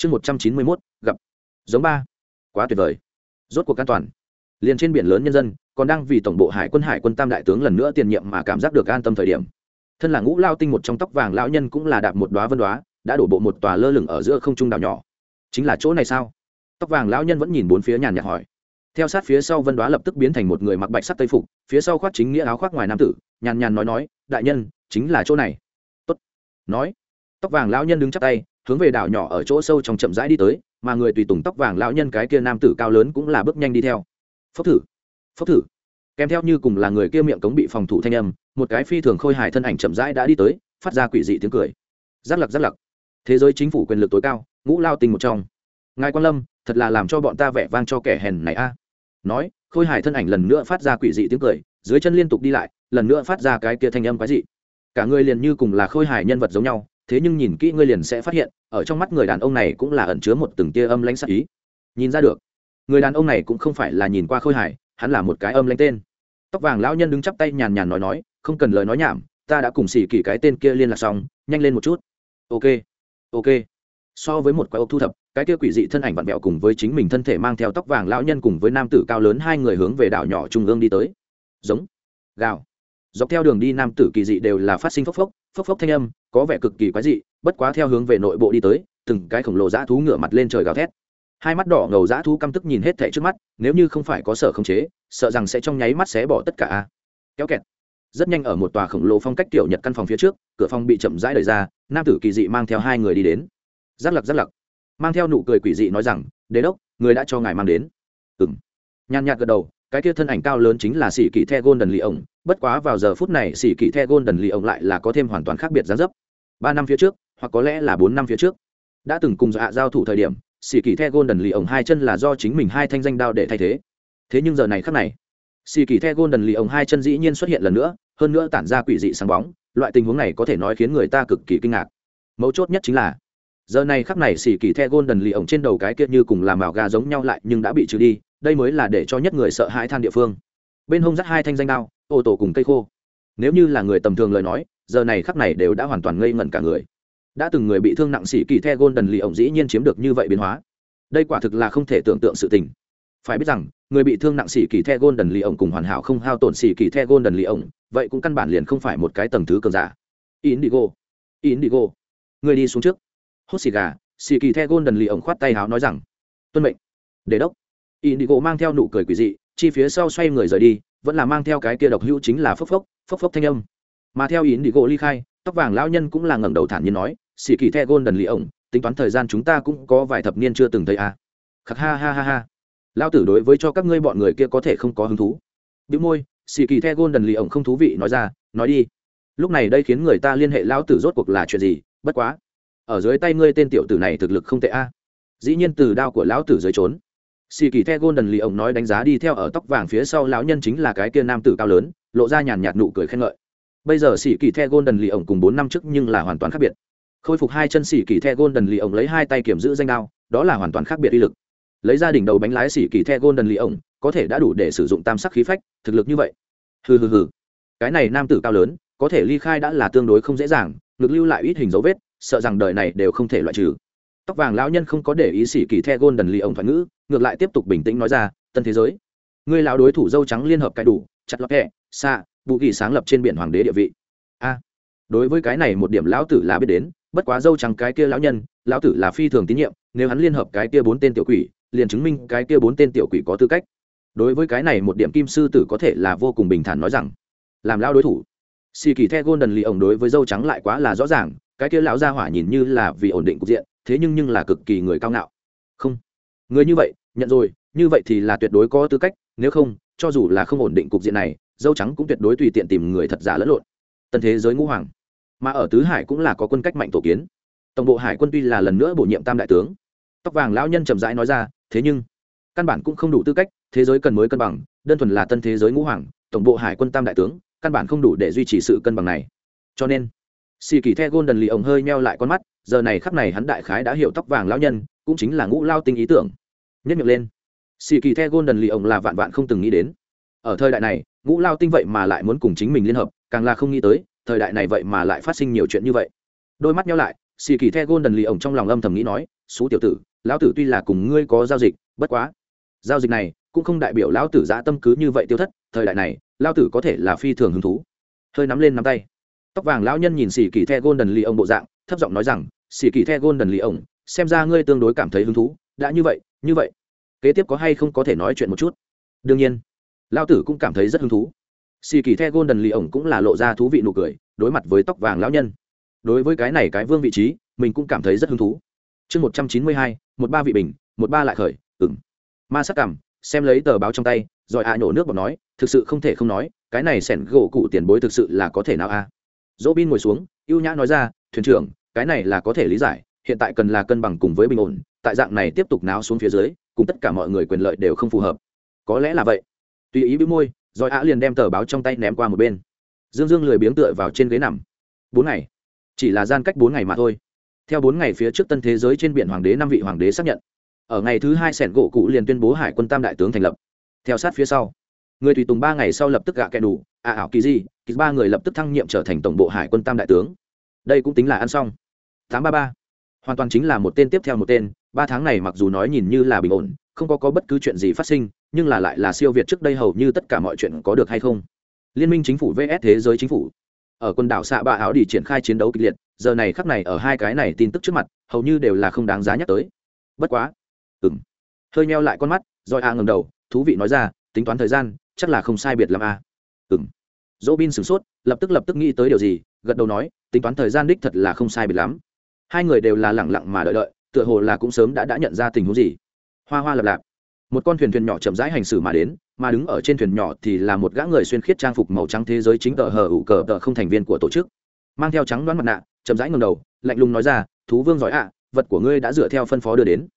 chương một trăm chín mươi mốt, gặp. Giống ba. Quá tuyệt vời. Rốt cuộc an toàn. Liền trên biển lớn nhân dân, còn đang vì tổng bộ hải quân hải quân tam đại tướng lần nữa tiền nhiệm mà cảm giác được an tâm thời điểm. Thân là ngũ lao tinh một trong tóc vàng lão nhân cũng là đạp một đoá vân đoá đã đổ bộ một tòa lơ lửng ở giữa không trung đảo nhỏ. Chính là chỗ này sao? Tóc vàng lão nhân vẫn nhìn bốn phía nhàn nhạt hỏi. Theo sát phía sau vân đoá lập tức biến thành một người mặc bạch sắc tây phục, phía sau khoác chính nghĩa áo khoác ngoài nam tử, nhàn nhàn nói nói, đại nhân, chính là chỗ này. Tốt. Nói. Tóc vàng lão nhân đứng chắp tay hướng về đảo nhỏ ở chỗ sâu trong chậm rãi đi tới, mà người tùy tùng tóc vàng lão nhân cái kia nam tử cao lớn cũng là bước nhanh đi theo. Phốc thử phốc thử. Kèm theo như cùng là người kia miệng cống bị phòng thủ thanh âm, một cái phi thường khôi hài thân ảnh chậm rãi đã đi tới, phát ra quỷ dị tiếng cười. Giác lặc giác lặc. Thế giới chính phủ quyền lực tối cao, ngũ lao tình một trong. Ngài quan lâm, thật là làm cho bọn ta vẻ vang cho kẻ hèn này a. Nói, khôi hài thân ảnh lần nữa phát ra quỷ dị tiếng cười, dưới chân liên tục đi lại, lần nữa phát ra cái kia thanh âm quái dị. Cả người liền như cùng là khôi hài nhân vật giống nhau, thế nhưng nhìn kỹ ngươi liền sẽ phát hiện ở trong mắt người đàn ông này cũng là ẩn chứa một từng tia âm lãnh sắc ý. Nhìn ra được, người đàn ông này cũng không phải là nhìn qua khôi hài, hắn là một cái âm lãnh tên. Tóc vàng lão nhân đứng chắp tay nhàn nhàn nói nói, không cần lời nói nhảm, ta đã cùng xỉ kỳ cái tên kia liên lạc xong, nhanh lên một chút. Ok ok. So với một quái ốc thu thập, cái kia quỷ dị thân ảnh vặn vẹo cùng với chính mình thân thể mang theo tóc vàng lão nhân cùng với nam tử cao lớn hai người hướng về đảo nhỏ trung ương đi tới. Giống, gào. Dọc theo đường đi nam tử kỳ dị đều là phát sinh phốc phốc phốc phốc thanh âm, có vẻ cực kỳ quái dị bất quá theo hướng về nội bộ đi tới, từng cái khổng lồ dã thú ngửa mặt lên trời gào thét. Hai mắt đỏ ngầu dã thú căm tức nhìn hết thảy trước mắt, nếu như không phải có sở khống chế, sợ rằng sẽ trong nháy mắt xé bỏ tất cả kéo kẹt. Rất nhanh ở một tòa khổng lồ phong cách tiểu nhật căn phòng phía trước, cửa phòng bị chậm rãi đẩy ra, nam tử kỳ dị mang theo hai người đi đến. Giác lặc giác lặc. Mang theo nụ cười quỷ dị nói rằng, đế đốc, người đã cho ngài mang đến. Ừng nhàn nhạt gật đầu, cái kia thân ảnh cao lớn chính là sĩ kỳ the golden lì ổng. Bất quá vào giờ phút này sĩ kỳ the golden lì ổng lại là có thêm hoàn toàn khác biệt gián dấp. Ba năm phía trước hoặc có lẽ là bốn năm phía trước. Đã từng cùng dạ giao thủ thời điểm, sĩ kỳ the golden lì ổng hai chân là do chính mình hai thanh danh đao để thay thế. Thế nhưng giờ này khắc này, sĩ kỳ the golden lì ổng hai chân dĩ nhiên xuất hiện lần nữa, hơn nữa tản ra quỷ dị sáng bóng, loại tình huống này có thể nói khiến người ta cực kỳ kinh ngạc. Mấu chốt nhất chính là, giờ này khắc này xì kỳ the golden lì ổng trên đầu cái kia như cùng làm màu gà giống nhau lại nhưng đã bị trừ đi, đây mới là để cho nhất người sợ hãi than địa phương. Bên hông dắt hai thanh danh đao, ô tô cùng cây khô. Nếu như là người tầm thường lời nói, giờ này khắc này đều đã hoàn toàn ngây ngẩn cả người đã từng người bị thương nặng sĩ kỳ the golden lì ổng dĩ nhiên chiếm được như vậy biến hóa. Đây quả thực là không thể tưởng tượng sự tình. Phải biết rằng, người bị thương nặng sĩ kỳ the golden lì ổng cùng hoàn hảo không hao tổn sĩ kỳ the golden lì ổng, vậy cũng căn bản liền không phải một cái tầng thứ cường giả. Indigo indigo, người đi xuống trước. Hốt xì gà sĩ kỳ the golden lì ổng khoát tay háo nói rằng, tuân mệnh. Đề đốc. Indigo mang theo nụ cười quỷ dị, chi phía sau xoay người rời đi, vẫn là mang theo cái kia độc hữu chính là phốc phốc phốc phốc thanh âm. Mà theo indigo ly khai, tóc vàng lão nhân cũng là ngẩng đầu thản nhiên nói xì kỳ the golden lì ổng, tính toán thời gian chúng ta cũng có vài thập niên chưa từng thấy à. khắc ha ha ha ha. Lao tử đối với cho các ngươi bọn người kia có thể không có hứng thú. Bị môi, xì kỳ the golden lì ổng không thú vị, nói ra, nói đi. Lúc này đây khiến người ta liên hệ lão tử rốt cuộc là chuyện gì, bất quá. Ở dưới tay ngươi tên tiểu tử này thực lực không tệ a dĩ nhiên từ đao của lão tử dưới trốn. Xì kỳ the golden lì ổng nói đánh giá đi theo ở tóc vàng phía sau lão nhân chính là cái kia nam tử cao lớn, lộ ra nhàn nhạt nụ cười khen ngợi. Bây giờ xì kỳ the golden lì ổng cùng bốn năm trước nhưng là hoàn toàn khác biệt khôi phục hai chân xỉ kỳ the golden lì ổng lấy hai tay kiểm giữ danh đao, đó là hoàn toàn khác biệt uy lực. Lấy ra đỉnh đầu bánh lái xỉ kỳ the golden lì ổng, có thể đã đủ để sử dụng tam sắc khí phách, thực lực như vậy. Hừ hừ hừ. Cái này nam tử cao lớn, có thể ly khai đã là tương đối không dễ dàng, ngực lưu lại ít hình dấu vết, sợ rằng đời này đều không thể loại trừ. Tóc vàng lão nhân không có để ý xỉ kỳ the golden lì ông thoại ngữ, ngược lại tiếp tục bình tĩnh nói ra, tân thế giới người lão đối thủ dâu trắng liên hợp cải đủ, chặt lọt hẹ xa vũ kỳ sáng lập trên biển hoàng đế địa vị. A. Đối với cái này một điểm lão tử là biết đến bất quá dâu trắng cái kia lão nhân, lão tử là phi thường tín nhiệm, nếu hắn liên hợp cái kia bốn tên tiểu quỷ, liền chứng minh cái kia bốn tên tiểu quỷ có tư cách. Đối với cái này một điểm kim sư tử có thể là vô cùng bình thản nói rằng, làm lão đối thủ. Xì kỳ the golden lì ổng đối với dâu trắng lại quá là rõ ràng, cái kia lão gia hỏa nhìn như là vì ổn định cục diện, thế nhưng nhưng là cực kỳ người cao ngạo. Không, người như vậy, nhận rồi, như vậy thì là tuyệt đối có tư cách, nếu không, cho dù là không ổn định cục diện này, dâu trắng cũng tuyệt đối tùy tiện tìm người thật giả lẫn lộn. Tân thế giới ngũ hoàng mà ở tứ hải cũng là có quân cách mạnh tổ kiến. Tổng bộ hải quân tuy là lần nữa bổ nhiệm tam đại tướng, tóc vàng lão nhân chậm rãi nói ra, thế nhưng, căn bản cũng không đủ tư cách, thế giới cần mới cân bằng, đơn thuần là tân thế giới ngũ hoàng, tổng bộ hải quân tam đại tướng, căn bản không đủ để duy trì sự cân bằng này. Cho nên xì kỳ the golden lì ổng hơi meo lại con mắt, giờ này khắp này hắn đại khái đã hiểu tóc vàng lão nhân, cũng chính là ngũ lao tinh ý tưởng. Nhất miệng lên xì kỳ the golden lì ổng là vạn vạn không từng nghĩ đến. Ở thời đại này, ngũ lao tinh vậy mà lại muốn cùng chính mình liên hợp, càng là không nghĩ tới thời đại này vậy mà lại phát sinh nhiều chuyện như vậy. Đôi mắt nhau lại xì kỳ the gôn đần lì ổng trong lòng âm thầm nghĩ nói xú tiểu tử, lão tử tuy là cùng ngươi có giao dịch, bất quá, giao dịch này cũng không đại biểu lão tử giã tâm cứ như vậy tiêu thất, thời đại này, lão tử có thể là phi thường hứng thú. Hơi nắm lên nắm tay. Tóc vàng lão nhân nhìn xì kỳ the gôn đần lì ổng bộ dạng, thấp giọng nói rằng xì kỳ the gôn đần lì ổng, xem ra ngươi tương đối cảm thấy hứng thú, đã như vậy như vậy, kế tiếp có hay không có thể nói chuyện một chút? Đương nhiên. Lão tử cũng cảm thấy rất hứng thú xì kỳ the Golden lì ổng cũng là lộ ra thú vị nụ cười, đối mặt với tóc vàng lão nhân. Đối với cái này cái vương vị trí, mình cũng cảm thấy rất hứng thú. Chương một trăm chín mươi hai, một ba vị bình, một ba lại khởi ừng ma sắc cảm, xem lấy tờ báo trong tay, rồi ạ à nhổ nước bọt nói, thực sự không thể không nói, cái này sẻn gỗ cụ tiền bối thực sự là có thể nào a? À? dỗ bin ngồi xuống, ưu nhã nói ra, thuyền trưởng, cái này là có thể lý giải, hiện tại cần là cân bằng cùng với bình ổn, tại dạng này tiếp tục náo xuống phía dưới, cùng tất cả mọi người quyền lợi đều không phù hợp. Có lẽ là vậy. Tùy ý bĩu môi rồi ạ liền đem tờ báo trong tay ném qua một bên. Dương dương lười biếng tựa vào trên ghế nằm. Bốn ngày. Chỉ là gian cách bốn ngày mà thôi. Theo bốn ngày phía trước tân thế giới trên biển hoàng đế năm vị hoàng đế xác nhận. Ở ngày thứ hai sẻn gỗ cụ liền tuyên bố hải quân tam đại tướng thành lập. Theo sát phía sau, người tùy tùng ba ngày sau lập tức gạ kẻ đủ à ảo kỳ di, kỳ ba người lập tức thăng nhiệm trở thành tổng bộ hải quân tam đại tướng. Đây cũng tính là ăn xong. Tám ba ba. Hoàn toàn chính là một tên tiếp theo một tên, ba tháng này mặc dù nói nhìn như là bình ổn không có, có bất cứ chuyện gì phát sinh nhưng là lại là siêu việt trước đây hầu như tất cả mọi chuyện có được hay không. Liên minh chính phủ vs thế giới chính phủ. Ở quần đảo xạ bạ áo đi triển khai chiến đấu kịch liệt giờ này khắc này ở hai cái này tin tức trước mặt hầu như đều là không đáng giá nhắc tới. Bất quá. Ừm. Hơi meo lại con mắt rồi à a ngầm đầu thú vị nói ra tính toán thời gian chắc là không sai biệt làm a à. ừm. Dỗ bin sửng sốt lập tức lập tức nghĩ tới điều gì gật đầu nói tính toán thời gian đích thật là không sai biệt lắm. Hai người đều là lẳng lặng mà đợi đợi tựa hồ là cũng sớm đã đã nhận ra tình huống gì hoa hoa lập lạp. Một con thuyền thuyền nhỏ chậm rãi hành xử mà đến, mà đứng ở trên thuyền nhỏ thì là một gã người xuyên khiết trang phục màu trắng thế giới chính tờ hờ ủ cờ tờ không thành viên của tổ chức. Mang theo trắng đoán mặt nạ, chậm rãi ngầm đầu, lạnh lùng nói ra, thú vương giỏi ạ, vật của ngươi đã dựa theo phân phó đưa đến.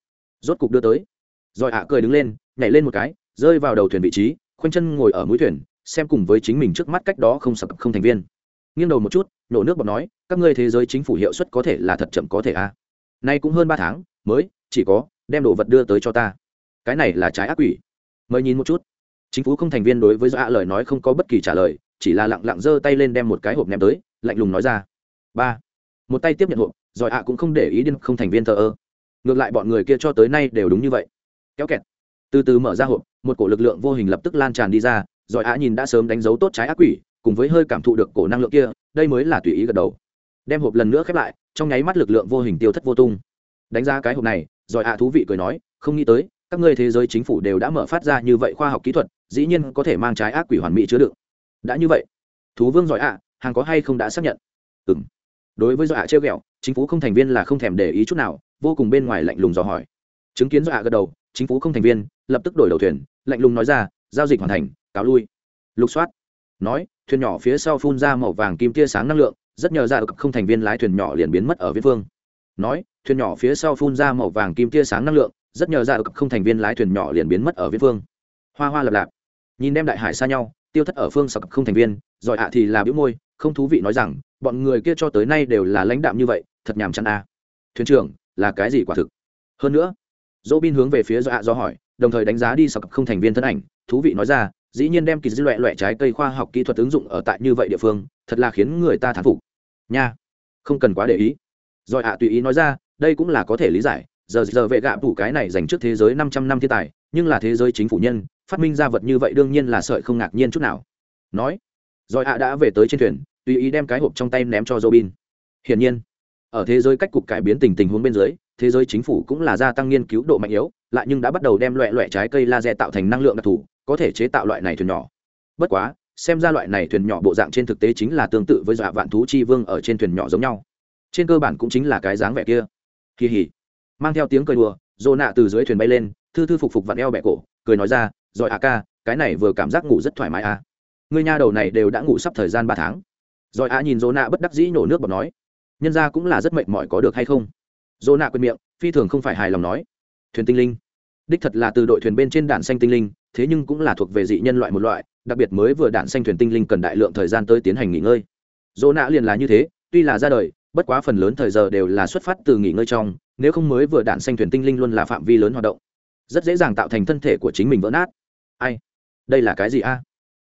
Rốt cục đưa tới. Giỏi ạ cười đứng lên, nhảy lên một cái, rơi vào đầu thuyền vị trí, khoanh chân ngồi ở mũi thuyền, xem cùng với chính mình trước mắt cách đó không sập không thành viên. Nghiêng đầu một chút, nổ nước bọt nói, các ngươi thế giới chính phủ hiệu suất có thể là thật chậm có thể a. À. nay cũng hơn ba tháng, mới, chỉ có đem đồ vật đưa tới cho ta. Cái này là trái ác quỷ. Mời nhìn một chút. Chính phủ không thành viên đối với dạ lời nói không có bất kỳ trả lời, chỉ là lặng lặng giơ tay lên đem một cái hộp ném tới, lạnh lùng nói ra. Ba. Một tay tiếp nhận hộp, rồi ạ cũng không để ý điên không thành viên thờ ơ. Ngược lại bọn người kia cho tới nay đều đúng như vậy. Kéo kẹt. Từ từ mở ra hộp, một cổ lực lượng vô hình lập tức lan tràn đi ra, rồi ạ nhìn đã sớm đánh dấu tốt trái ác quỷ, cùng với hơi cảm thụ được cổ năng lượng kia, đây mới là tùy ý gật đầu. Đem hộp lần nữa khép lại, trong nháy mắt lực lượng vô hình tiêu thất vô tung. Đánh ra cái hộp này rồi ạ, thú vị cười nói, không nghĩ tới, các ngươi thế giới chính phủ đều đã mở phát ra như vậy khoa học kỹ thuật, dĩ nhiên có thể mang trái ác quỷ hoàn mỹ chứa đựng. Đã như vậy, thú vương giỏi ạ, hàng có hay không đã xác nhận? Ừ m đối với giỏi ạ trêu ghẹo, chính phủ không thành viên là không thèm để ý chút nào, vô cùng bên ngoài lạnh lùng dò hỏi. Chứng kiến giỏi ạ gật đầu, chính phủ không thành viên, lập tức đổi đầu thuyền, lạnh lùng nói ra, giao dịch hoàn thành, cáo lui. Lục soát, nói, thuyền nhỏ phía sau phun ra màu vàng kim tia sáng năng lượng, rất nhờ ra ở không thành viên lái thuyền nhỏ liền biến mất ở viễn phương nói, thuyền nhỏ phía sau phun ra màu vàng kim tia sáng năng lượng, rất nhờ ra ở không thành viên lái thuyền nhỏ liền biến mất ở viễn phương. Hoa hoa lập lạp. Nhìn đem đại hải xa nhau, tiêu thất ở phương sọc không thành viên giỏi ạ thì là bĩu môi, không thú vị nói rằng, bọn người kia cho tới nay đều là lãnh đạm như vậy, thật nhàm chán a à. thuyền trưởng, là cái gì quả thực? Hơn nữa dỗ bin hướng về phía do ạ do hỏi, đồng thời đánh giá đi sọc không thành viên thân ảnh, thú vị nói ra, dĩ nhiên đem kỳ dư loẹ loẹ trái cây khoa học kỹ thuật ứng dụng ở tại như vậy địa phương, thật là khiến người ta thán phục. Nha, không cần quá để ý rồi ạ, tùy ý nói ra, đây cũng là có thể lý giải. Giờ giờ vệ gạ phủ cái này dành trước thế giới 500 năm thiên tài, nhưng là thế giới chính phủ nhân, phát minh ra vật như vậy đương nhiên là sợi không ngạc nhiên chút nào. Nói, rồi ạ đã về tới trên thuyền, tùy ý đem cái hộp trong tay ném cho robin. Hiển nhiên, ở thế giới cách cục cải biến tình tình huống bên dưới, thế giới chính phủ cũng là gia tăng nghiên cứu độ mạnh yếu, lại nhưng đã bắt đầu đem loại loại trái cây laser tạo thành năng lượng đặc thù, có thể chế tạo loại này thuyền nhỏ. Bất quá, xem ra loại này thuyền nhỏ bộ dạng trên thực tế chính là tương tự với dọa vạn thú chi vương ở trên thuyền nhỏ giống nhau trên cơ bản cũng chính là cái dáng vẻ kia. Kỳ hỉ. Mang theo tiếng cười đùa dồ nạ từ dưới thuyền bay lên, thư thư phục phục vặn eo bẹ cổ, cười nói ra, rồi à ca, cái này vừa cảm giác ngủ rất thoải mái à. Người nhà đầu này đều đã ngủ sắp thời gian ba tháng. Rồi à nhìn dồ nạ bất đắc dĩ nổ nước bọt nói, nhân ra cũng là rất mệt mỏi có được hay không? Dồ nạ quên miệng, phi thường không phải hài lòng nói, thuyền tinh linh. Đích thật là từ đội thuyền bên trên đạn xanh tinh linh, thế nhưng cũng là thuộc về dị nhân loại một loại, đặc biệt mới vừa đạn xanh thuyền tinh linh cần đại lượng thời gian tới tiến hành nghỉ ngơi. Dỗ nạ liền là như thế, tuy là ra đời bất quá phần lớn thời giờ đều là xuất phát từ nghỉ ngơi trong, nếu không mới vừa đạn xanh thuyền tinh linh luôn là phạm vi lớn hoạt động. Rất dễ dàng tạo thành thân thể của chính mình vỡ nát. Ai? Đây là cái gì a? À?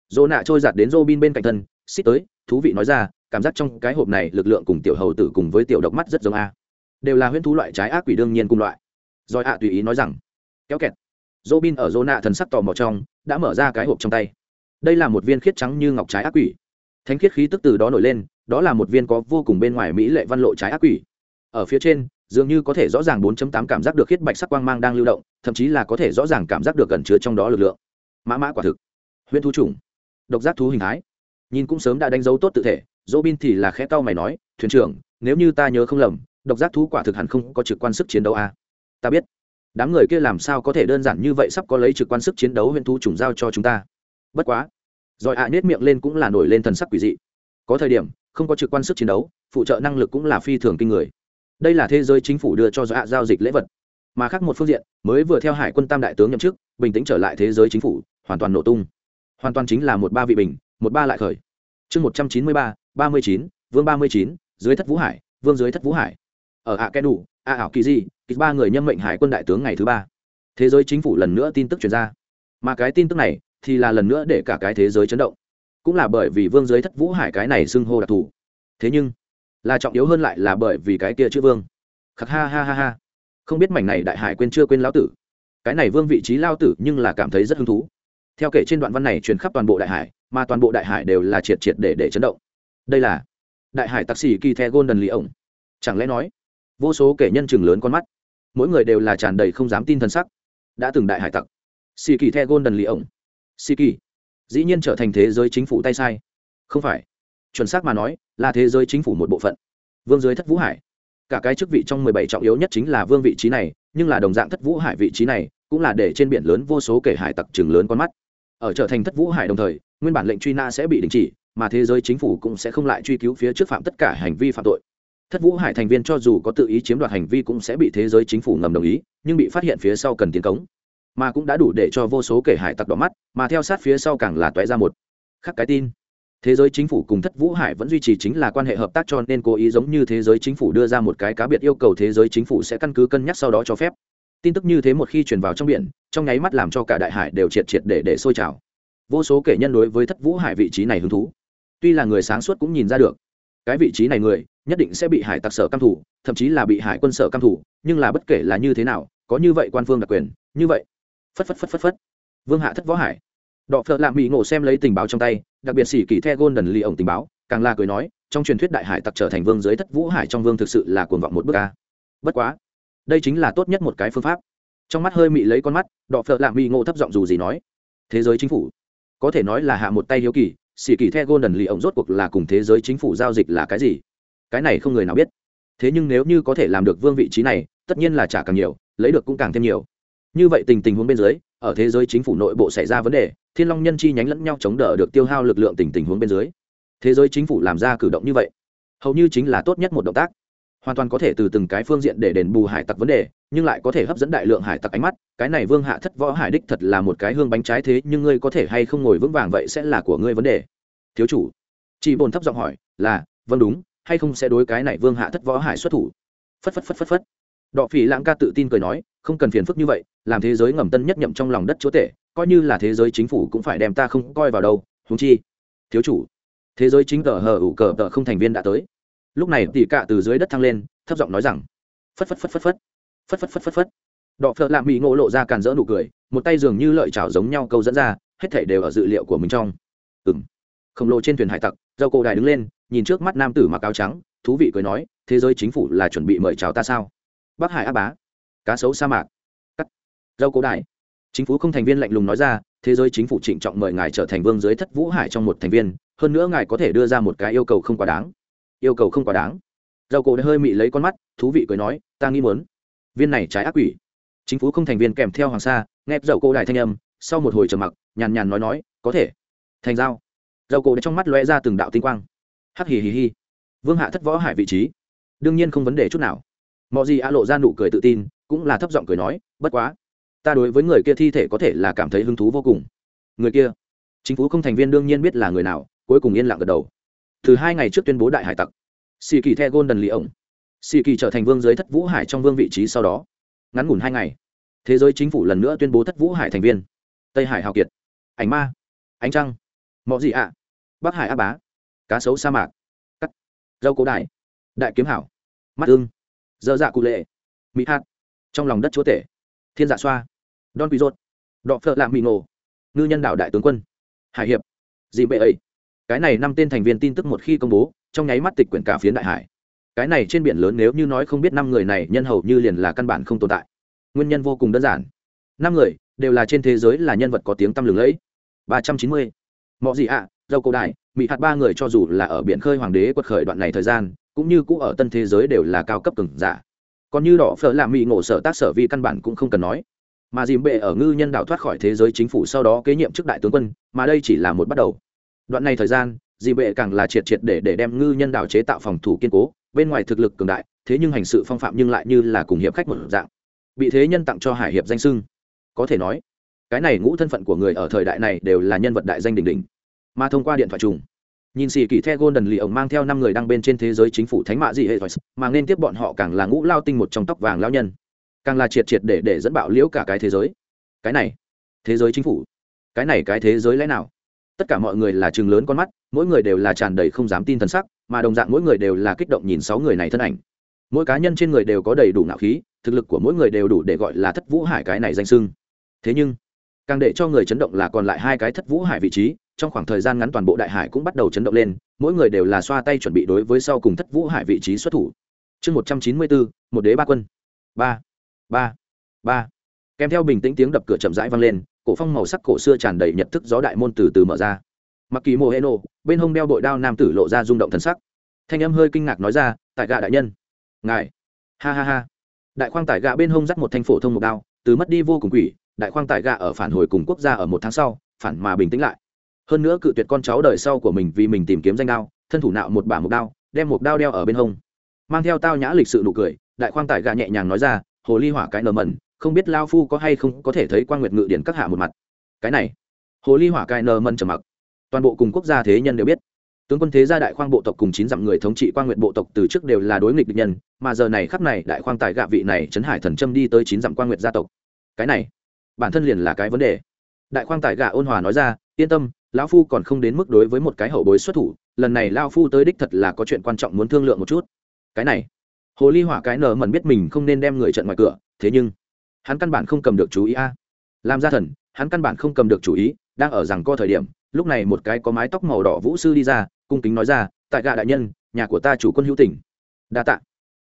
dỗ nạ trôi giạt đến dô bin bên cạnh thân, xích tới, thú vị nói ra, cảm giác trong cái hộp này lực lượng cùng tiểu hầu tử cùng với tiểu độc mắt rất giống a. Đều là huyễn thú loại trái ác quỷ đương nhiên cùng loại. Rồi ạ tùy ý nói rằng, kéo kẹt. Dô bin ở dô nạ thần sắc tò mò trong, đã mở ra cái hộp trong tay. Đây là một viên khiết trắng như ngọc trái ác quỷ thánh khiết khí tức từ đó nổi lên, đó là một viên có vô cùng bên ngoài mỹ lệ văn lộ trái ác quỷ. Ở phía trên, dường như có thể rõ ràng 4.8 cảm giác được khiết bạch sắc quang mang đang lưu động, thậm chí là có thể rõ ràng cảm giác được gần chứa trong đó lực lượng. Mã mã quả thực. Huyễn thú trùng độc giác thú hình thái. Nhìn cũng sớm đã đánh dấu tốt tự thể dỗ bin thì là khẽ cau mày nói, thuyền trưởng, nếu như ta nhớ không lầm, độc giác thú quả thực hẳn không có trực quan sức chiến đấu à. ta biết. Đám người kia làm sao có thể đơn giản như vậy sắp có lấy trực quan sức chiến đấu huyễn thú trùng giao cho chúng ta? Bất quá rồi ạ à nết miệng lên cũng là nổi lên thần sắc quỷ dị. Có thời điểm, không có trực quan sức chiến đấu, phụ trợ năng lực cũng là phi thường kinh người. Đây là thế giới chính phủ đưa cho dọa giao dịch lễ vật. Mà khác một phương diện, mới vừa theo hải quân tam đại tướng nhậm chức, bình tĩnh trở lại thế giới chính phủ, hoàn toàn nổ tung. Hoàn toàn chính là một ba vị bình, một ba lại khởi. Chương một trăm chín mươi ba ba mươi chín, vương ba mươi chín, dưới thất vũ hải, vương dưới thất vũ hải. Ở ạ kẽ đủ, ạ ảo kỳ di kịch ba người nhâm mệnh hải quân đại tướng ngày thứ ba. Thế giới chính phủ lần nữa tin tức chuyển ra. Mà cái tin tức này thì là lần nữa để cả cái thế giới chấn động. Cũng là bởi vì vương giới thất vũ hải cái này xưng hô đặc thù thế nhưng, là trọng yếu hơn lại là bởi vì cái kia chữ vương. Khắc ha ha ha ha. Không biết mảnh này đại hải quên chưa quên lão tử. Cái này vương vị trí lao tử nhưng là cảm thấy rất hứng thú. Theo kể trên đoạn văn này truyền khắp toàn bộ đại hải, mà toàn bộ đại hải đều là triệt triệt để để chấn động. Đây là đại hải tặc sĩ kỳ the golden lì ổng. Chẳng lẽ nói, vô số kể nhân chừng lớn con mắt, mỗi người đều là tràn đầy không dám tin thân sắc, đã từng đại hải tặc. Sĩ kỳ the golden lì ổng. Si kỳ. Dĩ nhiên trở thành thế giới chính phủ tay sai. Không phải. Chuẩn xác mà nói, là thế giới chính phủ một bộ phận. Vương dưới thất vũ hải. Cả cái chức vị trong mười bảy trọng yếu nhất chính là vương vị trí này, nhưng là đồng dạng thất vũ hải vị trí này, cũng là để trên biển lớn vô số kể hải tặc chừng lớn con mắt. Ở trở thành thất vũ hải đồng thời, nguyên bản lệnh truy nã sẽ bị đình chỉ, mà thế giới chính phủ cũng sẽ không lại truy cứu phía trước phạm tất cả hành vi phạm tội. Thất vũ hải thành viên cho dù có tự ý chiếm đoạt hành vi cũng sẽ bị thế giới chính phủ ngầm đồng ý, nhưng bị phát hiện phía sau cần tiến cống mà cũng đã đủ để cho vô số kể hải tặc đỏ mắt, mà theo sát phía sau càng là toé ra một khắc cái tin. Thế giới chính phủ cùng thất vũ hải vẫn duy trì chính là quan hệ hợp tác cho nên cố ý giống như thế giới chính phủ đưa ra một cái cá biệt yêu cầu thế giới chính phủ sẽ căn cứ cân nhắc sau đó cho phép. Tin tức như thế một khi truyền vào trong biển, trong nháy mắt làm cho cả đại hải đều triệt triệt để để sôi trào. Vô số kể nhân đối với thất vũ hải vị trí này hứng thú. Tuy là người sáng suốt cũng nhìn ra được, cái vị trí này người nhất định sẽ bị hải tặc sở căm thủ thậm chí là bị hải quân sở căm thủ nhưng là bất kể là như thế nào, có như vậy quan phương đặc quyền, như vậy phất phất phất phất phất. Vương hạ thất võ hải. Đọ phợ lạ mỹ ngộ xem lấy tình báo trong tay, đặc biệt xỉ kỳ the golden lì ổng tình báo, càng là cười nói, trong truyền thuyết đại hải tặc trở thành vương dưới thất vũ hải trong vương thực sự là cuồng vọng một bước ca bất quá, đây chính là tốt nhất một cái phương pháp. Trong mắt hơi mị lấy con mắt, đọ phợ lạ mỹ ngộ thấp giọng dù gì nói, thế giới chính phủ, có thể nói là hạ một tay hiếu kỳ xỉ kỳ the golden lì ổng rốt cuộc là cùng thế giới chính phủ giao dịch là cái gì? Cái này không người nào biết. Thế nhưng nếu như có thể làm được vương vị trí này, tất nhiên là trả càng nhiều, lấy được cũng càng thêm nhiều như vậy tình tình huống bên dưới, ở thế giới chính phủ nội bộ xảy ra vấn đề, thiên long nhân chi nhánh lẫn nhau chống đỡ được tiêu hao lực lượng tình tình huống bên dưới. Thế giới chính phủ làm ra cử động như vậy, hầu như chính là tốt nhất một động tác. Hoàn toàn có thể từ từng cái phương diện để đền bù hải tặc vấn đề, nhưng lại có thể hấp dẫn đại lượng hải tặc ánh mắt. Cái này vương hạ thất võ hải đích thật là một cái hương bánh trái thế, nhưng ngươi có thể hay không ngồi vững vàng vậy sẽ là của ngươi vấn đề. Thiếu chủ chị bồn thấp giọng hỏi, là vâng đúng, hay không sẽ đối cái này vương hạ thất võ hải xuất thủ? Phất phất phất phất phất đọ phỉ lãng ca tự tin cười nói, không cần phiền phức như vậy, làm thế giới ngầm tân nhất nhậm trong lòng đất chúa tể, coi như là thế giới chính phủ cũng phải đem ta không coi vào đâu húng chi, thiếu chủ, thế giới chính cờ hờ ủ cờ tờ không thành viên đã tới. Lúc này tỉ cạ từ dưới đất thăng lên, thấp giọng nói rằng, phất phất phất phất phất phất phất phất phất phất. Đọ phợ lạ mỹ ngộ lộ ra càn rỡ nụ cười, một tay dường như lợi chảo giống nhau câu dẫn ra, hết thể đều ở dự liệu của mình trong. Ừ m khổng lồ trên thuyền hải tặc, dâu cổ đài đứng lên, nhìn trước mắt nam tử mặc áo trắng, thú vị cười nói, thế giới chính phủ là chuẩn bị mời chào ta sao? Bắc hải á bá. Cá sấu sa mạc. Cắt. Dâu cố đại chính phủ không thành viên lạnh lùng nói ra, thế giới chính phủ trịnh trọng mời ngài trở thành vương dưới thất vũ hải trong một thành viên, hơn nữa ngài có thể đưa ra một cái yêu cầu không quá đáng. Yêu cầu không quá đáng. Dầu cổ đã hơi mị lấy con mắt, thú vị cười nói, ta nghĩ muốn. Viên này trái ác quỷ. Chính phủ không thành viên kèm theo hoàng sa, nghe dầu cổ đại thanh âm, sau một hồi trầm mặc, nhàn nhàn nói nói, có thể. Thành giao. Dầu cổ đã trong mắt lóe ra từng đạo tinh quang. Hắc hì hì hì. Vương hạ thất võ hải vị trí. Đương nhiên không vấn đề chút nào mọi gì a lộ ra nụ cười tự tin, cũng là thấp giọng cười nói, bất quá, ta đối với người kia thi thể có thể là cảm thấy hứng thú vô cùng. Người kia? Chính phủ không thành viên đương nhiên biết là người nào, cuối cùng yên lặng gật đầu. Từ hai ngày trước tuyên bố đại hải tặc xì kỳ the golden lì ổng xì kỳ trở thành vương giới thất vũ hải trong vương vị trí sau đó, ngắn ngủn hai ngày, thế giới chính phủ lần nữa tuyên bố thất vũ hải thành viên. Tây hải hào kiệt, ảnh ma, ánh trăng mọi gì ạ bắc hải á bá, cá sấu sa mạc, cắt rau cố đại đại kiếm hảo, mắt ương dơ dạ cụ lệ. Mỹ hát. Trong lòng đất chúa tể. Thiên dạ xoa. Don quý rốt. Đọ phợ lạm mỹ nổ ngư nhân đạo đại tướng quân. Hải hiệp. Dị bệ ấy. Cái này năm tên thành viên tin tức một khi công bố trong nháy mắt tịch quyển cả phiến đại hải. Cái này trên biển lớn nếu như nói không biết năm người này nhân hầu như liền là căn bản không tồn tại. Nguyên nhân vô cùng đơn giản. Năm người đều là trên thế giới là nhân vật có tiếng tăm lừng lẫy. ba trăm chín mươi. Mọi gì ạ à, dâu cổ đại mỹ hạt ba người cho dù là ở biển khơi hoàng đế quật khởi đoạn này thời gian cũng như cũ ở tân thế giới đều là cao cấp cường giả. Còn như đỏ phở làm mỹ ngộ sở tác sở vi căn bản cũng không cần nói. Mà dìm bệ ở ngư nhân đạo thoát khỏi thế giới chính phủ sau đó kế nhiệm chức đại tướng quân, mà đây chỉ là một bắt đầu. Đoạn này thời gian, dìm bệ càng là triệt triệt để để đem ngư nhân đạo chế tạo phòng thủ kiên cố, bên ngoài thực lực cường đại, thế nhưng hành sự phong phạm nhưng lại như là cùng hiệp khách một dạng. Bị thế nhân tặng cho hải hiệp danh sưng có thể nói, cái này ngũ thân phận của người ở thời đại này đều là nhân vật đại danh đỉnh đỉnh. Mà thông qua điện thoại trùng nhìn xì kỳ the golden lì ổng mang theo năm người đăng bên trên thế giới chính phủ thánh mạ dị hệ mà nên tiếp bọn họ càng là ngũ lao tinh một trong tóc vàng lao nhân. Càng là triệt triệt để để dẫn bạo liễu cả cái thế giới. Cái này, thế giới chính phủ. Cái này cái thế giới lẽ nào? Tất cả mọi người là chừng lớn con mắt, mỗi người đều là tràn đầy không dám tin thân sắc, mà đồng dạng mỗi người đều là kích động nhìn sáu người này thân ảnh. Mỗi cá nhân trên người đều có đầy đủ nạo khí, thực lực của mỗi người đều đủ để gọi là thất vũ hải cái này danh sưng. Thế nhưng, càng để cho người chấn động là còn lại hai cái thất vũ hải vị trí trong khoảng thời gian ngắn toàn bộ đại hải cũng bắt đầu chấn động lên, mỗi người đều là xoa tay chuẩn bị đối với sau cùng thất vũ hải vị trí xuất thủ. Chương một trăm chín mươi bốn, một đế ba quân. Ba ba ba. Kèm theo bình tĩnh tiếng đập cửa chậm rãi vang lên, cổ phong màu sắc cổ xưa tràn đầy nhận thức gió đại môn từ từ mở ra. Mặc kỳ mô hê nô, bên hông đeo bội đao nam tử lộ ra rung động thân sắc. Thanh âm hơi kinh ngạc nói ra, tại gạ đại nhân. Ngài. Ha ha ha. Đại khoang tại gạ bên hông dắt một thanh phổ thông một đao, từ mất đi vô cùng quỷ, đại khoang tại gạ ở phản hồi cùng quốc gia ở một tháng sau, phản mà bình tĩnh lại hơn nữa cự tuyệt con cháu đời sau của mình vì mình tìm kiếm danh đao, thân thủ nạo một bả một đao, đem một đao đeo ở bên hông. Mang theo tao nhã lịch sự nụ cười, đại khoang tải gà nhẹ nhàng nói ra, hồ ly hỏa cái nở mẩn, không biết lao phu có hay không có thể thấy quan nguyệt ngự điển các hạ một mặt. Cái này, hồ ly hỏa cái nở mẩn trầm mặc. Toàn bộ cùng quốc gia thế nhân đều biết. Tướng quân thế gia đại khoang bộ tộc cùng chín dặm người thống trị quan nguyện bộ tộc từ trước đều là đối nghịch địch nhân, mà giờ này khắp này đại khoang tài gạ vị này trấn hải thần châm đi tới chín dặm quan nguyện gia tộc. Cái này, bản thân liền là cái vấn đề. Đại khoang tài gạ ôn hòa nói ra, yên tâm lão phu còn không đến mức đối với một cái hậu bối xuất thủ lần này lao phu tới đích thật là có chuyện quan trọng muốn thương lượng một chút. Cái này hồ ly hỏa cái nở mẩn biết mình không nên đem người trận ngoài cửa thế nhưng hắn căn bản không cầm được chú ý a. Làm ra thần hắn căn bản không cầm được chú ý đang ở rằng co thời điểm lúc này một cái có mái tóc màu đỏ vũ sư đi ra cung kính nói ra tại gạ đại nhân nhà của ta chủ quân hữu tỉnh. Đa tạ.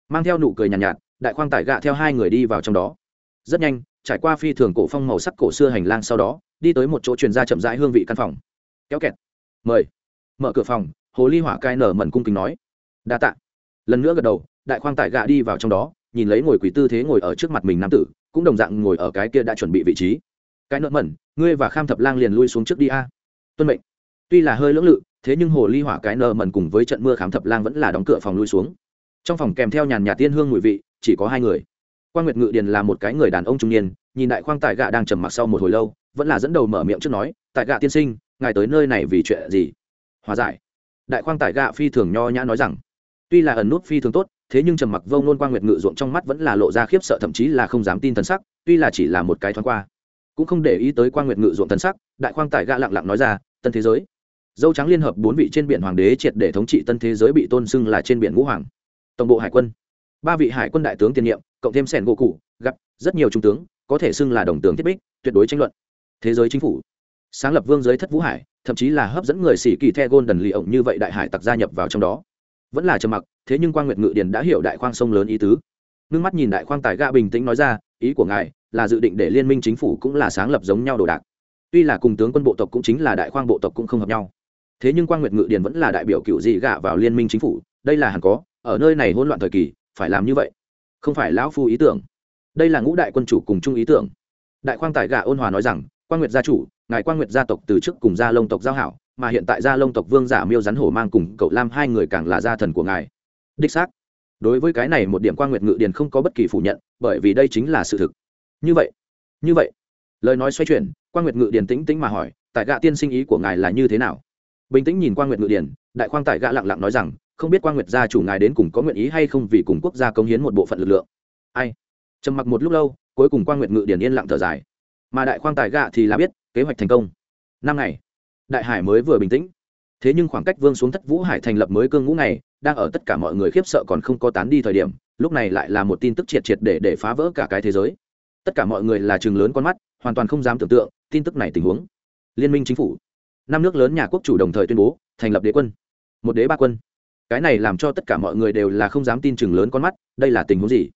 Mang theo nụ cười nhàn nhạt, nhạt đại khoang tải gạ theo hai người đi vào trong đó. Rất nhanh trải qua phi thường cổ phong màu sắc cổ xưa hành lang sau đó đi tới một chỗ truyền ra chậm rãi hương vị căn phòng kéo kẹt. Mời. Mở cửa phòng, hồ ly hỏa cai nở mẩn cung kính nói. Đa tạ. Lần nữa gật đầu, đại khoang tải gạ đi vào trong đó, nhìn lấy ngồi quỷ tư thế ngồi ở trước mặt mình nam tử, cũng đồng dạng ngồi ở cái kia đã chuẩn bị vị trí. Cái nợ mẩn, ngươi và kham thập lang liền lui xuống trước đi a. Tuân mệnh. Tuy là hơi lưỡng lự, thế nhưng hồ ly hỏa cái nợ mẩn cùng với trận mưa khám thập lang vẫn là đóng cửa phòng lui xuống. Trong phòng kèm theo nhàn nhà tiên hương mùi vị, chỉ có hai người. Quan nguyệt ngự điền là một cái người đàn ông trung niên, nhìn đại khoang tại gạ đang trầm mặc sau một hồi lâu, vẫn là dẫn đầu mở miệng trước nói, tại gạ tiên sinh ngài tới nơi này vì chuyện gì? Hòa giải. Đại khoang tải gạ phi thường nho nhã nói rằng, tuy là ẩn nút phi thường tốt, thế nhưng trầm mặc vông nôn Quang nguyệt ngự ruộng trong mắt vẫn là lộ ra khiếp sợ thậm chí là không dám tin thần sắc, tuy là chỉ là một cái thoáng qua. Cũng không để ý tới Quang nguyệt ngự ruộng thần sắc, đại khoang tải gạ lặng lặng nói ra, tân thế giới. Dâu trắng liên hợp bốn vị trên biển hoàng đế triệt để thống trị tân thế giới bị tôn xưng là trên biển ngũ hoàng. Tổng bộ hải quân. Ba vị hải quân đại tướng tiền nhiệm, cộng thêm sẻn gỗ cụ, gặp rất nhiều trung tướng, có thể xưng là đồng tướng thiết bích, tuyệt đối tranh luận. Thế giới chính phủ sáng lập vương giới thất vũ hải, thậm chí là hấp dẫn người sĩ kỳ the gôn đần lì ổng như vậy đại hải tặc gia nhập vào trong đó. Vẫn là trầm mặc, thế nhưng quan nguyệt ngự điền đã hiểu đại khoang sông lớn ý tứ. Ngưng mắt nhìn đại khoang tài ga bình tĩnh nói ra, ý của ngài là dự định để liên minh chính phủ cũng là sáng lập giống nhau đồ đạc. Tuy là cùng tướng quân bộ tộc cũng chính là đại khoang bộ tộc cũng không hợp nhau. Thế nhưng quan nguyệt ngự điền vẫn là đại biểu cựu dị gạ vào liên minh chính phủ, đây là hẳn có, ở nơi này hỗn loạn thời kỳ, phải làm như vậy. Không phải lão phu ý tưởng. Đây là ngũ đại quân chủ cùng chung ý tưởng. Đại khoang tài gạ ôn hòa nói rằng quan nguyệt gia chủ ngài quan nguyệt gia tộc từ trước cùng gia lông tộc giao hảo, mà hiện tại gia lông tộc vương giả miêu rắn hổ mang cùng cậu lam hai người càng là gia thần của ngài. Đích xác. Đối với cái này một điểm quan nguyệt ngự điền không có bất kỳ phủ nhận, bởi vì đây chính là sự thực. Như vậy như vậy. Lời nói xoay chuyển quan nguyệt ngự điền tĩnh tĩnh mà hỏi, tại gạ tiên sinh ý của ngài là như thế nào? Bình tĩnh nhìn quan nguyệt ngự điền, đại khoang tại gạ lặng lặng nói rằng, không biết quan nguyệt gia chủ ngài đến cùng có nguyện ý hay không vì cùng quốc gia công hiến một bộ phận lực lượng. Ai? Trầm mặc một lúc lâu, cuối cùng quan nguyệt ngự điền yên lặng thở dài mà đại khoang tài gạ thì là biết, kế hoạch thành công. Năm ngày, đại hải mới vừa bình tĩnh. Thế nhưng khoảng cách vương xuống thất vũ hải thành lập mới cương ngũ này đang ở tất cả mọi người khiếp sợ còn không có tán đi thời điểm, lúc này lại là một tin tức triệt triệt để để phá vỡ cả cái thế giới. Tất cả mọi người là chừng lớn con mắt, hoàn toàn không dám tưởng tượng tin tức này tình huống. Liên minh chính phủ, năm nước lớn nhà quốc chủ đồng thời tuyên bố, thành lập đế quân, một đế ba quân. Cái này làm cho tất cả mọi người đều là không dám tin chừng lớn con mắt, đây là tình huống gì?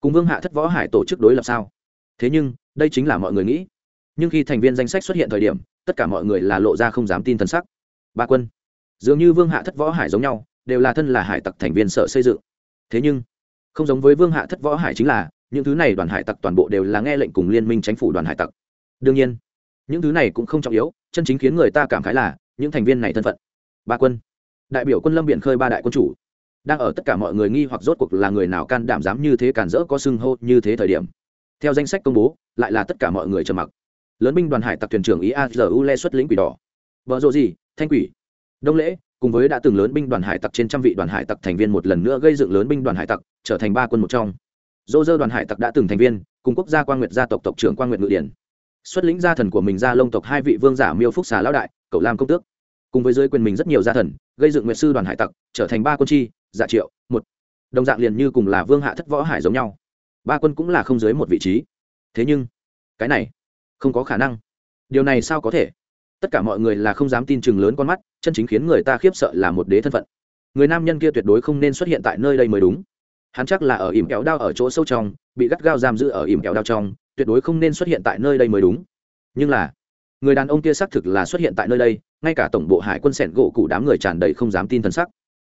Cùng vương hạ thất võ hải tổ chức đối lập sao? Thế nhưng đây chính là mọi người nghĩ. Nhưng khi thành viên danh sách xuất hiện thời điểm, tất cả mọi người là lộ ra không dám tin t sắc. Ba quân, dường như vương hạ thất võ hải giống nhau, đều là thân là hải tặc thành viên sở xây dựng. Thế nhưng, không giống với vương hạ thất võ hải chính là, những thứ này đoàn hải tặc toàn bộ đều là nghe lệnh cùng liên minh chính phủ đoàn hải tặc. Đương nhiên, những thứ này cũng không trọng yếu, chân chính khiến người ta cảm khái là, những thành viên này thân phận. Ba quân, đại biểu quân lâm biển khơi ba đại quân chủ. Đang ở tất cả mọi người nghi hoặc rốt cuộc là người nào can đảm dám như thế cản rỡ có xưng hô như thế thời điểm theo danh sách công bố, lại là tất cả mọi người trầm mặc. Lớn binh đoàn hải tặc thuyền trưởng ý azu le xuất lĩnh quỷ đỏ. Vợ rộ gì? Thanh quỷ. Đông lễ, cùng với đã từng lớn binh đoàn hải tặc trên trăm vị đoàn hải tặc thành viên một lần nữa gây dựng lớn binh đoàn hải tặc, trở thành ba quân một trong. Dô dơ đoàn hải tặc đã từng thành viên, cùng quốc gia quan nguyệt gia tộc tộc trưởng quan nguyệt ngự điển. Xuất lĩnh gia thần của mình ra lông tộc hai vị vương giả miêu phúc xà lão đại cậu lam công tước. Cùng với dưới quyền mình rất nhiều gia thần, gây dựng nguyệt sư đoàn hải tặc, trở thành ba quân chi dạ triệu, một. Đồng dạng liền như cùng là vương hạ thất võ hải giống nhau ba quân cũng là không dưới một vị trí. Thế nhưng, cái này, không có khả năng. Điều này sao có thể? Tất cả mọi người là không dám tin chừng lớn con mắt, chân chính khiến người ta khiếp sợ là một đế thân phận. Người nam nhân kia tuyệt đối không nên xuất hiện tại nơi đây mới đúng. Hắn chắc là ở ỉm kéo đao ở chỗ sâu trong, bị gắt gao giam giữ ở ỉm kéo đao trong, tuyệt đối không nên xuất hiện tại nơi đây mới đúng. Nhưng là, người đàn ông kia xác thực là xuất hiện tại nơi đây, ngay cả tổng bộ hải quân sẻn gỗ cụ đám người tràn đầy không dám tin t sắc.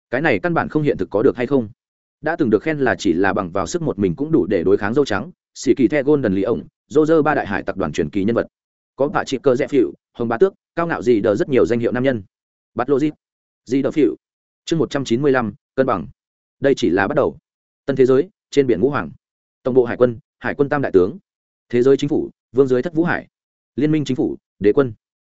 Cái này căn bản không hiện thực có được hay không? Đã từng được khen là chỉ là bằng vào sức một mình cũng đủ để đối kháng dâu trắng, xì kỳ the gôn đần lý ổng dô dơ ba đại hải tập đoàn truyền kỳ nhân vật. Có bà chị cơ rẽ phịu hồng bá tước, cao ngạo gì đờ rất nhiều danh hiệu nam nhân. Bắt logic gì đờ phịu chương một trăm chín mươi lăm, cân bằng. Đây chỉ là bắt đầu. Tân thế giới, trên biển ngũ hoàng. Tổng bộ hải quân hải quân tam đại tướng. Thế giới chính phủ, vương giới thất vũ hải. Liên minh chính phủ, đế quân.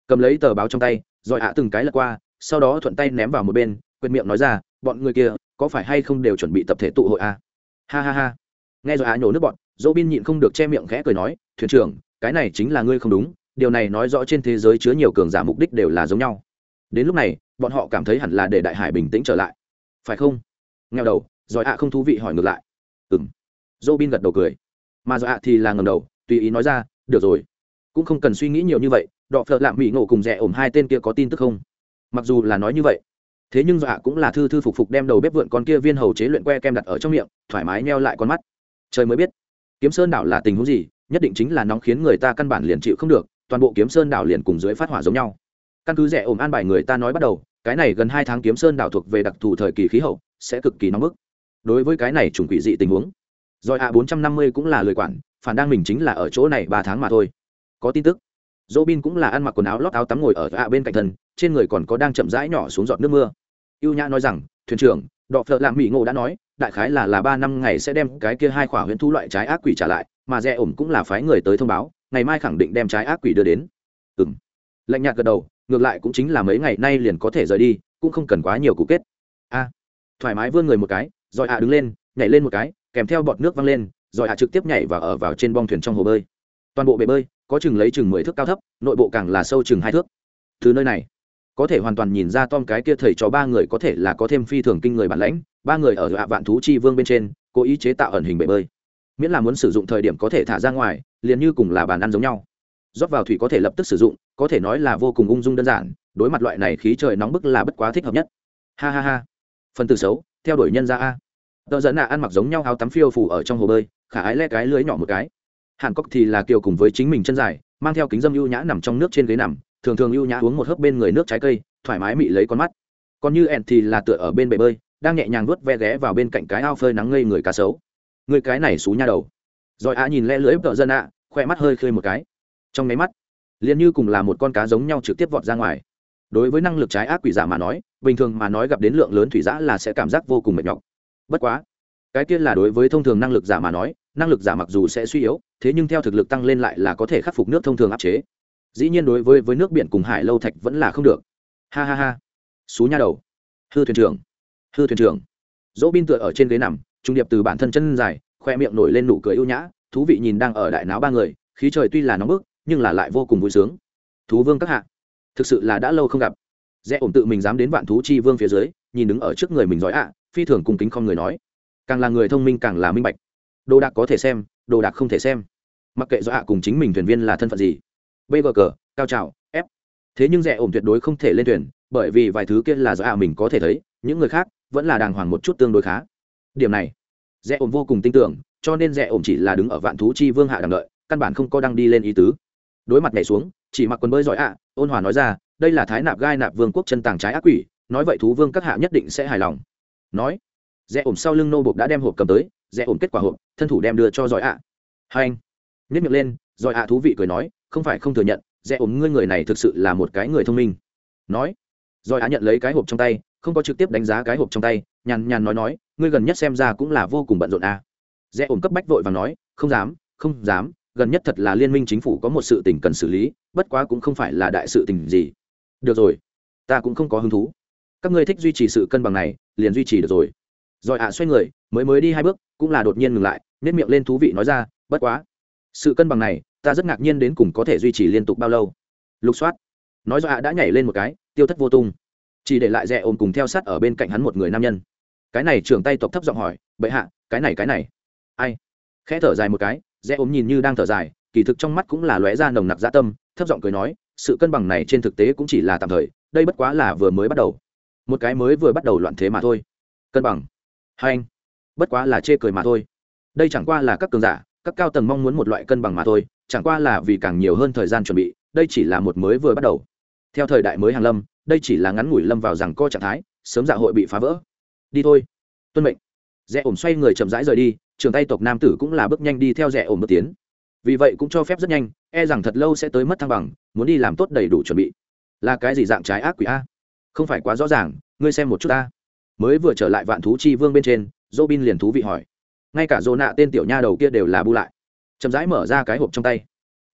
Cầm lấy tờ báo trong tay, rồi hạ từng cái lật qua, sau đó thuận tay ném vào một bên quyệt miệng nói ra, bọn người kia có phải hay không đều chuẩn bị tập thể tụ hội à? ha ha ha. Nghe rồi á nhổ nước bọn dỗ bin nhịn không được che miệng khẽ cười nói, thuyền trưởng, cái này chính là ngươi không đúng, điều này nói rõ trên thế giới chứa nhiều cường giả mục đích đều là giống nhau. Đến lúc này, bọn họ cảm thấy hẳn là để đại hải bình tĩnh trở lại. Phải không? Nghèo đầu rồi ạ không thú vị hỏi ngược lại. Ừng dỗ bin gật đầu cười. Mà rồi ạ thì là ngầm đầu, tùy ý nói ra, được rồi. Cũng không cần suy nghĩ nhiều như vậy, đọ phợ lạm mỹ ngộ cùng rẻ ổm hai tên kia có tin tức không? Mặc dù là nói như vậy thế nhưng dọa cũng là thư thư phục phục đem đầu bếp vượn con kia viên hầu chế luyện que kem đặt ở trong miệng, thoải mái neo lại con mắt. Trời mới biết, kiếm sơn đảo là tình huống gì, nhất định chính là nóng khiến người ta căn bản liền chịu không được, toàn bộ kiếm sơn đảo liền cùng dưới phát hỏa giống nhau. Căn cứ rẻ ổm an bài người ta nói bắt đầu, cái này gần hai tháng kiếm sơn đảo thuộc về đặc thù thời kỳ khí hậu, sẽ cực kỳ nóng bức. Đối với cái này trùng quỷ dị tình huống, rồi a bốn trăm năm mươi cũng là lời quản, phản đang mình chính là ở chỗ này ba tháng mà thôi. Có tin tức dỗ bin cũng là ăn mặc quần áo lót áo tắm ngồi ở ạ bên cạnh thân, trên người còn có đang chậm rãi nhỏ xuống giọt nước mưa y nhã nói rằng, thuyền trưởng, đọ phợ làm mỹ ngộ đã nói, đại khái là là ba năm ngày sẽ đem cái kia hai khỏa huyễn thu loại trái ác quỷ trả lại, mà rẽ ổm cũng là phái người tới thông báo, ngày mai khẳng định đem trái ác quỷ đưa đến. Ừ m lạnh nhạt gật đầu, ngược lại cũng chính là mấy ngày nay liền có thể rời đi, cũng không cần quá nhiều cụ kết. A. Thoải mái vươn người một cái, rồi ạ đứng lên, nhảy lên một cái, kèm theo bọt nước văng lên, rồi ạ trực tiếp nhảy và ở vào trên bong thuyền trong hồ bơi. Toàn bộ bể bơi, có chừng lấy chừng mười thước cao thấp, nội bộ càng là sâu chừng hai thước. Từ nơi này có thể hoàn toàn nhìn ra tom cái kia thầy cho ba người có thể là có thêm phi thường kinh người bản lãnh, ba người ở hạ vạn thú chi vương bên trên, cố ý chế tạo ẩn hình bể bơi. Miễn là muốn sử dụng thời điểm có thể thả ra ngoài, liền như cùng là bàn ăn giống nhau. Rót vào thủy có thể lập tức sử dụng, có thể nói là vô cùng ung dung đơn giản, đối mặt loại này khí trời nóng bức là bất quá thích hợp nhất. Ha ha ha. Phần từ xấu, theo đuổi nhân ra a. Tờ dẫn là ăn mặc giống nhau áo tắm phiêu phủ ở trong hồ bơi, khả ái le cái lưới nhỏ một cái. Hàn cốc thì là kiều cùng với chính mình chân dài, mang theo kính dâm ưu nhã nằm trong nước trên ghế nằm thường thường ưu nhã uống một hớp bên người nước trái cây, thoải mái mị lấy con mắt. Còn như ẹn thì là tựa ở bên bể bơi, đang nhẹ nhàng vuốt ve ghé vào bên cạnh cái ao phơi nắng ngây người cá sấu. Người cái này xú nha đầu. Rồi ạ nhìn lẽ lưỡi vợ dân ạ, khoe mắt hơi khơi một cái. Trong máy mắt, liền như cùng là một con cá giống nhau trực tiếp vọt ra ngoài. Đối với năng lực trái ác quỷ giả mà nói, bình thường mà nói gặp đến lượng lớn thủy giã là sẽ cảm giác vô cùng mệt nhọc. Bất quá, cái kia là đối với thông thường năng lực giả mà nói, năng lực giả mặc dù sẽ suy yếu, thế nhưng theo thực lực tăng lên lại là có thể khắc phục nước thông thường áp chế dĩ nhiên đối với với nước biển cùng hải lâu thạch vẫn là không được. Ha ha ha. Xú nha đầu. Hư thuyền trưởng. Hư thuyền trưởng. Dỗ bin tựa ở trên ghế nằm, trung điệp từ bản thân chân dài, khoe miệng nổi lên nụ cười ưu nhã, thú vị nhìn đang ở đại náo ba người, khí trời tuy là nóng bức, nhưng là lại vô cùng vui sướng. Thú vương các hạ, thực sự là đã lâu không gặp. Dễ ổn tự mình dám đến vạn thú chi vương phía dưới, nhìn đứng ở trước người mình giỏi ạ, phi thường cung kính không người nói. Càng là người thông minh càng là minh bạch. Đồ đạc có thể xem, đồ đạc không thể xem. Mặc kệ do ạ cùng chính mình thuyền viên là thân phận gì bg cờ cao trào f. Thế nhưng rẻ ổn tuyệt đối không thể lên tuyển, bởi vì vài thứ kia là do ạ mình có thể thấy những người khác vẫn là đàng hoàng một chút tương đối khá. Điểm này rẻ ổn vô cùng tin tưởng cho nên rẻ ổn chỉ là đứng ở vạn thú chi vương hạ đằng đợi căn bản không có đăng đi lên ý tứ. Đối mặt nhảy xuống chỉ mặc quần bơi giỏi ạ ôn hòa nói ra đây là thái nạp gai nạp vương quốc chân tàng trái ác quỷ nói vậy thú vương các hạ nhất định sẽ hài lòng. Nói rẽ ổn sau lưng nô bục đã đem hộp cầm tới rẽ ổn kết quả hộp thân thủ đem đưa cho giỏi ạ. À. hai anh nhất miệng lên rồi ạ thú vị cười nói, không phải không thừa nhận rẽ ổn ngươi người này thực sự là một cái người thông minh. Nói, rồi ạ nhận lấy cái hộp trong tay, không có trực tiếp đánh giá cái hộp trong tay, nhàn nhàn nói nói, ngươi gần nhất xem ra cũng là vô cùng bận rộn à. rẽ ổn cấp bách vội và nói, không dám không dám, gần nhất thật là liên minh chính phủ có một sự tình cần xử lý, bất quá cũng không phải là đại sự tình gì. Được rồi, ta cũng không có hứng thú. Các ngươi thích duy trì sự cân bằng này, liền duy trì được rồi. Rồi ạ xoay người, mới mới đi hai bước, cũng là đột nhiên ngừng lại nếp miệng lên thú vị nói ra, bất quá sự cân bằng này, ta rất ngạc nhiên đến cùng có thể duy trì liên tục bao lâu. Lục soát nói do ạ đã nhảy lên một cái, tiêu thất vô tung. Chỉ để lại rẽ ôm cùng theo sát ở bên cạnh hắn một người nam nhân. Cái này trưởng tay tộc thấp giọng hỏi, bệ hạ, cái này cái này. Ai? Khẽ thở dài một cái rẽ ôm nhìn như đang thở dài, kỳ thực trong mắt cũng là lóe ra nồng nặc dã tâm, thấp giọng cười nói, sự cân bằng này trên thực tế cũng chỉ là tạm thời, đây bất quá là vừa mới bắt đầu. Một cái mới vừa bắt đầu loạn thế mà thôi. Cân bằng. Hai anh. Bất quá là chê cười mà thôi. Đây chẳng qua là các cường giả các cao tầng mong muốn một loại cân bằng mà thôi, chẳng qua là vì càng nhiều hơn thời gian chuẩn bị, đây chỉ là một mới vừa bắt đầu. Theo thời đại mới hàng lâm, đây chỉ là ngắn ngủi lâm vào rằng co trạng thái, sớm dạ hội bị phá vỡ. Đi thôi. Tuân mệnh. Rẽ ổm xoay người chậm rãi rời đi, trường tay tộc nam tử cũng là bước nhanh đi theo rẽ ổm bước tiến. Vì vậy cũng cho phép rất nhanh e rằng thật lâu sẽ tới mất thăng bằng, muốn đi làm tốt đầy đủ chuẩn bị. Là cái gì dạng trái ác quỷ a? Không phải quá rõ ràng, ngươi xem một chút ta. Mới vừa trở lại vạn thú chi vương bên trên dỗ bin liền thú vị hỏi ngay cả dô nạ tên tiểu nha đầu kia đều là bu lại. Chậm rãi mở ra cái hộp trong tay.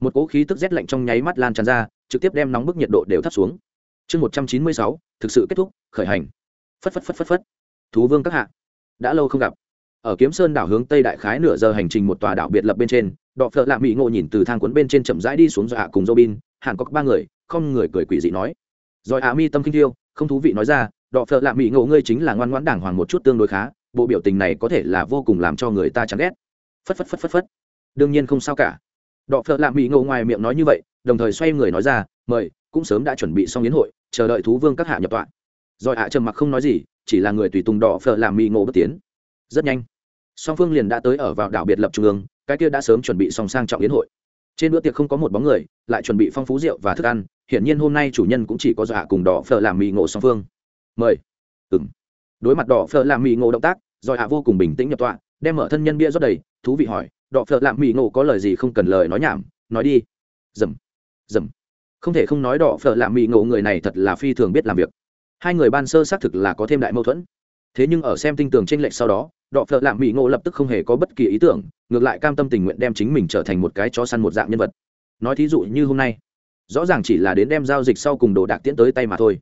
Một cỗ khí tức rét lạnh trong nháy mắt lan tràn ra, trực tiếp đem nóng bức nhiệt độ đều thấp xuống. Chương một trăm chín mươi sáu, thực sự kết thúc, khởi hành. Phất phất phất phất phất. Thú vương các hạ, đã lâu không gặp. Ở kiếm sơn đảo hướng tây đại khái nửa giờ hành trình một tòa đảo biệt lập bên trên, đọ phợ lạ mỹ ngộ nhìn từ thang cuốn bên trên chậm rãi đi xuống dọa cùng robin hàn có ba người, không người cười quỷ dị nói. Rồi ạ mi tâm kinh thiêu, không thú vị nói ra, đọ phợ lạ mỹ ngộ, ngươi chính là ngoan ngoãn đảng hoàng một chút tương đối khá bộ biểu tình này có thể là vô cùng làm cho người ta chán ghét. Phất phất phất phất phất. Đương nhiên không sao cả. Đọ phợ lạ mỹ ngộ ngoài miệng nói như vậy, đồng thời xoay người nói ra, mời, cũng sớm đã chuẩn bị xong yến hội, chờ đợi thú vương các hạ nhập tọa. Rồi ạ trầm mặc không nói gì, chỉ là người tùy tùng đỏ phở làm mỹ ngộ bất tiến. Rất nhanh, song phương liền đã tới ở vào đảo biệt lập trung ương, cái kia đã sớm chuẩn bị song sang trọng yến hội. Trên bữa tiệc không có một bóng người, lại chuẩn bị phong phú rượu và thức ăn, hiển nhiên hôm nay chủ nhân cũng chỉ có dọa cùng đỏ phở làm mì ngộ song phương. Mời. Ừng đối mặt đỏ phở làm mì ngộ động tác rồi hạ vô cùng bình tĩnh nhập tọa, đem mở thân nhân bia rót đầy, thú vị hỏi, đọ phợ lạm mỹ ngộ có lời gì không cần lời nói nhảm? Nói đi. Dầm dầm. Không thể không nói đọ phợ lạm mỹ ngộ người này thật là phi thường biết làm việc. Hai người ban sơ xác thực là có thêm đại mâu thuẫn. Thế nhưng ở xem tinh tường tranh lệch sau đó, đọ phợ lạm mỹ ngộ lập tức không hề có bất kỳ ý tưởng, ngược lại cam tâm tình nguyện đem chính mình trở thành một cái chó săn một dạng nhân vật. Nói thí dụ như hôm nay, rõ ràng chỉ là đến đem giao dịch sau cùng đồ đạc tiễn tới tay mà thôi.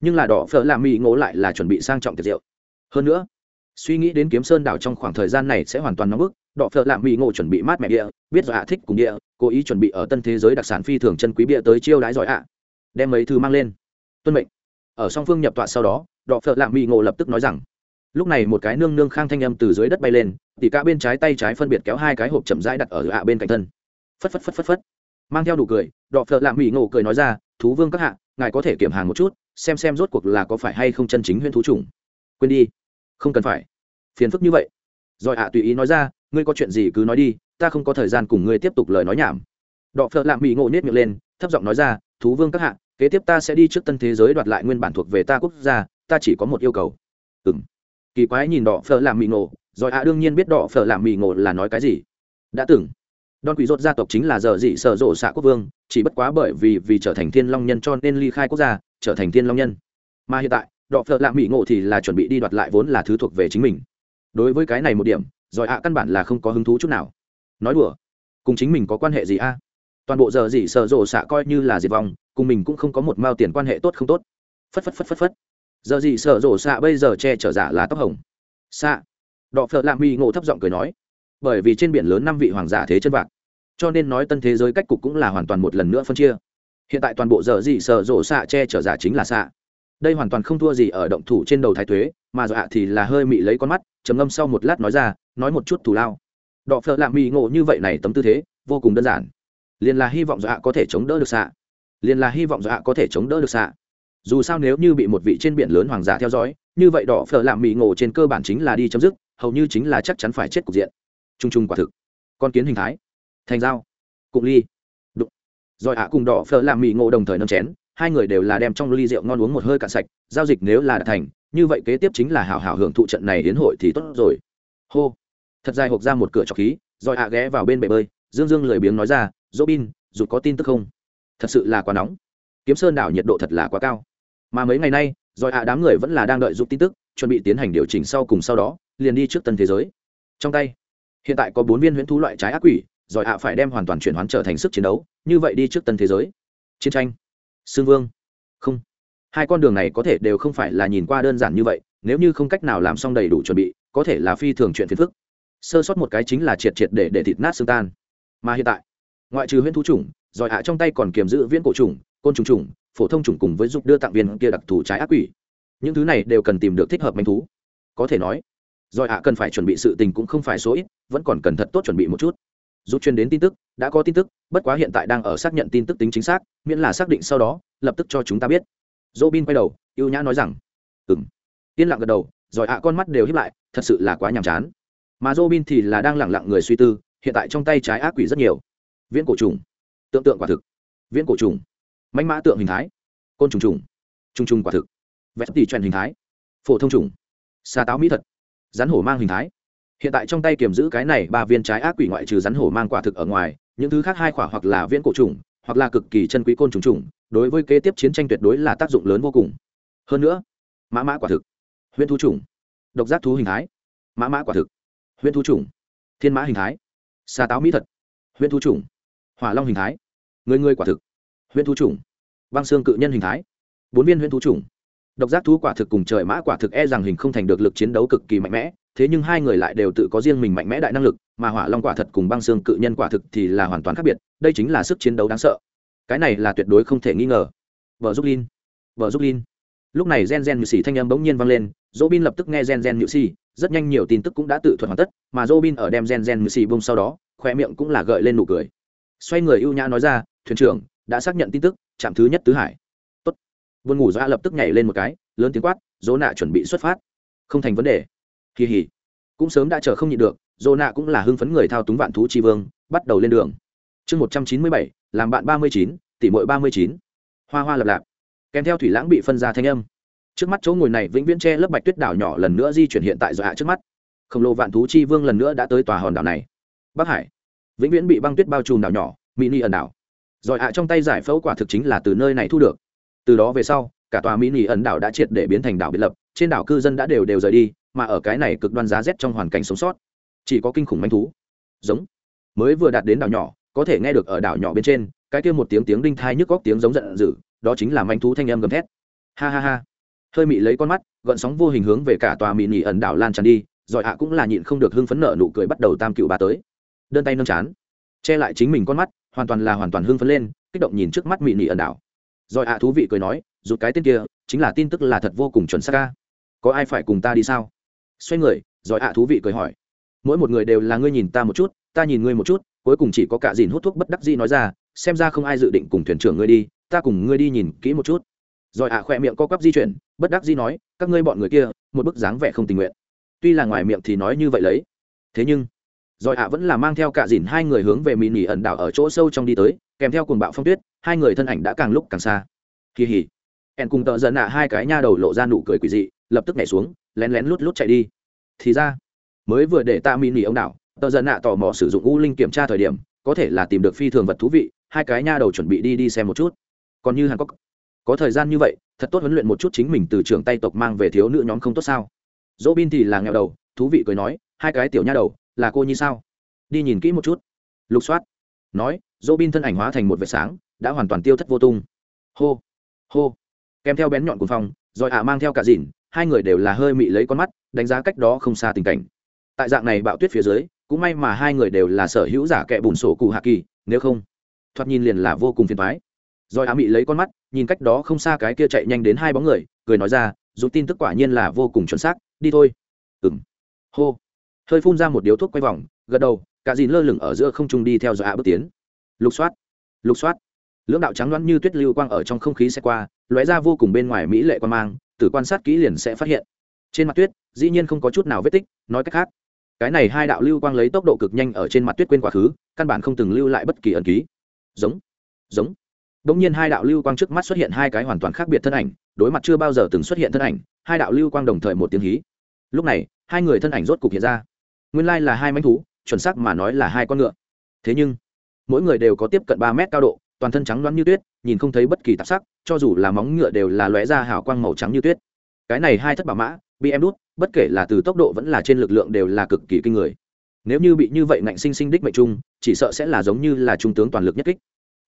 Nhưng là đỏ phở làm mỹ ngộ lại là chuẩn bị sang trọng tiệc rượu. Hơn nữa suy nghĩ đến kiếm sơn đảo trong khoảng thời gian này sẽ hoàn toàn nóng bức, đọ phợ lạm mỹ ngộ chuẩn bị mát mẹ địa biết rõ hạ thích cùng địa, cố ý chuẩn bị ở tân thế giới đặc sản phi thường chân quý bia tới chiêu đái giỏi ạ. Đem mấy thứ mang lên. Tuân mệnh. Ở song phương nhập tọa sau đó, đọ phợ lạm mỹ ngộ lập tức nói rằng, lúc này một cái nương nương khang thanh âm từ dưới đất bay lên, tỉ cả bên trái tay trái phân biệt kéo hai cái hộp chậm rãi đặt ở hạ bên cạnh thân. Phất phất phất phất phất. Mang theo đủ cười, đọ phợ lạm mỹ ngộ cười nói ra, thú vương các hạ, ngài có thể kiểm hàng một chút, xem xem rốt cuộc là có phải hay không chân chính huyên thú trùng quên đi. Không cần phải phiền phức như vậy. Rồi hạ tùy ý nói ra, ngươi có chuyện gì cứ nói đi, ta không có thời gian cùng ngươi tiếp tục lời nói nhảm. Đọ phợ lạm mỹ ngộ nết miệng lên, thấp giọng nói ra, thú vương các hạ, kế tiếp ta sẽ đi trước tân thế giới đoạt lại nguyên bản thuộc về ta quốc gia, ta chỉ có một yêu cầu. Ừ m kỳ quái nhìn đỏ phở làm mì ngộ, rồi ạ đương nhiên biết đỏ phở làm mì ngộ là nói cái gì. Đã từng đòn quỷ rốt gia tộc chính là giờ dị sợ rộ xạ quốc vương, chỉ bất quá bởi vì vì trở thành thiên long nhân cho nên ly khai quốc gia, trở thành thiên long nhân. Mà hiện tại đỏ phở làm mì ngộ thì là chuẩn bị đi đoạt lại vốn là thứ thuộc về chính mình đối với cái này một điểm rồi ạ căn bản là không có hứng thú chút nào. Nói đùa, cùng chính mình có quan hệ gì a? Toàn bộ giờ gì sợ rộ xạ coi như là diệt vong, cùng mình cũng không có một mao tiền quan hệ tốt không tốt. Phất phất phất phất phất. Giờ gì sợ rổ xạ bây giờ che chở giả là tóc hồng. Xạ. Đọ phợ lạ mi ngộ thấp giọng cười nói. Bởi vì trên biển lớn năm vị hoàng giả thế chân vạc. Cho nên nói tân thế giới cách cục cũng là hoàn toàn một lần nữa phân chia. Hiện tại toàn bộ giờ gì sợ rổ xạ che chở giả chính là xạ. Đây hoàn toàn không thua gì ở động thủ trên đầu thái tuế mà dọa thì là hơi mị lấy con mắt trầm ngâm sau một lát nói ra, nói một chút thù lao. Đọ phợ lạ mị ngộ như vậy này tấm tư thế, vô cùng đơn giản. Liền là hy vọng dọa có thể chống đỡ được xạ. Liền là hy vọng dọa có thể chống đỡ được xạ. Dù sao nếu như bị một vị trên biển lớn hoàng giả theo dõi, như vậy đỏ phở làm mị ngộ trên cơ bản chính là đi chấm dứt, hầu như chính là chắc chắn phải chết cục diện. T r u n g t r u n g quả thực. Con kiến hình thái. Thành dao. Cụng ly. Đụng. Rồi ạ cùng đỏ phở làm mị ngộ đồng thời nâm chén, hai người đều là đem trong ly rượu ngon uống một hơi cạn sạch, giao dịch nếu là đã thành như vậy kế tiếp chính là hảo hảo hưởng thụ trận này đến hội thì tốt rồi. Hô. Thật dài hộp ra một cửa trọc khí, rồi ạ ghé vào bên bể bơi, dương dương lười biếng nói ra dỗ bin dù có tin tức không? Thật sự là quá nóng. Kiếm sơn đảo nhiệt độ thật là quá cao. Mà mấy ngày nay, rồi ạ đám người vẫn là đang đợi giúp tin tức, chuẩn bị tiến hành điều chỉnh sau cùng sau đó, liền đi trước tân thế giới. Trong tay, hiện tại có bốn viên huyễn thú loại trái ác quỷ, rồi ạ phải đem hoàn toàn chuyển hoán trở thành sức chiến đấu, như vậy đi trước tân thế giới. Chiến tranh. Xương vương. Không hai con đường này có thể đều không phải là nhìn qua đơn giản như vậy, nếu như không cách nào làm xong đầy đủ chuẩn bị, có thể là phi thường chuyện phiền phức. Sơ sót một cái chính là triệt triệt để để thịt nát xương tan. Mà hiện tại, ngoại trừ huyễn thú chủng, giỏi hạ trong tay còn kiềm giữ viễn cổ trùng côn trùng trùng phổ thông trùng cùng với dục đưa tặng viên kia đặc thù trái ác quỷ. Những thứ này đều cần tìm được thích hợp manh thú. Có thể nói, giỏi hạ cần phải chuẩn bị sự tình cũng không phải số ít, vẫn còn cần thật tốt chuẩn bị một chút. Giúp chuyên đến tin tức, đã có tin tức, bất quá hiện tại đang ở xác nhận tin tức tính chính xác, miễn là xác định sau đó, lập tức cho chúng ta biết dỗ bin quay đầu, ưu nhã nói rằng ừng yên lặng gật đầu, rồi ạ con mắt đều hiếp lại, thật sự là quá nhàm chán. Mà dỗ bin thì là đang lẳng lặng người suy tư, hiện tại trong tay trái ác quỷ rất nhiều. Viễn cổ trùng, tượng tượng quả thực. Viễn cổ trùng mạnh mã tượng hình thái. Côn trùng trùng trùng trùng quả thực. Vẽ tỷ truyền hình thái. Phổ thông trùng, xà táo mỹ thật rắn hổ mang hình thái. Hiện tại trong tay kiềm giữ cái này ba viên trái ác quỷ ngoại trừ rắn hổ mang quả thực ở ngoài, những thứ khác hai quả hoặc là viễn cổ trùng hoặc là cực kỳ chân quý côn trùng trùng, đối với kế tiếp chiến tranh tuyệt đối là tác dụng lớn vô cùng. Hơn nữa, mã mã quả thực. Huyễn thú trùng. Độc giác thú hình thái. Mã mã quả thực. Huyễn thú trùng. Thiên mã hình thái. Xà táo mỹ thật huyễn thú trùng. Hỏa long hình thái. Người người quả thực. Huyễn thú trùng. Băng xương cự nhân hình thái. Bốn viên huyễn thú trùng. Độc giác thú quả thực cùng trời mã quả thực e rằng hình không thành được lực chiến đấu cực kỳ mạnh mẽ thế nhưng hai người lại đều tự có riêng mình mạnh mẽ đại năng lực, mà hỏa long quả thật cùng băng xương cự nhân quả thực thì là hoàn toàn khác biệt, đây chính là sức chiến đấu đáng sợ. Cái này là tuyệt đối không thể nghi ngờ. Vợ giúp linh vợ giúp linh lúc này gen gen nhự xì thanh âm bỗng nhiên vang lên dỗ bin lập tức nghe gen gen nhự xì rất nhanh nhiều tin tức cũng đã tự thuật hoàn tất, mà dỗ bin ở đem gen gen nhự xì bông sau đó khoe miệng cũng là gợi lên nụ cười. Xoay người ưu nhã nói ra, thuyền trưởng, đã xác nhận tin tức, trạm thứ nhất tứ hải. Tốt. Vườn ngủ dọa lập tức nhảy lên một cái, lớn tiếng quát, dỗ nạ chuẩn bị xuất phát. Không thành vấn đề kỳ hỉ. Cũng sớm đã chờ không nhịn được dỗ nạ cũng là hưng phấn người thao túng vạn thú tri vương, bắt đầu lên đường. Chương một trăm chín mươi bảy, làm bạn ba mươi chín tỷ mội ba mươi chín. Hoa hoa lập lạp. Kèm theo thủy lãng bị phân ra thanh âm. Trước mắt chỗ ngồi này vĩnh viễn che lớp bạch tuyết đảo nhỏ lần nữa di chuyển hiện tại dọa trước mắt. Khổng lồ vạn thú chi vương lần nữa đã tới tòa hòn đảo này. Bắc hải. Vĩnh viễn bị băng tuyết bao trùm đảo nhỏ mini ẩn đảo. Rồi ạ, trong tay giải phẫu quả thực chính là từ nơi này thu được. Từ đó về sau, cả tòa mini ẩn đảo đã triệt để biến thành đảo biệt lập, trên đảo cư dân đã đều đều rời đi mà ở cái này cực đoan giá rét trong hoàn cảnh sống sót. Chỉ có kinh khủng manh thú. Giống. Mới vừa đạt đến đảo nhỏ, có thể nghe được ở đảo nhỏ bên trên, cái kia một tiếng tiếng đinh thai nhức góc tiếng giống giận dữ, đó chính là manh thú thanh âm gầm thét. Ha ha ha. Hơi mị lấy con mắt, gợn sóng vô hình hướng về cả tòa mị nỉ ẩn đảo lan tràn đi, rồi ạ cũng là nhịn không được hưng phấn nợ nụ cười bắt đầu tam cựu ba tới. Đơn tay nâng chán. Che lại chính mình con mắt, hoàn toàn là hoàn toàn hưng phấn lên, kích động nhìn trước mắt mị nhị ẩn đảo. Rồi ạ thú vị cười nói, rụt cái tên kia, chính là tin tức là thật vô cùng chuẩn xác ca có ai phải cùng ta đi sao? Xoay người rồi ạ thú vị cười hỏi. Mỗi một người đều là ngươi nhìn ta một chút, ta nhìn ngươi một chút, cuối cùng chỉ có cả dìn hút thuốc bất đắc dĩ nói ra, xem ra không ai dự định cùng thuyền trưởng ngươi đi, ta cùng ngươi đi nhìn kỹ một chút. Rồi ạ khỏe miệng co quắp di chuyển, bất đắc dĩ nói, các ngươi bọn người kia, một bức dáng vẻ không tình nguyện. Tuy là ngoài miệng thì nói như vậy lấy. Thế nhưng rồi ạ vẫn là mang theo cả dìn hai người hướng về mỹ nỉ ẩn đảo ở chỗ sâu trong đi tới, kèm theo cuồng bạo phong tuyết, hai người thân ảnh đã càng lúc càng xa. Kỳ hỉ. Ẻn cùng tợ giận ạ hai cái nha đầu lộ ra nụ cười quỷ dị lập tức nhảy xuống, lén lén lút lút chạy đi. Thì ra, mới vừa để ta mini ông đảo tợ giận nạ tò mò sử dụng u linh kiểm tra thời điểm, có thể là tìm được phi thường vật thú vị, hai cái nha đầu chuẩn bị đi đi xem một chút. Còn như hàn cốc có thời gian như vậy, thật tốt huấn luyện một chút chính mình từ trường tay tộc mang về thiếu nữ nhóm không tốt sao? Dỗ bin thì là nghèo đầu, thú vị cười nói, hai cái tiểu nha đầu, là cô như sao? Đi nhìn kỹ một chút. Lục soát, nói dỗ bin thân ảnh hóa thành một vệt sáng, đã hoàn toàn tiêu thất vô tung. Hô hô. Kèm theo bén nhọn cuồng phong, rồi ạ mang theo cả dìn hai người đều là hơi mị lấy con mắt, đánh giá cách đó không xa tình cảnh. Tại dạng này bạo tuyết phía dưới, cũng may mà hai người đều là sở hữu giả kẻ bùn sổ cụ hạ kỳ, nếu không, thoạt nhìn liền là vô cùng phiền thoái rồi á mị lấy con mắt, nhìn cách đó không xa cái kia chạy nhanh đến hai bóng người, cười nói ra, dù tin tức quả nhiên là vô cùng chuẩn xác, đi thôi. Ừng hô. Hơi phun ra một điếu thuốc quay vòng, gật đầu, cả dìn lơ lửng ở giữa không trung đi theo dõi ạ bước tiến. Lục soát lục soát. Lưỡng đạo trắng loãng như tuyết lưu quang ở trong không khí xe qua, lóe ra vô cùng bên ngoài mỹ lệ quan mang tử quan sát kỹ liền sẽ phát hiện trên mặt tuyết dĩ nhiên không có chút nào vết tích nói cách khác cái này hai đạo lưu quang lấy tốc độ cực nhanh ở trên mặt tuyết quên quá khứ căn bản không từng lưu lại bất kỳ ẩn ký giống giống Đống nhiên hai đạo lưu quang trước mắt xuất hiện hai cái hoàn toàn khác biệt thân ảnh, đối mặt chưa bao giờ từng xuất hiện thân ảnh, hai đạo lưu quang đồng thời một tiếng hí. Lúc này, hai người thân ảnh rốt cục hiện ra. Nguyên lai là hai manh thú, chuẩn xác mà nói là hai con ngựa. Thế nhưng, mỗi người đều có tiếp cận ba mét cao độ, toàn thân trắng loáng như tuyết, nhìn không thấy bất kỳ tạp sắc, cho dù là móng ngựa đều là lóe ra hào quang màu trắng như tuyết. Cái này hai thất bảo mã, bị em đút, bất kể là từ tốc độ vẫn là trên lực lượng đều là cực kỳ kinh người. Nếu như bị như vậy ngạnh sinh sinh đích mệnh trung, chỉ sợ sẽ là giống như là trung tướng toàn lực nhất kích.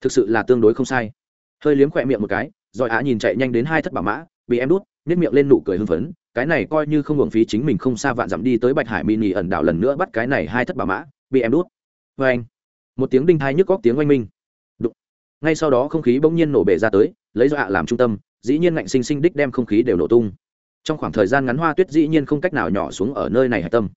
Thực sự là tương đối không sai. Hơi liếm khỏe miệng một cái rồi á nhìn chạy nhanh đến hai thất bảo mã bị em đút nhét miệng lên nụ cười hưng phấn cái này coi như không hưởng phí chính mình không xa vạn dặm đi tới bạch hải mini ẩn đảo lần nữa bắt cái này hai thất bảo mã bị em đút. Vê anh một tiếng đinh thai nhức góc tiếng oanh minh ngay sau đó không khí bỗng nhiên nổ bể ra tới, lấy do ạ làm trung tâm, dĩ nhiên ngạnh sinh sinh đích đem không khí đều nổ tung. Trong khoảng thời gian ngắn hoa tuyết dĩ nhiên không cách nào nhỏ xuống ở nơi này hạch tâm.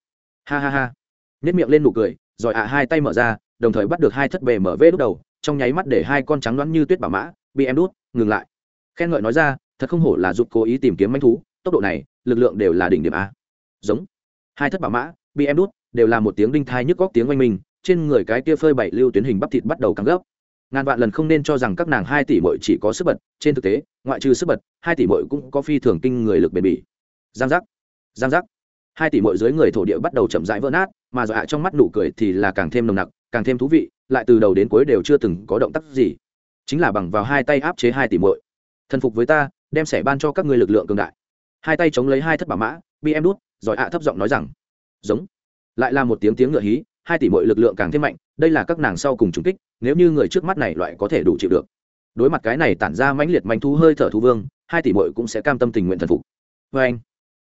Ha ha ha. Nhét miệng lên nụ cười, rồi ạ hai tay mở ra, đồng thời bắt được hai thất bề mở vê đúc đầu, trong nháy mắt để hai con trắng đoán như tuyết bảo mã, bị em đút, ngừng lại. Khen ngợi nói ra, thật không hổ là giúp cố ý tìm kiếm manh thú, tốc độ này, lực lượng đều là đỉnh điểm a. Giống. Hai thất bảo mã, bị em đút, đều là một tiếng đinh thai nhức góc tiếng oanh mình trên người cái kia phơi bảy lưu tuyến hình bắp thịt bắt đầu căng gấp ngàn vạn lần không nên cho rằng các nàng hai tỷ bội chỉ có sức bật, trên thực tế, ngoại trừ sức bật, hai tỷ bội cũng có phi thường kinh người lực bền bỉ. Giang giác giang giác. Hai tỷ bội dưới người thổ địa bắt đầu chậm rãi vỡ nát, mà dọa trong mắt nụ cười thì là càng thêm nồng nặc, càng thêm thú vị, lại từ đầu đến cuối đều chưa từng có động tác gì. Chính là bằng vào hai tay áp chế hai tỷ muội. Thần phục với ta, đem sẻ ban cho các ngươi lực lượng cường đại. Hai tay chống lấy hai thất bảo mã bị em đút giỏi ạ thấp giọng nói rằng, giống. Lại là một tiếng tiếng ngựa hí hai tỷ muội lực lượng càng thêm mạnh đây là các nàng sau cùng trúng kích nếu như người trước mắt này loại có thể đủ chịu được. Đối mặt cái này tản ra mãnh liệt manh thú hơi thở thú vương hai tỷ muội cũng sẽ cam tâm tình nguyện thần phục. Vê anh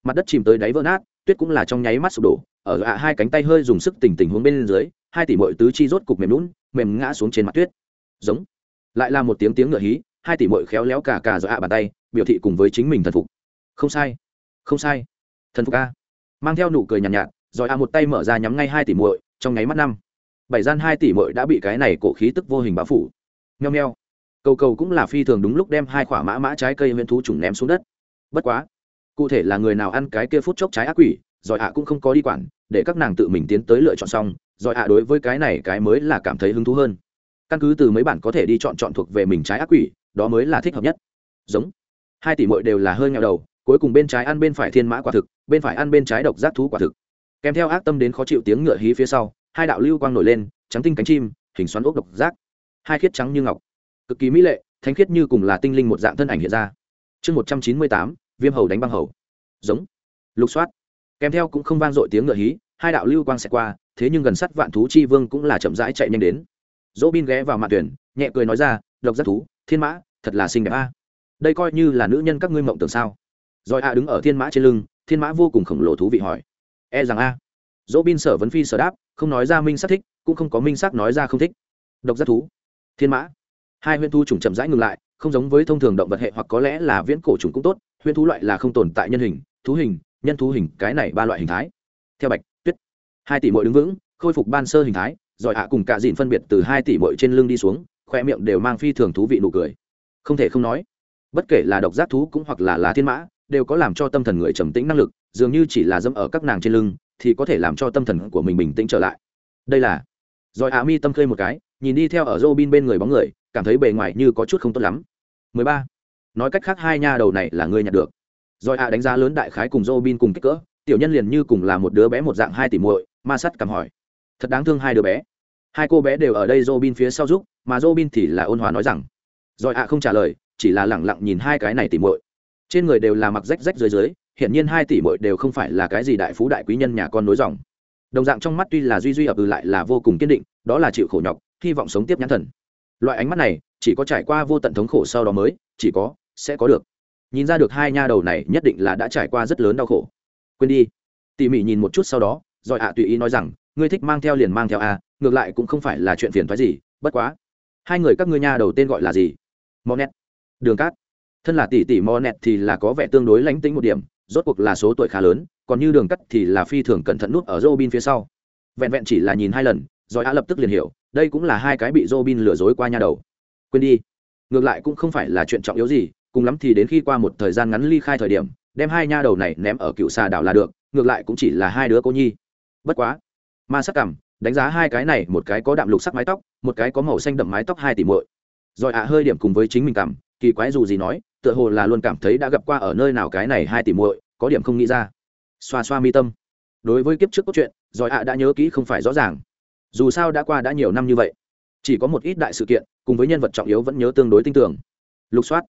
mặt đất chìm tới đáy vỡ nát tuyết cũng là trong nháy mắt sụp đổ ở ạ hai cánh tay hơi dùng sức tình tình hướng bên dưới hai tỷ mọi tứ chi rốt cục mềm lún mềm ngã xuống trên mặt tuyết. Giống. Lại là một tiếng tiếng ngựa hí hai tỷ mội khéo léo cả cả ạ bàn tay biểu thị cùng với chính mình thần phục. Không sai không sai. Thần phục a. Mang theo nụ cười nhàn nhạt, nhạt rồi ạ một tay mở ra nhắm ngay hai tỷ muội trong nháy mắt năm. Bảy gian hai tỷ muội đã bị cái này cổ khí tức vô hình bao phủ. Nheo nheo. Cầu cầu cũng là phi thường đúng lúc đem hai quả mã mã trái cây huyễn thú trùng ném xuống đất. Bất quá, cụ thể là người nào ăn cái kia phút chốc trái ác quỷ rồi ạ cũng không có đi quản, để các nàng tự mình tiến tới lựa chọn xong rồi ạ đối với cái này cái mới là cảm thấy hứng thú hơn. Căn cứ từ mấy bản có thể đi chọn chọn thuộc về mình trái ác quỷ, đó mới là thích hợp nhất. Giống. Hai tỷ mội đều là hơi nghèo đầu, cuối cùng bên trái ăn bên phải thiên mã quả thực, bên phải ăn bên trái độc giác thú quả thực kèm theo ác tâm đến khó chịu tiếng ngựa hí phía sau, hai đạo lưu quang nổi lên, trắng tinh cánh chim, hình xoắn ốc độc giác. Hai khiết trắng như ngọc, cực kỳ mỹ lệ, thánh khiết như cùng là tinh linh một dạng thân ảnh hiện ra. Chương một trăm chín mươi tám, viêm hầu đánh băng hầu. Giống. Lục soát. Kèm theo cũng không vang dội tiếng ngựa hí, hai đạo lưu quang sẽ qua, thế nhưng gần sát vạn thú chi vương cũng là chậm rãi chạy nhanh đến. Dỗ bin ghé vào mặt tuyển, nhẹ cười nói ra, độc giác thú, thiên mã, thật là xinh đẹp a. Đây coi như là nữ nhân các ngươi mộng tưởng sao? Rồi a đứng ở thiên mã trên lưng, thiên mã vô cùng khổng lồ thú vị hỏi e rằng a. Dỗ bin sở vấn phi sở đáp, không nói ra minh sắc thích, cũng không có minh sắc nói ra không thích. Độc giác thú. Thiên mã. Hai huyễn thu trùng chậm rãi ngừng lại, không giống với thông thường động vật hệ hoặc có lẽ là viễn cổ trùng cũng tốt, huyễn thú loại là không tồn tại nhân hình, thú hình, nhân thú hình, cái này ba loại hình thái. Theo bạch, tuyết. Hai tỷ mội đứng vững, khôi phục ban sơ hình thái giỏi hạ cùng cả dịn phân biệt từ hai tỷ mội trên lưng đi xuống, khoe miệng đều mang phi thường thú vị nụ cười. Không thể không nói, bất kể là độc giác thú cũng hoặc là lá thiên mã đều có làm cho tâm thần người trầm tĩnh năng lực dường như chỉ là dẫm ở các nàng trên lưng thì có thể làm cho tâm thần của mình bình tĩnh trở lại đây là giỏi hạ mi tâm khơi một cái nhìn đi theo ở Robin bên người bóng người cảm thấy bề ngoài như có chút không tốt lắm 13. nói cách khác hai nha đầu này là người nhặt được rồi ạ đánh giá lớn đại khái cùng Robin cùng kích cỡ, tiểu nhân liền như cùng là một đứa bé một dạng hai tỷ muội, ma sắt cầm hỏi. Thật đáng thương hai đứa bé. Hai cô bé đều ở đây Robin phía sau giúp, mà Robin thì là ôn hòa nói rằng. Rồi ạ không trả lời, chỉ là lẳng lặng nhìn hai cái này tỷ muội. Trên người đều là mặc rách rách dưới dưới, hiển nhiên hai tỷ muội đều không phải là cái gì đại phú đại quý nhân nhà con nối dòng. Đồng dạng trong mắt tuy là duy duy ập ừ lại là vô cùng kiên định, đó là chịu khổ nhọc, hy vọng sống tiếp nhãn thần. Loại ánh mắt này, chỉ có trải qua vô tận thống khổ sau đó mới, chỉ có sẽ có được. Nhìn ra được hai nha đầu này nhất định là đã trải qua rất lớn đau khổ. Quên đi. Tỉ mỉ nhìn một chút sau đó rồi ạ tùy ý nói rằng ngươi thích mang theo liền mang theo a ngược lại cũng không phải là chuyện phiền thoái gì bất quá. Hai người các ngươi nha đầu tên gọi là gì? Monet đường cát thân là tỷ tỷ mò nẹt thì là có vẻ tương đối lánh tính một điểm, rốt cuộc là số tuổi khá lớn, còn như đường cắt thì là phi thường cẩn thận nút ở Robin phía sau. Vẹn vẹn chỉ là nhìn hai lần, rồi a lập tức liền hiểu, đây cũng là hai cái bị Robin lừa dối qua nha đầu. Quên đi. Ngược lại cũng không phải là chuyện trọng yếu gì, cùng lắm thì đến khi qua một thời gian ngắn ly khai thời điểm, đem hai nha đầu này ném ở cựu xà đảo là được, ngược lại cũng chỉ là hai đứa cô nhi. Bất quá. Ma sắc cảm, đánh giá hai cái này, một cái có đạm lục sắc mái tóc, một cái có màu xanh đậm mái tóc hai tỷ muội. Rồi ạ hơi điểm cùng với chính mình cảm, kỳ quái dù gì nói tựa hồ là luôn cảm thấy đã gặp qua ở nơi nào cái này hai tỷ muội, có điểm không nghĩ ra. Xoa xoa mi tâm. Đối với kiếp trước cốt truyện rồi ạ đã nhớ kỹ không phải rõ ràng. Dù sao đã qua đã nhiều năm như vậy, chỉ có một ít đại sự kiện cùng với nhân vật trọng yếu vẫn nhớ tương đối tin tưởng lục soát.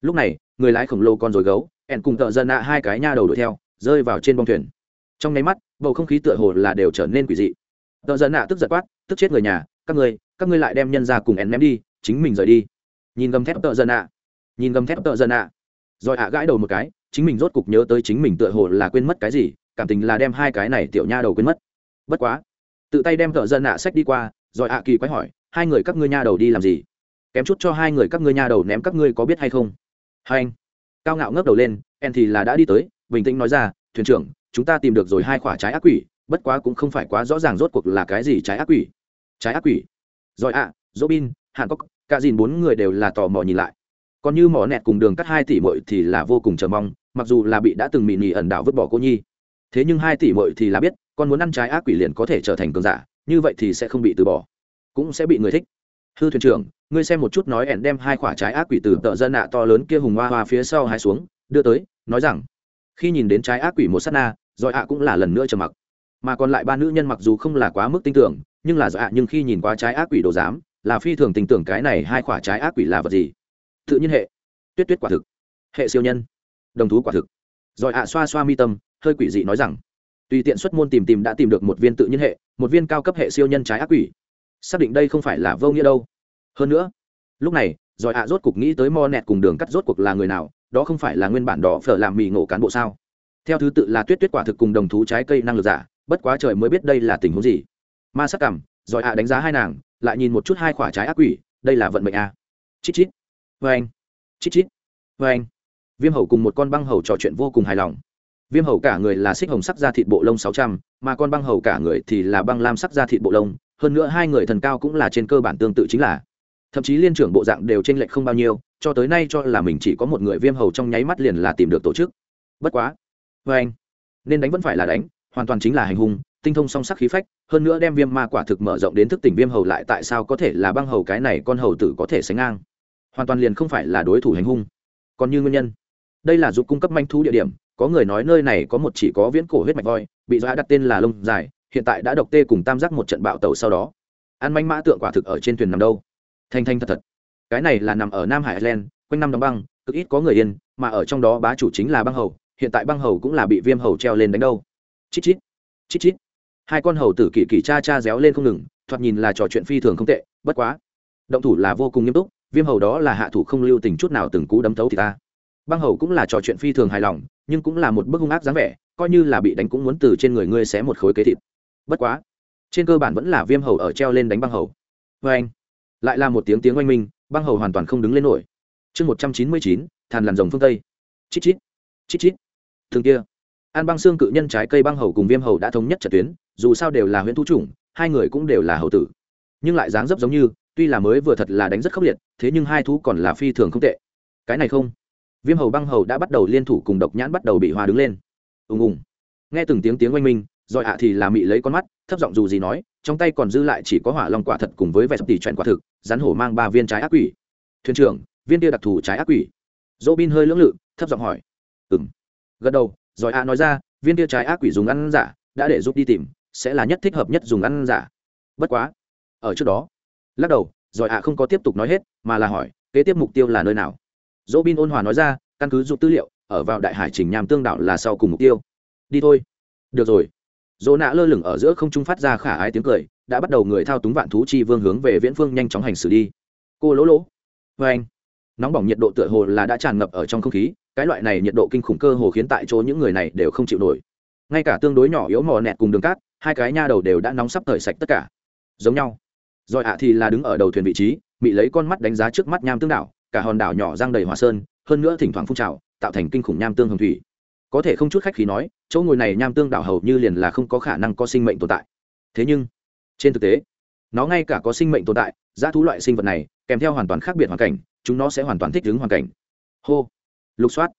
Lúc này, người lái khổng lồ con rồi gấu, ẻn cùng tợ dân ạ hai cái nha đầu đuổi theo, rơi vào trên bông thuyền. Trong nháy mắt, bầu không khí tựa hồ là đều trở nên quỷ dị. Tợ dân ạ tức giật quát, tức chết người nhà, các ngươi các ngươi lại đem nhân ra cùng ẻn ném đi, chính mình rời đi. Nhìn gầm thép tợ dân ạ nhìn gầm thép tợ dân ạ. Rồi ạ gãi đầu một cái, chính mình rốt cục nhớ tới chính mình tựa hồ là quên mất cái gì, cảm tình là đem hai cái này tiểu nha đầu quên mất. Bất quá, tự tay đem tợ dân ạ sách đi qua, rồi ạ kỳ quái hỏi, hai người các ngươi nha đầu đi làm gì? Kém chút cho hai người các ngươi nha đầu ném các ngươi có biết hay không? Hai anh, cao ngạo ngước đầu lên, en thì là đã đi tới, bình tĩnh nói ra, thuyền trưởng, chúng ta tìm được rồi hai quả trái ác quỷ, bất quá cũng không phải quá rõ ràng rốt cuộc là cái gì trái ác quỷ. Trái ác quỷ? Rồi ạ dỗ hàn cốc cả dìn bốn người đều là tò mò nhìn lại còn như mỏ nẹt cùng đường cắt hai tỷ mội thì là vô cùng chờ mong, mặc dù là bị đã từng mị nỉ ẩn đảo vứt bỏ cô nhi. Thế nhưng hai tỷ mội thì là biết, con muốn ăn trái ác quỷ liền có thể trở thành cường giả, như vậy thì sẽ không bị từ bỏ, cũng sẽ bị người thích. Hư thuyền trưởng, ngươi xem một chút nói ẻn đem hai quả trái ác quỷ từ tợ dân nạ to lớn kia hùng hoa hoa phía sau hai xuống, đưa tới, nói rằng, khi nhìn đến trái ác quỷ một s á t na giỏi ạ cũng là lần nữa trầm mặc. Mà còn lại ba nữ nhân mặc dù không là quá mức tin tưởng, nhưng là giỏi ạ nhưng khi nhìn qua trái ác quỷ đồ giám, là phi thường tình tưởng cái này hai quả trái ác quỷ là vật gì tự nhiên hệ. Tuyết tuyết quả thực. Hệ siêu nhân. Đồng thú quả thực. Rồi ạ, xoa xoa mi tâm, hơi quỷ dị nói rằng, tùy tiện xuất môn tìm tìm đã tìm được một viên tự nhiên hệ, một viên cao cấp hệ siêu nhân trái ác quỷ. Xác định đây không phải là vô nghĩa đâu. Hơn nữa, lúc này, rồi ạ rốt cục nghĩ tới mo nẹt cùng đường cắt rốt cuộc là người nào, đó không phải là nguyên bản đỏ phở làm mì ngộ cán bộ sao? Theo thứ tự là tuyết tuyết quả thực cùng đồng thú trái cây năng lực giả, bất quá trời mới biết đây là tình huống gì. Ma sắc cảm, rồi ạ đánh giá hai nàng, lại nhìn một chút hai quả trái ác quỷ, đây là vận mệnh a. Chít chít vê anh. Chít chít. Vê anh. Viêm hầu cùng một con băng hầu trò chuyện vô cùng hài lòng. Viêm hầu cả người là xích hồng sắc da thịt bộ lông sáu trăm, mà con băng hầu cả người thì là băng lam sắc da thịt bộ lông, hơn nữa hai người thần cao cũng là trên cơ bản tương tự chính là. Thậm chí liên trưởng bộ dạng đều t r ê n lệch không bao nhiêu, cho tới nay cho là mình chỉ có một người viêm hầu trong nháy mắt liền là tìm được tổ chức. Bất quá. Vê anh. Nên đánh vẫn phải là đánh, hoàn toàn chính là hành hung, tinh thông song sắc khí phách, hơn nữa đem viêm ma quả thực mở rộng đến thức tỉnh viêm hầu lại tại sao có thể là băng hầu cái này con hầu tử có thể sánh ngang hoàn toàn liền không phải là đối thủ hành hung. Còn như nguyên nhân, đây là giúp cung cấp manh thú địa điểm, có người nói nơi này có một chỉ có viễn cổ huyết mạch voi, bị dọa đặt tên là lông dài, hiện tại đã độc tê cùng tam giác một trận bạo tàu sau đó. Ăn manh mã tượng quả thực ở trên thuyền nằm đâu? Thanh thanh thật thật. Cái này là nằm ở nam hải ireland quanh năm đóng băng, cực ít có người yên, mà ở trong đó bá chủ chính là băng hầu, hiện tại băng hầu cũng là bị viêm hầu treo lên đánh đâu. Chít chít chít chít. Hai con hầu tử kỳ kỳ cha cha réo lên không ngừng, thoạt nhìn là trò chuyện phi thường không tệ, bất quá, động thủ là vô cùng nghiêm túc viêm hầu đó là hạ thủ không lưu tình chút nào từng cú đấm thấu thì ta. Băng hầu cũng là trò chuyện phi thường hài lòng, nhưng cũng là một bức hung ác dáng vẻ, coi như là bị đánh cũng muốn từ trên người ngươi xé một khối kế thịt. Bất quá, trên cơ bản vẫn là viêm hầu ở treo lên đánh băng hầu. Vê anh, lại là một tiếng tiếng oanh minh, băng hầu hoàn toàn không đứng lên nổi. Chương một trăm chín mươi chín, thàn làn rồng phương tây. Chít chít chít chít. Thường kia. An băng xương cự nhân trái cây băng hầu cùng viêm hầu đã thống nhất trận tuyến, dù sao đều là huyện thu chủng, hai người cũng đều là hầu tử. Nhưng lại dáng dấp giống như tuy là mới vừa thật là đánh rất khốc liệt, thế nhưng hai thú còn là phi thường không tệ. Cái này không. Viêm hầu băng hầu đã bắt đầu liên thủ cùng độc nhãn bắt đầu bị hòa đứng lên. Ùng ùng. Nghe từng tiếng tiếng oanh minh, rồi ạ thì là mị lấy con mắt, thấp giọng dù gì nói, trong tay còn dư lại chỉ có hỏa long quả thật cùng với vẻ tỷ tỉ quả thực, rắn hổ mang ba viên trái ác quỷ. Thuyền trưởng, viên kia đặc thù trái ác quỷ. Dỗ bin hơi lưỡng lự, thấp giọng hỏi. Ừ m gật đầu, rồi ạ nói ra, viên kia trái ác quỷ dùng ăn giả, đã để giúp đi tìm, sẽ là nhất thích hợp nhất dùng ăn giả. Bất quá, ở trước đó lắc đầu, rồi ạ không có tiếp tục nói hết, mà là hỏi, kế tiếp mục tiêu là nơi nào? Dỗ bin ôn hòa nói ra, căn cứ dụng tư liệu, ở vào đại hải trình Nham tương đạo là sau cùng mục tiêu. Đi thôi. Được rồi. Dỗ nạ lơ lửng ở giữa không trung phát ra khả ái tiếng cười, đã bắt đầu người thao túng vạn thú chi vương hướng về viễn phương nhanh chóng hành xử đi. Cô lỗ lỗ. Vê anh, nóng bỏng nhiệt độ tựa hồ là đã tràn ngập ở trong không khí, cái loại này nhiệt độ kinh khủng cơ hồ khiến tại chỗ những người này đều không chịu nổi. Ngay cả tương đối nhỏ yếu mò nẹt cùng đường cát, hai cái nha đầu đều đã nóng sắp thời sạch tất cả. Giống nhau rồi ạ thì là đứng ở đầu thuyền vị trí bị lấy con mắt đánh giá trước mắt nham tương đảo, cả hòn đảo nhỏ giang đầy hỏa sơn, hơn nữa thỉnh thoảng phun trào, tạo thành kinh khủng nham tương hồng thủy. Có thể không chút khách khí nói, chỗ ngồi này nham tương đảo hầu như liền là không có khả năng có sinh mệnh tồn tại. Thế nhưng, trên thực tế, nó ngay cả có sinh mệnh tồn tại, giá thú loại sinh vật này, kèm theo hoàn toàn khác biệt hoàn cảnh, chúng nó sẽ hoàn toàn thích ứng hoàn cảnh. Hô, lục soát,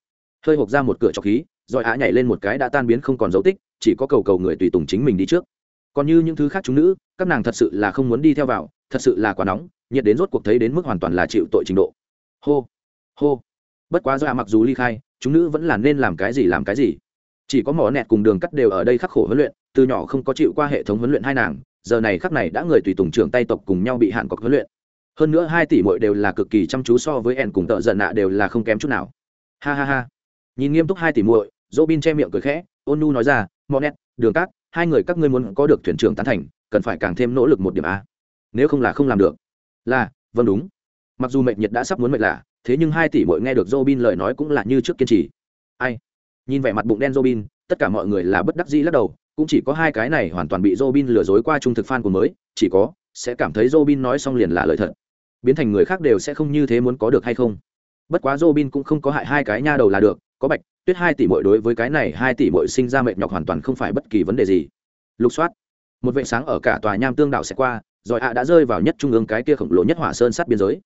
hơi hộp ra một cửa trọc khí, rồi á nhảy lên một cái đã tan biến không còn dấu tích, chỉ có cầu cầu người tùy tùng chính mình đi trước còn như những thứ khác chúng nữ, các nàng thật sự là không muốn đi theo vào, thật sự là quá nóng, nhiệt đến rốt cuộc thấy đến mức hoàn toàn là chịu tội trình độ. Hô hô. Bất quá do mặc dù ly khai, chúng nữ vẫn là nên làm cái gì làm cái gì. Chỉ có mỏ nẹt cùng đường cắt đều ở đây khắc khổ huấn luyện, từ nhỏ không có chịu qua hệ thống huấn luyện hai nàng, giờ này khắc này đã người tùy tùng trưởng tay tộc cùng nhau bị hạn cọc huấn luyện. Hơn nữa hai tỷ mội đều là cực kỳ chăm chú so với ẻn cùng tợ giận nạ đều là không kém chút nào. Ha ha ha. Nhìn nghiêm túc hai tỷ muội dỗ bin che miệng cười khẽ, ôn nu nói ra mò nét đường cát hai người các ngươi muốn có được thuyền trưởng tán thành cần phải càng thêm nỗ lực một điểm a nếu không là không làm được là vâng đúng mặc dù mệt nhiệt đã sắp muốn mệt lạ thế nhưng hai tỷ muội nghe được Robin lời nói cũng là như trước kiên trì. Ai? Nhìn vẻ mặt bụng đen Robin, tất cả mọi người là bất đắc dĩ lắc đầu, cũng chỉ có hai cái này hoàn toàn bị Robin lừa dối qua trung thực fan của mới, chỉ có sẽ cảm thấy Robin nói xong liền là lời thật. Biến thành người khác đều sẽ không như thế muốn có được hay không. Bất quá Robin cũng không có hại hai cái nha đầu là được, có bạch, tuyết hai tỷ muội đối với cái này hai tỷ muội sinh ra mệt nhọc hoàn toàn không phải bất kỳ vấn đề gì. Lục soát, một vệ sáng ở cả tòa nham tương đảo sẽ qua, rồi ạ đã rơi vào nhất trung ương cái kia khổng lồ nhất hỏa sơn sát biên giới.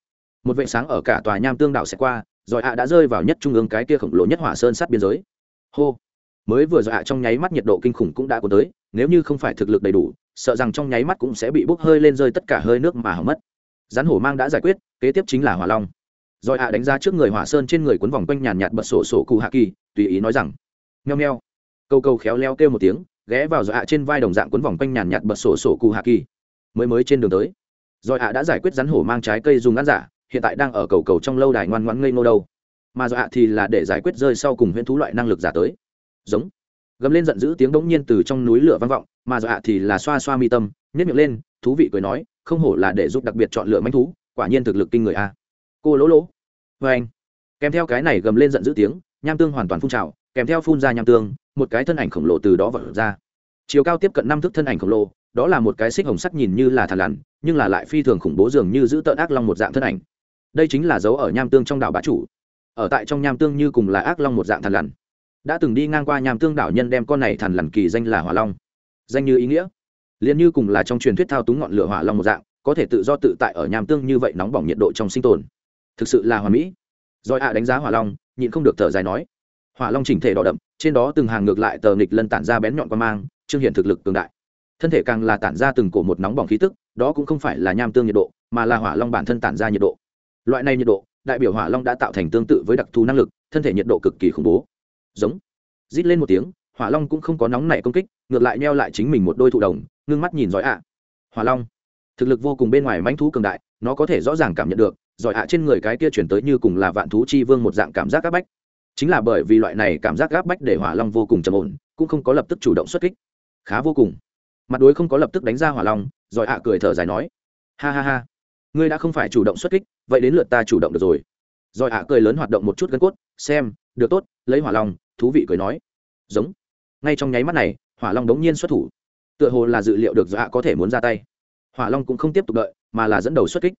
Một vệ sáng ở cả tòa nham tương đảo sẽ qua rồi ạ đã rơi vào nhất trung ương cái kia khổng lồ nhất hỏa sơn sát biên giới. Hô. Mới vừa rồi ạ trong nháy mắt nhiệt độ kinh khủng cũng đã có tới nếu như không phải thực lực đầy đủ sợ rằng trong nháy mắt cũng sẽ bị bốc hơi lên rơi tất cả hơi nước mà hỏng mất. Rắn hổ mang đã giải quyết kế tiếp chính là hỏa long. Rồi ạ đánh ra trước người hỏa sơn trên người cuốn vòng quanh nhàn nhạt bật sổ sổ cụ hạ kỳ tùy ý nói rằng nheo nheo câu câu khéo leo kêu một tiếng, ghé vào rồi ạ trên vai đồng dạng quấn vòng quanh nhàn nhạt bật sổ sổ cù hạ kỳ. Mới mới trên đường tới rồi ạ đã giải quyết rắn hổ mang trái cây dùng ăn giả, hiện tại đang ở cầu cầu trong lâu đài ngoan ngoãn ngây ngô đâu. Mà dọa thì là để giải quyết rơi sau cùng huyễn thú loại năng lực giả tới. Giống. Gầm lên giận dữ tiếng bỗng nhiên từ trong núi lửa vang vọng, mà dọa thì là xoa xoa mi tâm nhét miệng lên, thú vị cười nói, không hổ là để giúp đặc biệt chọn lựa manh thú, quả nhiên thực lực kinh người a. Cô lỗ lỗ. Vê anh kèm theo cái này gầm lên giận dữ tiếng nham tương hoàn toàn phun trào, kèm theo phun ra nham tương, một cái thân ảnh khổng lồ từ đó vỡ ra. Chiều cao tiếp cận năm thước thân ảnh khổng lồ, đó là một cái xích hồng sắc nhìn như là thằn lằn, nhưng là lại phi thường khủng bố dường như giữ tợn ác long một dạng thân ảnh. Đây chính là dấu ở nham tương trong đảo bá chủ. Ở tại trong nham tương như cùng là ác long một dạng thằn lằn. Đã từng đi ngang qua nham tương đảo nhân đem con này thằn lằn kỳ danh là hỏa long. Danh như ý nghĩa. Liền như cùng là trong truyền thuyết thao túng ngọn lửa hỏa long một dạng, có thể tự do tự tại ở nham tương như vậy nóng bỏng nhiệt độ trong sinh tồn. Thực sự là hòa mỹ rồi ạ đánh giá hỏa long, nhịn không được thở dài nói. Hỏa long chỉnh thể đỏ đậm, trên đó từng hàng ngược lại tờ nghịch lân tản ra bén nhọn quan mang, trương hiện thực lực cường đại. Thân thể càng là tản ra từng cổ một nóng bỏng khí tức, đó cũng không phải là nham tương nhiệt độ, mà là hỏa long bản thân tản ra nhiệt độ. Loại này nhiệt độ, đại biểu hỏa long đã tạo thành tương tự với đặc thù năng lực, thân thể nhiệt độ cực kỳ khủng bố. Giống. Rít lên một tiếng, hỏa long cũng không có nóng nảy công kích, ngược lại neo lại chính mình một đôi thụ đồng, ngưng mắt nhìn giỏi ạ. Hỏa long. Thực lực vô cùng bên ngoài manh thú cường đại, nó có thể rõ ràng cảm nhận được giỏi ạ, trên người cái kia chuyển tới như cùng là vạn thú chi vương một dạng cảm giác áp bách. Chính là bởi vì loại này cảm giác áp bách để hỏa long vô cùng trầm ổn, cũng không có lập tức chủ động xuất kích. Khá vô cùng. Mặt đối không có lập tức đánh ra hỏa long, giỏi ạ cười thở dài nói, ha ha ha, ngươi đã không phải chủ động xuất kích, vậy đến lượt ta chủ động được rồi. Rồi ạ cười lớn hoạt động một chút gân cốt, xem, được tốt, lấy hỏa long, thú vị cười nói. Giống. Ngay trong nháy mắt này, hỏa long đống nhiên xuất thủ. Tựa hồ là dự liệu được dạ có thể muốn ra tay. Hỏa long cũng không tiếp tục đợi, mà là dẫn đầu xuất kích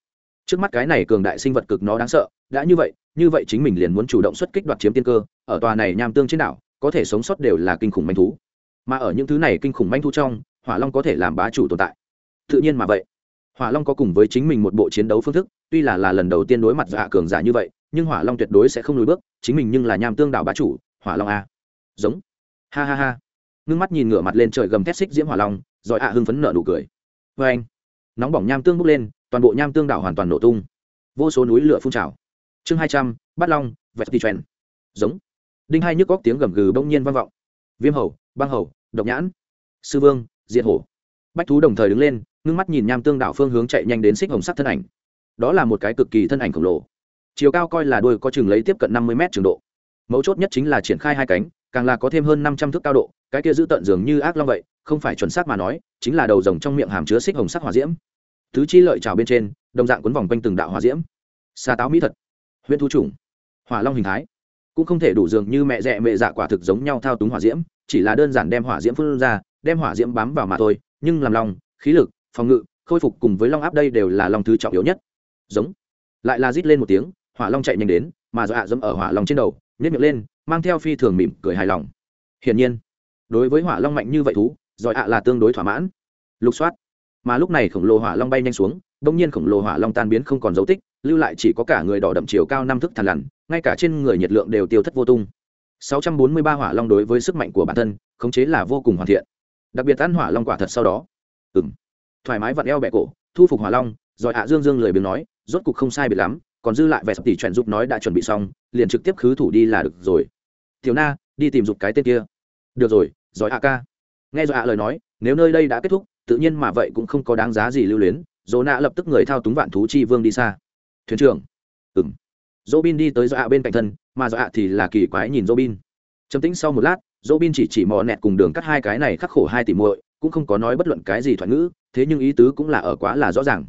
trước mắt cái này cường đại sinh vật cực nó đáng sợ, đã như vậy như vậy chính mình liền muốn chủ động xuất kích đoạt chiếm tiên cơ, ở tòa này nham tương trên đảo, có thể sống sót đều là kinh khủng manh thú. Mà ở những thứ này kinh khủng manh thú trong, hỏa long có thể làm bá chủ tồn tại. Tự nhiên mà vậy. Hỏa long có cùng với chính mình một bộ chiến đấu phương thức, tuy là là lần đầu tiên đối mặt dạ cường giả như vậy, nhưng hỏa long tuyệt đối sẽ không lùi bước, chính mình nhưng là nham tương đảo bá chủ, hỏa long a. Giống. Ha ha ha. Ngưng mắt nhìn ngửa mặt lên trời gầm thét xích diễm hỏa long, rồi ạ hưng phấn nợ nụ cười. Vê anh nóng bỏng nham tương bốc lên toàn bộ nham tương đảo hoàn toàn nổ tung. Vô số núi lửa phun trào. Chương hai trăm, bát long, vẹt ti trèn giống. Đinh hai nhức góc tiếng gầm gừ bỗng nhiên vang vọng. Viêm hầu, băng hầu, độc nhãn. Sư vương, diệt hổ. Bách thú đồng thời đứng lên, ngưng mắt nhìn nham tương đảo phương hướng chạy nhanh đến xích hồng sắc thân ảnh. Đó là một cái cực kỳ thân ảnh khổng lồ. Chiều cao coi là đôi có chừng lấy tiếp cận năm mươi m trường độ. Mấu chốt nhất chính là triển khai hai cánh, càng là có thêm hơn năm trăm thước cao độ, cái kia giữ tận dường như ác long vậy, không phải chuẩn xác mà nói, chính là đầu rồng trong miệng hàm chứa xích hồng sắc hỏa diễm tứ chi lợi trào bên trên, đồng dạng quấn vòng quanh từng đạo hỏa diễm. Xa táo mỹ thật huyện thu trùng. Hỏa long hình thái. Cũng không thể đủ dường như mẹ rẽ mẹ dạ quả thực giống nhau thao túng hỏa diễm, chỉ là đơn giản đem hỏa diễm phun ra, đem hỏa diễm bám vào mà thôi, nhưng làm lòng, khí lực, phòng ngự, khôi phục cùng với long áp đây đều là long thứ trọng yếu nhất. Giống. Lại là rít lên một tiếng, hỏa long chạy nhanh đến, mà do ạ dẫm ở hỏa long trên đầu nhét miệng lên, mang theo phi thường mỉm cười hài lòng. Hiển nhiên, đối với hỏa long mạnh như vậy thú giỏi ạ là tương đối thỏa mãn. Lục soát mà lúc này khổng lồ hỏa long bay nhanh xuống đông nhiên khổng lồ hỏa long tan biến không còn dấu tích, lưu lại chỉ có cả người đỏ đậm chiều cao năm thức thằn lằn, ngay cả trên người nhiệt lượng đều tiêu thất vô tung. 643 hỏa long đối với sức mạnh của bản thân, khống chế là vô cùng hoàn thiện. Đặc biệt ăn hỏa long quả thật sau đó. Ừm. Thoải mái vặn eo bẹ cổ, thu phục hỏa long, rồi ạ dương dương lười biếng nói, rốt cục không sai biệt lắm, còn dư lại vẻ sập tỷ chuẩn giúp nói đã chuẩn bị xong, liền trực tiếp khứ thủ đi là được rồi. Tiểu na, đi tìm dục cái tên kia. Được rồi giỏi ạ ca. Nghe rồi ạ lời nói, nếu nơi đây đã kết thúc tự nhiên mà vậy cũng không có đáng giá gì lưu luyến, dỗ nạ lập tức người thao túng vạn thú chi vương đi xa. Thuyền trưởng. Ừng dỗ bin đi tới dỗ ạ bên cạnh thân, mà dỗ ạ thì là kỳ quái nhìn dỗ bin chấm tĩnh sau một lát dỗ bin chỉ chỉ mò nẹt cùng đường cắt hai cái này khắc khổ hai tỷ muội, cũng không có nói bất luận cái gì thoại ngữ, thế nhưng ý tứ cũng là ở quá là rõ ràng.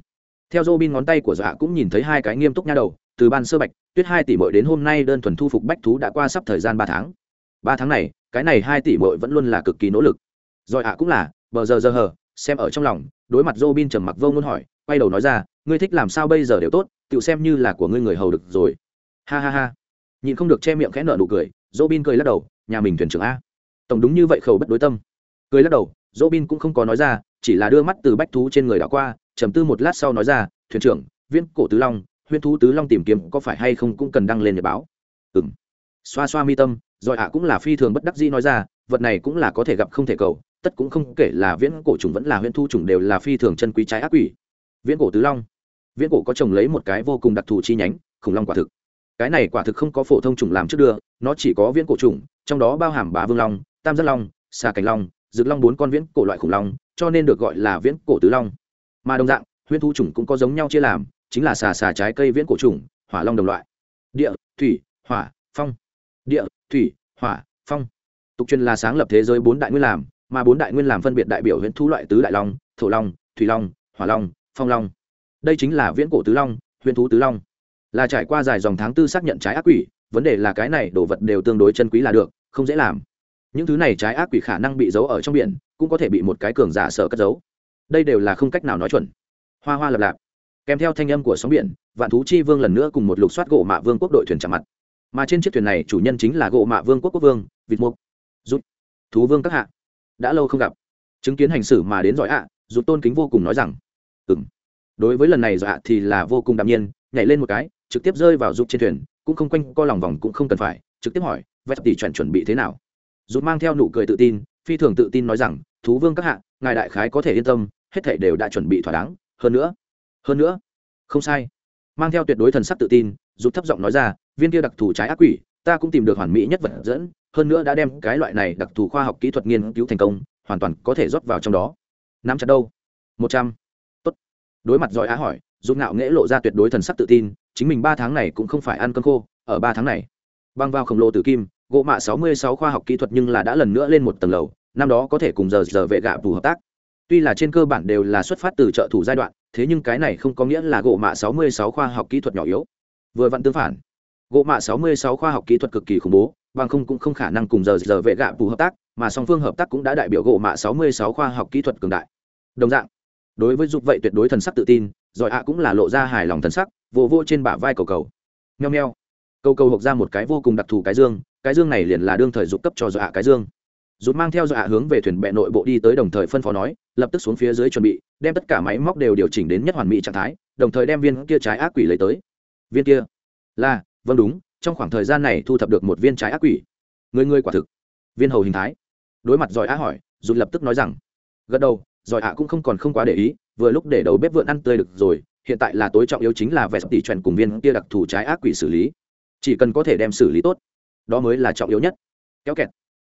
Theo dỗ bin ngón tay của dỗ ạ cũng nhìn thấy hai cái nghiêm túc nha đầu, từ ban sơ bạch, tuyết hai tỷ muội đến hôm nay đơn thuần thu phục bách thú đã qua sắp thời gian ba tháng. Ba tháng này, cái này hai tỷ muội vẫn luôn là cực kỳ nỗ lực. Rồi ạ cũng là, bờ giờ giờ hờ xem ở trong lòng, đối mặt Robin trầm mặc vô ngôn hỏi, quay đầu nói ra, ngươi thích làm sao bây giờ đều tốt tự xem như là của ngươi người hầu được rồi. Ha ha ha. Nhìn không được che miệng khẽ nở nụ cười, Robin cười lắc đầu, nhà mình thuyền trưởng a. Tổng đúng như vậy khẩu bất đối tâm. Cười lắc đầu, Robin cũng không có nói ra, chỉ là đưa mắt từ bách thú trên người đã qua, trầm tư một lát sau nói ra, thuyền trưởng viên cổ tứ long huyên thú tứ long tìm kiếm có phải hay không cũng cần đăng lên nhật báo. Ừng xoa xoa mi tâm, rồi ạ cũng là phi thường bất đắc dĩ nói ra, vật này cũng là có thể gặp không thể cầu tất cũng không kể là viễn cổ trùng vẫn là huyễn thu trùng đều là phi thường chân quý trái ác quỷ. Viễn cổ tứ long. Viễn cổ có trồng lấy một cái vô cùng đặc thù chi nhánh, khủng long quả thực. Cái này quả thực không có phổ thông trùng làm trước đưa, nó chỉ có viễn cổ trùng, trong đó bao hàm bá vương long, tam giác long, xà cánh long rực long bốn con viễn cổ loại khủng long, cho nên được gọi là viễn cổ tứ long. Mà đồng dạng, huyễn thu trùng cũng có giống nhau chia làm, chính là xà xà trái cây viễn cổ trùng, hỏa long đồng loại. Địa, thủy, hỏa, phong. Địa, thủy, hỏa, phong. Tục truyền là sáng lập thế giới bốn đại nguyên làm mà bốn đại nguyên làm phân biệt đại biểu huyễn thú loại tứ đại long, thổ long, thủy long, hỏa long, phong long. Đây chính là viễn cổ tứ long, huyễn thú tứ long. Là trải qua dài dòng tháng tư xác nhận trái ác quỷ, vấn đề là cái này đồ vật đều tương đối chân quý là được, không dễ làm. Những thứ này trái ác quỷ khả năng bị giấu ở trong biển, cũng có thể bị một cái cường giả sở cất giấu. Đây đều là không cách nào nói chuẩn. Hoa hoa lập lạp. Kèm theo thanh âm của sóng biển, vạn thú chi vương lần nữa cùng một lục soát gỗ mạ vương quốc đội thuyền chạm mặt. Mà trên chiếc thuyền này chủ nhân chính là gỗ mạ vương quốc quốc vương, vịt mục. Rút thú vương các hạ đã lâu không gặp. Chứng kiến hành xử mà đến giỏi ạ à, tôn kính vô cùng nói rằng ừ m đối với lần này giỏi ạ thì là vô cùng đạm nhiên nhảy lên một cái trực tiếp rơi vào giúp trên thuyền cũng không quanh co lòng vòng cũng không cần phải trực tiếp hỏi vét tỷ chuẩn chuẩn bị thế nào? Rút mang theo nụ cười tự tin phi thường tự tin nói rằng thú vương các hạ ngài đại khái có thể yên tâm hết thể đều đã chuẩn bị thỏa đáng hơn nữa hơn nữa. Không sai. Mang theo tuyệt đối thần sắc tự tin rút thấp giọng nói ra viên kia đặc thù trái ác quỷ ta cũng tìm được hoàn mỹ nhất vật dẫn, hơn nữa đã đem cái loại này đặc thù khoa học kỹ thuật nghiên cứu thành công, hoàn toàn có thể rót vào trong đó. Nắm chặt đâu? Một trăm. Tốt. Đối mặt giỏi á hỏi, dũng ngạo nghễ lộ ra tuyệt đối thần sắc tự tin, chính mình ba tháng này cũng không phải ăn cơm khô, ở ba tháng này. Băng vào khổng lồ tử kim, gỗ mạ sáu mươi sáu khoa học kỹ thuật nhưng là đã lần nữa lên một tầng lầu, năm đó có thể cùng giờ giờ vệ gạ phù hợp tác. Tuy là trên cơ bản đều là xuất phát từ trợ thủ giai đoạn, thế nhưng cái này không có nghĩa là gỗ mạ sáu mươi sáu khoa học kỹ thuật nhỏ yếu. Vừa vặn tương phản gỗ mạ 66 khoa học kỹ thuật cực kỳ khủng bố, bằng không cũng không khả năng cùng giờ giờ vệ gạ phù hợp tác, mà song phương hợp tác cũng đã đại biểu gỗ mạ 66 khoa học kỹ thuật cường đại. Đồng dạng, đối với dục vậy tuyệt đối thần sắc tự tin, giỏi ạ cũng là lộ ra hài lòng thần sắc vô vô trên bả vai cầu cầu. Nheo nheo cầu cầu hộc ra một cái vô cùng đặc thù cái dương cái dương này liền là đương thời dục cấp cho giỏi ạ cái dương. Rút mang theo dọa hướng về thuyền bệ nội bộ đi tới đồng thời phân phó nói, lập tức xuống phía dưới chuẩn bị, đem tất cả máy móc đều điều chỉnh đến nhất hoàn mỹ trạng thái, đồng thời đem viên kia trái ác quỷ lấy tới. Viên kia là vâng đúng, trong khoảng thời gian này thu thập được một viên trái ác quỷ. Người người quả thực. Viên hầu hình thái. Đối mặt giỏi á hỏi dù lập tức nói rằng, gật đầu, giỏi ạ cũng không còn không quá để ý, vừa lúc để đầu bếp vượn ăn tươi được rồi, hiện tại là tối trọng yếu chính là vẹt tỷ chuẩn cùng viên kia đặc thù trái ác quỷ xử lý. Chỉ cần có thể đem xử lý tốt, đó mới là trọng yếu nhất. Kéo kẹt.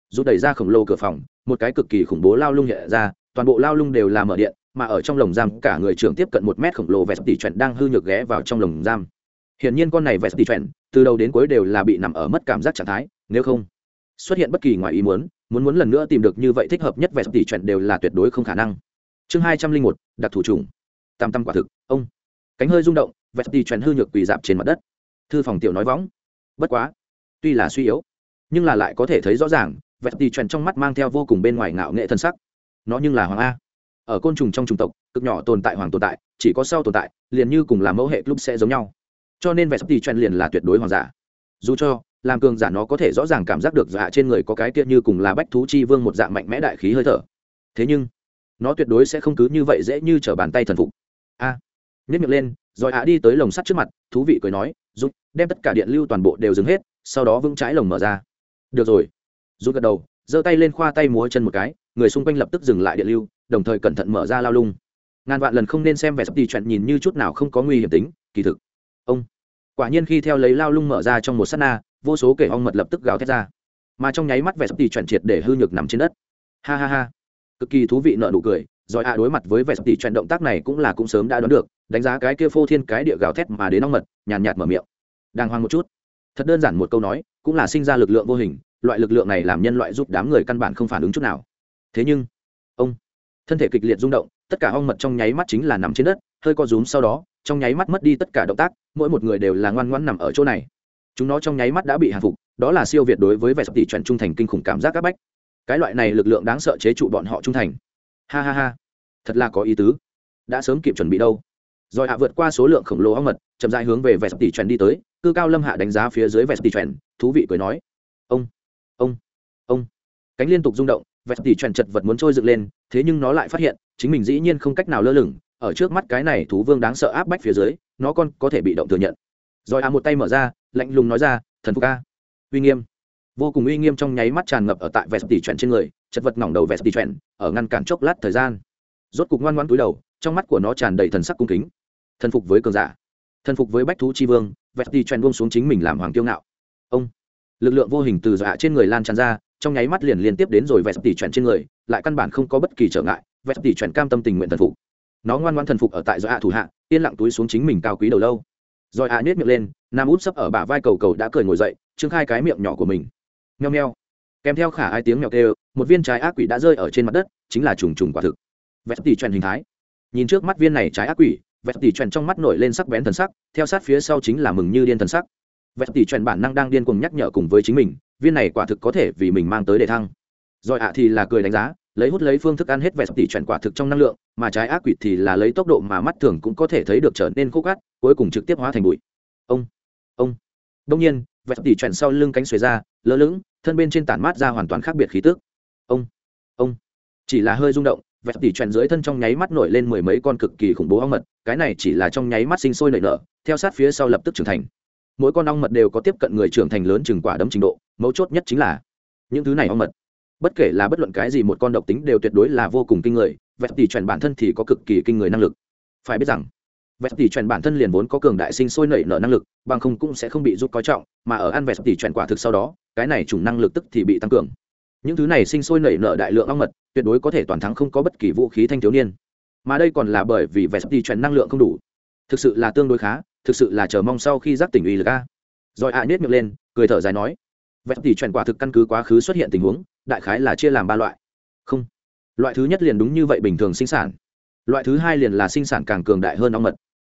Dù đẩy ra khổng lồ cửa phòng, một cái cực kỳ khủng bố lao lung nhẹ ra, toàn bộ lao lung đều là mở điện, mà ở trong lồng giam cả người trưởng tiếp cận một mét khổng lồ vẹt tỷ chuẩn đang hư nhược ghé vào trong lồng giam hiển nhiên con này vẹt tỷ chuẩn từ đầu đến cuối đều là bị nằm ở mất cảm giác trạng thái, nếu không, xuất hiện bất kỳ ngoài ý muốn muốn muốn lần nữa tìm được như vậy thích hợp nhất vẹt tỷ chuẩn đều là tuyệt đối không khả năng. Chương hai trăm linh một, đặc thủ trùng. Tam tam quả thực, ông. Cánh hơi rung động vẹt tỷ chuẩn hư nhược quỳ dạp trên mặt đất. Thư phòng tiểu nói võng. Bất quá, tuy là suy yếu, nhưng là lại có thể thấy rõ ràng vẹt tỷ chuẩn trong mắt mang theo vô cùng bên ngoài ngạo nghệ thân sắc. Nó nhưng là hoàng a. Ở côn trùng trong chủng tộc, cực nhỏ tồn tại, hoàng tồn tại, chỉ có sau tồn tại, liền như cùng là mẫu hệ club sẽ giống nhau cho nên vẻ sắp tỉ trần liền là tuyệt đối hoàng giả. Dù cho làm cường giả nó có thể rõ ràng cảm giác được dạ trên người có cái kia như cùng là bách thú chi vương một dạng mạnh mẽ đại khí hơi thở. Thế nhưng nó tuyệt đối sẽ không cứ như vậy dễ như t r ở bàn tay thần phục. A! À, nhất miệng lên rồi hạ đi tới lồng sắt trước mặt thú vị cười nói giúp đem tất cả điện lưu toàn bộ đều dừng hết sau đó vững trái lồng mở ra. Được rồi. Rút gật đầu giơ tay lên khoa tay múa chân một cái người xung quanh lập tức dừng lại điện lưu đồng thời cẩn thận mở ra lao lung. Ngàn vạn lần không nên xem vẻ sắp tì chuyện nhìn như chút nào không có nguy hiểm tính kỳ thực. Ông! Quả nhiên khi theo lấy lao lung mở ra trong một s á t na, vô số kể ong mật lập tức gào thét ra. Mà trong nháy mắt vẻ sắp tỉ chuẩn triệt để hư nhược nằm trên đất. Ha ha ha. Cực kỳ thú vị nợ nụ cười, rồi ạ đối mặt với vẻ sắp tỉ chuẩn động tác này cũng là cũng sớm đã đoán được, đánh giá cái kia phô thiên cái địa gào thét mà đến ong mật, nhàn nhạt mở miệng. Đàng hoàng một chút. Thật đơn giản một câu nói, cũng là sinh ra lực lượng vô hình, loại lực lượng này làm nhân loại giúp đám người căn bản không phản ứng chút nào. Thế nhưng, ông, thân thể kịch liệt rung động, tất cả ong mật trong nháy mắt chính là nằm trên đất, hơi co rúm sau đó trong nháy mắt mất đi tất cả động tác, mỗi một người đều là ngoan ngoãn nằm ở chỗ này. Chúng nó trong nháy mắt đã bị hạ phục, đó là siêu việt đối với vẻ sập tỷ chuẩn trung thành kinh khủng cảm giác các bách. Cái loại này lực lượng đáng sợ chế trụ bọn họ trung thành. Ha ha ha. Thật là có ý tứ. Đã sớm kịp chuẩn bị đâu. Rồi hạ vượt qua số lượng khổng lồ ong mật, chậm rãi hướng về vẻ sập tỷ chuẩn đi tới, cư cao lâm hạ đánh giá phía dưới vẻ sập tỷ chuẩn, thú vị cười nói. Ông ông ông. Cánh liên tục rung động vẹt tỉ trần chật vật muốn trôi dựng lên, thế nhưng nó lại phát hiện, chính mình dĩ nhiên không cách nào lơ lửng ở trước mắt cái này thú vương đáng sợ áp bách phía dưới, nó còn có thể bị động thừa nhận. Rồi à một tay mở ra, lạnh lùng nói ra, thần phục ca. Uy nghiêm. Vô cùng uy nghiêm trong nháy mắt tràn ngập ở tại vẹt tỷ trần trên người, chật vật ngỏng đầu vẹt tỷ trần ở ngăn cản chốc lát thời gian. Rốt cục ngoan ngoan túi đầu, trong mắt của nó tràn đầy thần sắc cung kính. Thần phục với cường giả. Thần phục với bách thú chi vương, vẹt tỷ trần buông xuống chính mình làm hoàng kiêu ngạo. Ông. Lực lượng vô hình từ dọa trên người lan tràn ra, trong nháy mắt liền liên tiếp đến rồi vẹt tỷ chuẩn trên người, lại căn bản không có bất kỳ trở ngại, vẹt tỷ chuẩn cam tâm tình nguyện thần phục nó ngoan ngoan thần phục ở tại dọa thủ hạ, yên lặng túi xuống chính mình cao quý đầu lâu. Rồi hạ nhét miệng lên, nam út sấp ở bả vai cầu cầu đã cười ngồi dậy, trương khai cái miệng nhỏ của mình. Nheo nheo kèm theo khả hai tiếng mèo kêu, một viên trái ác quỷ đã rơi ở trên mặt đất, chính là trùng trùng quả thực. Vẹt tỉ trèn hình thái. Nhìn trước mắt viên này trái ác quỷ, vẹt tỉ trèn trong mắt nổi lên sắc bén thần sắc, theo sát phía sau chính là mừng như điên thần sắc. Vẹt tỉ trèn bản năng đang điên cùng nhắc nhở cùng với chính mình, viên này quả thực có thể vì mình mang tới đề thăng. Rồi ạ thì là cười đánh giá lấy hút lấy phương thức ăn hết vẹt tỉ chuyển quả thực trong năng lượng, mà trái ác quỷ thì là lấy tốc độ mà mắt thường cũng có thể thấy được trở nên khô cát, cuối cùng trực tiếp hóa thành bụi. Ông ông. Đông nhiên, vẹt tỉ chuyển sau lưng cánh xuề ra, lơ lửng, thân bên trên tản mát ra hoàn toàn khác biệt khí tức. Ông ông. Chỉ là hơi rung động, vẹt tỉ chuyển dưới thân trong nháy mắt nổi lên mười mấy con cực kỳ khủng bố ong mật, cái này chỉ là trong nháy mắt sinh sôi nảy nở, theo sát phía sau lập tức trưởng thành. Mỗi con ong mật đều có tiếp cận người trưởng thành lớn chừng quả đấm trình độ, mấu chốt nhất chính là những thứ này ong mật bất kể là bất luận cái gì một con độc tính đều tuyệt đối là vô cùng kinh người, vẹt tỷ chuẩn bản thân thì có cực kỳ kinh người năng lực. Phải biết rằng, vẹt tỷ chuẩn bản thân liền vốn có cường đại sinh sôi nảy nở năng lực, bằng không cũng sẽ không bị rút coi trọng, mà ở ăn vẹt tỷ chuẩn quả thực sau đó, cái này chủng năng lực tức thì bị tăng cường. Những thứ này sinh sôi nảy nở đại lượng ong mật, tuyệt đối có thể toàn thắng không có bất kỳ vũ khí thanh thiếu niên. Mà đây còn là bởi vì vẹt tỷ chuẩn năng lượng không đủ. Thực sự là tương đối khá, thực sự là chờ mong sau khi giác tỉnh uy lực a. Rồi ạ à nết miệng lên, cười thở dài nói vẹt tỷ chuẩn quả thực căn cứ quá khứ xuất hiện tình huống, đại khái là chia làm ba loại. Không. Loại thứ nhất liền đúng như vậy bình thường sinh sản. Loại thứ hai liền là sinh sản càng cường đại hơn ong mật.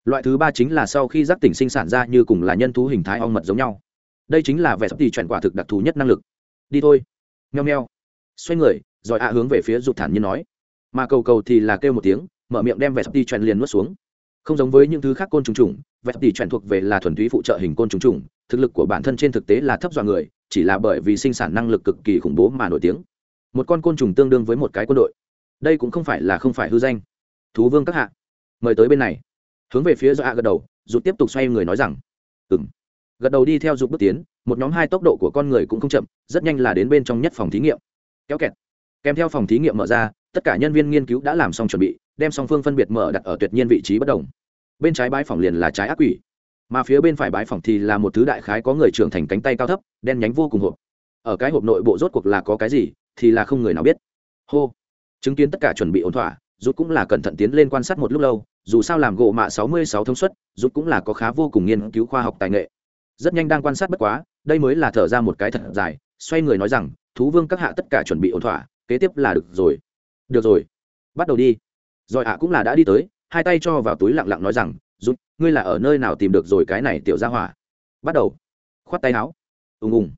Loại thứ ba chính là sau khi giác tỉnh sinh sản ra như cùng là nhân thú hình thái ong mật giống nhau. Đây chính là vẻ sắp tỷ chuẩn quả thực đặc thù nhất năng lực. Đi thôi. Nheo nheo xoay người, rồi ạ hướng về phía rụt thản nhiên nói. Mà cầu cầu thì là kêu một tiếng, mở miệng đem vẻ sắp tỷ chuẩn liền nuốt xuống. Không giống với những thứ khác côn trùng trùng, vẹt tỷ chuyển thuộc về là thuần túy phụ trợ hình côn trùng trùng, thực lực của bản thân trên thực tế là thấp dọa người chỉ là bởi vì sinh sản năng lực cực kỳ khủng bố mà nổi tiếng. Một con côn trùng tương đương với một cái quân đội. Đây cũng không phải là không phải hư danh. Thú vương các hạ, mời tới bên này. Hướng về phía do hạ gật đầu rụt tiếp tục xoay người nói rằng ừng gật đầu đi theo dục bước tiến, một nhóm hai tốc độ của con người cũng không chậm, rất nhanh là đến bên trong nhất phòng thí nghiệm. Kéo kẹt. Kèm theo phòng thí nghiệm mở ra, tất cả nhân viên nghiên cứu đã làm xong chuẩn bị, đem song phương phân biệt mở đặt ở tuyệt nhiên vị trí bất đồng. Bên trái bãi phòng liền là trái ác quỷ mà phía bên phải bãi phòng thì là một thứ đại khái có người trưởng thành cánh tay cao thấp, đen nhánh vô cùng hộp. Ở cái hộp nội bộ rốt cuộc là có cái gì, thì là không người nào biết. Hô. Chứng kiến tất cả chuẩn bị ổn thỏa, rút cũng là cẩn thận tiến lên quan sát một lúc lâu, dù sao làm gỗ mạ sáu mươi sáu thông suất, rút cũng là có khá vô cùng nghiên cứu khoa học tài nghệ. Rất nhanh đang quan sát bất quá, đây mới là thở ra một cái thật dài, xoay người nói rằng, thú vương các hạ tất cả chuẩn bị ổn thỏa, kế tiếp là được rồi. Được rồi. Bắt đầu đi. Rồi ạ cũng là đã đi tới, hai tay cho vào túi lặng lặng nói rằng rút, ngươi là ở nơi nào tìm được rồi cái này tiểu ra hỏa? Bắt đầu. Khoát tay áo. Ùng ùng.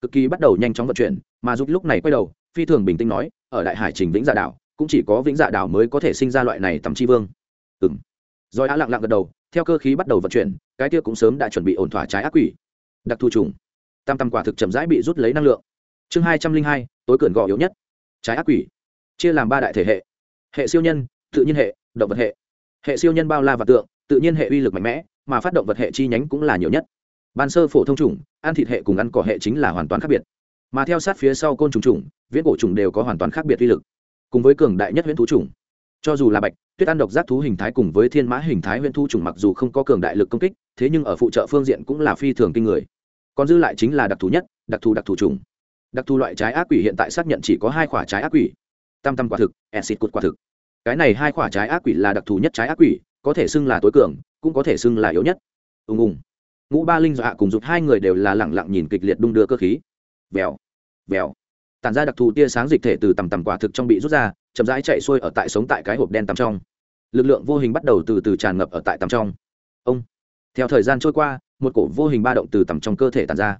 Cực kỳ bắt đầu nhanh chóng vận chuyển, mà rút lúc này quay đầu, phi thường bình tĩnh nói, ở đại hải trình vĩnh dạ đảo, cũng chỉ có vĩnh dạ đảo mới có thể sinh ra loại này tầm chi vương. Ừng rồi á lặng lặng gật đầu, theo cơ khí bắt đầu vận chuyển, cái kia cũng sớm đã chuẩn bị ổn thỏa trái ác quỷ. Đặc thù trùng. Tam tam quả thực chậm rãi bị rút lấy năng lượng. Chương hai trăm linh hai, tối cường gò yếu nhất. Trái ác quỷ. Chia làm ba đại thể hệ. Hệ siêu nhân, tự nhiên hệ, động vật hệ. Hệ siêu nhân bao la và tượng tự nhiên hệ uy lực mạnh mẽ, mà phát động vật hệ chi nhánh cũng là nhiều nhất. Ban sơ phổ thông trùng ăn thịt hệ cùng ăn cỏ hệ chính là hoàn toàn khác biệt. Mà theo sát phía sau côn trùng trùng viễn cổ trùng đều có hoàn toàn khác biệt uy lực, cùng với cường đại nhất huyễn thú trùng cho dù là bạch, tuyết ăn độc giác thú hình thái cùng với thiên mã hình thái huyễn thú trùng mặc dù không có cường đại lực công kích, thế nhưng ở phụ trợ phương diện cũng là phi thường kinh người. Còn dư lại chính là đặc thù nhất, đặc thù đặc thù trùng đặc thù loại trái ác quỷ hiện tại xác nhận chỉ có hai quả trái ác quỷ. Tam tam quả thực, acid cột quả thực. Cái này hai quả trái ác quỷ là đặc thù nhất trái ác quỷ có thể xưng là tối cường, cũng có thể xưng là yếu nhất. Ùng ùng. Ngũ ba linh dọa cùng dục hai người đều là lẳng lặng nhìn kịch liệt đung đưa cơ khí. Vèo vèo. Tản ra đặc thù tia sáng dịch thể từ tầm tầm quả thực trong bị rút ra, chậm rãi chạy xuôi ở tại sống tại cái hộp đen tầm trong. Lực lượng vô hình bắt đầu từ từ tràn ngập ở tại tầm trong. Ông. Theo thời gian trôi qua, một cổ vô hình ba động từ tầm trong cơ thể tàn ra.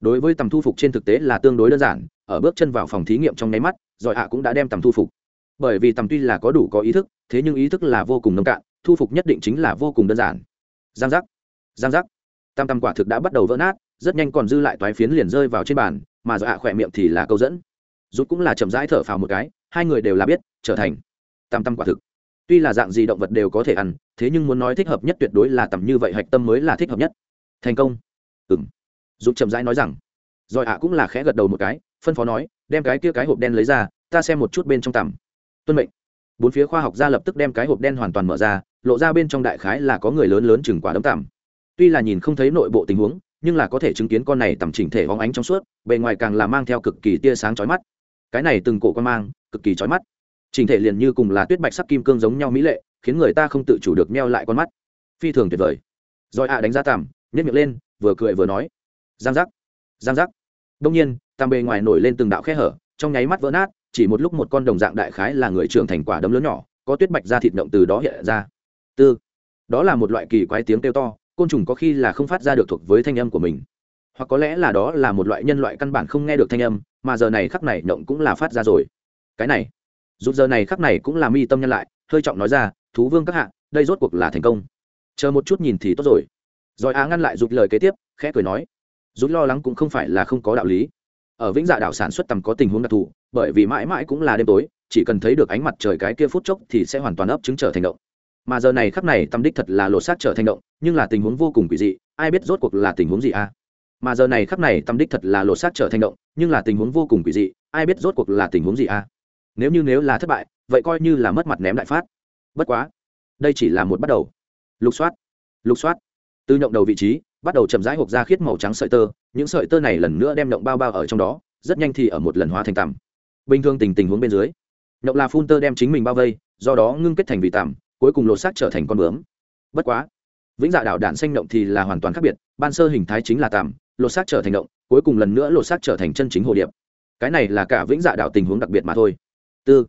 Đối với tầm thu phục trên thực tế là tương đối đơn giản, ở bước chân vào phòng thí nghiệm trong nháy mắt giỏi ạ cũng đã đem tầm thu phục. Bởi vì tầm tuy là có đủ có ý thức, thế nhưng ý thức là vô cùng nông cạn thu phục nhất định chính là vô cùng đơn giản. Giang giác giang giác. Tam tam quả thực đã bắt đầu vỡ nát, rất nhanh còn dư lại toái phiến liền rơi vào trên bàn, mà do ạ khỏe miệng thì là câu dẫn. Rút cũng là chậm rãi thở phào một cái, hai người đều là biết, trở thành tam tam quả thực. Tuy là dạng gì động vật đều có thể ăn, thế nhưng muốn nói thích hợp nhất tuyệt đối là tầm như vậy, hạch tâm mới là thích hợp nhất. Thành công. Ừng rút chậm rãi nói rằng. Rồi ạ cũng là khẽ gật đầu một cái, phân phó nói, đem cái kia cái hộp đen lấy ra, ta xem một chút bên trong tầm. Tuân mệnh. Bốn phía khoa học gia lập tức đem cái hộp đen hoàn toàn mở ra lộ ra bên trong đại khái là có người lớn lớn chừng quả đấm tằm. Tuy là nhìn không thấy nội bộ tình huống, nhưng là có thể chứng kiến con này tầm chỉnh thể hóng ánh trong suốt, bề ngoài càng là mang theo cực kỳ tia sáng chói mắt. Cái này từng cổ con mang, cực kỳ chói mắt. Chỉnh thể liền như cùng là tuyết bạch sắc kim cương giống nhau mỹ lệ, khiến người ta không tự chủ được meo lại con mắt. Phi thường tuyệt vời. Rồi ạ đánh giá tằm nhét miệng lên, vừa cười vừa nói. Giang giác. Giang giác. Đông nhiên, tằm bề ngoài nổi lên từng đạo khe hở, trong nháy mắt vỡ nát, chỉ một lúc một con đồng dạng đại khái là người trưởng thành quả đấm lớn nhỏ, có tuyết bạch ra thịt động từ đó hiện ra tư. Đó là một loại kỳ quái tiếng kêu to, côn trùng có khi là không phát ra được thuộc với thanh âm của mình. Hoặc có lẽ là đó là một loại nhân loại căn bản không nghe được thanh âm, mà giờ này khắc này động cũng là phát ra rồi. Cái này rút giờ này khắc này cũng là mi tâm nhân lại, hơi trọng nói ra, thú vương các hạ, đây rốt cuộc là thành công. Chờ một chút nhìn thì tốt rồi. Rồi á ngăn lại rụt lời kế tiếp, khẽ cười nói rút lo lắng cũng không phải là không có đạo lý. Ở vĩnh dạ đảo sản xuất tầm có tình huống đặc thù, bởi vì mãi mãi cũng là đêm tối, chỉ cần thấy được ánh mặt trời cái kia phút chốc thì sẽ hoàn toàn ấp chứng trở thành động mà giờ này khắp này tâm đích thật là lột xác trở thành động, nhưng là tình huống vô cùng quỷ dị, ai biết rốt cuộc là tình huống gì a à? mà giờ này khắp này tâm đích thật là lột xác trở thành động, nhưng là tình huống vô cùng quỷ dị, ai biết rốt cuộc là tình huống gì a à? nếu như nếu là thất bại, vậy coi như là mất mặt ném đại phát bất quá, đây chỉ là một bắt đầu lục soát lục soát từ nhộng đầu vị trí, bắt đầu chậm rãi hộp ra khiết màu trắng sợi tơ, những sợi tơ này lần nữa đem nhộng bao bao ở trong đó, rất nhanh thì ở một lần hóa thành tằm bình thường tình tình huống bên dưới, nhộng là phun tơ đem chính mình bao vây, do đó ngưng kết thành vị tằm cuối cùng lột xác trở thành con bướm. Bất quá, vĩnh dạ đảo đạn xanh động thì là hoàn toàn khác biệt, ban sơ hình thái chính là tàm lột xác trở thành động, cuối cùng lần nữa lột xác trở thành chân chính hồ điệp. Cái này là cả vĩnh dạ đảo tình huống đặc biệt mà thôi. Tư,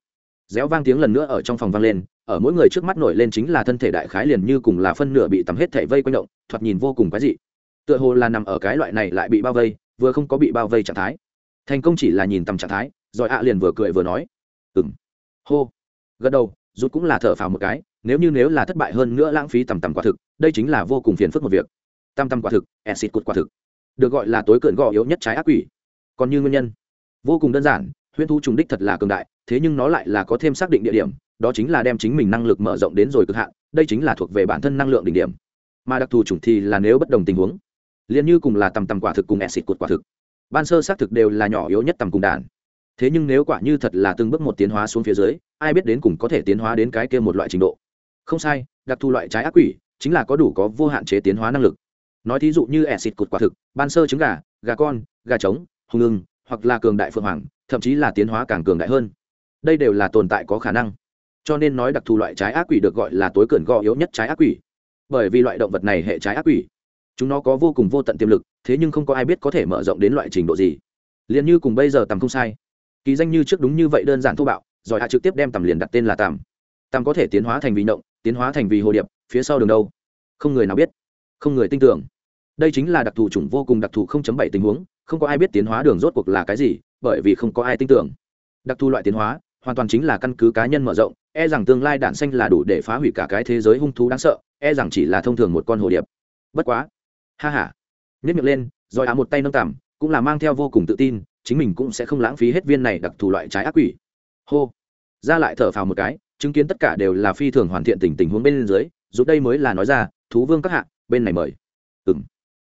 réo vang tiếng lần nữa ở trong phòng vang lên, ở mỗi người trước mắt nổi lên chính là thân thể đại khái liền như cùng là phân nửa bị tắm hết thể vây quanh động, thoạt nhìn vô cùng quái dị. Tựa hồ là nằm ở cái loại này lại bị bao vây, vừa không có bị bao vây trạng thái. Thành công chỉ là nhìn tầm trạng thái, rồi ạ liền vừa cười vừa nói. Ừng hô. Gật đầu, rút cũng là thở phào một cái nếu như nếu là thất bại hơn nữa lãng phí tầm tầm quả thực, đây chính là vô cùng phiền phức một việc. Tam tam quả thực, acid cột quả thực. Được gọi là tối cận gò yếu nhất trái ác quỷ. Còn như nguyên nhân? Vô cùng đơn giản, huyễn thu trùng đích thật là cường đại, thế nhưng nó lại là có thêm xác định địa điểm, đó chính là đem chính mình năng lực mở rộng đến rồi cực hạn, đây chính là thuộc về bản thân năng lượng đỉnh điểm. Mà đặc thù chủng thì là nếu bất đồng tình huống. Liền như cùng là tầm tầm quả thực cùng acid cột quả thực. Ban sơ xác thực đều là nhỏ yếu nhất tầm cùng đàn. Thế nhưng nếu quả như thật là từng bước một tiến hóa xuống phía dưới, ai biết đến cùng có thể tiến hóa đến cái kia một loại trình độ không sai, đặc thù loại trái ác quỷ chính là có đủ có vô hạn chế tiến hóa năng lực. Nói thí dụ như ẻ xịt cột quả thực, ban sơ trứng gà gà con, gà trống hùng ưng hoặc là cường đại phượng hoàng, thậm chí là tiến hóa càng cường đại hơn. Đây đều là tồn tại có khả năng. Cho nên nói đặc thù loại trái ác quỷ được gọi là tối cẩn gò yếu nhất trái ác quỷ. Bởi vì loại động vật này hệ trái ác quỷ. Chúng nó có vô cùng vô tận tiềm lực, thế nhưng không có ai biết có thể mở rộng đến loại trình độ gì. Liền như cùng bây giờ tầm không sai. Kỳ danh như trước đúng như vậy đơn giản thô bạo, rồi hạ trực tiếp đem tầm liền đặt tên là tầm. Tầm có thể tiến hóa thành vị động tiến hóa thành vì hồ điệp, phía sau đường đâu? Không người nào biết, không người tin tưởng. Đây chính là đặc thù chủng vô cùng đặc thù không chấm bảy tình huống, không có ai biết tiến hóa đường rốt cuộc là cái gì, bởi vì không có ai tin tưởng. Đặc thù loại tiến hóa, hoàn toàn chính là căn cứ cá nhân mở rộng e rằng tương lai đạn xanh là đủ để phá hủy cả cái thế giới hung thú đáng sợ e rằng chỉ là thông thường một con hồ điệp. Bất quá, ha h a nhất miệng lên, rồi á một tay nâng tằm cũng là mang theo vô cùng tự tin, chính mình cũng sẽ không lãng phí hết viên này đặc thù loại trái ác quỷ. Hô. Ra lại thở phào một cái chứng kiến tất cả đều là phi thường hoàn thiện tình tình huống bên dưới, giúp đây mới là nói ra, thú vương các hạ, bên này mời. Ừ m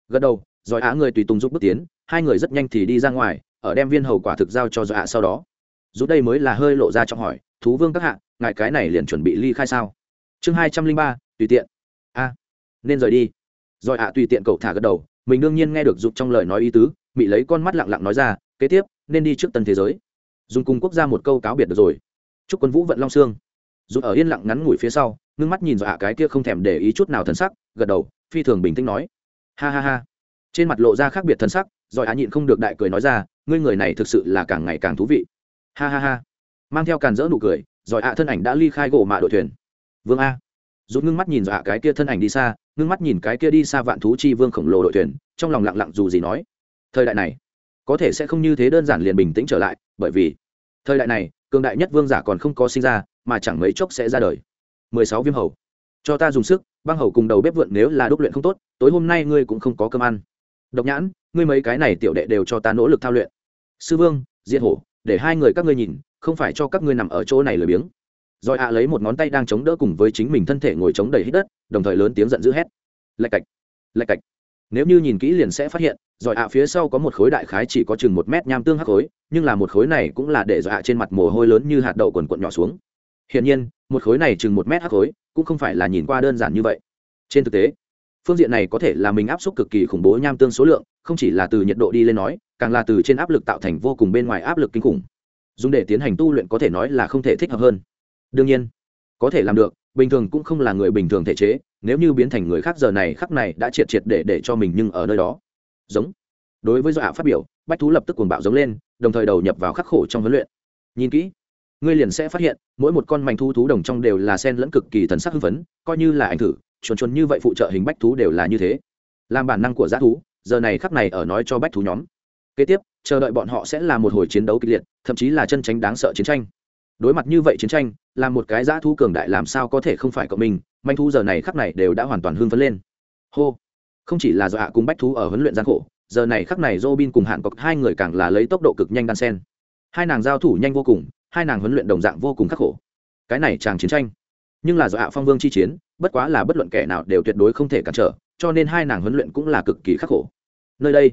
gật đầu rồi á người tùy tùng giúp bước tiến, hai người rất nhanh thì đi ra ngoài, ở đem viên hầu quả thực giao cho dọa sau đó. Giúp đây mới là hơi lộ ra trong hỏi, thú vương các hạ, ngài cái này liền chuẩn bị ly khai sao? Chương hai trăm linh ba, tùy tiện. A. Nên rời đi. Rồi ạ tùy tiện cậu thả gật đầu, mình đương nhiên nghe được dục trong lời nói ý tứ bị lấy con mắt lặng lặng nói ra, kế tiếp, nên đi trước tân thế giới. Dùng cùng quốc gia một câu cáo biệt được rồi. Chúc quân vũ vận long xương dù ở yên lặng ngắn ngủi phía sau, ngưng mắt nhìn dọa cái kia không thèm để ý chút nào thần sắc, gật đầu, phi thường bình tĩnh nói. Ha ha ha. Trên mặt lộ ra khác biệt thần sắc, rồi á nhịn không được đại cười nói ra, ngươi người này thực sự là càng ngày càng thú vị. Ha ha ha. Mang theo càn rỡ nụ cười, rồi ạ thân ảnh đã ly khai gỗ mạ đội thuyền. Vương a. Rút ngưng mắt nhìn dọa cái kia thân ảnh đi xa, ngưng mắt nhìn cái kia đi xa vạn thú chi vương khổng lồ đội thuyền, trong lòng lặng lặng dù gì nói. Thời đại này, có thể sẽ không như thế đơn giản liền bình tĩnh trở lại, bởi vì thời đại này cường đại nhất vương giả còn không có sinh ra, mà chẳng mấy chốc sẽ ra đời. Mười sáu viêm hầu. Cho ta dùng sức, băng hầu cùng đầu bếp vượn nếu là đúc luyện không tốt, tối hôm nay ngươi cũng không có cơm ăn. Độc nhãn, ngươi mấy cái này tiểu đệ đều cho ta nỗ lực thao luyện. Sư vương, diệt hổ, để hai người các ngươi nhìn, không phải cho các ngươi nằm ở chỗ này lười biếng. Rồi ạ lấy một ngón tay đang chống đỡ cùng với chính mình thân thể ngồi chống đầy hít đất, đồng thời lớn tiếng giận dữ hét. Lạch cạch lạch cạch nếu như nhìn kỹ liền sẽ phát hiện rồi ạ à phía sau có một khối đại khái chỉ có chừng một mét nham tương hắc khối, nhưng là một khối này cũng là để giỏi ạ trên mặt mồ hôi lớn như hạt đậu quần quận nhỏ xuống. Hiển nhiên, một khối này chừng một mét hắc khối, cũng không phải là nhìn qua đơn giản như vậy. Trên thực tế, phương diện này có thể là mình áp suất cực kỳ khủng bố nham tương số lượng, không chỉ là từ nhiệt độ đi lên nói, càng là từ trên áp lực tạo thành vô cùng bên ngoài áp lực kinh khủng. Dùng để tiến hành tu luyện có thể nói là không thể thích hợp hơn. Đương nhiên có thể làm được, bình thường cũng không là người bình thường thể chế, nếu như biến thành người khác giờ này khắc này đã triệt triệt để để cho mình nhưng ở nơi đó. Giống. Đối với dọa phát biểu, bách thú lập tức cuồng bạo giống lên, đồng thời đầu nhập vào khắc khổ trong huấn luyện. Nhìn kỹ, ngươi liền sẽ phát hiện, mỗi một con mảnh thu thú đồng trong đều là sen lẫn cực kỳ thần sắc hưng phấn, coi như là ảnh thử, chuồn chuồn như vậy phụ trợ hình bách thú đều là như thế. Làm bản năng của g thú, giờ này khắc này ở nói cho bách thú nhóm. Kế tiếp, chờ đợi bọn họ sẽ là một hồi chiến đấu kịch liệt, thậm chí là chân tránh đáng sợ chiến tranh đối mặt như vậy chiến tranh là một cái dã thú cường đại làm sao có thể không phải cộng mình manh thú giờ này khắc này đều đã hoàn toàn hưng phấn lên hô không chỉ là do hạ cùng bách thú ở huấn luyện gian khổ giờ này khắc này Robin cùng Hạn Cọc hai người càng là lấy tốc độ cực nhanh đan sen. Hai nàng giao thủ nhanh vô cùng, hai nàng huấn luyện đồng dạng vô cùng khắc khổ. Cái này chàng chiến tranh, nhưng là do hạ phong vương chi chiến, bất quá là bất luận kẻ nào đều tuyệt đối không thể cản trở, cho nên hai nàng huấn luyện cũng là cực kỳ khắc khổ. Nơi đây,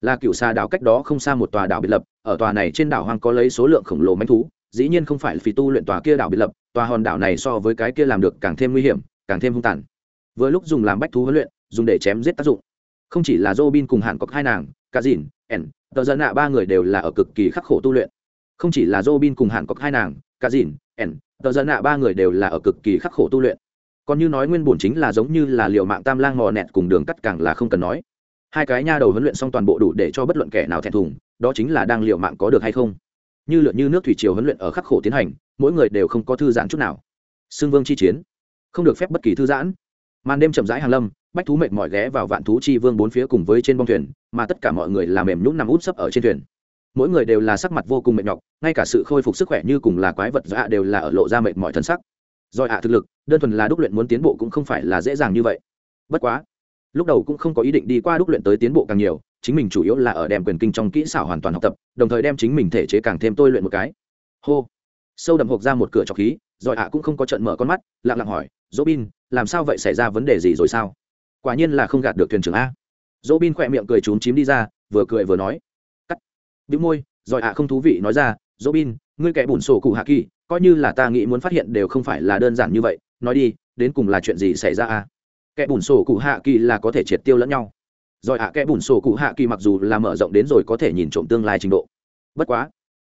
là cựu xa đảo cách đó không xa một tòa đảo biệt lập, ở tòa này trên đảo hoang có lấy số lượng khổng lồ manh thú, dĩ nhiên không phải phì tu luyện tòa kia đảo biệt lập tòa hòn đảo này so với cái kia làm được càng thêm nguy hiểm càng thêm hung tàn vừa lúc dùng làm bách thú huấn luyện dùng để chém giết tác dụng không chỉ là Robin cùng Hàn cọc hai nàng, cả dìn, ẩn tờ dân nạ ba người đều là ở cực kỳ khắc khổ tu luyện. Không chỉ là Robin cùng Hàn cọc hai nàng, cả dìn, ẩn tờ dân nạ ba người đều là ở cực kỳ khắc khổ tu luyện. Còn như nói nguyên bổn chính là giống như là liều mạng tam lang mò nẹt cùng đường cắt càng là không cần nói. Hai cái nha đầu huấn luyện xong toàn bộ đủ để cho bất luận kẻ nào thẹn thùng, đó chính là đang liều mạng có được hay không như lượn như nước thủy triều huấn luyện ở khắc khổ tiến hành, mỗi người đều không có thư giãn chút nào. Xương vương chi chiến, không được phép bất kỳ thư giãn. Màn đêm chậm rãi hàng lâm, bách thú mệt mỏi ghé vào vạn thú chi vương bốn phía cùng với trên bông thuyền, mà tất cả mọi người làm mềm nhũng nằm út sấp ở trên thuyền. Mỗi người đều là sắc mặt vô cùng mệt nhọc, ngay cả sự khôi phục sức khỏe như cùng là quái vật dạ đều là ở lộ ra mệt mỏi thân sắc. Do ạ, thực lực, đơn thuần là đúc luyện muốn tiến bộ cũng không phải là dễ dàng như vậy. Bất quá, lúc đầu cũng không có ý định đi qua đúc luyện tới tiến bộ càng nhiều chính mình chủ yếu là ở đem quyền kinh trong kỹ xảo hoàn toàn học tập, đồng thời đem chính mình thể chế càng thêm tôi luyện một cái. Hô. Sâu đậm hộp ra một cửa trọc khí, rồi ạ cũng không có trận mở con mắt, lặng lặng hỏi dỗ bin làm sao vậy xảy ra vấn đề gì rồi sao? Quả nhiên là không gạt được thuyền trưởng a. Dỗ bin khỏe miệng cười trúng chím đi ra, vừa cười vừa nói. Cắt. Bị môi, rồi ạ không thú vị nói ra dỗ bin ngươi kẻ bùn sổ cụ hạ kỳ, coi như là ta nghĩ muốn phát hiện đều không phải là đơn giản như vậy. Nói đi, đến cùng là chuyện gì xảy ra a? Kẻ bùn sổ cụ hạ kỳ là có thể triệt tiêu lẫn nhau rồi ạ à kẽ bùn sổ cụ hạ kỳ mặc dù là mở rộng đến rồi có thể nhìn trộm tương lai trình độ. Bất quá,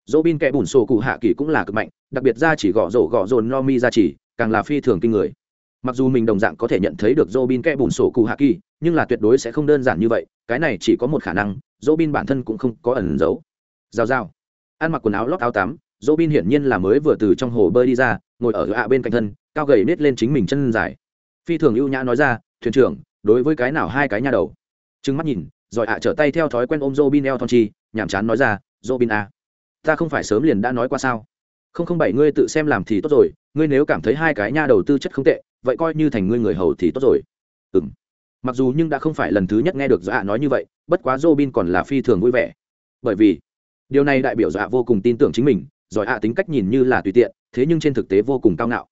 dỗ bin kẽ bùn sổ cụ hạ kỳ cũng là cực mạnh, đặc biệt ra chỉ gõ rổ gõ rồn no mi ra chỉ, càng là phi thường kinh người. Mặc dù mình đồng dạng có thể nhận thấy được dỗ bin kẽ bùn sổ cụ hạ kỳ, nhưng là tuyệt đối sẽ không đơn giản như vậy, cái này chỉ có một khả năng, dỗ bin bản thân cũng không có ẩn giấu. Giao giao ăn mặc quần áo lót áo tắm, dỗ bin hiển nhiên là mới vừa từ trong hồ bơi đi ra, ngồi ở ạ bên cạnh thân, cao gầy nết lên chính mình chân dài. Phi thường ưu nhã nói ra, thuyền trưởng, đối với cái nào hai cái nhà đầu? Trừng mắt nhìn, rồi ạ trở tay theo thói quen ôm robin eo thon chi, nhàm chán nói ra, robin a ta không phải sớm liền đã nói qua sao? Không không bảy ngươi tự xem làm thì tốt rồi, ngươi nếu cảm thấy hai cái nha đầu tư chất không tệ, vậy coi như thành ngươi người hầu thì tốt rồi. Ừ m mặc dù nhưng đã không phải lần thứ nhất nghe được dọa nói như vậy, bất quá robin bin còn là phi thường vui vẻ. Bởi vì, điều này đại biểu dọa vô cùng tin tưởng chính mình giỏi ạ tính cách nhìn như là tùy tiện, thế nhưng trên thực tế vô cùng cao ngạo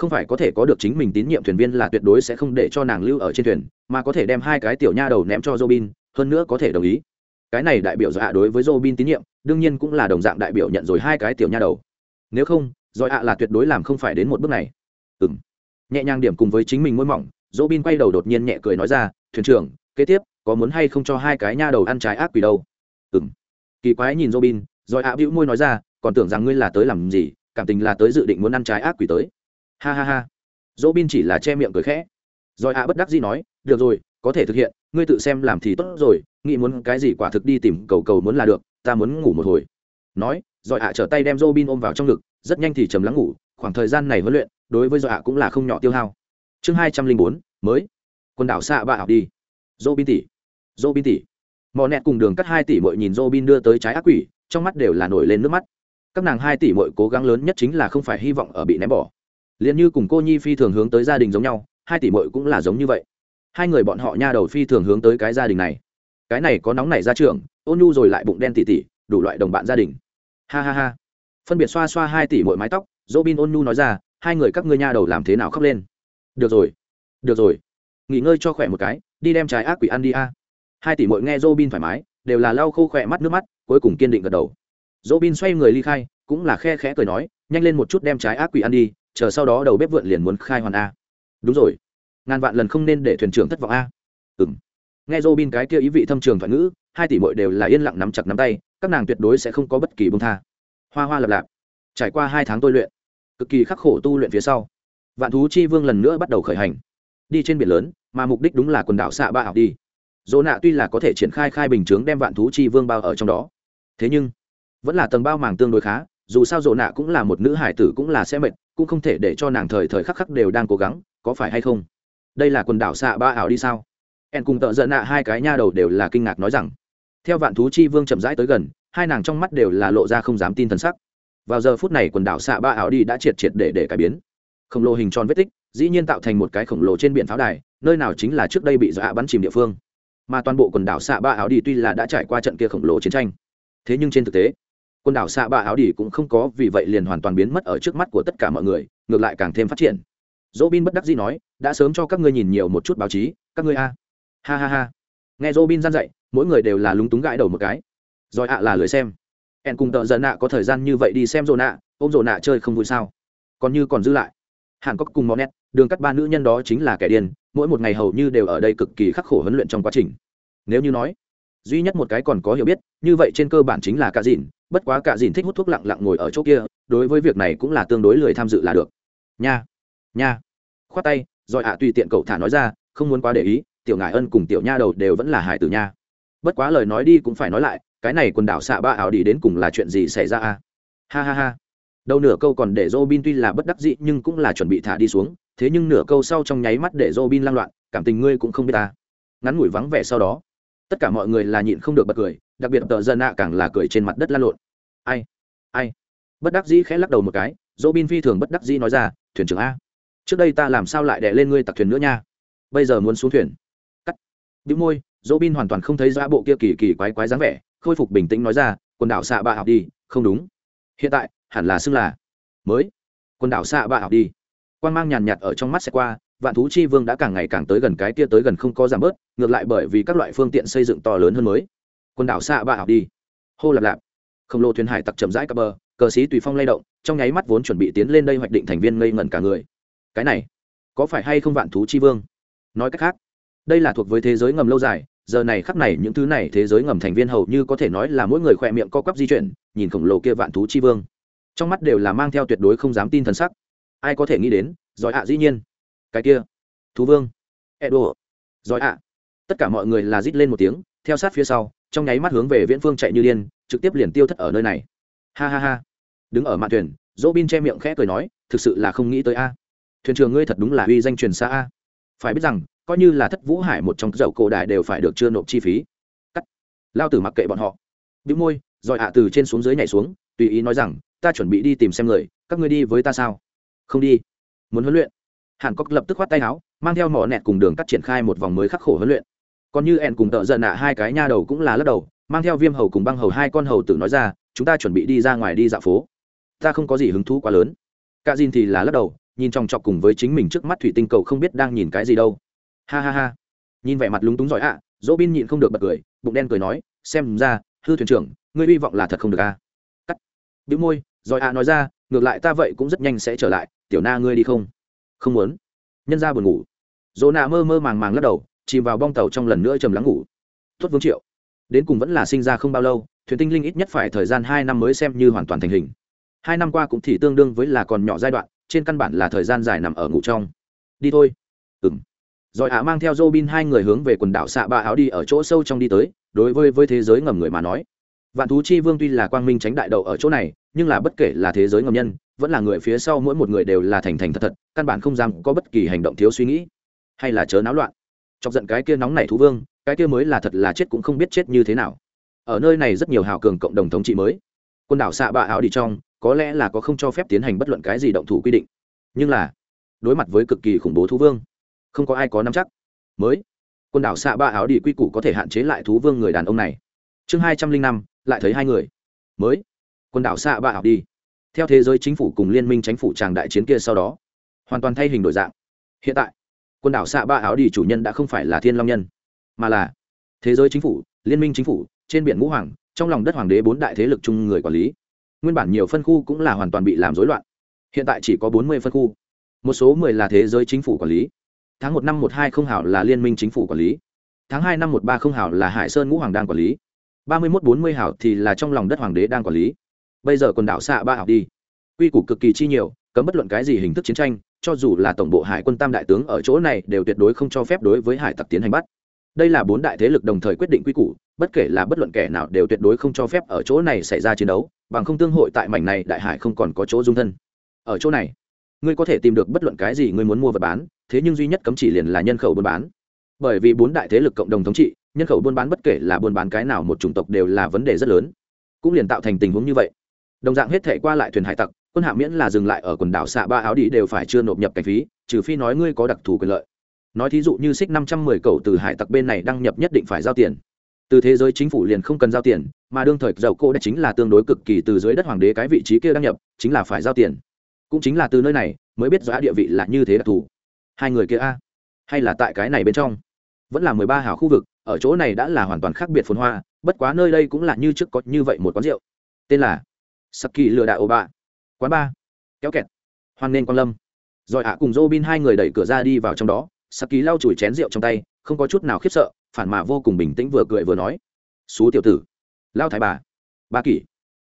không phải có thể có được chính mình tín nhiệm thuyền viên là tuyệt đối sẽ không để cho nàng lưu ở trên thuyền, mà có thể đem hai cái tiểu nha đầu ném cho robin, hơn nữa có thể đồng ý. Cái này đại biểu dạ đối với robin tín nhiệm, đương nhiên cũng là đồng dạng đại biểu nhận rồi hai cái tiểu nha đầu. Nếu không do ạ là tuyệt đối làm không phải đến một bước này. Ừ m nhẹ nhàng điểm cùng với chính mình môi mỏng, robin quay đầu đột nhiên nhẹ cười nói ra, thuyền trưởng, kế tiếp, có muốn hay không cho hai cái nha đầu ăn trái ác quỷ đâu? Ừ m kỳ quái nhìn robin rồi ạ bĩu môi nói ra, còn tưởng rằng ngươi là tới làm gì, cảm tình là tới dự định muốn ăn trái ác quỷ tới ha ha ha. Dỗ bin chỉ là che miệng cười khẽ. Rồi ạ bất đắc dĩ nói, được rồi, có thể thực hiện, ngươi tự xem làm thì tốt rồi, nghĩ muốn cái gì quả thực đi tìm cầu cầu muốn là được, ta muốn ngủ một hồi. Nói, rồi ạ trở tay đem dỗ bin ôm vào trong ngực, rất nhanh thì chầm lắng ngủ, khoảng thời gian này huấn luyện, đối với rồi ạ cũng là không nhỏ tiêu hao. Chương hai trăm linh bốn, mới. Quần đảo xạ bạ học đi. Dỗ bin tỷ. Dỗ bin tỷ. Mò nẹt cùng đường cắt hai tỷ mội nhìn dỗ bin đưa tới trái ác quỷ, trong mắt đều là nổi lên nước mắt. Các nàng hai tỷ mội cố gắng lớn nhất chính là không phải hy vọng ở bị ném bỏ liền như cùng cô nhi phi thường hướng tới gia đình giống nhau, hai tỷ mội cũng là giống như vậy. Hai người bọn họ nha đầu phi thường hướng tới cái gia đình này. Cái này có nóng này ra trường, ôn nhu rồi lại bụng đen tỉ tỉ, đủ loại đồng bạn gia đình. Ha ha ha. Phân biệt xoa xoa hai tỷ mội mái tóc dỗ bin ôn nhu nói ra, hai người các ngươi nha đầu làm thế nào khóc lên? Được rồi được rồi. Nghỉ ngơi cho khỏe một cái, đi đem trái ác quỷ ăn đi a. Hai tỷ mội nghe dỗ bin thoải mái, đều là lau khô khỏe mắt nước mắt, cuối cùng kiên định gật đầu. Dỗ bin xoay người ly khai, cũng là khe khẽ cười nói, nhanh lên một chút đem trái ác quỷ ăn đi chờ sau đó đầu bếp vượn liền muốn khai hoàn a. Đúng rồi. Ngàn vạn lần không nên để thuyền trưởng thất vọng a. Ừ m nghe dô bin cái kia ý vị thâm trường thoại ngữ, hai tỷ mội đều là yên lặng nắm chặt nắm tay, các nàng tuyệt đối sẽ không có bất kỳ bông tha. Hoa hoa lập lạp. Trải qua hai tháng tôi luyện, cực kỳ khắc khổ tu luyện phía sau, vạn thú chi vương lần nữa bắt đầu khởi hành. Đi trên biển lớn, mà mục đích đúng là quần đảo xạ ba học đi. Dỗ nạ tuy là có thể triển khai khai bình chướng đem vạn thú chi vương bao ở trong đó, thế nhưng vẫn là tầng bao màng tương đối khá, dù sao dỗ nạ cũng là một nữ hải tử cũng là sẽ mệt cũng không thể để cho nàng thời thời khắc khắc đều đang cố gắng, có phải hay không? Đây là quần đảo xạ ba ảo đi sao? En cùng tợ giận nạ hai cái nha đầu đều là kinh ngạc nói rằng, theo vạn thú chi vương chậm rãi tới gần, hai nàng trong mắt đều là lộ ra không dám tin thần sắc. Vào giờ phút này quần đảo xạ ba ảo đi đã triệt triệt để để cải biến. Khổng lồ hình tròn vết tích, dĩ nhiên tạo thành một cái khổng lồ trên biển pháo đài, nơi nào chính là trước đây bị dọa bắn chìm địa phương. Mà toàn bộ quần đảo xạ ba ảo đi tuy là đã trải qua trận kia khổng lồ chiến tranh, thế nhưng trên thực tế quần đảo xạ ba áo đỉ cũng không có, vì vậy liền hoàn toàn biến mất ở trước mắt của tất cả mọi người, ngược lại càng thêm phát triển. Dỗ bin bất đắc dĩ nói, đã sớm cho các ngươi nhìn nhiều một chút báo chí, các ngươi a. Ha ha ha. Nghe dỗ bin gian dạy, mỗi người đều là lúng túng gãi đầu một cái. Rồi ạ là lười xem. Em cùng tợ giận nạ có thời gian như vậy đi xem dỗ nạ ôm dỗ nạ chơi không vui sao? Còn như còn giữ lại. Hàn cốc cùng mò nét đường cắt ba nữ nhân đó chính là kẻ điên, mỗi một ngày hầu như đều ở đây cực kỳ khắc khổ huấn luyện trong quá trình. Nếu như nói, duy nhất một cái còn có hiểu biết, như vậy trên cơ bản chính là cả dìn bất quá cả dìn thích hút thuốc lặng lặng ngồi ở chỗ kia đối với việc này cũng là tương đối lười tham dự là được. Nha nha. Khoát tay rồi ạ tùy tiện cậu thả nói ra không muốn quá để ý tiểu ngài ân cùng tiểu nha đầu đều vẫn là hải tử nha. Bất quá lời nói đi cũng phải nói lại cái này quần đảo xạ ba ảo đi đến cùng là chuyện gì xảy ra a? Ha ha ha. Đầu nửa câu còn để Robin tuy là bất đắc dĩ nhưng cũng là chuẩn bị thả đi xuống, thế nhưng nửa câu sau trong nháy mắt để Robin lang loạn, cảm tình ngươi cũng không biết ta. Ngắn ngủi vắng vẻ sau đó, tất cả mọi người là nhịn không được bật cười, đặc biệt tờ dân nạ càng là cười trên mặt đất lăn lộn. Ai? Ai? Bất đắc dĩ khẽ lắc đầu một cái, Robin phi thường bất đắc dĩ nói ra, thuyền trưởng a, trước đây ta làm sao lại đè lên ngươi tặc thuyền nữa nha? Bây giờ muốn xuống thuyền. Cắt. Đĩu môi, Robin hoàn toàn không thấy ra bộ kia kỳ kỳ quái quái dáng vẻ, khôi phục bình tĩnh nói ra, quần đảo xạ bạ học đi, không đúng. Hiện tại, hẳn là xưng là mới quần đảo xạ bạ học đi quan mang nhàn nhạt ở trong mắt sẽ qua vạn thú chi vương đã càng ngày càng tới gần cái kia tới gần không có giảm bớt, ngược lại bởi vì các loại phương tiện xây dựng to lớn hơn mới. Quần đảo xạ bạ học đi. Hô lạp lạp. Khổng lồ thuyền hải tặc chậm rãi cập bờ, cờ xí tùy phong lay động, trong nháy mắt vốn chuẩn bị tiến lên đây hoạch định thành viên ngây ngẩn cả người. Cái này, có phải hay không vạn thú chi vương? Nói cách khác, đây là thuộc với thế giới ngầm lâu dài, giờ này khắp này những thứ này thế giới ngầm thành viên hầu như có thể nói là mỗi người khỏe miệng co quắp di chuyển, nhìn khổng lồ kia vạn thú chi vương. Trong mắt đều là mang theo tuyệt đối không dám tin thần sắc. Ai có thể nghĩ đến, giỏi ạ, dĩ nhiên cái kia, thú vương, edo. Giỏi ạ. Tất cả mọi người là rít lên một tiếng, theo sát phía sau, trong nháy mắt hướng về viễn phương chạy như điên, trực tiếp liền tiêu thất ở nơi này. Ha ha ha. Đứng ở mạn thuyền dỗ bin che miệng khẽ cười nói, thực sự là không nghĩ tới a. Thuyền trưởng ngươi thật đúng là uy danh truyền xa a. Phải biết rằng, coi như là thất vũ hải một trong dậu cổ đài đều phải được chưa nộp chi phí. Cắt. Lao tử mặc kệ bọn họ. Bị môi, rồi ạ từ trên xuống dưới nhảy xuống, tùy ý nói rằng, ta chuẩn bị đi tìm xem người, các ngươi đi với ta sao? Không đi. Muốn huấn luyện? Hàn cốc lập tức khoát tay áo mang theo mỏ nẹt cùng đường cắt triển khai một vòng mới khắc khổ huấn luyện. Còn như ẹn cùng tợ giận nạ hai cái nha đầu cũng là lắc đầu mang theo viêm hầu cùng băng hầu hai con hầu tử nói ra chúng ta chuẩn bị đi ra ngoài đi dạo phố. Ta không có gì hứng thú quá lớn. Cả dìn thì là lắc đầu nhìn trong chọc cùng với chính mình trước mắt thủy tinh cầu không biết đang nhìn cái gì đâu. Ha ha ha. Nhìn vẻ mặt lúng túng giỏi ạ à, dỗ bin nhịn không được bật cười bụng đen cười nói xem ra hư thuyền trưởng ngươi hy vọng là thật không được a? À? cắt. Bĩu môi giỏi ạ nói ra ngược lại ta vậy cũng rất nhanh sẽ trở lại tiểu na ngươi đi không? Không muốn. Nhân ra buồn ngủ. Dỗ nạ mơ mơ màng màng lắc đầu, chìm vào bong tàu trong lần nữa trầm lắng ngủ. Tuất vương triệu. Đến cùng vẫn là sinh ra không bao lâu, thuyền tinh linh ít nhất phải thời gian hai năm mới xem như hoàn toàn thành hình. Hai năm qua cũng thì tương đương với là còn nhỏ giai đoạn, trên căn bản là thời gian dài nằm ở ngủ trong. Đi thôi. Ừng rồi ạ mang theo Robin hai người hướng về quần đảo xạ ba áo đi ở chỗ sâu trong đi tới, đối với với thế giới ngầm người mà nói vạn thú chi vương tuy là quang minh tránh đại đậu ở chỗ này, nhưng là bất kể là thế giới ngầm nhân, vẫn là người phía sau mỗi một người đều là thành thành thật thật, căn bản không dám có bất kỳ hành động thiếu suy nghĩ, hay là chớ náo loạn. Chọc giận cái kia nóng này thú vương, cái kia mới là thật là chết cũng không biết chết như thế nào. Ở nơi này rất nhiều hào cường cộng đồng thống trị mới. Quần đảo xạ bạ áo đi trong, có lẽ là có không cho phép tiến hành bất luận cái gì động thủ quy định. Nhưng là, đối mặt với cực kỳ khủng bố thú vương, không có ai có nắm chắc. Mới quần đảo xạ ba áo đi quy củ có thể hạn chế lại thú vương người đàn ông này. Chương hai trăm linh năm lại thấy hai người. Mới, quần đảo xạ bạ áo đi. Theo thế giới chính phủ cùng liên minh chính phủ tràng đại chiến kia sau đó, hoàn toàn thay hình đổi dạng. Hiện tại, quần đảo xạ ba áo đi chủ nhân đã không phải là thiên long nhân, mà là thế giới chính phủ, liên minh chính phủ, trên biển ngũ hoàng, trong lòng đất hoàng đế bốn đại thế lực chung người quản lý. Nguyên bản nhiều phân khu cũng là hoàn toàn bị làm rối loạn. Hiện tại chỉ có bốn mươi phân khu. Một số mười là thế giới chính phủ quản lý. Tháng một năm một hai không hảo là liên minh chính phủ quản lý. Tháng hai năm một ba không hảo là hải sơn ngũ hoàng đang quản lý ba mươi mốt bốn mươi hảo thì là trong lòng đất hoàng đế đang quản lý. Bây giờ quần đảo xạ ba hảo đi. Quy củ cực kỳ chi nhiều, cấm bất luận cái gì hình thức chiến tranh, cho dù là tổng bộ hải quân tam đại tướng ở chỗ này đều tuyệt đối không cho phép đối với hải tặc tiến hành bắt. Đây là bốn đại thế lực đồng thời quyết định quy củ, bất kể là bất luận kẻ nào đều tuyệt đối không cho phép ở chỗ này xảy ra chiến đấu, bằng không tương hội tại mảnh này đại hải không còn có chỗ dung thân. Ở chỗ này, ngươi có thể tìm được bất luận cái gì ngươi muốn mua và bán, thế nhưng duy nhất cấm chỉ liền là nhân khẩu buôn bán. Bởi vì bốn đại thế lực cộng đồng thống trị nhân khẩu buôn bán bất kể là buôn bán cái nào một chủng tộc đều là vấn đề rất lớn. Cũng liền tạo thành tình huống như vậy. Đồng dạng hết thể qua lại thuyền hải tặc, quân hạ miễn là dừng lại ở quần đảo xạ ba áo đi đều phải chưa nộp nhập cảnh phí, trừ phi nói ngươi có đặc thù quyền lợi. Nói thí dụ như xích năm trăm mười cầu từ hải tặc bên này đăng nhập nhất định phải giao tiền. Từ thế giới chính phủ liền không cần giao tiền, mà đương thời dầu cô đã chính là tương đối cực kỳ từ dưới đất hoàng đế cái vị trí kia đăng nhập, chính là phải giao tiền. Cũng chính là từ nơi này, mới biết rõ địa vị là như thế đặc thù. Hai người kia a, hay là tại cái này bên trong? Vẫn là mười ba hào khu vực, ở chỗ này đã là hoàn toàn khác biệt phồn hoa, bất quá nơi đây cũng là như trước có như vậy một quán rượu. Tên là saki lừa đạ ô ba quán ba, kéo kẹt, hoan nên quan lâm. Rồi ạ, cùng dô bin hai người đẩy cửa ra đi vào trong đó, saki lau chùi chén rượu trong tay, không có chút nào khiếp sợ, phản mà vô cùng bình tĩnh vừa cười vừa nói. Xú tiểu tử, lao thái bà, ba kỷ.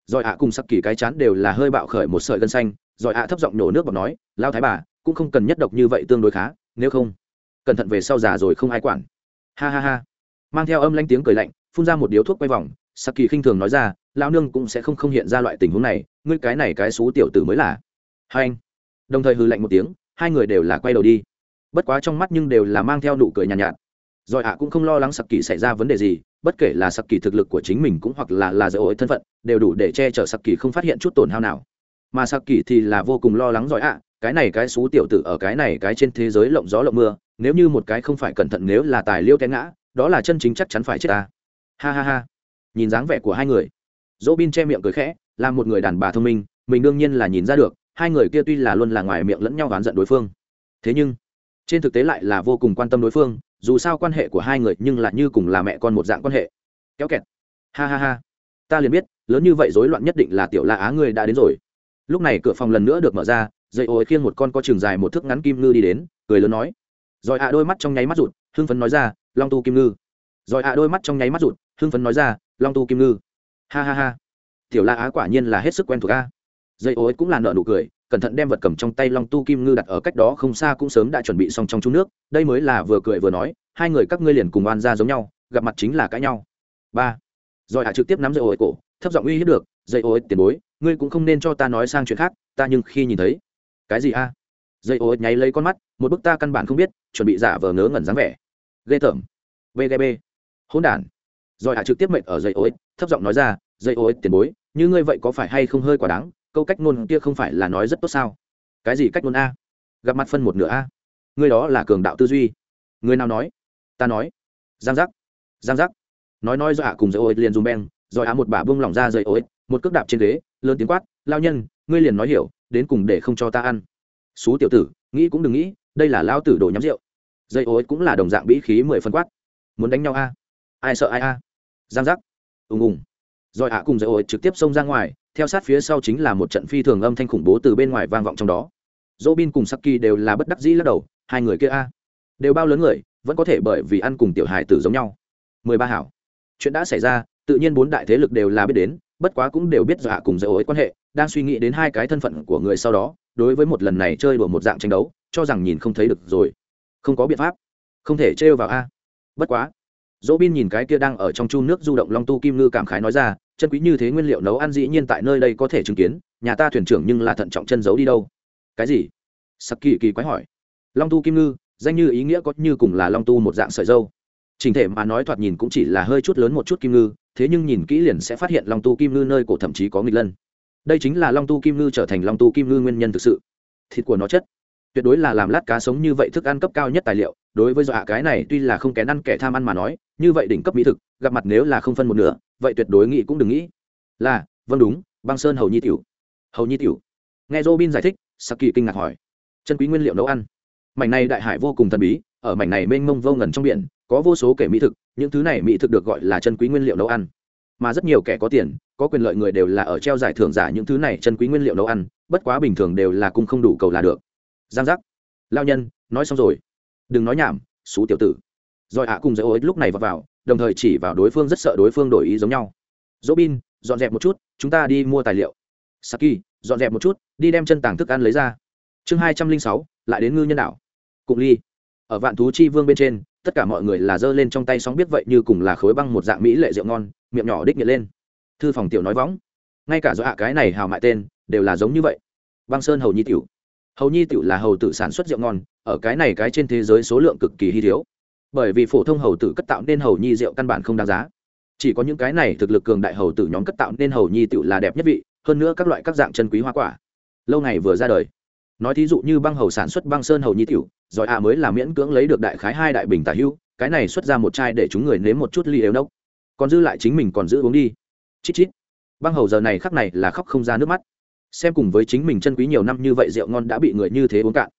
Rồi ạ, cùng saki cái chán đều là hơi bạo khởi một sợi gân xanh. Rồi ạ, thấp giọng nổ nước bọc nói, lao thái bà, cũng không cần nhất độc như vậy tương đối khá, nếu không cẩn thận về sau già rồi không ai quản. Ha ha ha. Mang theo âm lanh tiếng cười lạnh phun ra một điếu thuốc quay vòng sắc kỳ khinh thường nói ra lão nương cũng sẽ không không hiện ra loại tình huống này ngươi cái này cái xú tiểu tử mới là. Hai anh. Đồng thời hư lạnh một tiếng hai người đều là quay đầu đi. Bất quá trong mắt nhưng đều là mang theo nụ cười nhàn nhạt, nhạt. Rồi ạ cũng không lo lắng sặc kỳ xảy ra vấn đề gì bất kể là sặc kỳ thực lực của chính mình cũng hoặc là là dỡ ối thân phận đều đủ để che chở sặc kỳ không phát hiện chút tổn hao nào. Mà sặc kỳ thì là vô cùng lo lắng giỏi ạ cái này cái xú tiểu tử ở cái này cái trên thế giới lộng gió lộng mưa nếu như một cái không phải cẩn thận nếu là tài liêu té ngã, đó là chân chính chắc chắn phải chết ta. Ha ha ha. Nhìn dáng vẻ của hai người. Dỗ bin che miệng cười khẽ, là một người đàn bà thông minh, mình đương nhiên là nhìn ra được, hai người kia tuy là luôn là ngoài miệng lẫn nhau oán giận đối phương. Thế nhưng, trên thực tế lại là vô cùng quan tâm đối phương, dù sao quan hệ của hai người nhưng lại như cùng là mẹ con một dạng quan hệ. Kéo kẹt. Ha ha ha. Ta liền biết, lớn như vậy rối loạn nhất định là tiểu la á ngươi đã đến rồi. Lúc này cửa phòng lần nữa được mở ra dây ôi khiêng một con có trường dài một thước ngắn kim ngư đi đến, cười lớn nói rồi ạ đôi mắt trong nháy mắt rụt, hưng phấn nói ra, long tu kim ngư. Rồi ạ đôi mắt trong nháy mắt rụt, hưng phấn nói ra, long tu kim ngư. Ha ha ha. Tiểu la á quả nhiên là hết sức quen thuộc a. Dây ôi cũng là nợ nụ cười, cẩn thận đem vật cầm trong tay long tu kim ngư đặt ở cách đó không xa cũng sớm đã chuẩn bị xong trong chung nước, đây mới là vừa cười vừa nói, hai người các ngươi liền cùng oan ra giống nhau, gặp mặt chính là cãi nhau. Ba. Rồi hạ trực tiếp nắm dây ổi cổ, thấp giọng uy hiếp được, dây ổi tiền bối, ngươi cũng không nên cho ta nói sang chuyện khác, ta nhưng khi nhìn thấy. Cái gì a? Dây ô nháy lấy con mắt, một bức ta căn bản không biết, chuẩn bị giả vờ ngớ ngẩn dáng vẻ. Ghê tởm. Vgb hỗn đản. Rồi hạ trực tiếp mệnh ở dây ổi thấp giọng nói ra, dây ổi tiền bối, như ngươi vậy có phải hay không hơi quá đáng? Câu cách ngôn kia không phải là nói rất tốt sao? Cái gì cách ngôn a? Gặp mặt phân một nửa a. Ngươi đó là cường đạo tư duy. Người nào nói? Ta nói. Giang giác. Giang giác. Nói nói do hạ cùng dây ô liền dùng beng, rồi hạ một bà bông lỏng ra dây ô một cước đạp trên ghế, lớn tiếng quát, lao nhân, ngươi liền nói hiểu, đến cùng để không cho ta ăn xú tiểu tử, nghĩ cũng đừng nghĩ, đây là lao tử đồ nhắm rượu. Dây ối cũng là đồng dạng bĩ khí mười phân quát. Muốn đánh nhau a? Ai sợ ai a? Giang giác. Ùng ùng. Rồi ạ cùng dây ối trực tiếp xông ra ngoài, theo sát phía sau chính là một trận phi thường âm thanh khủng bố từ bên ngoài vang vọng trong đó. Dỗ bin cùng saki đều là bất đắc dĩ lắc đầu, hai người kia a? Đều bao lớn người, vẫn có thể bởi vì ăn cùng tiểu hài tử giống nhau. Mười ba hảo. Chuyện đã xảy ra, tự nhiên bốn đại thế lực đều là biết đến, bất quá cũng đều biết dọa cùng dây ối quan hệ đang suy nghĩ đến hai cái thân phận của người sau đó, đối với một lần này chơi đùa một dạng tranh đấu, cho rằng nhìn không thấy được rồi. Không có biện pháp. Không thể trêu vào a. Bất quá. Dỗ bin nhìn cái kia đang ở trong chu nước du động long tu kim ngư cảm khái nói ra, chân quý như thế nguyên liệu nấu ăn dĩ nhiên tại nơi đây có thể chứng kiến, nhà ta thuyền trưởng nhưng là thận trọng chân giấu đi đâu. Cái gì? Sắc kỳ kỳ quái hỏi. Long tu kim ngư, danh như ý nghĩa có như cùng là long tu một dạng sợi dâu. Trình thể mà nói thoạt nhìn cũng chỉ là hơi chút lớn một chút kim ngư, thế nhưng nhìn kỹ liền sẽ phát hiện long tu kim ngư nơi cổ thậm chí có nghịch lân đây chính là long tu kim ngư trở thành long tu kim ngư nguyên nhân thực sự. Thịt của nó chất. Tuyệt đối là làm lát cá sống như vậy thức ăn cấp cao nhất tài liệu. Đối với dọa cái này, tuy là không kén ăn kẻ tham ăn mà nói, như vậy đỉnh cấp mỹ thực, gặp mặt nếu là không phân một nửa, vậy tuyệt đối nghĩ cũng đừng nghĩ. Là vâng đúng, băng sơn hầu nhi tiểu. Hầu nhi tiểu. Nghe robin giải thích, saki kinh ngạc hỏi. Chân quý nguyên liệu nấu ăn. Mảnh này đại hải vô cùng thần bí, ở mảnh này mênh mông vô ngần trong biển, có vô số kẻ mỹ thực, những thứ này mỹ thực được gọi là chân quý nguyên liệu nấu ăn. Mà rất nhiều kẻ có tiền có quyền lợi người đều là ở treo giải thưởng giả những thứ này chân quý nguyên liệu nấu ăn bất quá bình thường đều là cung không đủ cầu là được. Giang giác. Lao nhân nói xong rồi. Đừng nói nhảm xú tiểu tử. Rồi ạ cùng dỡ ối lúc này vào, vào đồng thời chỉ vào đối phương rất sợ đối phương đổi ý giống nhau. Dỗ bin dọn dẹp một chút chúng ta đi mua tài liệu. Saki dọn dẹp một chút đi đem chân tàng thức ăn lấy ra. Chương hai trăm linh sáu lại đến ngư nhân đạo cụng ly. Ở vạn thú chi vương bên trên tất cả mọi người là giơ lên trong tay sóng biết vậy như cùng là khối băng một dạng mỹ lệ rượu ngon miệng nhỏ đích nhiệt lên thư phòng tiểu nói võng. Ngay cả do hạ cái này hào mại tên, đều là giống như vậy. Băng sơn hầu nhi tiểu. Hầu nhi tiểu là hầu tử sản xuất rượu ngon, ở cái này cái trên thế giới số lượng cực kỳ hy thiếu. Bởi vì phổ thông hầu tử cất tạo nên hầu nhi rượu căn bản không đáng giá. Chỉ có những cái này thực lực cường đại hầu tử nhóm cất tạo nên hầu nhi tiểu là đẹp nhất vị, hơn nữa các loại các dạng chân quý hoa quả. Lâu ngày vừa ra đời. Nói thí dụ như băng hầu sản xuất băng sơn hầu nhi tiểu, giỏi a mới là miễn cưỡng lấy được đại khái hai đại bình tả hưu, cái này xuất ra một chai để chúng người nếm một chút ly yếu nốc. Còn dư lại chính mình còn giữ uống đi chít chít. Băng hầu giờ này khắc này là khóc không ra nước mắt. Xem cùng với chính mình chân quý nhiều năm như vậy rượu ngon đã bị người như thế uống cạn.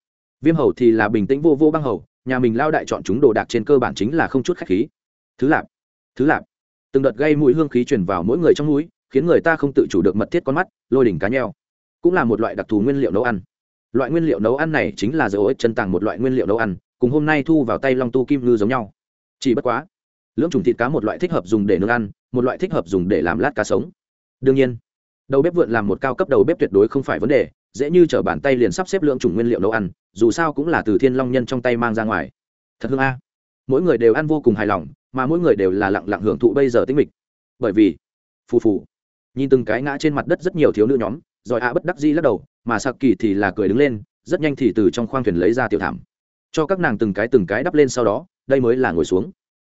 Viêm hầu thì là bình tĩnh vô vô băng hầu, nhà mình lao đại chọn chúng đồ đạc trên cơ bản chính là không chút khách khí. Thứ lạp thứ lạp. Từng đợt gây mũi hương khí truyền vào mỗi người trong mũi khiến người ta không tự chủ được mật thiết con mắt, lôi đỉnh cá nheo. Cũng là một loại đặc thù nguyên liệu nấu ăn. Loại nguyên liệu nấu ăn này chính là dầu ích chân tàng một loại nguyên liệu nấu ăn, cùng hôm nay thu vào tay long tu kim ngư giống nhau. Chỉ bất quá, lưỡng trùng thịt cá một loại thích hợp dùng để nướng ăn một loại thích hợp dùng để làm lát cá sống. Đương nhiên, đầu bếp vượn làm một cao cấp đầu bếp tuyệt đối không phải vấn đề, dễ như t bàn tay liền sắp xếp lượng chủng nguyên liệu nấu ăn, dù sao cũng là từ thiên long nhân trong tay mang ra ngoài. Thật hương a. Mỗi người đều ăn vô cùng hài lòng, mà mỗi người đều là lặng lặng hưởng thụ bây giờ tính mịch. Bởi vì, phù phù, nhìn từng cái ngã trên mặt đất rất nhiều thiếu nữ nhóm, rồi a bất đắc dĩ lắc đầu, mà sạc kỳ thì là cười đứng lên, rất nhanh thì từ trong khoang thuyền lấy ra tiểu thảm. Cho các nàng từng cái từng cái đắp lên sau đó, đây mới là ngồi xuống.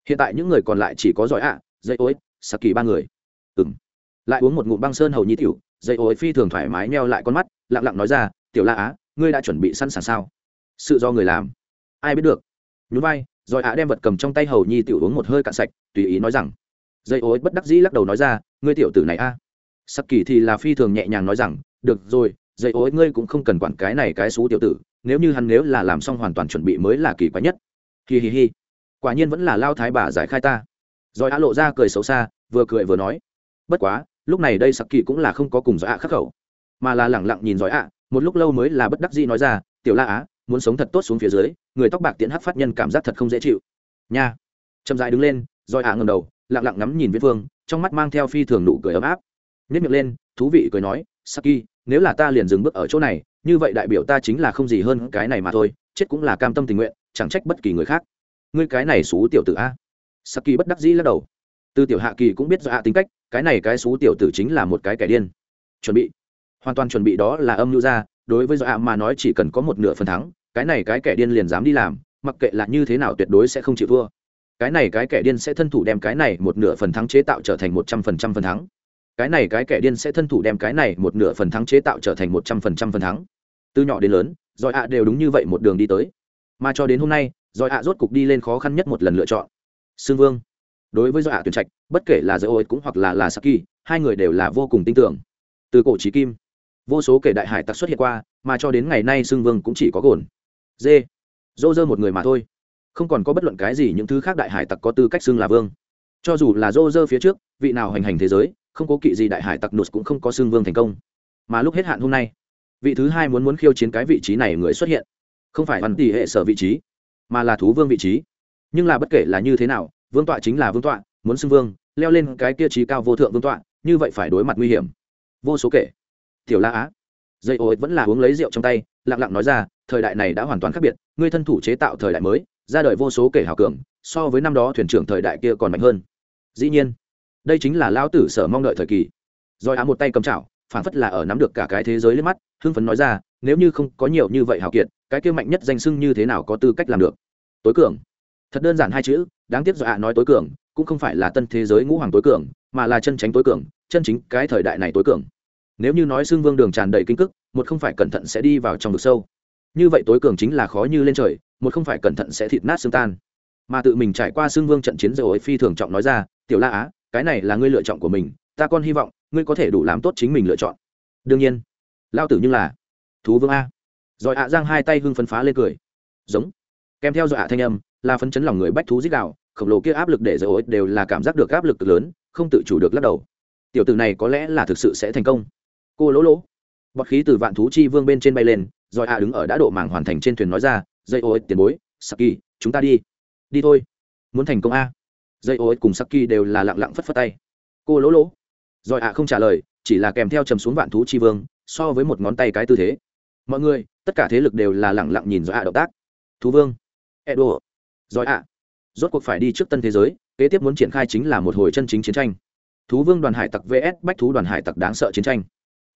Hiện tại những người còn lại chỉ có giỏi ạ dây ối sặc kỳ ba người. Ừng lại uống một ngụm băng sơn hầu nhi tiểu, dây ối phi thường thoải mái neo lại con mắt, lặng lặng nói ra, tiểu la á, ngươi đã chuẩn bị sẵn sàng sao? Sự do người làm. Ai biết được. Nhún vai, rồi á đem vật cầm trong tay hầu nhi tiểu uống một hơi cạn sạch, tùy ý nói rằng. Dây ối bất đắc dĩ lắc đầu nói ra, ngươi tiểu tử này a. Sắc kỳ thì là phi thường nhẹ nhàng nói rằng, được rồi, dây ối ngươi cũng không cần quản cái này cái xú tiểu tử, nếu như hắn nếu là làm xong hoàn toàn chuẩn bị mới là kỳ quái nhất. Hi hi hi. Quả nhiên vẫn là lao thái bà giải khai ta. Rồi á lộ ra cười xấu xa vừa cười vừa nói, bất quá, lúc này đây sặc kỳ cũng là không có cùng giỏi ạ khắc khẩu, mà là lẳng lặng nhìn giỏi ạ một lúc lâu mới là bất đắc dĩ nói ra, tiểu la á, muốn sống thật tốt xuống phía dưới, người tóc bạc tiễn hắc phát nhân cảm giác thật không dễ chịu. Nha. Chậm dại đứng lên giỏi ạ ngầm đầu, lặng lặng ngắm nhìn viễn phương trong mắt mang theo phi thường nụ cười ấm áp. Nhất miệng lên, thú vị cười nói, saki, nếu là ta liền dừng bước ở chỗ này, như vậy đại biểu ta chính là không gì hơn cái này mà thôi, chết cũng là cam tâm tình nguyện, chẳng trách bất kỳ người khác. Ngươi cái này xú tiểu tử a. Saki bất đắc dĩ lắc đầu từ tiểu hạ kỳ cũng biết do hạ tính cách, cái này cái xú tiểu tử chính là một cái kẻ điên. Chuẩn bị. Hoàn toàn chuẩn bị đó là âm mưu ra, đối với do hạ mà nói chỉ cần có một nửa phần thắng, cái này cái kẻ điên liền dám đi làm, mặc kệ là như thế nào tuyệt đối sẽ không chịu thua. Cái này cái kẻ điên sẽ thân thủ đem cái này một nửa phần thắng chế tạo trở thành một trăm phần trăm phần thắng. Cái này cái kẻ điên sẽ thân thủ đem cái này một nửa phần thắng chế tạo trở thành một trăm phần trăm phần thắng. Từ nhỏ đến lớn rồi ạ đều đúng như vậy một đường đi tới. Mà cho đến hôm nay giỏi ạ rốt cục đi lên khó khăn nhất một lần lựa chọn. Xương vương đối với do ạ tuyển trạch, bất kể là dỡ ôi cũng hoặc là là saki, hai người đều là vô cùng tin tưởng. Từ cổ trí kim, vô số kể đại hải tặc xuất hiện qua, mà cho đến ngày nay xưng vương cũng chỉ có gồn. Dê, dô dơ một người mà thôi. Không còn có bất luận cái gì những thứ khác đại hải tặc có tư cách xưng là vương. Cho dù là dô dơ phía trước, vị nào hành hành thế giới, không có kỵ gì đại hải tặc nụt cũng không có xưng vương thành công. Mà lúc hết hạn hôm nay, vị thứ hai muốn muốn khiêu chiến cái vị trí này người xuất hiện. Không phải văn tỷ hệ sở vị trí, mà là thú vương vị trí. Nhưng là bất kể là như thế nào vương tọa chính là vương tọa, muốn xưng vương, leo lên cái kia trí cao vô thượng vương tọa, như vậy phải đối mặt nguy hiểm. Vô số kể. Tiểu la á. Dây ô vẫn là uống lấy rượu trong tay, lặng lặng nói ra, thời đại này đã hoàn toàn khác biệt, ngươi thân thủ chế tạo thời đại mới, ra đời vô số kể hào cường, so với năm đó thuyền trưởng thời đại kia còn mạnh hơn. Dĩ nhiên, đây chính là lao tử sở mong đợi thời kỳ. Rồi á một tay cầm chảo phản phất là ở nắm được cả cái thế giới lên mắt, hưng phấn nói ra, nếu như không có nhiều như vậy hào kiệt, cái kia mạnh nhất danh sưng như thế nào có tư cách làm được? Tối cường. Thật đơn giản hai chữ đáng tiếc do ạ nói tối cường, cũng không phải là tân thế giới ngũ hoàng tối cường, mà là chân tránh tối cường, chân chính cái thời đại này tối cường. Nếu như nói xương vương đường tràn đầy kinh cức, một không phải cẩn thận sẽ đi vào trong vực sâu. Như vậy tối cường chính là khó như lên trời, một không phải cẩn thận sẽ thịt nát xương tan. Mà tự mình trải qua xương vương trận chiến dầu ấy phi thường trọng nói ra, tiểu la á, cái này là ngươi lựa chọn của mình, ta còn hy vọng, ngươi có thể đủ làm tốt chính mình lựa chọn. Đương nhiên lao tử như là thú vương a. Rồi ạ giang hai tay hưng phấn phá lên cười. Giống. Kèm theo dọa thanh âm là phấn chấn lòng người bách thú dích đạo, khổng lồ kia áp lực để dội đều là cảm giác được áp lực lớn, không tự chủ được lắc đầu. Tiểu tử này có lẽ là thực sự sẽ thành công. Cô lỗ lỗ. Bọt khí từ vạn thú chi vương bên trên bay lên, rồi ạ đứng ở đã độ màng hoàn thành trên thuyền nói ra, dây ô tiền bối, saki, chúng ta đi. Đi thôi. Muốn thành công a? Dây ô cùng saki đều là lặng lặng phất phất tay. Cô lỗ lỗ. Rồi ạ không trả lời, chỉ là kèm theo trầm xuống vạn thú chi vương, so với một ngón tay cái tư thế. Mọi người, tất cả thế lực đều là lặng lặng nhìn rồi a động tác. Thú vương. Edo rồi ạ. Rốt cuộc phải đi trước tân thế giới, kế tiếp muốn triển khai chính là một hồi chân chính chiến tranh. Thú vương đoàn hải tặc vs bách thú đoàn hải tặc đáng sợ chiến tranh.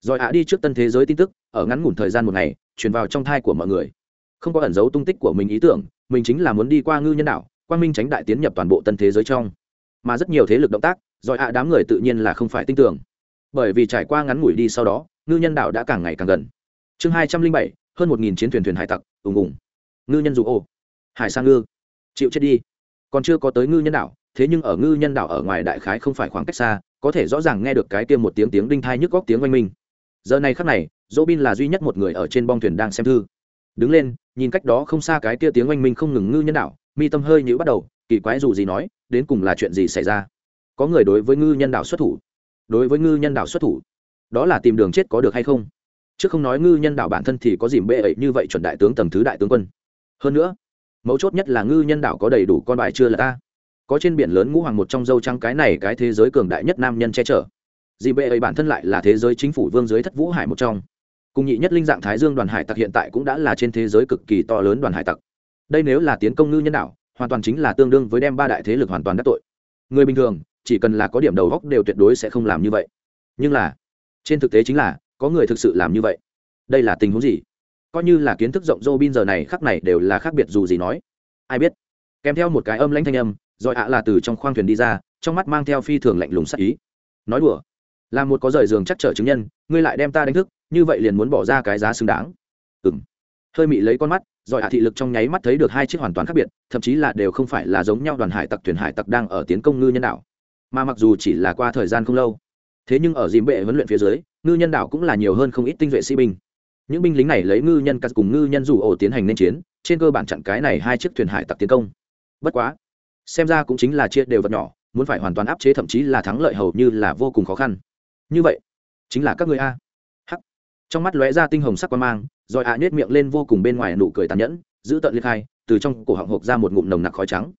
Rồi ạ, đi trước tân thế giới tin tức, ở ngắn ngủn thời gian một ngày, truyền vào trong thai của mọi người. Không có ẩn giấu tung tích của mình ý tưởng, mình chính là muốn đi qua ngư nhân đảo, quang minh tránh đại tiến nhập toàn bộ tân thế giới trong. Mà rất nhiều thế lực động tác, rồi ạ, đám người tự nhiên là không phải tin tưởng. Bởi vì trải qua ngắn ngủi đi sau đó, ngư nhân đảo đã càng ngày càng gần. Chương hai trăm linh bảy, hơn một nghìn chiến thuyền thuyền hải tặc, ùng ùng. Ngư nhân dù ô. Hải sang ngư chịu chết đi. Còn chưa có tới ngư nhân đảo, thế nhưng ở ngư nhân đảo ở ngoài đại khái không phải khoảng cách xa, có thể rõ ràng nghe được cái kia một tiếng tiếng đinh thai nhức góc tiếng oanh minh. Giờ này khắc này dỗ bin là duy nhất một người ở trên bong thuyền đang xem thư. Đứng lên, nhìn cách đó không xa cái kia tiếng oanh minh không ngừng ngư nhân đảo, mi tâm hơi nhữ bắt đầu, kỳ quái dù gì nói, đến cùng là chuyện gì xảy ra? Có người đối với ngư nhân đảo xuất thủ. Đối với ngư nhân đảo xuất thủ, đó là tìm đường chết có được hay không? Chứ không nói ngư nhân đảo bản thân thì có dìm bệ ấy như vậy chuẩn đại tướng tầng thứ đại tướng quân. Hơn nữa mấu chốt nhất là ngư nhân đảo có đầy đủ con bài chưa là ta. Có trên biển lớn ngũ hoàng một trong dâu trăng cái này cái thế giới cường đại nhất nam nhân che chở. Dì bệ ấy bản thân lại là thế giới chính phủ vương giới thất vũ hải một trong. Cùng nhị nhất linh dạng thái dương đoàn hải tặc hiện tại cũng đã là trên thế giới cực kỳ to lớn đoàn hải tặc. Đây nếu là tiến công ngư nhân đảo, hoàn toàn chính là tương đương với đem ba đại thế lực hoàn toàn đắc tội. Người bình thường, chỉ cần là có điểm đầu góc đều tuyệt đối sẽ không làm như vậy. Nhưng là, trên thực tế chính là, có người thực sự làm như vậy. Đây là tình huống gì? Coi như là kiến thức rộng rô bin giờ này khắc này đều là khác biệt dù gì nói. Ai biết? Kèm theo một cái âm lãnh thanh âm, rồi ạ là từ trong khoang thuyền đi ra, trong mắt mang theo phi thường lạnh lùng sắc ý. Nói đùa, là một có rời giường chắc trở chứng nhân, ngươi lại đem ta đánh thức, như vậy liền muốn bỏ ra cái giá xứng đáng. Ừ m hơi mị lấy con mắt, rồi ạ thị lực trong nháy mắt thấy được hai chiếc hoàn toàn khác biệt, thậm chí là đều không phải là giống nhau đoàn hải tặc thuyền hải tặc đang ở tiến công ngư nhân đảo. Mà mặc dù chỉ là qua thời gian không lâu, thế nhưng ở dìm bệ huấn luyện phía dưới, ngư nhân đảo cũng là nhiều hơn không ít tinh vệ sĩ binh những binh lính này lấy ngư nhân cắt cùng ngư nhân rủ ổ tiến hành nên chiến, trên cơ bản chặn cái này hai chiếc thuyền hải tặc tiến công. Bất quá, xem ra cũng chính là chia đều vật nhỏ, muốn phải hoàn toàn áp chế thậm chí là thắng lợi hầu như là vô cùng khó khăn. Như vậy, chính là các người a. Hắc. Trong mắt lóe ra tinh hồng sắc quan mang, rồi ạ à miệng lên vô cùng bên ngoài nụ cười tàn nhẫn, giữ tận liệt khai, từ trong cổ họng hộp ra một ngụm nồng nặc khói trắng.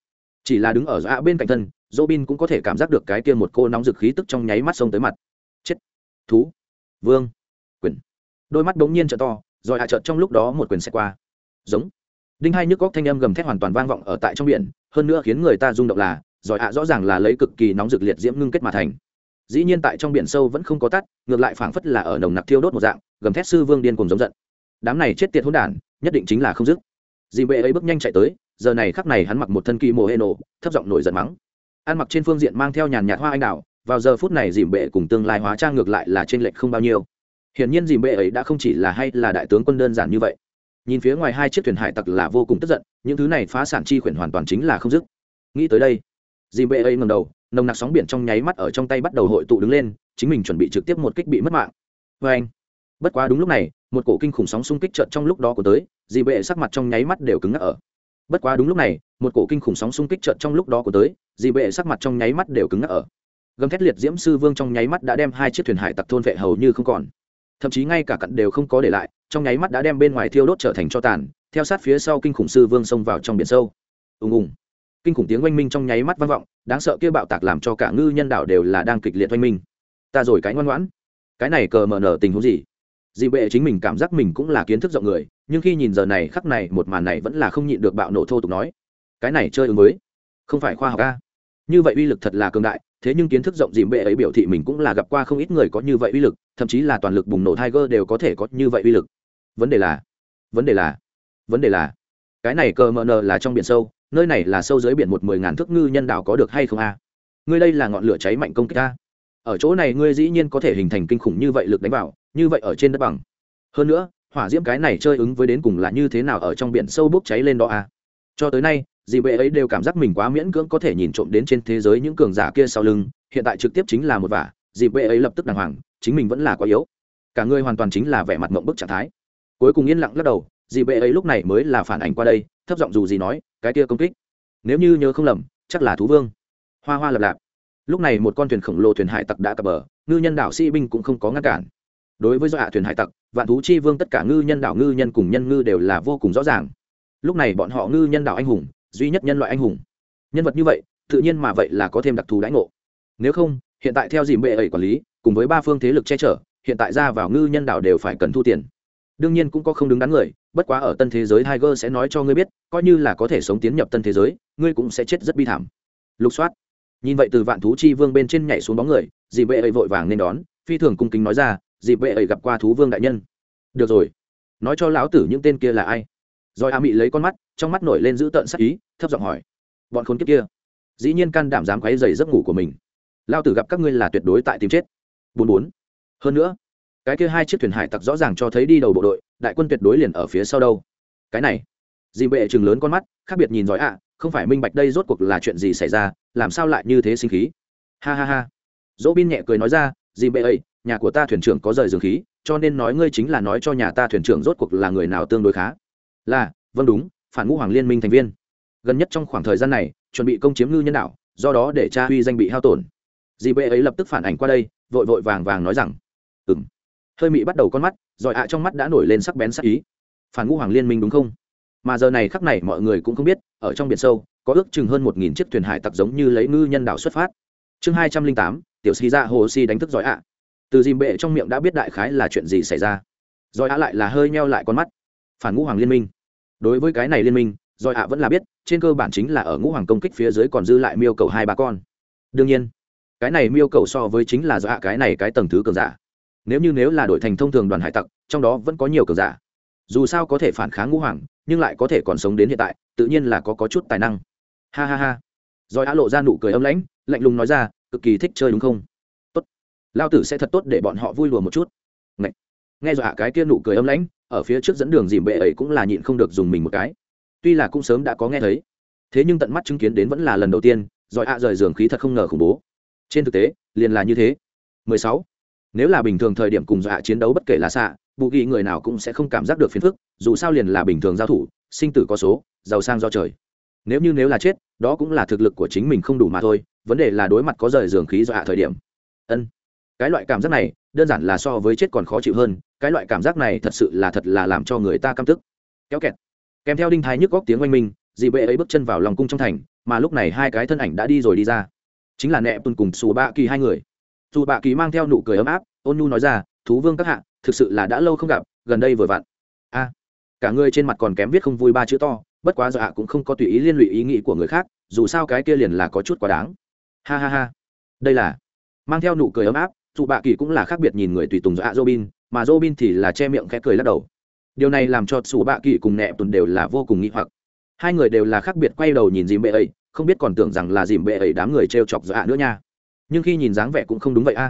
Chỉ là đứng ở ạ bên cạnh thân, robin cũng có thể cảm giác được cái kia một cô nóng dực khí tức trong nháy mắt xông tới mặt. Chết. Thú. Vương đôi mắt đống nhiên trợ to, rồi hạ trợt trong lúc đó một quyền xẹt qua. Giống. Đinh hai nhức góc thanh âm gầm thét hoàn toàn vang vọng ở tại trong biển, hơn nữa khiến người ta rung động là, rồi hạ rõ ràng là lấy cực kỳ nóng rực liệt diễm ngưng kết mà thành. Dĩ nhiên tại trong biển sâu vẫn không có tắt, ngược lại phảng phất là ở nồng nặc thiêu đốt một dạng, gầm thét sư vương điên cùng giống giận. Đám này chết tiệt hỗn đản, nhất định chính là không dứt. Dì bệ ấy bước nhanh chạy tới, giờ này khắc này hắn mặc một thân kỳ mồ hê nổ, thấp giọng nổi giận mắng. Ăn mặc trên phương diện mang theo nhàn nhạt hoa anh đào, vào giờ phút này dìm bệ cùng tương lai hóa trang ngược lại là trên lệch không bao nhiêu hiển nhiên dìm bệ ấy đã không chỉ là hay là đại tướng quân đơn giản như vậy. Nhìn phía ngoài hai chiếc thuyền hải tặc là vô cùng tức giận, những thứ này phá sản chi khuyển hoàn toàn chính là không dứt. Nghĩ tới đây dì bệ ấy ngầm đầu, nồng nặc sóng biển trong nháy mắt ở trong tay bắt đầu hội tụ đứng lên, chính mình chuẩn bị trực tiếp một kích bị mất mạng. Vê anh, bất quá đúng lúc này, một cổ kinh khủng sóng xung kích trợt trong lúc đó của tới dì bệ sắc mặt trong nháy mắt đều cứng ngắc ở. Bất quá đúng lúc này, một cổ kinh khủng sóng xung kích trợt trong lúc đó của tới dì bệ sắc mặt trong nháy mắt đều cứng ngắc ở. Gầm thét liệt diễm sư vương trong nháy mắt đã đem hai chiếc thuyền hải tặc thôn vệ hầu như không còn thậm chí ngay cả cặn đều không có để lại, trong nháy mắt đã đem bên ngoài thiêu đốt trở thành cho tàn, theo sát phía sau kinh khủng sư vương xông vào trong biển sâu. Ùng ùng. Kinh khủng tiếng oanh minh trong nháy mắt vang vọng, đáng sợ kia bạo tạc làm cho cả ngư nhân đảo đều là đang kịch liệt oanh minh. Ta rồi cái ngoan ngoãn. Cái này cờ mờ nở tình huống gì? Dị bệ chính mình cảm giác mình cũng là kiến thức rộng người, nhưng khi nhìn giờ này khắc này, một màn này vẫn là không nhịn được bạo nổ thô tục nói. Cái này chơi ứng với. Không phải khoa học ca như vậy uy lực thật là cường đại thế nhưng kiến thức rộng dìm bệ ấy biểu thị mình cũng là gặp qua không ít người có như vậy uy lực, thậm chí là toàn lực bùng nổ tiger đều có thể có như vậy uy lực. Vấn đề là, vấn đề là, vấn đề là, cái này cờ mờ nờ là trong biển sâu, nơi này là sâu dưới biển một mười ngàn thước ngư nhân đạo có được hay không a? Ngươi đây là ngọn lửa cháy mạnh công kích a. Ở chỗ này ngươi dĩ nhiên có thể hình thành kinh khủng như vậy lực đánh vào, như vậy ở trên đất bằng. Hơn nữa, hỏa diễm cái này chơi ứng với đến cùng là như thế nào ở trong biển sâu bốc cháy lên đó a? Cho tới nay dì bệ ấy đều cảm giác mình quá miễn cưỡng có thể nhìn trộm đến trên thế giới những cường giả kia sau lưng, hiện tại trực tiếp chính là một vả, dì bệ ấy lập tức đàng hoàng, chính mình vẫn là quá yếu. Cả người hoàn toàn chính là vẻ mặt mộng bức trạng thái. Cuối cùng yên lặng lắc đầu, dì bệ ấy lúc này mới là phản ảnh qua đây, thấp giọng dù gì nói, cái kia công kích, nếu như nhớ không lầm, chắc là thú vương. Hoa hoa lập lạp. Lúc này một con thuyền khổng lồ thuyền hải tặc đã cập bờ, ngư nhân đảo sĩ binh cũng không có ngăn cản. Đối với dọa thuyền hải tặc, vạn thú chi vương tất cả ngư nhân đảo ngư nhân cùng nhân ngư đều là vô cùng rõ ràng. Lúc này bọn họ ngư nhân đảo anh hùng duy nhất nhân loại anh hùng. Nhân vật như vậy, tự nhiên mà vậy là có thêm đặc thù đãi ngộ. Nếu không, hiện tại theo dìm bệ ấy quản lý, cùng với ba phương thế lực che chở, hiện tại ra vào ngư nhân đảo đều phải cần thu tiền. Đương nhiên cũng có không đứng đắn người, bất quá ở tân thế giới tiger sẽ nói cho ngươi biết, coi như là có thể sống tiến nhập tân thế giới, ngươi cũng sẽ chết rất bi thảm. Lục soát. Nhìn vậy từ vạn thú chi vương bên trên nhảy xuống bóng người, dì bệ ấy vội vàng nên đón, phi thường cung kính nói ra, dì bệ ấy gặp qua thú vương đại nhân. Được rồi. Nói cho lão tử những tên kia là ai? Rồi a mị lấy con mắt, trong mắt nổi lên giữ tợn sắc ý, thấp giọng hỏi, bọn khốn kiếp kia. Dĩ nhiên can đảm dám quấy dày giấc ngủ của mình. Lao tử gặp các ngươi là tuyệt đối tại tìm chết. Bốn bốn. Hơn nữa, cái kia hai chiếc thuyền hải tặc rõ ràng cho thấy đi đầu bộ đội, đại quân tuyệt đối liền ở phía sau đâu. Cái này dì bệ chừng lớn con mắt, khác biệt nhìn giỏi ạ, không phải minh bạch đây rốt cuộc là chuyện gì xảy ra, làm sao lại như thế sinh khí. Ha ha ha. Dỗ bin nhẹ cười nói ra dì bệ ấy nhà của ta thuyền trưởng có rời dường khí, cho nên nói ngươi chính là nói cho nhà ta thuyền trưởng rốt cuộc là người nào tương đối khá là vâng đúng, phản ngũ hoàng liên minh thành viên. Gần nhất trong khoảng thời gian này, chuẩn bị công chiếm ngư nhân đạo do đó để cha huy danh bị hao tổn. Dì bệ ấy lập tức phản ảnh qua đây, vội vội vàng vàng nói rằng ừ m hơi mị bắt đầu con mắt, rồi ạ trong mắt đã nổi lên sắc bén sắc ý. Phản ngũ hoàng liên minh đúng không? Mà giờ này khắc này mọi người cũng không biết, ở trong biển sâu, có ước chừng hơn một nghìn chiếc thuyền hải tặc giống như lấy ngư nhân đạo xuất phát. Chương hai trăm linh tám, tiểu xì ra hồ si đánh thức giỏi ạ. Từ dìm bệ trong miệng đã biết đại khái là chuyện gì xảy ra. Giỏi ạ lại là hơi meo lại con mắt phản ngũ hoàng liên minh. Đối với cái này liên minh doi ạ vẫn là biết trên cơ bản chính là ở ngũ hoàng công kích phía dưới còn dư lại miêu cầu hai ba con. Đương nhiên cái này miêu cầu so với chính là do ạ cái này cái tầng thứ cường giả. Nếu như nếu là đổi thành thông thường đoàn hải tặc trong đó vẫn có nhiều cường giả. Dù sao có thể phản kháng ngũ hoàng nhưng lại có thể còn sống đến hiện tại tự nhiên là có, có chút tài năng. Ha ha ha. Rồi á lộ ra nụ cười âm lãnh lạnh lùng nói ra cực kỳ thích chơi đúng không? Tốt. Lao tử sẽ thật tốt để bọn họ vui lùa một chút. Ngậy. nghe dọa cái kia nụ cười âm lãnh ở phía trước dẫn đường dìm bệ ấy cũng là nhịn không được dùng mình một cái. Tuy là cũng sớm đã có nghe thấy, thế nhưng tận mắt chứng kiến đến vẫn là lần đầu tiên, giỏi ạ rời giường khí thật không ngờ khủng bố. Trên thực tế, liền là như thế. 16. nếu là bình thường thời điểm cùng dọa chiến đấu bất kể là xạ, bù ghi người nào cũng sẽ không cảm giác được phiền phức, dù sao liền là bình thường giao thủ, sinh tử có số, giàu sang do trời. Nếu như nếu là chết, đó cũng là thực lực của chính mình không đủ mà thôi, vấn đề là đối mặt có rời giường khí dọa thời điểm. Ân cái loại cảm giác này, đơn giản là so với chết còn khó chịu hơn, cái loại cảm giác này thật sự là thật là làm cho người ta căm tức. Kéo kẹt. Kèm theo đinh thái nhức góc tiếng oanh minh dị bệ ấy bước chân vào lòng cung trong thành, mà lúc này hai cái thân ảnh đã đi rồi đi ra. Chính là nẹ tuần cùng xù bạ kỳ hai người. Dù bạ kỳ mang theo nụ cười ấm áp, ôn nhu nói ra, thú vương các hạ, thực sự là đã lâu không gặp, gần đây vừa vặn. A. Cả người trên mặt còn kém viết không vui ba chữ to, bất quá dọa cũng không có tùy ý liên lụy ý nghĩ của người khác, dù sao cái kia liền là có chút quá đáng. Ha ha ha. Đây là, mang theo nụ cười ấm áp dù bạ kỳ cũng là khác biệt nhìn người tùy tùng dạ robin, mà robin thì là che miệng khẽ cười lắc đầu. Điều này làm cho sủ bạ kỳ cùng nẹ tuần đều là vô cùng nghĩ hoặc. Hai người đều là khác biệt quay đầu nhìn dìm bệ ấy, không biết còn tưởng rằng là dìm bệ ấy đám người t r e o chọc dạ nữa nha. Nhưng khi nhìn dáng vẻ cũng không đúng vậy a.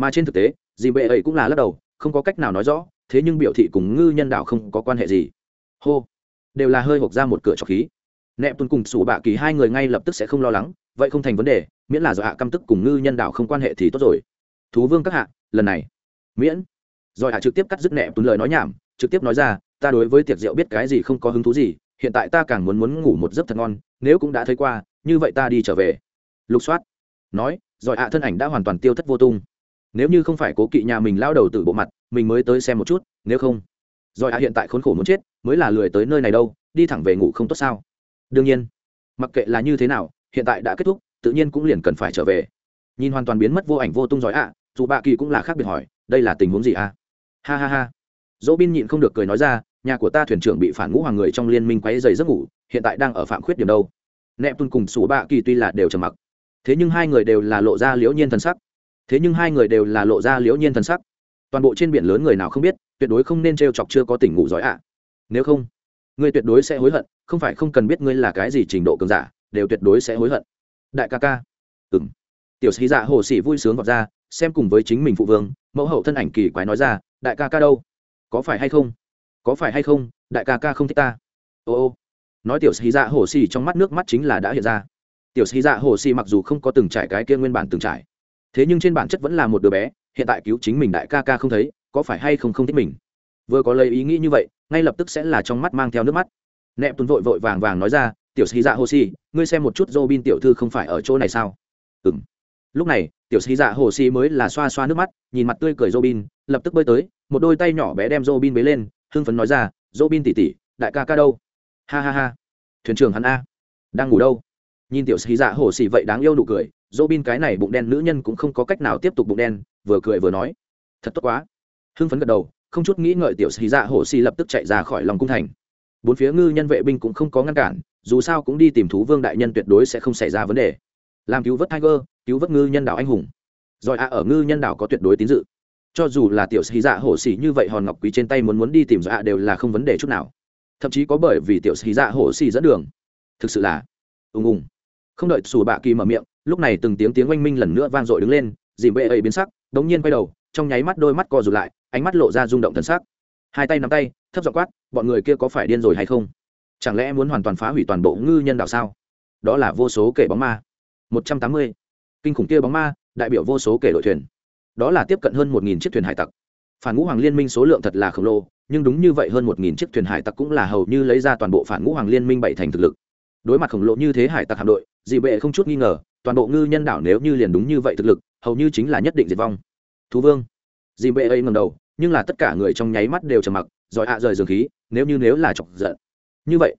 Mà trên thực tế, dìm bệ ấy cũng là lắc đầu, không có cách nào nói rõ, thế nhưng biểu thị cùng ngư nhân đạo không có quan hệ gì. Hô. Đều là hơi hộp ra một cửa trọc khí. Nẹp tuần cùng sủ bạ kỳ hai người ngay lập tức sẽ không lo lắng, vậy không thành vấn đề, miễn là do ạ căm tức cùng ngư nhân đạo không quan hệ thì tốt rồi thú vương các hạ, lần này. Miễn. Rồi hạ trực tiếp cắt dứt nẹ tuấn lời nói nhảm, trực tiếp nói ra, ta đối với tiệc rượu biết cái gì không có hứng thú gì, hiện tại ta càng muốn muốn ngủ một giấc thật ngon, nếu cũng đã thấy qua, như vậy ta đi trở về. Lục soát nói, rồi hạ thân ảnh đã hoàn toàn tiêu thất vô tung. Nếu như không phải cố kỵ nhà mình lao đầu từ bộ mặt, mình mới tới xem một chút, nếu không. Rồi hạ hiện tại khốn khổ muốn chết, mới là lười tới nơi này đâu, đi thẳng về ngủ không tốt sao? Đương nhiên, mặc kệ là như thế nào, hiện tại đã kết thúc, tự nhiên cũng liền cần phải trở về. Nhìn hoàn toàn biến mất vô ảnh vô tung giỏi ạ dù bạ kỳ cũng là khác biệt hỏi, đây là tình huống gì à ha ha ha. Dỗ bin nhịn không được cười nói ra, nhà của ta thuyền trưởng bị phản ngũ hoàng người trong liên minh quấy dày giấc ngủ, hiện tại đang ở phạm khuyết điểm đâu. Nẹp tuân cùng sủ bạ kỳ tuy là đều trầm mặc, thế nhưng hai người đều là lộ ra liễu nhiên thần sắc. Thế nhưng hai người đều là lộ ra liễu nhiên thần sắc. Toàn bộ trên biển lớn người nào không biết, tuyệt đối không nên t r e o chọc chưa có tỉnh ngủ giỏi ạ. Nếu không, ngươi tuyệt đối sẽ hối hận, không phải không cần biết ngươi là cái gì trình độ cường giả, đều tuyệt đối sẽ hối hận. Đại ca ca. Ừng tiểu sĩ dạ hồ sĩ vui sướng vọt ra xem cùng với chính mình phụ vương, mẫu hậu thân ảnh kỳ quái nói ra, đại ca ca đâu? Có phải hay không? Có phải hay không? Đại ca ca không thích ta. Ô ô. Nói tiểu sĩ dạ hồ xì trong mắt nước mắt chính là đã hiện ra. Tiểu sĩ dạ hồ xì mặc dù không có từng trải cái kia nguyên bản từng trải, thế nhưng trên bản chất vẫn là một đứa bé, hiện tại cứu chính mình đại ca ca không thấy, có phải hay không không thích mình? Vừa có lấy ý nghĩ như vậy, ngay lập tức sẽ là trong mắt mang theo nước mắt. Nẹp tuấn vội vội vàng vàng nói ra, tiểu sĩ dạ hồ xì, ngươi xem một chút dô bin tiểu thư không phải ở chỗ này sao? Ừ m lúc này, tiểu sĩ dạ hồ sĩ mới là xoa xoa nước mắt, nhìn mặt tươi cười dô bin lập tức bơi tới, một đôi tay nhỏ bé đem dô bin bế lên, hưng phấn nói ra dô bin tỉ tỉ đại ca ca đâu? Ha ha ha, thuyền trưởng hắn a, đang ngủ đâu? Nhìn tiểu sĩ dạ hồ sĩ vậy đáng yêu nụ cười dô bin cái này bụng đen nữ nhân cũng không có cách nào tiếp tục bụng đen, vừa cười vừa nói, thật tốt quá. Hưng phấn gật đầu, không chút nghĩ ngợi tiểu sĩ dạ hồ sĩ lập tức chạy ra khỏi lòng cung thành. Bốn phía ngư nhân vệ binh cũng không có ngăn cản, dù sao cũng đi tìm thú vương đại nhân tuyệt đối sẽ không xảy ra vấn đề làm cứu vớt tiger, cứu vớt ngư nhân đảo anh hùng. Rồi ạ, ở ngư nhân đảo có tuyệt đối tín dự. Cho dù là tiểu sĩ dạ hổ xỉ như vậy hòn ngọc quý trên tay muốn muốn đi tìm rồi a đều là không vấn đề chút nào. Thậm chí có bởi vì tiểu sĩ dạ hổ xỉ dẫn đường. Thực sự là ùng ùng không đợi xù bạ kỳ mở miệng, lúc này từng tiếng tiếng oanh minh lần nữa vang dội đứng lên dìm bệ ấy biến sắc, đống nhiên quay đầu, trong nháy mắt đôi mắt co rụt lại, ánh mắt lộ ra rung động thần sắc. Hai tay nắm tay, thấp giọng quát, bọn người kia có phải điên rồi hay không? Chẳng lẽ muốn hoàn toàn phá hủy toàn bộ ngư nhân đạo sao? Đó là vô số kể bóng ma một trăm tám mươi. Kinh khủng kia bóng ma, đại biểu vô số kể đội thuyền. Đó là tiếp cận hơn một nghìn chiếc thuyền hải tặc. Phản ngũ hoàng liên minh số lượng thật là khổng lồ, nhưng đúng như vậy hơn một nghìn chiếc thuyền hải tặc cũng là hầu như lấy ra toàn bộ phản ngũ hoàng liên minh bảy thành thực lực. Đối mặt khổng lồ như thế hải tặc hạm đội, dị bệ không chút nghi ngờ, toàn bộ ngư nhân đảo nếu như liền đúng như vậy thực lực, hầu như chính là nhất định diệt vong. Thú vương. Dị bệ ấy ngầm đầu, nhưng là tất cả người trong nháy mắt đều trầm mặc giỏi ạ rời dường khí, nếu như nếu là chọc giận. Như vậy,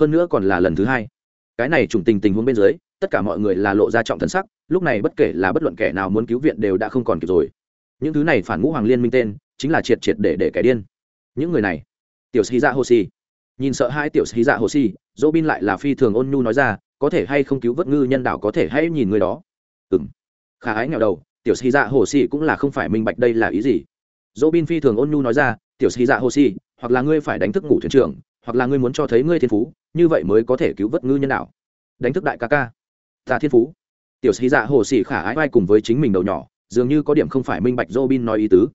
hơn nữa còn là lần thứ hai. Cái này trùng tình tình huống bên dưới tất cả mọi người là lộ ra trọng thân sắc, lúc này bất kể là bất luận kẻ nào muốn cứu viện đều đã không còn kịp rồi. Những thứ này phản ngũ hoàng liên minh tên, chính là triệt triệt để để kẻ điên. Những người này, tiểu sĩ dạ hồ si nhìn sợ hai tiểu sĩ dạ hồ si dỗ bin lại là phi thường ôn nhu nói ra, có thể hay không cứu vớt ngư nhân đạo có thể hay nhìn người đó. Ừ m khả ái nghèo đầu, tiểu sĩ dạ hồ si cũng là không phải minh bạch đây là ý gì. Dỗ bin phi thường ôn nhu nói ra, tiểu sĩ dạ hồ si hoặc là ngươi phải đánh thức ngủ thuyền trưởng, hoặc là ngươi muốn cho thấy ngươi thiên phú, như vậy mới có thể cứu vớt ngư nhân đạo đánh thức đại ca ca ta thiên phú. Tiểu sĩ dạ hồ sĩ khả ái vai cùng với chính mình đầu nhỏ, dường như có điểm không phải minh bạch dô bin nói ý tứ.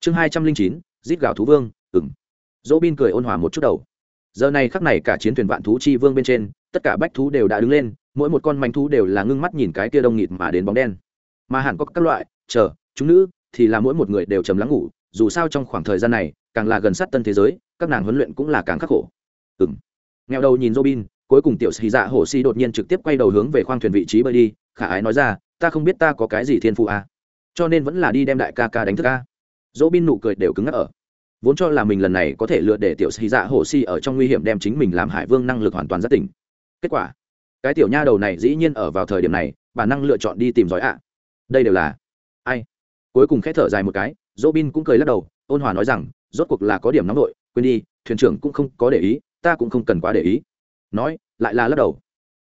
Chương hai trăm linh chín, giết gạo thú vương ừng dô bin cười ôn hòa một chút đầu. Giờ này khắc này cả chiến thuyền vạn thú chi vương bên trên, tất cả bách thú đều đã đứng lên, mỗi một con manh thú đều là ngưng mắt nhìn cái kia đông nghịt mà đến bóng đen. Mà hẳn có các loại, chờ, chúng nữ, thì là mỗi một người đều chầm lắng ngủ, dù sao trong khoảng thời gian này, càng là gần sát tân thế giới, các nàng huấn luyện cũng là càng khắc khổ. Ừ m nghèo đầu nhìn robin cuối cùng tiểu xì dạ hổ xì đột nhiên trực tiếp quay đầu hướng về khoang thuyền vị trí bơi đi khả ái nói ra ta không biết ta có cái gì thiên phụ à. cho nên vẫn là đi đem đại ca ca đánh thức ca Bin nụ cười đều cứng ngắc ở. Vốn cho là mình lần này có thể lựa để tiểu xì dạ hổ xì ở trong nguy hiểm đem chính mình làm hải vương năng lực hoàn toàn rất tỉnh. Kết quả cái tiểu nha đầu này dĩ nhiên ở vào thời điểm này bản năng lựa chọn đi tìm giỏi ạ. Đây đều là ai? Cuối cùng khẽ thở dài một cái Dỗ Bin cũng cười lắc đầu, ôn hòa nói rằng, rốt cuộc là có điểm nóng nội, quên đi, thuyền trưởng cũng không có để ý, ta cũng không cần quá để ý. Nói, lại là lắc đầu.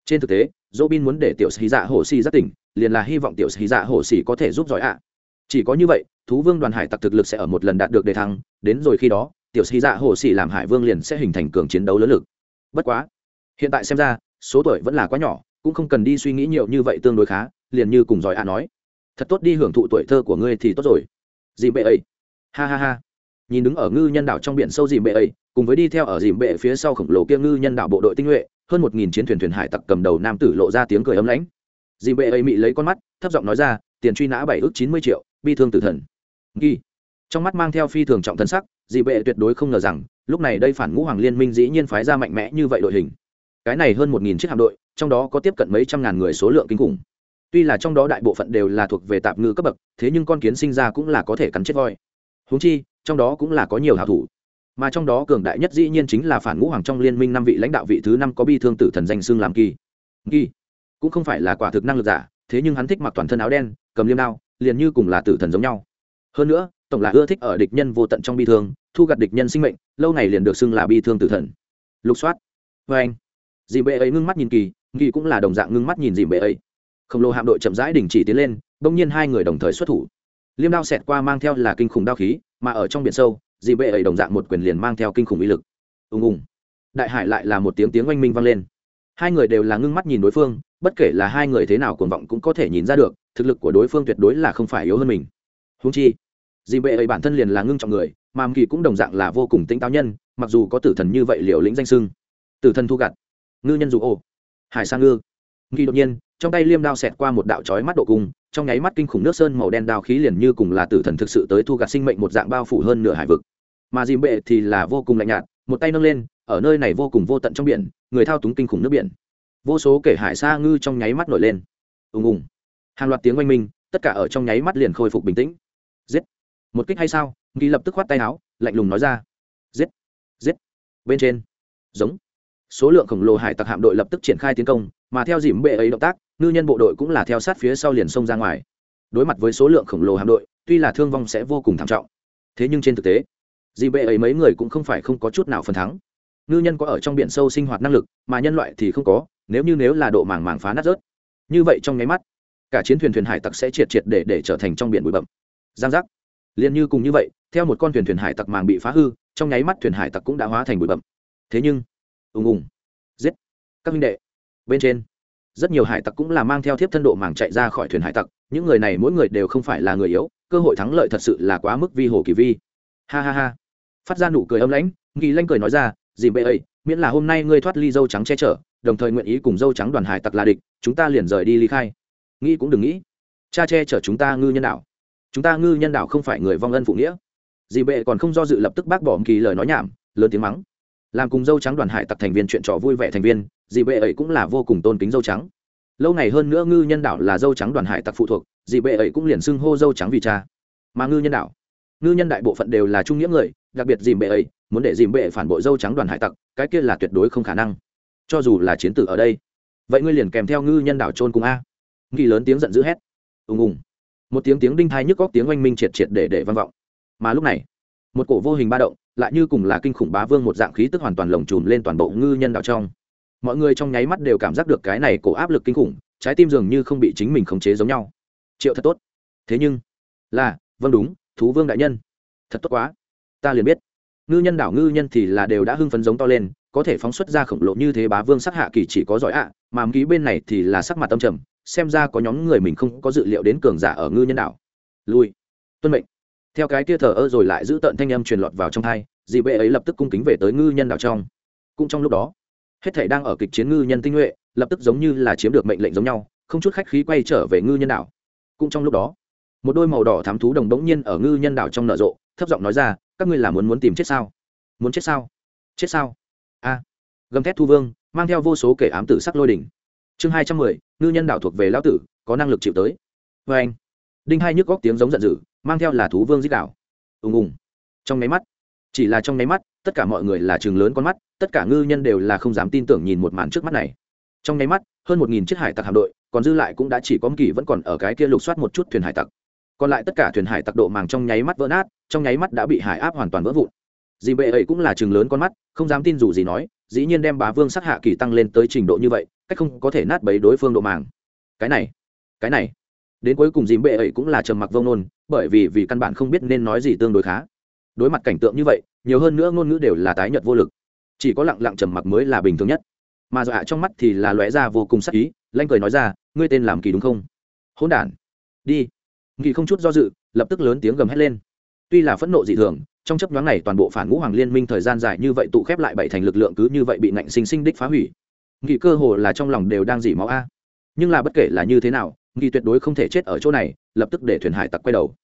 Trên thực tế, Robin muốn để tiểu sĩ dạ hổ xì rất tỉnh, liền là hy vọng tiểu sĩ dạ hổ xì có thể giúp giỏi ạ. Chỉ có như vậy, thú vương đoàn hải tặc thực lực sẽ ở một lần đạt được đề thăng, đến rồi khi đó, tiểu sĩ dạ hổ xì làm hải vương liền sẽ hình thành cường chiến đấu lớn lực. Bất quá, hiện tại xem ra, số tuổi vẫn là quá nhỏ, cũng không cần đi suy nghĩ nhiều như vậy tương đối khá, liền như cùng giỏi ạ nói. Thật tốt đi hưởng thụ tuổi thơ của ngươi thì tốt rồi dì bệ ấy ha ha ha nhìn đứng ở ngư nhân đảo trong biển sâu dìm bệ ấy cùng với đi theo ở dìm bệ phía sau khổng lồ kia ngư nhân đảo bộ đội tinh nhuệ hơn một nghìn chiến thuyền thuyền hải tặc cầm đầu nam tử lộ ra tiếng cười ấm lãnh. Dì bệ ấy mị lấy con mắt, thấp giọng nói ra, tiền truy nã bảy ước chín mươi triệu, bi thương tử thần. Ghi trong mắt mang theo phi thường trọng thân sắc, dì bệ tuyệt đối không ngờ rằng, lúc này đây phản ngũ hoàng liên minh dĩ nhiên phái ra mạnh mẽ như vậy đội hình. Cái này hơn một nghìn chiếc hạm đội, trong đó có tiếp cận mấy trăm ngàn người số lượng kinh khủng. Tuy là trong đó đại bộ phận đều là thuộc về tạp ngư cấp bậc, thế nhưng con kiến sinh ra cũng là có thể cắn chết voi. Húng chi, trong đó cũng là có nhiều hảo thủ mà trong đó cường đại nhất dĩ nhiên chính là phản ngũ hoàng trong liên minh năm vị lãnh đạo vị thứ năm có bi thương tử thần danh xương làm kỳ. Kỳ cũng không phải là quả thực năng lực giả, thế nhưng hắn thích mặc toàn thân áo đen, cầm liêm đao, liền như cùng là tử thần giống nhau. Hơn nữa, tổng là ưa thích ở địch nhân vô tận trong bi thương, thu gặt địch nhân sinh mệnh, lâu này liền được xưng là bi thương tử thần. Lục soát. Vê anh. Dì bệ ấy ngưng mắt nhìn kỳ kỳ cũng là đồng dạng ngưng mắt nhìn dì bệ ấy. Khổng lồ hạm đội chậm rãi đình chỉ tiến lên, bỗng nhiên hai người đồng thời xuất thủ. Liêm đao xẹt qua mang theo là kinh khủng đao khí, mà ở trong biển sâu dị bệ ấy đồng dạng một quyền liền mang theo kinh khủng uy lực. Ùng ùng. Đại hải lại là một tiếng tiếng oanh minh vang lên. Hai người đều là ngưng mắt nhìn đối phương, bất kể là hai người thế nào cuồng vọng cũng có thể nhìn ra được, thực lực của đối phương tuyệt đối là không phải yếu hơn mình. Húng chi, dị bệ ấy bản thân liền là ngưng trọng người, mà kỳ cũng đồng dạng là vô cùng tính táo nhân, mặc dù có tử thần như vậy liều lĩnh danh sưng tử thần thu gặt. Ngư nhân dụ ô. Hải sa ngư. Kỳ đột nhiên, trong tay liêm đao xẹt qua một đạo chói mắt độ cung trong nháy mắt kinh khủng nước sơn màu đen đao khí liền như cùng là tử thần thực sự tới thu gặt sinh mệnh một dạng bao phủ hơn nửa hải vực. Mà dìm bệ thì là vô cùng lạnh nhạt, một tay nâng lên, ở nơi này vô cùng vô tận trong biển, người thao túng kinh khủng nước biển. Vô số kể hải xa ngư trong nháy mắt nổi lên. Ùng ùng. Hàng loạt tiếng oanh minh, tất cả ở trong nháy mắt liền khôi phục bình tĩnh. Giết. Một kích hay sao? Nghi lập tức khoát tay áo, lạnh lùng nói ra. Giết. Giết. Bên trên. Giống. Số lượng khổng lồ hải tặc hạm đội lập tức triển khai tiến công mà theo dìm bệ ấy động tác, ngư nhân bộ đội cũng là theo sát phía sau liền sông ra ngoài. Đối mặt với số lượng khổng lồ hạm đội, tuy là thương vong sẽ vô cùng thảm trọng, thế nhưng trên thực tế dìm bệ ấy mấy người cũng không phải không có chút nào phần thắng. Ngư nhân có ở trong biển sâu sinh hoạt năng lực, mà nhân loại thì không có, nếu như nếu là độ màng màng phá nát rớt. Như vậy trong nháy mắt, cả chiến thuyền thuyền hải tặc sẽ triệt triệt để để trở thành trong biển bụi bậm giang giác. Liền như cùng như vậy, theo một con thuyền thuyền hải tặc màng bị phá hư, trong nháy mắt thuyền hải tặc cũng đã hóa thành bụi bậm thế nhưng, ùng ùng, giết. Các minh đệ bên trên. Rất nhiều hải tặc cũng là mang theo thiếp thân độ màng chạy ra khỏi thuyền hải tặc, những người này mỗi người đều không phải là người yếu, cơ hội thắng lợi thật sự là quá mức vi hồ kỳ vi. Ha ha ha. Phát ra nụ cười âm lãnh, nghi lanh cười nói ra, dì bệ ấy, miễn là hôm nay ngươi thoát ly dâu trắng che chở, đồng thời nguyện ý cùng dâu trắng đoàn hải tặc là địch, chúng ta liền rời đi ly khai. Nghĩ cũng đừng nghĩ, cha che chở chúng ta ngư nhân đạo chúng ta ngư nhân đạo không phải người vong ân phụ nghĩa. Dì bệ còn không do dự lập tức bác bỏ kỳ lời nói nhảm, lớn tiếng mắng làm cùng dâu trắng đoàn hải tặc thành viên chuyện trò vui vẻ thành viên, dì bệ ấy cũng là vô cùng tôn kính dâu trắng. Lâu ngày hơn nữa ngư nhân đạo là dâu trắng đoàn hải tặc phụ thuộc, dì bệ ấy cũng liền xưng hô dâu trắng vì cha. Mà ngư nhân đạo ngư nhân đại bộ phận đều là trung nghĩa người, đặc biệt dìm bệ ấy, muốn để dìm bệ phản bội dâu trắng đoàn hải tặc, cái kia là tuyệt đối không khả năng. Cho dù là chiến tử ở đây, vậy ngươi liền kèm theo ngư nhân đảo trôn cùng a. Nghi lớn tiếng giận dữ hét. Ùng ùng. Một tiếng tiếng đinh thai nhức góc tiếng oanh minh triệt triệt để để vang vọng. Mà lúc này, một cổ vô hình ba động lại như cùng là kinh khủng bá vương một dạng khí tức hoàn toàn lồng trùm lên toàn bộ ngư nhân đảo trong. Mọi người trong nháy mắt đều cảm giác được cái này cổ áp lực kinh khủng, trái tim dường như không bị chính mình khống chế giống nhau. Triệu thật tốt. Thế nhưng, là vâng đúng, thú vương đại nhân. Thật tốt quá. Ta liền biết. Ngư nhân đảo ngư nhân thì là đều đã hưng phấn giống to lên, có thể phóng xuất ra khổng lồ như thế bá vương sắc hạ kỳ chỉ có giỏi ạ, mà ký bên này thì là sắc mặt tâm trầm, xem ra có nhóm người mình không có dự liệu đến cường giả ở ngư nhân đảo. Lui. Tuân mệnh theo cái kia thờ ơ rồi lại giữ tận thanh âm truyền lọt vào trong thai dị bệ ấy lập tức cung kính về tới ngư nhân đảo trong. Cũng trong lúc đó, hết thể đang ở kịch chiến ngư nhân tinh nhuệ, lập tức giống như là chiếm được mệnh lệnh giống nhau, không chút khách khí quay trở về ngư nhân đảo. Cũng trong lúc đó, một đôi màu đỏ thám thú đồng đống nhiên ở ngư nhân đảo trong nở rộ, thấp giọng nói ra, các ngươi là muốn muốn tìm chết sao? Muốn chết sao? Chết sao? A. Gầm thét thu vương, mang theo vô số kể ám tử sắc lôi đỉnh. Chương hai trăm mười, ngư nhân đảo thuộc về lão tử, có năng lực chịu tới. Vê anh đinh hai nhức góc tiếng giống giận dữ, mang theo là thú vương dích đảo ùng ùng. Trong nháy mắt, chỉ là trong nháy mắt, tất cả mọi người là trường lớn con mắt, tất cả ngư nhân đều là không dám tin tưởng nhìn một màn trước mắt này. Trong nháy mắt, hơn một nghìn chiếc hải tặc hạm đội, còn dư lại cũng đã chỉ có kỳ vẫn còn ở cái kia lục soát một chút thuyền hải tặc. Còn lại tất cả thuyền hải tặc độ màng trong nháy mắt vỡ nát, trong nháy mắt đã bị hải áp hoàn toàn vỡ vụn. Dì bệ ấy cũng là chừng lớn con mắt, không dám tin dù gì nói, dĩ nhiên đem bá vương sắc hạ kỳ tăng lên tới trình độ như vậy, cách không có thể nát bấy đối phương độ màng. Cái này cái này đến cuối cùng dìm bệ ấy cũng là trầm mặc vông nôn bởi vì vì căn bản không biết nên nói gì tương đối khá. Đối mặt cảnh tượng như vậy, nhiều hơn nữa ngôn ngữ đều là tái nhợt vô lực. Chỉ có lặng lặng trầm mặc mới là bình thường nhất. Mà dọa trong mắt thì là lóe ra vô cùng sắc ý, lanh cười nói ra, ngươi tên làm kỳ đúng không? Hỗn đản. Đi. Kỳ không chút do dự, lập tức lớn tiếng gầm hét lên. Tuy là phẫn nộ dị thường, trong chấp nhoáng này toàn bộ phản ngũ hoàng liên minh thời gian dài như vậy tụ khép lại bảy thành lực lượng cứ như vậy bị ngạnh sinh sinh đích phá hủy. Nghị cơ hồ là trong lòng đều đang dỉ máu a. Nhưng là bất kể là như thế nào kỳ tuyệt đối không thể chết ở chỗ này, lập tức để thuyền hải tặc quay đầu.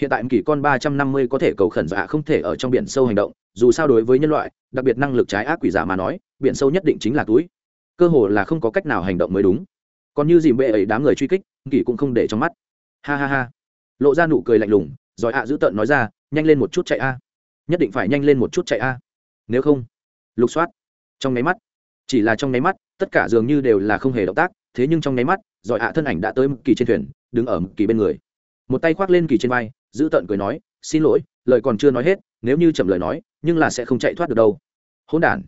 Hiện tại kỳ con ba trăm năm mươi có thể cầu khẩn giả không thể ở trong biển sâu hành động, dù sao đối với nhân loại, đặc biệt năng lực trái ác quỷ giả mà nói, biển sâu nhất định chính là túi. Cơ hồ là không có cách nào hành động mới đúng. Còn như dìm bệ ấy đám người truy kích kỳ cũng không để trong mắt. Ha ha ha. Lộ ra nụ cười lạnh lùng, rồi ạ à giữ tợn nói ra, nhanh lên một chút chạy a. Nhất định phải nhanh lên một chút chạy a. Nếu không. Lục soát. Trong nháy mắt. Chỉ là trong nháy mắt, tất cả dường như đều là không hề động tác thế nhưng trong nháy mắt, giỏi ạ thân ảnh đã tới kỳ trên thuyền, đứng ở kỳ bên người. Một tay khoác lên kỳ trên vai, giữ tợn cười nói, xin lỗi, lời còn chưa nói hết, nếu như chậm lời nói, nhưng là sẽ không chạy thoát được đâu. Hỗn đản.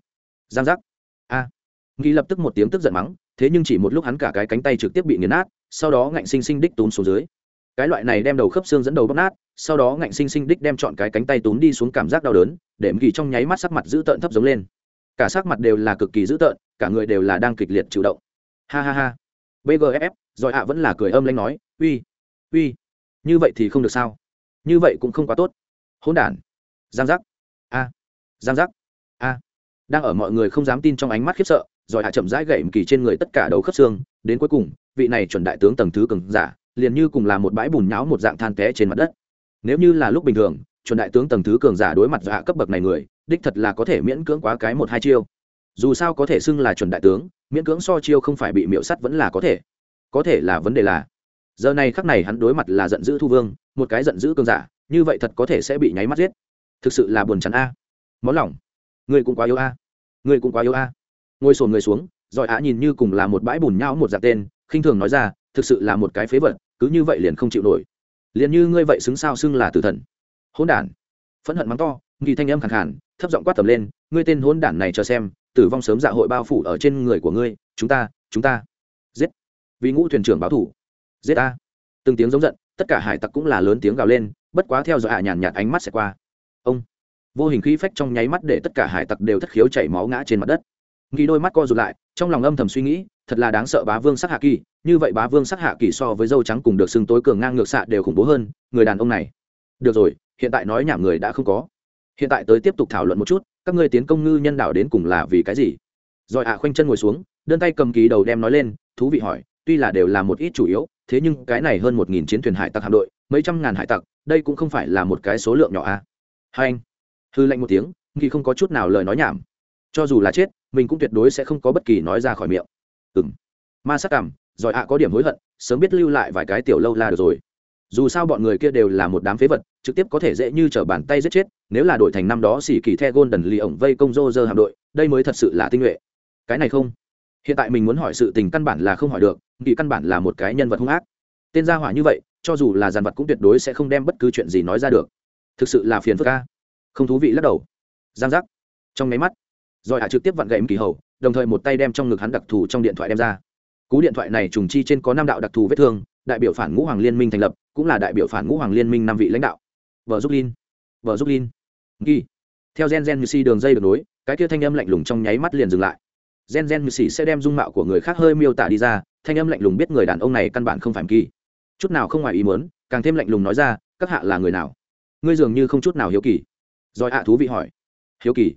Giang giác. A. À. nghi lập tức một tiếng tức giận mắng, thế nhưng chỉ một lúc hắn cả cái cánh tay trực tiếp bị nghiền nát, sau đó ngạnh sinh sinh đích túm xuống dưới. Cái loại này đem đầu khớp xương dẫn đầu bóp nát, sau đó ngạnh sinh sinh đích đem chọn cái cánh tay túm đi xuống cảm giác đau đớn, để kỳ trong nháy mắt sắc mặt giữ tợn thấp giống lên. Cả sắc mặt đều là cực kỳ dữ tợn, cả người đều là đang kịch liệt chịu động ha ha ha. Bgff rồi ạ, vẫn là cười âm lanh nói, uy uy, như vậy thì không được sao? Như vậy cũng không quá tốt. Hỗn đản. Giang giác. A. Giang giác. A. Đang ở mọi người không dám tin trong ánh mắt khiếp sợ, rồi hạ chậm rãi gậy kỳ trên người tất cả đầu khớp xương. Đến cuối cùng, vị này chuẩn đại tướng tầng thứ cường giả, liền như cùng là một bãi bùn nháo một dạng than té trên mặt đất. Nếu như là lúc bình thường, chuẩn đại tướng tầng thứ cường giả đối mặt hạ cấp bậc này người, đích thật là có thể miễn cưỡng quá cái một hai chiêu dù sao có thể xưng là chuẩn đại tướng, miễn cưỡng so chiêu không phải bị miễu sắt vẫn là có thể. Có thể là vấn đề là, giờ này khắc này hắn đối mặt là giận dữ thu vương, một cái giận dữ cường giả, như vậy thật có thể sẽ bị nháy mắt giết. Thực sự là buồn chắn a. Món lỏng người cũng quá yêu a. Người cũng quá yêu a. Ngồi sồn người xuống giỏi á nhìn như cùng là một bãi bùn nhau một dạng tên, khinh thường nói ra, thực sự là một cái phế vật, cứ như vậy liền không chịu nổi. Liền như ngươi vậy xứng sao xưng là tử thần. Hỗn đản. Phẫn hận mắng to nghi thanh âm khẳng khản thấp giọng quát tầm lên, ngươi tên hỗn đản này cho xem tử vong sớm dạ hội bao phủ ở trên người của ngươi, chúng ta chúng ta. Giết. Vì ngũ thuyền trưởng báo thủ. Giết ta. Từng tiếng giống giận, tất cả hải tặc cũng là lớn tiếng gào lên, bất quá theo dõi hạ nhàn nhạt ánh mắt sẽ qua. Ông. Vô hình khí phách trong nháy mắt để tất cả hải tặc đều thất khiếu chảy máu ngã trên mặt đất. Nghi đôi mắt co rụt lại, trong lòng âm thầm suy nghĩ, thật là đáng sợ bá vương sắc hạ kỳ, như vậy bá vương sắc hạ kỳ so với dâu trắng cùng được xưng tối cường ngang ngược xạ đều khủng bố hơn, người đàn ông này. Được rồi, hiện tại nói nhảm người đã không có. Hiện tại tới tiếp tục thảo luận một chút các ngươi tiến công ngư nhân đảo đến cùng là vì cái gì? Rồi ạ khoanh chân ngồi xuống, đơn tay cầm ký đầu đem nói lên, thú vị hỏi, tuy là đều là một ít chủ yếu, thế nhưng cái này hơn một nghìn chiến thuyền hải tặc hạm đội, mấy trăm ngàn hải tặc, đây cũng không phải là một cái số lượng nhỏ a à. hai anh, hư lạnh một tiếng khi không có chút nào lời nói nhảm. Cho dù là chết, mình cũng tuyệt đối sẽ không có bất kỳ nói ra khỏi miệng. Ừng ma sắc cảm giỏi ạ có điểm hối hận, sớm biết lưu lại vài cái tiểu lâu là được rồi dù sao bọn người kia đều là một đám phế vật, trực tiếp có thể dễ như t r ở bàn tay giết chết, nếu là đội thành năm đó xỉ kỳ the golden lì ổng vây công rô rơ hạm đội, đây mới thật sự là tinh nhuệ. Cái này không? Hiện tại mình muốn hỏi sự tình căn bản là không hỏi được kỳ căn bản là một cái nhân vật hung ác. Tên gia hỏa như vậy, cho dù là giàn vật cũng tuyệt đối sẽ không đem bất cứ chuyện gì nói ra được. Thực sự là phiền phức ca không thú vị lắc đầu. Giang giác. Trong nháy mắt, rồi hạ trực tiếp vặn gậy kỳ hầu, đồng thời một tay đem trong ngực hắn đặc thù trong điện thoại đem ra. Cú điện thoại này trùng chi trên có năm đạo đặc thù vết thương, đại biểu phản ngũ hoàng liên minh thành lập cũng là đại biểu phản ngũ hoàng liên minh năm vị lãnh đạo. Vợ giúp linh vợ giúp linh. Ghi theo gen gen như si đường dây được nối, cái kia thanh âm lạnh lùng trong nháy mắt liền dừng lại. Gen gen như si sẽ đem dung mạo của người khác hơi miêu tả đi ra, thanh âm lạnh lùng biết người đàn ông này căn bản không phải kỳ chút nào không ngoài ý muốn, càng thêm lạnh lùng nói ra, các hạ là người nào? Ngươi dường như không chút nào hiếu kỳ. Rồi hạ thú vị hỏi. Hiếu kỳ?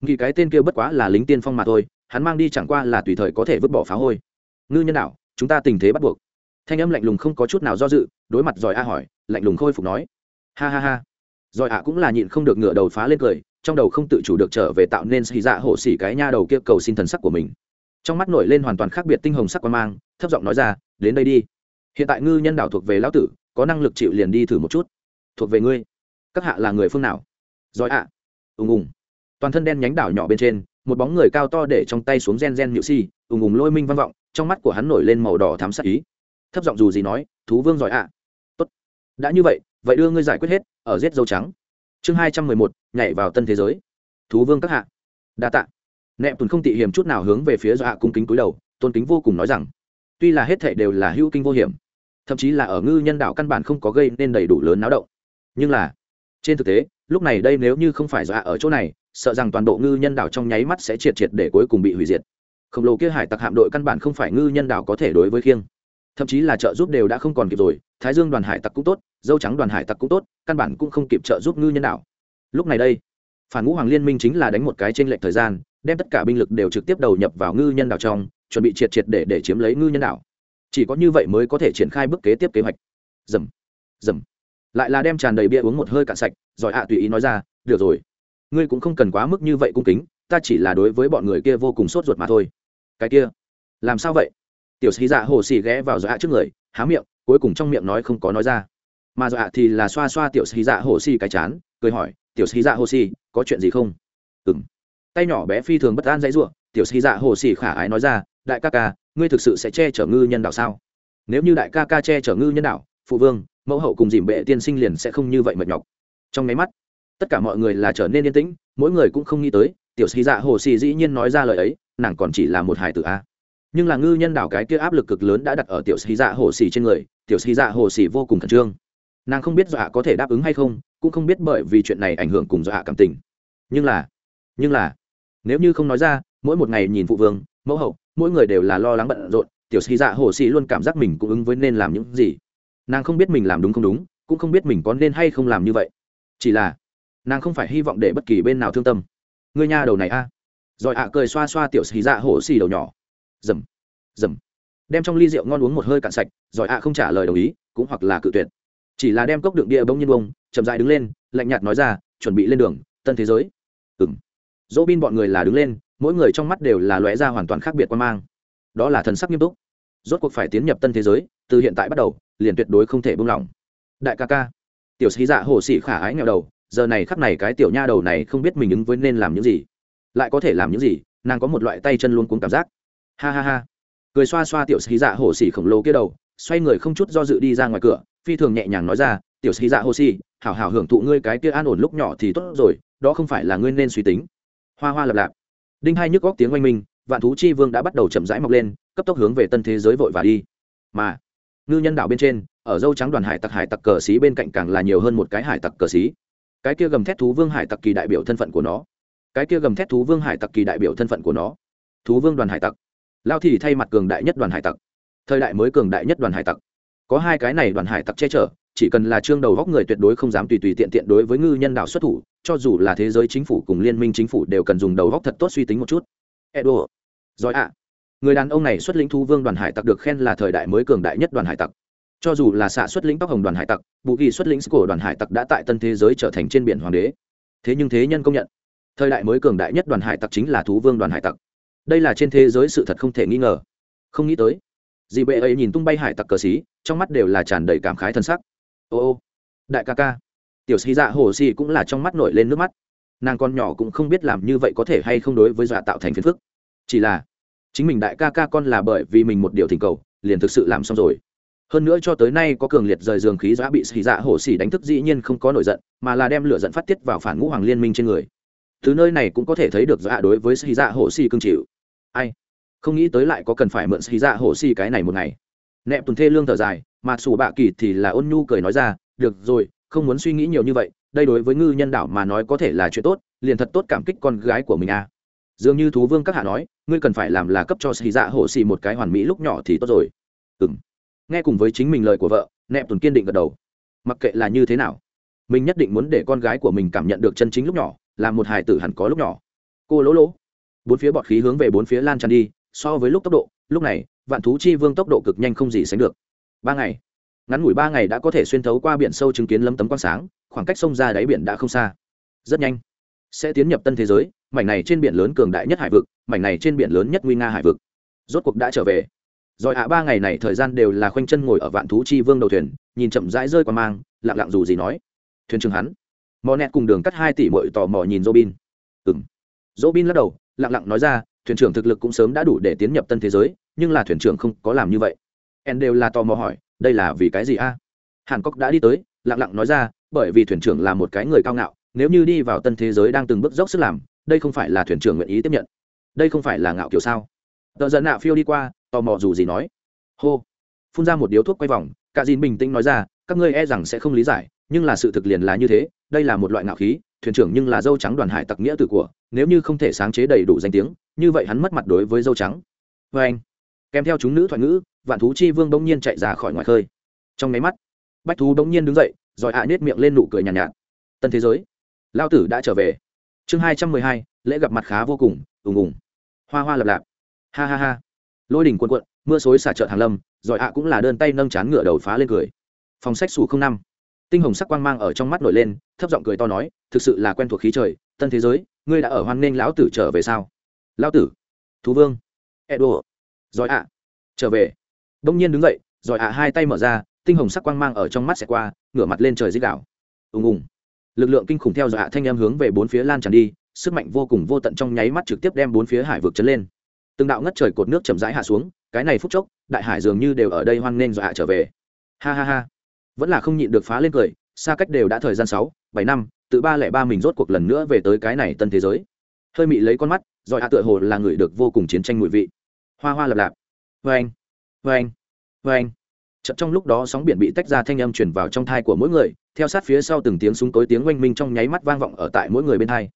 Nghĩ cái tên kia bất quá là lính tiên phong mà thôi, hắn mang đi chẳng qua là tùy thời có thể vứt bỏ phá hôi. Ngư nhân đạo, chúng ta tình thế bắt buộc thanh âm lạnh lùng không có chút nào do dự, đối mặt giỏi a hỏi, lạnh lùng khôi phục nói. Ha ha ha. Giỏi a cũng là nhịn không được ngựa đầu phá lên cười, trong đầu không tự chủ được trở về tạo nên xì dạ hổ xỉ cái nha đầu kia cầu xin thần sắc của mình. Trong mắt nổi lên hoàn toàn khác biệt tinh hồng sắc quan mang, thấp giọng nói ra, đến đây đi. Hiện tại ngư nhân đảo thuộc về lão tử, có năng lực chịu liền đi thử một chút. Thuộc về ngươi. Các hạ là người phương nào? Giỏi ạ ùng ùng. Toàn thân đen nhánh đảo nhỏ bên trên, một bóng người cao to để trong tay xuống gen gen nhự si, ùng ùng lôi minh vang vọng, trong mắt của hắn nổi lên màu đỏ thám sắc ý thấp giọng dù gì nói, thú vương giỏi ạ. Tốt. Đã như vậy vậy đưa ngươi giải quyết hết, ở giết dâu trắng. Chương hai trăm mười một, nhảy vào tân thế giới. Thú vương các hạ. Đa tạ. Nẹp tùn không tị hiểm chút nào hướng về phía do hạ cung kính cúi đầu, tôn kính vô cùng nói rằng, tuy là hết thệ đều là hữu kinh vô hiểm, thậm chí là ở ngư nhân đạo căn bản không có gây nên đầy đủ lớn náo động. Nhưng là, trên thực tế, lúc này đây nếu như không phải do hạ ở chỗ này, sợ rằng toàn bộ ngư nhân đảo trong nháy mắt sẽ triệt triệt để cuối cùng bị hủy diệt. Khổng lồ kia hải tặc hạm đội căn bản không phải ngư nhân đảo có thể đối với khiêng thậm chí là trợ giúp đều đã không còn kịp rồi, thái dương đoàn hải tặc cũng tốt, dâu trắng đoàn hải tặc cũng tốt, căn bản cũng không kịp trợ giúp ngư nhân đảo lúc này đây, phản ngũ hoàng liên minh chính là đánh một cái trên lệch thời gian, đem tất cả binh lực đều trực tiếp đầu nhập vào ngư nhân đảo trong, chuẩn bị triệt triệt để để chiếm lấy ngư nhân đảo. Chỉ có như vậy mới có thể triển khai bước kế tiếp kế hoạch. Dầm dầm. Lại là đem tràn đầy bia uống một hơi cạn sạch, rồi ạ tùy ý nói ra, được rồi. Ngươi cũng không cần quá mức như vậy cung kính, ta chỉ là đối với bọn người kia vô cùng sốt ruột mà thôi. Cái kia, làm sao vậy? Tiểu sĩ dạ hồ xì ghé vào dọa trước người, há miệng, cuối cùng trong miệng nói không có nói ra. Mà dọa thì là xoa xoa tiểu sĩ dạ hồ xì cái chán, cười hỏi, tiểu sĩ dạ hồ xì có chuyện gì không? Ừ m tay nhỏ bé phi thường bất an dãy r u ộ tiểu sĩ dạ hồ xì khả ái nói ra, đại ca ca, ngươi thực sự sẽ che chở ngư nhân đạo sao? Nếu như đại ca ca che chở ngư nhân đạo phụ vương, mẫu hậu cùng dìm bệ tiên sinh liền sẽ không như vậy mệt nhọc. Trong nháy mắt, tất cả mọi người là trở nên yên tĩnh, mỗi người cũng không nghĩ tới, tiểu sĩ dạ hồ xì dĩ nhiên nói ra lời ấy, nàng còn chỉ là một hài tử a nhưng là ngư nhân đảo cái kia áp lực cực lớn đã đặt ở tiểu sĩ dạ hồ xì trên người, tiểu sĩ dạ hồ xì vô cùng khẩn trương. Nàng không biết dọa có thể đáp ứng hay không, cũng không biết bởi vì chuyện này ảnh hưởng cùng dọa cảm tình. Nhưng là nhưng là, nếu như không nói ra, mỗi một ngày nhìn phụ vương, mẫu hậu, mỗi người đều là lo lắng bận rộn, tiểu sĩ dạ hồ xì luôn cảm giác mình cũng ứng với nên làm những gì. Nàng không biết mình làm đúng không đúng, cũng không biết mình có nên hay không làm như vậy. Chỉ là, nàng không phải hy vọng để bất kỳ bên nào thương tâm. Người nhà đầu này a. Rồi ạ cười xoa xoa tiểu xì dạ hổ xì đầu nhỏ dầm dầm. Đem trong ly rượu ngon uống một hơi cạn sạch, rồi ạ không trả lời đồng ý, cũng hoặc là cự tuyệt. Chỉ là đem cốc đựng địa bông nhiên bông, chậm dại đứng lên, lạnh nhạt nói ra, chuẩn bị lên đường, tân thế giới. Ừng dỗ bin bọn người là đứng lên, mỗi người trong mắt đều là lóe ra hoàn toàn khác biệt quan mang. Đó là thần sắc nghiêm túc. Rốt cuộc phải tiến nhập tân thế giới, từ hiện tại bắt đầu, liền tuyệt đối không thể buông lỏng. Đại ca ca. Tiểu sĩ dạ hồ sĩ khả ái nghèo đầu, giờ này khắc này cái tiểu nha đầu này không biết mình ứng với nên làm những gì. Lại có thể làm những gì, nàng có một loại tay chân luôn cuốn cảm giác ha ha ha. Cười xoa xoa tiểu sĩ dạ hồ sĩ khổng lồ kia đầu, xoay người không chút do dự đi ra ngoài cửa, phi thường nhẹ nhàng nói ra, tiểu sĩ dạ hồ sĩ, hảo hảo hưởng thụ ngươi cái kia an ổn lúc nhỏ thì tốt rồi, đó không phải là ngươi nên suy tính. Hoa hoa lập lạp. Đinh hai nhức góc tiếng oanh minh, vạn thú chi vương đã bắt đầu chậm rãi mọc lên, cấp tốc hướng về tân thế giới vội và đi. Mà, ngư nhân đảo bên trên, ở dâu trắng đoàn hải tặc hải tặc cờ xí bên cạnh càng là nhiều hơn một cái hải tặc cờ xí cái kia gầm thét thú vương hải tặc kỳ đại biểu thân phận của nó. Cái kia gầm thét thú vương hải tặc kỳ đại biểu thân phận của nó. Thú vương đoàn hải tặc lao thì thay mặt cường đại nhất đoàn hải tặc. Thời đại mới cường đại nhất đoàn hải tặc. Có hai cái này đoàn hải tặc che chở, chỉ cần là trương đầu góc người tuyệt đối không dám tùy tùy tiện tiện đối với ngư nhân đảo xuất thủ, cho dù là thế giới chính phủ cùng liên minh chính phủ đều cần dùng đầu góc thật tốt suy tính một chút. Edo. Giỏi ạ. Người đàn ông này xuất lĩnh thú vương đoàn hải tặc được khen là thời đại mới cường đại nhất đoàn hải tặc. Cho dù là xạ xuất lĩnh tóc hồng đoàn hải tặc, bù ghi xuất lĩnh của đoàn hải tặc đã tại tân thế giới trở thành trên biển hoàng đế. Thế nhưng thế nhân công nhận, thời đại mới cường đại nhất đoàn hải tặc chính là thú vương đoàn hải tặc đây là trên thế giới sự thật không thể nghi ngờ. Không nghĩ tới, dì bệ ấy nhìn tung bay hải tặc cờ xí, trong mắt đều là tràn đầy cảm khái thân sắc. Ô ô, đại ca ca, tiểu sĩ dạ hồ xì cũng là trong mắt nổi lên nước mắt. Nàng con nhỏ cũng không biết làm như vậy có thể hay không đối với dọa tạo thành phiền phức. Chỉ là, chính mình đại ca ca con là bởi vì mình một điều thỉnh cầu, liền thực sự làm xong rồi. Hơn nữa cho tới nay có cường liệt rời giường khí giã bị xì dạ hổ xỉ đánh thức dĩ nhiên không có nổi giận, mà là đem lửa giận phát tiết vào phản ngũ hoàng liên minh trên người. Từ nơi này cũng có thể thấy được Dọa đối với xì dạ hổ xỉ cương chịu ai? Không nghĩ tới lại có cần phải mượn xì dạ hổ xì cái này một ngày. Nẹp tuần thê lương thở dài, mà sủ bạ kỳ thì là ôn nhu cười nói ra, được rồi, không muốn suy nghĩ nhiều như vậy, đây đối với ngư nhân đảo mà nói có thể là chuyện tốt, liền thật tốt cảm kích con gái của mình à. Dường như thú vương các hạ nói, ngươi cần phải làm là cấp cho xì dạ hổ xì một cái hoàn mỹ lúc nhỏ thì tốt rồi. Ừ m nghe cùng với chính mình lời của vợ nẹp tuần kiên định gật đầu. Mặc kệ là như thế nào, mình nhất định muốn để con gái của mình cảm nhận được chân chính lúc nhỏ, là một hài tử hẳn có lúc nhỏ. Cô lỗ lỗ bốn phía bọt khí hướng về bốn phía lan tràn đi, so với lúc tốc độ, lúc này, vạn thú chi vương tốc độ cực nhanh không gì sánh được. Ba ngày. Ngắn ngủi ba ngày đã có thể xuyên thấu qua biển sâu chứng kiến lâm tấm quang sáng, khoảng cách sông ra đáy biển đã không xa. Rất nhanh. Sẽ tiến nhập tân thế giới, mảnh này trên biển lớn cường đại nhất hải vực, mảnh này trên biển lớn nhất nguy nga hải vực. Rốt cuộc đã trở về. Rồi hạ ba ngày này thời gian đều là khoanh chân ngồi ở vạn thú chi vương đầu thuyền, nhìn chậm rãi rơi qua mang, lặng lặng dù gì nói. Thuyền trưởng hắn. Mò nẹt cùng đường cắt hai tỷ mội tò mò nhìn robin. Ừng robin lắc đầu lặng lặng nói ra, thuyền trưởng thực lực cũng sớm đã đủ để tiến nhập tân thế giới, nhưng là thuyền trưởng không có làm như vậy. En đều là tò mò hỏi, đây là vì cái gì a? Hàn cốc đã đi tới, lặng lặng nói ra, bởi vì thuyền trưởng là một cái người cao ngạo, nếu như đi vào tân thế giới đang từng bước dốc sức làm, đây không phải là thuyền trưởng nguyện ý tiếp nhận. Đây không phải là ngạo kiểu sao? Tờ giận Nạ phiêu đi qua, tò mò dù gì nói, hô. Phun ra một điếu thuốc quay vòng, cả dìn bình tĩnh nói ra, các ngươi e rằng sẽ không lý giải, nhưng là sự thực liền là như thế, đây là một loại ngạo khí thuyền trưởng nhưng là dâu trắng đoàn hải tặc nghĩa tử của nếu như không thể sáng chế đầy đủ danh tiếng như vậy hắn mất mặt đối với dâu trắng. Vê anh kèm theo chúng nữ thoại ngữ vạn thú chi vương bỗng nhiên chạy ra khỏi ngoài khơi. Trong máy mắt bách thú bỗng nhiên đứng dậy rồi ạ à nết miệng lên nụ cười nhàn nhạt, nhạt. Tân thế giới lao tử đã trở về. Chương hai trăm mười hai lễ gặp mặt khá vô cùng ùng ùng. Hoa hoa lập lạp. Ha ha ha. Lôi đỉnh cuộn cuộn mưa xối xả trợt hàng lâm giỏi ạ cũng là đơn tay nâng chán ngựa đầu phá lên cười. Phòng sách xù không năm. Tinh hồng sắc quang mang ở trong mắt nổi lên thấp giọng cười to nói thực sự là quen thuộc khí trời, tân thế giới, ngươi đã ở hoan nghênh lão tử trở về sao? Lão tử? Thú vương. Edo. Giỏi ạ. Trở về. Đông nhiên đứng dậy giỏi ạ hai tay mở ra, tinh hồng sắc quang mang ở trong mắt xẹt qua, ngửa mặt lên trời dích đảo ùng ùng. Lực lượng kinh khủng theo dõi ạ thanh em hướng về bốn phía lan tràn đi, sức mạnh vô cùng vô tận trong nháy mắt trực tiếp đem bốn phía hải vực chấn lên. Từng đạo ngất trời cột nước chậm rãi hạ xuống, cái này phút chốc, đại hải dường như đều ở đây hoan nghênh dọa trở về. Ha ha ha. Vẫn là không nhịn được phá lên cười, xa cách đều đã thời gian sáu, bảy năm tự ba lẻ ba mình rốt cuộc lần nữa về tới cái này tân thế giới. Hơi mị lấy con mắt, rồi hạ tựa hồ là người được vô cùng chiến tranh mùi vị. Hoa hoa lập lạp. Vê anh vê anh vê anh. Chậm trong lúc đó sóng biển bị tách ra thanh âm chuyển vào trong thai của mỗi người, theo sát phía sau từng tiếng súng tối tiếng oanh minh trong nháy mắt vang vọng ở tại mỗi người bên thai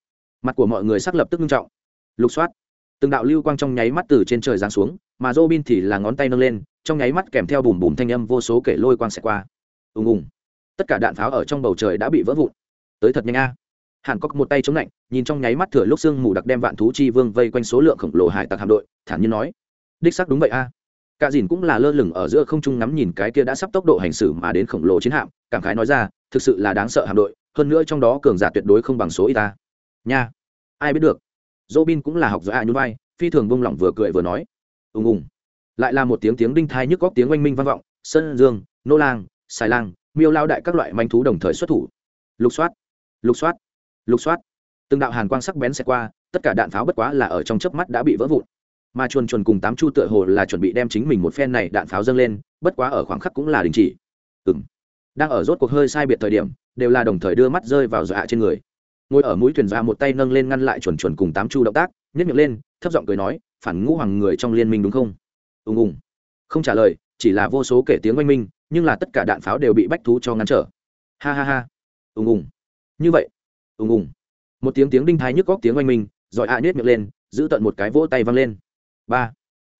mặt của mọi người sắc lập tức nghiêm trọng. Lục soát. Từng đạo lưu quang trong nháy mắt từ trên trời giáng xuống, mà dô bin thì là ngón tay nâng lên, trong nháy mắt kèm theo bùm bùm thanh âm vô số kể lôi quang sẽ qua. Ùng ùng. Tất cả đạn pháo ở trong bầu trời đã bị vỡ vụn tới thật nhanh a. Hàn cốc một tay chống lạnh, nhìn trong nháy mắt thửa lúc sương mù đặc đem vạn thú chi vương vây quanh số lượng khổng lồ hải tặc hạm đội, thản nhiên nói, đích xác đúng vậy a. Cả dìn cũng là lơ lửng ở giữa không trung ngắm nhìn cái kia đã sắp tốc độ hành xử mà đến khổng lồ chiến hạm, cảm khái nói ra, thực sự là đáng sợ hạm đội, hơn nữa trong đó cường giả tuyệt đối không bằng số y ta. Nha, ai biết được? Dô bin cũng là học giả nhún vai, phi thường bông lỏng vừa cười vừa nói, ùng ùng. Lại là một tiếng tiếng đinh thai nhức góc, tiếng oanh minh vang vọng, sơn dương, nô lang, xài lang, miêu lao đại các loại manh thú đồng thời xuất thủ. Lục soát lục soát lục soát. Từng đạo hàn quang sắc bén xẹt qua, tất cả đạn pháo bất quá là ở trong chớp mắt đã bị vỡ vụn. Mà chuồn chuồn cùng tám chu tựa hồ là chuẩn bị đem chính mình một phen này đạn pháo dâng lên, bất quá ở khoảng khắc cũng là đình chỉ. Ừng đang ở rốt cuộc hơi sai biệt thời điểm, đều là đồng thời đưa mắt rơi vào dọa trên người. Ngồi ở mũi thuyền ra một tay nâng lên ngăn lại chuồn chuồn cùng tám chu động tác nhét miệng lên, thấp giọng cười nói, phản ngũ hoàng người trong liên minh đúng không? Ùng ùng. Không trả lời, chỉ là vô số kể tiếng oanh minh, nhưng là tất cả đạn pháo đều bị bách thú cho ngăn trở. Ha ha ha. Ùng ùng như vậy, ùng ùng. Một tiếng tiếng đinh thái nhức góc tiếng oanh minh, rồi ạ à nết miệng lên, giữ tận một cái vỗ tay văng lên. Ba.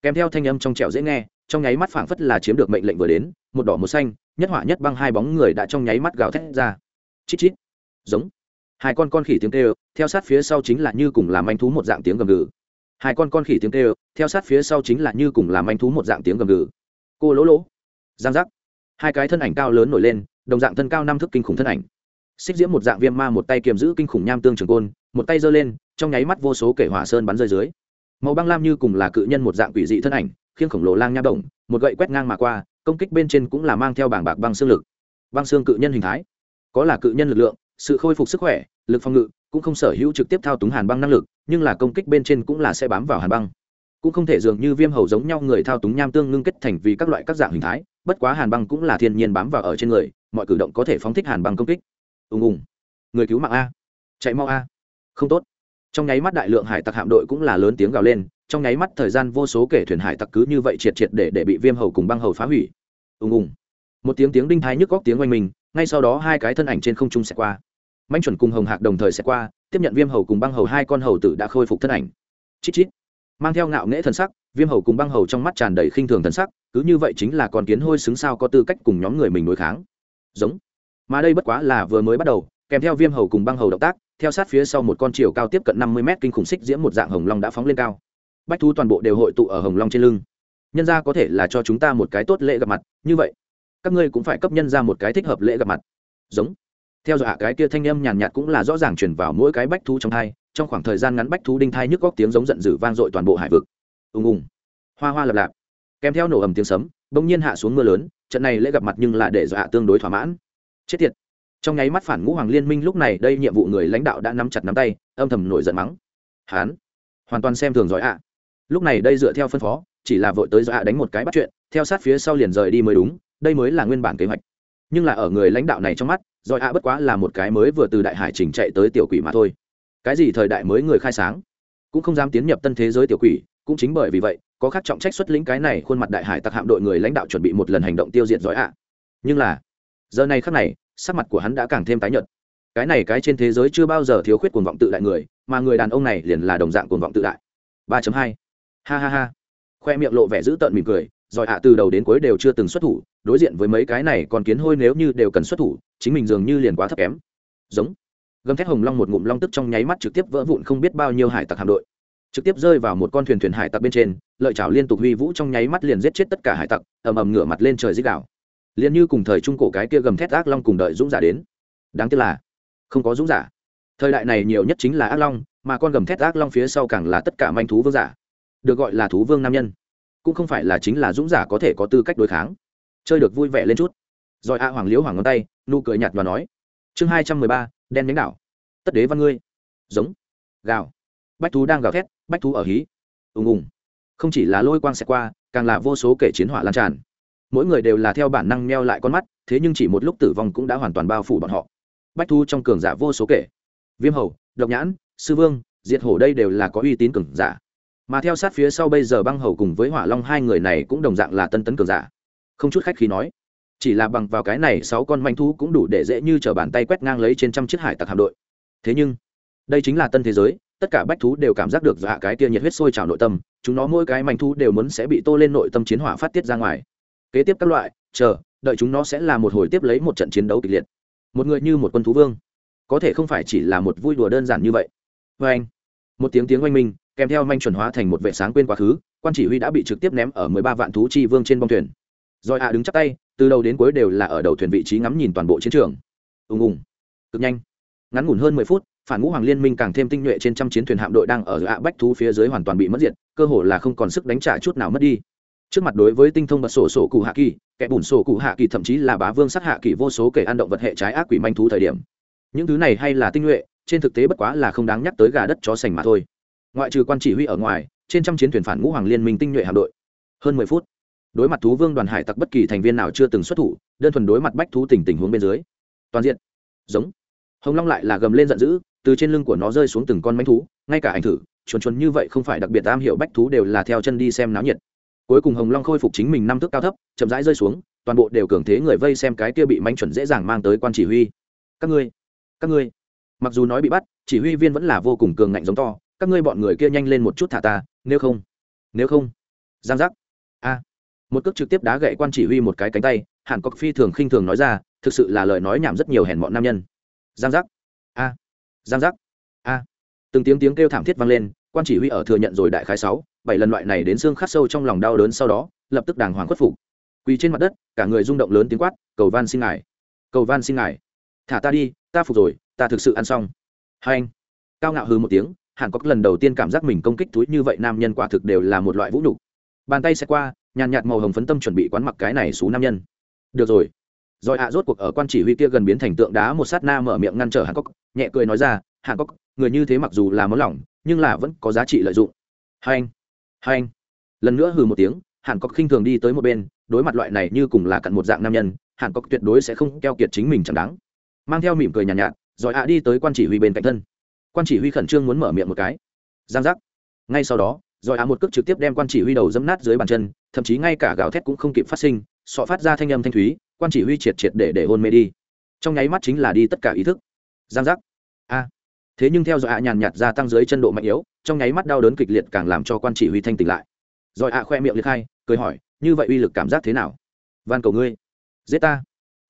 Kèm theo thanh âm trong trẻo dễ nghe, trong nháy mắt phảng phất là chiếm được mệnh lệnh vừa đến, một đỏ một xanh, nhất hỏa nhất băng hai bóng người đã trong nháy mắt gào thét ra. Chít chít. Giống. Hai con con khỉ tiếng kêu, theo sát phía sau chính là như cùng làm anh thú một dạng tiếng gầm gừ. Hai con con khỉ tiếng kêu, theo sát phía sau chính là như cùng làm anh thú một dạng tiếng gầm gừ. Cô lỗ lỗ. Giang giác. Hai cái thân ảnh cao lớn nổi lên, đồng dạng thân cao năm thước kinh khủng thân ảnh xích diễm một dạng viêm ma một tay kiềm giữ kinh khủng nham tương trường côn, một tay giơ lên, trong nháy mắt vô số kể hỏa sơn bắn rơi dưới. Màu băng lam như cùng là cự nhân một dạng quỷ dị thân ảnh, khiêng khổng lồ lang nha động, một gậy quét ngang mà qua, công kích bên trên cũng là mang theo bảng bạc băng xương lực. Băng xương cự nhân hình thái. Có là cự nhân lực lượng, sự khôi phục sức khỏe, lực phòng ngự, cũng không sở hữu trực tiếp thao túng hàn băng năng lực, nhưng là công kích bên trên cũng là sẽ bám vào hàn băng. Cũng không thể dường như viêm hầu giống nhau người thao túng nham tương ngưng kết thành vì các loại các dạng hình thái, bất quá hàn băng cũng là thiên nhiên bám vào ở trên người, mọi cử động có thể phóng thích hàn băng công kích ùng ùng. Người cứu mạng a. Chạy mau a. Không tốt. Trong nháy mắt đại lượng hải tặc hạm đội cũng là lớn tiếng gào lên, trong nháy mắt thời gian vô số kể thuyền hải tặc cứ như vậy triệt triệt để để bị viêm hầu cùng băng hầu phá hủy. Ùng ùng. Một tiếng tiếng đinh thái nhức góc tiếng oanh mình ngay sau đó hai cái thân ảnh trên không trung sẽ qua. Manh chuẩn cùng hồng hạc đồng thời sẽ qua, tiếp nhận viêm hầu cùng băng hầu hai con hầu tử đã khôi phục thân ảnh. Chít chít. Mang theo ngạo nghễ thần sắc, viêm hầu cùng băng hầu trong mắt tràn đầy khinh thường thần sắc, cứ như vậy chính là con kiến hôi xứng sao có tư cách cùng nhóm người mình đối kháng. Giống mà đây bất quá là vừa mới bắt đầu, kèm theo viêm hầu cùng băng hầu động tác, theo sát phía sau một con chiều cao tiếp cận năm mươi mét kinh khủng xích diễm một dạng hồng long đã phóng lên cao. Bách thú toàn bộ đều hội tụ ở hồng long trên lưng. Nhân ra có thể là cho chúng ta một cái tốt lễ gặp mặt, như vậy, các ngươi cũng phải cấp nhân ra một cái thích hợp lễ gặp mặt. Giống. Theo dõi cái kia thanh âm nhàn nhạt cũng là rõ ràng chuyển vào mỗi cái bách thú trong thai, trong khoảng thời gian ngắn bách thú đinh thai nhức góc tiếng giống giận dữ vang dội toàn bộ hải vực. Ùng ùng. Hoa hoa lập lạp. Kèm theo nổ ầm tiếng sấm, bỗng nhiên hạ xuống mưa lớn, trận này lễ gặp mặt nhưng là để dọa tương đối thỏa mãn chết tiệt. Trong nháy mắt phản ngũ hoàng liên minh lúc này, đây nhiệm vụ người lãnh đạo đã nắm chặt nắm tay, âm thầm nổi giận mắng. Hán. Hoàn toàn xem thường giỏi ạ. Lúc này đây dựa theo phân phó, chỉ là vội tới giỏi ạ đánh một cái bắt chuyện, theo sát phía sau liền rời đi mới đúng, đây mới là nguyên bản kế hoạch. Nhưng là ở người lãnh đạo này trong mắt, giỏi ạ bất quá là một cái mới vừa từ đại hải trình chạy tới tiểu quỷ mà thôi. Cái gì thời đại mới người khai sáng? Cũng không dám tiến nhập tân thế giới tiểu quỷ, cũng chính bởi vì vậy, có khác trọng trách xuất lĩnh cái này khuôn mặt đại hải tặc hạm đội người lãnh đạo chuẩn bị một lần hành động tiêu diệt giỏi ạ. Nhưng là giờ này khắc này, sắc mặt của hắn đã càng thêm tái nhợt. Cái này cái trên thế giới chưa bao giờ thiếu khuyết cuồng vọng tự đại người, mà người đàn ông này liền là đồng dạng cuồng vọng tự đại. ba hai. Ha ha ha. Khoe miệng lộ vẻ dữ tợn mỉm cười giỏi hạ từ đầu đến cuối đều chưa từng xuất thủ, đối diện với mấy cái này còn kiến hôi nếu như đều cần xuất thủ, chính mình dường như liền quá thấp kém. Giống. Gầm thét hồng long một ngụm long tức trong nháy mắt trực tiếp vỡ vụn không biết bao nhiêu hải tặc hạm đội. Trực tiếp rơi vào một con thuyền thuyền hải tặc bên trên, lợi chảo liên tục huy vũ trong nháy mắt liền giết chết tất cả hải tặc, ầm ầm ngửa mặt lên trời dích đảo liền như cùng thời trung cổ cái kia gầm thét ác long cùng đợi dũng giả đến. Đáng tiếc là, không có dũng giả. Thời đại này nhiều nhất chính là ác long, mà con gầm thét ác long phía sau càng là tất cả manh thú vương giả. Được gọi là thú vương nam nhân. Cũng không phải là chính là dũng giả có thể có tư cách đối kháng. Chơi được vui vẻ lên chút. Rồi a hoàng liễu hoàng ngón tay, nụ cười nhạt và nói, chương hai trăm mười ba, đen nhánh đảo. Tất đế văn ngươi. Giống. Gào. Bách thú đang gào thét, bách thú ở hí. Ùng ùng. Không chỉ là lôi quang xẹt qua, càng là vô số kể chiến hỏa lan tràn mỗi người đều là theo bản năng meo lại con mắt, thế nhưng chỉ một lúc tử vong cũng đã hoàn toàn bao phủ bọn họ. Bách thú trong cường giả vô số kể. Viêm hầu, độc nhãn, sư vương, diệt hổ đây đều là có uy tín cường giả. Mà theo sát phía sau bây giờ băng hầu cùng với hỏa long hai người này cũng đồng dạng là tân tấn cường giả. Không chút khách khí nói, chỉ là bằng vào cái này sáu con manh thú cũng đủ để dễ như t r ở bàn tay quét ngang lấy trên trăm chiếc hải tặc hạm đội. Thế nhưng, đây chính là tân thế giới, tất cả bách thú đều cảm giác được dọa cái tia nhiệt huyết sôi trào nội tâm, chúng nó mỗi cái manh thú đều muốn sẽ bị tô lên nội tâm chiến hỏa phát tiết ra ngoài kế tiếp các loại, chờ, đợi chúng nó sẽ là một hồi tiếp lấy một trận chiến đấu kịch liệt. Một người như một quân thú vương, có thể không phải chỉ là một vui đùa đơn giản như vậy. Vê anh, một tiếng tiếng oanh minh, kèm theo manh chuẩn hóa thành một vệ sáng quên quá khứ, quan chỉ huy đã bị trực tiếp ném ở mười ba vạn thú chi vương trên bông thuyền. Rồi ạ đứng chắc tay, từ đầu đến cuối đều là ở đầu thuyền vị trí ngắm nhìn toàn bộ chiến trường. Ùng ùng, cực nhanh. Ngắn ngủn hơn mười phút, phản ngũ hoàng liên minh càng thêm tinh nhuệ trên trăm chiến thuyền hạm đội đang ở ạ bách thú phía dưới hoàn toàn bị mất diệt, cơ hồ là không còn sức đánh trả chút nào mất đi trước mặt đối với tinh thông bật sổ sổ cụ hạ kỳ, kẻ bùn sổ cụ hạ kỳ thậm chí là bá vương sát hạ kỳ vô số kể ăn động vật hệ trái ác quỷ manh thú thời điểm. Những thứ này hay là tinh nhuệ, trên thực tế bất quá là không đáng nhắc tới gà đất chó sành mà thôi. Ngoại trừ quan chỉ huy ở ngoài, trên trăm chiến thuyền phản ngũ hoàng liên minh tinh nhuệ hạm đội. Hơn mười phút, đối mặt thú vương đoàn hải tặc bất kỳ thành viên nào chưa từng xuất thủ, đơn thuần đối mặt bách thú tình tình huống bên dưới. Toàn diện. Giống. Hồng long lại là gầm lên giận dữ, từ trên lưng của nó rơi xuống từng con manh thú, ngay cả ảnh thử, chuồn chuồn như vậy không phải đặc biệt am hiểu bách thú đều là theo chân đi xem náo nhiệt cuối cùng hồng long khôi phục chính mình năm thước cao thấp, chậm rãi rơi xuống, toàn bộ đều cường thế người vây xem cái kia bị manh chuẩn dễ dàng mang tới quan chỉ huy. Các ngươi các ngươi. Mặc dù nói bị bắt, chỉ huy viên vẫn là vô cùng cường ngạnh giống to, các ngươi bọn người kia nhanh lên một chút thả ta, nếu không nếu không. Giang giác. A. Một cước trực tiếp đá gậy quan chỉ huy một cái cánh tay, hàn cọc phi thường khinh thường nói ra, thực sự là lời nói nhảm rất nhiều hèn bọn nam nhân. Giang giác. A. Giang giác. A. Từng tiếng tiếng kêu thảm thiết vang lên, quan chỉ huy ở thừa nhận rồi đại khái sáu bảy lần loại này đến xương khắc sâu trong lòng đau đớn sau đó, lập tức đàng hoàng khuất phục. Quỳ trên mặt đất, cả người rung động lớn tiếng quát, cầu van xin ngài! Cầu van xin ngài! Thả ta đi, ta phục rồi, ta thực sự ăn xong. Hai anh, cao ngạo hư một tiếng hàn cốc lần đầu tiên cảm giác mình công kích túi như vậy nam nhân quả thực đều là một loại vũ nhục. Bàn tay sẽ qua, nhàn nhạt màu hồng phấn tâm chuẩn bị quán mặc cái này xú nam nhân. Được rồi. Rồi hạ rốt cuộc ở quan chỉ huy kia gần biến thành tượng đá một sát na mở miệng ngăn trở hàn cốc nhẹ cười nói ra, hàn cốc người như thế mặc dù là món lỏng, nhưng là vẫn có giá trị lợi dụng. Hai anh hai anh. Lần nữa hừ một tiếng hàn cốc khinh thường đi tới một bên đối mặt loại này như cùng là cặn một dạng nam nhân hàn cốc tuyệt đối sẽ không keo kiệt chính mình chẳng đáng. Mang theo mỉm cười nhàn nhạt, nhạt rồi à đi tới quan chỉ huy bên cạnh thân. Quan chỉ huy khẩn trương muốn mở miệng một cái. Giang giác. Ngay sau đó rồi à một cước trực tiếp đem quan chỉ huy đầu dẫm nát dưới bàn chân thậm chí ngay cả gào thét cũng không kịp phát sinh sọ phát ra thanh âm thanh thúy quan chỉ huy triệt triệt để để hôn mê đi. Trong nháy mắt chính là đi tất cả ý thức. Giang giác. A. Thế nhưng theo dõi à nhàn nhạt gia tăng dưới chân độ mạnh yếu trong nháy mắt đau đớn kịch liệt càng làm cho quan chỉ huy thanh tỉnh lại. Rồi ạ khoe miệng liệt hai, cười hỏi, như vậy uy lực cảm giác thế nào? Van cầu ngươi. Giết ta.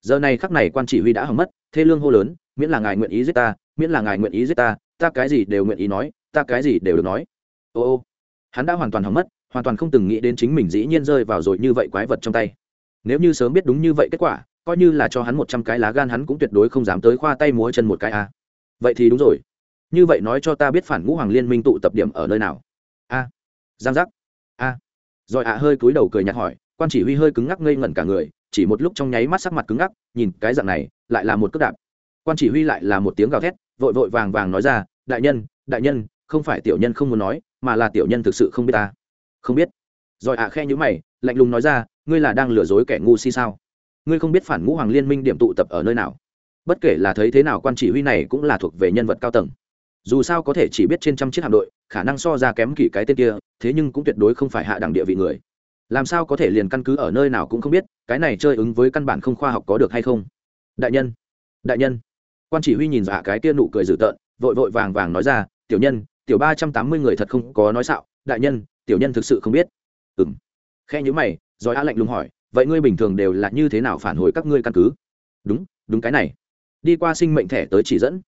Giờ này khắc này quan chỉ huy đã hỏng mất, thê lương hô lớn, miễn là ngài nguyện ý giết ta, miễn là ngài nguyện ý giết ta ta cái gì đều nguyện ý nói, ta cái gì đều được nói. Ô ô, hắn đã hoàn toàn hỏng mất, hoàn toàn không từng nghĩ đến chính mình dĩ nhiên rơi vào rồi như vậy quái vật trong tay. Nếu như sớm biết đúng như vậy kết quả, coi như là cho hắn một trăm cái lá gan hắn cũng tuyệt đối không dám tới khoa tay múa chân một cái a. À. vậy thì đúng rồi như vậy nói cho ta biết phản ngũ hoàng liên minh tụ tập điểm ở nơi nào? A, giang giác. A. Rồi ạ hơi cúi đầu cười nhạt hỏi, quan chỉ huy hơi cứng ngắc ngây ngẩn cả người, chỉ một lúc trong nháy mắt sắc mặt cứng ngắc, nhìn cái dạng này, lại là một cước đạp. Quan chỉ huy lại là một tiếng gào thét, vội vội vàng vàng nói ra, đại nhân đại nhân, không phải tiểu nhân không muốn nói, mà là tiểu nhân thực sự không biết ta. Không biết. Rồi ạ khe nhữ mày, lạnh lùng nói ra, ngươi là đang lừa dối kẻ ngu si sao? Ngươi không biết phản ngũ hoàng liên minh điểm tụ tập ở nơi nào? Bất kể là thấy thế nào, quan chỉ huy này cũng là thuộc về nhân vật cao tầng dù sao có thể chỉ biết trên trăm chiếc hạm đội, khả năng so ra kém kỷ cái tên kia, thế nhưng cũng tuyệt đối không phải hạ đẳng địa vị người. Làm sao có thể liền căn cứ ở nơi nào cũng không biết, cái này chơi ứng với căn bản không khoa học có được hay không? Đại nhân đại nhân. Quan chỉ huy nhìn dạ cái kia nụ cười dữ tợn, vội vội vàng vàng nói ra, tiểu nhân, tiểu ba trăm tám mươi người thật không có nói xạo, đại nhân, tiểu nhân thực sự không biết. Ừng khe nhữ mày, rồi a lạnh lùng hỏi, vậy ngươi bình thường đều là như thế nào phản hồi các ngươi căn cứ? Đúng đúng cái này. Đi qua sinh mệnh thẻ tới chỉ dẫn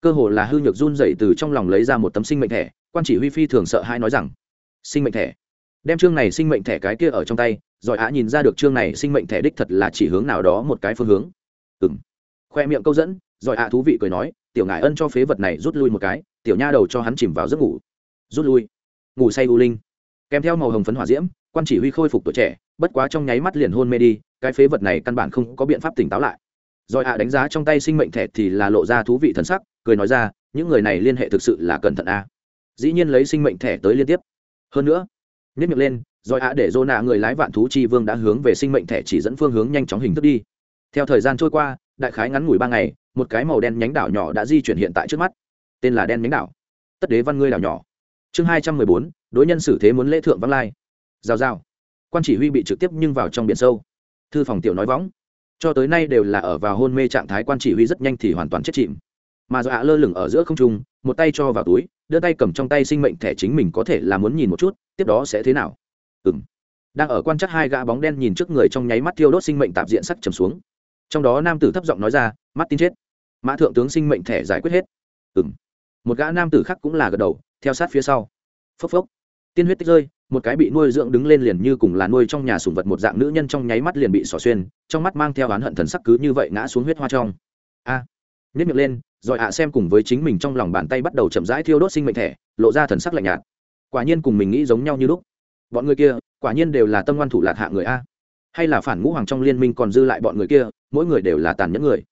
cơ hồ là hư nhược run dậy từ trong lòng lấy ra một tấm sinh mệnh thẻ, quan chỉ huy phi thường sợ hãi nói rằng, sinh mệnh thẻ. Đem chương này sinh mệnh thẻ cái kia ở trong tay, rồi ạ nhìn ra được chương này sinh mệnh thẻ đích thật là chỉ hướng nào đó một cái phương hướng. Ừ m khoe miệng câu dẫn, rồi ạ thú vị cười nói, tiểu ngại ân cho phế vật này rút lui một cái, tiểu nha đầu cho hắn chìm vào giấc ngủ. Rút lui? Ngủ say u linh. Kèm theo màu hồng phấn hỏa diễm, quan chỉ huy khôi phục tuổi trẻ, bất quá trong nháy mắt liền hôn mê đi, cái phế vật này căn bản không có biện pháp tỉnh táo lại. Rồi ạ đánh giá trong tay sinh mệnh thẻ thì là lộ ra thú vị thần sắc cười nói ra, những người này liên hệ thực sự là cẩn thận a. Dĩ nhiên lấy sinh mệnh thẻ tới liên tiếp. Hơn nữa nhất miệng lên, rồi ạ để dô nạ người lái vạn thú chi vương đã hướng về sinh mệnh thẻ chỉ dẫn phương hướng nhanh chóng hình thức đi. Theo thời gian trôi qua, đại khái ngắn ngủi ba ngày, một cái màu đen nhánh đảo nhỏ đã di chuyển hiện tại trước mắt. Tên là đen nhánh đảo. Tất đế văn ngươi đảo nhỏ. Chương hai trăm mười bốn, đối nhân xử thế muốn lễ thượng văn lai. Giao giao. Quan chỉ huy bị trực tiếp nhưng vào trong biển sâu. Thư phòng tiểu nói võng. Cho tới nay đều là ở vào hôn mê trạng thái quan chỉ huy rất nhanh thì hoàn toàn chết chìm mà do ạ lơ lửng ở giữa không trung một tay cho vào túi đưa tay cầm trong tay sinh mệnh thẻ chính mình có thể là muốn nhìn một chút tiếp đó sẽ thế nào? Ừng đang ở quan chắc hai gã bóng đen nhìn trước người trong nháy mắt thiêu đốt sinh mệnh tạp diện sắc trầm xuống. Trong đó nam tử thấp giọng nói ra mắt tin chết. Mã thượng tướng sinh mệnh thẻ giải quyết hết. Ừng một gã nam tử khác cũng là gật đầu theo sát phía sau. Phốc phốc. Tiên huyết tích rơi một cái bị nuôi dưỡng đứng lên liền như cùng là nuôi trong nhà sùng vật một dạng nữ nhân trong nháy mắt liền bị xỏ xuyên trong mắt mang theo oán hận thần sắc cứ như vậy ngã xuống huyết hoa trong. A. À, nhét miệng lên rồi ạ xem cùng với chính mình trong lòng bàn tay bắt đầu chậm rãi thiêu đốt sinh mệnh thẻ, lộ ra thần sắc lạnh nhạt. Quả nhiên cùng mình nghĩ giống nhau như lúc. Bọn người kia, quả nhiên đều là tâm ngoan thủ lạc hạ người a. Hay là phản ngũ hoàng trong liên minh còn dư lại bọn người kia, mỗi người đều là tàn nhẫn người.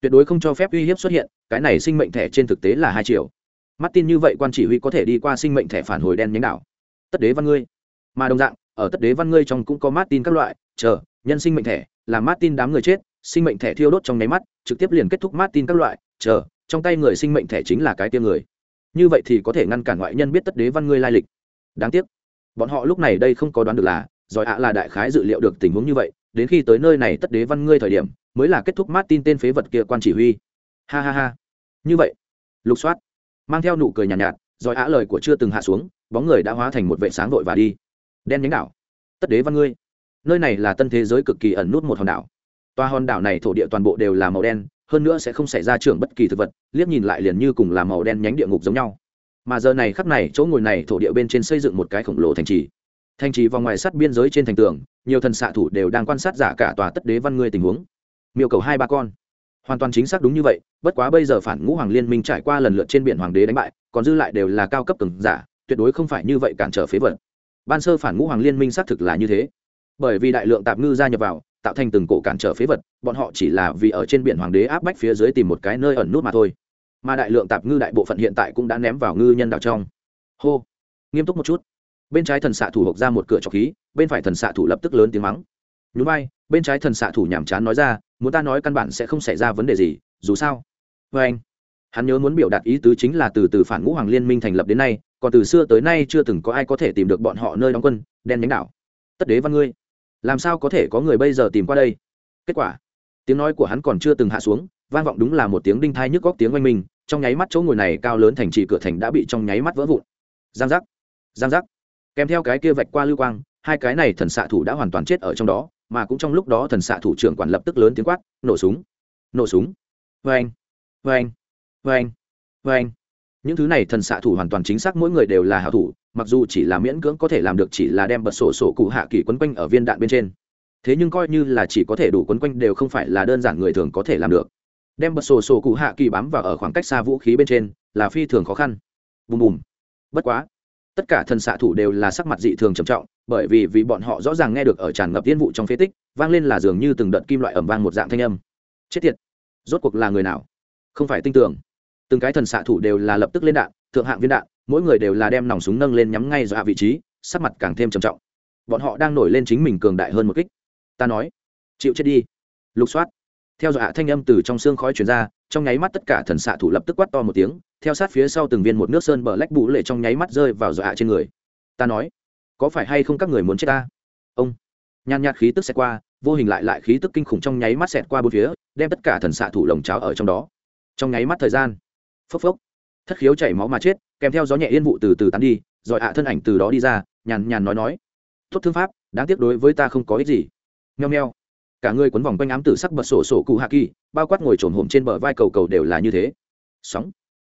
Tuyệt đối không cho phép uy hiếp xuất hiện, cái này sinh mệnh thẻ trên thực tế là hai triệu. Mắt tin như vậy quan chỉ huy có thể đi qua sinh mệnh thẻ phản hồi đen nhánh đảo. Tất đế văn ngươi. Mà đồng dạng, ở tất đế văn ngươi trong cũng có mát tin các loại, chờ, nhân sinh mệnh thẻ, là mát tin đám người chết, sinh mệnh thẻ thiêu đốt trong nháy mắt, trực tiếp liền kết thúc mát tin các loại, chờ trong tay người sinh mệnh thẻ chính là cái tia người. Như vậy thì có thể ngăn cản ngoại nhân biết tất đế văn ngươi lai lịch. Đáng tiếc bọn họ lúc này đây không có đoán được là giỏi ạ là đại khái dự liệu được tình huống như vậy đến khi tới nơi này tất đế văn ngươi thời điểm mới là kết thúc mát tin tên phế vật kia quan chỉ huy. Ha ha ha. Như vậy lục soát mang theo nụ cười nhàn nhạt, nhạt giỏi ạ lời của chưa từng hạ xuống bóng người đã hóa thành một vệ sáng vội và đi. Đen nhánh đảo tất đế văn ngươi. Nơi này là tân thế giới cực kỳ ẩn nút một hòn đảo. Toa hòn đảo này thổ địa toàn bộ đều là màu đen hơn nữa sẽ không xảy ra trưởng bất kỳ thực vật, liếc nhìn lại liền như cùng là màu đen nhánh địa ngục giống nhau. Mà giờ này khắp này, chỗ ngồi này thổ địa bên trên xây dựng một cái khổng lồ thành trì. Thành trì vào ngoài sát biên giới trên thành tường, nhiều thần xạ thủ đều đang quan sát giả cả tòa tất đế văn ngươi tình huống. Miêu cầu hai ba con. Hoàn toàn chính xác đúng như vậy, bất quá bây giờ phản ngũ hoàng liên minh trải qua lần lượt trên biển hoàng đế đánh bại, còn dư lại đều là cao cấp từng giả, tuyệt đối không phải như vậy cản trở phế vật. Ban sơ phản ngũ hoàng liên minh xác thực là như thế. Bởi vì đại lượng tạp ngư gia nhập vào tạo thành từng cổ cản trở phế vật, bọn họ chỉ là vì ở trên biển hoàng đế áp bách phía dưới tìm một cái nơi ẩn nút mà thôi. Mà đại lượng tạp ngư đại bộ phận hiện tại cũng đã ném vào ngư nhân đảo trong. Hô. Nghiêm túc một chút. Bên trái thần xạ thủ hộp ra một cửa trọc khí, bên phải thần xạ thủ lập tức lớn tiếng mắng. Nhún vai, bên trái thần xạ thủ nhàm chán nói ra, muốn ta nói căn bản sẽ không xảy ra vấn đề gì, dù sao. Vê anh, hắn nhớ muốn biểu đạt ý tứ chính là từ từ phản ngũ hoàng liên minh thành lập đến nay, còn từ xưa tới nay chưa từng có ai có thể tìm được bọn họ nơi đóng quân, đen nhánh đảo. Tất đế văn ngươi làm sao có thể có người bây giờ tìm qua đây? Kết quả, tiếng nói của hắn còn chưa từng hạ xuống, vang vọng đúng là một tiếng đinh thai nhức góc tiếng oanh minh, trong nháy mắt chỗ ngồi này cao lớn thành trì cửa thành đã bị trong nháy mắt vỡ vụn. Giang giác giang giác. Kèm theo cái kia vạch qua lưu quang, hai cái này thần xạ thủ đã hoàn toàn chết ở trong đó, mà cũng trong lúc đó thần xạ thủ trưởng quản lập tức lớn tiếng quát, nổ súng nổ súng. Vê anh vê anh vê anh vê anh những thứ này thần xạ thủ hoàn toàn chính xác mỗi người đều là hảo thủ, mặc dù chỉ là miễn cưỡng có thể làm được chỉ là đem bật sổ sổ cụ hạ kỳ quấn quanh ở viên đạn bên trên. Thế nhưng coi như là chỉ có thể đủ quấn quanh đều không phải là đơn giản người thường có thể làm được. Đem bật sổ sổ cụ hạ kỳ bám vào ở khoảng cách xa vũ khí bên trên, là phi thường khó khăn. Bùm bùm. Bất quá, tất cả thần xạ thủ đều là sắc mặt dị thường trầm trọng, bởi vì vì bọn họ rõ ràng nghe được ở tràn ngập tiên vụ trong phế tích, vang lên là dường như từng đợt kim loại ẩm vang một dạng thanh âm. Chết tiệt. Rốt cuộc là người nào? Không phải tin tưởng từng cái thần xạ thủ đều là lập tức lên đạn, thượng hạng viên đạn, mỗi người đều là đem nòng súng nâng lên nhắm ngay dọa vị trí, sắc mặt càng thêm trầm trọng. Bọn họ đang nổi lên chính mình cường đại hơn một kích. Ta nói, chịu chết đi. Lục soát. Theo dọa thanh âm từ trong xương khói chuyển ra, trong nháy mắt tất cả thần xạ thủ lập tức quát to một tiếng, theo sát phía sau từng viên một nước sơn bờ lách bụ lệ trong nháy mắt rơi vào dọa trên người. Ta nói, có phải hay không các người muốn chết ta? Ông. Nhàn nhạt khí tức xẹt qua, vô hình lại lại khí tức kinh khủng trong nháy mắt xẹt qua bốn phía, đem tất cả thần xạ thủ lồng cháo ở trong đó. Trong nháy mắt thời gian phốc phốc. Thất khiếu chảy máu mà chết, kèm theo gió nhẹ yên vụ từ từ tán đi, rồi ạ thân ảnh từ đó đi ra, nhàn nhàn nói nói. Tốt thương pháp, đáng tiếc đối với ta không có ích gì. Nheo nheo cả người quấn vòng quanh ám tử sắc bật sổ sổ cụ hạ kỳ, bao quát ngồi trồn hổm trên bờ vai cầu cầu đều là như thế. Sóng.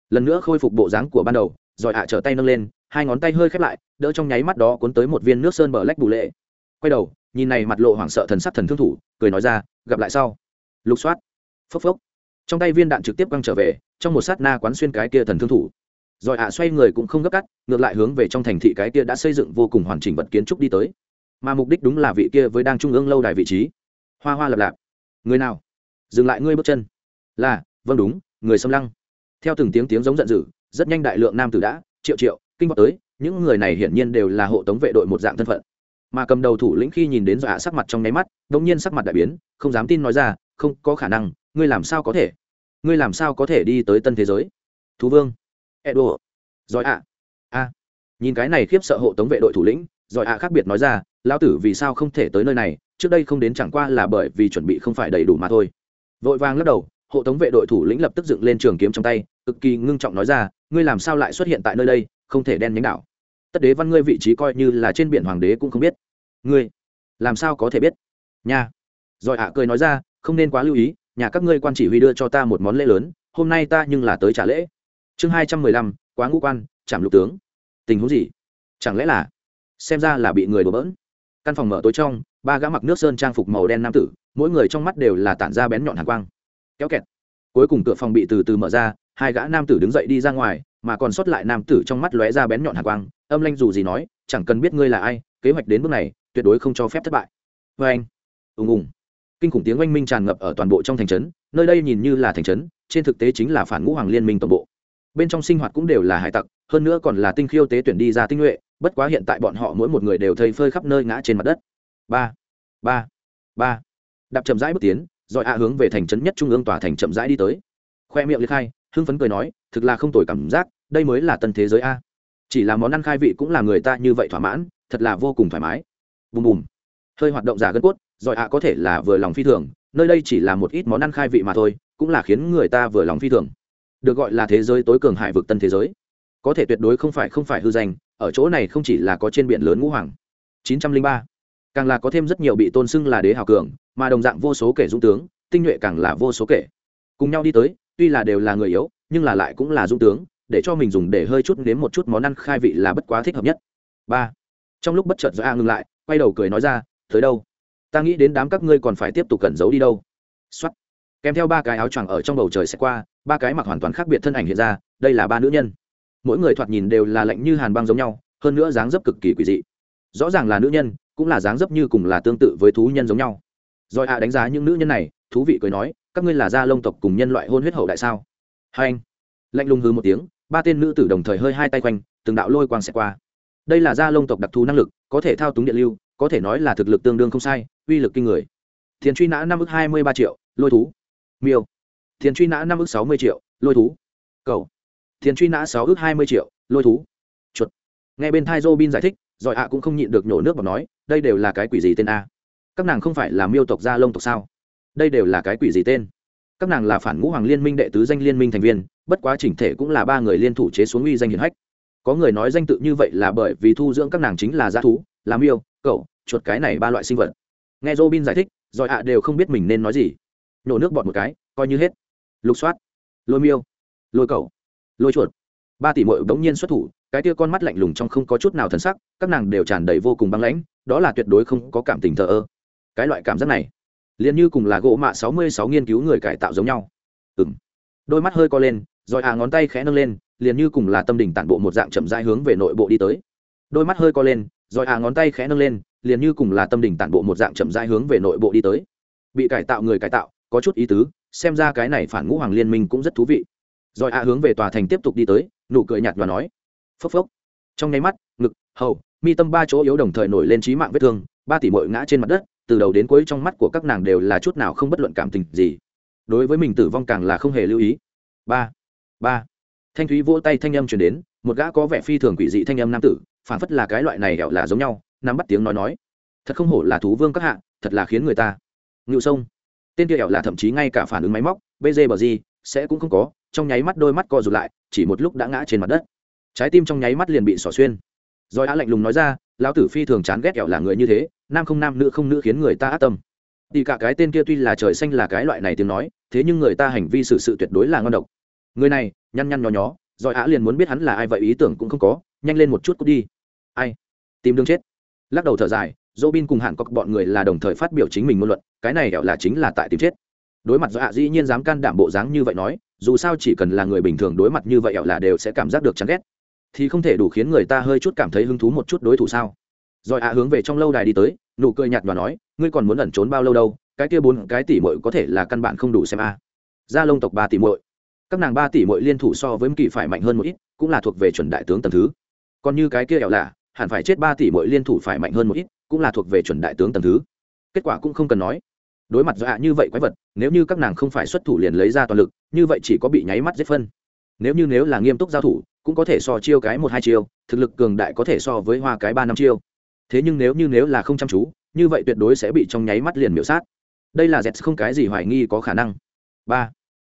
Lần nữa khôi phục bộ dáng của ban đầu, rồi ạ trở tay nâng lên, hai ngón tay hơi khép lại, đỡ trong nháy mắt đó cuốn tới một viên nước sơn bờ lách bù lệ. Quay đầu, nhìn này mặt lộ hoảng sợ thần sắc thần thương thủ, cười nói ra, gặp lại sau. Lục soát. Phốc phốc. Trong tay viên đạn trực tiếp quăng trở về trong một sát na quán xuyên cái kia thần thương thủ. Rồi ạ xoay người cũng không gấp cắt ngược lại hướng về trong thành thị cái kia đã xây dựng vô cùng hoàn chỉnh vật kiến trúc đi tới. Mà mục đích đúng là vị kia với đang trung ương lâu đài vị trí. Hoa hoa lập lạp. Người nào? Dừng lại ngươi bước chân. Là vâng đúng, người xâm lăng. Theo từng tiếng tiếng giống giận dữ, rất nhanh đại lượng nam tử đã, triệu triệu, kinh vọng tới, những người này hiển nhiên đều là hộ tống vệ đội một dạng thân phận. Mà cầm đầu thủ lĩnh khi nhìn đến dọa sắc mặt trong nháy mắt đ ỗ n g nhiên sắc mặt đại biến, không dám tin nói ra, không có khả năng, ngươi làm sao có thể? Ngươi làm sao có thể đi tới tân thế giới? Thú vương. Edo. Giỏi ạ. A nhìn cái này khiếp sợ hộ tống vệ đội thủ lĩnh giỏi ạ khác biệt nói ra lao tử vì sao không thể tới nơi này? Trước đây không đến chẳng qua là bởi vì chuẩn bị không phải đầy đủ mà thôi. Vội vàng lắc đầu, hộ tống vệ đội thủ lĩnh lập tức dựng lên trường kiếm trong tay, cực kỳ ngưng trọng nói ra, ngươi làm sao lại xuất hiện tại nơi đây? Không thể đen nhánh đảo. Tất đế văn ngươi vị trí coi như là trên biển hoàng đế cũng không biết. Ngươi, làm sao có thể biết? Nha. Rồi ạ cười nói ra, không nên quá lưu ý nhà các ngươi quan chỉ huy đưa cho ta một món lễ lớn, hôm nay ta nhưng là tới trả lễ. Chương hai trăm mười lăm, quá ngũ quan chạm lục tướng. Tình huống gì? Chẳng lẽ là, xem ra là bị người đổ bỡn. Căn phòng mở tối trong, ba gã mặc nước sơn trang phục màu đen nam tử, mỗi người trong mắt đều là tản ra bén nhọn hàng quang. Kéo kẹt. Cuối cùng cửa phòng bị từ từ mở ra, hai gã nam tử đứng dậy đi ra ngoài, mà còn sót lại nam tử trong mắt lóe ra bén nhọn hàng quang, âm lanh dù gì nói, chẳng cần biết ngươi là ai, kế hoạch đến bước này, tuyệt đối không cho phép thất bại. Vê anh ùng ùng kinh khủng tiếng oanh minh tràn ngập ở toàn bộ trong thành trấn, nơi đây nhìn như là thành trấn, trên thực tế chính là phản ngũ hoàng liên minh tổng bộ. Bên trong sinh hoạt cũng đều là hải tặc, hơn nữa còn là tinh khiêu tế tuyển đi ra tinh nhuệ, bất quá hiện tại bọn họ mỗi một người đều thây phơi khắp nơi ngã trên mặt đất. Ba ba ba. Đạp chậm rãi bước tiến, rồi hạ hướng về thành trấn nhất trung ương tòa thành chậm rãi đi tới. Khoe miệng liệt khai, hưng phấn cười nói, thực là không tồi cảm giác, đây mới là tân thế giới a. Chỉ là món ăn khai vị cũng là người ta như vậy thỏa mãn, thật là vô cùng thoải mái. Bùm bùm. Hơi hoạt động giả gân cốt giỏi ạ có thể là vừa lòng phi thường, nơi đây chỉ là một ít món ăn khai vị mà thôi, cũng là khiến người ta vừa lòng phi thường. Được gọi là thế giới tối cường hải vực tân thế giới. Có thể tuyệt đối không phải không phải hư danh, ở chỗ này không chỉ là có trên biển lớn ngũ hoàng. 903. càng là có thêm rất nhiều bị tôn xưng là đế hào cường, mà đồng dạng vô số kể dũng tướng, tinh nhuệ càng là vô số kể cùng nhau đi tới, tuy là đều là người yếu, nhưng là lại cũng là dũng tướng, để cho mình dùng để hơi chút nếm một chút món ăn khai vị là bất quá thích hợp nhất. Ba. Trong lúc bất chợt do a ngừng lại, quay đầu cười nói ra, tới đâu? Ta nghĩ đến đám các ngươi còn phải tiếp tục cẩn giấu đi đâu. Xuất kèm theo ba cái áo choàng ở trong bầu trời sẽ qua, ba cái mặc hoàn toàn khác biệt thân ảnh hiện ra, đây là ba nữ nhân. Mỗi người thoạt nhìn đều là lạnh như hàn băng giống nhau, hơn nữa dáng dấp cực kỳ quỷ dị. Rõ ràng là nữ nhân, cũng là dáng dấp như cùng là tương tự với thú nhân giống nhau. Rồi hạ đánh giá những nữ nhân này, thú vị cười nói, các ngươi là gia lông tộc cùng nhân loại hôn huyết hậu đại sao? Hai anh. Lạnh lùng hư một tiếng, ba tên nữ tử đồng thời hơi hai tay quanh, từng đạo lôi quang sẽ qua. Đây là gia lông tộc đặc thù năng lực, có thể thao túng điện lưu, có thể nói là thực lực tương đương không sai uy lực kinh người. Tiền truy nã năm ước hai mươi ba triệu, lôi thú. Miêu. Tiền truy nã năm ước sáu mươi triệu, lôi thú. Cầu. Tiền truy nã sáu ước hai mươi triệu, lôi thú. Chuột. Nghe bên thai robin giải thích giỏi ạ cũng không nhịn được nhổ nước và nói, đây đều là cái quỷ gì tên a? Các nàng không phải là miêu tộc gia lông tộc sao? Đây đều là cái quỷ gì tên? Các nàng là phản ngũ hoàng liên minh đệ tứ danh liên minh thành viên, bất quá chỉnh thể cũng là ba người liên thủ chế xuống uy danh hiển hách. Có người nói danh tự như vậy là bởi vì thu dưỡng các nàng chính là g thú làm yêu cậu chuột cái này ba loại sinh vật nghe robin giải thích giỏi ạ đều không biết mình nên nói gì. Nổ nước bọt một cái, coi như hết. Lục soát. Lôi miêu. Lôi cầu lôi chuột. Ba tỷ mội bỗng nhiên xuất thủ, cái tia con mắt lạnh lùng trong không có chút nào thần sắc, các nàng đều tràn đầy vô cùng băng lãnh, đó là tuyệt đối không có cảm tình thờ ơ. Cái loại cảm giác này, liền như cùng là gỗ mạ sáu mươi sáu nghiên cứu người cải tạo giống nhau. Ừ m đôi mắt hơi co lên, rồi à ngón tay khẽ nâng lên, liền như cùng là tâm đình tản bộ một dạng chậm rãi hướng về nội bộ đi tới. Đôi mắt hơi co lên, rồi à ngón tay khẽ nâng lên liền như cùng là tâm đình tản bộ một dạng chậm rãi hướng về nội bộ đi tới. Bị cải tạo người cải tạo, có chút ý tứ, xem ra cái này phản ngũ hoàng liên minh cũng rất thú vị. Rồi à hướng về tòa thành tiếp tục đi tới, nụ cười nhạt và nói, phốc phốc. Trong nháy mắt, ngực, hầu, mi tâm ba chỗ yếu đồng thời nổi lên trí mạng vết thương, ba tỷ mội ngã trên mặt đất, từ đầu đến cuối trong mắt của các nàng đều là chút nào không bất luận cảm tình gì. Đối với mình tử vong càng là không hề lưu ý. Ba ba. Thanh thúy vỗ tay thanh âm chuyển đến, một gã có vẻ phi thường quỷ dị thanh âm nam tử, phản phất là cái loại này hẹo là giống nhau nắm bắt tiếng nói nói. Thật không hổ là thú vương các hạ, thật là khiến người ta ngự sông. Tên kia ẻo là thậm chí ngay cả phản ứng máy móc bg bờ gì, sẽ cũng không có, trong nháy mắt đôi mắt co rụt lại, chỉ một lúc đã ngã trên mặt đất. Trái tim trong nháy mắt liền bị xỏ xuyên. Rồi á lạnh lùng nói ra, lão tử phi thường chán ghét kẹo là người như thế, nam không nam nữ không nữ khiến người ta ác tâm. Thì cả cái tên kia tuy là trời xanh là cái loại này tiếng nói, thế nhưng người ta hành vi xử sự tuyệt đối là ngon độc. Người này, nhăn nhăn nhó nhó, rồi á liền muốn biết hắn là ai vậy, ý tưởng cũng không có, nhanh lên một chút cút đi. Ai? Tìm đường chết lắc đầu thở dài, dỗ bin cùng hạn cọc bọn người là đồng thời phát biểu chính mình ngôn luận, cái này là chính là tại tìm chết. Đối mặt do ạ dĩ nhiên dám can đảm bộ dáng như vậy nói, dù sao chỉ cần là người bình thường đối mặt như vậy là đều sẽ cảm giác được chán ghét. Thì không thể đủ khiến người ta hơi chút cảm thấy hứng thú một chút đối thủ sao? Rồi ạ hướng về trong lâu đài đi tới, nụ cười nhạt và nói, ngươi còn muốn ẩn trốn bao lâu đâu, cái kia bốn cái tỷ muội có thể là căn bản không đủ xem a. À. gia lông tộc ba tỷ muội. Các nàng ba tỷ muội liên thủ so với kỳ phải mạnh hơn một ít, cũng là thuộc về chuẩn đại tướng tầm thứ. Còn như cái kia ẻo là hẳn phải chết ba tỷ mỗi liên thủ phải mạnh hơn một ít, cũng là thuộc về chuẩn đại tướng tầng thứ. Kết quả cũng không cần nói. Đối mặt dọa như vậy quái vật, nếu như các nàng không phải xuất thủ liền lấy ra toàn lực, như vậy chỉ có bị nháy mắt giết phân. Nếu như nếu là nghiêm túc giao thủ, cũng có thể so chiêu cái một hai chiêu, thực lực cường đại có thể so với hoa cái ba năm chiêu. Thế nhưng nếu như nếu là không chăm chú, như vậy tuyệt đối sẽ bị trong nháy mắt liền miểu sát. Đây là dẹt không cái gì hoài nghi có khả năng. Ba.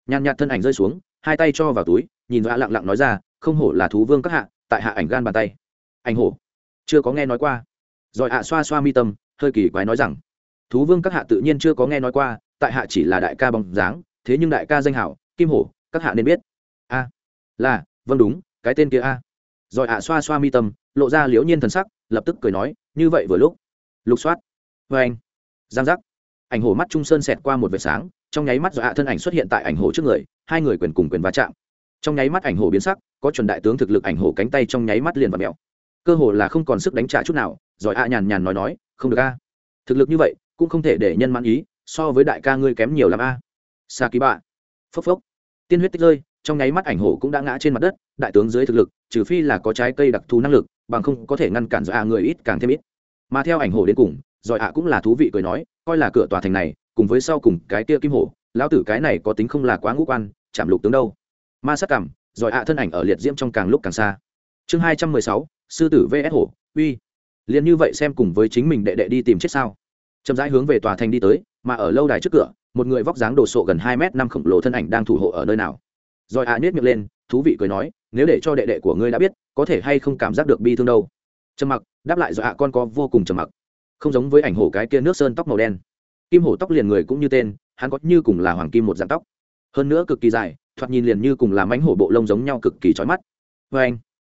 Nhàn nhạt thân ảnh rơi xuống, hai tay cho vào túi, nhìn dọa lặng lặng nói ra, không hổ là thú vương các hạ, tại hạ ảnh gan bàn tay. Ảnh hổ chưa có nghe nói qua. Rồi hạ xoa xoa mi tâm, hơi kỳ quái nói rằng, thú vương các hạ tự nhiên chưa có nghe nói qua, tại hạ chỉ là đại ca bóng dáng, thế nhưng đại ca danh hảo, kim hổ, các hạ nên biết. A, là vâng đúng, cái tên kia a. Rồi hạ xoa xoa mi tâm, lộ ra liễu nhiên thần sắc, lập tức cười nói, như vậy vừa lúc. Lục soát. Vê anh. Giang giác. Ảnh hổ mắt trung sơn xẹt qua một vệt sáng, trong nháy mắt do hạ thân ảnh xuất hiện tại ảnh hổ trước người, hai người quyền cùng quyền va chạm. Trong nháy mắt ảnh hổ biến sắc, có chuẩn đại tướng thực lực ảnh hổ cánh tay trong nháy mắt liền và mèo cơ hồ là không còn sức đánh trả chút nào, rồi a nhàn nhàn nói nói, không được a. Thực lực như vậy cũng không thể để nhân mãn ý, so với đại ca ngươi kém nhiều lắm a. Sa ký bạ phốc phốc. Tiên huyết tích rơi, trong nháy mắt ảnh hổ cũng đã ngã trên mặt đất, đại tướng dưới thực lực, trừ phi là có trái cây đặc thù năng lực, bằng không có thể ngăn cản giỏi a người ít càng thêm ít. Mà theo ảnh hổ đến cùng giỏi a cũng là thú vị cười nói, coi là cửa tòa thành này, cùng với sau cùng cái kia kim hổ, lão tử cái này có tính không là quá ngũ quan, chạm lục tướng đâu. Ma sắc cảm giỏi a thân ảnh ở liệt diễm trong càng lúc càng xa. Chương hai trăm mười sáu sư tử vs hổ, uy. Liền như vậy xem cùng với chính mình đệ đệ đi tìm chết sao. Chậm rãi hướng về tòa thành đi tới, mà ở lâu đài trước cửa, một người vóc dáng đồ sộ gần hai m năm khổng lồ thân ảnh đang thủ hộ ở nơi nào. Rồi ạ à miệng lên, thú vị cười nói, nếu để cho đệ đệ của ngươi đã biết, có thể hay không cảm giác được bi thương đâu? Trầm mặc, đáp lại rồi ạ, con có vô cùng trầm mặc. Không giống với ảnh hổ cái kia nước sơn tóc màu đen. Kim hổ tóc liền người cũng như tên, hắn có như cùng là hoàng kim một dạng tóc. Hơn nữa cực kỳ dài, thoạt nhìn liền như cùng là mánh hổ bộ lông giống nhau cực kỳ trói mắt. Vê anh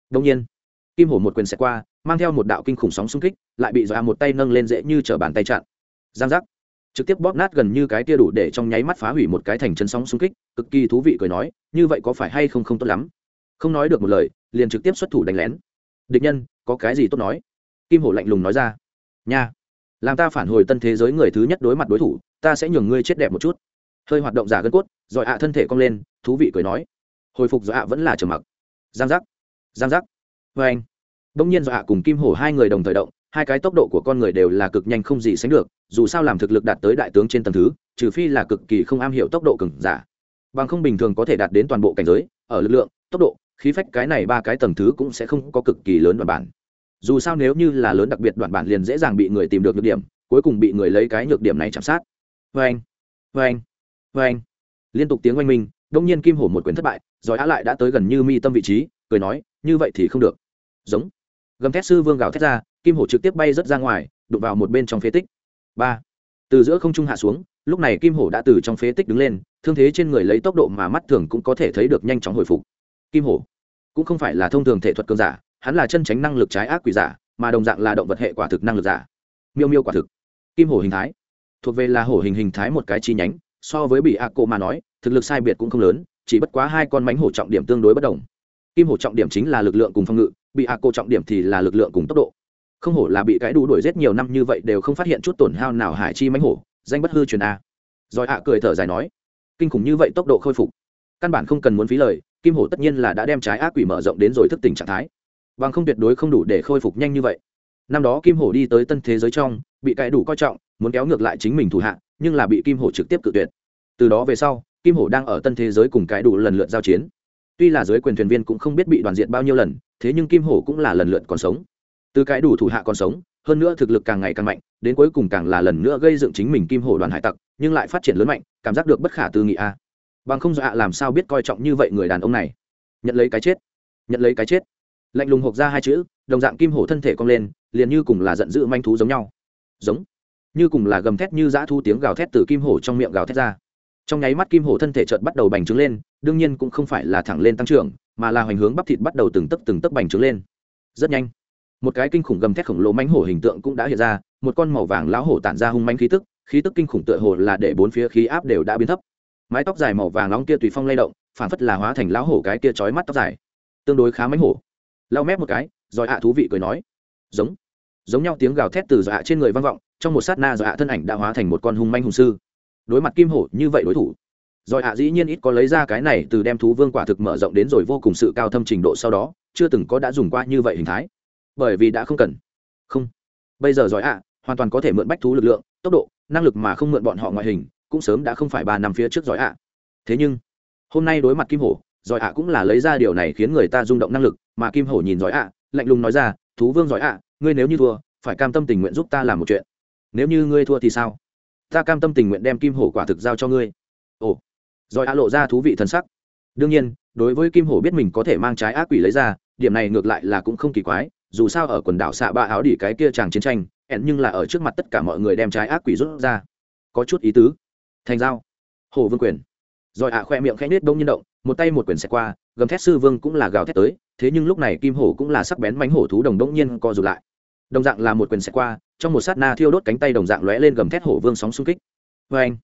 đông nhiên kim hổ một quyền xẹt qua, mang theo một đạo kinh khủng sóng xung kích, lại bị dọa một tay nâng lên dễ như t r ở bàn tay chặn. Giang giác. Trực tiếp bóp nát gần như cái tia đủ để trong nháy mắt phá hủy một cái thành chân sóng xung kích, cực kỳ thú vị cười nói, như vậy có phải hay không không tốt lắm? Không nói được một lời, liền trực tiếp xuất thủ đánh lén. Địch nhân, có cái gì tốt nói? Kim hổ lạnh lùng nói ra. Nha, làm ta phản hồi tân thế giới người thứ nhất đối mặt đối thủ, ta sẽ nhường ngươi chết đẹp một chút. Hơi hoạt động giả gân cốt rồi ạ thân thể cong lên, thú vị cười nói. Hồi phục do ạ vẫn là trầm mặc. Giang giác. Giang giác vê anh. Bỗng nhiên do hạ cùng kim hổ hai người đồng thời động, hai cái tốc độ của con người đều là cực nhanh không gì sánh được, dù sao làm thực lực đạt tới đại tướng trên tầng thứ, trừ phi là cực kỳ không am hiểu tốc độ cứng giả. Bằng không bình thường có thể đạt đến toàn bộ cảnh giới, ở lực lượng, tốc độ, khí phách cái này ba cái tầng thứ cũng sẽ không có cực kỳ lớn đoạn bản. Dù sao nếu như là lớn đặc biệt đoạn bản liền dễ dàng bị người tìm được nhược điểm, cuối cùng bị người lấy cái nhược điểm này chạm sát. Vê anh vê anh vê anh. Liên tục tiếng oanh minh, đông nhiên kim hổ một quyền thất bại, rồi á lại đã tới gần như mi tâm vị trí, cười nói như vậy thì không được. Giống. Gầm thét sư vương gào thét ra, kim hổ trực tiếp bay rớt ra ngoài, đụng vào một bên trong phế tích. Ba. Từ giữa không trung hạ xuống, lúc này kim hổ đã từ trong phế tích đứng lên, thương thế trên người lấy tốc độ mà mắt thường cũng có thể thấy được nhanh chóng hồi phục. Kim hổ. Cũng không phải là thông thường thể thuật cơn giả, hắn là chân tránh năng lực trái ác quỷ giả, mà đồng dạng là động vật hệ quả thực năng lực giả. Miêu miêu quả thực. Kim hổ hình thái. Thuộc về là hổ hình hình thái một cái chi nhánh, so với bị a cô mà nói, thực lực sai biệt cũng không lớn, chỉ bất quá hai con mánh hổ trọng điểm tương đối bất đồng kim hổ trọng điểm chính là lực lượng cùng phòng ngự, bị a cô trọng điểm thì là lực lượng cùng tốc độ. Không hổ là bị cái đủ đuổi rất nhiều năm như vậy đều không phát hiện chút tổn hao nào hải chi mánh hổ, danh bất hư truyền a. Rồi ạ cười thở dài nói, kinh khủng như vậy tốc độ khôi phục. Căn bản không cần muốn phí lời, kim hổ tất nhiên là đã đem trái ác quỷ mở rộng đến rồi thức tỉnh trạng thái. Bằng không tuyệt đối không đủ để khôi phục nhanh như vậy. Năm đó kim hổ đi tới tân thế giới trong, bị cái đủ coi trọng, muốn kéo ngược lại chính mình thủ hạ, nhưng là bị kim hổ trực tiếp cự tuyệt. Từ đó về sau, kim hổ đang ở tân thế giới cùng cái đủ lần lượt giao chiến tuy là giới quyền thuyền viên cũng không biết bị đoàn diện bao nhiêu lần, thế nhưng kim hổ cũng là lần lượt còn sống. Từ cái đủ thủ hạ còn sống, hơn nữa thực lực càng ngày càng mạnh, đến cuối cùng càng là lần nữa gây dựng chính mình kim hổ đoàn hải tặc, nhưng lại phát triển lớn mạnh, cảm giác được bất khả tư nghị a. Bằng không dọa làm sao biết coi trọng như vậy người đàn ông này. Nhận lấy cái chết. Nhận lấy cái chết. Lạnh lùng hộp ra hai chữ, đồng dạng kim hổ thân thể cong lên, liền như cùng là giận dữ manh thú giống nhau. Giống. Như cùng là gầm thét như dã thu tiếng gào thét từ kim hổ trong miệng gào thét ra trong nháy mắt kim hổ thân thể chợt bắt đầu bành trướng lên, đương nhiên cũng không phải là thẳng lên tăng trưởng, mà là hoành hướng bắp thịt bắt đầu từng tấc từng tấc bành trướng lên. Rất nhanh, một cái kinh khủng gầm thét khổng lồ mánh hổ hình tượng cũng đã hiện ra, một con màu vàng lão hổ tản ra hung mánh khí tức khí tức kinh khủng tựa hồ là để bốn phía khí áp đều đã biến thấp. Mái tóc dài màu vàng nóng kia tùy phong lay động phản phất là hóa thành lão hổ cái kia trói mắt tóc dài. Tương đối khá mánh hổ. Lau mép một cái, rồi ạ thú vị cười nói. Giống. Giống nhau tiếng gào thét từ dọa trên người vang vọng, trong một sát na dọa thân ảnh đã hóa thành một con hung manh hùng sư đối mặt kim hổ như vậy đối thủ. Rồi ạ dĩ nhiên ít có lấy ra cái này từ đem thú vương quả thực mở rộng đến rồi vô cùng sự cao thâm trình độ sau đó, chưa từng có đã dùng qua như vậy hình thái. Bởi vì đã không cần. Không. Bây giờ giỏi ạ, hoàn toàn có thể mượn bách thú lực lượng, tốc độ, năng lực mà không mượn bọn họ ngoại hình, cũng sớm đã không phải ba năm phía trước giỏi ạ. Thế nhưng, hôm nay đối mặt kim hổ giỏi ạ cũng là lấy ra điều này khiến người ta rung động năng lực, mà kim hổ nhìn giỏi ạ, lạnh lùng nói ra, thú vương giỏi ạ, ngươi nếu như thua, phải cam tâm tình nguyện giúp ta làm một chuyện. Nếu như ngươi thua thì sao? Ta cam tâm tình nguyện đem kim hổ quả thực giao cho ngươi. Ồ. Rồi a lộ ra thú vị thân sắc. Đương nhiên, đối với kim hổ biết mình có thể mang trái ác quỷ lấy ra, điểm này ngược lại là cũng không kỳ quái, dù sao ở quần đảo xạ ba áo đỉ cái kia chàng chiến tranh, ẹn nhưng là ở trước mặt tất cả mọi người đem trái ác quỷ rút ra. Có chút ý tứ. Thành giao. Hồ vương quyền. Rồi ạ khoe miệng khẽ nết đông nhiên động, một tay một quyền xẹt qua, gầm thét sư vương cũng là gào thét tới, thế nhưng lúc này kim hổ cũng là sắc bén mánh hổ thú đồng đông nhiên co rụt lại đồng dạng là một quyền xẹt qua, trong một sát na thiêu đốt cánh tay đồng dạng lóe lên gầm thét hổ vương sóng xung kích. Vê anh,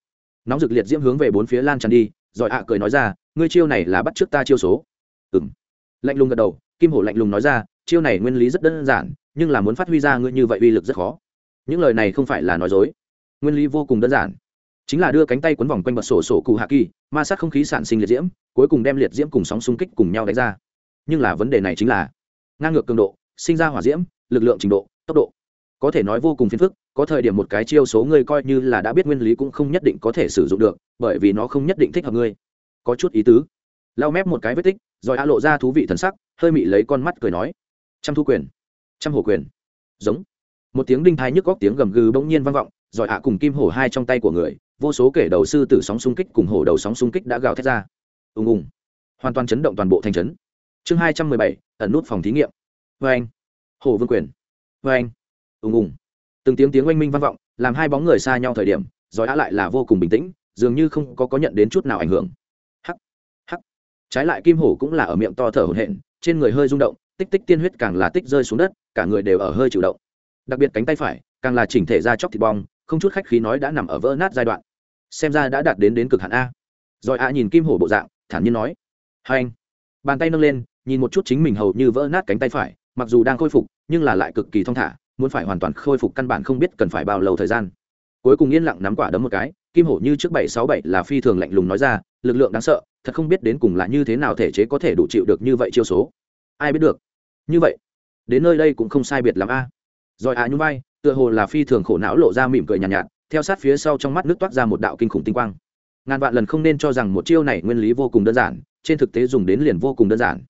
nóng rực liệt diễm hướng về bốn phía lan tràn đi, rồi ạ cười nói ra, ngươi chiêu này là bắt trước ta chiêu số. Ừng lạnh lùng gật đầu, kim hổ lạnh lùng nói ra, chiêu này nguyên lý rất đơn giản, nhưng là muốn phát huy ra ngươi như vậy uy lực rất khó. Những lời này không phải là nói dối. Nguyên lý vô cùng đơn giản. Chính là đưa cánh tay quấn vòng quanh bật sổ sổ cụ hạ kỳ, ma sát không khí sản sinh liệt diễm, cuối cùng đem liệt diễm cùng sóng xung kích cùng nhau đánh ra. Nhưng là vấn đề này chính là ngang ngược cường độ, sinh ra hỏa diễm, lực lượng trình độ tốc độ. Có thể nói vô cùng phiền phức, có thời điểm một cái chiêu số ngươi coi như là đã biết nguyên lý cũng không nhất định có thể sử dụng được, bởi vì nó không nhất định thích hợp ngươi. Có chút ý tứ. Lau mép một cái vết tích, rồi a lộ ra thú vị thần sắc, hơi mị lấy con mắt cười nói. Trăm thu quyền. Trăm hổ quyền. Giống. Một tiếng đinh thai nhức góc tiếng gầm gừ bỗng nhiên vang vọng, rồi ạ cùng kim hổ hai trong tay của người, vô số kể đầu sư tử sóng xung kích cùng hổ đầu sóng xung kích đã gào thét ra. Ùng ùng. Hoàn toàn chấn động toàn bộ thành trấn. Chương hai trăm mười bảy, ẩn nút phòng thí nghiệm. Vê anh hổ vương quyền vê anh. Ùng ùng. Từng tiếng tiếng oanh minh vang vọng, làm hai bóng người xa nhau thời điểm rồi á lại là vô cùng bình tĩnh, dường như không có có nhận đến chút nào ảnh hưởng. Hắc hắc. Trái lại kim hổ cũng là ở miệng to thở hổn hển, trên người hơi rung động, tích tích tiên huyết càng là tích rơi xuống đất, cả người đều ở hơi chịu động. Đặc biệt cánh tay phải, càng là chỉnh thể ra chóc thịt bong, không chút khách khí nói đã nằm ở vỡ nát giai đoạn. Xem ra đã đạt đến đến cực hạn a. Rồi a nhìn kim hổ bộ dạng, thản nhiên nói. Hai anh. Bàn tay nâng lên, nhìn một chút chính mình hầu như vỡ nát cánh tay phải mặc dù đang khôi phục nhưng là lại cực kỳ thong thả muốn phải hoàn toàn khôi phục căn bản không biết cần phải bao lâu thời gian. Cuối cùng yên lặng nắm quả đấm một cái kim hổ như trước bảy sáu bảy là phi thường lạnh lùng nói ra lực lượng đáng sợ thật không biết đến cùng là như thế nào thể chế có thể đủ chịu được như vậy chiêu số. Ai biết được? Như vậy đến nơi đây cũng không sai biệt lắm a. Rồi à nhung vai tựa hồ là phi thường khổ não lộ ra mỉm cười nhàn nhạt, nhạt theo sát phía sau trong mắt nước toát ra một đạo kinh khủng tinh quang. Ngàn vạn lần không nên cho rằng một chiêu này nguyên lý vô cùng đơn giản trên thực tế dùng đến liền vô cùng đơn giản.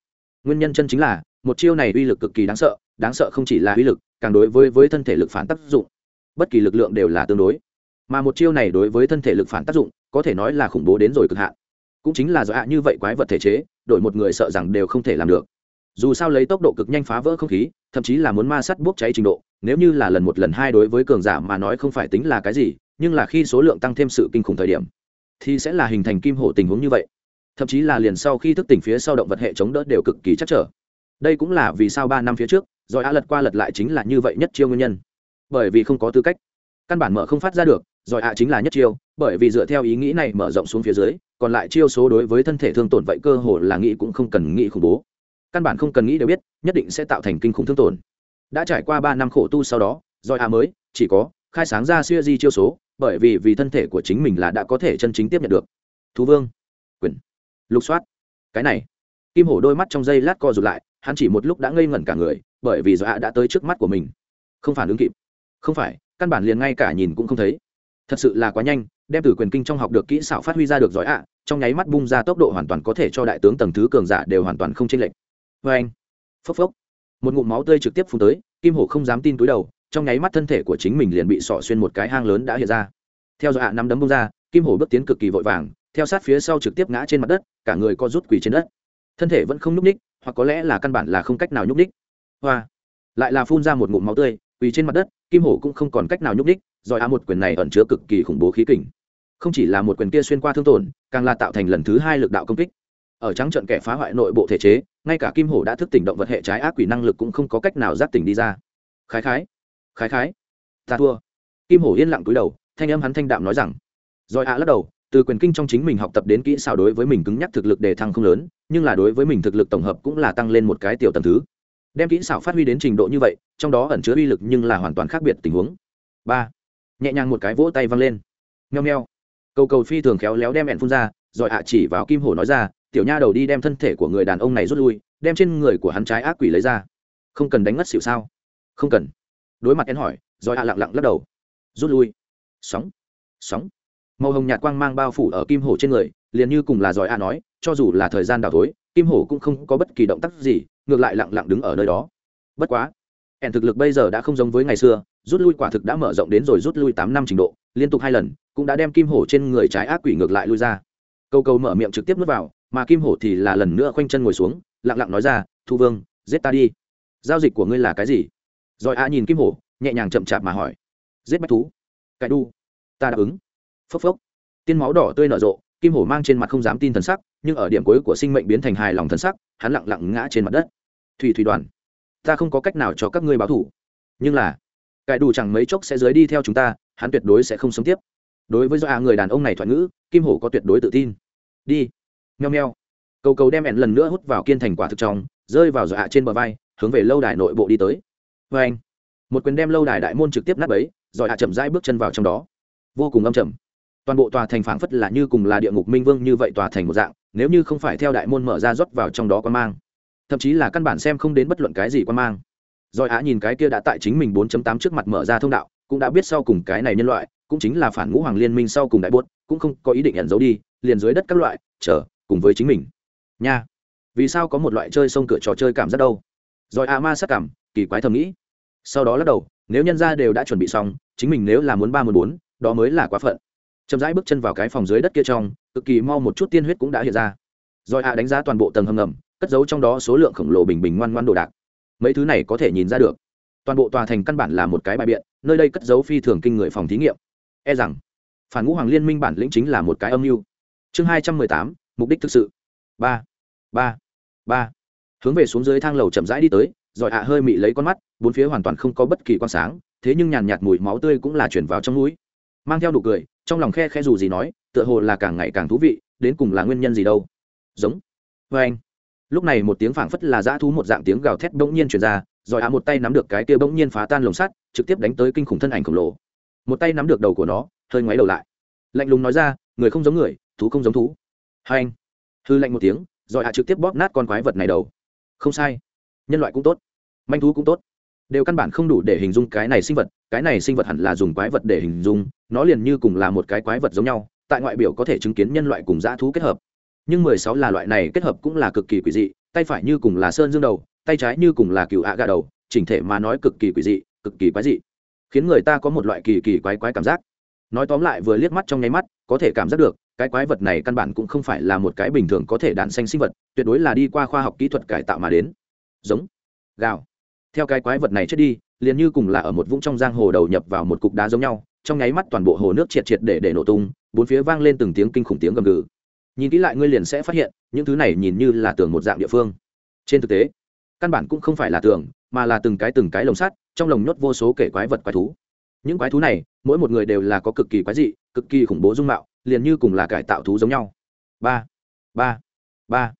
Nguyên nhân chân chính là một chiêu này uy lực cực kỳ đáng sợ đáng sợ không chỉ là uy lực, càng đối với với thân thể lực phản tác dụng. Bất kỳ lực lượng đều là tương đối. Mà một chiêu này đối với thân thể lực phản tác dụng, có thể nói là khủng bố đến rồi cực hạn. Cũng chính là do hạ như vậy quái vật thể chế, đổi một người sợ rằng đều không thể làm được. Dù sao lấy tốc độ cực nhanh phá vỡ không khí, thậm chí là muốn ma sắt bốc cháy trình độ, nếu như là lần một lần hai đối với cường giả mà nói không phải tính là cái gì, nhưng là khi số lượng tăng thêm sự kinh khủng thời điểm, thì sẽ là hình thành kim hổ tình huống như vậy. Thậm chí là liền sau khi thức tỉnh phía sau động vật hệ chống đỡ đều cực kỳ chắc trở đây cũng là vì sao ba năm phía trước, rồi a lật qua lật lại chính là như vậy nhất chiêu nguyên nhân. Bởi vì không có tư cách. Căn bản mở không phát ra được, rồi a chính là nhất chiêu, bởi vì dựa theo ý nghĩ này mở rộng xuống phía dưới, còn lại chiêu số đối với thân thể thương tổn vậy cơ hồ là nghĩ cũng không cần nghĩ khủng bố. Căn bản không cần nghĩ đều biết, nhất định sẽ tạo thành kinh khủng thương tổn. Đã trải qua ba năm khổ tu sau đó, rồi a mới, chỉ có, khai sáng ra siêu di chiêu số, bởi vì vì thân thể của chính mình là đã có thể chân chính tiếp nhận được. Thú vương. Quyền. Lục soát. Cái này. Kim hổ đôi mắt trong giây lát co rụt lại hắn chỉ một lúc đã ngây ngẩn cả người, bởi vì dọa đã tới trước mắt của mình. Không phản ứng kịp. Không phải, căn bản liền ngay cả nhìn cũng không thấy. Thật sự là quá nhanh, đem từ quyền kinh trong học được kỹ xảo phát huy ra được giỏi ạ, trong nháy mắt bung ra tốc độ hoàn toàn có thể cho đại tướng tầng thứ cường giả đều hoàn toàn không chênh lệch. Vê anh. Phốc phốc. Một ngụm máu tươi trực tiếp phun tới, kim hổ không dám tin túi đầu, trong nháy mắt thân thể của chính mình liền bị sọ xuyên một cái hang lớn đã hiện ra. Theo dõi nắm đấm bung ra, kim hổ bước tiến cực kỳ vội vàng, theo sát phía sau trực tiếp ngã trên mặt đất, cả người co rút quỳ trên đất. Thân thể vẫn không nhúc ních hoặc có lẽ là căn bản là không cách nào nhúc ních hoa. Lại là phun ra một ngụm máu tươi, quỳ trên mặt đất, kim hổ cũng không còn cách nào nhúc ních rồi a một quyền này ẩn chứa cực kỳ khủng bố khí kình. Không chỉ là một quyền kia xuyên qua thương tổn, càng là tạo thành lần thứ hai lực đạo công kích. Ở trắng trận kẻ phá hoại nội bộ thể chế, ngay cả kim hổ đã thức tỉnh động vật hệ trái ác quỷ năng lực cũng không có cách nào giác tỉnh đi ra. Khái khái khái khái, ta thua. Kim hổ yên lặng túi đầu, thanh âm hắn thanh đạm nói rằng. Rồi ạ lắc đầu từ quyền kinh trong chính mình học tập đến kỹ xảo đối với mình cứng nhắc thực lực đề thăng không lớn, nhưng là đối với mình thực lực tổng hợp cũng là tăng lên một cái tiểu tầm thứ. Đem kỹ xảo phát huy đến trình độ như vậy, trong đó ẩn chứa uy lực nhưng là hoàn toàn khác biệt tình huống. Ba. Nhẹ nhàng một cái vỗ tay văng lên. Nheo nheo cầu cầu phi thường khéo léo đem ẹn phun ra, rồi ạ chỉ vào kim hổ nói ra, tiểu nha đầu đi đem thân thể của người đàn ông này rút lui, đem trên người của hắn trái ác quỷ lấy ra. Không cần đánh ngất xỉu sao? Không cần. Đối mặt én hỏi, rồi ạ lặng lặng lắc đầu. Rút lui. Sóng. Sóng màu hồng nhạt quang mang bao phủ ở kim hổ trên người liền như cùng là giỏi a nói cho dù là thời gian đào thối, kim hổ cũng không có bất kỳ động tác gì ngược lại lặng lặng đứng ở nơi đó. Bất quá ẻn thực lực bây giờ đã không giống với ngày xưa rút lui quả thực đã mở rộng đến rồi rút lui tám năm trình độ liên tục hai lần cũng đã đem kim hổ trên người trái ác quỷ ngược lại lui ra. Câu câu mở miệng trực tiếp nuốt vào mà kim hổ thì là lần nữa khoanh chân ngồi xuống lặng lặng nói ra thu vương giết ta đi. Giao dịch của ngươi là cái gì? Rồi a nhìn kim hổ nhẹ nhàng chậm chạp mà hỏi giết bách thú. Cải đu ta đáp ứng phốc phốc. Tiên máu đỏ tươi nở rộ, kim hổ mang trên mặt không dám tin thần sắc, nhưng ở điểm cuối của sinh mệnh biến thành hài lòng thần sắc, hắn lặng lặng ngã trên mặt đất. Thủy thủy đoàn, ta không có cách nào cho các ngươi báo thủ. Nhưng là, cải đủ chẳng mấy chốc sẽ dưới đi theo chúng ta, hắn tuyệt đối sẽ không sống tiếp. Đối với do à người đàn ông này thoại ngữ, kim hổ có tuyệt đối tự tin. Đi. Nheo nheo cầu cầu đem ẹn lần nữa hút vào kiên thành quả thực trong, rơi vào dọa à trên bờ vai, hướng về lâu đài nội bộ đi tới. Vê anh một quyền đem lâu đài đại môn trực tiếp nắp ấy rồi hạ chậm rãi bước chân vào trong đó. Vô cùng âm chậm toàn bộ tòa thành phảng phất là như cùng là địa ngục minh vương như vậy tòa thành một dạng, nếu như không phải theo đại môn mở ra rót vào trong đó quan mang. Thậm chí là căn bản xem không đến bất luận cái gì quan mang. Rồi á nhìn cái kia đã tại chính mình 4.8 trước mặt mở ra thông đạo, cũng đã biết sau cùng cái này nhân loại, cũng chính là phản ngũ hoàng liên minh sau cùng đại bốt cũng không có ý định ẩn giấu đi, liền dưới đất các loại, chờ, cùng với chính mình. Nha, vì sao có một loại chơi sông cửa trò chơi cảm giác đâu? Rồi a ma sắc cảm, kỳ quái thầm nghĩ. Sau đó lắc đầu, nếu nhân ra đều đã chuẩn bị xong, chính mình nếu là muốn ba muốn bốn, đó mới là quá phận chậm rãi bước chân vào cái phòng dưới đất kia trong, cực kỳ mau một chút tiên huyết cũng đã hiện ra. Rồi hạ đánh giá toàn bộ tầng hầm ngầm, cất giấu trong đó số lượng khổng lồ bình bình ngoan ngoan đồ đạc. Mấy thứ này có thể nhìn ra được. Toàn bộ tòa thành căn bản là một cái bài biện, nơi đây cất giấu phi thường kinh người phòng thí nghiệm. E rằng, phản ngũ hoàng liên minh bản lĩnh chính là một cái âm mưu. Chương hai trăm mười tám, mục đích thực sự. Ba ba ba. Hướng về xuống dưới thang lầu chậm rãi đi tới, rồi hạ hơi mị lấy con mắt, bốn phía hoàn toàn không có bất kỳ con sáng, thế nhưng nhàn nhạt mùi máu tươi cũng là chuyển vào trong núi mang theo nụ cười trong lòng khe khe dù gì nói, tựa hồ là càng ngày càng thú vị, đến cùng là nguyên nhân gì đâu. Giống. Vê anh. Lúc này một tiếng phảng phất là dã thú một dạng tiếng gào thét bỗng nhiên chuyển ra, rồi hạ một tay nắm được cái kia bỗng nhiên phá tan lồng sắt, trực tiếp đánh tới kinh khủng thân ảnh khổng lồ. Một tay nắm được đầu của nó, hơi ngoáy đầu lại. Lạnh lùng nói ra, người không giống người, thú không giống thú. Hai anh. Hư lạnh một tiếng, rồi hạ trực tiếp bóp nát con quái vật này đầu. Không sai. Nhân loại cũng tốt. Manh thú cũng tốt đều căn bản không đủ để hình dung cái này sinh vật, cái này sinh vật hẳn là dùng quái vật để hình dung, nó liền như cùng là một cái quái vật giống nhau, tại ngoại biểu có thể chứng kiến nhân loại cùng dã thú kết hợp. Nhưng mười sáu là loại này kết hợp cũng là cực kỳ quỷ dị, tay phải như cùng là sơn dương đầu, tay trái như cùng là cựu ạ gà đầu, chỉnh thể mà nói cực kỳ quỷ dị, cực kỳ quái dị. Khiến người ta có một loại kỳ kỳ quái quái cảm giác. Nói tóm lại vừa liếc mắt trong nháy mắt, có thể cảm giác được, cái quái vật này căn bản cũng không phải là một cái bình thường có thể đạn xanh sinh vật, tuyệt đối là đi qua khoa học kỹ thuật cải tạo mà đến. Giống. Gào theo cái quái vật này chết đi, liền như cùng là ở một vũng trong giang hồ đầu nhập vào một cục đá giống nhau, trong nháy mắt toàn bộ hồ nước triệt triệt để để nổ tung, bốn phía vang lên từng tiếng kinh khủng tiếng gầm gừ. Nhìn kỹ lại ngươi liền sẽ phát hiện, những thứ này nhìn như là tường một dạng địa phương. Trên thực tế, căn bản cũng không phải là tường, mà là từng cái từng cái lồng sắt, trong lồng nhốt vô số kể quái vật quái thú. Những quái thú này, mỗi một người đều là có cực kỳ quái dị, cực kỳ khủng bố dung mạo, liền như cùng là cải tạo thú giống nhau. Ba ba ba.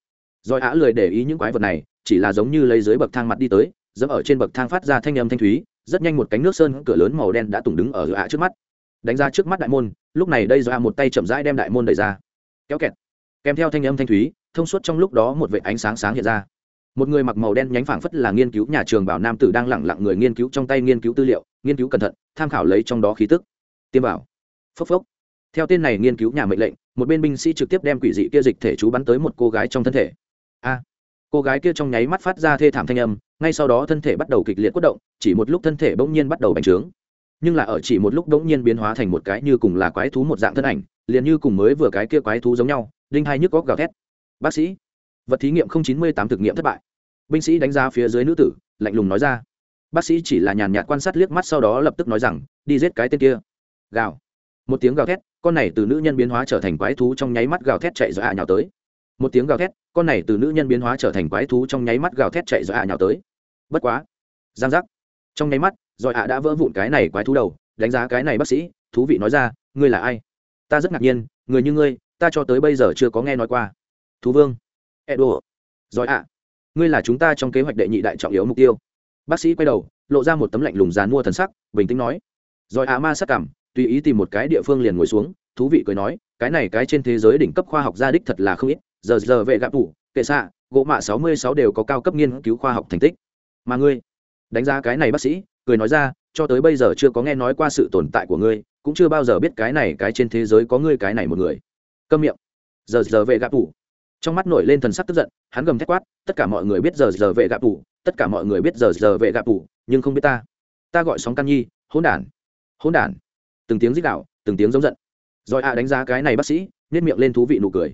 Rồi á lười để ý những quái vật này, chỉ là giống như lấy dưới bậc thang mặt đi tới dẫm ở trên bậc thang phát ra thanh âm thanh thúy, rất nhanh một cánh nước sơn cửa lớn màu đen đã tùng đứng ở giữa ạ trước mắt. Đánh ra trước mắt đại môn, lúc này đây do một tay chậm rãi đem đại môn đẩy ra. Kéo kẹt. Kèm theo thanh âm thanh thúy, thông suốt trong lúc đó một vệ ánh sáng sáng hiện ra. Một người mặc màu đen nhánh phảng phất là nghiên cứu nhà trường bảo nam tử đang lẳng lặng người nghiên cứu trong tay nghiên cứu tư liệu, nghiên cứu cẩn thận, tham khảo lấy trong đó khí tức. Tiêm vào phốc phốc. Theo tên này nghiên cứu nhà mệnh lệnh, một bên binh sĩ trực tiếp đem quỷ dị kia dịch thể chú bắn tới một cô gái trong thân thể. A. Cô gái kia trong nháy mắt phát ra thê thảm thanh âm ngay sau đó thân thể bắt đầu kịch liệt quất động, chỉ một lúc thân thể bỗng nhiên bắt đầu bành trướng. Nhưng là ở chỉ một lúc bỗng nhiên biến hóa thành một cái như cùng là quái thú một dạng thân ảnh, liền như cùng mới vừa cái kia quái thú giống nhau, đinh hai nhức góc gào thét. Bác sĩ, vật thí nghiệm chín mươi tám thực nghiệm thất bại. Binh sĩ đánh giá phía dưới nữ tử, lạnh lùng nói ra. Bác sĩ chỉ là nhàn nhạt quan sát liếc mắt sau đó lập tức nói rằng, đi giết cái tên kia. Gào. Một tiếng gào thét, con này từ nữ nhân biến hóa trở thành quái thú trong nháy mắt gào thét chạy dọa nhào tới. Một tiếng gào thét con này từ nữ nhân biến hóa trở thành quái thú trong nháy mắt gào thét chạy dọa nhào tới. Bất quá, giang giác. Trong nháy mắt, dọa ạ đã vỡ vụn cái này quái thú đầu, đánh giá cái này bác sĩ, thú vị nói ra, ngươi là ai? Ta rất ngạc nhiên, người như ngươi, ta cho tới bây giờ chưa có nghe nói qua. Thú vương. Edo. Giỏi ạ, ngươi là chúng ta trong kế hoạch đệ nhị đại trọng yếu mục tiêu. Bác sĩ quay đầu, lộ ra một tấm lạnh lùng dàn mua thần sắc, bình tĩnh nói. Rồi ạ ma sắc cảm, tùy ý tìm một cái địa phương liền ngồi xuống, thú vị cười nói, cái này cái trên thế giới đỉnh cấp khoa học gia đích thật là không ít giờ giờ vệ gạp tủ, kệ xạ, gỗ mạ sáu mươi sáu đều có cao cấp nghiên cứu khoa học thành tích. Mà ngươi, đánh giá cái này bác sĩ, cười nói ra, cho tới bây giờ chưa có nghe nói qua sự tồn tại của ngươi, cũng chưa bao giờ biết cái này cái trên thế giới có ngươi cái này một người. Câm miệng. Giờ giờ vệ gạp tủ. Trong mắt nổi lên thần sắc tức giận, hắn gầm thét quát, tất cả mọi người biết giờ giờ vệ gạp tủ, tất cả mọi người biết giờ giờ vệ gạp tủ, nhưng không biết ta. Ta gọi sóng căn nhi, hỗn đản. Hỗn đản. Từng tiếng rít đạo từng tiếng giống giận. Rồi a đánh giá cái này bác sĩ nhét miệng lên thú vị nụ cười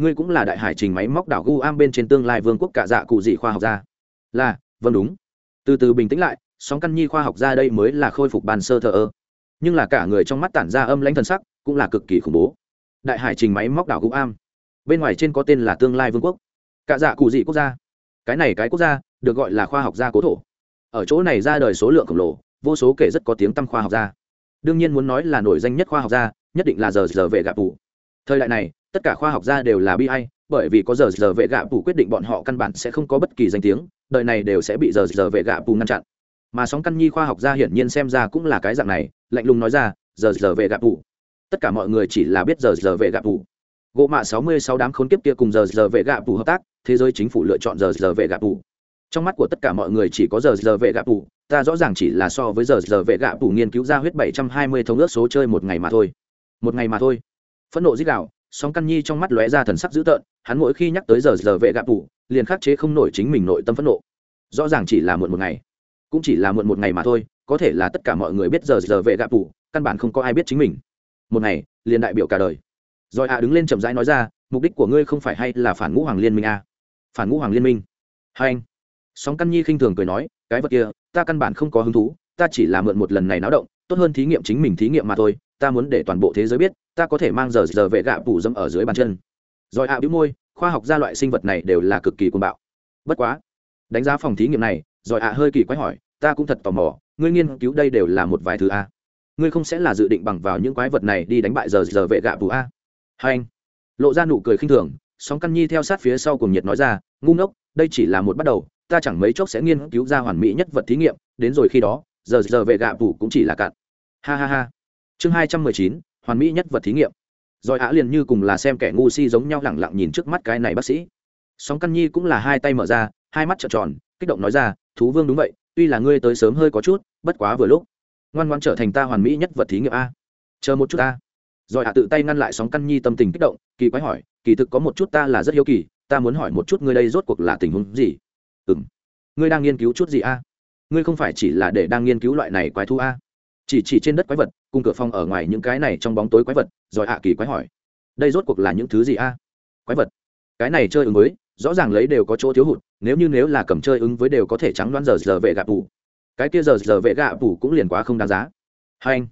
ngươi cũng là đại hải trình máy móc đảo gu am bên trên tương lai vương quốc cả dạ cụ gì khoa học gia. Là vâng đúng. Từ từ bình tĩnh lại, sóng căn nhi khoa học gia đây mới là khôi phục bàn sơ thờ ơ. Nhưng là cả người trong mắt tản ra âm lãnh thần sắc, cũng là cực kỳ khủng bố. Đại hải trình máy móc đảo gu am bên ngoài trên có tên là tương lai vương quốc. Cả dạ cụ gì quốc gia. Cái này cái quốc gia, được gọi là khoa học gia cố thổ. Ở chỗ này ra đời số lượng khổng lồ, vô số kể rất có tiếng tăm khoa học gia. Đương nhiên muốn nói là nổi danh nhất khoa học gia, nhất định là giờ giờ vệ gạp vụ thời đại này tất cả khoa học gia đều là bi ai, bởi vì có giờ giờ vệ gạ phủ quyết định bọn họ căn bản sẽ không có bất kỳ danh tiếng, đời này đều sẽ bị giờ giờ vệ gạ phủ ngăn chặn. Mà sóng căn nhi khoa học gia hiển nhiên xem ra cũng là cái dạng này, lạnh lùng nói ra, giờ giờ vệ gạ phủ tất cả mọi người chỉ là biết giờ giờ vệ gạ phủ gỗ mạ sáu mươi sáu đám khốn kiếp kia cùng giờ giờ vệ gạ phủ hợp tác, thế giới chính phủ lựa chọn giờ giờ vệ gạ phủ trong mắt của tất cả mọi người chỉ có giờ giờ vệ gạ phủ ta rõ ràng chỉ là so với giờ giờ vệ gạ phủ nghiên cứu ra huyết bảy trăm hai mươi thống ước số chơi một ngày mà thôi. Một ngày mà thôi. Phẫn nộ dích đạo song căn nhi trong mắt lóe ra thần sắc dữ tợn, hắn mỗi khi nhắc tới giờ giờ vệ gạ phủ liền khắc chế không nổi chính mình nội tâm phẫn nộ. Rõ ràng chỉ là muộn một ngày, cũng chỉ là muộn một ngày mà thôi, có thể là tất cả mọi người biết giờ giờ vệ gạ phủ căn bản không có ai biết chính mình. Một ngày, liền đại biểu cả đời. Rồi ạ đứng lên chậm rãi nói ra, mục đích của ngươi không phải hay là phản ngũ hoàng liên minh à? phản ngũ hoàng liên minh? Hai anh. Song căn nhi khinh thường cười nói, cái vật kia, ta căn bản không có hứng thú, ta chỉ là mượn một lần này náo động, tốt hơn thí nghiệm chính mình thí nghiệm mà thôi ta muốn để toàn bộ thế giới biết, ta có thể mang giờ giờ vệ gạ phủ dâm ở dưới bàn chân. Rồi ạ à bĩu môi, khoa học gia loại sinh vật này đều là cực kỳ cuồng bạo. Bất quá, đánh giá phòng thí nghiệm này, rồi ạ hơi kỳ quái hỏi, ta cũng thật tò mò, ngươi nghiên cứu đây đều là một vài thứ a. Ngươi không sẽ là dự định bằng vào những quái vật này đi đánh bại giờ giờ vệ gạ phủ a? Hai anh, lộ ra nụ cười khinh thường, sóng căn nhi theo sát phía sau cùng nhiệt nói ra, ngu ngốc, đây chỉ là một bắt đầu, ta chẳng mấy chốc sẽ nghiên cứu ra hoàn mỹ nhất vật thí nghiệm, đến rồi khi đó, giờ giờ vệ gạ phủ cũng chỉ là cạn. Ha ha ha chương hai trăm mười chín, hoàn mỹ nhất vật thí nghiệm. Rồi ạ liền như cùng là xem kẻ ngu si giống nhau lẳng lặng nhìn trước mắt cái này bác sĩ. Sóng căn nhi cũng là hai tay mở ra, hai mắt trợn tròn, kích động nói ra, thú vương đúng vậy, tuy là ngươi tới sớm hơi có chút, bất quá vừa lúc, ngoan ngoan trở thành ta hoàn mỹ nhất vật thí nghiệm a. Chờ một chút ta. Rồi hạ tự tay ngăn lại sóng căn nhi tâm tình kích động, kỳ quái hỏi, kỳ thực có một chút ta là rất hiếu kỳ, ta muốn hỏi một chút ngươi đây rốt cuộc là tình huống gì? Ừ m ngươi đang nghiên cứu chút gì a? Ngươi không phải chỉ là để đang nghiên cứu loại này quái thu a? Chỉ chỉ trên đất quái vật, cùng cửa phòng ở ngoài những cái này trong bóng tối quái vật, rồi hạ kỳ quái hỏi, đây rốt cuộc là những thứ gì a? Quái vật. Cái này chơi ứng với, rõ ràng lấy đều có chỗ thiếu hụt, nếu như nếu là cầm chơi ứng với đều có thể trắng đoán giờ giờ vệ gạ phủ cái kia giờ giờ vệ gạ phủ cũng liền quá không đáng giá. Hai anh,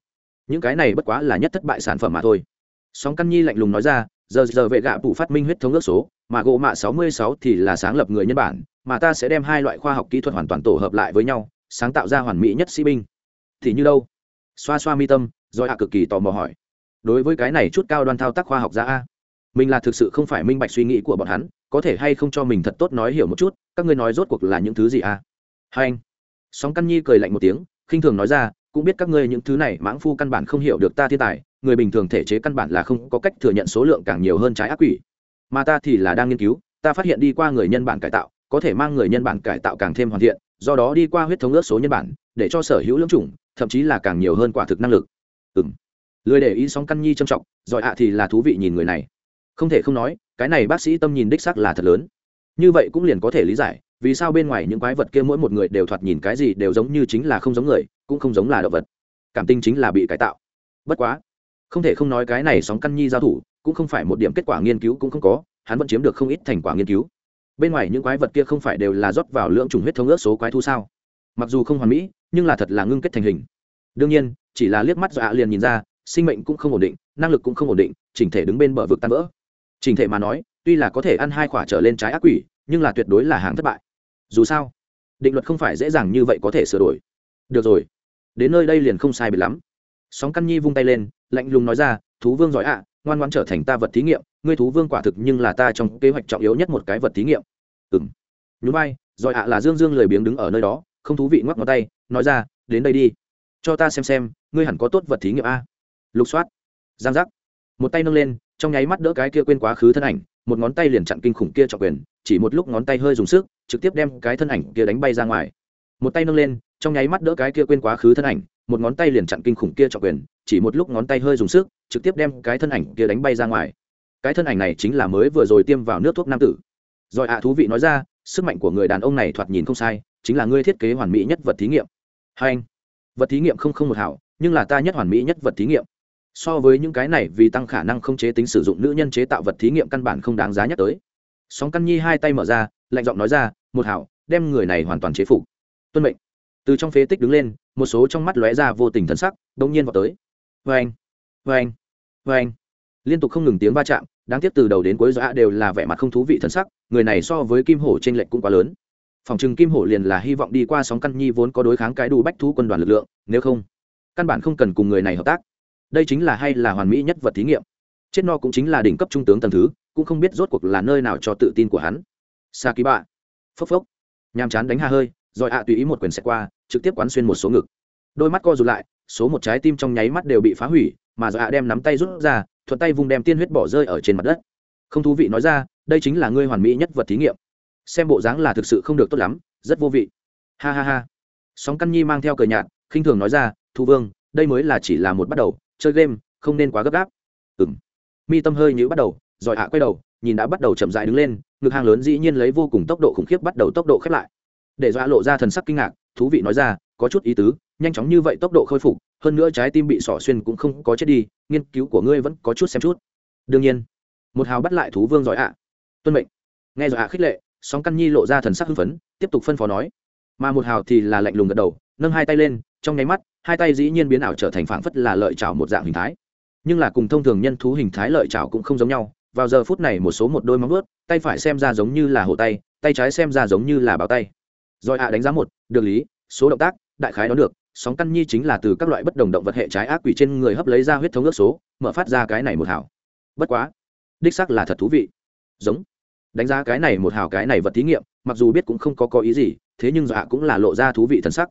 những cái này bất quá là nhất thất bại sản phẩm mà thôi. Sóng căn nhi lạnh lùng nói ra, giờ giờ vệ gạ phủ phát minh huyết thống ước số, mà gỗ mạ sáu mươi sáu thì là sáng lập người nhân bản, mà ta sẽ đem hai loại khoa học kỹ thuật hoàn toàn tổ hợp lại với nhau, sáng tạo ra hoàn mỹ nhất sĩ binh. Thì như đâu? Xoa xoa mi tâm rồi hạ cực kỳ tò mò hỏi. Đối với cái này chút cao đoan thao tác khoa học ra a, mình là thực sự không phải minh bạch suy nghĩ của bọn hắn, có thể hay không cho mình thật tốt nói hiểu một chút, các ngươi nói rốt cuộc là những thứ gì a? Hai anh. Sóng căn nhi cười lạnh một tiếng, khinh thường nói ra, cũng biết các ngươi những thứ này mãng phu căn bản không hiểu được ta thiên tài, người bình thường thể chế căn bản là không có cách thừa nhận số lượng càng nhiều hơn trái ác quỷ. Mà ta thì là đang nghiên cứu, ta phát hiện đi qua người nhân bản cải tạo, có thể mang người nhân bản cải tạo càng thêm hoàn thiện, do đó đi qua huyết thống ước số nhân bản, để cho sở hữu lưỡng chủng thậm chí là càng nhiều hơn quả thực năng lực. Ừ m lười để ý sóng căn nhi trầm trọng, giỏi ạ thì là thú vị nhìn người này. Không thể không nói, cái này bác sĩ tâm nhìn đích sắc là thật lớn. Như vậy cũng liền có thể lý giải, vì sao bên ngoài những quái vật kia mỗi một người đều thoạt nhìn cái gì đều giống như chính là không giống người, cũng không giống là động vật. Cảm tinh chính là bị cải tạo. Bất quá, không thể không nói cái này sóng căn nhi giao thủ, cũng không phải một điểm kết quả nghiên cứu cũng không có, hắn vẫn chiếm được không ít thành quả nghiên cứu. Bên ngoài những quái vật kia không phải đều là rót vào lượng trùng huyết thống ước số quái thu sao? Mặc dù không hoàn mỹ nhưng là thật là ngưng kết thành hình. Đương nhiên, chỉ là liếc mắt dọa liền nhìn ra, sinh mệnh cũng không ổn định, năng lực cũng không ổn định, chỉnh thể đứng bên bờ vực tan vỡ. Chỉnh thể mà nói, tuy là có thể ăn hai quả trở lên trái ác quỷ, nhưng là tuyệt đối là hàng thất bại. Dù sao, định luật không phải dễ dàng như vậy có thể sửa đổi. Được rồi, đến nơi đây liền không sai biệt lắm. Sóng căn nhi vung tay lên, lạnh lùng nói ra, thú vương giỏi ạ, ngoan ngoan trở thành ta vật thí nghiệm, ngươi thú vương quả thực nhưng là ta trong kế hoạch trọng yếu nhất một cái vật thí nghiệm. Ừ m nhú vai, giỏi ạ là dương dương lười biếng đứng ở nơi đó, không thú vị ngoắc ngón tay nói ra, đến đây đi. Cho ta xem xem, ngươi hẳn có tốt vật thí nghiệm a. Lục soát. Giang giác. Một tay nâng lên, trong nháy mắt đỡ cái kia quên quá khứ thân ảnh, một ngón tay liền chặn kinh khủng kia trọng quyền, chỉ một lúc ngón tay hơi dùng sức, trực tiếp đem cái thân ảnh kia đánh bay ra ngoài. Một tay nâng lên, trong nháy mắt đỡ cái kia quên quá khứ thân ảnh, một ngón tay liền chặn kinh khủng kia trọng quyền, chỉ một lúc ngón tay hơi dùng sức, trực tiếp đem cái thân ảnh kia đánh bay ra ngoài. Cái thân ảnh này chính là mới vừa rồi tiêm vào nước thuốc nam tử. Rồi ạ, thú vị nói ra, sức mạnh của người đàn ông này thoạt nhìn không sai, chính là ngươi thiết kế hoàn mỹ nhất vật thí nghiệm hai anh. Vật thí nghiệm không không một hảo, nhưng là ta nhất hoàn mỹ nhất vật thí nghiệm. So với những cái này vì tăng khả năng không chế tính sử dụng nữ nhân chế tạo vật thí nghiệm căn bản không đáng giá nhắc tới. Sóng căn nhi hai tay mở ra, lạnh giọng nói ra, một hảo, đem người này hoàn toàn chế phục. Tuân mệnh. Từ trong phế tích đứng lên, một số trong mắt lóe ra vô tình thân sắc đông nhiên vào tới. Vê anh vê anh vê anh. Liên tục không ngừng tiếng va chạm, đáng tiếc từ đầu đến cuối dọa đều là vẻ mặt không thú vị thân sắc, người này so với kim hổ t r ê n lệch cũng quá lớn phòng trừng kim hổ liền là hy vọng đi qua sóng căn nhi vốn có đối kháng cái đủ bách thú quân đoàn lực lượng, nếu không, căn bản không cần cùng người này hợp tác. Đây chính là hay là hoàn mỹ nhất vật thí nghiệm. Chết no cũng chính là đỉnh cấp trung tướng tầm thứ, cũng không biết rốt cuộc là nơi nào cho tự tin của hắn. Sa ký bạ phốc phốc. Nhàm chán đánh hà hơi, rồi ạ tùy ý một quyền xẹt qua, trực tiếp quán xuyên một số ngực. Đôi mắt co rụt lại, số một trái tim trong nháy mắt đều bị phá hủy, mà rồi ạ đem nắm tay rút ra, thuận tay vung đem tiên huyết bỏ rơi ở trên mặt đất. Không thú vị nói ra, đây chính là ngươi hoàn mỹ nhất vật thí nghiệm xem bộ dáng là thực sự không được tốt lắm, rất vô vị. Ha ha ha. Sóng căn nhi mang theo cờ nhạt, khinh thường nói ra, thu vương, đây mới là chỉ là một bắt đầu, chơi game, không nên quá gấp gáp. Ừng mi tâm hơi nhữ bắt đầu, rồi hạ quay đầu, nhìn đã bắt đầu chậm dại đứng lên, ngực hàng lớn dĩ nhiên lấy vô cùng tốc độ khủng khiếp bắt đầu tốc độ khép lại. Để dọa lộ ra thần sắc kinh ngạc, thú vị nói ra, có chút ý tứ, nhanh chóng như vậy tốc độ khôi phục, hơn nữa trái tim bị sỏ xuyên cũng không có chết đi, nghiên cứu của ngươi vẫn có chút xem chút. Đương nhiên, một hào bắt lại thú vương giỏi ạ. Tuân mệnh. Nghe giỏi ạ khích lệ sóng căn nhi lộ ra thần sắc hưng phấn tiếp tục phân phó nói mà một hào thì là lạnh lùng gật đầu nâng hai tay lên trong nháy mắt hai tay dĩ nhiên biến ảo trở thành phảng phất là lợi chảo một dạng hình thái. Nhưng là cùng thông thường nhân thú hình thái lợi chảo cũng không giống nhau vào giờ phút này một số một đôi móng ướt, tay phải xem ra giống như là hổ tay tay trái xem ra giống như là báo tay. Rồi ạ đánh giá một được lý số động tác đại khái đó được sóng căn nhi chính là từ các loại bất đồng động vật hệ trái ác quỷ trên người hấp lấy ra huyết thống ước số mở phát ra cái này một hảo bất quá đích sắc là thật thú vị. Giống đánh giá cái này một hào cái này vật thí nghiệm, mặc dù biết cũng không có có ý gì, thế nhưng dọa cũng là lộ ra thú vị thân sắc.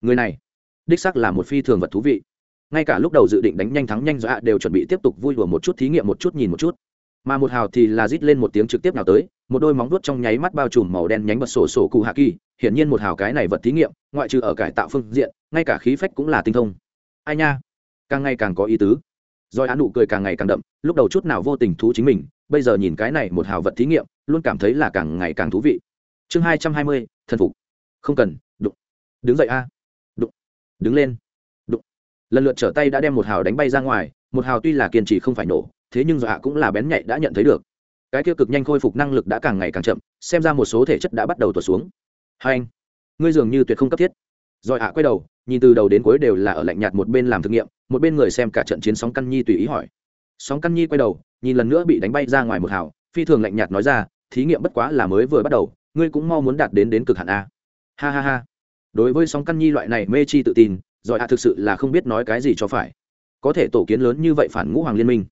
Người này, đích sắc là một phi thường vật thú vị. Ngay cả lúc đầu dự định đánh nhanh thắng nhanh dọa đều chuẩn bị tiếp tục vui đùa một chút thí nghiệm, một chút nhìn một chút. Mà một hào thì là rít lên một tiếng trực tiếp nào tới, một đôi móng vuốt trong nháy mắt bao trùm màu đen nhánh bật sổ sổ cụ hạ kỳ, hiển nhiên một hào cái này vật thí nghiệm, ngoại trừ ở cải tạo phương diện, ngay cả khí phách cũng là tinh thông. Ai nha, càng ngày càng có ý tứ. Rồi á nụ cười càng ngày càng đậm, lúc đầu chút nào vô tình thú chính mình bây giờ nhìn cái này một hào vật thí nghiệm, luôn cảm thấy là càng ngày càng thú vị. Chương hai trăm hai mươi, thần phục. Không cần, đụng. Đứng dậy a. Đụng. Đứng lên. Đụng. Lần lượt trở tay đã đem một hào đánh bay ra ngoài, một hào tuy là kiên trì không phải nổ, thế nhưng dọa cũng là bén nhạy đã nhận thấy được. Cái kia cực nhanh khôi phục năng lực đã càng ngày càng chậm, xem ra một số thể chất đã bắt đầu tuột xuống. Hai anh, ngươi dường như tuyệt không cấp thiết. Rồi hạ quay đầu, nhìn từ đầu đến cuối đều là ở lạnh nhạt một bên làm thực nghiệm, một bên người xem cả trận chiến sóng căn nhi tùy ý hỏi sóng căn nhi quay đầu, nhìn lần nữa bị đánh bay ra ngoài một hào, phi thường lạnh nhạt nói ra, thí nghiệm bất quá là mới vừa bắt đầu, ngươi cũng mau muốn đạt đến đến cực hạn a. Ha ha ha. Đối với sóng căn nhi loại này mê chi tự tin, giỏi hạ thực sự là không biết nói cái gì cho phải. Có thể tổ kiến lớn như vậy phản ngũ hoàng liên minh.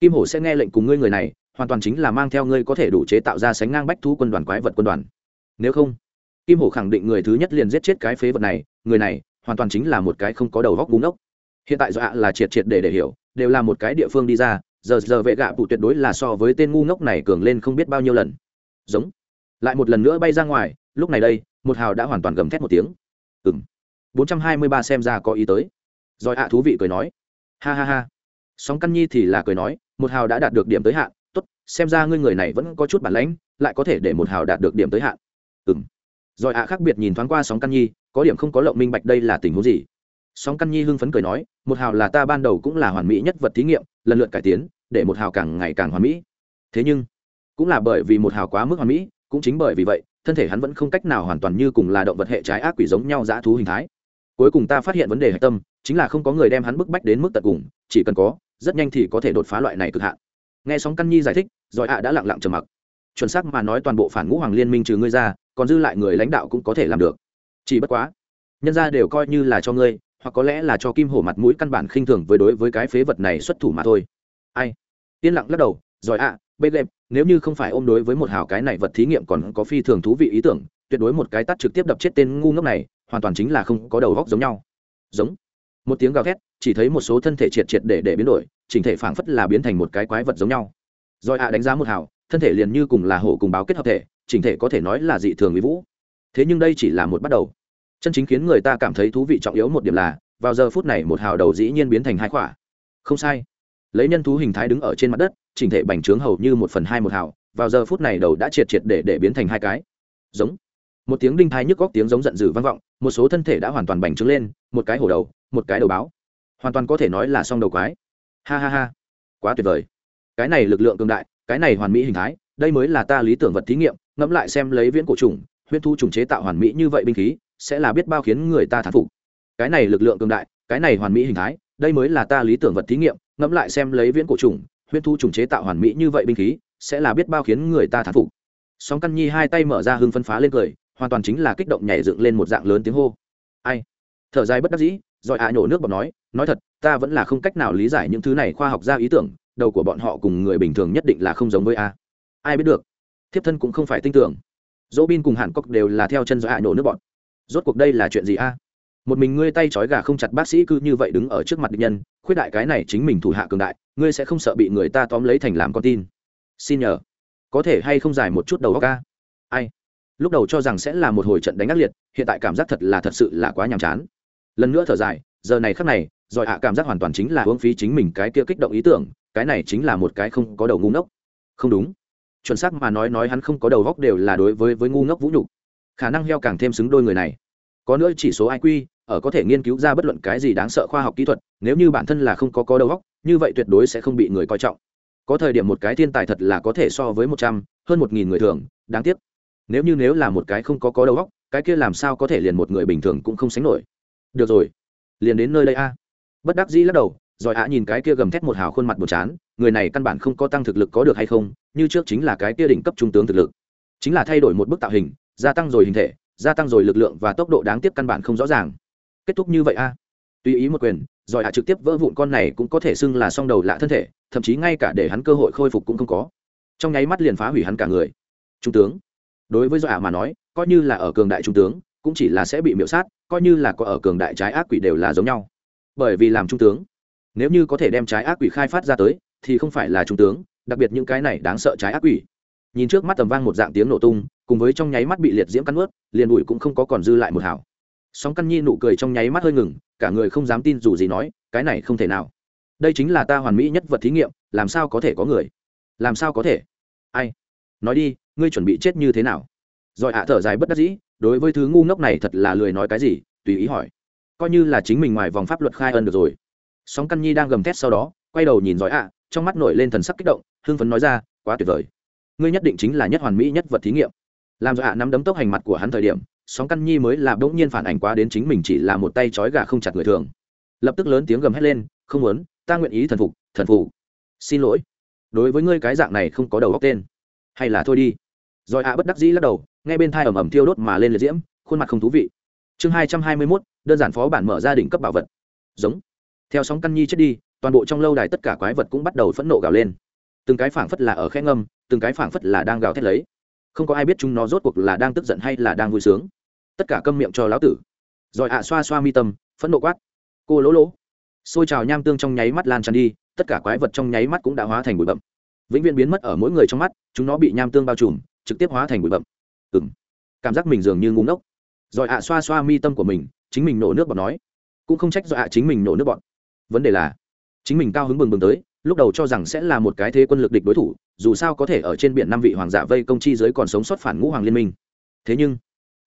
Kim hổ sẽ nghe lệnh cùng ngươi người này, hoàn toàn chính là mang theo ngươi có thể đủ chế tạo ra sánh ngang bách thú quân đoàn quái vật quân đoàn. Nếu không, kim hổ khẳng định người thứ nhất liền giết chết cái phế vật này, người này hoàn toàn chính là một cái không có đầu góc búng ốc hiện tại dọa là triệt triệt để để hiểu đều là một cái địa phương đi ra, giờ giờ vệ gạ phụ tuyệt đối là so với tên ngu ngốc này cường lên không biết bao nhiêu lần. Giống. Lại một lần nữa bay ra ngoài, lúc này đây, một hào đã hoàn toàn gầm thét một tiếng. Ừng bốn trăm hai mươi ba xem ra có ý tới. Rồi ạ, thú vị cười nói. Ha ha ha. Sóng căn nhi thì là cười nói, một hào đã đạt được điểm tới hạn, tốt, xem ra ngươi người này vẫn có chút bản lãnh, lại có thể để một hào đạt được điểm tới hạn. Ừng rồi ạ khác biệt nhìn thoáng qua sóng căn nhi, có điểm không có lộng minh bạch đây là tình huống gì sóng căn nhi hưng phấn cười nói, một hào là ta ban đầu cũng là hoàn mỹ nhất vật thí nghiệm, lần lượt cải tiến, để một hào càng ngày càng hoàn mỹ. Thế nhưng, cũng là bởi vì một hào quá mức hoàn mỹ, cũng chính bởi vì vậy, thân thể hắn vẫn không cách nào hoàn toàn như cùng là động vật hệ trái ác quỷ giống nhau dã thú hình thái. Cuối cùng ta phát hiện vấn đề hạch tâm, chính là không có người đem hắn bức bách đến mức tận cùng, chỉ cần có, rất nhanh thì có thể đột phá loại này cực hạn. Nghe sóng căn nhi giải thích, giỏi ạ đã lặng lặng trầm mặc. Chuẩn xác mà nói toàn bộ phản ngũ hoàng liên minh trừ ngươi ra, còn dư lại người lãnh đạo cũng có thể làm được. Chỉ bất quá, nhân ra đều coi như là cho ngươi hoặc có lẽ là cho kim hổ mặt mũi căn bản khinh thường với đối với cái phế vật này xuất thủ mà thôi. Ai? Yên lặng lắc đầu giỏi ạ à, bê lệm nếu như không phải ôm đối với một hào cái này vật thí nghiệm còn có phi thường thú vị ý tưởng tuyệt đối một cái tắt trực tiếp đập chết tên ngu ngốc này hoàn toàn chính là không có đầu góc giống nhau. Giống. Một tiếng gào thét chỉ thấy một số thân thể triệt triệt để để biến đổi chỉnh thể phảng phất là biến thành một cái quái vật giống nhau. Rồi ạ đánh giá một hào thân thể liền như cùng là hổ cùng báo kết hợp thể chỉnh thể có thể nói là dị thường với vũ. Thế nhưng đây chỉ là một bắt đầu chân chính khiến người ta cảm thấy thú vị trọng yếu một điểm là, vào giờ phút này một hào đầu dĩ nhiên biến thành hai khỏa. Không sai. Lấy nhân thú hình thái đứng ở trên mặt đất, chỉnh thể bành trướng hầu như một phần hai một hào, vào giờ phút này đầu đã triệt triệt để để biến thành hai cái. Giống. Một tiếng đinh thai nhức góc tiếng giống giận dữ vang vọng, một số thân thể đã hoàn toàn bành trướng lên, một cái hổ đầu, một cái đầu báo. Hoàn toàn có thể nói là song đầu quái. Ha ha ha. Quá tuyệt vời. Cái này lực lượng cường đại, cái này hoàn mỹ hình thái, đây mới là ta lý tưởng vật thí nghiệm, ngẫm lại xem lấy viễn cổ trùng huyết thu trùng chế tạo hoàn mỹ như vậy binh khí sẽ là biết bao khiến người ta thán phục. Cái này lực lượng cường đại, cái này hoàn mỹ hình thái, đây mới là ta lý tưởng vật thí nghiệm, ngẫm lại xem lấy viễn cổ trùng, huyễn thu trùng chế tạo hoàn mỹ như vậy binh khí, sẽ là biết bao khiến người ta thán phục. Sóng căn nhi hai tay mở ra hưng phân phá lên cười, hoàn toàn chính là kích động nhảy dựng lên một dạng lớn tiếng hô. Ai? Thở dài bất đắc dĩ, rồi ạ nhổ nước bọt nói nói thật, ta vẫn là không cách nào lý giải những thứ này khoa học ra ý tưởng, đầu của bọn họ cùng người bình thường nhất định là không giống với a. Ai biết được? Thiếp thân cũng không phải tin tưởng. Dỗ bin cùng hàn cốc đều là theo chân do ạ nhổ nước bọn rốt cuộc đây là chuyện gì a? Một mình ngươi tay trói gà không chặt bác sĩ cứ như vậy đứng ở trước mặt địch nhân, khuyết đại cái này chính mình thủ hạ cường đại, ngươi sẽ không sợ bị người ta tóm lấy thành làm con tin. Xin nhờ. Có thể hay không giải một chút đầu óc ca ai? Lúc đầu cho rằng sẽ là một hồi trận đánh ác liệt, hiện tại cảm giác thật là thật sự là quá nhàm chán. Lần nữa thở dài, giờ này khắc này giỏi hạ cảm giác hoàn toàn chính là uống phí chính mình cái kia kích động ý tưởng, cái này chính là một cái không có đầu ngu ngốc. Không đúng. Chuẩn xác mà nói nói hắn không có đầu góc đều là đối với với ngu ngốc vũ nhục khả năng heo càng thêm xứng đôi người này. Có nữa chỉ số iq ở có thể nghiên cứu ra bất luận cái gì đáng sợ khoa học kỹ thuật, nếu như bản thân là không có có đầu óc, như vậy tuyệt đối sẽ không bị người coi trọng. Có thời điểm một cái thiên tài thật là có thể so với một trăm, hơn một nghìn người thường, đáng tiếc. Nếu như nếu là một cái không có có đầu óc, cái kia làm sao có thể liền một người bình thường cũng không sánh nổi. Được rồi, liền đến nơi đây a. Bất đắc dĩ lắc đầu, rồi ạ nhìn cái kia gầm thét một hào khuôn mặt một chán, người này căn bản không có tăng thực lực có được hay không, như trước chính là cái kia đỉnh cấp trung tướng thực lực. Chính là thay đổi một bức tạo hình gia tăng rồi hình thể, gia tăng rồi lực lượng và tốc độ đáng tiếc căn bản không rõ ràng. Kết thúc như vậy a? Tùy ý một quyền, rồi hạ trực tiếp vỡ vụn con này cũng có thể xưng là song đầu lạ thân thể, thậm chí ngay cả để hắn cơ hội khôi phục cũng không có. Trong nháy mắt liền phá hủy hắn cả người. Trung tướng, đối với dọa mà nói, coi như là ở cường đại trung tướng, cũng chỉ là sẽ bị miễu sát, coi như là có ở cường đại trái ác quỷ đều là giống nhau. Bởi vì làm trung tướng, nếu như có thể đem trái ác quỷ khai phát ra tới, thì không phải là trung tướng, đặc biệt những cái này đáng sợ trái ác quỷ. Nhìn trước mắt tầm vang một dạng tiếng nổ tung cùng với trong nháy mắt bị liệt diễm cắn ướt, liền đùi cũng không có còn dư lại một hảo sóng căn nhi nụ cười trong nháy mắt hơi ngừng, cả người không dám tin dù gì nói, cái này không thể nào. Đây chính là ta hoàn mỹ nhất vật thí nghiệm, làm sao có thể có người? Làm sao có thể? Ai? Nói đi, ngươi chuẩn bị chết như thế nào? Rồi hạ thở dài bất đắc dĩ, đối với thứ ngu ngốc này thật là lười nói cái gì, tùy ý hỏi. Coi như là chính mình ngoài vòng pháp luật khai ân được rồi. Sóng căn nhi đang gầm thét sau đó, quay đầu nhìn giỏi ạ, trong mắt nổi lên thần sắc kích động, hưng phấn nói ra, quá tuyệt vời. Ngươi nhất định chính là nhất hoàn mỹ nhất vật thí nghiệm làm giỏi ạ nắm đấm tốc hành mặt của hắn thời điểm, sóng căn nhi mới là bỗng nhiên phản ảnh quá đến chính mình chỉ là một tay trói gà không chặt người thường. Lập tức lớn tiếng gầm hét lên, không muốn, ta nguyện ý thần phục thần phục. Xin lỗi. Đối với ngươi cái dạng này không có đầu óc tên. Hay là thôi đi. Rồi ạ bất đắc dĩ lắc đầu ngay bên thai ẩm ẩm thiêu đốt mà lên liệt diễm, khuôn mặt không thú vị. Chương hai trăm hai mươi mốt, đơn giản phó bản mở gia đình cấp bảo vật. Giống. Theo sóng căn nhi chết đi, toàn bộ trong lâu đài tất cả quái vật cũng bắt đầu phẫn nộ gào lên. Từng cái phảng phất là ở khe ngâm từng cái phảng phất là đang gào thét lấy không có ai biết chúng nó rốt cuộc là đang tức giận hay là đang vui sướng. Tất cả câm miệng cho lão tử. Rồi ạ, xoa xoa mi tâm, phẫn nộ quát. Cô lỗ lỗ. Xôi trào nham tương trong nháy mắt lan tràn đi, tất cả quái vật trong nháy mắt cũng đã hóa thành bụi bậm vĩnh viễn biến mất ở mỗi người trong mắt, chúng nó bị nham tương bao trùm, trực tiếp hóa thành bụi bậm ừng cảm giác mình dường như ngu ngốc. Rồi ạ, xoa xoa mi tâm của mình, chính mình nổ nước bọt nói. Cũng không trách do ạ, chính mình nổ nước bọt. Vấn đề là, chính mình cao hứng bừng bừng tới, lúc đầu cho rằng sẽ là một cái thế quân lực địch đối thủ dù sao có thể ở trên biển năm vị hoàng giả vây công chi giới còn sống sót phản ngũ hoàng liên minh. Thế nhưng,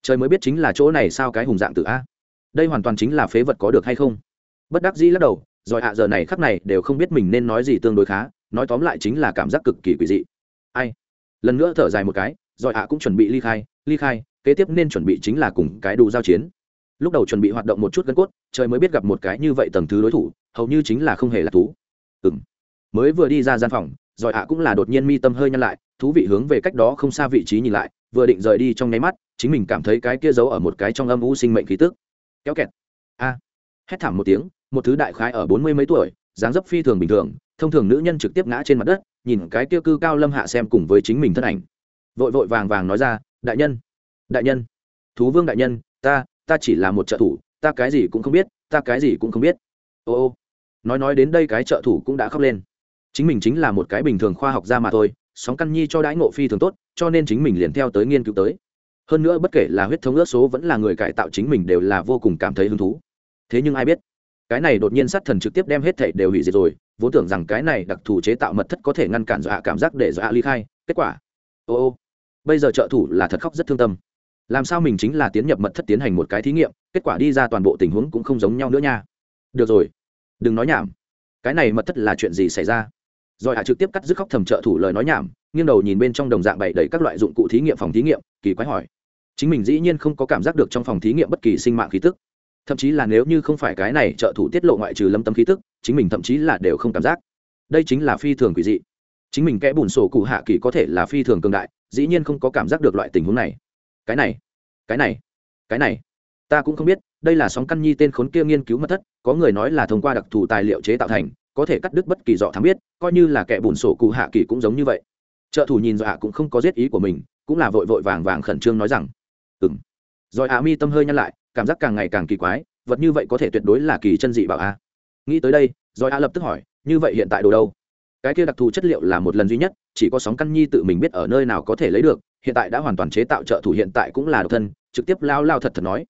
trời mới biết chính là chỗ này sao cái hùng dạng tự a. Đây hoàn toàn chính là phế vật có được hay không? Bất đắc dĩ lắc đầu, rồi ạ, giờ này khắc này đều không biết mình nên nói gì tương đối khá, nói tóm lại chính là cảm giác cực kỳ quỷ dị. Ai? Lần nữa thở dài một cái, rồi ạ cũng chuẩn bị ly khai ly khai, kế tiếp nên chuẩn bị chính là cùng cái đủ giao chiến. Lúc đầu chuẩn bị hoạt động một chút gân cốt, trời mới biết gặp một cái như vậy tầng thứ đối thủ, hầu như chính là không hề là thú. Ừng mới vừa đi ra gian phòng rồi ạ cũng là đột nhiên mi tâm hơi nhăn lại, thú vị hướng về cách đó không xa vị trí nhìn lại, vừa định rời đi trong nháy mắt, chính mình cảm thấy cái kia giấu ở một cái trong âm u sinh mệnh khí tức. Kéo kẹt. A. Hét thảm một tiếng, một thứ đại khái ở bốn mươi mấy tuổi, dáng dấp phi thường bình thường, thông thường nữ nhân trực tiếp ngã trên mặt đất, nhìn cái kia cư cao lâm hạ xem cùng với chính mình thân ảnh. Vội vội vàng vàng nói ra, đại nhân đại nhân, thú vương đại nhân, ta ta chỉ là một trợ thủ, ta cái gì cũng không biết, ta cái gì cũng không biết. Ô ô. Nói nói đến đây cái trợ thủ cũng đã khóc lên chính mình chính là một cái bình thường khoa học gia mà thôi, sóng căn nhi cho đãi ngộ phi thường tốt, cho nên chính mình liền theo tới nghiên cứu tới. Hơn nữa bất kể là huyết thống ước số vẫn là người cải tạo chính mình đều là vô cùng cảm thấy hứng thú. Thế nhưng ai biết, cái này đột nhiên sát thần trực tiếp đem hết thảy đều hủy diệt rồi, vốn tưởng rằng cái này đặc thù chế tạo mật thất có thể ngăn cản dọa cảm giác để dọa ly khai, kết quả, ô ô, bây giờ trợ thủ là thật khóc rất thương tâm. Làm sao mình chính là tiến nhập mật thất tiến hành một cái thí nghiệm, kết quả đi ra toàn bộ tình huống cũng không giống nhau nữa nha. Được rồi, đừng nói nhảm. Cái này mật thất là chuyện gì xảy ra? Rồi hạ trực tiếp cắt dứt khóc thầm trợ thủ lời nói nhảm, nghiêng đầu nhìn bên trong đồng dạng bày đầy các loại dụng cụ thí nghiệm phòng thí nghiệm, kỳ quái hỏi. Chính mình dĩ nhiên không có cảm giác được trong phòng thí nghiệm bất kỳ sinh mạng khí tức. Thậm chí là nếu như không phải cái này trợ thủ tiết lộ ngoại trừ lâm tâm khí tức, chính mình thậm chí là đều không cảm giác. Đây chính là phi thường quỷ dị. Chính mình kẽ bùn sổ cụ hạ kỳ có thể là phi thường cường đại, dĩ nhiên không có cảm giác được loại tình huống này. Cái này cái này cái này. Ta cũng không biết, đây là sóng căn nhi tên khốn kia nghiên cứu mất thất, có người nói là thông qua đặc thù tài liệu chế tạo thành có thể cắt đứt bất kỳ dọ thám biết, coi như là kẻ bùn sổ cụ hạ kỳ cũng giống như vậy. Trợ thủ nhìn dọa cũng không có giết ý của mình, cũng là vội vội vàng vàng khẩn trương nói rằng ừ m rồi ạ mi tâm hơi nhăn lại, cảm giác càng ngày càng kỳ quái, vật như vậy có thể tuyệt đối là kỳ chân dị bảo a. Nghĩ tới đây rồi a lập tức hỏi, như vậy hiện tại đồ đâu? Cái kia đặc thù chất liệu là một lần duy nhất, chỉ có sóng căn nhi tự mình biết ở nơi nào có thể lấy được, hiện tại đã hoàn toàn chế tạo trợ thủ hiện tại cũng là độc thân, trực tiếp lao lao thật thật nói.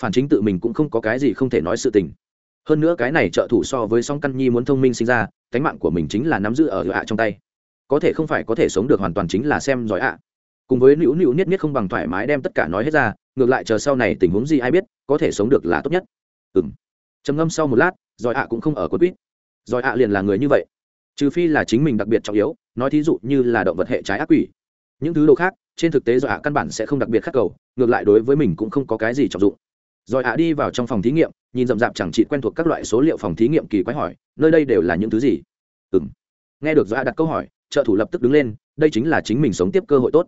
Phản chính tự mình cũng không có cái gì không thể nói sự tình hơn nữa cái này trợ thủ so với song căn nhi muốn thông minh sinh ra, cánh mạng của mình chính là nắm giữ ở ạ trong tay. Có thể không phải có thể sống được hoàn toàn chính là xem giỏi ạ. Cùng với nữu nữu niết niết không bằng thoải mái đem tất cả nói hết ra, ngược lại chờ sau này tình huống gì ai biết, có thể sống được là tốt nhất. Ừ m trầm ngâm sau một lát, giỏi ạ cũng không ở quất quýt. Giỏi ạ liền là người như vậy. Trừ phi là chính mình đặc biệt trọng yếu, nói thí dụ như là động vật hệ trái ác quỷ. Những thứ đồ khác, trên thực tế giỏi ạ căn bản sẽ không đặc biệt khắc cầu, ngược lại đối với mình cũng không có cái gì trọng dụng. Rồi ạ đi vào trong phòng thí nghiệm nhìn rậm rạp chẳng chị quen thuộc các loại số liệu phòng thí nghiệm kỳ quái hỏi, nơi đây đều là những thứ gì? Ừ m nghe được dọa đặt câu hỏi, trợ thủ lập tức đứng lên, đây chính là chính mình sống tiếp cơ hội tốt.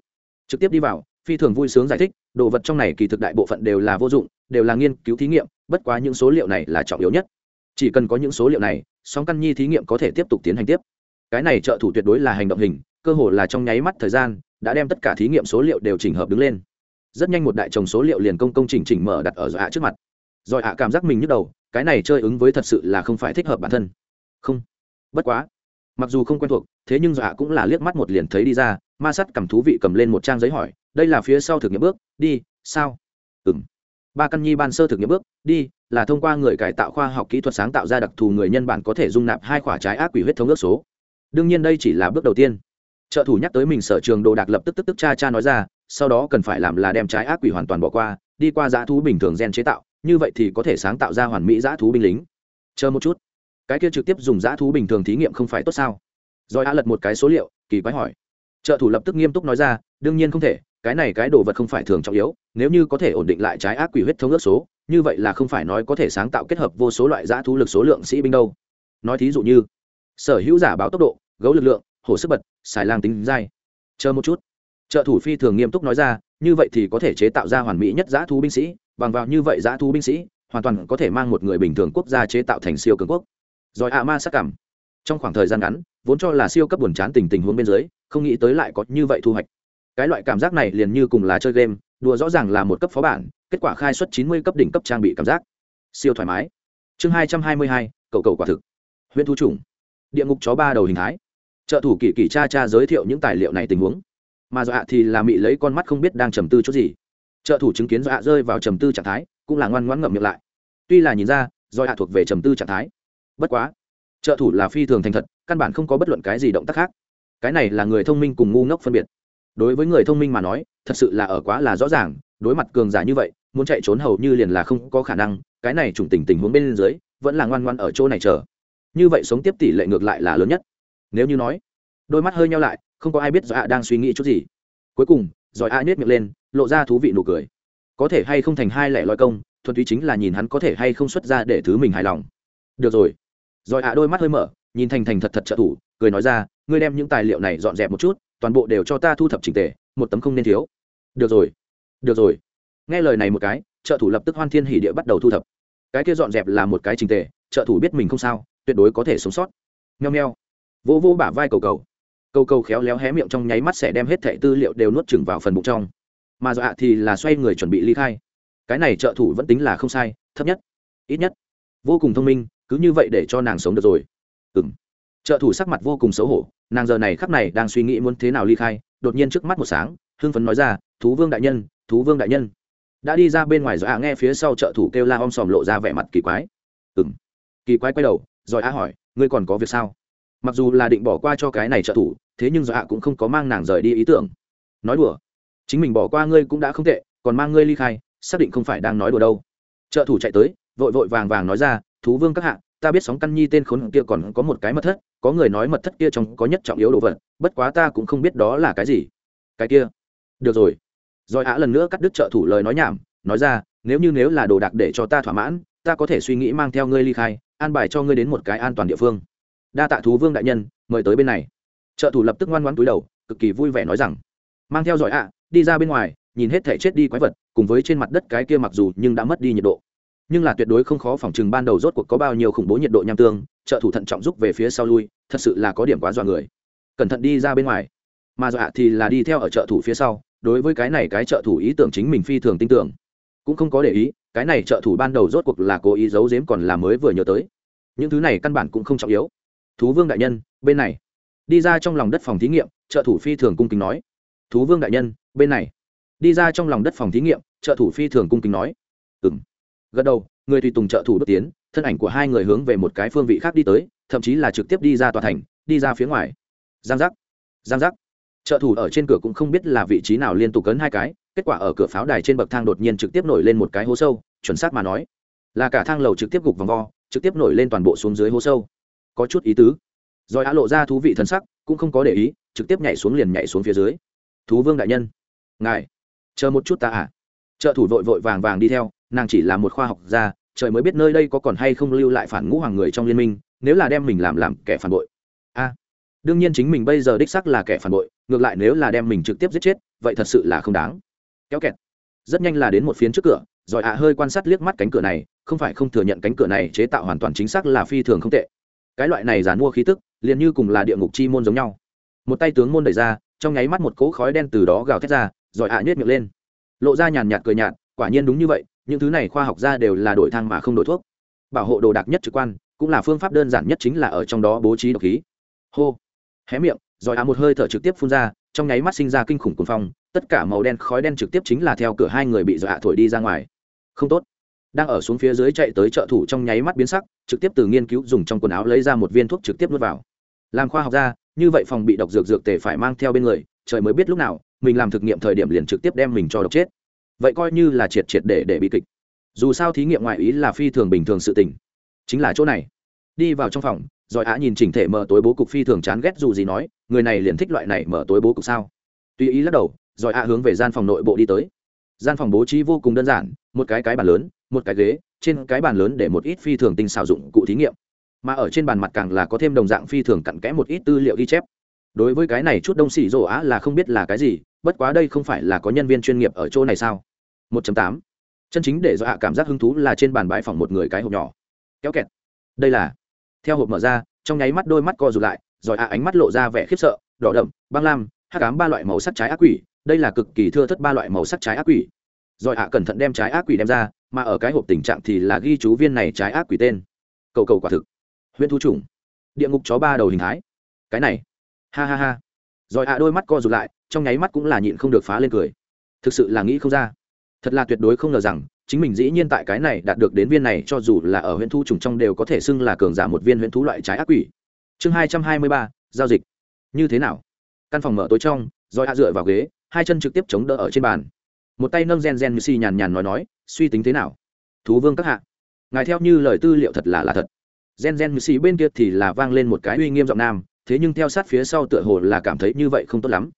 Trực tiếp đi vào, phi thường vui sướng giải thích, đồ vật trong này kỳ thực đại bộ phận đều là vô dụng, đều là nghiên cứu thí nghiệm, bất quá những số liệu này là trọng yếu nhất. Chỉ cần có những số liệu này, song căn nhi thí nghiệm có thể tiếp tục tiến hành tiếp. Cái này trợ thủ tuyệt đối là hành động hình, cơ hồ là trong nháy mắt thời gian, đã đem tất cả thí nghiệm số liệu đều chỉnh hợp đứng lên. Rất nhanh một đại chồng số liệu liền công công chỉnh chỉnh mở đặt ở dọa trước mặt rồi ạ, cảm giác mình nhức đầu, cái này chơi ứng với thật sự là không phải thích hợp bản thân. Không. Bất quá. Mặc dù không quen thuộc, thế nhưng dọa cũng là liếc mắt một liền thấy đi ra, ma sắt cầm thú vị cầm lên một trang giấy hỏi, đây là phía sau thực nghiệm bước, đi, sao? Ừ m ba căn nhi ban sơ thực nghiệm bước, đi, là thông qua người cải tạo khoa học kỹ thuật sáng tạo ra đặc thù người nhân bản có thể dung nạp hai quả trái ác quỷ huyết thống ước số. Đương nhiên đây chỉ là bước đầu tiên. Trợ thủ nhắc tới mình sở trường đồ đạc lập tức tức tức cha cha nói ra, sau đó cần phải làm là đem trái ác quỷ hoàn toàn bỏ qua, đi qua giá thú bình thường gen chế tạo như vậy thì có thể sáng tạo ra hoàn mỹ dã thú binh lính. Chờ một chút. Cái kia trực tiếp dùng dã thú bình thường thí nghiệm không phải tốt sao? Rồi a lật một cái số liệu, kỳ quái hỏi. Trợ thủ lập tức nghiêm túc nói ra, đương nhiên không thể, cái này cái đồ vật không phải thường trọng yếu, nếu như có thể ổn định lại trái ác quỷ huyết thống ước số, như vậy là không phải nói có thể sáng tạo kết hợp vô số loại dã thú lực số lượng sĩ binh đâu. Nói thí dụ như, sở hữu giả báo tốc độ, gấu lực lượng, hổ sức bật, xài lang tính dai chờ một chút. Trợ thủ phi thường nghiêm túc nói ra như vậy thì có thể chế tạo ra hoàn mỹ nhất giã thú binh sĩ, bằng vào như vậy giã thú binh sĩ, hoàn toàn có thể mang một người bình thường quốc gia chế tạo thành siêu cường quốc. Rồi ạ ma sắc cảm. Trong khoảng thời gian ngắn, vốn cho là siêu cấp buồn chán tình tình huống bên dưới, không nghĩ tới lại có như vậy thu hoạch. Cái loại cảm giác này liền như cùng là chơi game, đùa rõ ràng là một cấp phó bản, kết quả khai xuất chín mươi cấp đỉnh cấp trang bị cảm giác. Siêu thoải mái. Chương hai trăm hai mươi hai, cầu cầu quả thực. Huyện thu trùng địa ngục chó ba đầu hình thái. Trợ thủ kỳ kỳ cha cha giới thiệu những tài liệu này tình huống mà dọa thì là mị lấy con mắt không biết đang trầm tư chỗ gì. Trợ thủ chứng kiến dọa rơi vào trầm tư trạng thái, cũng là ngoan ngoãn ngậm miệng lại. Tuy là nhìn ra do hạ thuộc về trầm tư trạng thái. Bất quá, trợ thủ là phi thường thành thật, căn bản không có bất luận cái gì động tác khác. Cái này là người thông minh cùng ngu ngốc phân biệt. Đối với người thông minh mà nói, thật sự là ở quá là rõ ràng, đối mặt cường giả như vậy, muốn chạy trốn hầu như liền là không có khả năng, cái này trùng tình tình huống bên dưới, vẫn là ngoan ngoan ở chỗ này chờ. Như vậy sống tiếp tỷ lệ ngược lại là lớn nhất. Nếu như nói, đôi mắt hơi nhau lại không có ai biết do ạ đang suy nghĩ chút gì. Cuối cùng, giỏi ạ nhét miệng lên, lộ ra thú vị nụ cười. Có thể hay không thành hai lẻ loi công, thuần túy chính là nhìn hắn có thể hay không xuất ra để thứ mình hài lòng. Được rồi. Giỏi ạ đôi mắt hơi mở, nhìn thành thành thật thật trợ thủ, cười nói ra, ngươi đem những tài liệu này dọn dẹp một chút, toàn bộ đều cho ta thu thập trình tề, một tấm không nên thiếu. Được rồi. Được rồi. Nghe lời này một cái, trợ thủ lập tức hoan thiên hỉ địa bắt đầu thu thập. Cái kia dọn dẹp là một cái trình tề, trợ thủ biết mình không sao, tuyệt đối có thể sống sót. Nheo nheo vô vô bả vai cầu cầu. Câu câu khéo léo hé miệng trong nháy mắt sẽ đem hết thẻ tư liệu đều nuốt chừng vào phần bụng trong. Mà dọa thì là xoay người chuẩn bị ly khai. Cái này trợ thủ vẫn tính là không sai, thấp nhất, ít nhất. Vô cùng thông minh, cứ như vậy để cho nàng sống được rồi. Ừ m trợ thủ sắc mặt vô cùng xấu hổ, nàng giờ này khắc này đang suy nghĩ muốn thế nào ly khai, đột nhiên trước mắt một sáng, hưng phấn nói ra, thú vương đại nhân, thú vương đại nhân. Đã đi ra bên ngoài dọa nghe phía sau trợ thủ kêu la om sòm lộ ra vẻ mặt kỳ quái. Ừ m kỳ quái quay đầu, rồi á hỏi, ngươi còn có việc sao? Mặc dù là định bỏ qua cho cái này trợ thủ, thế nhưng do hạ cũng không có mang nàng rời đi ý tưởng. Nói đùa, chính mình bỏ qua ngươi cũng đã không tệ, còn mang ngươi ly khai, xác định không phải đang nói đùa đâu. Trợ thủ chạy tới, vội vội vàng vàng nói ra, thú vương các hạ, ta biết sóng căn nhi tên khốn kia còn có một cái mật thất, có người nói mật thất kia trong có nhất trọng yếu đồ vật, bất quá ta cũng không biết đó là cái gì. Cái kia? Được rồi. Rồi ạ lần nữa cắt đứt trợ thủ lời nói nhảm, nói ra, nếu như nếu là đồ đạc để cho ta thỏa mãn, ta có thể suy nghĩ mang theo ngươi ly khai, an bài cho ngươi đến một cái an toàn địa phương đa tạ thú vương đại nhân, mời tới bên này. Trợ thủ lập tức ngoan ngoãn túi đầu, cực kỳ vui vẻ nói rằng, mang theo giỏi ạ, đi ra bên ngoài, nhìn hết thể chết đi quái vật, cùng với trên mặt đất cái kia mặc dù nhưng đã mất đi nhiệt độ. Nhưng là tuyệt đối không khó phòng chừng ban đầu rốt cuộc có bao nhiêu khủng bố nhiệt độ nham tương, trợ thủ thận trọng rút về phía sau lui, thật sự là có điểm quá dọa người. Cẩn thận đi ra bên ngoài. Mà dọa thì là đi theo ở trợ thủ phía sau, đối với cái này cái trợ thủ ý tưởng chính mình phi thường tin tưởng. Cũng không có để ý, cái này trợ thủ ban đầu rốt cuộc là cố ý giấu giếm còn là mới vừa nhớ tới. Những thứ này căn bản cũng không trọng yếu thú vương đại nhân, bên này. Đi ra trong lòng đất phòng thí nghiệm, trợ thủ phi thường cung kính nói. Thú vương đại nhân, bên này. Đi ra trong lòng đất phòng thí nghiệm, trợ thủ phi thường cung kính nói. Ừng gật đầu, người tùy tùng trợ thủ bước tiến, thân ảnh của hai người hướng về một cái phương vị khác đi tới, thậm chí là trực tiếp đi ra tòa thành, đi ra phía ngoài. Giang giác. Giang giác. Trợ thủ ở trên cửa cũng không biết là vị trí nào liên tục cấn hai cái, kết quả ở cửa pháo đài trên bậc thang đột nhiên trực tiếp nổi lên một cái hố sâu, chuẩn xác mà nói. Là cả thang lầu trực tiếp gục vòng vo, trực tiếp nổi lên toàn bộ xuống dưới hố sâu có chút ý tứ. Rồi á lộ ra thú vị thân sắc, cũng không có để ý, trực tiếp nhảy xuống liền nhảy xuống phía dưới. Thú vương đại nhân, ngài, chờ một chút ta à trợ thủ vội vội vàng vàng đi theo, nàng chỉ là một khoa học gia, trời mới biết nơi đây có còn hay không lưu lại phản ngũ hoàng người trong liên minh, nếu là đem mình làm làm kẻ phản bội. A, đương nhiên chính mình bây giờ đích sắc là kẻ phản bội, ngược lại nếu là đem mình trực tiếp giết chết, vậy thật sự là không đáng. Kéo kẹt. Rất nhanh là đến một phiến trước cửa, rồi ạ hơi quan sát liếc mắt cánh cửa này, không phải không thừa nhận cánh cửa này chế tạo hoàn toàn chính xác là phi thường không tệ cái loại này giàn mua khí tức, liền như cùng là địa ngục chi môn giống nhau. Một tay tướng môn đẩy ra, trong nháy mắt một cỗ khói đen từ đó gào thét ra, rồi ạ nhét miệng lên. Lộ ra nhàn nhạt cười nhạt, quả nhiên đúng như vậy, những thứ này khoa học ra đều là đổi thang mà không đổi thuốc. Bảo hộ đồ đạc nhất trực quan, cũng là phương pháp đơn giản nhất chính là ở trong đó bố trí độc khí. Hô! Hé miệng, rồi á một hơi thở trực tiếp phun ra, trong nháy mắt sinh ra kinh khủng cuồng phong, tất cả màu đen khói đen trực tiếp chính là theo cửa hai người bị dọa thổi đi ra ngoài. Không tốt đang ở xuống phía dưới chạy tới trợ thủ trong nháy mắt biến sắc, trực tiếp từ nghiên cứu dùng trong quần áo lấy ra một viên thuốc trực tiếp nuốt vào. Làm khoa học ra, như vậy phòng bị độc dược dược tề phải mang theo bên người, trời mới biết lúc nào, mình làm thực nghiệm thời điểm liền trực tiếp đem mình cho độc chết. Vậy coi như là triệt triệt để để bị kịch. Dù sao thí nghiệm ngoại ý là phi thường bình thường sự tình. Chính là chỗ này. Đi vào trong phòng, rồi á nhìn chỉnh thể mở tối bố cục phi thường chán ghét dù gì nói, người này liền thích loại này mở tối bố cục sao? Tùy ý lắc đầu, rồi á hướng về gian phòng nội bộ đi tới. Gian phòng bố trí vô cùng đơn giản, một cái cái bàn lớn một cái ghế, trên cái bàn lớn để một ít phi thường tinh xào dụng cụ thí nghiệm. Mà ở trên bàn mặt càng là có thêm đồng dạng phi thường cặn kẽ một ít tư liệu ghi chép. Đối với cái này chút đông xỉ rổ á là không biết là cái gì, bất quá đây không phải là có nhân viên chuyên nghiệp ở chỗ này sao? 1.8. chân chính để do hạ cảm giác hứng thú là trên bàn bãi phòng một người cái hộp nhỏ. Kéo kẹt. Đây là. Theo hộp mở ra, trong nháy mắt đôi mắt co rụt lại rồi hạ ánh mắt lộ ra vẻ khiếp sợ, đỏ đậm, băng lam, hắc ám ba loại màu sắc trái ác quỷ, đây là cực kỳ thưa thất ba loại màu sắc trái ác quỷ rồi hạ cẩn thận đem trái ác quỷ đem ra, mà ở cái hộp tình trạng thì là ghi chú viên này trái ác quỷ tên. Cầu cầu quả thực. Huyện thu trùng. Địa ngục chó ba đầu hình thái. Cái này. Ha ha ha. Rồi hạ đôi mắt co rụt lại, trong nháy mắt cũng là nhịn không được phá lên cười. Thực sự là nghĩ không ra. Thật là tuyệt đối không ngờ rằng, chính mình dĩ nhiên tại cái này đạt được đến viên này cho dù là ở huyện thu trùng trong đều có thể xưng là cường giả một viên huyện thú loại trái ác quỷ. Chương hai trăm hai mươi ba, giao dịch. Như thế nào? Căn phòng mở tối trong, rồi hạ dựa vào ghế, hai chân trực tiếp chống đỡ ở trên bàn một tay nâng gen gen như si nhàn nhàn nói nói, suy tính thế nào? Thú vương các hạ, ngài theo như lời tư liệu thật là là thật. Gen gen như si bên kia thì là vang lên một cái uy nghiêm giọng nam, thế nhưng theo sát phía sau tựa hồ là cảm thấy như vậy không tốt lắm.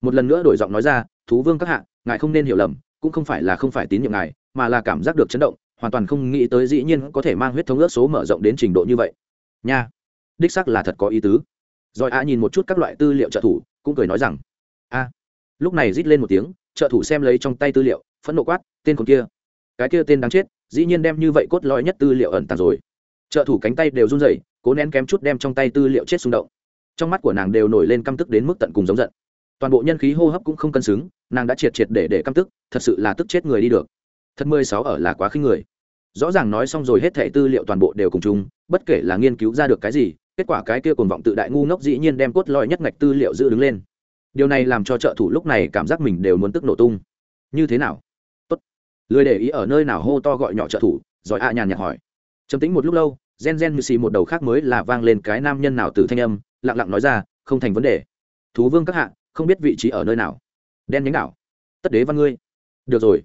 Một lần nữa đổi giọng nói ra, thú vương các hạ, ngài không nên hiểu lầm, cũng không phải là không phải tín nhiệm ngài, mà là cảm giác được chấn động, hoàn toàn không nghĩ tới dĩ nhiên có thể mang huyết thống ước số mở rộng đến trình độ như vậy. Nha, đích sắc là thật có ý tứ. Rồi a nhìn một chút các loại tư liệu trợ thủ, cũng cười nói rằng, a. Lúc này rít lên một tiếng trợ thủ xem lấy trong tay tư liệu, phẫn nộ quát, tên con kia, cái kia tên đáng chết, dĩ nhiên đem như vậy cốt lõi nhất tư liệu ẩn tàng rồi. Trợ thủ cánh tay đều run rẩy, cố nén kém chút đem trong tay tư liệu chết xung động. Trong mắt của nàng đều nổi lên căm tức đến mức tận cùng giống giận. Toàn bộ nhân khí hô hấp cũng không cân xứng, nàng đã triệt triệt để để căm tức, thật sự là tức chết người đi được. Thật mười sáu ở là quá khinh người. Rõ ràng nói xong rồi hết thẻ tư liệu toàn bộ đều cùng chung, bất kể là nghiên cứu ra được cái gì, kết quả cái kia còn vọng tự đại ngu ngốc dĩ nhiên đem cốt lõi nhất ngạch tư liệu giữ đứng lên điều này làm cho trợ thủ lúc này cảm giác mình đều muốn tức nổ tung. Như thế nào? Tốt. Lười để ý ở nơi nào hô to gọi nhỏ trợ thủ giỏi ạ nhàn nhạt hỏi. Trầm tính một lúc lâu, gen gen như xì một đầu khác mới là vang lên cái nam nhân nào từ thanh âm, lặng lặng nói ra, không thành vấn đề. Thú vương các hạ, không biết vị trí ở nơi nào. Đen nhánh đảo. Tất đế văn ngươi. Được rồi.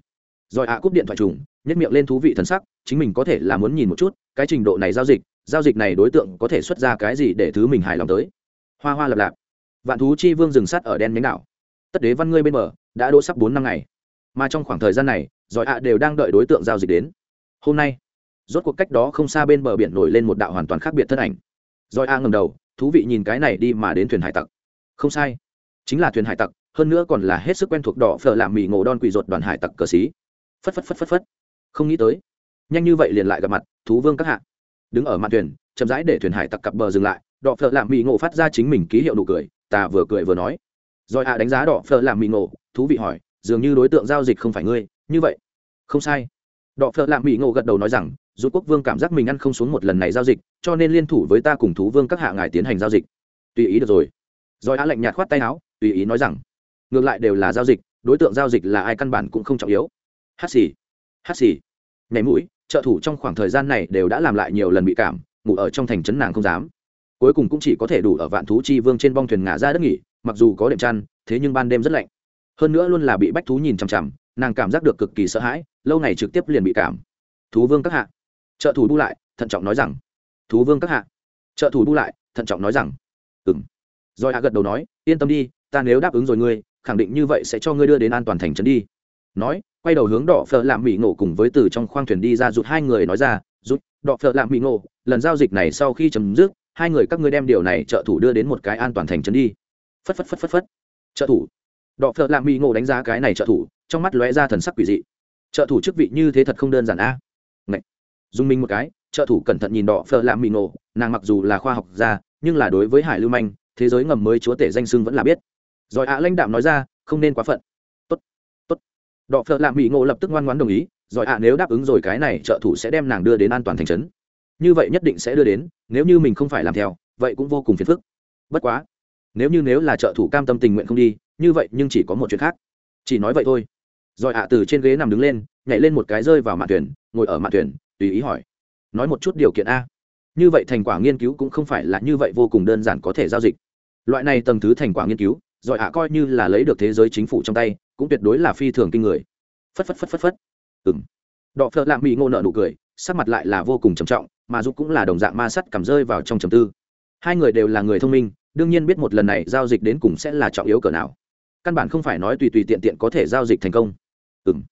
Rồi ạ cúp điện thoại trùng nhất miệng lên thú vị thần sắc, chính mình có thể là muốn nhìn một chút, cái trình độ này giao dịch giao dịch này đối tượng có thể xuất ra cái gì để thứ mình hài lòng tới. Hoa hoa lập lạp vạn thú chi vương dừng sắt ở đen nhánh đảo. Tất đế văn ngươi bên bờ, đã đỗ sắp bốn năm ngày. Mà trong khoảng thời gian này, giỏi ạ đều đang đợi đối tượng giao dịch đến. Hôm nay, rốt cuộc cách đó không xa bên bờ biển nổi lên một đạo hoàn toàn khác biệt thân ảnh. Giỏi a ngầm đầu, thú vị nhìn cái này đi mà đến thuyền hải tặc. Không sai. Chính là thuyền hải tặc, hơn nữa còn là hết sức quen thuộc đỏ phở làm mì ngộ đon quỷ ruột đoàn hải tặc cờ xí. Phất phất phất phất phất. Không nghĩ tới. Nhanh như vậy liền lại gặp mặt, thú vương các hạ. Đứng ở mặt thuyền, chậm rãi để thuyền hải tặc cặp bờ dừng lại, đỏ phở làm mì ngộ phát ra chính mình ký hiệu nụ cười ta vừa cười vừa nói. Rồi hạ đánh giá đỏ phở làm mì ngộ, thú vị hỏi, dường như đối tượng giao dịch không phải ngươi, như vậy. Không sai. Đỏ phở làm mì ngộ gật đầu nói rằng, dù quốc vương cảm giác mình ăn không xuống một lần này giao dịch, cho nên liên thủ với ta cùng thú vương các hạ ngài tiến hành giao dịch. Tùy ý được rồi. Rồi á lạnh nhạt khoát tay áo, tùy ý nói rằng, ngược lại đều là giao dịch, đối tượng giao dịch là ai căn bản cũng không trọng yếu. Hát xì hát xì. Nhảy mũi, trợ thủ trong khoảng thời gian này đều đã làm lại nhiều lần bị cảm, ngủ ở trong thành trấn nàng không dám cuối cùng cũng chỉ có thể đủ ở vạn thú chi vương trên bong thuyền ngả ra đất nghỉ, mặc dù có đệm chăn, thế nhưng ban đêm rất lạnh. Hơn nữa luôn là bị bách thú nhìn chằm chằm, nàng cảm giác được cực kỳ sợ hãi, lâu ngày trực tiếp liền bị cảm. Thú vương các hạ. Trợ thủ bu lại, thận trọng nói rằng. Thú vương các hạ. Trợ thủ bu lại, thận trọng nói rằng. Ừng rồi hạ gật đầu nói, yên tâm đi, ta nếu đáp ứng rồi ngươi, khẳng định như vậy sẽ cho ngươi đưa đến an toàn thành trấn đi. Nói, quay đầu hướng đỏ phở làm mỹ ngộ cùng với từ trong khoang thuyền đi ra rụt hai người nói ra rút đỏ phở làm mỹ ngộ, lần giao dịch này sau khi chấm dứt hai người các ngươi đem điều này trợ thủ đưa đến một cái an toàn thành trấn đi. Phất phất phất phất phất. Trợ thủ. Đọ phợ lạ mỹ ngộ đánh giá cái này trợ thủ, trong mắt lóe ra thần sắc quỷ dị. Trợ thủ chức vị như thế thật không đơn giản a. À? Dùng mình một cái, trợ thủ cẩn thận nhìn đọ phợ lạ mỹ ngộ, nàng mặc dù là khoa học gia, nhưng là đối với hải lưu manh, thế giới ngầm mới chúa tể danh sưng vẫn là biết. Rồi ạ lãnh đạm nói ra, không nên quá phận. Tốt tốt. Đọ phợ lạ mỹ ngộ lập tức ngoan ngoãn đồng ý, rồi ạ nếu đáp ứng rồi cái này, trợ thủ sẽ đem nàng đưa đến an toàn thành trấn như vậy nhất định sẽ đưa đến, nếu như mình không phải làm theo, vậy cũng vô cùng phiền phức. Bất quá, nếu như nếu là trợ thủ cam tâm tình nguyện không đi, như vậy nhưng chỉ có một chuyện khác. Chỉ nói vậy thôi. Rồi ạ từ trên ghế nằm đứng lên, nhảy lên một cái rơi vào mạn thuyền, ngồi ở mạn thuyền, tùy ý hỏi. Nói một chút điều kiện a. Như vậy thành quả nghiên cứu cũng không phải là như vậy vô cùng đơn giản có thể giao dịch. Loại này tầng thứ thành quả nghiên cứu, rồi ạ coi như là lấy được thế giới chính phủ trong tay, cũng tuyệt đối là phi thường kinh người. Phất phất phất phất phất. Ừng đọ phợ lạng bị ngô nợ nụ cười, sắc mặt lại là vô cùng trầm trọng mà dục cũng là đồng dạng ma sắt cầm rơi vào trong trầm tư. Hai người đều là người thông minh, đương nhiên biết một lần này giao dịch đến cùng sẽ là trọng yếu cỡ nào. Căn bản không phải nói tùy tùy tiện tiện có thể giao dịch thành công. Ừng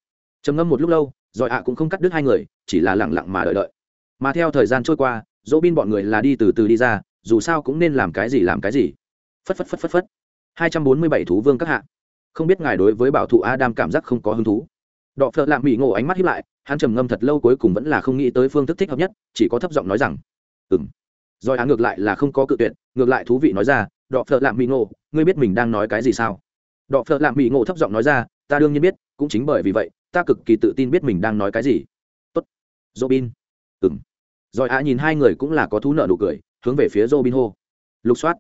trầm ngâm một lúc lâu, rồi ạ cũng không cắt đứt hai người, chỉ là lẳng lặng mà đợi đợi. Mà theo thời gian trôi qua, dỗ bin bọn người là đi từ từ đi ra, dù sao cũng nên làm cái gì làm cái gì. Phất phất phất phất phất. Hai trăm bốn mươi bảy thú vương các hạ. Không biết ngài đối với bảo thụ adam cảm giác không có hứng thú đọ phợ lạ mỹ ngộ ánh mắt hiếp lại, hắn trầm ngâm thật lâu cuối cùng vẫn là không nghĩ tới phương thức thích hợp nhất, chỉ có thấp giọng nói rằng ừ m rồi á ngược lại là không có cự tuyệt, ngược lại thú vị nói ra, đọ phợ lạ mỹ ngộ, ngươi biết mình đang nói cái gì sao? Đọ phợ lạ mỹ ngộ thấp giọng nói ra, ta đương nhiên biết, cũng chính bởi vì vậy, ta cực kỳ tự tin biết mình đang nói cái gì. Tốt. Robin. Ừng rồi á nhìn hai người cũng là có thú nợ nụ cười, hướng về phía robin hô. Lục soát.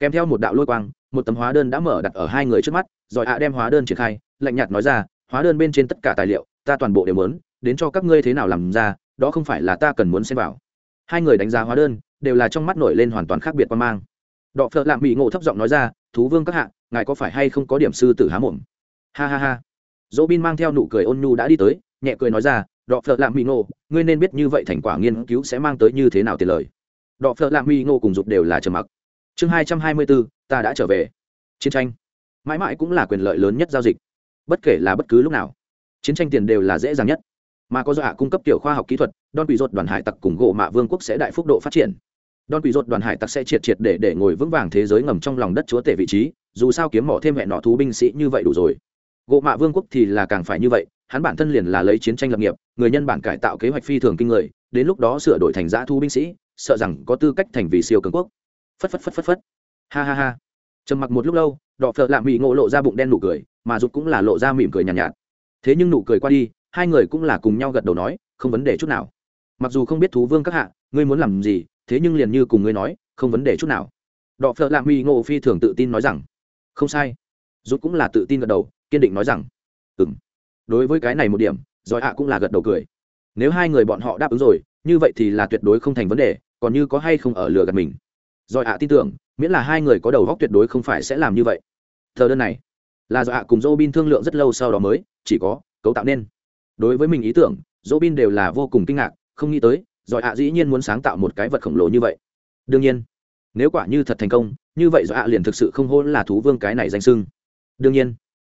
Kèm theo một đạo lôi quang, một tấm hóa đơn đã mở đặt ở hai người trước mắt, rồi ạ đem hóa đơn triển khai, lạnh nhạt nói ra hóa đơn bên trên tất cả tài liệu, ta toàn bộ đều muốn, đến cho các ngươi thế nào làm ra, đó không phải là ta cần muốn xem vào. Hai người đánh giá hóa đơn, đều là trong mắt nổi lên hoàn toàn khác biệt quan mang. Đọ phợ lạm bị ngộ thấp giọng nói ra, thú vương các hạ, ngài có phải hay không có điểm sư tử há mồm? Ha ha ha. Dỗ bin mang theo nụ cười ôn nhu đã đi tới, nhẹ cười nói ra, đọ phợ lạm bị ngộ, ngươi nên biết như vậy thành quả nghiên cứu sẽ mang tới như thế nào tiền lời. Đọ phợ lạm bị ngộ cùng dục đều là trầm mặc. Chương hai trăm hai mươi bốn, ta đã trở về. Chiến tranh. Mãi mãi cũng là quyền lợi lớn nhất giao dịch bất kể là bất cứ lúc nào, chiến tranh tiền đều là dễ dàng nhất. Mà có do hạ cung cấp tiểu khoa học kỹ thuật đòn quỷ rột đoàn hải tặc cùng gỗ mạ vương quốc sẽ đại phúc độ phát triển. Đòn quỷ rột đoàn hải tặc sẽ triệt triệt để để ngồi vững vàng thế giới ngầm trong lòng đất chúa tể vị trí, dù sao kiếm mỏ thêm hẹn nọ thú binh sĩ như vậy đủ rồi. Gỗ mạ vương quốc thì là càng phải như vậy, hắn bản thân liền là lấy chiến tranh lập nghiệp, người nhân bản cải tạo kế hoạch phi thường kinh người, đến lúc đó sửa đổi thành giã thu binh sĩ, sợ rằng có tư cách thành vì siêu cường quốc. Phất phất phất phất phất. Ha ha ha. Trầm mặc một lúc lâu đọ phợ lạ mỹ ngộ lộ ra bụng đen nụ cười mà dục cũng là lộ ra mỉm cười nhàn nhạt, nhạt thế nhưng nụ cười qua đi hai người cũng là cùng nhau gật đầu nói không vấn đề chút nào. Mặc dù không biết thú vương các hạ ngươi muốn làm gì thế nhưng liền như cùng ngươi nói không vấn đề chút nào. Đọ phợ lạ mỹ ngộ phi thường tự tin nói rằng không sai. Dục cũng là tự tin gật đầu kiên định nói rằng ừm. đối với cái này một điểm giỏi hạ cũng là gật đầu cười. Nếu hai người bọn họ đáp ứng rồi như vậy thì là tuyệt đối không thành vấn đề còn như có hay không ở lừa gạt mình. Rồi ạ tin tưởng, miễn là hai người có đầu góc tuyệt đối không phải sẽ làm như vậy. Thờ đơn này, là do ạ cùng dô bin thương lượng rất lâu sau đó mới, chỉ có cấu tạo nên. Đối với mình ý tưởng dô bin đều là vô cùng kinh ngạc, không nghĩ tới giỏi ạ dĩ nhiên muốn sáng tạo một cái vật khổng lồ như vậy. Đương nhiên, nếu quả như thật thành công, như vậy do ạ liền thực sự không hôn là thú vương cái này danh sưng đương nhiên,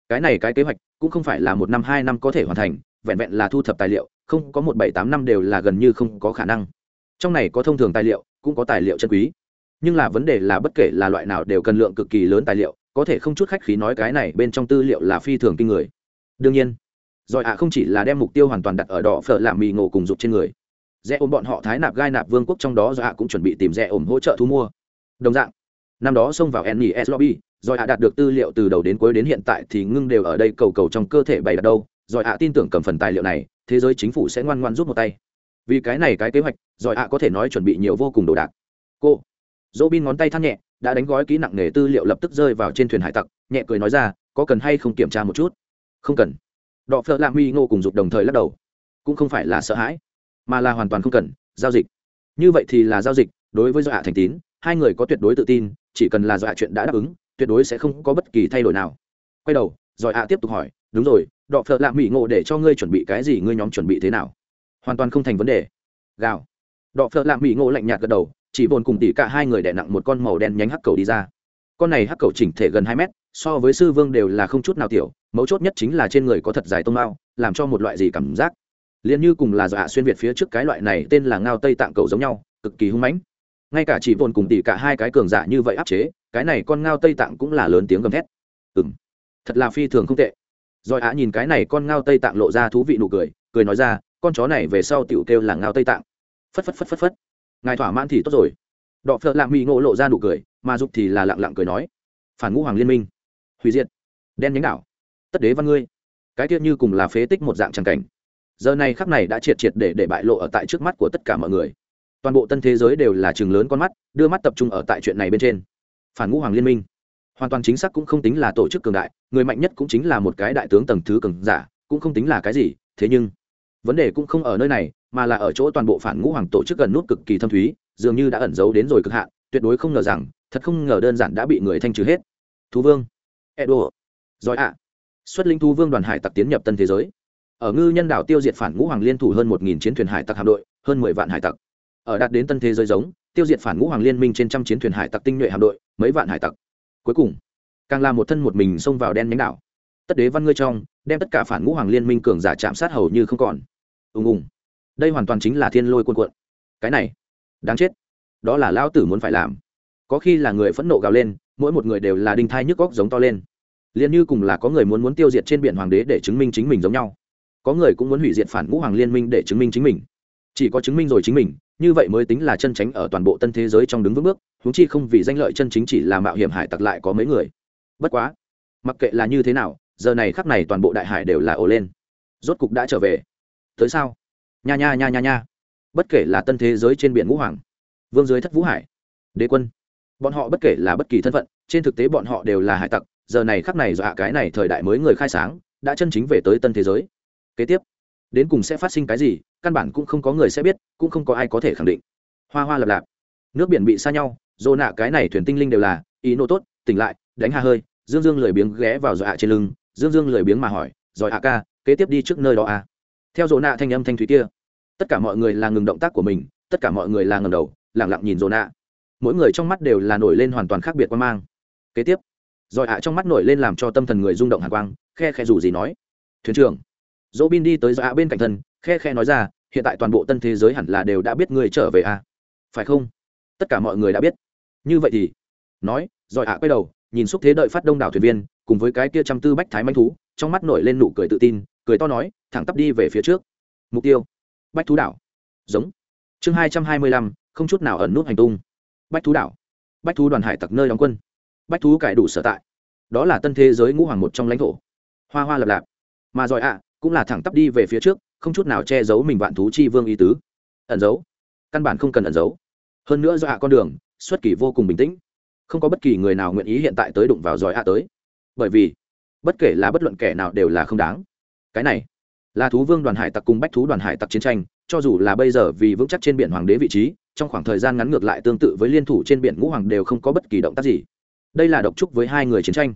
cái này cái kế hoạch cũng không phải là một năm, hai năm có thể hoàn thành, vẹn vẹn là thu thập tài liệu, không có một bảy tám năm đều là gần như không có khả năng. Trong này có thông thường tài liệu, cũng có tài liệu chân quý nhưng là vấn đề là bất kể là loại nào đều cần lượng cực kỳ lớn tài liệu, có thể không chút khách khí nói cái này bên trong tư liệu là phi thường kinh người. Đương nhiên giỏi ạ không chỉ là đem mục tiêu hoàn toàn đặt ở đỏ phở làm mì ngộ cùng dục trên người. Rẽ ôm bọn họ thái nạp gai nạp vương quốc trong đó do ạ cũng chuẩn bị tìm rẽ ôm hỗ trợ thu mua. Đồng dạng, năm đó xông vào nes lobby, rồi ạ đạt được tư liệu từ đầu đến cuối đến hiện tại thì ngưng đều ở đây cầu cầu trong cơ thể bày đặt đâu. Rồi ạ tin tưởng cầm phần tài liệu này, thế giới chính phủ sẽ ngoan ngoan rút một tay. Vì cái này cái kế hoạch, rồi ạ có thể nói chuẩn bị nhiều vô cùng đồ đạc. Cô dỗ bin ngón tay thắt nhẹ, đã đánh gói kỹ nặng nghề tư liệu lập tức rơi vào trên thuyền hải tặc, nhẹ cười nói ra, có cần hay không kiểm tra một chút? Không cần. Đọ phợ lạ mi ngô cùng dục đồng thời lắc đầu. Cũng không phải là sợ hãi, mà là hoàn toàn không cần, giao dịch. Như vậy thì là giao dịch, đối với do hạ thành tín, hai người có tuyệt đối tự tin, chỉ cần là do hạ chuyện đã đáp ứng, tuyệt đối sẽ không có bất kỳ thay đổi nào. Quay đầu giỏi ạ tiếp tục hỏi, đúng rồi, đọ phợ lạ mỹ ngộ để cho ngươi chuẩn bị cái gì, ngươi nhóm chuẩn bị thế nào? Hoàn toàn không thành vấn đề. Gào. Đọ phợ lạ mỹ ngộ lạnh nhạt gật đầu chỉ bồn cùng tỉ cả hai người đè nặng một con màu đen nhánh hắc cầu đi ra. Con này hắc cầu chỉnh thể gần hai mét, so với sư vương đều là không chút nào tiểu, mấu chốt nhất chính là trên người có thật dài tông mao, làm cho một loại gì cảm giác. Liền như cùng là dọa xuyên việt phía trước cái loại này tên là ngao tây tạng cầu giống nhau, cực kỳ hung mãnh. Ngay cả chỉ bồn cùng tỉ cả hai cái cường giả như vậy áp chế, cái này con ngao tây tạng cũng là lớn tiếng gầm thét. Ừ m thật là phi thường không tệ. Rồi ạ nhìn cái này con ngao tây tạng lộ ra thú vị nụ cười cười nói ra, con chó này về sau tiểu kêu là ngao tây tạng. Phất phất phất phất phất ngài thỏa mãn thì tốt rồi. Đọ phợ lạ mỹ ngộ lộ ra nụ cười, mà dục thì là lặng lặng cười nói, phản ngũ hoàng liên minh, hủy diệt, đen nhánh đảo, tất đế văn ngươi. Cái tiết như cùng là phế tích một dạng tràng cảnh. Giờ này khắc này đã triệt triệt để để bại lộ ở tại trước mắt của tất cả mọi người. Toàn bộ tân thế giới đều là chừng lớn con mắt, đưa mắt tập trung ở tại chuyện này bên trên. Phản ngũ hoàng liên minh, hoàn toàn chính xác cũng không tính là tổ chức cường đại, người mạnh nhất cũng chính là một cái đại tướng tầng thứ cường giả, cũng không tính là cái gì, thế nhưng vấn đề cũng không ở nơi này, mà là ở chỗ toàn bộ phản ngũ hoàng tổ chức gần nút cực kỳ thâm thúy, dường như đã ẩn giấu đến rồi cực hạn, tuyệt đối không ngờ rằng, thật không ngờ đơn giản đã bị người thanh trừ hết. Thú vương. Edo. Giỏi ạ. Xuất linh thú vương đoàn hải tặc tiến nhập tân thế giới. Ở ngư nhân đảo tiêu diệt phản ngũ hoàng liên thủ hơn một nghìn chiến thuyền hải tặc hạm đội, hơn mười vạn hải tặc. Ở đạt đến tân thế giới giống, tiêu diệt phản ngũ hoàng liên minh trên trăm chiến thuyền hải tặc tinh nhuệ hạm đội, mấy vạn hải tặc. Cuối cùng, càng là một thân một mình xông vào đen nhánh đảo. Tất đế văn ngươi trong, đem tất cả phản ngũ hoàng liên minh cường giả chạm sát hầu như không còn ùng ùng. Đây hoàn toàn chính là thiên lôi cuồn cuộn. Cái này, đáng chết. Đó là lão tử muốn phải làm. Có khi là người phẫn nộ gào lên, mỗi một người đều là đinh thai nhức góc giống to lên. Liền như cùng là có người muốn muốn tiêu diệt trên biển hoàng đế để chứng minh chính mình giống nhau. Có người cũng muốn hủy diệt phản ngũ hoàng liên minh để chứng minh chính mình. Chỉ có chứng minh rồi chính mình, như vậy mới tính là chân tránh ở toàn bộ tân thế giới trong đứng vững bước húng chi không vì danh lợi chân chính chỉ là mạo hiểm hải tặc lại có mấy người. Bất quá, mặc kệ là như thế nào, giờ này khắc này toàn bộ đại hải đều là ồ lên. Rốt cục đã trở về tới sao? Nha nha nha nha nha. Bất kể là tân thế giới trên biển ngũ hoàng, vương dưới thất vũ hải, đế quân, bọn họ bất kể là bất kỳ thân phận, trên thực tế bọn họ đều là hải tặc. Giờ này khắc này dọa cái này thời đại mới người khai sáng, đã chân chính về tới tân thế giới. Kế tiếp, đến cùng sẽ phát sinh cái gì, căn bản cũng không có người sẽ biết, cũng không có ai có thể khẳng định. Hoa hoa lập lạp, nước biển bị xa nhau dồ nạ cái này thuyền tinh linh đều là, ý nô tốt, tỉnh lại, đánh hà hơi, dương dương lười biếng ghé vào dọa trên lưng, dương dương lười biếng mà hỏi giỏi hạ ca, kế tiếp đi trước nơi đó à? Theo dồn nạ thanh âm thanh thúy kia, tất cả mọi người là ngừng động tác của mình, tất cả mọi người là ngừng đầu lẳng lặng nhìn dồn nạ mỗi người trong mắt đều là nổi lên hoàn toàn khác biệt quan mang. Kế tiếp giỏi hạ trong mắt nổi lên làm cho tâm thần người rung động hàn quang, khe khe dù gì nói, thuyền trưởng. Dỗ bin đi tới dọa bên cạnh thân, khe khe nói ra, hiện tại toàn bộ tân thế giới hẳn là đều đã biết ngươi trở về à? phải không? Tất cả mọi người đã biết. Như vậy thì? Nói giỏi ạ quay đầu, nhìn xúc thế đợi phát đông đảo thuyền viên, cùng với cái kia trăm tư bách thái manh thú trong mắt nổi lên nụ cười tự tin, cười to nói, thẳng tắp đi về phía trước. Mục tiêu. Bách thú đảo. Giống. Chương hai trăm hai mươi lăm, không chút nào ẩn nút hành tung. Bách thú đảo. Bách thú đoàn hải tặc nơi đóng quân. Bách thú cải đủ sở tại. Đó là tân thế giới ngũ hoàng một trong lãnh thổ. Hoa hoa lập lạp. Mà giỏi ạ, cũng là thẳng tắp đi về phía trước, không chút nào che giấu mình vạn thú chi vương ý tứ. Ẩn giấu. Căn bản không cần ẩn giấu. Hơn nữa do ạ con đường, xuất kỳ vô cùng bình tĩnh. Không có bất kỳ người nào nguyện ý hiện tại tới đụng vào giỏi ạ tới. Bởi vì bất kể là bất luận kẻ nào đều là không đáng. Cái này, là thú vương đoàn hải tặc cùng bách thú đoàn hải tặc chiến tranh, cho dù là bây giờ vì vững chắc trên biển hoàng đế vị trí, trong khoảng thời gian ngắn ngược lại tương tự với liên thủ trên biển ngũ hoàng đều không có bất kỳ động tác gì. Đây là độc trúc với hai người chiến tranh.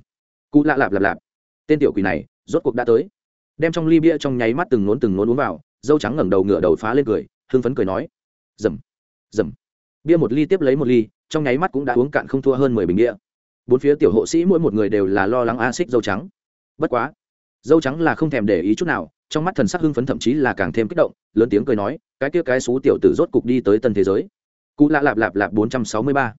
Cụ lạ lạp lạp lạp. Tên tiểu quỷ này, rốt cuộc đã tới. Đem trong ly bia trong nháy mắt từng nốn từng nốn uống vào, dâu trắng ngẩng đầu ngựa đầu phá lên cười, hưng phấn cười nói, dầm dầm. Bia một ly tiếp lấy một ly, trong nháy mắt cũng đã uống cạn không thua hơn mười bình bia bốn phía tiểu hộ sĩ mỗi một người đều là lo lắng a xích dâu trắng. Bất quá, dâu trắng là không thèm để ý chút nào, trong mắt thần sắc hưng phấn thậm chí là càng thêm kích động, lớn tiếng cười nói, cái kia cái xú tiểu tử rốt cục đi tới tân thế giới. Cụ lạ lạp lạp lạp bốn trăm sáu mươi ba.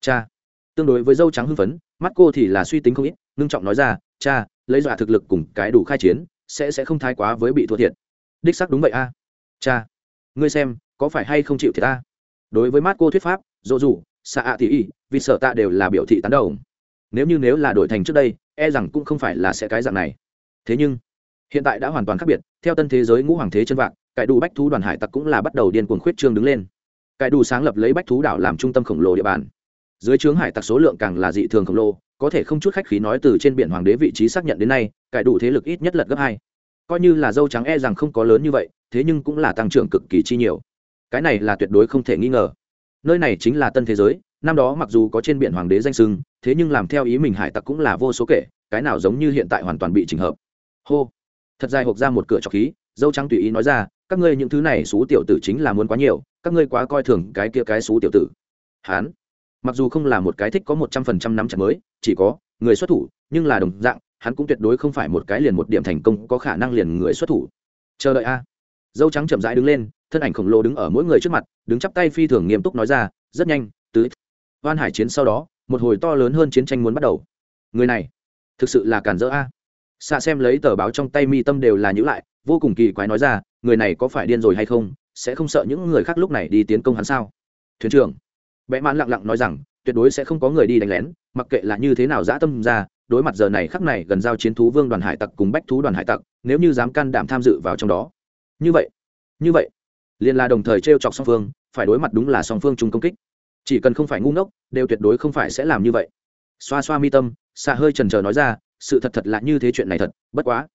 Cha. Tương đối với dâu trắng hưng phấn, mắt cô thì là suy tính không ít, ngưng trọng nói ra, cha, lấy dọa thực lực cùng cái đủ khai chiến, sẽ sẽ không thái quá với bị thua thiệt. Đích sắc đúng vậy a. Cha. Ngươi xem, có phải hay không chịu thiệt a? Đối với mắt cô thuyết pháp, dỗ dù xạ ạ tỉ y, vì sợ tạ đều là biểu thị tán đầu nếu như nếu là đổi thành trước đây e rằng cũng không phải là sẽ cái dạng này. Thế nhưng, hiện tại đã hoàn toàn khác biệt. Theo tân thế giới ngũ hoàng thế chân vạn, cải đủ bách thú đoàn hải tặc cũng là bắt đầu điên cuồng khuyết trương đứng lên. Cải đủ sáng lập lấy bách thú đảo làm trung tâm khổng lồ địa bàn. Dưới trướng hải tặc số lượng càng là dị thường khổng lồ, có thể không chút khách khí nói từ trên biển hoàng đế vị trí xác nhận đến nay, cải đủ thế lực ít nhất lật gấp hai. Coi như là dâu trắng e rằng không có lớn như vậy, thế nhưng cũng là tăng trưởng cực kỳ chi nhiều. Cái này là tuyệt đối không thể nghi ngờ. Nơi này chính là tân thế giới, năm đó mặc dù có trên biển hoàng đế danh sưng thế nhưng làm theo ý mình hải tặc cũng là vô số kể, cái nào giống như hiện tại hoàn toàn bị trình hợp. Hô. Thật dài hộp ra một cửa trọc khí, dâu trắng tùy ý nói ra, các ngươi những thứ này xú tiểu tử chính là muốn quá nhiều, các ngươi quá coi thường cái kia cái xú tiểu tử. Hán. Mặc dù không là một cái thích có một trăm phần trăm nắm chặt mới, chỉ có, người xuất thủ, nhưng là đồng dạng, hắn cũng tuyệt đối không phải một cái liền một điểm thành công có khả năng liền người xuất thủ. Chờ đợi a. Dâu trắng chậm rãi đứng lên, thân ảnh khổng lồ đứng ở mỗi người trước mặt, đứng chắp tay phi thường nghiêm túc nói ra, rất nhanh, tứ oan hải chiến sau đó một hồi to lớn hơn chiến tranh muốn bắt đầu. Người này, thực sự là cản rỡ a. Xa xem lấy tờ báo trong tay mi tâm đều là nhữ lại, vô cùng kỳ quái nói ra, người này có phải điên rồi hay không, sẽ không sợ những người khác lúc này đi tiến công hắn sao? Thuyền trưởng vẽ mãn lặng lặng nói rằng, tuyệt đối sẽ không có người đi đánh lén, mặc kệ là như thế nào dã tâm ra, đối mặt giờ này khắc này gần giao chiến thú vương đoàn hải tặc cùng bách thú đoàn hải tặc, nếu như dám can đảm tham dự vào trong đó. Như vậy như vậy, liền là đồng thời t r e o chọc song phương, phải đối mặt đúng là song phương chung công kích chỉ cần không phải ngu ngốc, đều tuyệt đối không phải sẽ làm như vậy. Xoa xoa mi tâm xạ hơi trần trờ nói ra, sự thật thật là như thế chuyện này thật, bất quá.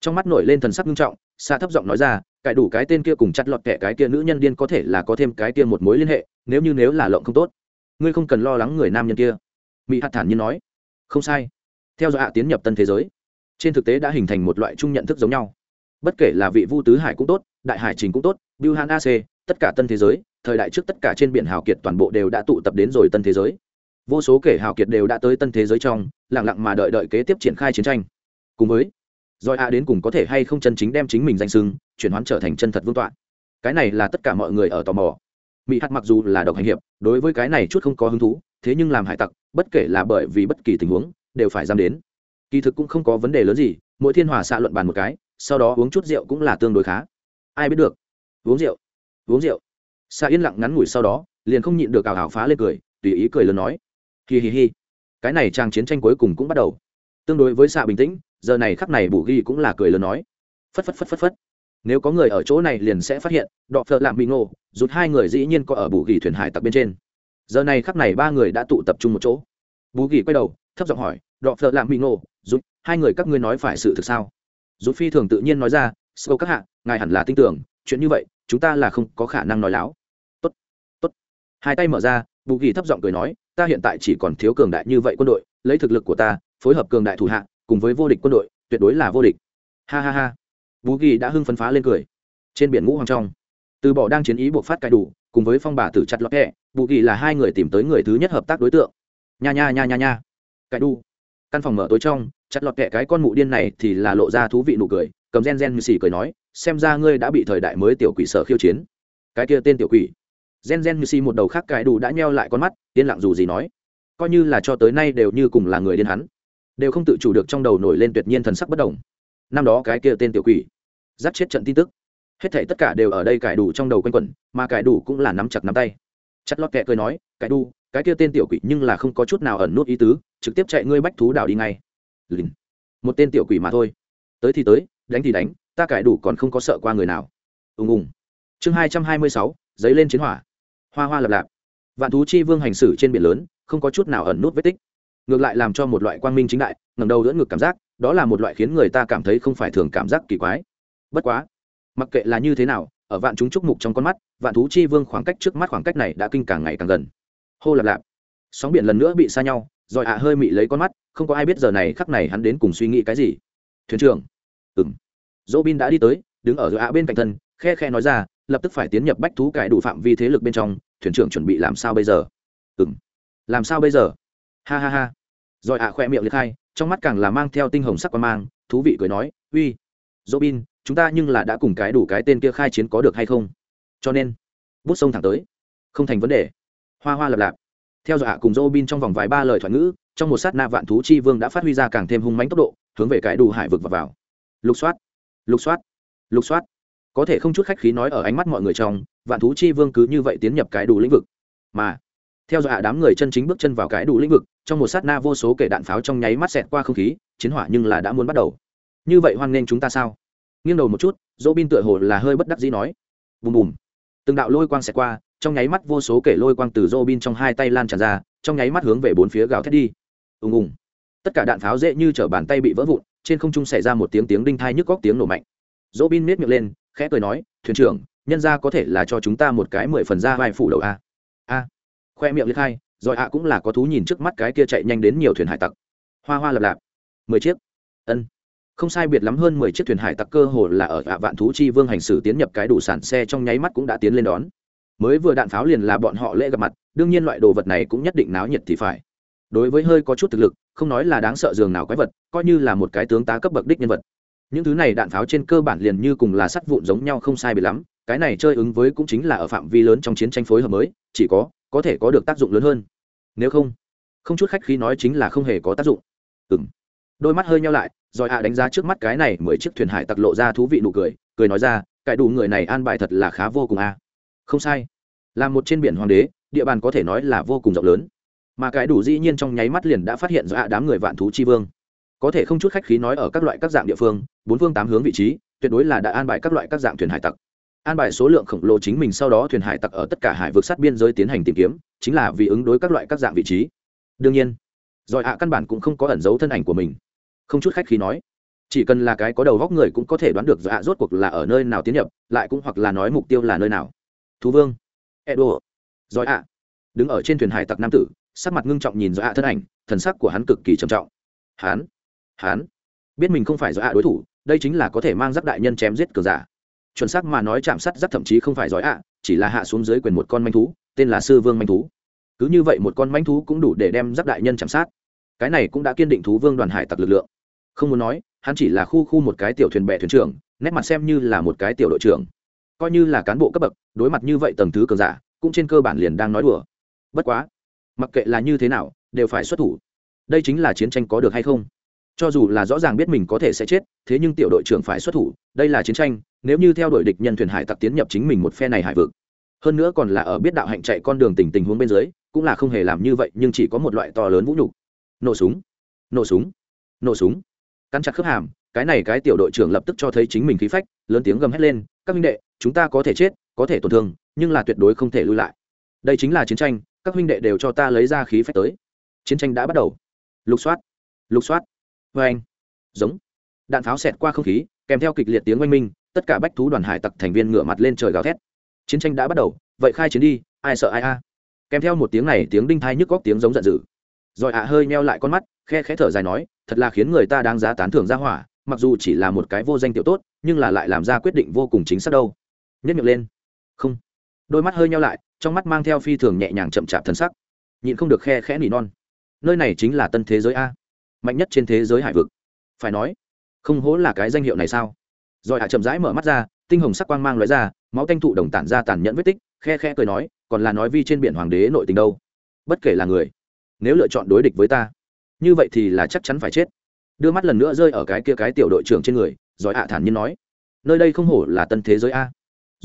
Trong mắt nổi lên thần sắc nghiêm trọng xạ thấp giọng nói ra, cải đủ cái tên kia cùng chặt lọt kẻ cái kia nữ nhân điên có thể là có thêm cái kia một mối liên hệ, nếu như nếu là lộng không tốt. Ngươi không cần lo lắng người nam nhân kia. Mỹ hạt thản nhiên nói. Không sai. Theo dõi hạ tiến nhập tân thế giới, trên thực tế đã hình thành một loại chung nhận thức giống nhau. Bất kể là vị vu tứ hải cũng tốt, đại hải trình cũng tốt bill han ac tất cả tân thế giới, thời đại trước tất cả trên biển hào kiệt toàn bộ đều đã tụ tập đến rồi tân thế giới. Vô số kể hào kiệt đều đã tới tân thế giới trong lẳng lặng mà đợi đợi kế tiếp triển khai chiến tranh. Cùng với doi a đến cùng có thể hay không chân chính đem chính mình danh sưng chuyển hoán trở thành chân thật vương tọa. Cái này là tất cả mọi người ở tò mò. Mỹ hạt mặc dù là độc hành hiệp, đối với cái này chút không có hứng thú, thế nhưng làm hải tặc, bất kể là bởi vì bất kỳ tình huống, đều phải dám đến. Kỳ thực cũng không có vấn đề lớn gì, mỗi thiên hòa xạ luận bàn một cái, sau đó uống chút rượu cũng là tương đối khá. Ai biết được? Uống rượu uống rượu. Xa yên lặng ngắn ngủi sau đó, liền không nhịn được ảo ảo phá lên cười, tùy ý cười lớn nói, hi hi hi, cái này trang chiến tranh cuối cùng cũng bắt đầu. Tương đối với xạ bình tĩnh, giờ này khắc này bù ghi cũng là cười lớn nói, phất phất phất phất phất. Nếu có người ở chỗ này liền sẽ phát hiện, đọ phợ lạm bị ngộ rút hai người dĩ nhiên có ở bù ghi thuyền hải tặc bên trên. Giờ này khắc này ba người đã tụ tập trung một chỗ. Bù ghi quay đầu, thấp giọng hỏi, đọ phợ lạm bị ngộ rút hai người các ngươi nói phải sự thực sao? Rút phi thường tự nhiên nói ra sâu các hạ, ngài hẳn là tin tưởng, chuyện như vậy chúng ta là không có khả năng nói láo. Tốt tốt. Hai tay mở ra, bù ghi thấp giọng cười nói, ta hiện tại chỉ còn thiếu cường đại như vậy quân đội, lấy thực lực của ta, phối hợp cường đại thủ hạ, cùng với vô địch quân đội, tuyệt đối là vô địch. Ha ha ha. Bù ghi đã hưng phấn phá lên cười. Trên biển ngũ hoàng trong, từ bỏ đang chiến ý buộc phát cài đủ, cùng với phong bà tử chặt lọt hẹ, bù ghi là hai người tìm tới người thứ nhất hợp tác đối tượng. Nha nha nha nha nha. Cài đu căn phòng mở tối trong, chặt lọt kẹ cái con mụ điên này thì là lộ ra thú vị nụ cười, cầm gen gen như xì cười nói xem ra ngươi đã bị thời đại mới tiểu quỷ sở khiêu chiến. Cái kia tên tiểu quỷ. Gen gen như si một đầu khác cái đủ đã nheo lại con mắt, yên lặng dù gì nói. Coi như là cho tới nay đều như cùng là người điên hắn. Đều không tự chủ được trong đầu nổi lên tuyệt nhiên thần sắc bất đồng năm đó cái kia tên tiểu quỷ. Giáp chết trận tin tức. Hết thảy tất cả đều ở đây cải đủ trong đầu quanh quẩn, mà cải đủ cũng là nắm chặt nắm tay. Chặt lót kẹ cười nói, cải đủ, cái kia tên tiểu quỷ nhưng là không có chút nào ẩn nút ý tứ, trực tiếp chạy ngươi bách thú đảo đi ngay. Lìn. Một tên tiểu quỷ mà thôi. Tới thì tới, đánh thì đánh ta cải đủ còn không có sợ qua người nào. Ùng ùng. Chương hai trăm hai mươi sáu, giấy lên chiến hỏa. Hoa hoa lập lạp. Vạn thú chi vương hành xử trên biển lớn, không có chút nào ẩn nút vết tích. Ngược lại làm cho một loại quang minh chính đại ngầm đầu đỡ ngược cảm giác, đó là một loại khiến người ta cảm thấy không phải thường cảm giác kỳ quái. Bất quá, mặc kệ là như thế nào, ở vạn chúng trúc mục trong con mắt, vạn thú chi vương khoảng cách trước mắt khoảng cách này đã kinh càng ngày càng gần. Hô lạp lạp. Sóng biển lần nữa bị xa nhau, rồi ạ hơi mị lấy con mắt, không có ai biết giờ này khắc này hắn đến cùng suy nghĩ cái gì. Thuyền trưởng. Ừng dỗ bin đã đi tới, đứng ở giữa ạ bên cạnh thân, khe khe nói ra, lập tức phải tiến nhập bách thú cải đủ phạm vi thế lực bên trong, thuyền trưởng chuẩn bị làm sao bây giờ? Ừng làm sao bây giờ? Ha ha ha. Rồi ạ khoe miệng liệt hai, trong mắt càng là mang theo tinh hồng sắc qua mang, thú vị cười nói, uy, dỗ bin, chúng ta nhưng là đã cùng cái đủ cái tên kia khai chiến có được hay không? Cho nên, bút sông thẳng tới. Không thành vấn đề. Hoa hoa lập lạp. Theo dõi cùng dỗ bin trong vòng vài ba lời thoại ngữ, trong một sát na vạn thú chi vương đã phát huy ra càng thêm hung mánh tốc độ, hướng về cái đủ hải vực và vào. Lục soát lục soát lục soát. Có thể không chút khách khí nói ở ánh mắt mọi người trong, vạn thú chi vương cứ như vậy tiến nhập cái đủ lĩnh vực. Mà, theo dõi hạ đám người chân chính bước chân vào cái đủ lĩnh vực, trong một sát na vô số kể đạn pháo trong nháy mắt xẹt qua không khí, chiến hỏa nhưng là đã muốn bắt đầu. Như vậy hoan nghênh chúng ta sao? Nghiêng đầu một chút, dỗ bin tựa hồ là hơi bất đắc dĩ nói. Bùm bùm. Từng đạo lôi quang xẹt qua, trong nháy mắt vô số kể lôi quang từ dỗ bin trong hai tay lan tràn ra, trong nháy mắt hướng về bốn phía gào thét đi. Ùng ùng. Tất cả đạn pháo dễ như t bàn tay bị vỡ vụn trên không trung xảy ra một tiếng tiếng đinh thai nhức góc tiếng nổ mạnh. Dỗ bin miết miệng lên, khẽ cười nói, thuyền trưởng, nhân ra có thể là cho chúng ta một cái mười phần ra vai phủ đầu a. A. Khoe miệng liệt hai, rồi ạ cũng là có thú nhìn trước mắt cái kia chạy nhanh đến nhiều thuyền hải tặc. Hoa hoa lập lạp. Mười chiếc. Ân. Không sai biệt lắm hơn mười chiếc thuyền hải tặc cơ hồ là ở ạ vạn thú chi vương hành xử tiến nhập cái đủ sản xe trong nháy mắt cũng đã tiến lên đón. Mới vừa đạn pháo liền là bọn họ lễ gặp mặt, đương nhiên loại đồ vật này cũng nhất định náo nhiệt thì phải đối với hơi có chút thực lực, không nói là đáng sợ dường nào quái vật, coi như là một cái tướng tá cấp bậc đích nhân vật. Những thứ này đạn pháo trên cơ bản liền như cùng là sắt vụn giống nhau không sai biệt lắm, cái này chơi ứng với cũng chính là ở phạm vi lớn trong chiến tranh phối hợp mới, chỉ có có thể có được tác dụng lớn hơn. Nếu không không chút khách khí nói chính là không hề có tác dụng. Ừ m đôi mắt hơi nhau lại, rồi à đánh giá trước mắt cái này mười chiếc thuyền hải tặc lộ ra thú vị nụ cười cười nói ra cải đủ người này an bài thật là khá vô cùng a. Không sai. Là một trên biển hoàng đế, địa bàn có thể nói là vô cùng rộng lớn mà cái đủ dĩ nhiên trong nháy mắt liền đã phát hiện ra đám người vạn thú chi vương. Có thể không chút khách khí nói ở các loại các dạng địa phương bốn phương tám hướng vị trí tuyệt đối là đã an bài các loại các dạng thuyền hải tặc. An bài số lượng khổng lồ chính mình sau đó thuyền hải tặc ở tất cả hải vực sát biên giới tiến hành tìm kiếm chính là vì ứng đối các loại các dạng vị trí. Đương nhiên giỏi hạ căn bản cũng không có ẩn giấu thân ảnh của mình. Không chút khách khí nói chỉ cần là cái có đầu góc người cũng có thể đoán được giỏi hạ rốt cuộc là ở nơi nào tiến nhập lại cũng hoặc là nói mục tiêu là nơi nào. Thú vương edo giỏi hạ, đứng ở trên thuyền hải tặc nam tử sắc mặt ngưng trọng nhìn do ạ thân ảnh, thần sắc của hắn cực kỳ trầm trọng. Hắn hắn, biết mình không phải do ạ đối thủ, đây chính là có thể mang giáp đại nhân chém giết cờ giả. Chuẩn xác mà nói chạm sắt rất thậm chí không phải giỏi ạ chỉ là hạ xuống dưới quyền một con manh thú, tên là sư vương manh thú. Cứ như vậy một con manh thú cũng đủ để đem giáp đại nhân chạm sát. Cái này cũng đã kiên định thú vương đoàn hải tặc lực lượng. Không muốn nói, hắn chỉ là khu khu một cái tiểu thuyền bè thuyền trưởng, nét mặt xem như là một cái tiểu đội trưởng. Coi như là cán bộ cấp bậc, đối mặt như vậy tầng thứ cường giả, cũng trên cơ bản liền đang nói đùa. Bất quá mặc kệ là như thế nào, đều phải xuất thủ. Đây chính là chiến tranh có được hay không? Cho dù là rõ ràng biết mình có thể sẽ chết, thế nhưng tiểu đội trưởng phải xuất thủ, đây là chiến tranh, nếu như theo đuổi địch nhân thuyền hải tặc tiến nhập chính mình một phe này hải vực. Hơn nữa còn là ở biết đạo hạnh chạy con đường tình tình huống bên dưới, cũng là không hề làm như vậy, nhưng chỉ có một loại to lớn vũ nhục. Nổ súng. Nổ súng. Nổ súng. Cắn chặt khớp hàm, cái này cái tiểu đội trưởng lập tức cho thấy chính mình khí phách, lớn tiếng gầm hét lên, các minh đệ, chúng ta có thể chết, có thể tổn thương, nhưng là tuyệt đối không thể lui lại. Đây chính là chiến tranh các huynh đệ đều cho ta lấy ra khí phách tới. Chiến tranh đã bắt đầu. Lục soát lục soát. Vê anh. Giống. Đạn pháo xẹt qua không khí, kèm theo kịch liệt tiếng oanh minh, tất cả bách thú đoàn hải tặc thành viên ngửa mặt lên trời gào thét. Chiến tranh đã bắt đầu, vậy khai chiến đi, ai sợ ai a? Kèm theo một tiếng này, tiếng đinh thai nhức góc tiếng giống giận dữ. Rồi ạ hơi meo lại con mắt, khe khẽ thở dài nói, thật là khiến người ta đáng giá tán thưởng ra hỏa, mặc dù chỉ là một cái vô danh tiểu tốt, nhưng là lại làm ra quyết định vô cùng chính xác đâu. Nhất miệng lên. Không đôi mắt hơi nhau lại, trong mắt mang theo phi thường nhẹ nhàng chậm chạp thân sắc. Nhịn không được khe khẽ nỉ non. Nơi này chính là tân thế giới a. Mạnh nhất trên thế giới hải vực. Phải nói, không hố là cái danh hiệu này sao? Rồi hạ chậm rãi mở mắt ra, tinh hồng sắc quang mang lóe ra, máu tanh thụ đồng tản ra tàn nhẫn vết tích, khe khe cười nói, còn là nói vi trên biển hoàng đế nội tình đâu. Bất kể là người, nếu lựa chọn đối địch với ta, như vậy thì là chắc chắn phải chết. Đưa mắt lần nữa rơi ở cái kia cái tiểu đội trưởng trên người giỏi hạ thản nhiên nói, nơi đây không hổ là tân thế giới a